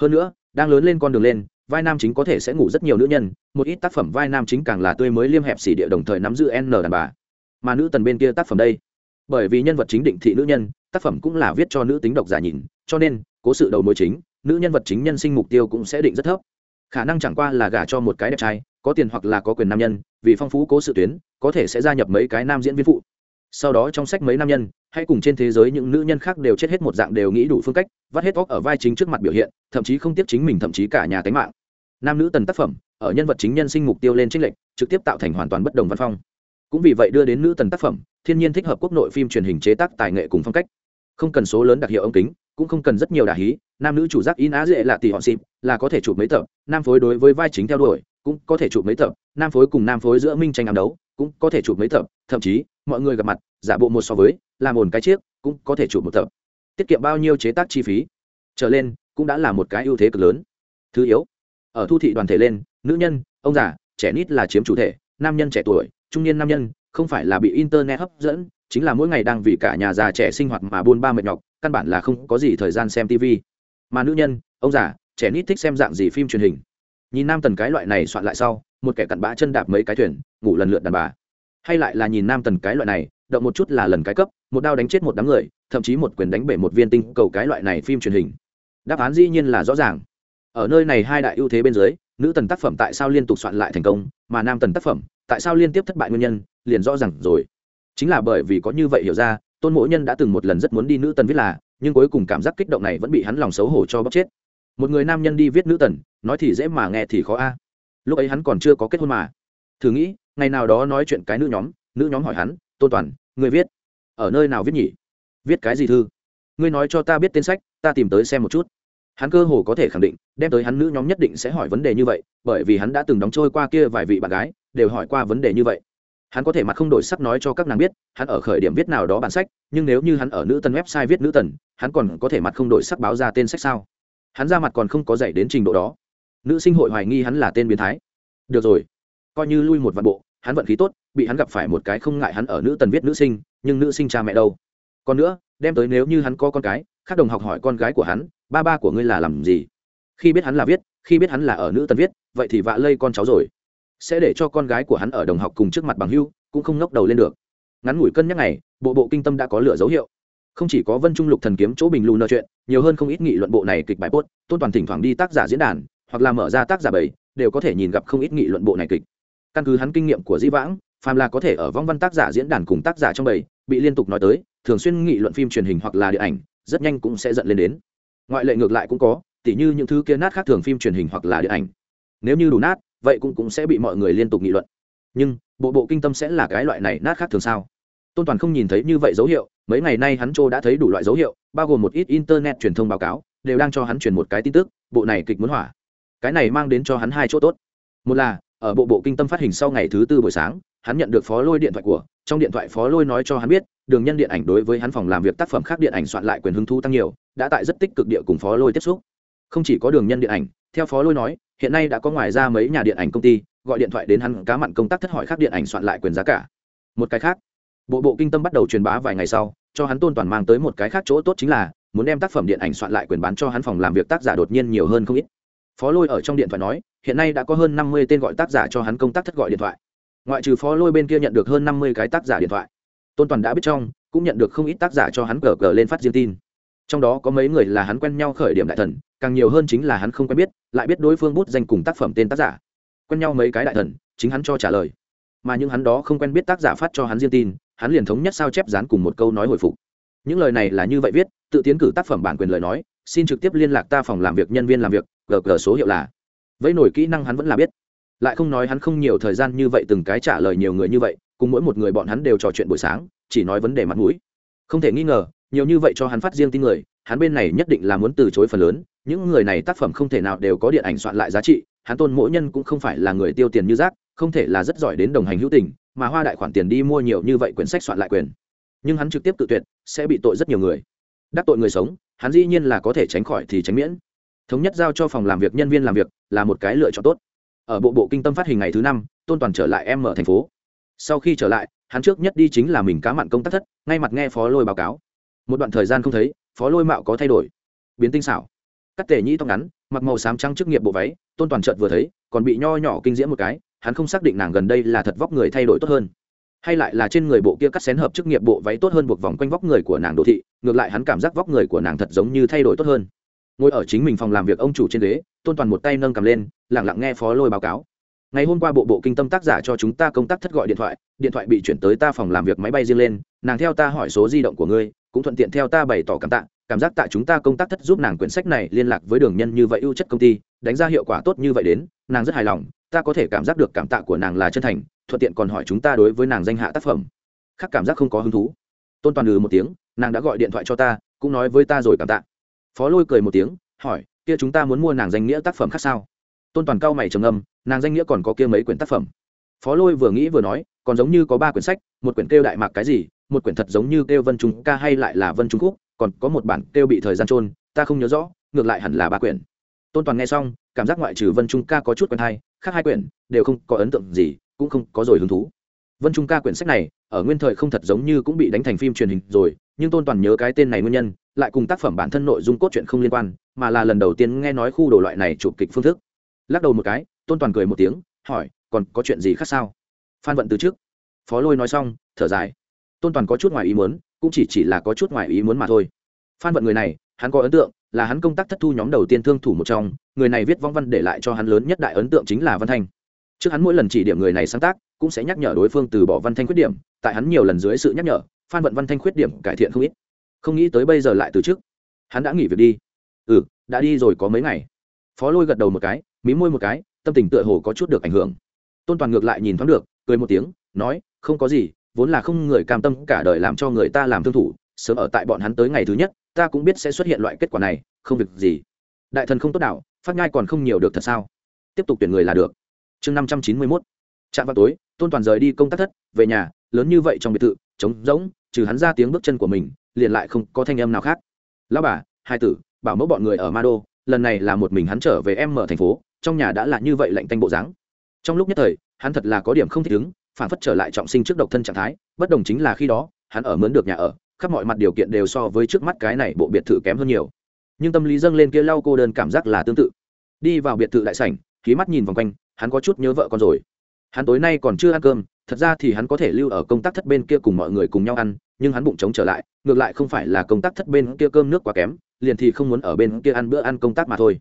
Hơn nữa, đang lớn lên con đường lên, vai nam chính có thể sẽ ngủ rất nhiều nữ nhân, một ít tác phẩm vai nam chính càng là tươi mới liêm hẹp xỉ địa đồng thời nắm giữ n đàn bà. Mà nữ tần bên kia tác phẩm đây, bởi vì nhân vật chính định thị nữ nhân, tác phẩm cũng là viết cho nữ tính độc giả nhìn, cho nên, cố sự đầu mối chính, nữ nhân vật chính nhân sinh mục tiêu cũng sẽ định rất thấp. Khả năng chẳng qua là gả cho một cái đẹp trai, có tiền hoặc là có quyền nam nhân, vì phong phú cố sự tuyến, có thể sẽ gia nhập mấy cái nam diễn viên phụ sau đó trong sách mấy nam nhân, hay cùng trên thế giới những nữ nhân khác đều chết hết một dạng đều nghĩ đủ phương cách, vắt hết óc ở vai chính trước mặt biểu hiện, thậm chí không tiếp chính mình, thậm chí cả nhà tánh mạng. Nam nữ tần tác phẩm, ở nhân vật chính nhân sinh mục tiêu lên trích lệnh trực tiếp tạo thành hoàn toàn bất đồng văn phong. Cũng vì vậy đưa đến nữ tần tác phẩm, thiên nhiên thích hợp quốc nội phim truyền hình chế tác tài nghệ cùng phong cách. Không cần số lớn đặc hiệu ống kính, cũng không cần rất nhiều đà hí, nam nữ chủ giác in á dễ là tỷ họ xịp, là có thể chụp mấy tập, nam phối đối với vai chính theo đuổi, cũng có thể chụp mấy tập, nam phối cùng nam phối giữa minh tranh ám đấu, cũng có thể chụp mấy tập, thậm chí mọi người gặp mặt, giả bộ một so với, làm ổn cái chiếc, cũng có thể chụp một tập. Tiết kiệm bao nhiêu chế tác chi phí? Trở lên, cũng đã là một cái ưu thế cực lớn. Thứ yếu, ở thu thị đoàn thể lên, nữ nhân, ông già, trẻ nít là chiếm chủ thể, nam nhân trẻ tuổi, trung niên nam nhân, không phải là bị internet hấp dẫn, chính là mỗi ngày đang vì cả nhà già trẻ sinh hoạt mà buôn ba mệt nhọc, căn bản là không có gì thời gian xem tv mà nữ nhân, ông già, trẻ nít thích xem dạng gì phim truyền hình. Nhìn nam tần cái loại này soạn lại sau, một kẻ cặn bã chân đạp mấy cái thuyền, ngủ lần lượt đàn bà hay lại là nhìn nam tần cái loại này, động một chút là lần cái cấp, một đao đánh chết một đám người, thậm chí một quyền đánh bể một viên tinh cầu cái loại này phim truyền hình. Đáp án dĩ nhiên là rõ ràng. Ở nơi này hai đại ưu thế bên dưới, nữ tần tác phẩm tại sao liên tục soạn lại thành công, mà nam tần tác phẩm tại sao liên tiếp thất bại nguyên nhân, liền rõ ràng rồi. Chính là bởi vì có như vậy hiểu ra, tôn mỗi nhân đã từng một lần rất muốn đi nữ tần viết là, nhưng cuối cùng cảm giác kích động này vẫn bị hắn lòng xấu hổ cho bóc chết. Một người nam nhân đi viết nữ tần, nói thì dễ mà nghe thì khó a. Lúc ấy hắn còn chưa có kết hôn mà thử nghĩ, ngày nào đó nói chuyện cái nữ nhóm nữ nhóm hỏi hắn tôn toàn, người viết? Ở nơi nào viết nhỉ? Viết cái gì thư? Ngươi nói cho ta biết tên sách, ta tìm tới xem một chút. Hắn cơ hồ có thể khẳng định, đem tới hắn nữ nhóm nhất định sẽ hỏi vấn đề như vậy, bởi vì hắn đã từng đóng trôi qua kia vài vị bạn gái, đều hỏi qua vấn đề như vậy. Hắn có thể mặt không đổi sắc nói cho các nàng biết, hắn ở khởi điểm viết nào đó bản sách, nhưng nếu như hắn ở nữ tân website viết nữ tần, hắn còn có thể mặt không đổi sắc báo ra tên sách sao? Hắn ra mặt còn không có dạy đến trình độ đó. Nữ sinh hội hoài nghi hắn là tên biến thái. Được rồi coi như lui một vạn bộ, hắn vận khí tốt, bị hắn gặp phải một cái không ngại hắn ở nữ tần viết nữ sinh, nhưng nữ sinh cha mẹ đâu. Còn nữa, đem tới nếu như hắn có con cái các đồng học hỏi con gái của hắn, ba ba của ngươi là làm gì? Khi biết hắn là viết, khi biết hắn là ở nữ tần viết, vậy thì vạ lây con cháu rồi. Sẽ để cho con gái của hắn ở đồng học cùng trước mặt bằng hưu, cũng không ngóc đầu lên được. Ngắn ngủi cân nhắc này bộ bộ kinh tâm đã có lựa dấu hiệu. Không chỉ có vân trung lục thần kiếm chỗ bình lù nợ chuyện, nhiều hơn không ít nghị luận bộ này kịch bài bốt tôn toàn thỉnh thoảng đi tác giả diễn đàn, hoặc là mở ra tác giả bảy, đều có thể nhìn gặp không ít nghị luận bộ này kịch căn cứ hắn kinh nghiệm của di vãng, phàm là có thể ở vong văn tác giả diễn đàn cùng tác giả trong bầy, bị liên tục nói tới, thường xuyên nghị luận phim truyền hình hoặc là điện ảnh, rất nhanh cũng sẽ dẫn lên đến. Ngoại lệ ngược lại cũng có, tỉ như những thứ kia nát khác thường phim truyền hình hoặc là điện ảnh. Nếu như đủ nát, vậy cũng cũng sẽ bị mọi người liên tục nghị luận. Nhưng, bộ bộ kinh tâm sẽ là cái loại này nát khác thường sao? Tôn toàn không nhìn thấy như vậy dấu hiệu, mấy ngày nay hắn châu đã thấy đủ loại dấu hiệu, bao gồm một ít internet truyền thông báo cáo, đều đang cho hắn truyền một cái tin tức, bộ này kịch muốn hỏa. Cái này mang đến cho hắn hai chỗ tốt. Một là ở bộ bộ kinh tâm phát hình sau ngày thứ tư buổi sáng, hắn nhận được phó lôi điện thoại của, trong điện thoại phó lôi nói cho hắn biết, đường nhân điện ảnh đối với hắn phòng làm việc tác phẩm khác điện ảnh soạn lại quyền hứng thu tăng nhiều, đã tại rất tích cực địa cùng phó lôi tiếp xúc. Không chỉ có đường nhân điện ảnh, theo phó lôi nói, hiện nay đã có ngoài ra mấy nhà điện ảnh công ty, gọi điện thoại đến hắn cá mặn công tác thất hỏi khác điện ảnh soạn lại quyền giá cả. Một cái khác, bộ bộ kinh tâm bắt đầu truyền bá vài ngày sau, cho hắn tôn toàn mang tới một cái khác chỗ tốt chính là, muốn đem tác phẩm điện ảnh soạn lại quyền bán cho hắn phòng làm việc tác giả đột nhiên nhiều hơn không ít phó lôi ở trong điện thoại nói, hiện nay đã có hơn năm mươi tên gọi tác giả cho hắn công tác thất gọi điện thoại. Ngoại trừ phó lôi bên kia nhận được hơn năm mươi cái tác giả điện thoại. Tôn toàn đã biết trong, cũng nhận được không ít tác giả cho hắn cờ cờ lên phát riêng tin. Trong đó có mấy người là hắn quen nhau khởi điểm đại thần, càng nhiều hơn chính là hắn không quen biết, lại biết đối phương bút danh cùng tác phẩm tên tác giả. Quen nhau mấy cái đại thần, chính hắn cho trả lời. Mà những hắn đó không quen biết tác giả phát cho hắn riêng tin, hắn liền thống nhất sao chép dán cùng một câu nói hồi phục. Những lời này là như vậy viết, tự tiến cử tác phẩm bản quyền lời nói, xin trực tiếp liên lạc ta phòng làm việc, nhân viên làm việc gg số hiệu là. Vẫy nổi kỹ năng hắn vẫn là biết. Lại không nói hắn không nhiều thời gian như vậy từng cái trả lời nhiều người như vậy, cùng mỗi một người bọn hắn đều trò chuyện buổi sáng, chỉ nói vấn đề mặt mũi. Không thể nghi ngờ, nhiều như vậy cho hắn phát riêng tin người, hắn bên này nhất định là muốn từ chối phần lớn, những người này tác phẩm không thể nào đều có điện ảnh soạn lại giá trị, hắn tôn mỗi nhân cũng không phải là người tiêu tiền như rác, không thể là rất giỏi đến đồng hành hữu tình, mà hoa đại khoản tiền đi mua nhiều như vậy quyển sách soạn lại quyền. Nhưng hắn trực tiếp tự tuyệt, sẽ bị tội rất nhiều người. Đắc tội người sống, hắn dĩ nhiên là có thể tránh khỏi thì tránh miễn thống nhất giao cho phòng làm việc nhân viên làm việc là một cái lựa chọn tốt. Ở bộ bộ kinh tâm phát hình ngày thứ năm, tôn toàn trở lại em ở thành phố. Sau khi trở lại, hắn trước nhất đi chính là mình cá mặn công tác thất, ngay mặt nghe phó lôi báo cáo. Một đoạn thời gian không thấy, phó lôi mạo có thay đổi. Biến tinh xảo. Cắt tề nhĩ tóc ngắn, mặc màu xám trắng chức nghiệp bộ váy, tôn toàn trợt vừa thấy, còn bị nho nhỏ kinh diễm một cái, hắn không xác định nàng gần đây là thật vóc người thay đổi tốt hơn. Hay lại là trên người bộ kia cắt xén hợp chức nghiệp bộ váy tốt hơn buộc vòng quanh vóc người của nàng đồ thị, ngược lại hắn cảm giác vóc người của nàng thật giống như thay đổi tốt hơn ngồi ở chính mình phòng làm việc ông chủ trên ghế, tôn toàn một tay nâng cầm lên lẳng lặng nghe phó lôi báo cáo. Ngày hôm qua bộ bộ kinh tâm tác giả cho chúng ta công tác thất gọi điện thoại điện thoại bị chuyển tới ta phòng làm việc máy bay riêng lên, nàng theo ta hỏi số di động của ngươi, cũng thuận tiện theo ta bày tỏ cảm tạ, cảm giác tại chúng ta công tác thất giúp nàng quyển sách này liên lạc với đường nhân như vậy ưu chất công ty, đánh ra hiệu quả tốt như vậy đến, nàng rất hài lòng, ta có thể cảm giác được cảm tạ của nàng là chân thành, thuận tiện còn hỏi chúng ta đối với nàng danh hạ tác phẩm. Khác cảm giác không có hứng thú. Tôn toàn ừ một tiếng, nàng đã gọi điện thoại cho ta, cũng nói với ta rồi cảm tạ phó lôi cười một tiếng, hỏi, kia chúng ta muốn mua nàng danh nghĩa tác phẩm khác sao? Tôn toàn cao mày trầm âm nàng danh nghĩa còn có kia mấy quyển tác phẩm? Phó lôi vừa nghĩ vừa nói, còn giống như có ba quyển sách, một quyển kêu đại mạc cái gì, một quyển thật giống như kêu vân trung ca hay lại là vân trung quốc còn có một bản kêu bị thời gian trôn ta không nhớ rõ, ngược lại hẳn là ba quyển. Tôn toàn nghe xong, cảm giác ngoại trừ vân trung ca có chút quen hay, khác hai quyển đều không có ấn tượng gì, cũng không có rồi hứng thú. Vân trung ca quyển sách này, ở nguyên thời không thật giống như cũng bị đánh thành phim truyền hình rồi, nhưng tôn toàn nhớ cái tên này nguyên nhân lại cùng tác phẩm bản thân nội dung cốt truyện không liên quan, mà là lần đầu tiên nghe nói khu đồ loại này chụp kịch phương thức. Lắc đầu một cái, tôn toàn cười một tiếng, hỏi, còn có chuyện gì khác sao? Phan vận từ trước. Phó lôi nói xong, thở dài. Tôn toàn có chút ngoài ý muốn, cũng chỉ chỉ là có chút ngoài ý muốn mà thôi. Phan vận người này, hắn có ấn tượng, là hắn công tác thất thu nhóm đầu tiên thương thủ một trong, người này viết vong văn để lại cho hắn lớn nhất đại ấn tượng chính là văn thanh. Trước hắn mỗi lần chỉ điểm người này sáng tác, cũng sẽ nhắc nhở đối phương từ bỏ văn thanh khuyết điểm, tại hắn nhiều lần dưới sự nhắc nhở, phan vận văn thanh khuyết điểm cải thiện không ít không nghĩ tới bây giờ lại từ trước hắn đã nghỉ việc đi. Ừ đã đi rồi có mấy ngày. Phó lôi gật đầu một cái, mí môi một cái, tâm tình tựa hồ có chút được ảnh hưởng. Tôn toàn ngược lại nhìn thoáng được, cười một tiếng, nói, không có gì, vốn là không người cam tâm cả đời làm cho người ta làm thương thủ, sớm ở tại bọn hắn tới ngày thứ nhất, ta cũng biết sẽ xuất hiện loại kết quả này, không việc gì. Đại thần không tốt đạo, phát ngai còn không nhiều được thật sao? Tiếp tục tuyển người là được. Chương năm trăm chín mươi mốt. Trạm vào tối, tôn toàn rời đi công tác thất, về nhà, lớn như vậy trong biệt thự, trống rỗng, trừ hắn ra tiếng bước chân của mình liền lại không có thanh âm nào khác. Lão bà, hai tử, bảo mẫu bọn người ở ma đô, lần này là một mình hắn trở về em mở thành phố, trong nhà đã là như vậy lạnh tanh bộ dáng. Trong lúc nhất thời, hắn thật là có điểm không thích ứng, phản phất trở lại trọng sinh trước độc thân trạng thái, bất đồng chính là khi đó, hắn ở mướn được nhà ở, khắp mọi mặt điều kiện đều so với trước mắt cái này bộ biệt thự kém hơn nhiều. Nhưng tâm lý dâng lên kia lau cô đơn cảm giác là tương tự. Đi vào biệt thự đại sảnh, khí mắt nhìn vòng quanh, hắn có chút nhớ vợ con rồi. Hắn tối nay còn chưa ăn cơm, thật ra thì hắn có thể lưu ở công tác thất bên kia cùng mọi người cùng nhau ăn nhưng hắn bụng trống trở lại, ngược lại không phải là công tác thất bên kia cơm nước quá kém, liền thì không muốn ở bên kia ăn bữa ăn công tác mà thôi.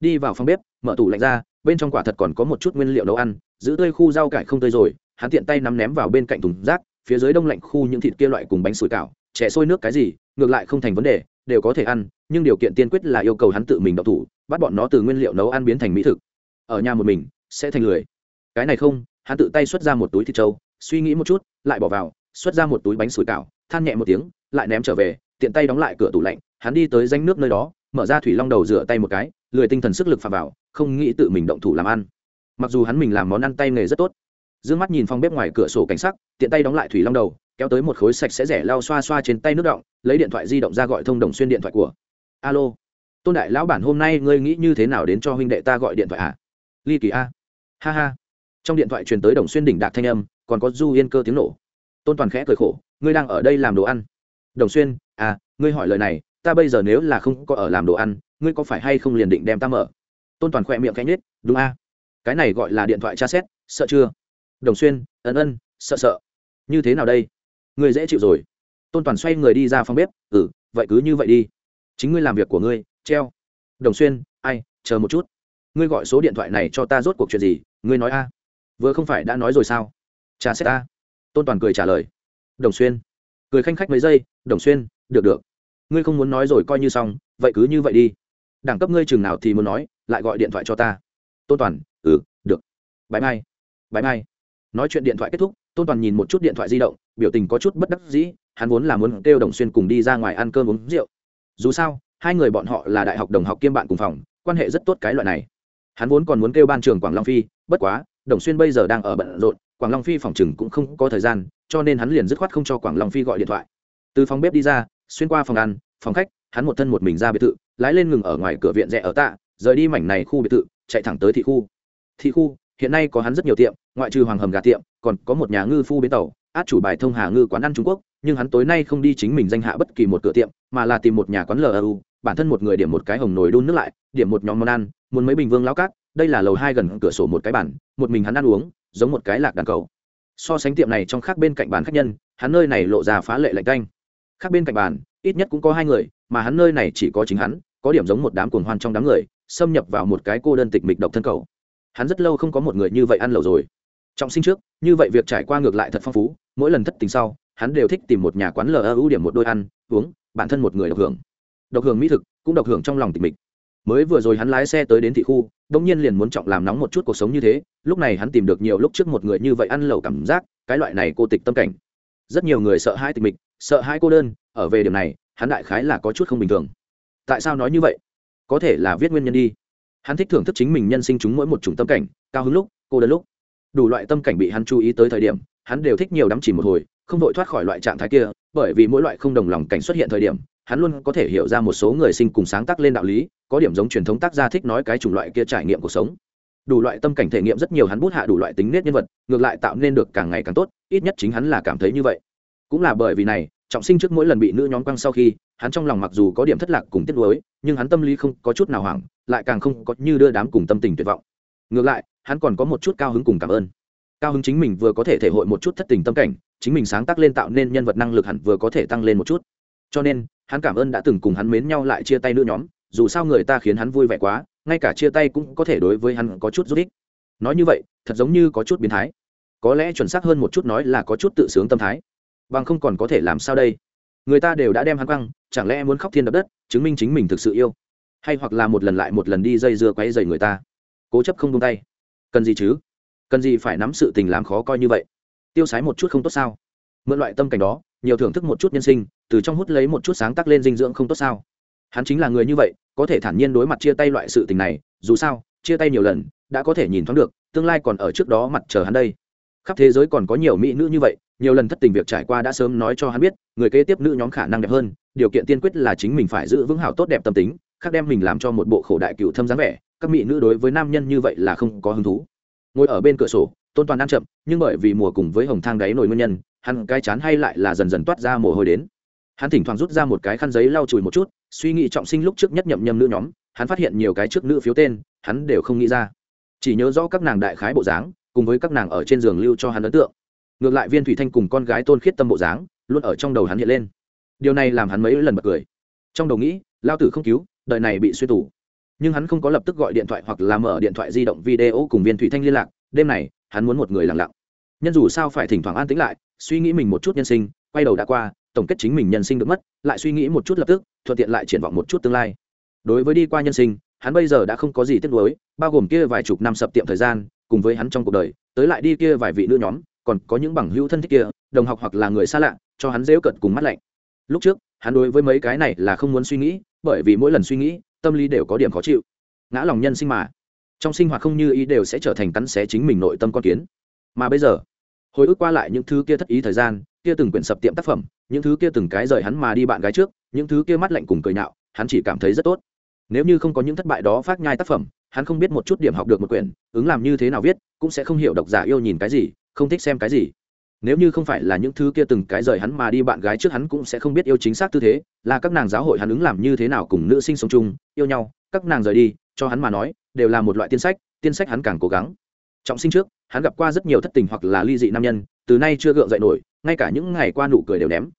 Đi vào phòng bếp, mở tủ lạnh ra, bên trong quả thật còn có một chút nguyên liệu nấu ăn, giữ tươi khu rau cải không tươi rồi, hắn tiện tay nắm ném vào bên cạnh thùng rác, phía dưới đông lạnh khu những thịt kia loại cùng bánh sủi cảo, chè sôi nước cái gì, ngược lại không thành vấn đề, đều có thể ăn, nhưng điều kiện tiên quyết là yêu cầu hắn tự mình đậu thủ, bắt bọn nó từ nguyên liệu nấu ăn biến thành mỹ thực. Ở nhà một mình, sẽ thành lười. Cái này không, hắn tự tay xuất ra một túi thịt trâu, suy nghĩ một chút, lại bỏ vào, xuất ra một túi bánh sủi cảo than nhẹ một tiếng, lại ném trở về, tiện tay đóng lại cửa tủ lạnh, hắn đi tới danh nước nơi đó, mở ra thủy long đầu rửa tay một cái, lười tinh thần sức lực phà vào, không nghĩ tự mình động thủ làm ăn. Mặc dù hắn mình làm món ăn tay nghề rất tốt d ư ơ n g mắt nhìn phòng bếp ngoài cửa sổ cảnh sắc, tiện tay đóng lại thủy long đầu, kéo tới một khối sạch sẽ rẻ lau xoa xoa trên tay nước động, lấy điện thoại di động ra gọi thông đồng xuyên điện thoại của. Alo, tôn đại lão bản hôm nay ngươi nghĩ như thế nào đến cho huynh đệ ta gọi điện thoại à? Ly kỳ a. Ha ha. Trong điện thoại truyền tới đồng xuyên đỉnh đạc thanh âm, còn có du yên cơ tiếng nổ. Tôn toàn khẽ cười khổ ngươi đang ở đây làm đồ ăn. Đồng xuyên à ngươi hỏi lời này, ta bây giờ nếu là không có ở làm đồ ăn, ngươi có phải hay không liền định đem ta mở? Tôn toàn khỏe miệng cánh nết đúng a. Cái này gọi là điện thoại tra xét, sợ chưa? Đồng xuyên, ân ân, sợ sợ. Như thế nào đây? Ngươi dễ chịu rồi. Tôn toàn xoay người đi ra phòng bếp ừ vậy cứ như vậy đi. Chính ngươi làm việc của ngươi, treo. Đồng xuyên, ai, chờ một chút. Ngươi gọi số điện thoại này cho ta rốt cuộc chuyện gì, ngươi nói a. Vừa không phải đã nói rồi sao? Trả xét ta tôn toàn cười trả lời đồng xuyên. Cười khanh khách mấy giây, đồng xuyên, được được. Ngươi không muốn nói rồi coi như xong, vậy cứ như vậy đi. Đẳng cấp ngươi chừng nào thì muốn nói, lại gọi điện thoại cho ta. Tôn toàn ừ được. Bãi mai bãi mai. Nói chuyện điện thoại kết thúc, tôn toàn nhìn một chút điện thoại di động, biểu tình có chút bất đắc dĩ, hắn vốn là muốn kêu đồng xuyên cùng đi ra ngoài ăn cơm uống rượu. Dù sao, hai người bọn họ là đại học đồng học kiêm bạn cùng phòng, quan hệ rất tốt cái loại này. Hắn vốn còn muốn kêu ban trường quảng long phi, bất quá, đồng xuyên bây giờ đang ở bận rộn, quảng long phi phòng chừng cũng không có thời gian cho nên hắn liền dứt khoát không cho quảng long phi gọi điện thoại. Từ phòng bếp đi ra, xuyên qua phòng ăn, phòng khách, hắn một thân một mình ra biệt thự, lái lên ngừng ở ngoài cửa viện rẽ ở tạ, rời đi mảnh này khu biệt thự, chạy thẳng tới thị khu. Thị khu, hiện nay có hắn rất nhiều tiệm, ngoại trừ hoàng hầm gà tiệm, còn có một nhà ngư phu bến tàu, át chủ bài thông hà ngư quán ăn trung quốc, nhưng hắn tối nay không đi chính mình danh hạ bất kỳ một cửa tiệm, mà là tìm một nhà quán lu bản thân một người điểm một cái hồng nồi đun nước lại, điểm một nhóm món ăn, muốn mấy bình vương lao cát, đây là lầu hai gần cửa sổ một cái bản một mình hắn ăn uống, giống một cái lạc đàn cầu so sánh tiệm này trong khác bên cạnh bàn khách nhân, hắn nơi này lộ ra phá lệ lạnh canh. Khác bên cạnh bàn, ít nhất cũng có hai người, mà hắn nơi này chỉ có chính hắn, có điểm giống một đám cuồng hoan trong đám người, xâm nhập vào một cái cô đơn tịch mịch độc thân cầu. Hắn rất lâu không có một người như vậy ăn lẩu rồi. Trọng sinh trước, như vậy việc trải qua ngược lại thật phong phú, mỗi lần thất tình sau, hắn đều thích tìm một nhà quán lờ ưu điểm một đôi ăn, uống, bản thân một người độc hưởng. Độc hưởng mỹ thực, cũng độc hưởng trong lòng tịch mịch mới vừa rồi hắn lái xe tới đến thị khu bỗng nhiên liền muốn trọng làm nóng một chút cuộc sống như thế, lúc này hắn tìm được nhiều lúc trước một người như vậy ăn lẩu cảm giác, cái loại này cô tịch tâm cảnh. Rất nhiều người sợ hai tịch mịch, sợ hai cô đơn, ở về điểm này, hắn đại khái là có chút không bình thường. Tại sao nói như vậy? Có thể là viết nguyên nhân đi. Hắn thích thưởng thức chính mình nhân sinh chúng mỗi một chủng tâm cảnh, cao hứng lúc, cô đơn lúc. Đủ loại tâm cảnh bị hắn chú ý tới thời điểm, hắn đều thích nhiều đắm chỉ một hồi, không đội thoát khỏi loại trạng thái kia, bởi vì mỗi loại không đồng lòng cảnh xuất hiện thời điểm hắn luôn có thể hiểu ra một số người sinh cùng sáng tác lên đạo lý, có điểm giống truyền thống tác gia thích nói cái chủng loại kia trải nghiệm cuộc sống. Đủ loại tâm cảnh thể nghiệm rất nhiều hắn bút hạ đủ loại tính nết nhân vật, ngược lại tạo nên được càng ngày càng tốt, ít nhất chính hắn là cảm thấy như vậy. Cũng là bởi vì này, trọng sinh trước mỗi lần bị nữ nhóm quăng sau khi, hắn trong lòng mặc dù có điểm thất lạc cùng tiếc nuối, nhưng hắn tâm lý không có chút nào hoảng, lại càng không có như đưa đám cùng tâm tình tuyệt vọng. Ngược lại, hắn còn có một chút cao hứng cùng cảm ơn. Cao hứng chính mình vừa có thể thể hội một chút thất tình tâm cảnh, chính mình sáng tác lên tạo nên nhân vật năng lực hẳn vừa có thể tăng lên một chút. Cho nên hắn cảm ơn đã từng cùng hắn mến nhau lại chia tay nữ nhóm, dù sao người ta khiến hắn vui vẻ quá, ngay cả chia tay cũng có thể đối với hắn có chút rút ích. Nói như vậy, thật giống như có chút biến thái. Có lẽ chuẩn xác hơn một chút nói là có chút tự sướng tâm thái. Bằng không còn có thể làm sao đây? Người ta đều đã đem hắn quăng, chẳng lẽ muốn khóc thiên đập đất, chứng minh chính mình thực sự yêu? Hay hoặc là một lần lại một lần đi dây dưa quấy dày người ta? Cố chấp không buông tay. Cần gì chứ? Cần gì phải nắm sự tình làm khó coi như vậy? Tiêu sái một chút không tốt sao? Mượn loại tâm cảnh đó nhiều thưởng thức một chút nhân sinh, từ trong hút lấy một chút sáng tác lên dinh dưỡng không tốt sao? Hắn chính là người như vậy, có thể thản nhiên đối mặt chia tay loại sự tình này, dù sao, chia tay nhiều lần, đã có thể nhìn thoáng được, tương lai còn ở trước đó mặt chờ hắn đây. Khắp thế giới còn có nhiều mỹ nữ như vậy, nhiều lần thất tình việc trải qua đã sớm nói cho hắn biết, người kế tiếp nữ nhóm khả năng đẹp hơn, điều kiện tiên quyết là chính mình phải giữ vững hảo tốt đẹp tâm tính, khác đem mình làm cho một bộ khổ đại cựu thâm dáng vẻ, các mỹ nữ đối với nam nhân như vậy là không có hứng thú. Ngồi ở bên cửa sổ, tôn toàn ăn chậm, nhưng bởi vì mùa cùng với hồng thang đáy nổi nguyên nhân hắn cái chán hay lại là dần dần toát ra mồ hôi đến. Hắn thỉnh thoảng rút ra một cái khăn giấy lau chùi một chút, suy nghĩ trọng sinh lúc trước nhất nhậm nhầm nữ nhóm, hắn phát hiện nhiều cái trước nữ phiếu tên, hắn đều không nghĩ ra. Chỉ nhớ rõ các nàng đại khái bộ dáng, cùng với các nàng ở trên giường lưu cho hắn ấn tượng. Ngược lại viên thủy thanh cùng con gái tôn khiết tâm bộ dáng, luôn ở trong đầu hắn hiện lên. Điều này làm hắn mấy lần bật cười. Trong đầu nghĩ, lao tử không cứu, đời này bị suy tủ nhưng hắn không có lập tức gọi điện thoại hoặc là mở điện thoại di động video cùng viên thủy thanh liên lạc, đêm này, hắn muốn một người lặng lặng. Nhân dù sao phải thỉnh thoảng an tĩnh lại suy nghĩ mình một chút nhân sinh, quay đầu đã qua, tổng kết chính mình nhân sinh được mất, lại suy nghĩ một chút lập tức, thuận tiện lại triển vọng một chút tương lai. Đối với đi qua nhân sinh, hắn bây giờ đã không có gì tiếc nuối, bao gồm kia vài chục năm sập tiệm thời gian, cùng với hắn trong cuộc đời, tới lại đi kia vài vị nữ nhóm, còn có những bằng hữu thân thích kia, đồng học hoặc là người xa lạ, cho hắn dễu cận cùng mắt lạnh. Lúc trước, hắn đối với mấy cái này là không muốn suy nghĩ, bởi vì mỗi lần suy nghĩ, tâm lý đều có điểm khó chịu. Ngã lòng nhân sinh mà. Trong sinh hoạt không như ý đều sẽ trở thành cắn xé chính mình nội tâm con kiến. Mà bây giờ hồi ức qua lại những thứ kia thất ý thời gian, kia từng quyển sập tiệm tác phẩm, những thứ kia từng cái rời hắn mà đi bạn gái trước, những thứ kia mắt lạnh cùng cười nhạo, hắn chỉ cảm thấy rất tốt. Nếu như không có những thất bại đó phát nhai tác phẩm, hắn không biết một chút điểm học được một quyển, ứng làm như thế nào viết, cũng sẽ không hiểu độc giả yêu nhìn cái gì, không thích xem cái gì. Nếu như không phải là những thứ kia từng cái rời hắn mà đi bạn gái trước hắn cũng sẽ không biết yêu chính xác tư thế, là các nàng giáo hội hắn ứng làm như thế nào cùng nữ sinh sống chung, yêu nhau, các nàng rời đi, cho hắn mà nói, đều là một loại tiên sách tiên sách hắn càng cố gắng trọng sinh trước, hắn gặp qua rất nhiều thất tình hoặc là ly dị nam nhân, từ nay chưa gượng dậy nổi, ngay cả những ngày qua nụ cười đều ném.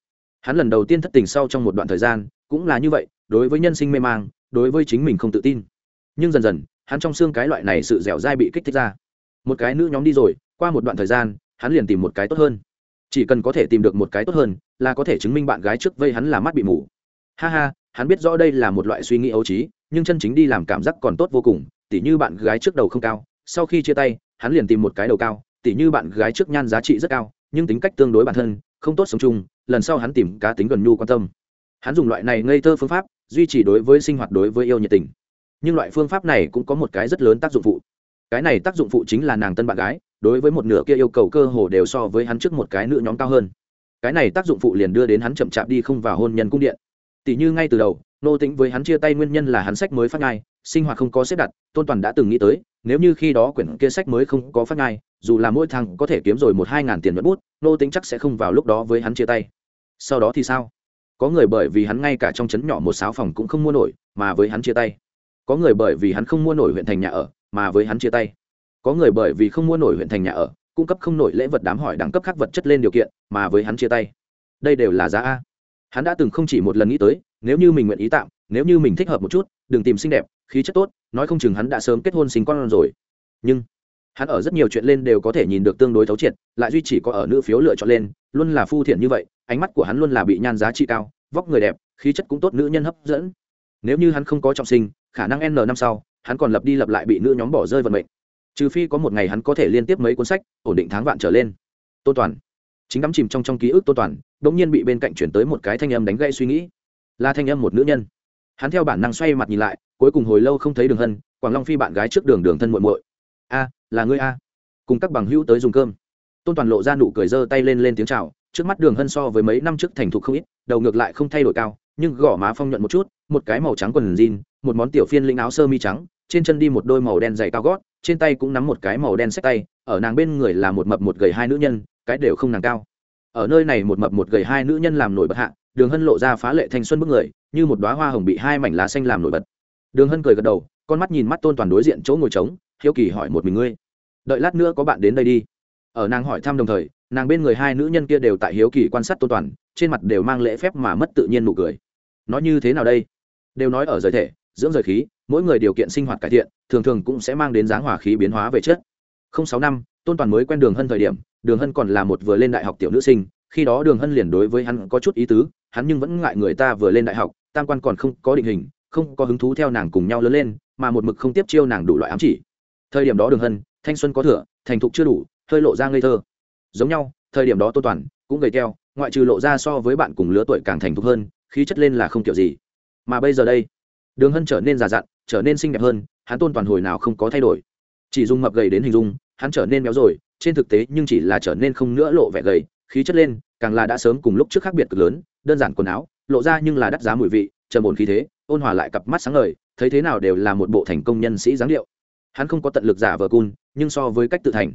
Hắn lần đầu tiên thất tình sau trong một đoạn thời gian, cũng là như vậy, đối với nhân sinh mê mang, đối với chính mình không tự tin. Nhưng dần dần, hắn trong xương cái loại này sự dẻo dai bị kích thích ra. Một cái nữ nhóm đi rồi, qua một đoạn thời gian, hắn liền tìm một cái tốt hơn. Chỉ cần có thể tìm được một cái tốt hơn, là có thể chứng minh bạn gái trước vây hắn là mắt bị mù. Ha ha, hắn biết rõ đây là một loại suy nghĩ ấu trí, nhưng chân chính đi làm cảm giác còn tốt vô cùng, tỉ như bạn gái trước đầu không cao, sau khi chia tay hắn liền tìm một cái đầu cao, tỉ như bạn gái trước nhan giá trị rất cao, nhưng tính cách tương đối bản thân, không tốt sống chung, lần sau hắn tìm cá tính gần nhu quan tâm. Hắn dùng loại này ngây thơ phương pháp, duy trì đối với sinh hoạt đối với yêu nhiệt tình. Nhưng loại phương pháp này cũng có một cái rất lớn tác dụng phụ. Cái này tác dụng phụ chính là nàng tân bạn gái, đối với một nửa kia yêu cầu cơ hồ đều so với hắn trước một cái nữ nhóm cao hơn. Cái này tác dụng phụ liền đưa đến hắn chậm chạp đi không vào hôn nhân cung điện. Tỷ như ngay từ đầu, nô tính với hắn chia tay nguyên nhân là hắn sách mới phát ngai sinh hoạt không có xếp đặt, tôn toàn đã từng nghĩ tới, nếu như khi đó quyển kia sách mới không có phát ngai dù là mỗi thằng có thể kiếm rồi một hai ngàn tiền mất bút, nô tính chắc sẽ không vào lúc đó với hắn chia tay. Sau đó thì sao? Có người bởi vì hắn ngay cả trong trấn nhỏ một sáu phòng cũng không mua nổi, mà với hắn chia tay. Có người bởi vì hắn không mua nổi huyện thành nhà ở, mà với hắn chia tay. Có người bởi vì không mua nổi huyện thành nhà ở, cung cấp không nổi lễ vật đám hỏi đẳng cấp khác vật chất lên điều kiện, mà với hắn chia tay. Đây đều là giá a. Hắn đã từng không chỉ một lần nghĩ tới, nếu như mình nguyện ý tạm nếu như mình thích hợp một chút, đừng tìm xinh đẹp, khí chất tốt, nói không chừng hắn đã sớm kết hôn sinh con rồi. Nhưng, hắn ở rất nhiều chuyện lên đều có thể nhìn được tương đối thấu triệt, lại duy chỉ có ở nữ phiếu lựa chọn lên, luôn là phu thiện như vậy, ánh mắt của hắn luôn là bị nhan giá trị cao, vóc người đẹp, khí chất cũng tốt, nữ nhân hấp dẫn. Nếu như hắn không có trọng sinh, khả năng n năm sau, hắn còn lập đi lập lại bị nữ nhóm bỏ rơi vận mệnh. Trừ phi có một ngày hắn có thể liên tiếp mấy cuốn sách, ổn định tháng vạn trở lên. Tô toàn. Chính đắm chìm trong trong ký ức tô toàn đ ỗ n g nhiên bị bên cạnh chuyển tới một cái thanh âm đánh gây suy nghĩ. Là thanh âm một nữ nhân hắn theo bản năng xoay mặt nhìn lại, cuối cùng hồi lâu không thấy đường hân, quảng long phi bạn gái trước đường đường thân muội muội. A, là ngươi a. Cùng các bằng hữu tới dùng cơm. Tôn toàn lộ ra nụ cười giơ tay lên lên tiếng chào, trước mắt đường hân so với mấy năm trước thành thục không ít, đầu ngược lại không thay đổi cao, nhưng gõ má phong nhuận một chút, một cái màu trắng quần jean, một món tiểu phiên lĩnh áo sơ mi trắng, trên chân đi một đôi màu đen dày cao gót, trên tay cũng nắm một cái màu đen sách tay, ở nàng bên người là một mập một gầy hai nữ nhân, cái đều không nàng cao. Ở nơi này một mập một gầy hai nữ nhân làm nổi bật hạ đường hân lộ ra phá lệ thanh xuân bức người, như một đoá hoa hồng bị hai mảnh lá xanh làm nổi bật. Đường hân cười gật đầu, con mắt nhìn mắt tôn toàn đối diện chỗ ngồi trống, hiếu kỳ hỏi một mình ngươi. Đợi lát nữa có bạn đến đây đi. Ở nàng hỏi thăm đồng thời, nàng bên người hai nữ nhân kia đều tại hiếu kỳ quan sát tôn toàn, trên mặt đều mang lễ phép mà mất tự nhiên nụ cười. Nói như thế nào đây? Đều nói ở giới thể, dưỡng rời khí, mỗi người điều kiện sinh hoạt cải thiện, thường thường cũng sẽ mang đến dáng hỏa khí biến hóa về chất. Không sáu năm, tôn toàn mới quen đường hân thời điểm, đường hân còn là một vừa lên đại học tiểu nữ sinh, khi đó đường hân liền đối với hắn có chút ý tứ hắn nhưng vẫn ngại người ta vừa lên đại học, tam quan còn không có định hình, không có hứng thú theo nàng cùng nhau lớn lên, mà một mực không tiếp chiêu nàng đủ loại ám chỉ. Thời điểm đó đường hân, thanh xuân có thừa, thành thục chưa đủ, hơi lộ ra ngây thơ. Giống nhau, thời điểm đó tô toàn cũng gầy teo, ngoại trừ lộ ra so với bạn cùng lứa tuổi càng thành thục hơn, khí chất lên là không kiểu gì. Mà bây giờ đây, đường hân trở nên già dặn, trở nên xinh đẹp hơn, hắn tôn toàn hồi nào không có thay đổi. Chỉ dùng mập gầy đến hình dung, hắn trở nên béo rồi, trên thực tế nhưng chỉ là trở nên không nữa lộ vẻ gầy, khí chất lên, càng là đã sớm cùng lúc trước khác biệt cực lớn đơn giản quần áo, lộ ra nhưng là đắt giá mùi vị, trầm ổn khí thế, ôn hòa lại cặp mắt sáng ngời, thấy thế nào đều là một bộ thành công nhân sĩ dáng điệu. Hắn không có tận lực giả vờ cun, nhưng so với cách tự thành.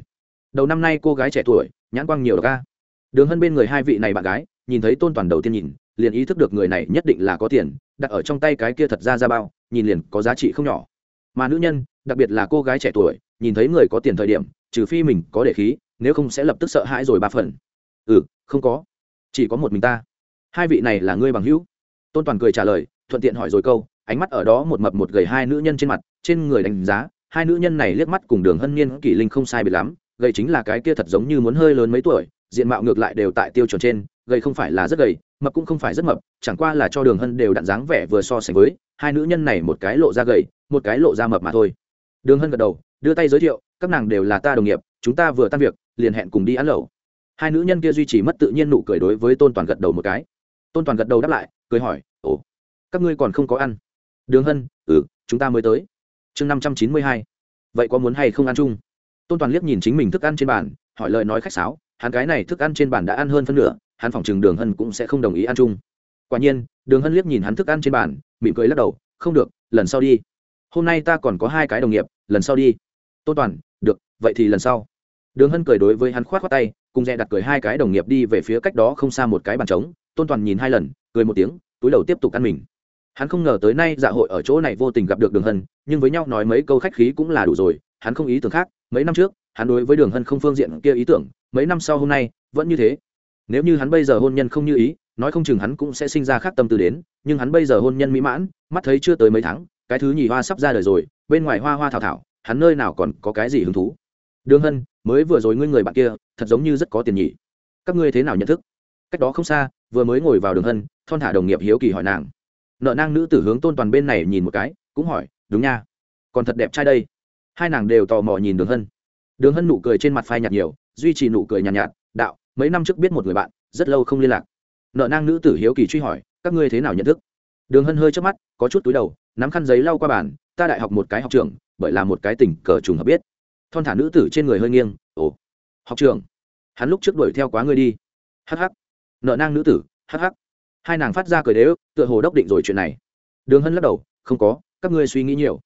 Đầu năm nay cô gái trẻ tuổi, nhãn quang nhiều ca đường hân bên người hai vị này bạn gái, nhìn thấy tôn toàn đầu tiên nhìn, liền ý thức được người này nhất định là có tiền, đặt ở trong tay cái kia thật ra ra bao, nhìn liền có giá trị không nhỏ. Mà nữ nhân, đặc biệt là cô gái trẻ tuổi, nhìn thấy người có tiền thời điểm, trừ phi mình có để khí, nếu không sẽ lập tức sợ hãi rồi ba phần. Ừ không có. Chỉ có một mình ta hai vị này là ngươi bằng hữu? Tôn toàn cười trả lời, thuận tiện hỏi rồi câu, ánh mắt ở đó một mập một gầy hai nữ nhân trên mặt, trên người đánh giá, hai nữ nhân này liếc mắt cùng đường hân niên kỷ linh không sai biệt lắm, gầy chính là cái kia thật giống như muốn hơi lớn mấy tuổi, diện mạo ngược lại đều tại tiêu chuẩn trên, gầy không phải là rất gầy, mập cũng không phải rất mập, chẳng qua là cho đường hân đều đặn dáng vẻ vừa so sánh với, hai nữ nhân này một cái lộ ra gầy, một cái lộ ra mập mà thôi. Đường hân gật đầu, đưa tay giới thiệu, các nàng đều là ta đồng nghiệp, chúng ta vừa tan việc, liền hẹn cùng đi ăn lẩu. Hai nữ nhân kia duy trì mất tự nhiên nụ cười đối với tôn toàn gật đầu một cái tôn toàn gật đầu đáp lại, cười hỏi, ồ, các ngươi còn không có ăn? Đường hân ừ chúng ta mới tới. Chương năm trăm chín mươi hai. Vậy có muốn hay không ăn chung? Tôn toàn liếc nhìn chính mình thức ăn trên bàn, hỏi lời nói khách sáo, hắn cái này thức ăn trên bàn đã ăn hơn phân nửa, hắn phỏng chừng đường hân cũng sẽ không đồng ý ăn chung. Quả nhiên, đường hân liếc nhìn hắn thức ăn trên bàn, mỉm cười lắc đầu, không được, lần sau đi. Hôm nay ta còn có hai cái đồng nghiệp, lần sau đi. Tôn toàn, được, vậy thì lần sau. Đường hân cười đối với hắn k h o á t khoác tay, cùng dè đặt cười hai cái đồng nghiệp đi về phía cách đó không xa một cái bàn trống tôn toàn nhìn hai lần, cười một tiếng, túi đầu tiếp tục ăn mình. Hắn không ngờ tới nay dạ hội ở chỗ này vô tình gặp được đường hân, nhưng với nhau nói mấy câu khách khí cũng là đủ rồi, hắn không ý tưởng khác, mấy năm trước, hắn đối với đường hân không phương diện kia ý tưởng, mấy năm sau hôm nay, vẫn như thế. Nếu như hắn bây giờ hôn nhân không như ý, nói không chừng hắn cũng sẽ sinh ra khác tâm tư đến, nhưng hắn bây giờ hôn nhân mỹ mãn, mắt thấy chưa tới mấy tháng, cái thứ nhì hoa sắp ra đời rồi, bên ngoài hoa hoa thảo thảo, hắn nơi nào còn có cái gì hứng thú? Đường hân, mới vừa rồi ngươi người bạn kia, thật giống như rất có tiền nhỉ. Các ngươi thế nào nhận thức? Cách đó không xa vừa mới ngồi vào đường hân thon thả đồng nghiệp hiếu kỳ hỏi nàng. Nợ nang nữ tử hướng tôn toàn bên này nhìn một cái cũng hỏi đúng nha còn thật đẹp trai đây. Hai nàng đều tò mò nhìn đường hân. Đường hân nụ cười trên mặt phai nhạt nhiều duy trì nụ cười nhàn nhạt, nhạt đạo mấy năm trước biết một người bạn rất lâu không liên lạc. Nợ nang nữ tử hiếu kỳ truy hỏi các ngươi thế nào nhận thức? Đường hân hơi trước mắt có chút túi đầu nắm khăn giấy lau qua bàn ta đại học một cái học trường bởi là một cái tình cờ trùng hợp biết. Thon thả nữ tử trên người hơi nghiêng ồ học trường? Hắn lúc trước đuổi theo quá ngươi đi. Hh nợ nang nữ tử hh hai nàng phát ra cười đế ức tựa hồ đốc định rồi chuyện này. Đường hân lắc đầu, không có, các ngươi suy nghĩ nhiều.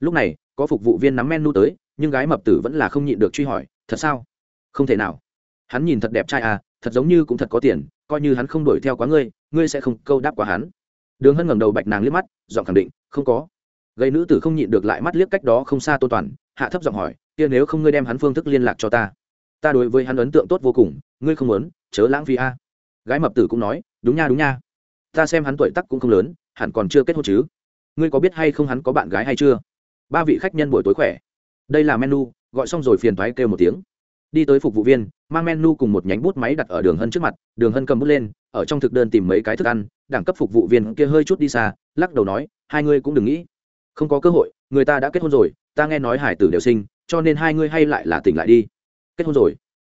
Lúc này, có phục vụ viên nắm menu tới, nhưng gái mập tử vẫn là không nhịn được truy hỏi, thật sao? Không thể nào. Hắn nhìn thật đẹp trai à thật giống như cũng thật có tiền, coi như hắn không đuổi theo quá ngươi ngươi sẽ không câu đáp quá hắn. Đường hân ngẩng đầu bạch nàng liếc mắt, giọng khẳng định, không có. Gây nữ tử không nhịn được lại mắt liếc cách đó không xa tô toàn, hạ thấp giọng hỏi, kia nếu không ngươi đem hắn phương thức liên lạc cho ta? Ta đối với hắn ấn tượng tốt vô cùng, ngươi không muốn, chớ lãng phí a gái mập tử cũng nói, đúng nha đúng nha. Ta xem hắn tuổi tắc cũng không lớn, hẳn còn chưa kết hôn chứ. Ngươi có biết hay không hắn có bạn gái hay chưa? Ba vị khách nhân buổi tối khỏe. Đây là menu, gọi xong rồi phiền thoái kêu một tiếng. Đi tới phục vụ viên, mang menu cùng một nhánh bút máy đặt ở đường hân trước mặt, đường hân cầm bút lên, ở trong thực đơn tìm mấy cái thức ăn, đẳng cấp phục vụ viên kia hơi chút đi xa, lắc đầu nói, hai ngươi cũng đừng nghĩ. Không có cơ hội, người ta đã kết hôn rồi, ta nghe nói hải tử đều sinh, cho nên hai ngươi hay lại là tỉnh lại đi. Kết hôn rồi.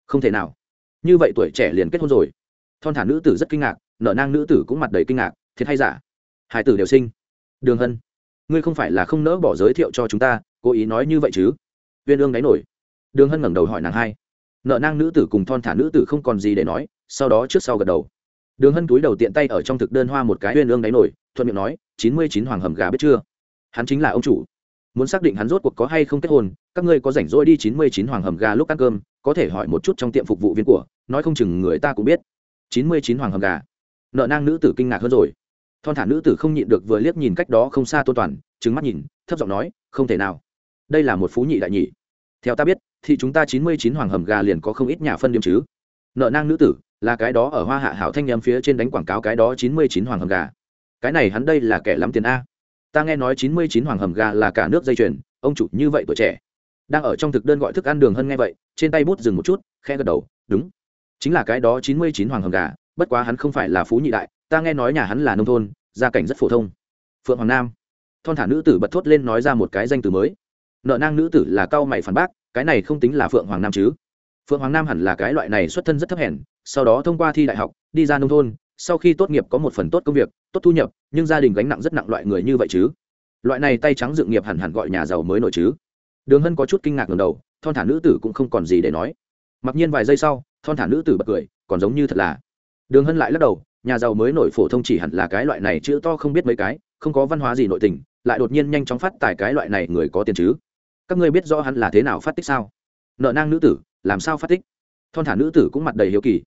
Không thể nào. Như vậy tuổi trẻ liền kết hôn rồi thon thả nữ tử rất kinh ngạc nợ nang nữ tử cũng mặt đầy kinh ngạc, thiệt hay giả? Hải tử đều sinh đường hân, ngươi không phải là không nỡ bỏ giới thiệu cho chúng ta, cố ý nói như vậy chứ? Viên ương đáy nổi. Đường hân ngẩng đầu hỏi nàng hai. Nợ nang nữ tử cùng thon thả nữ tử không còn gì để nói, sau đó trước sau gật đầu. Đường hân túi đầu tiện tay ở trong thực đơn hoa một cái Viên ương đáy nổi, thuận miệng nói, chín mươi chín hoàng hầm gà biết chưa? Hắn chính là ông chủ. Muốn xác định hắn rốt cuộc có hay không kết hôn, các ngươi có rảnh rỗi đi chín mươi chín hoàng hầm gà lúc ăn cơm, có thể hỏi một chút trong tiệm phục vụ viên của, nói không chừng người ta cũng biết chín mươi chín hoàng hầm gà. Nợ nang nữ tử kinh ngạc hơn rồi. Thon thả nữ tử không nhịn được vừa liếc nhìn cách đó không xa tô toàn trứng mắt nhìn, thấp giọng nói, không thể nào. Đây là một phú nhị đại nhị. Theo ta biết, thì chúng ta chín mươi chín hoàng hầm gà liền có không ít nhà phân điểm chứ. Nợ nang nữ tử, là cái đó ở hoa hạ hảo thanh nhâm phía trên đánh quảng cáo cái đó chín mươi chín hoàng hầm gà. Cái này hắn đây là kẻ lắm tiền a. Ta nghe nói chín mươi chín hoàng hầm gà là cả nước dây chuyền, ông chủ như vậy tuổi trẻ. Đang ở trong thực đơn gọi thức ăn đường hơn nghe vậy, trên tay bút dừng một chút khe gật đầu, đúng chính là cái đó chín mươi chín hoàng hầm gà, bất quá hắn không phải là phú nhị đại, ta nghe nói nhà hắn là nông thôn, gia cảnh rất phổ thông. Phượng hoàng nam. Thon thả nữ tử bật thốt lên nói ra một cái danh từ mới. Nợ nang nữ tử là cao mày phản bác, cái này không tính là phượng hoàng nam chứ. Phượng hoàng nam hẳn là cái loại này xuất thân rất thấp hèn, sau đó thông qua thi đại học, đi ra nông thôn, sau khi tốt nghiệp có một phần tốt công việc, tốt thu nhập, nhưng gia đình gánh nặng rất nặng loại người như vậy chứ. Loại này tay trắng dự nghiệp hẳn hẳn gọi nhà giàu mới nổi chứ. Đường hân có chút kinh ngạc ngầm đầu, thon thả nữ tử cũng không còn gì để nói. Mặc nhiên vài giây sau thon thả nữ tử bật cười, còn giống như thật là. Đường hân lại lắc đầu, nhà giàu mới nổi phổ thông chỉ hẳn là cái loại này chữ to không biết mấy cái, không có văn hóa gì nội tình, lại đột nhiên nhanh chóng phát tài cái loại này người có tiền chứ. Các ngươi biết rõ hắn là thế nào phát tích sao? Nợ nang nữ tử, làm sao phát tích? Thon thả nữ tử cũng mặt đầy hiếu kỳ.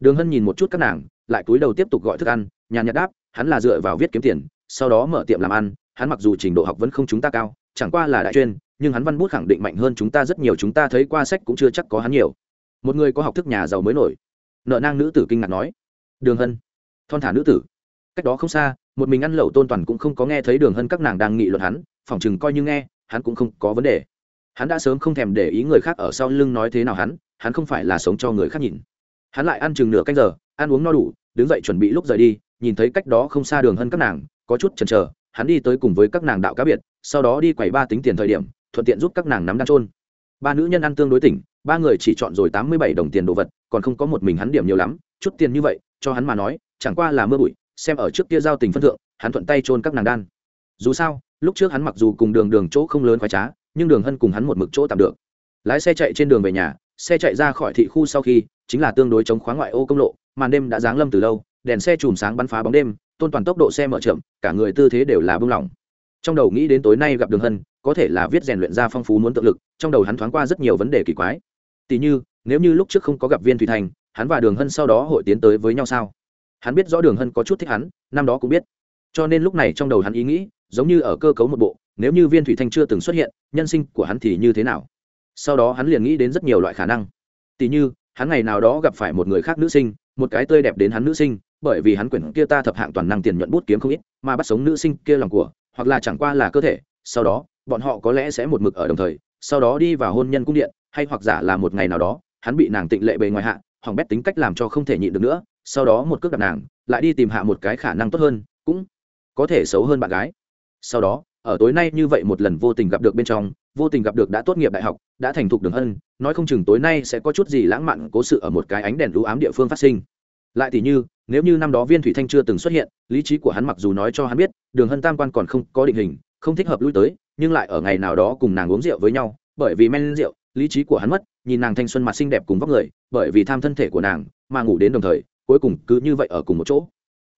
Đường hân nhìn một chút các nàng, lại cúi đầu tiếp tục gọi thức ăn nhà nhật đáp, hắn là dựa vào viết kiếm tiền, sau đó mở tiệm làm ăn, hắn mặc dù trình độ học vẫn không chúng ta cao, chẳng qua là đại chuyên, nhưng hắn văn bút khẳng định mạnh hơn chúng ta rất nhiều, chúng ta thấy qua sách cũng chưa chắc có hắn nhiều một người có học thức nhà giàu mới nổi. Nợ nang nữ tử kinh ngạc nói, đường hân, thon thả nữ tử. Cách đó không xa, một mình ăn lẩu tôn toàn cũng không có nghe thấy đường hân các nàng đang nghị luận hắn phỏng chừng coi như nghe, hắn cũng không có vấn đề. Hắn đã sớm không thèm để ý người khác ở sau lưng nói thế nào hắn hắn không phải là sống cho người khác nhìn. Hắn lại ăn chừng nửa canh giờ, ăn uống no đủ, đứng dậy chuẩn bị lúc rời đi, nhìn thấy cách đó không xa đường hân các nàng, có chút chần chờ, hắn đi tới cùng với các nàng đạo cá biệt, sau đó đi quầy ba tính tiền thời điểm, thuận tiện giúp các nàng nắm đan trôn ba nữ nhân ăn tương đối tỉnh ba người chỉ chọn rồi tám mươi bảy đồng tiền đồ vật, còn không có một mình hắn điểm nhiều lắm, chút tiền như vậy, cho hắn mà nói, chẳng qua là mưa bụi, xem ở trước kia giao tình phân thượng, hắn thuận tay trôn các nàng đan. Dù sao, lúc trước hắn mặc dù cùng đường đường chỗ không lớn khoái trá, nhưng đường hân cùng hắn một mực chỗ tạm được. Lái xe chạy trên đường về nhà, xe chạy ra khỏi thị khu sau khi, chính là tương đối chống khóa ngoại ô công lộ, màn đêm đã giáng lâm từ lâu, đèn xe chùm sáng bắn phá bóng đêm, tôn toàn tốc độ xe mở chậm, cả người tư thế đều là bưng lỏng. Trong đầu nghĩ đến tối nay gặp đường hân, có thể là viết rèn luyện ra phong phú muốn tự lực, trong đầu hắn thoáng qua rất nhiều vấn đề kỳ quái tỉ như, nếu như lúc trước không có gặp viên thủy thành, hắn và đường hân sau đó hội tiến tới với nhau sao? Hắn biết rõ đường hân có chút thích hắn, năm đó cũng biết. Cho nên lúc này trong đầu hắn ý nghĩ, giống như ở cơ cấu một bộ, nếu như viên thủy thanh chưa từng xuất hiện, nhân sinh của hắn thì như thế nào? Sau đó hắn liền nghĩ đến rất nhiều loại khả năng. Tỉ như, hắn ngày nào đó gặp phải một người khác nữ sinh, một cái tươi đẹp đến hắn nữ sinh, bởi vì hắn quyển kia ta thập hạng toàn năng tiền nhuận bút kiếm không ít, mà bắt sống nữ sinh kia lòng của, hoặc là chẳng qua là cơ thể, sau đó, bọn họ có lẽ sẽ một mực ở đồng thời, sau đó đi vào hôn nhân cung điện hay hoặc giả là một ngày nào đó, hắn bị nàng tịnh lệ bề ngoài hạ, hỏng bét tính cách làm cho không thể nhịn được nữa, sau đó một cước đặt nàng, lại đi tìm hạ một cái khả năng tốt hơn, cũng có thể xấu hơn bạn gái. Sau đó, ở tối nay như vậy một lần vô tình gặp được bên trong, vô tình gặp được đã tốt nghiệp đại học, đã thành thục đường hân nói không chừng tối nay sẽ có chút gì lãng mạn cố sự ở một cái ánh đèn lũ ám địa phương phát sinh. Lại thì như, nếu như năm đó viên thủy thanh chưa từng xuất hiện, lý trí của hắn mặc dù nói cho hắn biết, đường hân tam quan còn không có định hình, không thích hợp lui tới, nhưng lại ở ngày nào đó cùng nàng uống rượu với nhau, bởi vì men rượu lý trí của hắn mất, nhìn nàng thanh xuân mặt xinh đẹp cùng vóc người, bởi vì tham thân thể của nàng mà ngủ đến đồng thời, cuối cùng cứ như vậy ở cùng một chỗ.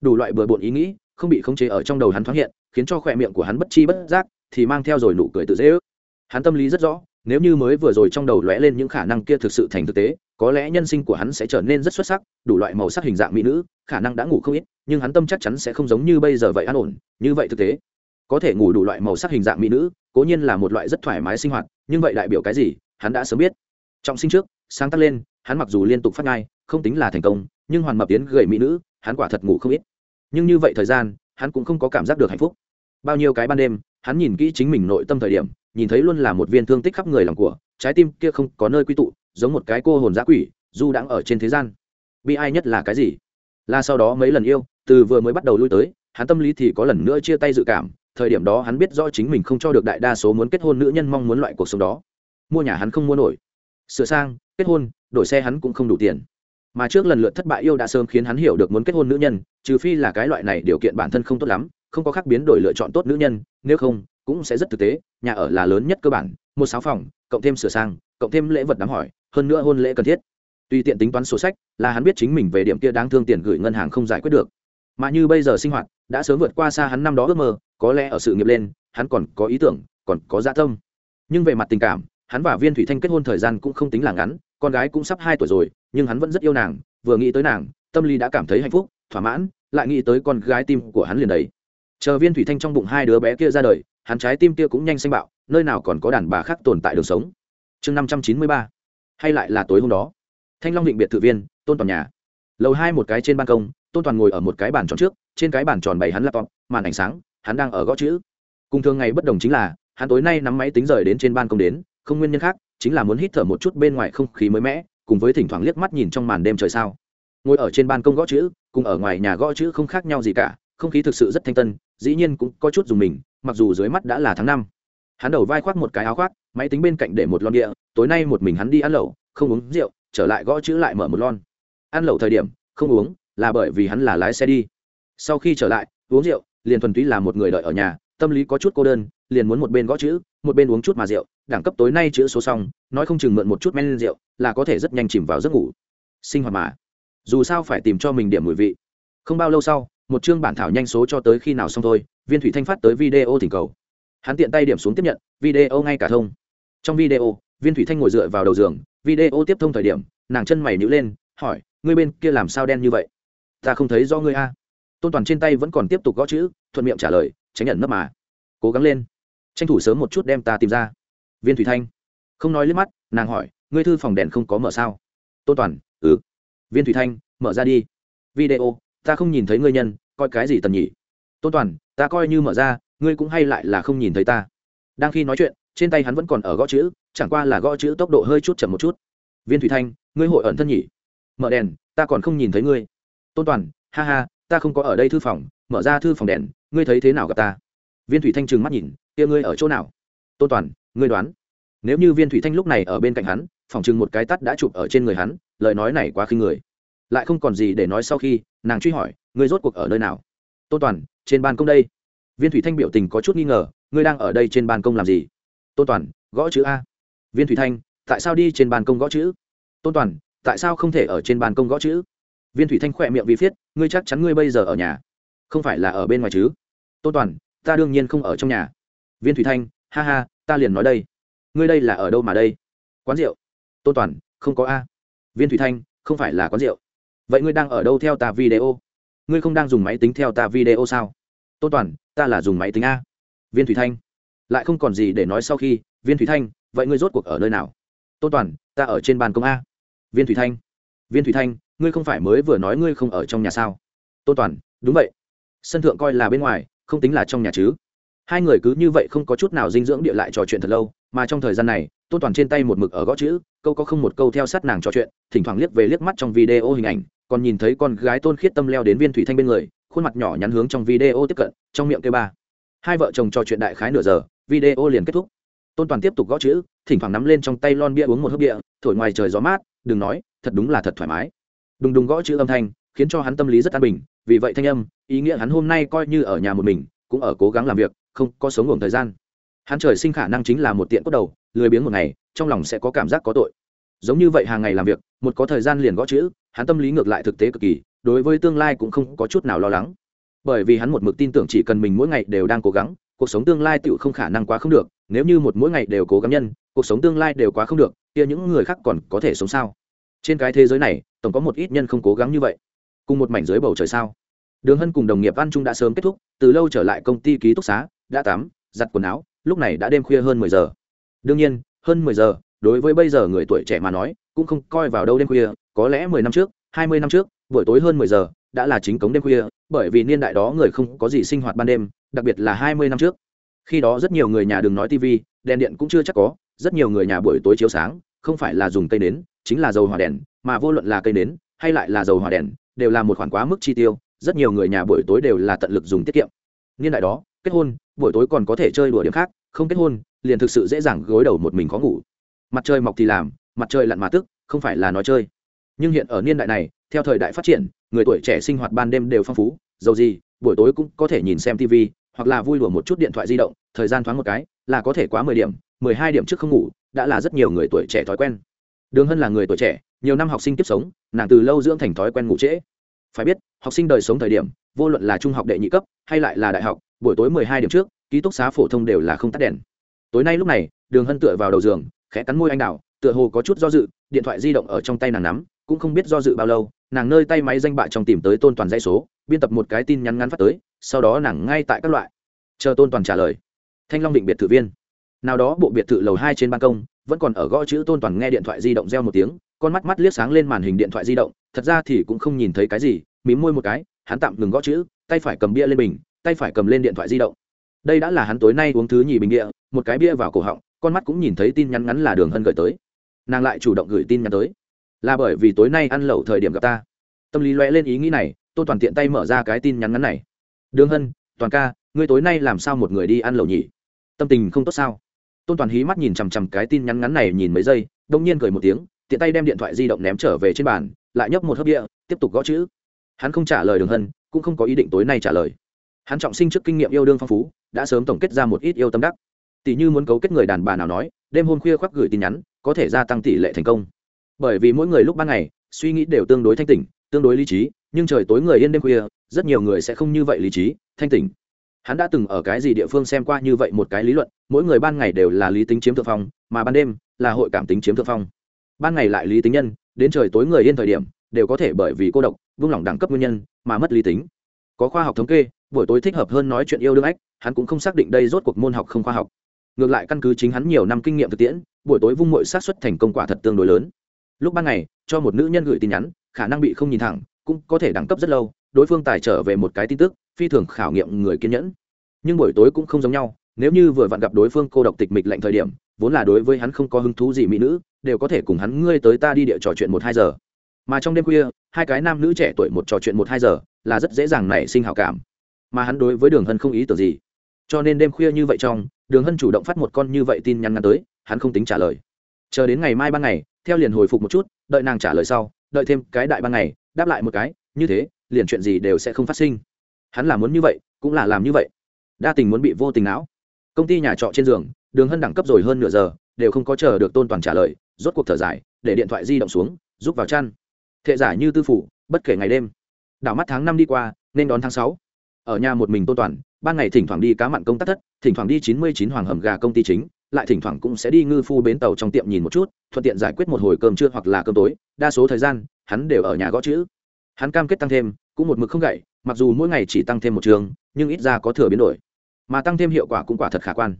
Đủ loại bừa bộn ý nghĩ, không bị khống chế ở trong đầu hắn thoáng hiện, khiến cho khỏe miệng của hắn bất chi bất giác thì mang theo rồi nụ cười tự dễ ước. Hắn tâm lý rất rõ, nếu như mới vừa rồi trong đầu lóe lên những khả năng kia thực sự thành thực tế, có lẽ nhân sinh của hắn sẽ trở nên rất xuất sắc, đủ loại màu sắc hình dạng mỹ nữ, khả năng đã ngủ không ít, nhưng hắn tâm chắc chắn sẽ không giống như bây giờ vậy an ổn, như vậy thực tế. Có thể ngủ đủ loại màu sắc hình dạng mỹ nữ, cố nhiên là một loại rất thoải mái sinh hoạt, nhưng vậy đại biểu cái gì? Hắn đã sớm biết. Trọng sinh trước, sáng tác lên, hắn mặc dù liên tục phát ngai, không tính là thành công, nhưng hoàn mập tiến gầy mỹ nữ, hắn quả thật ngủ không ít. Nhưng như vậy thời gian, hắn cũng không có cảm giác được hạnh phúc. Bao nhiêu cái ban đêm, hắn nhìn kỹ chính mình nội tâm thời điểm, nhìn thấy luôn là một viên thương tích khắp người lòng của, trái tim kia không có nơi quy tụ, giống một cái cô hồn giã quỷ, du đang ở trên thế gian. Bi ai nhất là cái gì? Là sau đó mấy lần yêu, từ vừa mới bắt đầu lui tới, hắn tâm lý thì có lần nữa chia tay dự cảm, thời điểm đó hắn biết rõ chính mình không cho được đại đa số muốn kết hôn nữ nhân mong muốn loại cuộc sống đó mua nhà hắn không mua nổi. Sửa sang, kết hôn, đổi xe hắn cũng không đủ tiền. Mà trước lần lượt thất bại yêu đã sớm khiến hắn hiểu được muốn kết hôn nữ nhân, trừ phi là cái loại này điều kiện bản thân không tốt lắm, không có khác biến đổi lựa chọn tốt nữ nhân, nếu không, cũng sẽ rất thực tế, nhà ở là lớn nhất cơ bản, một sáu phòng, cộng thêm sửa sang, cộng thêm lễ vật đám hỏi, hơn nữa hôn lễ cần thiết. Tùy tiện tính toán sổ sách, là hắn biết chính mình về điểm kia đáng thương tiền gửi ngân hàng không giải quyết được. Mà như bây giờ sinh hoạt, đã sớm vượt qua xa hắn năm đó ước mơ, có lẽ ở sự nghiệp lên, hắn còn có ý tưởng, còn có dạ tâm. Nhưng về mặt tình cảm hắn và viên thủy thanh kết hôn thời gian cũng không tính là ngắn, con gái cũng sắp hai tuổi rồi, nhưng hắn vẫn rất yêu nàng, vừa nghĩ tới nàng, tâm lý đã cảm thấy hạnh phúc, thỏa mãn, lại nghĩ tới con gái tim của hắn liền đấy. Chờ viên thủy thanh trong bụng hai đứa bé kia ra đời, hắn trái tim kia cũng nhanh xanh bạo, nơi nào còn có đàn bà khác tồn tại đường sống. Chương năm trăm chín mươi ba. Hay lại là tối hôm đó. Thanh long định biệt thự viên, tôn toàn nhà. Lầu hai một cái trên ban công, tôn toàn ngồi ở một cái bàn tròn trước, trên cái bàn tròn bày hắn laptop, màn ảnh sáng, hắn đang ở gõ chữ. Cùng thường ngày bất đồng chính là, hắn tối nay nắm máy tính rời đến trên ban công đến không nguyên nhân khác, chính là muốn hít thở một chút bên ngoài không khí mới mẻ, cùng với thỉnh thoảng liếc mắt nhìn trong màn đêm trời sao. Ngồi ở trên ban công gõ chữ, cùng ở ngoài nhà gõ chữ không khác nhau gì cả, không khí thực sự rất thanh tân, dĩ nhiên cũng có chút dùng mình, mặc dù dưới mắt đã là tháng năm. Hắn đầu vai khoác một cái áo khoác, máy tính bên cạnh để một lon địa, tối nay một mình hắn đi ăn lẩu, không uống rượu, trở lại gõ chữ lại mở một lon. Ăn lẩu thời điểm, không uống, là bởi vì hắn là lái xe đi. Sau khi trở lại, uống rượu, liền thuần túy là một người đợi ở nhà, tâm lý có chút cô đơn, liền muốn một bên gõ chữ một bên uống chút mà rượu, đẳng cấp tối nay chữ số xong, nói không chừng mượn một chút men lên rượu, là có thể rất nhanh chìm vào giấc ngủ. Sinh hoạt mà. Dù sao phải tìm cho mình điểm mùi vị. Không bao lâu sau, một chương bản thảo nhanh số cho tới khi nào xong thôi, viên thủy thanh phát tới video thỉnh cầu. Hắn tiện tay điểm xuống tiếp nhận, video ngay cả thông. Trong video, viên thủy thanh ngồi dựa vào đầu giường, video tiếp thông thời điểm, nàng chân mày nhữ lên, hỏi, ngươi bên kia làm sao đen như vậy? Ta không thấy do ngươi a. Tôn toàn trên tay vẫn còn tiếp tục gõ chữ, thuận miệng trả lời, tránh nhận nấp mà. Cố gắng lên tranh thủ sớm một chút đem ta tìm ra. Viên thủy thanh không nói liếc mắt, nàng hỏi, ngươi thư phòng đèn không có mở sao? Tôn toàn ừ. Viên thủy thanh, mở ra đi. Video, ta không nhìn thấy ngươi nhân, coi cái gì tần nhỉ? Tôn toàn, ta coi như mở ra, ngươi cũng hay lại là không nhìn thấy ta. Đang khi nói chuyện, trên tay hắn vẫn còn ở gõ chữ, chẳng qua là gõ chữ tốc độ hơi chút chậm một chút. Viên thủy thanh, ngươi hội ẩn thân nhỉ? Mở đèn, ta còn không nhìn thấy ngươi. Tôn toàn, ha ha, ta không có ở đây thư phòng, mở ra thư phòng đèn, ngươi thấy thế nào gặp ta? Viên thủy thanh trừng mắt nhìn, kia ngươi ở chỗ nào? Tôn toàn, ngươi đoán. Nếu như viên thủy thanh lúc này ở bên cạnh hắn phỏng chừng một cái tắt đã chụp ở trên người hắn, lời nói này quá khinh người. Lại không còn gì để nói sau khi, nàng truy hỏi, ngươi rốt cuộc ở nơi nào? Tôn toàn, trên ban công đây. Viên thủy thanh biểu tình có chút nghi ngờ, ngươi đang ở đây trên ban công làm gì? Tôn toàn, gõ chữ a. Viên thủy thanh, tại sao đi trên ban công gõ chữ? Tôn toàn, tại sao không thể ở trên ban công gõ chữ? Viên thủy thanh khỏe miệng vì viết ngươi chắc chắn ngươi bây giờ ở nhà, không phải là ở bên ngoài chứ? Tôn toàn ta đương nhiên không ở trong nhà. Viên thủy thanh, ha ha, ta liền nói đây. Ngươi đây là ở đâu mà đây? Quán rượu. Tôn toàn, không có a. Viên thủy thanh, không phải là quán rượu. Vậy ngươi đang ở đâu theo ta video? Ngươi không đang dùng máy tính theo ta video sao? Tôn toàn, ta là dùng máy tính a. Viên thủy thanh, lại không còn gì để nói sau khi, viên thủy thanh, vậy ngươi rốt cuộc ở nơi nào? Tôn toàn, ta ở trên bàn công a. Viên thủy thanh, viên thủy thanh, ngươi không phải mới vừa nói ngươi không ở trong nhà sao? Tôn toàn, đúng vậy. Sân thượng coi là bên ngoài không tính là trong nhà chứ. Hai người cứ như vậy không có chút nào dinh dưỡng địa lại trò chuyện thật lâu, mà trong thời gian này, tôn toàn trên tay một mực ở gõ chữ, câu có không một câu theo sát nàng trò chuyện, thỉnh thoảng liếc về liếc mắt trong video hình ảnh, còn nhìn thấy con gái tôn khiết tâm leo đến viên thủy thanh bên người, khuôn mặt nhỏ nhắn hướng trong video tiếp cận, trong miệng kêu ba. Hai vợ chồng trò chuyện đại khái nửa giờ, video liền kết thúc. Tôn toàn tiếp tục gõ chữ, thỉnh thoảng nắm lên trong tay lon bia uống một hớp bia, thổi ngoài trời gió mát, đừng nói, thật đúng là thật thoải mái. Đùng đùng gõ chữ âm thanh khiến cho hắn tâm lý rất an bình, vì vậy thanh âm, ý nghĩa hắn hôm nay coi như ở nhà một mình, cũng ở cố gắng làm việc, không có sống ngủ thời gian. Hắn trời sinh khả năng chính là một tiện cốt đầu, lười biếng một ngày, trong lòng sẽ có cảm giác có tội. Giống như vậy hàng ngày làm việc, một có thời gian liền gõ chữ, hắn tâm lý ngược lại thực tế cực kỳ, đối với tương lai cũng không có chút nào lo lắng. Bởi vì hắn một mực tin tưởng chỉ cần mình mỗi ngày đều đang cố gắng, cuộc sống tương lai tựu không khả năng quá không được, nếu như một mỗi ngày đều cố gắng nhân, cuộc sống tương lai đều quá không được, kia những người khác còn có thể sống sao? Trên cái thế giới này, tổng có một ít nhân không cố gắng như vậy cùng một mảnh dưới bầu trời sao? Đường hân cùng đồng nghiệp ăn chung đã sớm kết thúc, từ lâu trở lại công ty ký túc xá, đã tắm, giặt quần áo, lúc này đã đêm khuya hơn mười giờ. Đương nhiên, hơn mười giờ, đối với bây giờ người tuổi trẻ mà nói, cũng không coi vào đâu đêm khuya, có lẽ mười năm trước, hai mươi năm trước, buổi tối hơn mười giờ, đã là chính cống đêm khuya, bởi vì niên đại đó người không có gì sinh hoạt ban đêm, đặc biệt là hai mươi năm trước. Khi đó rất nhiều người nhà đừng nói tv đèn điện cũng chưa chắc có, rất nhiều người nhà buổi tối chiếu sáng, không phải là dùng cây nến, chính là dầu hỏa đèn, mà vô luận là cây nến, hay lại là dầu hỏa đèn đều là một khoản quá mức chi tiêu, rất nhiều người nhà buổi tối đều là tận lực dùng tiết kiệm. Niên đại đó, kết hôn, buổi tối còn có thể chơi đùa điểm khác, không kết hôn, liền thực sự dễ dàng gối đầu một mình khó ngủ. Mặt trời mọc thì làm, mặt trời lặn mà tức, không phải là nói chơi. Nhưng hiện ở niên đại này, theo thời đại phát triển, người tuổi trẻ sinh hoạt ban đêm đều phong phú dầu gì, buổi tối cũng có thể nhìn xem tv hoặc là vui đùa một chút điện thoại di động, thời gian thoáng một cái là có thể quá mười điểm, mười hai điểm trước không ngủ, đã là rất nhiều người tuổi trẻ thói quen đường hân là người tuổi trẻ, nhiều năm học sinh tiếp sống, nàng từ lâu dưỡng thành thói quen ngủ trễ. Phải biết, học sinh đời sống thời điểm, vô luận là trung học đệ nhị cấp hay lại là đại học, buổi tối mười hai điểm trước, ký túc xá phổ thông đều là không tắt đèn. Tối nay lúc này, đường hân tựa vào đầu giường, khẽ cắn môi anh đào, tựa hồ có chút do dự, điện thoại di động ở trong tay nàng nắm, cũng không biết do dự bao lâu, nàng nơi tay máy danh bạ trong tìm tới tôn toàn dãy số, biên tập một cái tin nhắn ngắn phát tới, sau đó nàng ngay tại các loại. Chờ tôn toàn trả lời. Thanh long định biệt thự viên. Nào đó bộ biệt thự lầu hai trên ban công vẫn còn ở gõ chữ tôn toàn nghe điện thoại di động reo một tiếng, con mắt mắt liếc sáng lên màn hình điện thoại di động, thật ra thì cũng không nhìn thấy cái gì, mím môi một cái, hắn tạm ngừng gõ chữ, tay phải cầm bia lên bình, tay phải cầm lên điện thoại di động. Đây đã là hắn tối nay uống thứ nhì bình địa một cái bia vào cổ họng, con mắt cũng nhìn thấy tin nhắn ngắn là đường hân gửi tới. Nàng lại chủ động gửi tin nhắn tới. Là bởi vì tối nay ăn lẩu thời điểm gặp ta. Tâm lý lóe lên ý nghĩ này, tôn toàn tiện tay mở ra cái tin nhắn ngắn này. Đường hân, toàn ca, ngươi tối nay làm sao một người đi ăn lẩu nhỉ? Tâm tình không tốt sao? Tôn toàn hí mắt nhìn chằm chằm cái tin nhắn ngắn này nhìn mấy giây đông nhiên cười một tiếng, tiện tay đem điện thoại di động ném trở về trên bàn, lại nhấp một hớp địa tiếp tục gõ chữ. Hắn không trả lời đường hân, cũng không có ý định tối nay trả lời. Hắn trọng sinh trước kinh nghiệm yêu đương phong phú, đã sớm tổng kết ra một ít yêu tâm đắc. Tỷ như muốn cấu kết người đàn bà nào nói, đêm hôm khuya khoác gửi tin nhắn, có thể gia tăng tỷ lệ thành công. Bởi vì mỗi người lúc ban ngày, suy nghĩ đều tương đối thanh tỉnh, tương đối lý trí, nhưng trời tối người yên đêm khuya, rất nhiều người sẽ không như vậy lý trí, thanh tỉnh hắn đã từng ở cái gì địa phương xem qua như vậy một cái lý luận, mỗi người ban ngày đều là lý tính chiếm thượng phong, mà ban đêm là hội cảm tính chiếm thượng phong. Ban ngày lại lý tính nhân, đến trời tối người yên thời điểm, đều có thể bởi vì cô độc, vung lỏng đẳng cấp nguyên nhân, mà mất lý tính. Có khoa học thống kê, buổi tối thích hợp hơn nói chuyện yêu đương ách, hắn cũng không xác định đây rốt cuộc môn học không khoa học. Ngược lại căn cứ chính hắn nhiều năm kinh nghiệm thực tiễn, buổi tối vung mội sát xuất thành công quả thật tương đối lớn. Lúc ban ngày, cho một nữ nhân gửi tin nhắn, khả năng bị không nhìn thẳng, cũng có thể đẳng cấp rất lâu, đối phương tài trở về một cái tin tức phi thường khảo nghiệm người kiên nhẫn. Nhưng buổi tối cũng không giống nhau, nếu như vừa vặn gặp đối phương cô độc tịch mịch lạnh thời điểm, vốn là đối với hắn không có hứng thú gì mỹ nữ, đều có thể cùng hắn ngươi tới ta đi địa trò chuyện một hai giờ. Mà trong đêm khuya, hai cái nam nữ trẻ tuổi một trò chuyện một hai giờ, là rất dễ dàng nảy sinh hào cảm. Mà hắn đối với đường hân không ý tưởng gì. Cho nên đêm khuya như vậy trong, đường hân chủ động phát một con như vậy tin nhắn ngắn tới, hắn không tính trả lời. Chờ đến ngày mai ban ngày, theo liền hồi phục một chút, đợi nàng trả lời sau, đợi thêm cái đại ban ngày, đáp lại một cái, như thế, liền chuyện gì đều sẽ không phát sinh hắn là muốn như vậy, cũng là làm như vậy. Đa tình muốn bị vô tình não. Công ty nhà trọ trên giường, đường hân đẳng cấp rồi hơn nửa giờ, đều không có chờ được tôn toàn trả lời, rốt cuộc thở dài, để điện thoại di động xuống, rút vào chăn. Thệ giả như tư phủ, bất kể ngày đêm. Đảo mắt tháng năm đi qua, nên đón tháng sáu. Ở nhà một mình tôn toàn, ban ngày thỉnh thoảng đi cá mặn công tác thất, thỉnh thoảng đi chín mươi chín hoàng hầm gà công ty chính, lại thỉnh thoảng cũng sẽ đi ngư phu bến tàu trong tiệm nhìn một chút, thuận tiện giải quyết một hồi cơm trưa hoặc là cơm tối. Đa số thời gian, hắn đều ở nhà gõ chữ. Hắn cam kết tăng thêm, cũng một mực không gậy mặc dù mỗi ngày chỉ tăng thêm một trường, nhưng ít ra có thừa biến đổi. Mà tăng thêm hiệu quả cũng quả thật khả quan.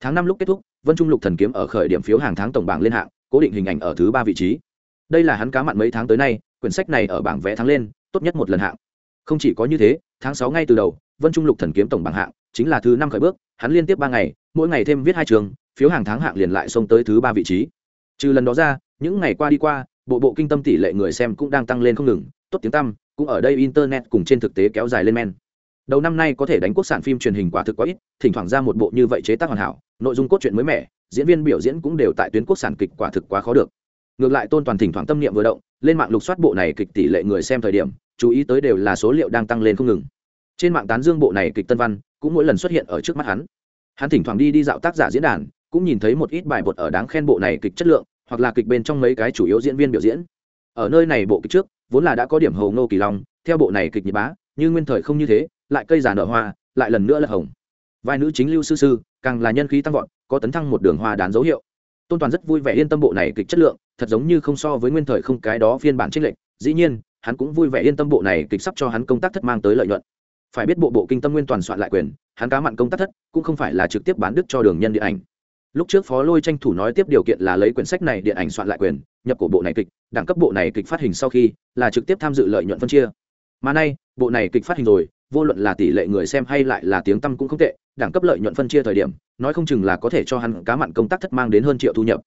Tháng năm lúc kết thúc, vân trung lục thần kiếm ở khởi điểm phiếu hàng tháng tổng bảng lên hạng, cố định hình ảnh ở thứ ba vị trí. Đây là hắn cá mặn mấy tháng tới nay, quyển sách này ở bảng vẽ tháng lên, tốt nhất một lần hạng. Không chỉ có như thế, tháng sáu ngay từ đầu, vân trung lục thần kiếm tổng bảng hạng chính là thứ năm khởi bước, hắn liên tiếp ba ngày, mỗi ngày thêm viết hai trường, phiếu hàng tháng hạng liền lại xông tới thứ ba vị trí. Trừ lần đó ra, những ngày qua đi qua, bộ bộ kinh tâm tỷ lệ người xem cũng đang tăng lên không ngừng, tốt tiếng tăm cũng ở đây internet cùng trên thực tế kéo dài lên men. Đầu năm nay có thể đánh quốc sản phim truyền hình quả thực quá ít, thỉnh thoảng ra một bộ như vậy chế tác hoàn hảo, nội dung cốt truyện mới mẻ, diễn viên biểu diễn cũng đều tại tuyến quốc sản kịch quả thực quá khó được. Ngược lại tôn toàn thỉnh thoảng tâm niệm vừa động, lên mạng lục soát bộ này kịch tỷ lệ người xem thời điểm, chú ý tới đều là số liệu đang tăng lên không ngừng. Trên mạng tán dương bộ này kịch tân văn, cũng mỗi lần xuất hiện ở trước mắt hắn. Hắn thỉnh thoảng đi đi dạo tác giả diễn đàn, cũng nhìn thấy một ít bài bột ở đáng khen bộ này kịch chất lượng, hoặc là kịch bên trong mấy cái chủ yếu diễn viên biểu diễn ở nơi này bộ kịch trước, vốn là đã có điểm hầu ngô kỳ long, theo bộ này kịch nhật bá, như nguyên thời không như thế, lại cây già nở hoa, lại lần nữa là hồng. Vai nữ chính lưu sư sư, càng là nhân khí tăng vọt, có tấn thăng một đường hoa đán dấu hiệu. Tôn toàn rất vui vẻ yên tâm bộ này kịch chất lượng, thật giống như không so với nguyên thời không cái đó phiên bản trích lệnh dĩ nhiên, hắn cũng vui vẻ yên tâm bộ này kịch sắp cho hắn công tác thất mang tới lợi nhuận. Phải biết bộ bộ kinh tâm nguyên toàn soạn lại quyền, hắn cá mặn công tác thất, cũng không phải là trực tiếp bán đức cho đường nhân điện ảnh. Lúc trước phó lôi tranh thủ nói tiếp điều kiện là lấy quyển sách này điện ảnh soạn lại quyền nhập cổ bộ này kịch, đẳng cấp bộ này kịch phát hình sau khi là trực tiếp tham dự lợi nhuận phân chia. Mà nay, bộ này kịch phát hình rồi, vô luận là tỷ lệ người xem hay lại là tiếng tăm cũng không tệ, đẳng cấp lợi nhuận phân chia thời điểm, nói không chừng là có thể cho hắn cá mặn công tác thất mang đến hơn triệu thu nhập.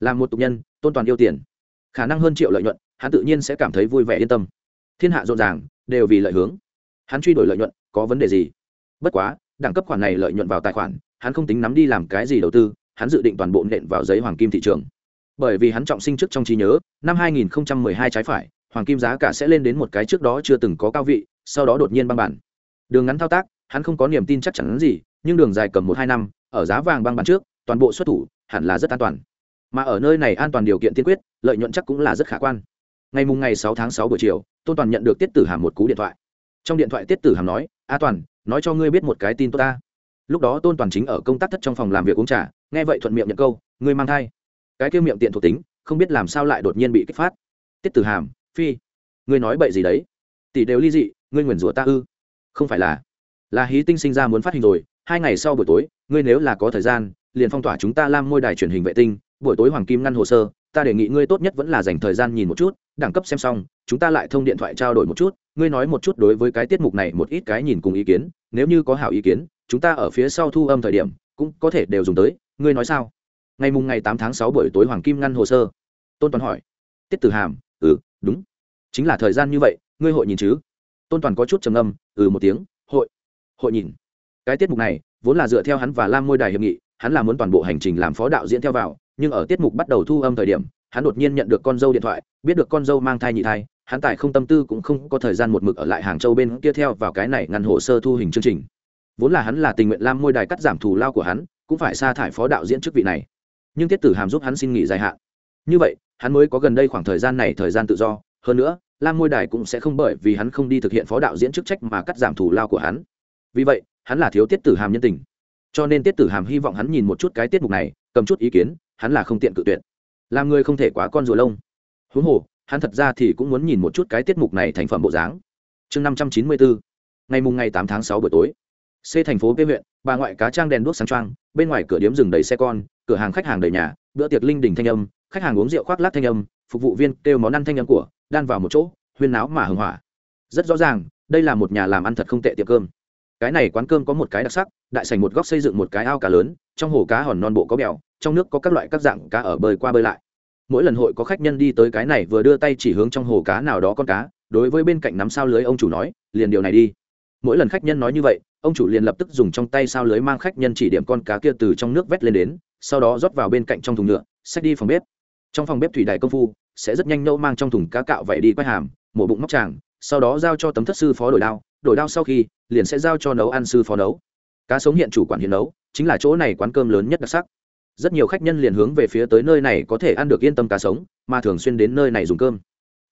Là một tục nhân, tôn toàn yêu tiền. Khả năng hơn triệu lợi nhuận, hắn tự nhiên sẽ cảm thấy vui vẻ yên tâm. Thiên hạ rộn ràng, đều vì lợi hướng. Hắn truy đổi lợi nhuận, có vấn đề gì? Bất quá, đẳng cấp khoản này lợi nhuận vào tài khoản, hắn không tính nắm đi làm cái gì đầu tư, hắn dự định toàn bộ nện vào giấy hoàng kim thị trường bởi vì hắn trọng sinh trước trong trí nhớ, năm 2012 trái phải, hoàng kim giá cả sẽ lên đến một cái trước đó chưa từng có cao vị, sau đó đột nhiên băng bản. Đường ngắn thao tác, hắn không có niềm tin chắc chắn gì, nhưng đường dài cầm một hai năm, ở giá vàng băng bản trước, toàn bộ xuất thủ, hẳn là rất an toàn. Mà ở nơi này an toàn điều kiện tiên quyết, lợi nhuận chắc cũng là rất khả quan. Ngày mùng ngày sáu tháng sáu buổi chiều, tôn toàn nhận được tiết tử hàm một cú điện thoại. Trong điện thoại tiết tử hàm nói, a toàn, nói cho ngươi biết một cái tin tốt ta. Lúc đó tôn toàn chính ở công tác thất trong phòng làm việc uống trà, nghe vậy thuận miệng nhận câu, ngươi mang thai cái kia miệng tiện thuộc tính, không biết làm sao lại đột nhiên bị kích phát. Tiết tử hàm, phi, ngươi nói bậy gì đấy? Tỷ đều ly dị, ngươi nguyền rủa ta ư? Không phải là là hí tinh sinh ra muốn phát hình rồi, hai ngày sau buổi tối, ngươi nếu là có thời gian, liền phong tỏa chúng ta làm môi đài truyền hình vệ tinh, buổi tối hoàng kim ngăn hồ sơ, ta đề nghị ngươi tốt nhất vẫn là dành thời gian nhìn một chút, đẳng cấp xem xong, chúng ta lại thông điện thoại trao đổi một chút, ngươi nói một chút đối với cái tiết mục này một ít cái nhìn cùng ý kiến, nếu như có hảo ý kiến, chúng ta ở phía sau thu âm thời điểm, cũng có thể đều dùng tới, ngươi nói sao? Ngày mùng ngày tám tháng sáu buổi tối hoàng kim ngăn hồ sơ. Tôn toàn hỏi. Tiết tử hàm ừ đúng. Chính là thời gian như vậy, ngươi hội nhìn chứ? Tôn toàn có chút trầm âm ừ một tiếng, hội hội nhìn. Cái tiết mục này, vốn là dựa theo hắn và lam môi đài hiệp nghị, hắn là muốn toàn bộ hành trình làm phó đạo diễn theo vào, nhưng ở tiết mục bắt đầu thu âm thời điểm, hắn đột nhiên nhận được con dâu điện thoại, biết được con dâu mang thai nhị thai, hắn tài không tâm tư cũng không có thời gian một mực ở lại hàng châu bên kia theo vào cái này ngăn hồ sơ thu hình chương trình. Vốn là hắn là tình nguyện lam môi đài cắt giảm thù lao của hắn, cũng phải sa thải phó đạo diễn chức vị này nhưng tiết tử hàm giúp hắn xin nghỉ dài hạn. Như vậy, hắn mới có gần đây khoảng thời gian này thời gian tự do, hơn nữa, lam môi đài cũng sẽ không bởi vì hắn không đi thực hiện phó đạo diễn chức trách mà cắt giảm thủ lao của hắn. Vì vậy, hắn là thiếu tiết tử hàm nhân tình. Cho nên tiết tử hàm hy vọng hắn nhìn một chút cái tiết mục này, cầm chút ý kiến, hắn là không tiện cự tuyệt. Làm người không thể quá con rùa lông. Huống hồ, hắn thật ra thì cũng muốn nhìn một chút cái tiết mục này thành phẩm bộ dáng. Chương năm trăm chín mươi bốn, ngày mùng ngày tám tháng sáu buổi tối. C thành phố p huyện, bà ngoại cá trang đèn đuốc sáng trang bên ngoài cửa điếm rừng đầy xe con cửa hàng khách hàng đầy nhà, bữa tiệc linh đình thanh âm, khách hàng uống rượu khoác lát thanh âm, phục vụ viên kêu món ăn thanh âm của, đan vào một chỗ, huyên náo mà hưng hỏa. Rất rõ ràng, đây là một nhà làm ăn thật không tệ tiệm cơm. Cái này quán cơm có một cái đặc sắc, đại sành một góc xây dựng một cái ao cá lớn, trong hồ cá hòn non bộ có bèo, trong nước có các loại các dạng cá ở bơi qua bơi lại. Mỗi lần hội có khách nhân đi tới cái này vừa đưa tay chỉ hướng trong hồ cá nào đó con cá, đối với bên cạnh nắm sao lưới ông chủ nói, liền điều này đi. Mỗi lần khách nhân nói như vậy, ông chủ liền lập tức dùng trong tay sao lưới mang khách nhân chỉ điểm con cá kia từ trong nước vét lên đến sau đó rót vào bên cạnh trong thùng nhựa, xách đi phòng bếp. Trong phòng bếp thủy đại công phu, sẽ rất nhanh nhâu mang trong thùng cá cạo vậy đi quay hàm, mổ bụng móc tràng sau đó giao cho tấm thất sư phó đổi đao đổi đao sau khi, liền sẽ giao cho nấu ăn sư phó nấu. Cá sống hiện chủ quản hiện nấu, chính là chỗ này quán cơm lớn nhất đặc sắc. Rất nhiều khách nhân liền hướng về phía tới nơi này có thể ăn được yên tâm cá sống, mà thường xuyên đến nơi này dùng cơm.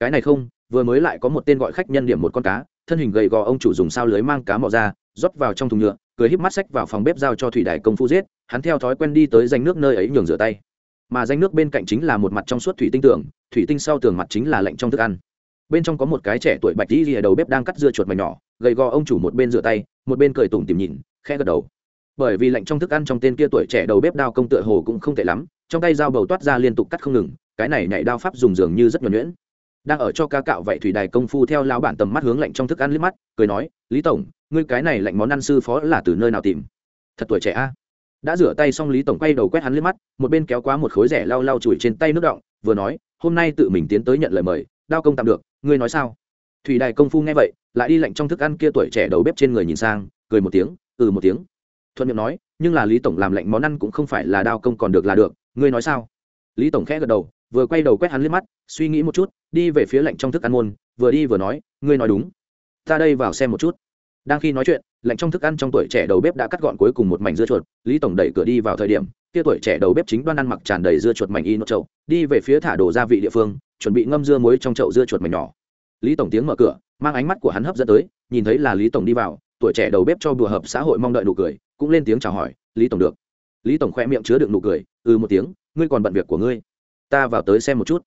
Cái này không, vừa mới lại có một tên gọi khách nhân điểm một con cá, thân hình gầy gò ông chủ dùng sao lưới mang cá mò ra, rót vào trong thùng nhựa cười híp mắt sách vào phòng bếp giao cho thủy đại công phu giết, hắn theo thói quen đi tới danh nước nơi ấy nhường rửa tay. Mà danh nước bên cạnh chính là một mặt trong suốt thủy tinh tường, thủy tinh sau tường mặt chính là lạnh trong thức ăn. Bên trong có một cái trẻ tuổi bạch đi ở đầu bếp đang cắt dưa chuột mảnh nhỏ, gầy gò ông chủ một bên rửa tay, một bên cười tủm tìm nhìn khe gật đầu. Bởi vì lạnh trong thức ăn trong tên kia tuổi trẻ đầu bếp đao công tựa hồ cũng không tệ lắm, trong tay dao bầu toát ra liên tục cắt không ngừng, cái này nhảy đao pháp dùng dường như rất nhuẩn nhuyễn đang ở cho ca cạo vậy thủy đài công phu theo lão bản tầm mắt hướng lạnh trong thức ăn liếc mắt, cười nói, lý tổng, ngươi cái này lạnh món ăn sư phó là từ nơi nào tìm? Thật tuổi trẻ a. Đã rửa tay xong, lý tổng quay đầu quét hắn liếc mắt, một bên kéo quá một khối rẻ lau lau chùi trên tay nước động vừa nói, hôm nay tự mình tiến tới nhận lời mời, đao công tạm được, ngươi nói sao? Thủy đài công phu nghe vậy, lại đi lạnh trong thức ăn kia tuổi trẻ đầu bếp trên người nhìn sang, cười một tiếng ừ một tiếng. Thuận miệng nói, nhưng là lý tổng làm lạnh món ăn cũng không phải là đao công còn được là được, ngươi nói sao? Lý tổng khẽ gật đầu vừa quay đầu quét hắn liếc mắt, suy nghĩ một chút, đi về phía lạnh trong thức ăn môn, vừa đi vừa nói, ngươi nói đúng. Ta đây vào xem một chút. Đang khi nói chuyện, lạnh trong thức ăn trong tuổi trẻ đầu bếp đã cắt gọn cuối cùng một mảnh dưa chuột, lý tổng đẩy cửa đi vào thời điểm, kia tuổi trẻ đầu bếp chính đoan ăn mặc tràn đầy dưa chuột mảnh y nốt chậu, đi về phía thả đồ gia vị địa phương, chuẩn bị ngâm dưa muối trong chậu dưa chuột mảnh nhỏ. Lý tổng tiếng mở cửa, mang ánh mắt của hắn hấp dẫn tới, nhìn thấy là lý tổng đi vào, tuổi trẻ đầu bếp cho bùa hợp xã hội mong đợi nụ cười, cũng lên tiếng chào hỏi, lý tổng được. Lý tổng khoe miệng chứa đựng nụ cười ừ một tiếng, ngươi còn bận việc của ngươi ta vào tới xem một chút.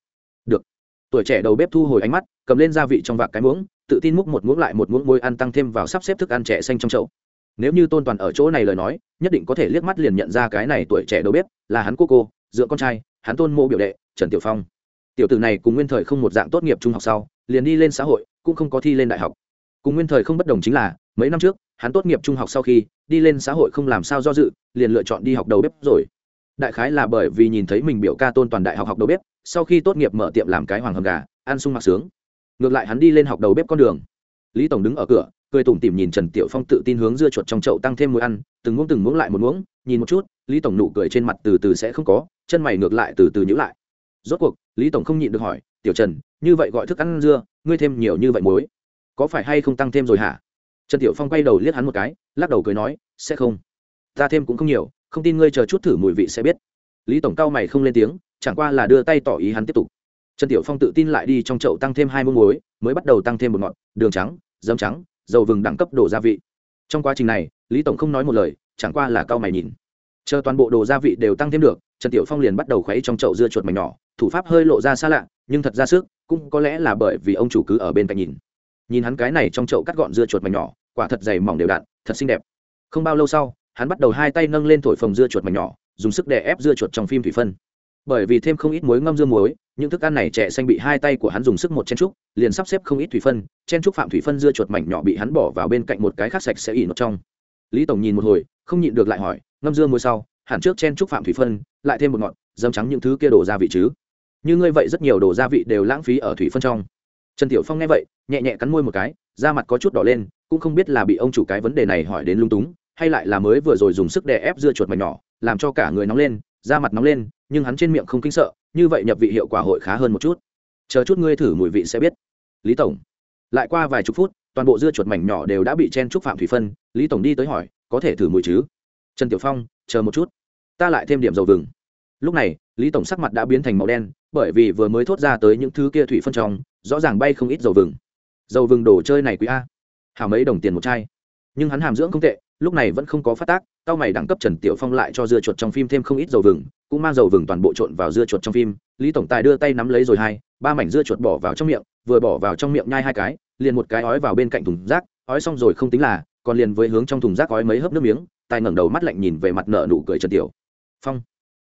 Được. Tuổi trẻ đầu bếp thu hồi ánh mắt, cầm lên gia vị trong vạc cái muỗng, tự tin múc một muỗng lại một muỗng môi ăn tăng thêm vào sắp xếp thức ăn trẻ xanh trong chậu. Nếu như tôn toàn ở chỗ này lời nói, nhất định có thể liếc mắt liền nhận ra cái này tuổi trẻ đầu bếp là hắn cô cô, dựa con trai, hắn tôn mô biểu đệ, trần tiểu phong. Tiểu tử này cùng nguyên thời không một dạng tốt nghiệp trung học sau, liền đi lên xã hội, cũng không có thi lên đại học. Cùng nguyên thời không bất đồng chính là, mấy năm trước, hắn tốt nghiệp trung học sau khi, đi lên xã hội không làm sao do dự, liền lựa chọn đi học đầu bếp rồi đại khái là bởi vì nhìn thấy mình biểu ca tôn toàn đại học học đầu bếp, sau khi tốt nghiệp mở tiệm làm cái hoàng hầm gà, ăn sung mặc sướng. Ngược lại hắn đi lên học đầu bếp con đường. Lý tổng đứng ở cửa, cười tủm tỉm nhìn trần tiểu phong tự tin hướng dưa chuột trong chậu tăng thêm mùi ăn, từng muỗng từng muỗng lại một muỗng, nhìn một chút, lý tổng nụ cười trên mặt từ từ sẽ không có, chân mày ngược lại từ từ nhữ lại. Rốt cuộc, lý tổng không nhịn được hỏi, tiểu trần, như vậy gọi thức ăn dưa, ngươi thêm nhiều như vậy muối, có phải hay không tăng thêm rồi hả? Trần tiểu phong quay đầu liếc hắn một cái, lắc đầu cười nói, sẽ không. Ta thêm cũng không nhiều không tin ngươi chờ chút thử mùi vị sẽ biết. Lý tổng cao mày không lên tiếng, chẳng qua là đưa tay tỏ ý hắn tiếp tục. Trần tiểu phong tự tin lại đi trong chậu tăng thêm hai muỗng muối, mới bắt đầu tăng thêm một ngọt, đường trắng dấm trắng, dầu vừng đẳng cấp đổ gia vị. Trong quá trình này, lý tổng không nói một lời, chẳng qua là cao mày nhìn. Chờ toàn bộ đồ gia vị đều tăng thêm được, trần tiểu phong liền bắt đầu khuấy trong chậu dưa chuột mảnh nhỏ, thủ pháp hơi lộ ra xa lạ, nhưng thật ra sức, cũng có lẽ là bởi vì ông chủ cứ ở bên cạnh nhìn. Nhìn hắn cái này trong chậu cắt gọn dưa chuột mảnh nhỏ, quả thật dày mỏng đều đặn, thật xinh đẹp. Không bao lâu sau hắn bắt đầu hai tay nâng lên thổi phồng dưa chuột mảnh nhỏ, dùng sức đè ép dưa chuột trong phim thủy phân. Bởi vì thêm không ít muối ngâm dưa muối, những thức ăn này trẻ xanh bị hai tay của hắn dùng sức một chen trúc, liền sắp xếp không ít thủy phân, chen trúc phạm thủy phân dưa chuột mảnh nhỏ bị hắn bỏ vào bên cạnh một cái khác sạch sẽ ỉ nốt trong. Lý tổng nhìn một hồi, không nhịn được lại hỏi, ngâm dưa muối sau, hẳn trước chen trúc phạm thủy phân, lại thêm một ngọn, dấm trắng những thứ kia đổ gia vị chứ? Như ngươi vậy rất nhiều đồ gia vị đều lãng phí ở thủy phân trong. Trần tiểu phong nghe vậy, nhẹ nhẹ cắn môi một cái, da mặt có chút đỏ lên, cũng không biết là bị ông chủ cái vấn đề này hỏi đến lung túng hay lại là mới vừa rồi dùng sức đè ép dưa chuột mảnh nhỏ, làm cho cả người nóng lên, da mặt nóng lên, nhưng hắn trên miệng không kinh sợ, như vậy nhập vị hiệu quả hội khá hơn một chút. Chờ chút ngươi thử mùi vị sẽ biết. Lý tổng. Lại qua vài chục phút, toàn bộ dưa chuột mảnh nhỏ đều đã bị chen trúc phạm thủy phân, lý tổng đi tới hỏi, có thể thử mùi chứ? Trần tiểu phong, chờ một chút. Ta lại thêm điểm dầu vừng. Lúc này, lý tổng sắc mặt đã biến thành màu đen, bởi vì vừa mới thốt ra tới những thứ kia thủy phân trong, rõ ràng bay không ít dầu vừng. Dầu vừng đồ chơi này quý a. Hào mấy đồng tiền một chai. Nhưng hắn hàm dưỡng không tệ lúc này vẫn không có phát tác, tao mày đẳng cấp trần tiểu phong lại cho dưa chuột trong phim thêm không ít dầu vừng, cũng mang dầu vừng toàn bộ trộn vào dưa chuột trong phim, lý tổng tài đưa tay nắm lấy rồi hai, ba mảnh dưa chuột bỏ vào trong miệng, vừa bỏ vào trong miệng nhai hai cái, liền một cái ói vào bên cạnh thùng rác, ói xong rồi không tính là, còn liền với hướng trong thùng rác ói mấy hớp nước miếng, tài ngẩng đầu mắt lạnh nhìn về mặt nợ nụ cười trần tiểu phong.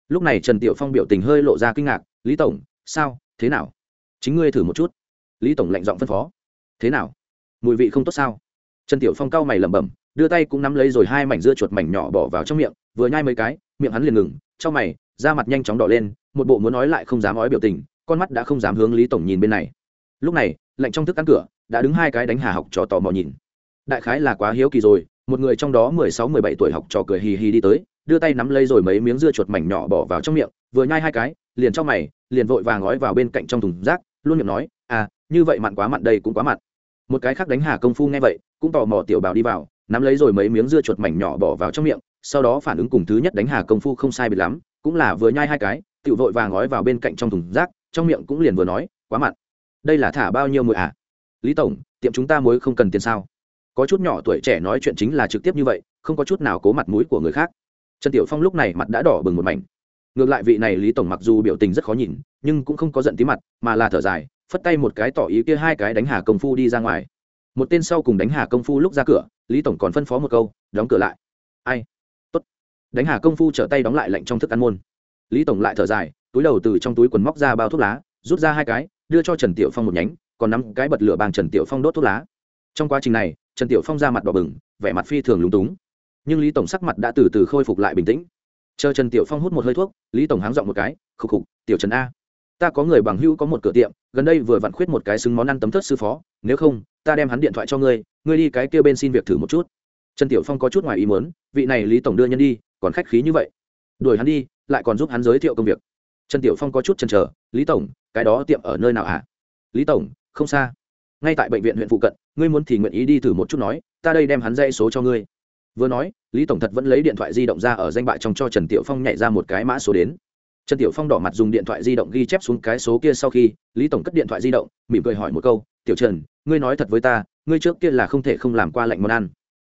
Lúc này trần tiểu phong biểu tình hơi lộ ra kinh ngạc, lý tổng, sao? Thế nào? Chính ngươi thử một chút. Lý tổng lạnh giọng phân phó, thế nào? Mùi vị không tốt sao? Trần tiểu phong cau mày lẩm bẩm đưa tay cũng nắm lấy rồi hai mảnh dưa chuột mảnh nhỏ bỏ vào trong miệng, vừa nhai mấy cái, miệng hắn liền ngừng, trong mày, da mặt nhanh chóng đỏ lên, một bộ muốn nói lại không dám nói biểu tình, con mắt đã không dám hướng lý tổng nhìn bên này. Lúc này, lạnh trong thức ăn cửa, đã đứng hai cái đánh hà học trò tò mò nhìn. Đại khái là quá hiếu kỳ rồi, một người trong đó mười sáu, mười bảy tuổi học trò cười hì hì đi tới, đưa tay nắm lấy rồi mấy miếng dưa chuột mảnh nhỏ bỏ vào trong miệng, vừa nhai hai cái, liền trong mày, liền vội vàng ngói vào bên cạnh trong thùng rác, luôn miệng nói à như vậy mặn quá mặn, đây cũng quá mặn. Một cái khác đánh hà công phu nghe vậy, cũng tò mò tiểu bảo đi vào nắm lấy rồi mấy miếng dưa chuột mảnh nhỏ bỏ vào trong miệng, sau đó phản ứng cùng thứ nhất đánh hà công phu không sai bị lắm, cũng là vừa nhai hai cái tự vội vàng gói vào bên cạnh trong thùng rác, trong miệng cũng liền vừa nói, quá mặn. Đây là thả bao nhiêu mùi à lý tổng, tiệm chúng ta mới không cần tiền sao? Có chút nhỏ tuổi trẻ nói chuyện chính là trực tiếp như vậy, không có chút nào cố mặt mũi của người khác. Trần tiểu phong lúc này mặt đã đỏ bừng một mảnh. Ngược lại vị này lý tổng mặc dù biểu tình rất khó nhìn, nhưng cũng không có giận tí mặt, mà là thở dài, phất tay một cái tỏ ý kia hai cái đánh hà công phu đi ra ngoài một tên sau cùng đánh hà công phu lúc ra cửa, lý tổng còn phân phó một câu, đóng cửa lại. Ai? Tốt. Đánh hà công phu trở tay đóng lại lạnh trong thức ăn môn. Lý tổng lại thở dài, túi đầu từ trong túi quần móc ra bao thuốc lá, rút ra hai cái, đưa cho trần tiểu phong một nhánh, còn nắm cái bật lửa bằng trần tiểu phong đốt thuốc lá. Trong quá trình này, trần tiểu phong ra mặt đỏ bừng, vẻ mặt phi thường lúng túng. Nhưng lý tổng sắc mặt đã từ từ khôi phục lại bình tĩnh. Chờ trần tiểu phong hút một hơi thuốc, lý tổng háng dọn một cái, khục khục, tiểu trần a, ta có người bằng hữu có một cửa tiệm, gần đây vừa vặn khuyết một cái xứng món ăn tấm thớt sư phó, nếu không ta đem hắn điện thoại cho ngươi ngươi đi cái kia bên xin việc thử một chút. Trần tiểu phong có chút ngoài ý muốn, vị này lý tổng đưa nhân đi, còn khách khí như vậy. Đuổi hắn đi, lại còn giúp hắn giới thiệu công việc. Trần tiểu phong có chút chần chờ, lý tổng, cái đó tiệm ở nơi nào hả lý tổng, không xa. Ngay tại bệnh viện huyện phụ cận, ngươi muốn thì nguyện ý đi thử một chút nói, ta đây đem hắn dây số cho ngươi. Vừa nói, lý tổng thật vẫn lấy điện thoại di động ra ở danh bại trong cho trần tiểu phong nhảy ra một cái mã số đến. Trần tiểu phong đỏ mặt dùng điện thoại di động ghi chép xuống cái số kia sau khi, lý tổng cất điện thoại di động, mỉm cười hỏi một câu, tiểu trần ngươi nói thật với ta, ngươi trước kia là không thể không làm qua lệnh món ăn.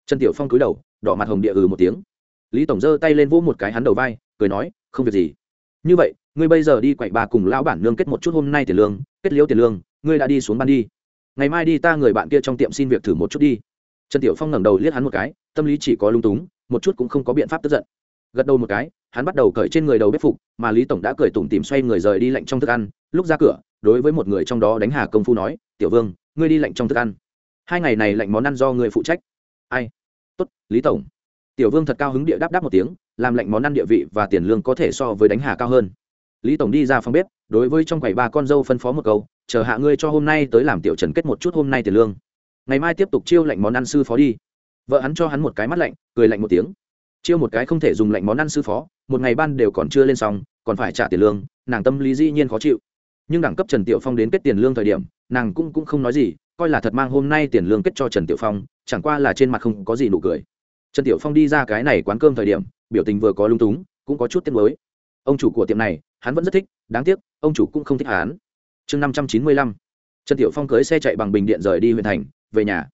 Trần tiểu phong cúi đầu, đỏ mặt hồng địa ừ một tiếng. Lý tổng giơ tay lên vỗ một cái hắn đầu vai, cười nói, không việc gì. Như vậy, ngươi bây giờ đi quậy bà cùng lão bản nương kết một chút hôm nay tiền lương, kết liễu tiền lương, ngươi đã đi xuống ban đi. Ngày mai đi ta người bạn kia trong tiệm xin việc thử một chút đi. Trần tiểu phong ngẩng đầu liếc hắn một cái, tâm lý chỉ có lung túng, một chút cũng không có biện pháp tức giận. Gật đầu một cái, hắn bắt đầu cởi trên người đầu bếp phục, mà lý tổng đã cởi tủm tìm xoay người rời đi lạnh trong thức ăn, lúc ra cửa đối với một người trong đó đánh hà công phu nói, tiểu vương, ngươi đi lạnh trong thức ăn. Hai ngày này lạnh món ăn do người phụ trách. Ai? Tốt, lý tổng. Tiểu vương thật cao hứng địa đáp đáp một tiếng, làm lạnh món ăn địa vị và tiền lương có thể so với đánh hà cao hơn. Lý tổng đi ra phòng bếp, đối với trong quầy ba con dâu phân phó một câu, chờ hạ ngươi cho hôm nay tới làm tiểu trần kết một chút hôm nay tiền lương. Ngày mai tiếp tục chiêu lạnh món ăn sư phó đi. Vợ hắn cho hắn một cái mắt lạnh, cười lạnh một tiếng. Chiêu một cái không thể dùng lạnh món ăn sư phó, một ngày ban đều còn chưa lên xong, còn phải trả tiền lương, nàng tâm lý dĩ nhiên khó chịu nhưng đẳng cấp trần tiểu phong đến kết tiền lương thời điểm, nàng cũng cũng không nói gì, coi là thật mang hôm nay tiền lương kết cho trần tiểu phong, chẳng qua là trên mặt không có gì nụ cười. Trần tiểu phong đi ra cái này quán cơm thời điểm, biểu tình vừa có lung túng, cũng có chút tiếc mới ông chủ của tiệm này, hắn vẫn rất thích, đáng tiếc, ông chủ cũng không thích hắn. Chương năm trăm chín mươi lăm. Trần tiểu phong cưới xe chạy bằng bình điện rời đi huyện thành, về nhà.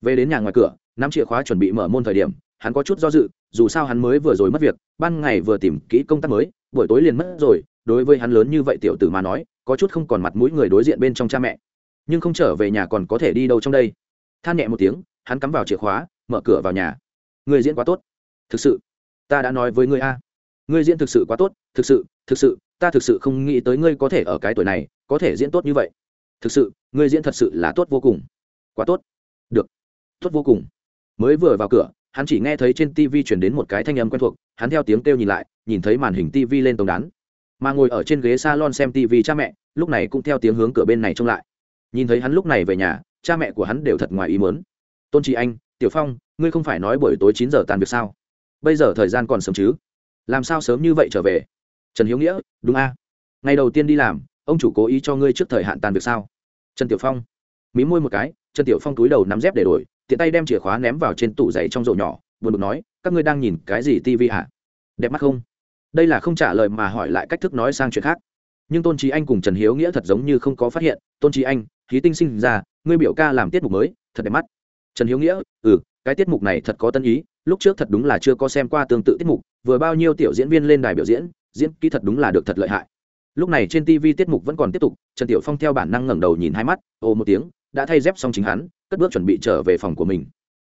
Về đến nhà ngoài cửa, nắm chìa khóa chuẩn bị mở môn thời điểm, hắn có chút do dự, dù sao hắn mới vừa rồi mất việc, ban ngày vừa tìm kỹ công tác mới, buổi tối liền mất rồi đối với hắn lớn như vậy tiểu tử mà nói, có chút không còn mặt mũi người đối diện bên trong cha mẹ. Nhưng không trở về nhà còn có thể đi đâu trong đây? Than nhẹ một tiếng, hắn cắm vào chìa khóa, mở cửa vào nhà. Người diễn quá tốt. Thực sự, ta đã nói với ngươi a. Ngươi diễn thực sự quá tốt, thực sự thực sự, ta thực sự không nghĩ tới ngươi có thể ở cái tuổi này, có thể diễn tốt như vậy. Thực sự, ngươi diễn thật sự là tốt vô cùng. Quá tốt. Được. Tốt vô cùng. Mới vừa vào cửa, hắn chỉ nghe thấy trên tv chuyển đến một cái thanh âm quen thuộc, hắn theo tiếng kêu nhìn lại, nhìn thấy màn hình tv lên tống đán mà ngồi ở trên ghế s a lon xem tv cha mẹ, lúc này cũng theo tiếng hướng cửa bên này trông lại. Nhìn thấy hắn lúc này về nhà, cha mẹ của hắn đều thật ngoài ý mớn tôn trì anh, tiểu phong, ngươi không phải nói buổi tối chín giờ tàn việc sao? Bây giờ thời gian còn sớm chứ? Làm sao sớm như vậy trở về? Trần hiếu nghĩa, đúng a. Ngày đầu tiên đi làm, ông chủ cố ý cho ngươi trước thời hạn tàn việc sao? Trần tiểu phong. Mí môi một cái, trần tiểu phong túi đầu nắm dép để đổi, tiện tay đem chìa khóa ném vào trên tủ giày trong rổ nhỏ, buồn bực nói, các ngươi đang nhìn cái gì tivi hả? Đẹp mắt không? Đây là không trả lời mà hỏi lại cách thức nói sang chuyện khác. Nhưng tôn trí anh cùng trần hiếu nghĩa thật giống như không có phát hiện. Tôn trí anh khí tinh sinh ra, ngươi biểu ca làm tiết mục mới, thật đẹp mắt. Trần hiếu nghĩa ừ cái tiết mục này thật có tân ý, lúc trước thật đúng là chưa có xem qua tương tự tiết mục, vừa bao nhiêu tiểu diễn viên lên đài biểu diễn diễn kỹ thật đúng là được thật lợi hại. Lúc này trên tv tiết mục vẫn còn tiếp tục, trần tiểu phong theo bản năng ngẩng đầu nhìn hai mắt ồ một tiếng, đã thay dép xong chính hắn, cất bước chuẩn bị trở về phòng của mình.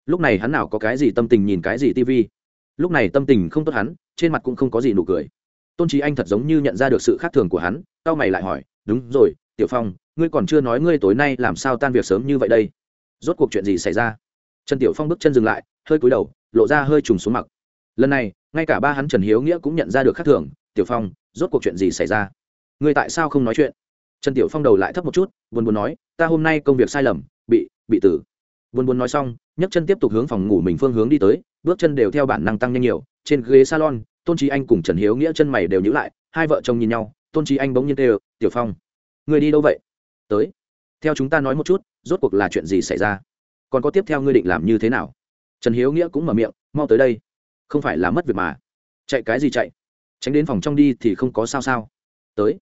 Lúc này hắn nào có cái gì tâm tình nhìn cái gì tv lúc này tâm tình không tốt hắn, trên mặt cũng không có gì nụ cười. Tôn trí anh thật giống như nhận ra được sự khác thường của hắn tao mày lại hỏi, đúng rồi, tiểu phong, ngươi còn chưa nói ngươi tối nay làm sao tan việc sớm như vậy đây? Rốt cuộc chuyện gì xảy ra? Trần tiểu phong bước chân dừng lại, hơi cúi đầu, lộ ra hơi trùng xuống mặc lần này, ngay cả ba hắn trần hiếu nghĩa cũng nhận ra được khác thường, tiểu phong, rốt cuộc chuyện gì xảy ra? Ngươi tại sao không nói chuyện? Trần tiểu phong đầu lại thấp một chút, buồn buồn nói, ta hôm nay công việc sai lầm, bị bị tử. Buồn buồn nói xong nhấc chân tiếp tục hướng phòng ngủ mình phương hướng đi tới, bước chân đều theo bản năng tăng nhanh nhiều, trên ghế salon, tôn trí anh cùng trần hiếu nghĩa chân mày đều nhữ lại, hai vợ chồng nhìn nhau, tôn trí anh bỗng nhiên kêu, tiểu phong, người đi đâu vậy? Tới. Theo chúng ta nói một chút, rốt cuộc là chuyện gì xảy ra? Còn có tiếp theo ngươi định làm như thế nào? Trần hiếu nghĩa cũng mở miệng, mau tới đây, không phải là mất việc mà. Chạy cái gì chạy? Tránh đến phòng trong đi thì không có sao sao. Tới.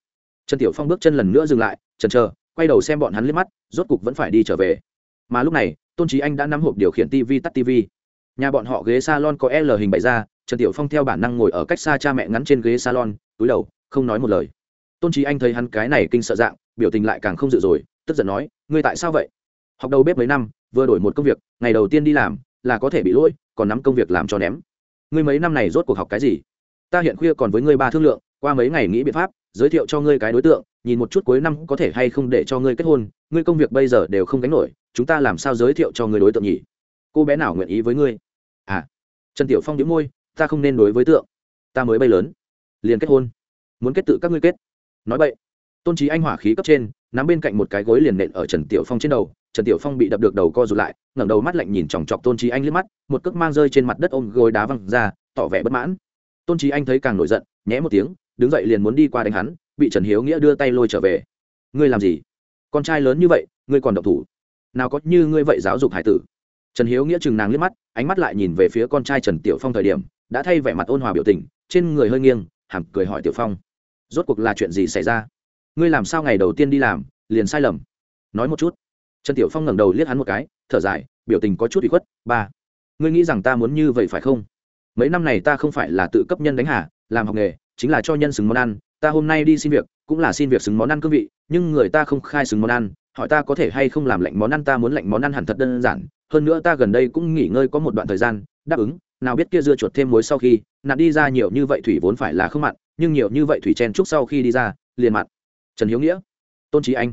Trần tiểu phong bước chân lần nữa dừng lại, trần chờ, quay đầu xem bọn hắn liếc mắt, rốt cục vẫn phải đi trở về mà lúc này, tôn trí anh đã nắm hộp điều khiển tv tắt tv nhà bọn họ ghế salon có l hình bày ra, trần tiểu phong theo bản năng ngồi ở cách xa cha mẹ ngắn trên ghế salon, túi đầu, không nói một lời. Tôn trí anh thấy hắn cái này kinh sợ dạng, biểu tình lại càng không dự rồi, tức giận nói, ngươi tại sao vậy? Học đầu bếp mấy năm, vừa đổi một công việc, ngày đầu tiên đi làm, là có thể bị lỗi, còn nắm công việc làm cho ném. Ngươi mấy năm này rốt cuộc học cái gì? Ta hiện khuya còn với ngươi ba thương lượng, qua mấy ngày nghĩ biện pháp, giới thiệu cho ngươi cái đối tượng, nhìn một chút cuối năm có thể hay không để cho ngươi kết hôn, ngươi công việc bây giờ đều không gánh nổi chúng ta làm sao giới thiệu cho người đối tượng nhỉ? Cô bé nào nguyện ý với ngươi? À trần tiểu phong đĩu môi, ta không nên đối với tượng. Ta mới bay lớn. Liền kết hôn. Muốn kết tự các ngươi kết. Nói vậy tôn trí anh hỏa khí cấp trên, nắm bên cạnh một cái gối liền nện ở trần tiểu phong trên đầu. Trần tiểu phong bị đập được đầu co rụt lại, ngẩng đầu mắt lạnh nhìn chòng chọc tôn trí anh liếc mắt, một cước mang rơi trên mặt đất ôm gối đá văng ra, tỏ vẻ bất mãn. Tôn trí anh thấy càng nổi giận nhé một tiếng, đứng dậy liền muốn đi qua đánh hắn, bị trần hiếu nghĩa đưa tay lôi trở về. Ngươi làm gì? Con trai lớn như vậy, ngươi còn độc thủ nào có như ngươi vậy giáo dục hải tử. Trần hiếu nghĩa chừng nàng liếc mắt, ánh mắt lại nhìn về phía con trai trần tiểu phong thời điểm, đã thay vẻ mặt ôn hòa biểu tình, trên người hơi nghiêng, hàm cười hỏi tiểu phong, rốt cuộc là chuyện gì xảy ra? Ngươi làm sao ngày đầu tiên đi làm, liền sai lầm? Nói một chút. Trần tiểu phong ngẩng đầu liếc hắn một cái, thở dài, biểu tình có chút bị khuất, ba, ngươi nghĩ rằng ta muốn như vậy phải không? Mấy năm này ta không phải là tự cấp nhân đánh hà, làm học nghề, chính là cho nhân xứng món ăn, ta hôm nay đi xin việc, cũng là xin việc xứng món ăn cương vị, nhưng người ta không khai xứng món ăn hỏi ta có thể hay không làm lạnh món ăn, ta muốn lạnh món ăn hẳn thật đơn giản, hơn nữa ta gần đây cũng nghỉ ngơi có một đoạn thời gian, đáp ứng, nào biết kia dưa chuột thêm muối sau khi nạn đi ra nhiều như vậy thủy vốn phải là không mặn, nhưng nhiều như vậy thủy chen trúc sau khi đi ra, liền mặn. Trần hiếu nghĩa, tôn trí anh.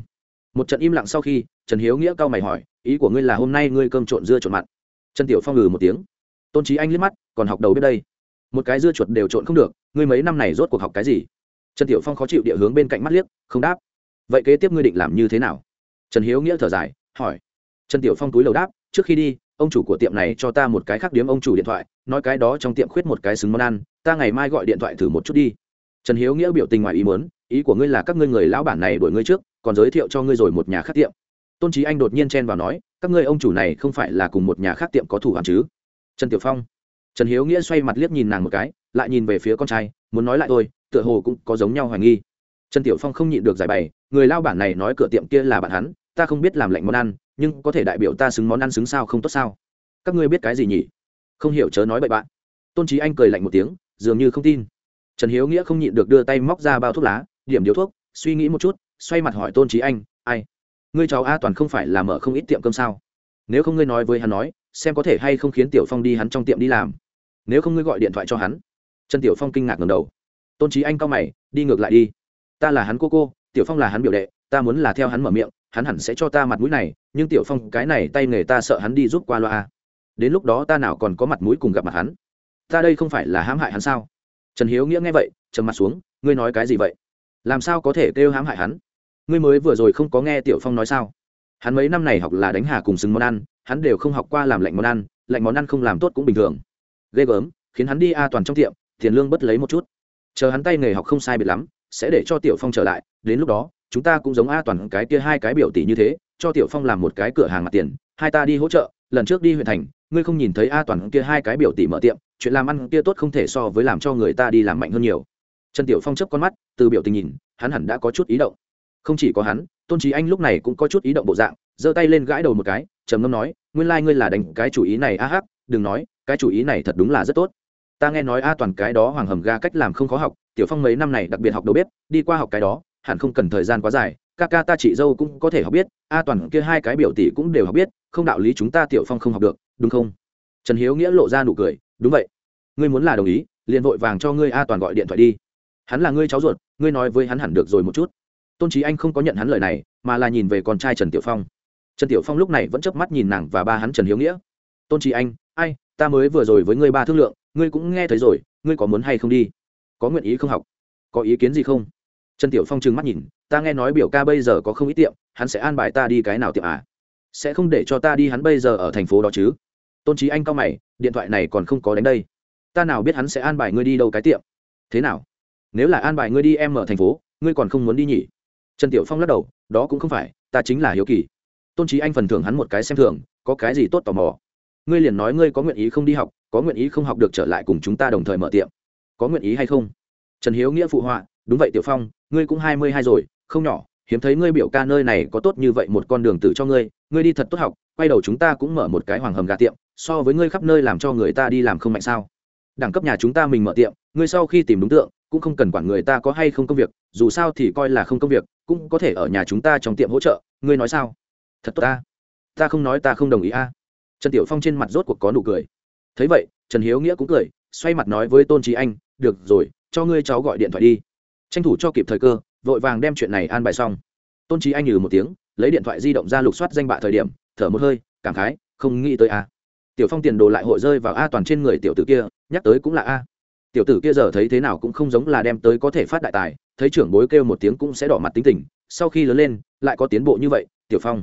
Một trận im lặng sau khi, trần hiếu nghĩa cao mày hỏi, ý của ngươi là hôm nay ngươi cơm trộn dưa trộn mặn? Trần tiểu phong ngừ một tiếng. Tôn trí anh liếc mắt, còn học đầu biết đây. Một cái dưa chuột đều trộn không được, ngươi mấy năm này rốt cuộc học cái gì? Trần tiểu phong khó chịu địa hướng bên cạnh mắt liếc, không đáp. Vậy kế tiếp ngươi định làm như thế nào? Trần hiếu nghĩa thở dài, hỏi. Trần tiểu phong túi lầu đáp, trước khi đi, ông chủ của tiệm này cho ta một cái khác điếm ông chủ điện thoại, nói cái đó trong tiệm khuyết một cái xứng món ăn, ta ngày mai gọi điện thoại thử một chút đi. Trần hiếu nghĩa biểu tình ngoài ý muốn, ý của ngươi là các ngươi người lão bản này đuổi ngươi trước, còn giới thiệu cho ngươi rồi một nhà khác tiệm. Tôn trí anh đột nhiên chen vào nói, các ngươi ông chủ này không phải là cùng một nhà khác tiệm có thủ hẳn chứ? Trần tiểu phong. Trần hiếu nghĩa xoay mặt liếc nhìn nàng một cái, lại nhìn về phía con trai, muốn nói lại thôi, tựa hồ cũng có giống nhau hoài nghi. Trần tiểu phong không nhịn được giải bày, người lao bản này nói cửa tiệm kia là bạn hắn ta không biết làm lạnh món ăn, nhưng có thể đại biểu ta xứng món ăn xứng sao không tốt sao? Các ngươi biết cái gì nhỉ? Không hiểu chớ nói bậy bạn. Tôn trí anh cười lạnh một tiếng, dường như không tin. Trần hiếu nghĩa không nhịn được đưa tay móc ra bao thuốc lá, điểm điếu thuốc, suy nghĩ một chút, xoay mặt hỏi tôn trí anh, ai? Ngươi cháu a toàn không phải là mở không ít tiệm cơm sao? Nếu không ngươi nói với hắn nói, xem có thể hay không khiến tiểu phong đi hắn trong tiệm đi làm. Nếu không ngươi gọi điện thoại cho hắn. Trần tiểu phong kinh ngạc ngầm đầu. Tôn trí anh cao mày, đi ngược lại đi. Ta là hắn cô cô, tiểu phong là hắn biểu đệ, ta muốn là theo hắn mở miệng hắn hẳn sẽ cho ta mặt mũi này, nhưng tiểu phong, cái này tay nghề ta sợ hắn đi giúp qua loa. Đến lúc đó ta nào còn có mặt mũi cùng gặp mặt hắn? Ta đây không phải là hãm hại hắn sao? Trần hiếu nghĩa nghe vậy, trầm mặt xuống, ngươi nói cái gì vậy? Làm sao có thể kêu hãm hại hắn? Ngươi mới vừa rồi không có nghe tiểu phong nói sao? Hắn mấy năm này học là đánh hà cùng xứng món ăn, hắn đều không học qua làm lạnh món ăn, lạnh món ăn không làm tốt cũng bình thường. Ghê gớm, khiến hắn đi a toàn trong tiệm, tiền lương bất lấy một chút. Chờ hắn tay nghề học không sai biệt lắm, sẽ để cho tiểu phong trở lại, đến lúc đó chúng ta cũng giống a toàn cái kia hai cái biểu tỷ như thế, cho tiểu phong làm một cái cửa hàng mặt tiền, hai ta đi hỗ trợ, lần trước đi huyện thành, ngươi không nhìn thấy a toàn kia hai cái biểu tỷ mở tiệm, chuyện làm ăn kia tốt không thể so với làm cho người ta đi làm mạnh hơn nhiều. Trần tiểu phong chấp con mắt, từ biểu tình nhìn, hắn hẳn đã có chút ý động. Không chỉ có hắn, tôn trí anh lúc này cũng có chút ý động bộ dạng, giơ tay lên gãi đầu một cái, trầm ngâm nói, nguyên lai、like、ngươi là đánh cái chủ ý này, a hắc, đừng nói, cái chủ ý này thật đúng là rất tốt. Ta nghe nói a toàn cái đó hoàng hầm ga cách làm không khó học, tiểu phong mấy năm này đặc biệt học đầu bếp, đi qua học cái đó hẳn không cần thời gian quá dài, ca ca ta chị dâu cũng có thể học biết, a toàn kia hai cái biểu tỷ cũng đều học biết, không đạo lý chúng ta tiểu phong không học được, đúng không? Trần hiếu nghĩa lộ ra nụ cười, đúng vậy. Ngươi muốn là đồng ý, liền vội vàng cho ngươi a toàn gọi điện thoại đi. Hắn là ngươi cháu ruột, ngươi nói với hắn hẳn được rồi một chút. Tôn trí anh không có nhận hắn lời này, mà là nhìn về con trai trần tiểu phong. Trần tiểu phong lúc này vẫn chớp mắt nhìn nàng và ba hắn trần hiếu nghĩa. Tôn trí anh, ai, ta mới vừa rồi với ngươi ba thương lượng, ngươi cũng nghe thấy rồi, ngươi có muốn hay không đi? Có nguyện ý không học? Có ý kiến gì không? Trần tiểu phong trừng mắt nhìn, ta nghe nói biểu ca bây giờ có không ít tiệm, hắn sẽ an bài ta đi cái nào tiệm à? Sẽ không để cho ta đi hắn bây giờ ở thành phố đó chứ? Tôn trí anh cao mày, điện thoại này còn không có đánh đây. Ta nào biết hắn sẽ an bài ngươi đi đâu cái tiệm? Thế nào? Nếu là an bài ngươi đi em ở thành phố, ngươi còn không muốn đi nhỉ? Trần tiểu phong lắc đầu, đó cũng không phải, ta chính là hiếu kỳ. Tôn trí anh phần thưởng hắn một cái xem thường, có cái gì tốt tò mò? Ngươi liền nói ngươi có nguyện ý không đi học, có nguyện ý không học được trở lại cùng chúng ta đồng thời mở tiệm. Có nguyện ý hay không? Trần hiếu nghĩa phụ họa, đúng vậy tiểu phong ngươi cũng hai mươi hai rồi, không nhỏ, hiếm thấy ngươi biểu ca nơi này có tốt như vậy một con đường tử cho ngươi ngươi đi thật tốt học, quay đầu chúng ta cũng mở một cái hoàng hầm gà tiệm, so với ngươi khắp nơi làm cho người ta đi làm không mạnh sao? Đẳng cấp nhà chúng ta mình mở tiệm, ngươi sau khi tìm đúng tượng, cũng không cần quản người ta có hay không công việc, dù sao thì coi là không công việc, cũng có thể ở nhà chúng ta trong tiệm hỗ trợ, ngươi nói sao? Thật tốt ta. Ta không nói ta không đồng ý a. Trần tiểu phong trên mặt rốt cuộc có nụ cười. Thấy vậy, trần hiếu nghĩa cũng cười, xoay mặt nói với tôn trí anh, được rồi, cho ngươi cháu gọi điện thoại đi tranh thủ cho kịp thời cơ, vội vàng đem chuyện này an bài xong. Tôn trí anh nhừ một tiếng, lấy điện thoại di động ra lục soát danh bạ thời điểm, thở một hơi, cảm khái, không nghĩ tới a. Tiểu phong tiền đồ lại hội rơi vào a toàn trên người tiểu tử kia, nhắc tới cũng là a. Tiểu tử kia giờ thấy thế nào cũng không giống là đem tới có thể phát đại tài, thấy trưởng bối kêu một tiếng cũng sẽ đỏ mặt tính tình, sau khi lớn lên, lại có tiến bộ như vậy, tiểu phong.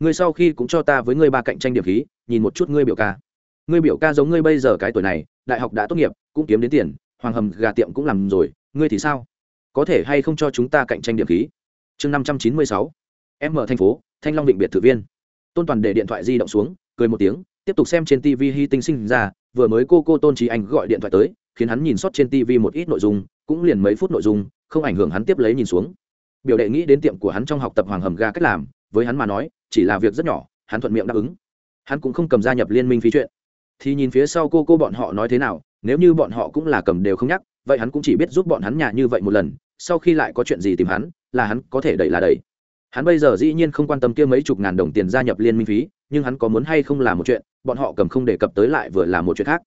Ngươi sau khi cũng cho ta với ngươi ba cạnh tranh điểm khí, nhìn một chút ngươi biểu ca. Ngươi biểu ca giống ngươi bây giờ cái tuổi này, đại học đã tốt nghiệp, cũng kiếm đến tiền, hoàng hầm gà tiệm cũng làm rồi, ngươi thì sao? Có thể hay không cho chúng ta cạnh tranh điểm khí? Chương năm trăm chín mươi sáu, em mở thành phố, thanh long định biệt thự viên. Tôn toàn để điện thoại di động xuống, cười một tiếng, tiếp tục xem trên tv hy tinh sinh ra, vừa mới cô cô tôn trí anh gọi điện thoại tới, khiến hắn nhìn sót trên tv một ít nội dung, cũng liền mấy phút nội dung, không ảnh hưởng hắn tiếp lấy nhìn xuống. Biểu đệ nghĩ đến tiệm của hắn trong học tập hoàng hầm ga cách làm, với hắn mà nói, chỉ là việc rất nhỏ, hắn thuận miệng đáp ứng. Hắn cũng không cầm gia nhập liên minh phí chuyện. Thì nhìn phía sau cô cô bọn họ nói thế nào, nếu như bọn họ cũng là cầm đều không nhắc, vậy hắn cũng chỉ biết giúp bọn hắn nhà như vậy một lần sau khi lại có chuyện gì tìm hắn, là hắn có thể đẩy là đẩy. Hắn bây giờ dĩ nhiên không quan tâm kia mấy chục ngàn đồng tiền gia nhập liên minh phí, nhưng hắn có muốn hay không là một chuyện, bọn họ cầm không đề cập tới lại vừa là một chuyện khác.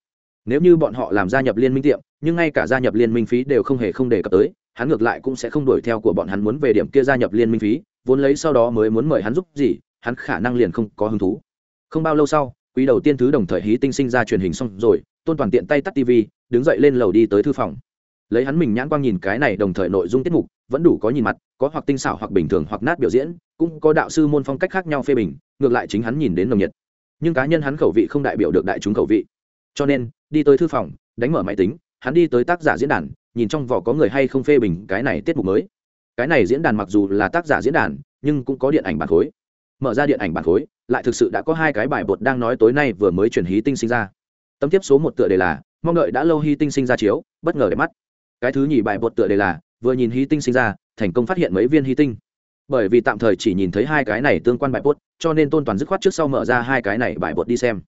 Nếu như bọn họ làm gia nhập liên minh tiệm, nhưng ngay cả gia nhập liên minh phí đều không hề không đề cập tới, hắn ngược lại cũng sẽ không đuổi theo của bọn hắn muốn về điểm kia gia nhập liên minh phí, vốn lấy sau đó mới muốn mời hắn giúp gì, hắn khả năng liền không có hứng thú. Không bao lâu sau, quý đầu tiên thứ đồng thời hí tinh sinh ra truyền hình xong rồi, tôn toàn tiện tay tắt tv đứng dậy lên lầu đi tới thư phòng lấy hắn mình nhãn quang nhìn cái này đồng thời nội dung tiết mục, vẫn đủ có nhìn mặt, có hoặc tinh xảo hoặc bình thường hoặc nát biểu diễn, cũng có đạo sư môn phong cách khác nhau phê bình, ngược lại chính hắn nhìn đến nồng nhiệt. Nhưng cá nhân hắn khẩu vị không đại biểu được đại chúng khẩu vị. Cho nên, đi tới thư phòng, đánh mở máy tính, hắn đi tới tác giả diễn đàn, nhìn trong vỏ có người hay không phê bình cái này tiết mục mới. Cái này diễn đàn mặc dù là tác giả diễn đàn, nhưng cũng có điện ảnh bản khối. Mở ra điện ảnh bản khối, lại thực sự đã có hai cái bài bột đang nói tối nay vừa mới chuyển hí tinh sinh ra. Tấm tiếp số một tựa đề là, mong đợi đã lâu hy tinh sinh ra chiếu, bất ngờ để mắt cái thứ nhì bài bột tựa đề là, vừa nhìn hy tinh sinh ra, thành công phát hiện mấy viên hy tinh. Bởi vì tạm thời chỉ nhìn thấy hai cái này tương quan bài bột, cho nên tôn toàn dứt khoát trước sau mở ra hai cái này bài bột đi xem.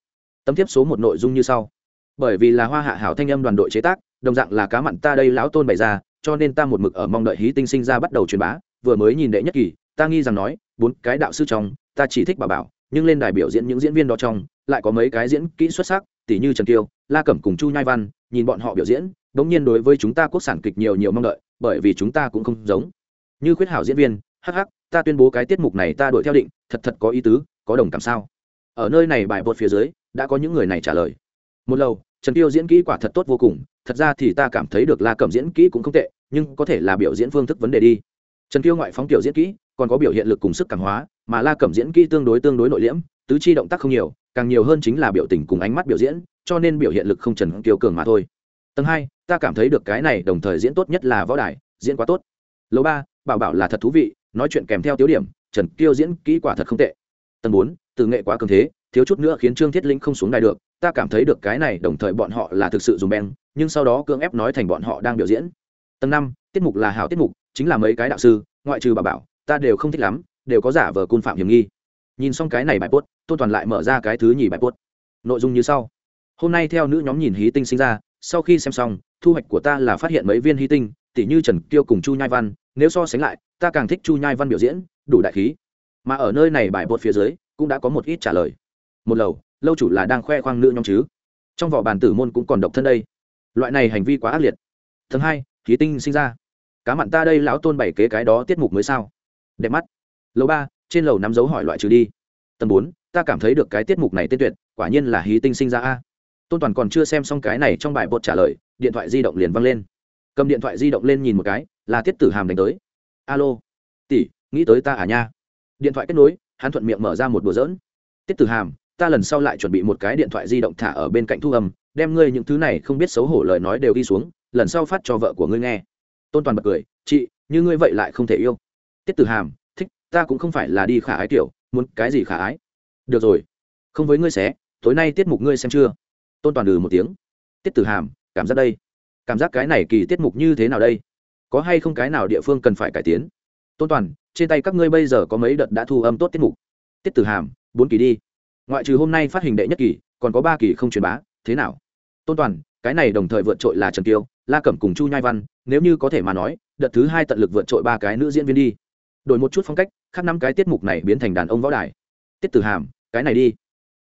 Tấm tiếp số một nội dung như sau. Bởi vì là hoa hạ hảo thanh âm đoàn đội chế tác, đồng dạng là cá mặn ta đây lão tôn bày ra, cho nên ta một mực ở mong đợi hí tinh sinh ra bắt đầu truyền bá, vừa mới nhìn đệ nhất kỳ, ta nghi rằng nói, bốn cái đạo sư trong, ta chỉ thích bà bảo, nhưng lên đài biểu diễn những diễn viên đó trong, lại có mấy cái diễn kỹ xuất sắc tỷ như trần kiêu, la cẩm cùng chu nhai văn, nhìn bọn họ biểu diễn bỗng nhiên đối với chúng ta quốc sản kịch nhiều nhiều mong đợi, bởi vì chúng ta cũng không giống. Như khuyết hảo diễn viên hh ta tuyên bố cái tiết mục này ta đuổi theo định, thật thật có ý tứ, có đồng cảm sao? Ở nơi này bài bột phía dưới, đã có những người này trả lời. Một lâu trần tiêu diễn kỹ quả thật tốt vô cùng, thật ra thì ta cảm thấy được la cẩm diễn kỹ cũng không tệ, nhưng có thể là biểu diễn phương thức vấn đề đi. Trần tiêu ngoại phóng tiểu diễn kỹ, còn có biểu hiện lực cùng sức cảm hóa, mà la cẩm diễn kỹ tương đối tương đối nội liễm, tứ chi động tác không nhiều, càng nhiều hơn chính là biểu tình cùng ánh mắt biểu diễn, cho nên biểu hiện lực không trần Kiêu cường mà thôi tầng hai, ta cảm thấy được cái này đồng thời diễn tốt nhất là võ đài, diễn quá tốt. Lầu ba, bảo bảo là thật thú vị, nói chuyện kèm theo tiêu điểm, trần kiêu diễn kỹ quả thật không tệ. Tầng bốn, từ nghệ quá cường thế, thiếu chút nữa khiến trương thiết linh không xuống đài được, ta cảm thấy được cái này đồng thời bọn họ là thực sự dùng beng, nhưng sau đó cưỡng ép nói thành bọn họ đang biểu diễn. Tầng năm, tiết mục là hảo tiết mục, chính là mấy cái đạo sư, ngoại trừ bà bảo, ta đều không thích lắm, đều có giả vờ côn phạm hiểm nghi. Nhìn xong cái này bài post, tôn toàn lại mở ra cái thứ nhì bài post. Nội dung như sau. Hôm nay theo nữ nhóm nhìn hí tinh sinh ra sau khi xem xong, thu hoạch của ta là phát hiện mấy viên hy tinh tỷ như trần kiêu cùng chu nhai văn, nếu so sánh lại, ta càng thích chu nhai văn biểu diễn, đủ đại khí. Mà ở nơi này bài bột phía dưới, cũng đã có một ít trả lời. Một lầu, lâu chủ là đang khoe khoang nữ nhóm chứ? Trong vỏ bàn tử môn cũng còn độc thân đây. Loại này hành vi quá ác liệt. Thứ hai khí tinh sinh ra. Cá mặn ta đây lão tôn bảy kế cái đó tiết mục mới sao? Đẹp mắt. Lầu ba, trên lầu nắm dấu hỏi loại trừ đi. Tầng bốn, ta cảm thấy được cái tiết mục này tên tuyệt, quả nhiên là hí tinh sinh ra a tôn toàn còn chưa xem xong cái này trong bài bột trả lời điện thoại di động liền văng lên cầm điện thoại di động lên nhìn một cái là tiết tử hàm đánh tới alo tỷ, nghĩ tới ta à nha điện thoại kết nối hắn thuận miệng mở ra một đùa dỡn tiết tử hàm, ta lần sau lại chuẩn bị một cái điện thoại di động thả ở bên cạnh thu âm, đem ngươi những thứ này không biết xấu hổ lời nói đều đi xuống, lần sau phát cho vợ của ngươi nghe. tôn toàn bật cười, chị, như ngươi vậy lại không thể yêu. tiết tử hàm, thích, ta cũng không phải là đi khả ái kiểu, muốn cái gì khả ái. được rồi, không với ngươi xé, tối nay tiết mục ngươi xem chưa? Tôn toàn ừ một tiếng. Tiết tử hàm, cảm giác đây. Cảm giác cái này kỳ tiết mục như thế nào đây? Có hay không cái nào địa phương cần phải cải tiến? Tôn toàn, trên tay các ngươi bây giờ có mấy đợt đã thu âm tốt tiết mục? Tiết tử hàm, bốn kỳ đi. Ngoại trừ hôm nay phát hình đệ nhất kỳ, còn có ba kỳ không truyền bá, thế nào? Tôn toàn, cái này đồng thời vượt trội là trần tiêu la cẩm cùng chu nhai văn, nếu như có thể mà nói, đợt thứ hai tận lực vượt trội ba cái nữ diễn viên đi. Đổi một chút phong cách, khác năm cái tiết mục này biến thành đàn ông võ đài. Tiết tử hàm, cái này đi.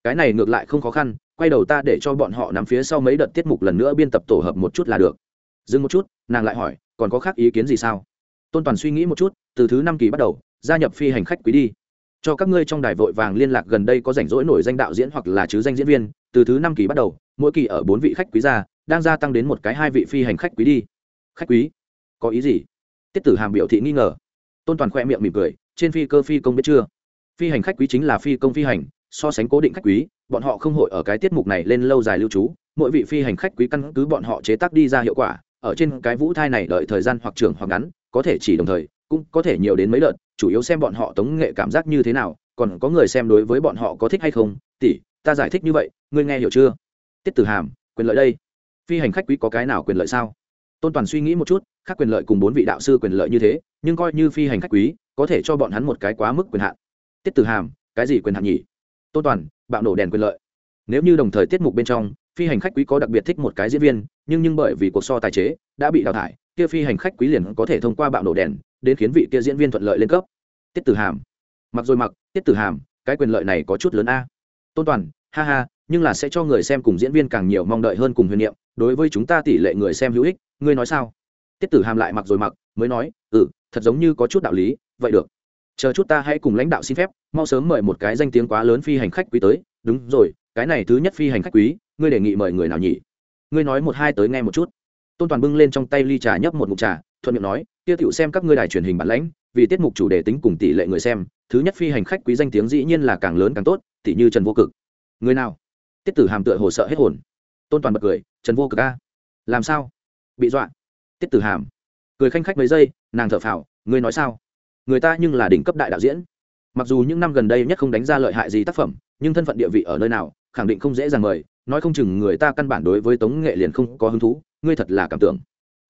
Cái này ngược lại không khó khăn quay đầu ta để cho bọn họ nắm phía sau mấy đợt tiết mục lần nữa biên tập tổ hợp một chút là được. Dừng một chút, nàng lại hỏi, còn có khác ý kiến gì sao? Tôn toàn suy nghĩ một chút, từ thứ năm kỳ bắt đầu, gia nhập phi hành khách quý đi. Cho các ngươi trong đài vội vàng liên lạc gần đây có rảnh rỗi nổi danh đạo diễn hoặc là chứ danh diễn viên, từ thứ năm kỳ bắt đầu, mỗi kỳ ở bốn vị khách quý gia đang gia tăng đến một cái hai vị phi hành khách quý đi. Khách quý? Có ý gì? Tiết tử hàm biểu thị nghi ngờ. Tôn toàn khoe miệng mỉm cười, trên phi cơ phi công biết chưa? Phi hành khách quý chính là phi công phi hành, so sánh cố định khách quý bọn họ không hội ở cái tiết mục này lên lâu dài lưu trú, mỗi vị phi hành khách quý căn cứ bọn họ chế tác đi ra hiệu quả, ở trên cái vũ thai này đợi thời gian hoặc trường hoặc ngắn, có thể chỉ đồng thời, cũng có thể nhiều đến mấy đợt chủ yếu xem bọn họ tống nghệ cảm giác như thế nào, còn có người xem đối với bọn họ có thích hay không. Tỷ, ta giải thích như vậy, ngươi nghe hiểu chưa? Tiết tử hàm, quyền lợi đây. Phi hành khách quý có cái nào quyền lợi sao? Tôn toàn suy nghĩ một chút, khác quyền lợi cùng bốn vị đạo sư quyền lợi như thế, nhưng coi như phi hành khách quý, có thể cho bọn hắn một cái quá mức quyền hạn. Tiết tử hàm, cái gì quyền hạn nhỉ? Tôn toàn bạo nổ đèn quyền lợi. Nếu như đồng thời tiết mục bên trong, phi hành khách quý có đặc biệt thích một cái diễn viên, nhưng nhưng bởi vì cuộc so tài chế đã bị đào thải, kia phi hành khách quý liền có thể thông qua bạo nổ đèn đến khiến vị kia diễn viên thuận lợi lên cấp. Tiết tử hàm. Mặc rồi mặc, tiết tử hàm, cái quyền lợi này có chút lớn a. Tôn toàn, ha ha, nhưng là sẽ cho người xem cùng diễn viên càng nhiều mong đợi hơn cùng huyền niệm, đối với chúng ta tỷ lệ người xem hữu ích, ngươi nói sao? Tiết tử hàm lại mặc rồi mặc, mới nói ừ thật giống như có chút đạo lý, vậy được chờ chút ta hãy cùng lãnh đạo xin phép, mau sớm mời một cái danh tiếng quá lớn phi hành khách quý tới. Đúng rồi, cái này thứ nhất phi hành khách quý, ngươi đề nghị mời người nào nhỉ? Ngươi nói một hai tới nghe một chút. Tôn toàn bưng lên trong tay ly trà nhấp một mục trà, thuận miệng nói tiêu thụ xem các ngươi đài truyền hình bản lãnh, vì tiết mục chủ đề tính cùng tỷ lệ người xem, thứ nhất phi hành khách quý danh tiếng dĩ nhiên là càng lớn càng tốt, tỷ như trần vô cực. Người nào? Tiết tử hàm tựa hồ sợ hết hồn. Tôn toàn bật cười, trần vô cực a? Làm sao? Bị dọa? Tiết tử hàm cười khanh khách mấy giây, nàng thở phào, ngươi nói sao? Người ta nhưng là đỉnh cấp đại đạo diễn. Mặc dù những năm gần đây nhất không đánh ra lợi hại gì tác phẩm, nhưng thân phận địa vị ở nơi nào, khẳng định không dễ dàng mời, nói không chừng người ta căn bản đối với tống nghệ liền không có hứng thú, ngươi thật là cảm tưởng.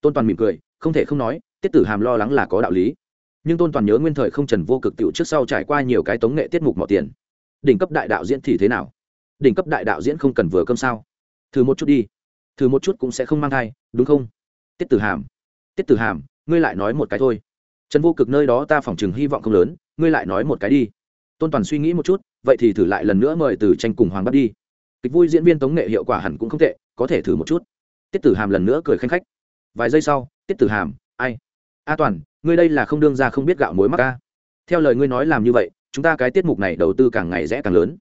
Tôn toàn mỉm cười, không thể không nói, tiết tử hàm lo lắng là có đạo lý. Nhưng tôn toàn nhớ nguyên thời không trần vô cực tiệu trước sau trải qua nhiều cái tống nghệ tiết mục mọi tiền. Đỉnh cấp đại đạo diễn thì thế nào? Đỉnh cấp đại đạo diễn không cần vừa cơm sao? Thử một chút đi. Thử một chút cũng sẽ không mang thai, đúng không? Tiết tử hàm. Tiết tử hàm, ngươi lại nói một cái thôi trần vô cực nơi đó ta phỏng chừng hy vọng không lớn, ngươi lại nói một cái đi. Tôn toàn suy nghĩ một chút, vậy thì thử lại lần nữa mời từ tranh cùng hoàng bắt đi. Kịch vui diễn viên tống nghệ hiệu quả hẳn cũng không tệ, có thể thử một chút. Tiết tử hàm lần nữa cười khanh khách. Vài giây sau, tiết tử hàm, ai? A toàn, ngươi đây là không đương ra không biết gạo mối mắc ca theo lời ngươi nói làm như vậy, chúng ta cái tiết mục này đầu tư càng ngày rẽ càng lớn.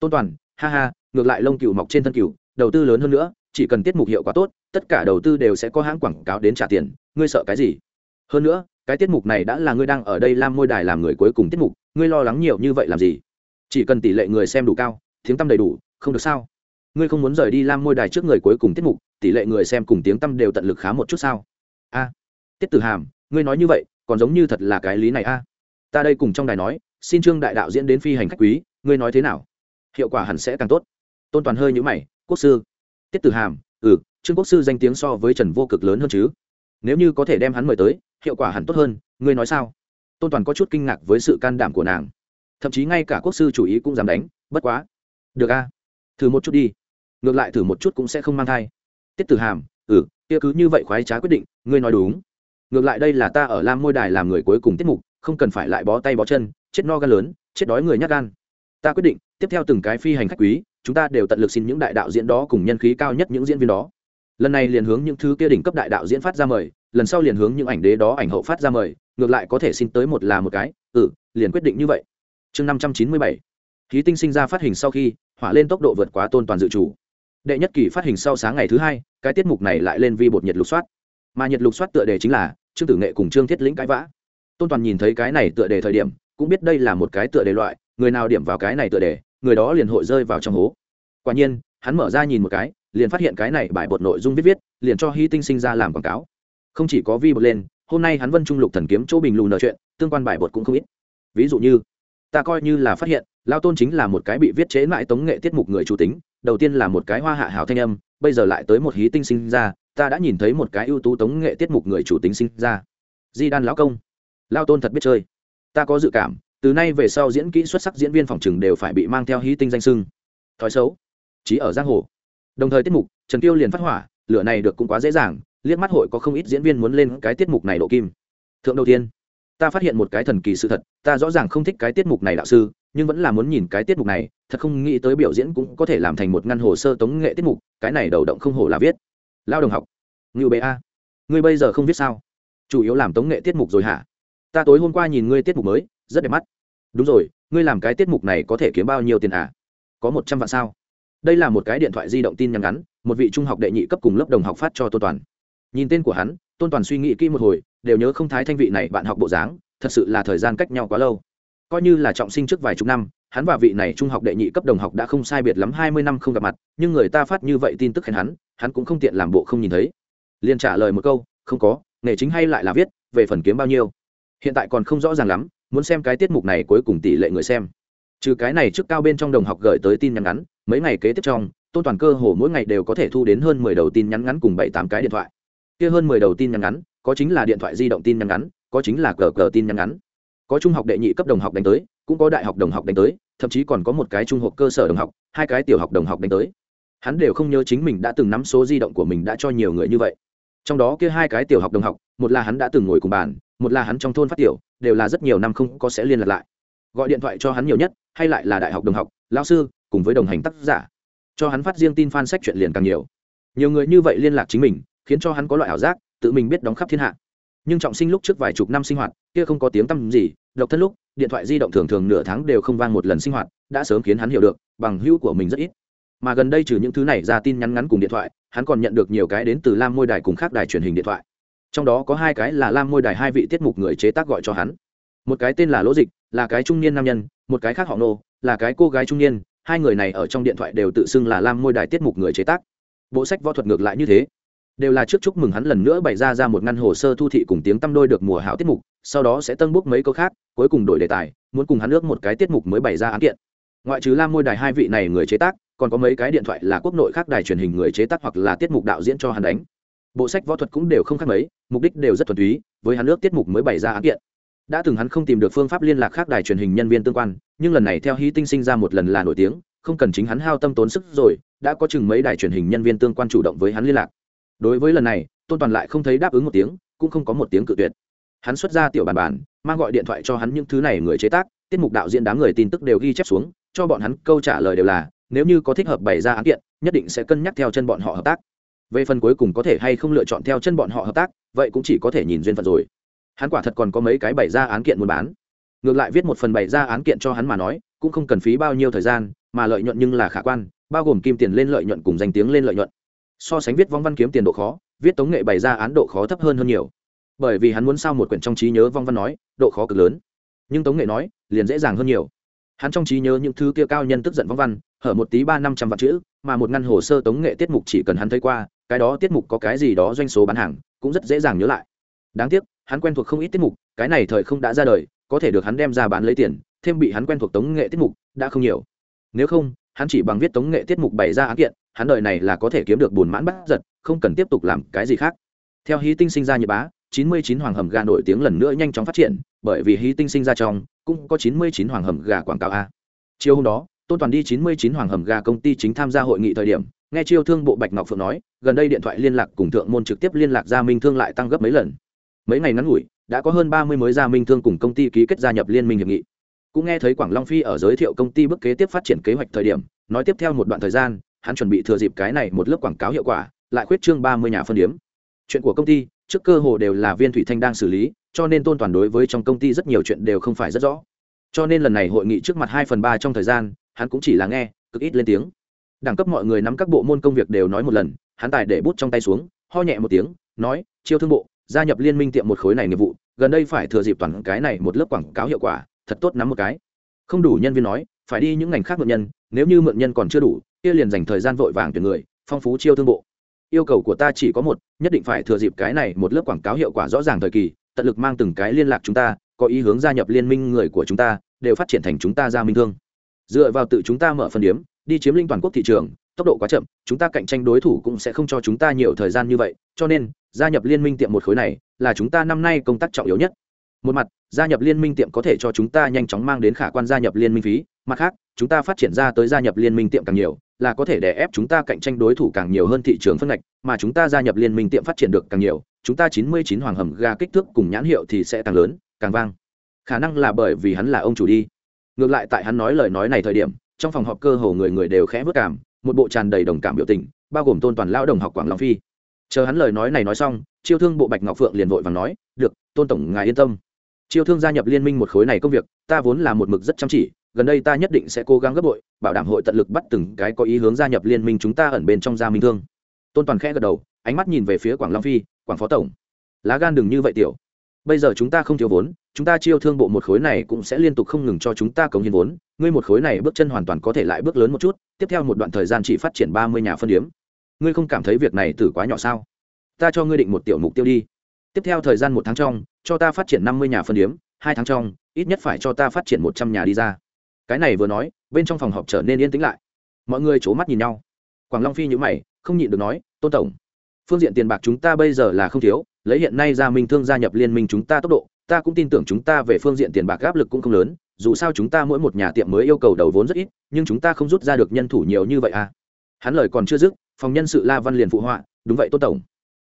Tôn toàn, ha ha, ngược lại lông cừu mọc trên thân cừu, đầu tư lớn hơn nữa, chỉ cần tiết mục hiệu quả tốt, tất cả đầu tư đều sẽ có hãng quảng cáo đến trả tiền, ngươi sợ cái gì? Hơn nữa cái tiết mục này đã là ngươi đang ở đây làm môi đài làm người cuối cùng tiết mục, ngươi lo lắng nhiều như vậy làm gì? Chỉ cần tỷ lệ người xem đủ cao, tiếng tăm đầy đủ, không được sao? Ngươi không muốn rời đi lam môi đài trước người cuối cùng tiết mục, tỷ lệ người xem cùng tiếng tăm đều tận lực khá một chút sao? A. Tiết tử hàm, ngươi nói như vậy, còn giống như thật là cái lý này a. Ta đây cùng trong đài nói, xin trương đại đạo diễn đến phi hành khách quý, ngươi nói thế nào? Hiệu quả hẳn sẽ càng tốt. Tôn toàn hơi nhữ mày, quốc sư. Tiết tử hàm ừ trương quốc sư danh tiếng so với trần vô cực lớn hơn chứ? Nếu như có thể đem hắn mời tới, hiệu quả hẳn tốt hơn, ngươi nói sao? Tôn toàn có chút kinh ngạc với sự can đảm của nàng. Thậm chí ngay cả quốc sư chủ ý cũng dám đánh, bất quá. Được a, thử một chút đi. Ngược lại thử một chút cũng sẽ không mang thai. Tiết tử hàm ừ kia cứ như vậy khoái trá quyết định, ngươi nói đúng. Ngược lại đây là ta ở lam môi đài làm người cuối cùng tiết mục, không cần phải lại bó tay bó chân, chết no gan lớn, chết đói người nhát gan. Ta quyết định, tiếp theo từng cái phi hành khách quý, chúng ta đều tận lực xin những đại đạo diễn đó cùng nhân khí cao nhất những diễn viên đó lần này liền hướng những thứ kia đỉnh cấp đại đạo diễn phát ra mời, lần sau liền hướng những ảnh đế đó ảnh hậu phát ra mời, ngược lại có thể xin tới một là một cái ừ liền quyết định như vậy. Chương năm trăm chín mươi bảy. Khí tinh sinh ra phát hình sau khi, hỏa lên tốc độ vượt quá tôn toàn dự chủ đệ nhất kỳ phát hình sau sáng ngày thứ hai, cái tiết mục này lại lên vi bột nhiệt lục soát. Mà nhiệt lục soát tựa đề chính là trương tử nghệ cùng trương thiết lĩnh cãi vã. Tôn toàn nhìn thấy cái này tựa đề thời điểm, cũng biết đây là một cái tựa đề loại, người nào điểm vào cái này tựa đề, người đó liền hội rơi vào trong hố. Quả nhiên, hắn mở ra nhìn một cái liền phát hiện cái này bài bột nội dung viết viết, liền cho hy tinh sinh ra làm quảng cáo. Không chỉ có vi bột lên, hôm nay hắn vân trung lục thần kiếm chỗ bình lù nợ chuyện, tương quan bài bột cũng không ít. Ví dụ như, ta coi như là phát hiện, lao tôn chính là một cái bị viết chế mãi tống nghệ tiết mục người chủ tính, đầu tiên là một cái hoa hạ hảo thanh âm, bây giờ lại tới một hí tinh sinh ra, ta đã nhìn thấy một cái ưu tú tống nghệ tiết mục người chủ tính sinh ra. Di đan lão công, lao tôn thật biết chơi. Ta có dự cảm, từ nay về sau diễn kỹ xuất sắc diễn viên phòng trừng đều phải bị mang theo hí tinh danh sưng. Thói xấu chí ở giang hồ đồng thời tiết mục, trần tiêu liền phát hỏa, lửa này được cũng quá dễ dàng, liếc mắt hội có không ít diễn viên muốn lên cái tiết mục này độ kim. Thượng đầu tiên, ta phát hiện một cái thần kỳ sự thật, ta rõ ràng không thích cái tiết mục này đạo sư, nhưng vẫn là muốn nhìn cái tiết mục này, thật không nghĩ tới biểu diễn cũng có thể làm thành một ngăn hồ sơ tống nghệ tiết mục, cái này đầu động không hổ là viết. Lao đồng học, ngưu bệ a, ngươi bây giờ không viết sao? Chủ yếu làm tống nghệ tiết mục rồi hả? Ta tối hôm qua nhìn ngươi tiết mục mới, rất đẹp mắt. Đúng rồi, ngươi làm cái tiết mục này có thể kiếm bao nhiêu tiền à? Có một trăm vạn sao? Đây là một cái điện thoại di động tin nhắn ngắn, một vị trung học đệ nhị cấp cùng lớp đồng học phát cho tôn toàn. Nhìn tên của hắn, tôn toàn suy nghĩ kỹ một hồi, đều nhớ không thái thanh vị này bạn học bộ dáng, thật sự là thời gian cách nhau quá lâu. Coi như là trọng sinh trước vài chục năm, hắn và vị này trung học đệ nhị cấp đồng học đã không sai biệt lắm hai mươi năm không gặp mặt, nhưng người ta phát như vậy tin tức khen hắn hắn cũng không tiện làm bộ không nhìn thấy. Liền trả lời một câu, không có, nghề chính hay lại là viết, về phần kiếm bao nhiêu? Hiện tại còn không rõ ràng lắm, muốn xem cái tiết mục này cuối cùng tỷ lệ người xem. Trừ cái này trước cao bên trong đồng học gửi tới tin nhắn ngắn mấy ngày kế tiếp trong, tôn toàn cơ hồ mỗi ngày đều có thể thu đến hơn mười đầu tin nhắn ngắn cùng bảy tám cái điện thoại. Kia hơn mười đầu tin nhắn ngắn, có chính là điện thoại di động tin nhắn ngắn, có chính là cờ cờ tin nhắn ngắn. Có trung học đệ nhị cấp đồng học đánh tới, cũng có đại học đồng học đánh tới, thậm chí còn có một cái trung học cơ sở đồng học, hai cái tiểu học đồng học đánh tới. Hắn đều không nhớ chính mình đã từng nắm số di động của mình đã cho nhiều người như vậy. Trong đó kia hai cái tiểu học đồng học, một là hắn đã từng ngồi cùng bàn, một là hắn trong thôn phát tiểu, đều là rất nhiều năm không có sẽ liên lạc lại. Gọi điện thoại cho hắn nhiều nhất, hay lại là đại học đồng học lao sư cùng với đồng hành tác giả. Cho hắn phát riêng tin fan sách chuyện liền càng nhiều. Nhiều người như vậy liên lạc chính mình, khiến cho hắn có loại ảo giác, tự mình biết đóng khắp thiên hạ. Nhưng trọng sinh lúc trước vài chục năm sinh hoạt, kia không có tiếng tăm gì, độc thân lúc, điện thoại di động thường thường nửa tháng đều không vang một lần sinh hoạt, đã sớm khiến hắn hiểu được, bằng hữu của mình rất ít. Mà gần đây trừ những thứ này ra tin nhắn ngắn cùng điện thoại, hắn còn nhận được nhiều cái đến từ lam môi đài cùng khác đài truyền hình điện thoại. Trong đó có hai cái là lam môi đài hai vị tiết mục người chế tác gọi cho hắn. Một cái tên là lỗ dịch, là cái trung niên nam nhân, một cái khác họ nô, là cái cô gái trung niên hai người này ở trong điện thoại đều tự xưng là lam môi đài tiết mục người chế tác. Bộ sách võ thuật ngược lại như thế. Đều là trước chúc mừng hắn lần nữa bày ra ra một ngăn hồ sơ thu thị cùng tiếng tăm đôi được mùa hảo tiết mục, sau đó sẽ tân bút mấy câu khác, cuối cùng đổi đề tài, muốn cùng hắn ước một cái tiết mục mới bày ra án kiện. Ngoại trừ lam môi đài hai vị này người chế tác, còn có mấy cái điện thoại là quốc nội khác đài truyền hình người chế tác hoặc là tiết mục đạo diễn cho hắn đánh. Bộ sách võ thuật cũng đều không khác mấy, mục đích đều rất thuần túy, với hắn ước tiết mục mới bày ra án kiện. Đã từng hắn không tìm được phương pháp liên lạc khác đài truyền hình nhân viên tương quan nhưng lần này theo hí tinh sinh ra một lần là nổi tiếng không cần chính hắn hao tâm tốn sức rồi đã có chừng mấy đài truyền hình nhân viên tương quan chủ động với hắn liên lạc. Đối với lần này tôn toàn lại không thấy đáp ứng một tiếng cũng không có một tiếng cự tuyệt. Hắn xuất ra tiểu bàn bàn, mang gọi điện thoại cho hắn những thứ này người chế tác tiết mục đạo diễn đám người tin tức đều ghi chép xuống cho bọn hắn câu trả lời đều là nếu như có thích hợp bày ra án kiện nhất định sẽ cân nhắc theo chân bọn họ hợp tác. Về phần cuối cùng có thể hay không lựa chọn theo chân bọn họ hợp tác vậy cũng chỉ có thể nhìn duyên phận rồi. Hắn quả thật còn có mấy cái bày ra án kiện muốn bán ngược lại viết một phần bày ra án kiện cho hắn mà nói, cũng không cần phí bao nhiêu thời gian, mà lợi nhuận nhưng là khả quan, bao gồm kim tiền lên lợi nhuận cùng danh tiếng lên lợi nhuận. So sánh viết vong văn kiếm tiền độ khó, viết tống nghệ bày ra án độ khó thấp hơn hơn nhiều. Bởi vì hắn muốn sao một quyển trong trí nhớ vong văn nói, độ khó cực lớn. Nhưng tống nghệ nói, liền dễ dàng hơn nhiều. Hắn trong trí nhớ những thứ kia cao nhân tức giận vong văn, hở một tí ba năm trăm vạn chữ, mà một ngăn hồ sơ tống nghệ tiết mục chỉ cần hắn thấy qua, cái đó tiết mục có cái gì đó doanh số bán hàng, cũng rất dễ dàng nhớ lại. Đáng tiếc, hắn quen thuộc không ít tiết mục, cái này thời không đã ra đời có thể được hắn đem ra bán lấy tiền, thêm bị hắn quen thuộc tống nghệ tiết mục, đã không nhiều. Nếu không, hắn chỉ bằng viết tống nghệ tiết mục bày ra án kiện, hắn đời này là có thể kiếm được bùn mãn bắt giật, không cần tiếp tục làm cái gì khác. Theo hí tinh sinh ra nhật bá, chín mươi chín hoàng hầm gà nổi tiếng lần nữa nhanh chóng phát triển, bởi vì hí tinh sinh ra trong, cũng có chín mươi chín hoàng hầm gà quảng cáo a. Chiều hôm đó, tôn toàn đi chín mươi chín hoàng hầm gà công ty chính tham gia hội nghị thời điểm, nghe chiêu thương bộ bạch ngọc phượng nói, gần đây điện thoại liên lạc cùng thượng môn trực tiếp liên lạc gia minh thương lại tăng gấp mấy lần. Mấy ngày ngắn ngủi đã có hơn ba mươi mới gia minh thương cùng công ty ký kết gia nhập liên minh hiệp nghị. Cũng nghe thấy quảng long phi ở giới thiệu công ty bước kế tiếp phát triển kế hoạch thời điểm, nói tiếp theo một đoạn thời gian, hắn chuẩn bị thừa dịp cái này một lớp quảng cáo hiệu quả, lại khuyết trương ba mươi nhà phân điếm. Chuyện của công ty, trước cơ hồ đều là viên thủy thanh đang xử lý, cho nên tôn toàn đối với trong công ty rất nhiều chuyện đều không phải rất rõ. Cho nên lần này hội nghị trước mặt hai phần ba trong thời gian, hắn cũng chỉ là nghe, cực ít lên tiếng. Đẳng cấp mọi người nắm các bộ môn công việc đều nói một lần, hắn tài để bút trong tay xuống, ho nhẹ một tiếng, nói, chiêu thương bộ gia nhập liên minh tiệm một khối này nghiệp vụ, gần đây phải thừa dịp toàn cái này một lớp quảng cáo hiệu quả, thật tốt nắm một cái. Không đủ nhân viên nói, phải đi những ngành khác mượn nhân, nếu như mượn nhân còn chưa đủ, kia liền dành thời gian vội vàng tuyển người, phong phú chiêu thương bộ. Yêu cầu của ta chỉ có một, nhất định phải thừa dịp cái này một lớp quảng cáo hiệu quả rõ ràng thời kỳ, tận lực mang từng cái liên lạc chúng ta, có ý hướng gia nhập liên minh người của chúng ta, đều phát triển thành chúng ta gia minh thương. Dựa vào tự chúng ta mở phân điếm, đi chiếm linh toàn quốc thị trường, tốc độ quá chậm, chúng ta cạnh tranh đối thủ cũng sẽ không cho chúng ta nhiều thời gian như vậy, cho nên gia nhập liên minh tiệm một khối này là chúng ta năm nay công tác trọng yếu nhất. Một mặt, gia nhập liên minh tiệm có thể cho chúng ta nhanh chóng mang đến khả quan gia nhập liên minh phí. Mặt khác, chúng ta phát triển ra tới gia nhập liên minh tiệm càng nhiều, là có thể đè ép chúng ta cạnh tranh đối thủ càng nhiều hơn thị trường phân ngạch, mà chúng ta gia nhập liên minh tiệm phát triển được càng nhiều, chúng ta chín mươi chín hoàng hầm ga kích thước cùng nhãn hiệu thì sẽ càng lớn, càng vang. Khả năng là bởi vì hắn là ông chủ đi. Ngược lại tại hắn nói lời nói này thời điểm, trong phòng họp cơ hồ người người đều khẽ vất cảm, một bộ tràn đầy đồng cảm biểu tình, bao gồm tôn toàn lão đồng học quảng long phi chờ hắn lời nói này nói xong, chiêu thương bộ bạch ngọc phượng liền vội và nói, được, tôn tổng ngài yên tâm. Chiêu thương gia nhập liên minh một khối này công việc, ta vốn là một mực rất chăm chỉ, gần đây ta nhất định sẽ cố gắng gấp bội, bảo đảm hội tận lực bắt từng cái có ý hướng gia nhập liên minh chúng ta ẩn bên trong gia minh thương. Tôn toàn khẽ gật đầu, ánh mắt nhìn về phía quảng long phi, quảng phó tổng, lá gan đừng như vậy tiểu. Bây giờ chúng ta không thiếu vốn, chúng ta chiêu thương bộ một khối này cũng sẽ liên tục không ngừng cho chúng ta cống hiến vốn, ngươi một khối này bước chân hoàn toàn có thể lại bước lớn một chút, tiếp theo một đoạn thời gian chỉ phát triển ba mươi nhà phân điếm ngươi không cảm thấy việc này tử quá nhỏ sao? Ta cho ngươi định một tiểu mục tiêu đi. Tiếp theo thời gian một tháng trong, cho ta phát triển năm mươi nhà phân điếm, hai tháng trong, ít nhất phải cho ta phát triển một trăm nhà đi ra. Cái này vừa nói, bên trong phòng họp trở nên yên tĩnh lại. Mọi người c h ố mắt nhìn nhau. Quảng long phi nhữ mày, không nhịn được nói, tôn tổng, phương diện tiền bạc chúng ta bây giờ là không thiếu, lấy hiện nay gia minh thương gia nhập liên minh chúng ta tốc độ, ta cũng tin tưởng chúng ta về phương diện tiền bạc áp lực cũng không lớn, dù sao chúng ta mỗi một nhà tiệm mới yêu cầu đầu vốn rất ít, nhưng chúng ta không rút ra được nhân thủ nhiều như vậy à. Hắn lời còn chưa dứt phòng nhân sự la văn liền phụ họa, đúng vậy, tôn tổng.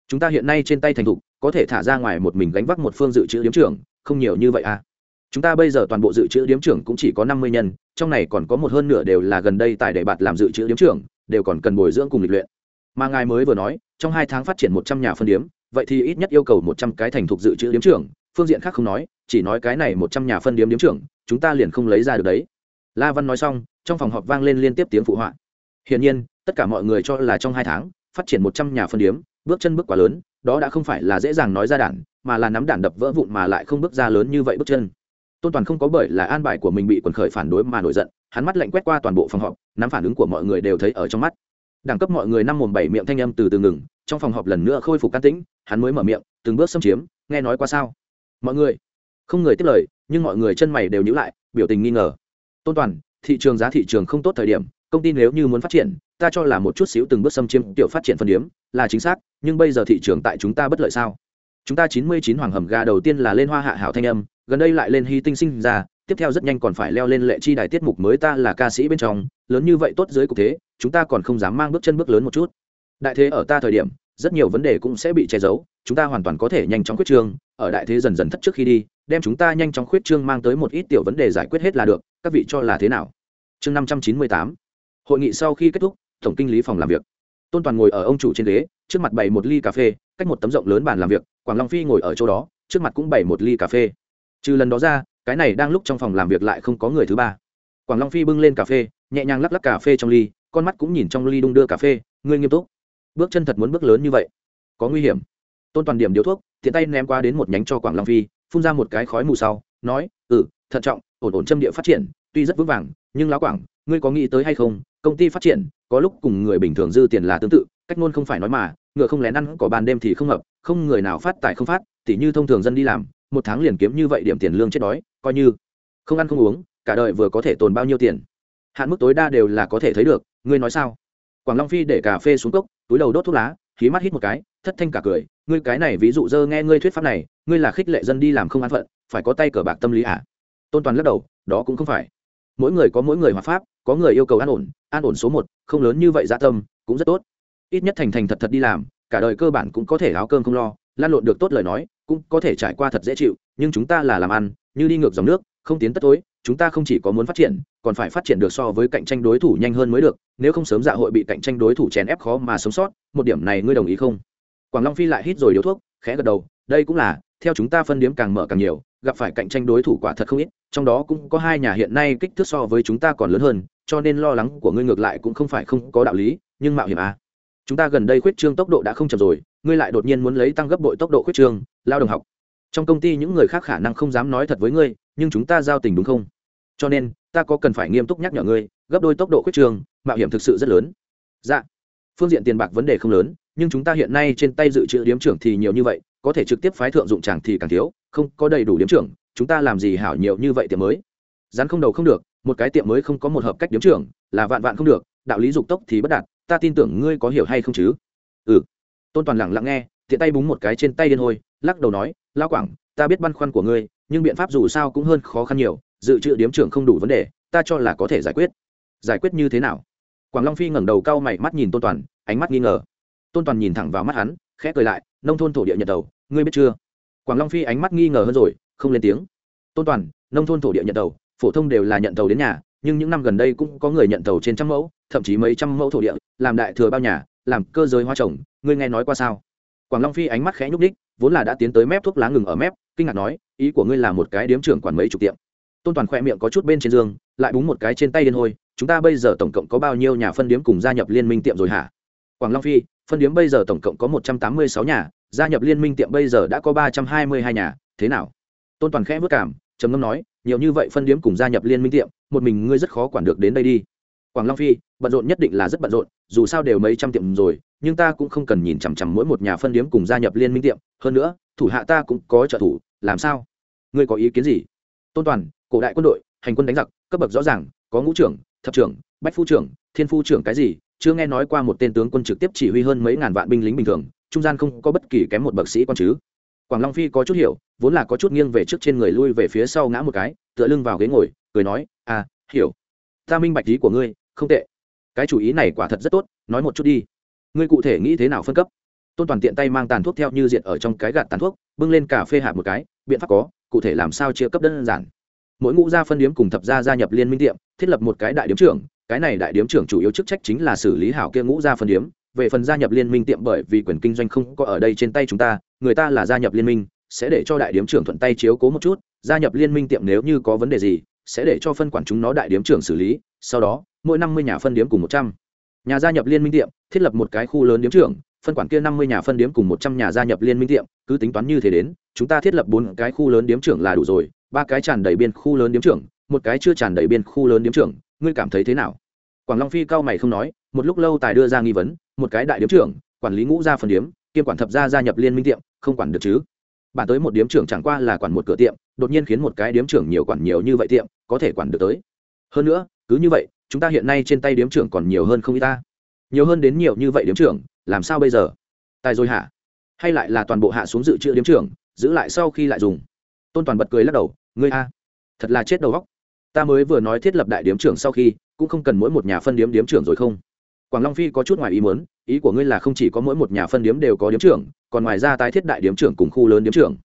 Chúng ta hiện nay trên tay thành thục, có thể thả ra ngoài một mình gánh vác một phương dự trữ điếm trưởng, không nhiều như vậy à? Chúng ta bây giờ toàn bộ dự trữ điếm trưởng cũng chỉ có năm mươi nhân, trong này còn có một hơn nửa đều là gần đây tại để bạt làm dự trữ điếm trưởng, đều còn cần bồi dưỡng cùng lịch luyện. Mà ngài mới vừa nói, trong hai tháng phát triển một trăm nhà phân điếm, vậy thì ít nhất yêu cầu một trăm cái thành thục dự trữ điếm trưởng, phương diện khác không nói, chỉ nói cái này một trăm nhà phân điếm điếm trưởng, chúng ta liền không lấy ra được đấy. La văn nói xong, trong phòng họp vang lên liên tiếp tiếng phụ họa hiển nhiên, tất cả mọi người cho là trong hai tháng, phát triển một trăm nhà phân điếm, bước chân bước quá lớn, đó đã không phải là dễ dàng nói ra đản mà là nắm đản đập vỡ vụn mà lại không bước ra lớn như vậy bước chân. Tôn toàn không có bởi là an bài của mình bị quần khởi phản đối mà nổi giận, hắn mắt lạnh quét qua toàn bộ phòng họp, nắm phản ứng của mọi người đều thấy ở trong mắt. Đẳng cấp mọi người năm mồm bảy miệng thanh âm từ từ ngừng, trong phòng họp lần nữa khôi phục can tĩnh, hắn mới mở miệng, từng bước xâm chiếm, nghe nói qua sao? Mọi người. Không người tiếp lời, nhưng mọi người chân mày đều nhíu lại, biểu tình nghi ngờ. Tôn toàn, thị trường giá thị trường không tốt thời điểm công ty nếu như muốn phát triển, ta cho là một chút xíu từng bước xâm chiếm tiểu phát triển phân điếm, là chính xác, nhưng bây giờ thị trường tại chúng ta bất lợi sao? Chúng ta chín mươi chín hoàng hầm ga đầu tiên là lên hoa hạ hảo thanh âm, gần đây lại lên hy tinh sinh ra, tiếp theo rất nhanh còn phải leo lên lệ chi đài tiết mục mới ta là ca sĩ bên trong, lớn như vậy tốt dưới cục thế, chúng ta còn không dám mang bước chân bước lớn một chút. Đại thế ở ta thời điểm, rất nhiều vấn đề cũng sẽ bị che giấu, chúng ta hoàn toàn có thể nhanh chóng khuyết trương, ở đại thế dần dần thất trước khi đi, đem chúng ta nhanh chóng khuyết trương mang tới một ít tiểu vấn đề giải quyết hết là được, các vị cho là thế nào? Chương năm trăm chín mươi tám hội nghị sau khi kết thúc, tổng kinh lý phòng làm việc. Tôn toàn ngồi ở ông chủ trên ghế, trước mặt bày một ly cà phê, cách một tấm rộng lớn bàn làm việc, quảng long phi ngồi ở chỗ đó, trước mặt cũng bày một ly cà phê. Trừ lần đó ra, cái này đang lúc trong phòng làm việc lại không có người thứ ba. Quảng long phi bưng lên cà phê, nhẹ nhàng lắc lắc cà phê trong ly, con mắt cũng nhìn trong ly đung đưa cà phê, ngươi nghiêm túc. Bước chân thật muốn bước lớn như vậy, có nguy hiểm. Tôn toàn điểm điếu thuốc thì tay ném qua đến một nhánh cho quảng long phi, phun ra một cái khói mù sau, nói ừ thận trọng, ổn ổn châm địa phát triển, tuy rất vững vàng, nhưng lá quảng ngươi có nghĩ tới hay không, công ty phát triển, có lúc cùng người bình thường dư tiền là tương tự, cách ngôn không phải nói mà, ngựa không lén ăn, có ban đêm thì không hợp không người nào phát tài không phát, tỉ như thông thường dân đi làm, một tháng liền kiếm như vậy điểm tiền lương chết đói, coi như không ăn không uống, cả đời vừa có thể tồn bao nhiêu tiền. Hạn mức tối đa đều là có thể thấy được, ngươi nói sao? Quảng long phi để cà phê xuống cốc, túi đầu đốt thuốc lá khí mắt hít một cái, thất thanh cả cười, ngươi cái này ví dụ dơ nghe ngươi thuyết pháp này, ngươi là khích lệ dân đi làm không an phận, phải có tay cờ bạc tâm lý à? Tôn toàn lắc đầu, đó cũng không phải. Mỗi người có mỗi người hoạt pháp có người yêu cầu an ổn an ổn số một, không lớn như vậy dạ tâm, cũng rất tốt. Ít nhất thành thành thật thật đi làm, cả đời cơ bản cũng có thể áo cơm không lo, lan lộn được tốt lời nói, cũng có thể trải qua thật dễ chịu, nhưng chúng ta là làm ăn, như đi ngược dòng nước, không tiến tất tối, chúng ta không chỉ có muốn phát triển, còn phải phát triển được so với cạnh tranh đối thủ nhanh hơn mới được, nếu không sớm dạ hội bị cạnh tranh đối thủ chèn ép khó mà sống sót, một điểm này ngươi đồng ý không? Quảng long phi lại hít rồi điếu thuốc, khẽ gật đầu, đây cũng là, theo chúng ta phân điếm càng mở càng nhiều, gặp phải cạnh tranh đối thủ quả thật không ít, trong đó cũng có hai nhà hiện nay kích thước so với chúng ta còn lớn hơn cho nên lo lắng của ngươi ngược lại cũng không phải không có đạo lý nhưng mạo hiểm à. chúng ta gần đây khuyết trương tốc độ đã không chậm rồi ngươi lại đột nhiên muốn lấy tăng gấp bội tốc độ khuyết trương lao động học. Trong công ty những người khác khả năng không dám nói thật với ngươi nhưng chúng ta giao tình đúng không? Cho nên ta có cần phải nghiêm túc nhắc nhở ngươi gấp đôi tốc độ khuyết trương, mạo hiểm thực sự rất lớn. Dạ. Phương diện tiền bạc vấn đề không lớn nhưng chúng ta hiện nay trên tay dự trữ điếm trưởng thì nhiều như vậy có thể trực tiếp phái thượng dụng chàng thì càng thiếu không có đầy đủ điếm trưởng chúng ta làm gì hảo nhiều như vậy thì mới. Rắn không đầu không được một cái tiệm mới không có một hợp cách điếm trưởng, là vạn vạn không được, đạo lý dục tốc thì bất đạt, ta tin tưởng ngươi có hiểu hay không chứ? Ừ. Tôn toàn lặng lặng nghe, tiện tay búng một cái trên tay điên hôi, lắc đầu nói lao quảng, ta biết băn khoăn của ngươi, nhưng biện pháp dù sao cũng hơn khó khăn nhiều, dự trữ điếm trưởng không đủ vấn đề, ta cho là có thể giải quyết. Giải quyết như thế nào? Quảng long phi ngẩng đầu cau mày mắt nhìn tôn toàn, ánh mắt nghi ngờ. Tôn toàn nhìn thẳng vào mắt hắn, khẽ cười lại, nông thôn thổ địa nhận đầu, ngươi biết chưa? Quảng long phi ánh mắt nghi ngờ hơn rồi, không lên tiếng. Tôn toàn, nông thôn thổ địa nhận đầu phổ thông đều là nhận tàu đến nhà, nhưng những năm gần đây cũng có người nhận tàu trên trăm mẫu, thậm chí mấy trăm mẫu thổ địa, làm đại thừa bao nhà, làm cơ giới hoa trồng, ngươi nghe nói qua sao? Quảng long phi ánh mắt khẽ nhúc đích vốn là đã tiến tới mép thuốc lá ngừng ở mép, kinh ngạc nói, ý của ngươi là một cái điếm trưởng quản mấy chục tiệm. Tôn toàn khoe miệng có chút bên trên giường lại búng một cái trên tay điên hôi, chúng ta bây giờ tổng cộng có bao nhiêu nhà phân điếm cùng gia nhập liên minh tiệm rồi hả? Quảng long phi, phân điếm bây giờ tổng cộng có một trăm tám mươi sáu nhà, gia nhập liên minh tiệm bây giờ đã có ba trăm hai mươi hai nhà, thế nào? Tôn toàn khẽ vất cảm trầm ngâm nói, nhiều như vậy phân điếm cùng gia nhập liên minh tiệm, một mình ngươi rất khó quản được đến đây đi. Quảng long phi, bận rộn nhất định là rất bận rộn, dù sao đều mấy trăm tiệm rồi, nhưng ta cũng không cần nhìn chằm chằm mỗi một nhà phân điếm cùng gia nhập liên minh tiệm. Hơn nữa, thủ hạ ta cũng có trợ thủ, làm sao? Ngươi có ý kiến gì? Tôn toàn, cổ đại quân đội, hành quân đánh giặc, cấp bậc rõ ràng, có ngũ trưởng, thập trưởng, bách phu trưởng, thiên phu trưởng cái gì? Chưa nghe nói qua một tên tướng quân trực tiếp chỉ huy hơn mấy ngàn vạn binh lính bình thường, trung gian không có bất kỳ kém một bậc sĩ quan chứ? Quảng long phi có chút hiểu, vốn là có chút nghiêng về trước trên người lui về phía sau ngã một cái, tựa lưng vào ghế ngồi, cười nói à hiểu. Ta minh bạch ý của ngươi, không tệ. Cái chủ ý này quả thật rất tốt, nói một chút đi. Ngươi cụ thể nghĩ thế nào phân cấp? Tôn toàn tiện tay mang tàn thuốc theo như diện ở trong cái gạt tàn thuốc, bưng lên cà phê hạt một cái, biện pháp có, cụ thể làm sao chia cấp đơn giản. Mỗi ngũ gia phân điếm cùng thập gia gia nhập liên minh tiệm, thiết lập một cái đại điếm trưởng, cái này đại điếm trưởng chủ yếu chức trách chính là xử lý hảo kia ngũ gia phân điếm về phần gia nhập liên minh tiệm bởi vì quyền kinh doanh không có ở đây trên tay chúng ta, người ta là gia nhập liên minh, sẽ để cho đại điếm trưởng thuận tay chiếu cố một chút, gia nhập liên minh tiệm nếu như có vấn đề gì, sẽ để cho phân quản chúng nó đại điếm trưởng xử lý, sau đó, mỗi năm mươi nhà phân điếm cùng một trăm. Nhà gia nhập liên minh tiệm, thiết lập một cái khu lớn điếm trưởng, phân quản kia năm mươi nhà phân điếm cùng một trăm nhà gia nhập liên minh tiệm, cứ tính toán như thế đến, chúng ta thiết lập bốn cái khu lớn điếm trưởng là đủ rồi, ba cái tràn đầy biên khu lớn điếm trưởng, một cái chưa tràn đầy biên khu lớn điếm trưởng, ngươi cảm thấy thế nào? Quảng long phi cao mày không nói, một lúc lâu tài đưa ra nghi vấn, một cái đại điếm trưởng, quản lý ngũ gia phần điếm, kiêm quản thập gia gia nhập liên minh tiệm, không quản được chứ? Bản tới một điếm trưởng chẳng qua là quản một cửa tiệm, đột nhiên khiến một cái điếm trưởng nhiều quản nhiều như vậy tiệm, có thể quản được tới. Hơn nữa, cứ như vậy, chúng ta hiện nay trên tay điếm trưởng còn nhiều hơn không y ta. Nhiều hơn đến nhiều như vậy điếm trưởng, làm sao bây giờ? Tài rồi hả? Hay lại là toàn bộ hạ xuống dự trữ điếm trưởng, giữ lại sau khi lại dùng? Tôn toàn bật cười lắc đầu, ngươi a, thật là chết đầu góc ta mới vừa nói thiết lập đại điếm trưởng sau khi cũng không cần mỗi một nhà phân điếm điếm trưởng rồi không? Quảng long phi có chút ngoài ý muốn, ý của ngươi là không chỉ có mỗi một nhà phân điếm đều có điếm trưởng, còn ngoài ra tái thiết đại điếm trưởng cùng khu lớn điếm trưởng.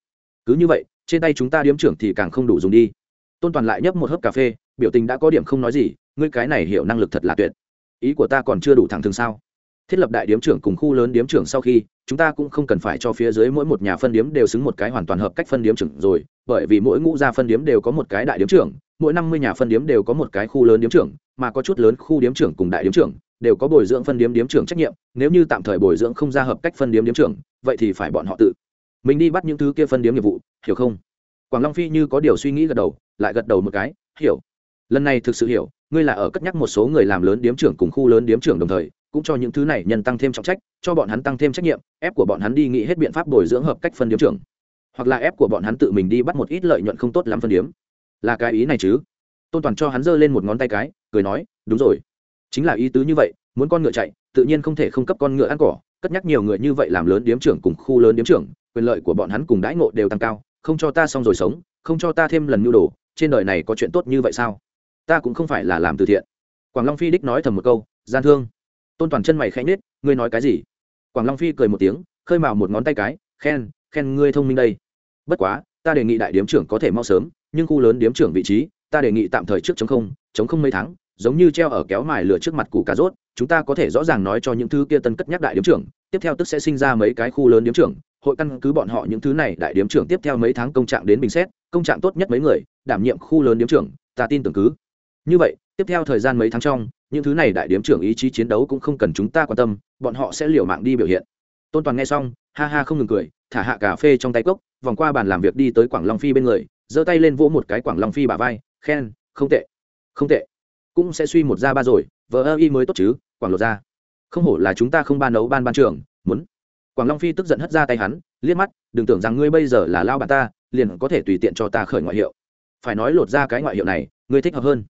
Cứ như vậy, trên tay chúng ta điếm trưởng thì càng không đủ dùng đi. Tôn toàn lại nhấp một hớp cà phê, biểu tình đã có điểm không nói gì, ngươi cái này hiểu năng lực thật là tuyệt. Ý của ta còn chưa đủ thẳng thường sao? Thiết lập đại điếm trưởng cùng khu lớn điếm trưởng sau khi, chúng ta cũng không cần phải cho phía dưới mỗi một nhà phân điếm đều xứng một cái hoàn toàn hợp cách phân điếm trưởng rồi, bởi vì mỗi ngũ gia phân điếm đều có một cái đại điếm trưởng mỗi năm mươi nhà phân điếm đều có một cái khu lớn điếm trưởng, mà có chút lớn khu điếm trưởng cùng đại điếm trưởng, đều có bồi dưỡng phân điếm điếm trưởng trách nhiệm, nếu như tạm thời bồi dưỡng không ra hợp cách phân điếm điếm trưởng, vậy thì phải bọn họ tự mình đi bắt những thứ kia phân điếm nghiệp vụ, hiểu không? Quảng long phi như có điều suy nghĩ gật đầu, lại gật đầu một cái, hiểu. Lần này thực sự hiểu, ngươi là ở cất nhắc một số người làm lớn điếm trưởng cùng khu lớn điếm trưởng đồng thời, cũng cho những thứ này nhân tăng thêm trọng trách, cho bọn hắn tăng thêm trách nhiệm, ép của bọn hắn đi nghĩ hết biện pháp bồi dưỡng hợp cách phân điếm trưởng. Hoặc là ép của bọn hắn tự mình đi bắt một ít lợi nhuận không tốt lắm phân điếm là cái ý này chứ? Tôn toàn cho hắn giơ lên một ngón tay cái, cười nói, đúng rồi. Chính là ý tứ như vậy, muốn con ngựa chạy, tự nhiên không thể không cấp con ngựa ăn cỏ, cất nhắc nhiều người như vậy làm lớn điếm trưởng cùng khu lớn điếm trưởng, quyền lợi của bọn hắn cùng đãi ngộ đều tăng cao, không cho ta xong rồi sống, không cho ta thêm lần nhu đồ, trên đời này có chuyện tốt như vậy sao? Ta cũng không phải là làm từ thiện. Quảng long phi đích nói thầm một câu, gian thương. Tôn toàn chân mày khẽ nết ngươi nói cái gì? Quảng long phi cười một tiếng, khơi mào một ngón tay cái, khen khen ngươi thông minh đây. Bất quá, ta đề nghị đại điếm trưởng có thể mau sớm nhưng khu lớn điếm trưởng vị trí, ta đề nghị tạm thời trước chống không chống không mấy tháng, giống như treo ở kéo mài lửa trước mặt củ cà rốt, chúng ta có thể rõ ràng nói cho những thứ kia tân cất nhắc đại điếm trưởng, tiếp theo tức sẽ sinh ra mấy cái khu lớn điếm trưởng, hội căn cứ bọn họ những thứ này, đại điếm trưởng tiếp theo mấy tháng công trạng đến bình xét, công trạng tốt nhất mấy người, đảm nhiệm khu lớn điếm trưởng, ta tin tưởng cứ. Như vậy, tiếp theo thời gian mấy tháng trong, những thứ này đại điếm trưởng ý chí chiến đấu cũng không cần chúng ta quan tâm, bọn họ sẽ liều mạng đi biểu hiện. Tôn toàn nghe xong, ha ha không ngừng cười, thả hạ cà phê trong tay cốc, vòng qua bàn làm việc đi tới quảng long phi bên người giơ tay lên vỗ một cái quảng long phi bả vai, khen, không tệ không tệ. Cũng sẽ suy một ra ba rồi vợ ơ y mới tốt chứ, quảng lột ra. Không hổ là chúng ta không ban nấu ban ban trưởng, muốn. Quảng long phi tức giận hất ra tay hắn, liếc mắt, đừng tưởng rằng ngươi bây giờ là lao bà ta, liền có thể tùy tiện cho ta khởi ngoại hiệu. Phải nói lột ra cái ngoại hiệu này, ngươi thích hợp hơn.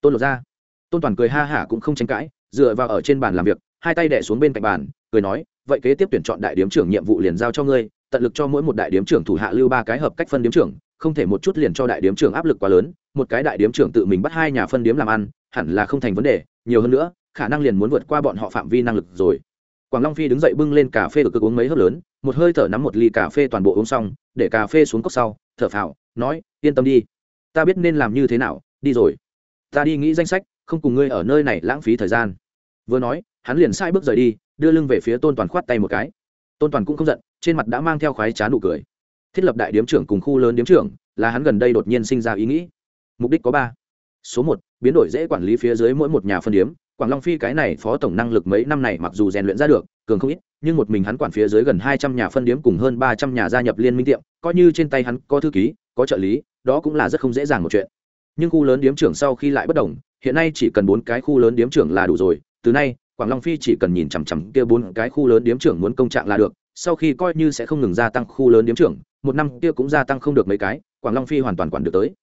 Tôn lột ra. Tôn toàn cười ha hả cũng không tranh cãi, dựa vào ở trên bàn làm việc, hai tay đẻ xuống bên cạnh bàn, cười nói, vậy kế tiếp tuyển chọn đại điếm trưởng nhiệm vụ liền giao cho ngươi, tận lực cho mỗi một đại điếm trưởng thủ hạ lưu ba cái hợp cách phân điếm trưởng không thể một chút liền cho đại điếm trưởng áp lực quá lớn, một cái đại điếm trưởng tự mình bắt hai nhà phân điếm làm ăn, hẳn là không thành vấn đề, nhiều hơn nữa, khả năng liền muốn vượt qua bọn họ phạm vi năng lực rồi. Quảng long phi đứng dậy bưng lên cà phê được cực uống mấy hớp lớn, một hơi thở nắm một ly cà phê toàn bộ uống xong, để cà phê xuống cốc sau, thở phào, nói, yên tâm đi, ta biết nên làm như thế nào, đi rồi. Ta đi nghĩ danh sách, không cùng ngươi ở nơi này lãng phí thời gian. Vừa nói, hắn liền sai bước rời đi, đưa lưng về phía tôn toàn khoát tay một cái. Tôn toàn cũng không giận, trên mặt đã mang theo khoái trá nụ cười thiết lập đại điếm trưởng cùng khu lớn điếm trưởng, là hắn gần đây đột nhiên sinh ra ý nghĩ. Mục đích có ba. Số một, biến đổi dễ quản lý phía dưới mỗi một nhà phân điếm. Quảng long phi cái này phó tổng năng lực mấy năm này mặc dù rèn luyện ra được, cường không ít, nhưng một mình hắn quản phía dưới gần hai trăm nhà phân điếm cùng hơn ba trăm nhà gia nhập liên minh tiệm, coi như trên tay hắn có thư ký, có trợ lý, đó cũng là rất không dễ dàng một chuyện. Nhưng khu lớn điếm trưởng sau khi lại bất đồng, hiện nay chỉ cần bốn cái khu lớn điếm trưởng là đủ rồi. Từ nay, quảng long phi chỉ cần nhìn chằm chằm kia bốn cái khu lớn điếm trưởng muốn công trạng là được, sau khi coi như sẽ không ngừng gia tăng khu lớn điếm trưởng một năm kia cũng gia tăng không được mấy cái, quảng long phi hoàn toàn quản được tới.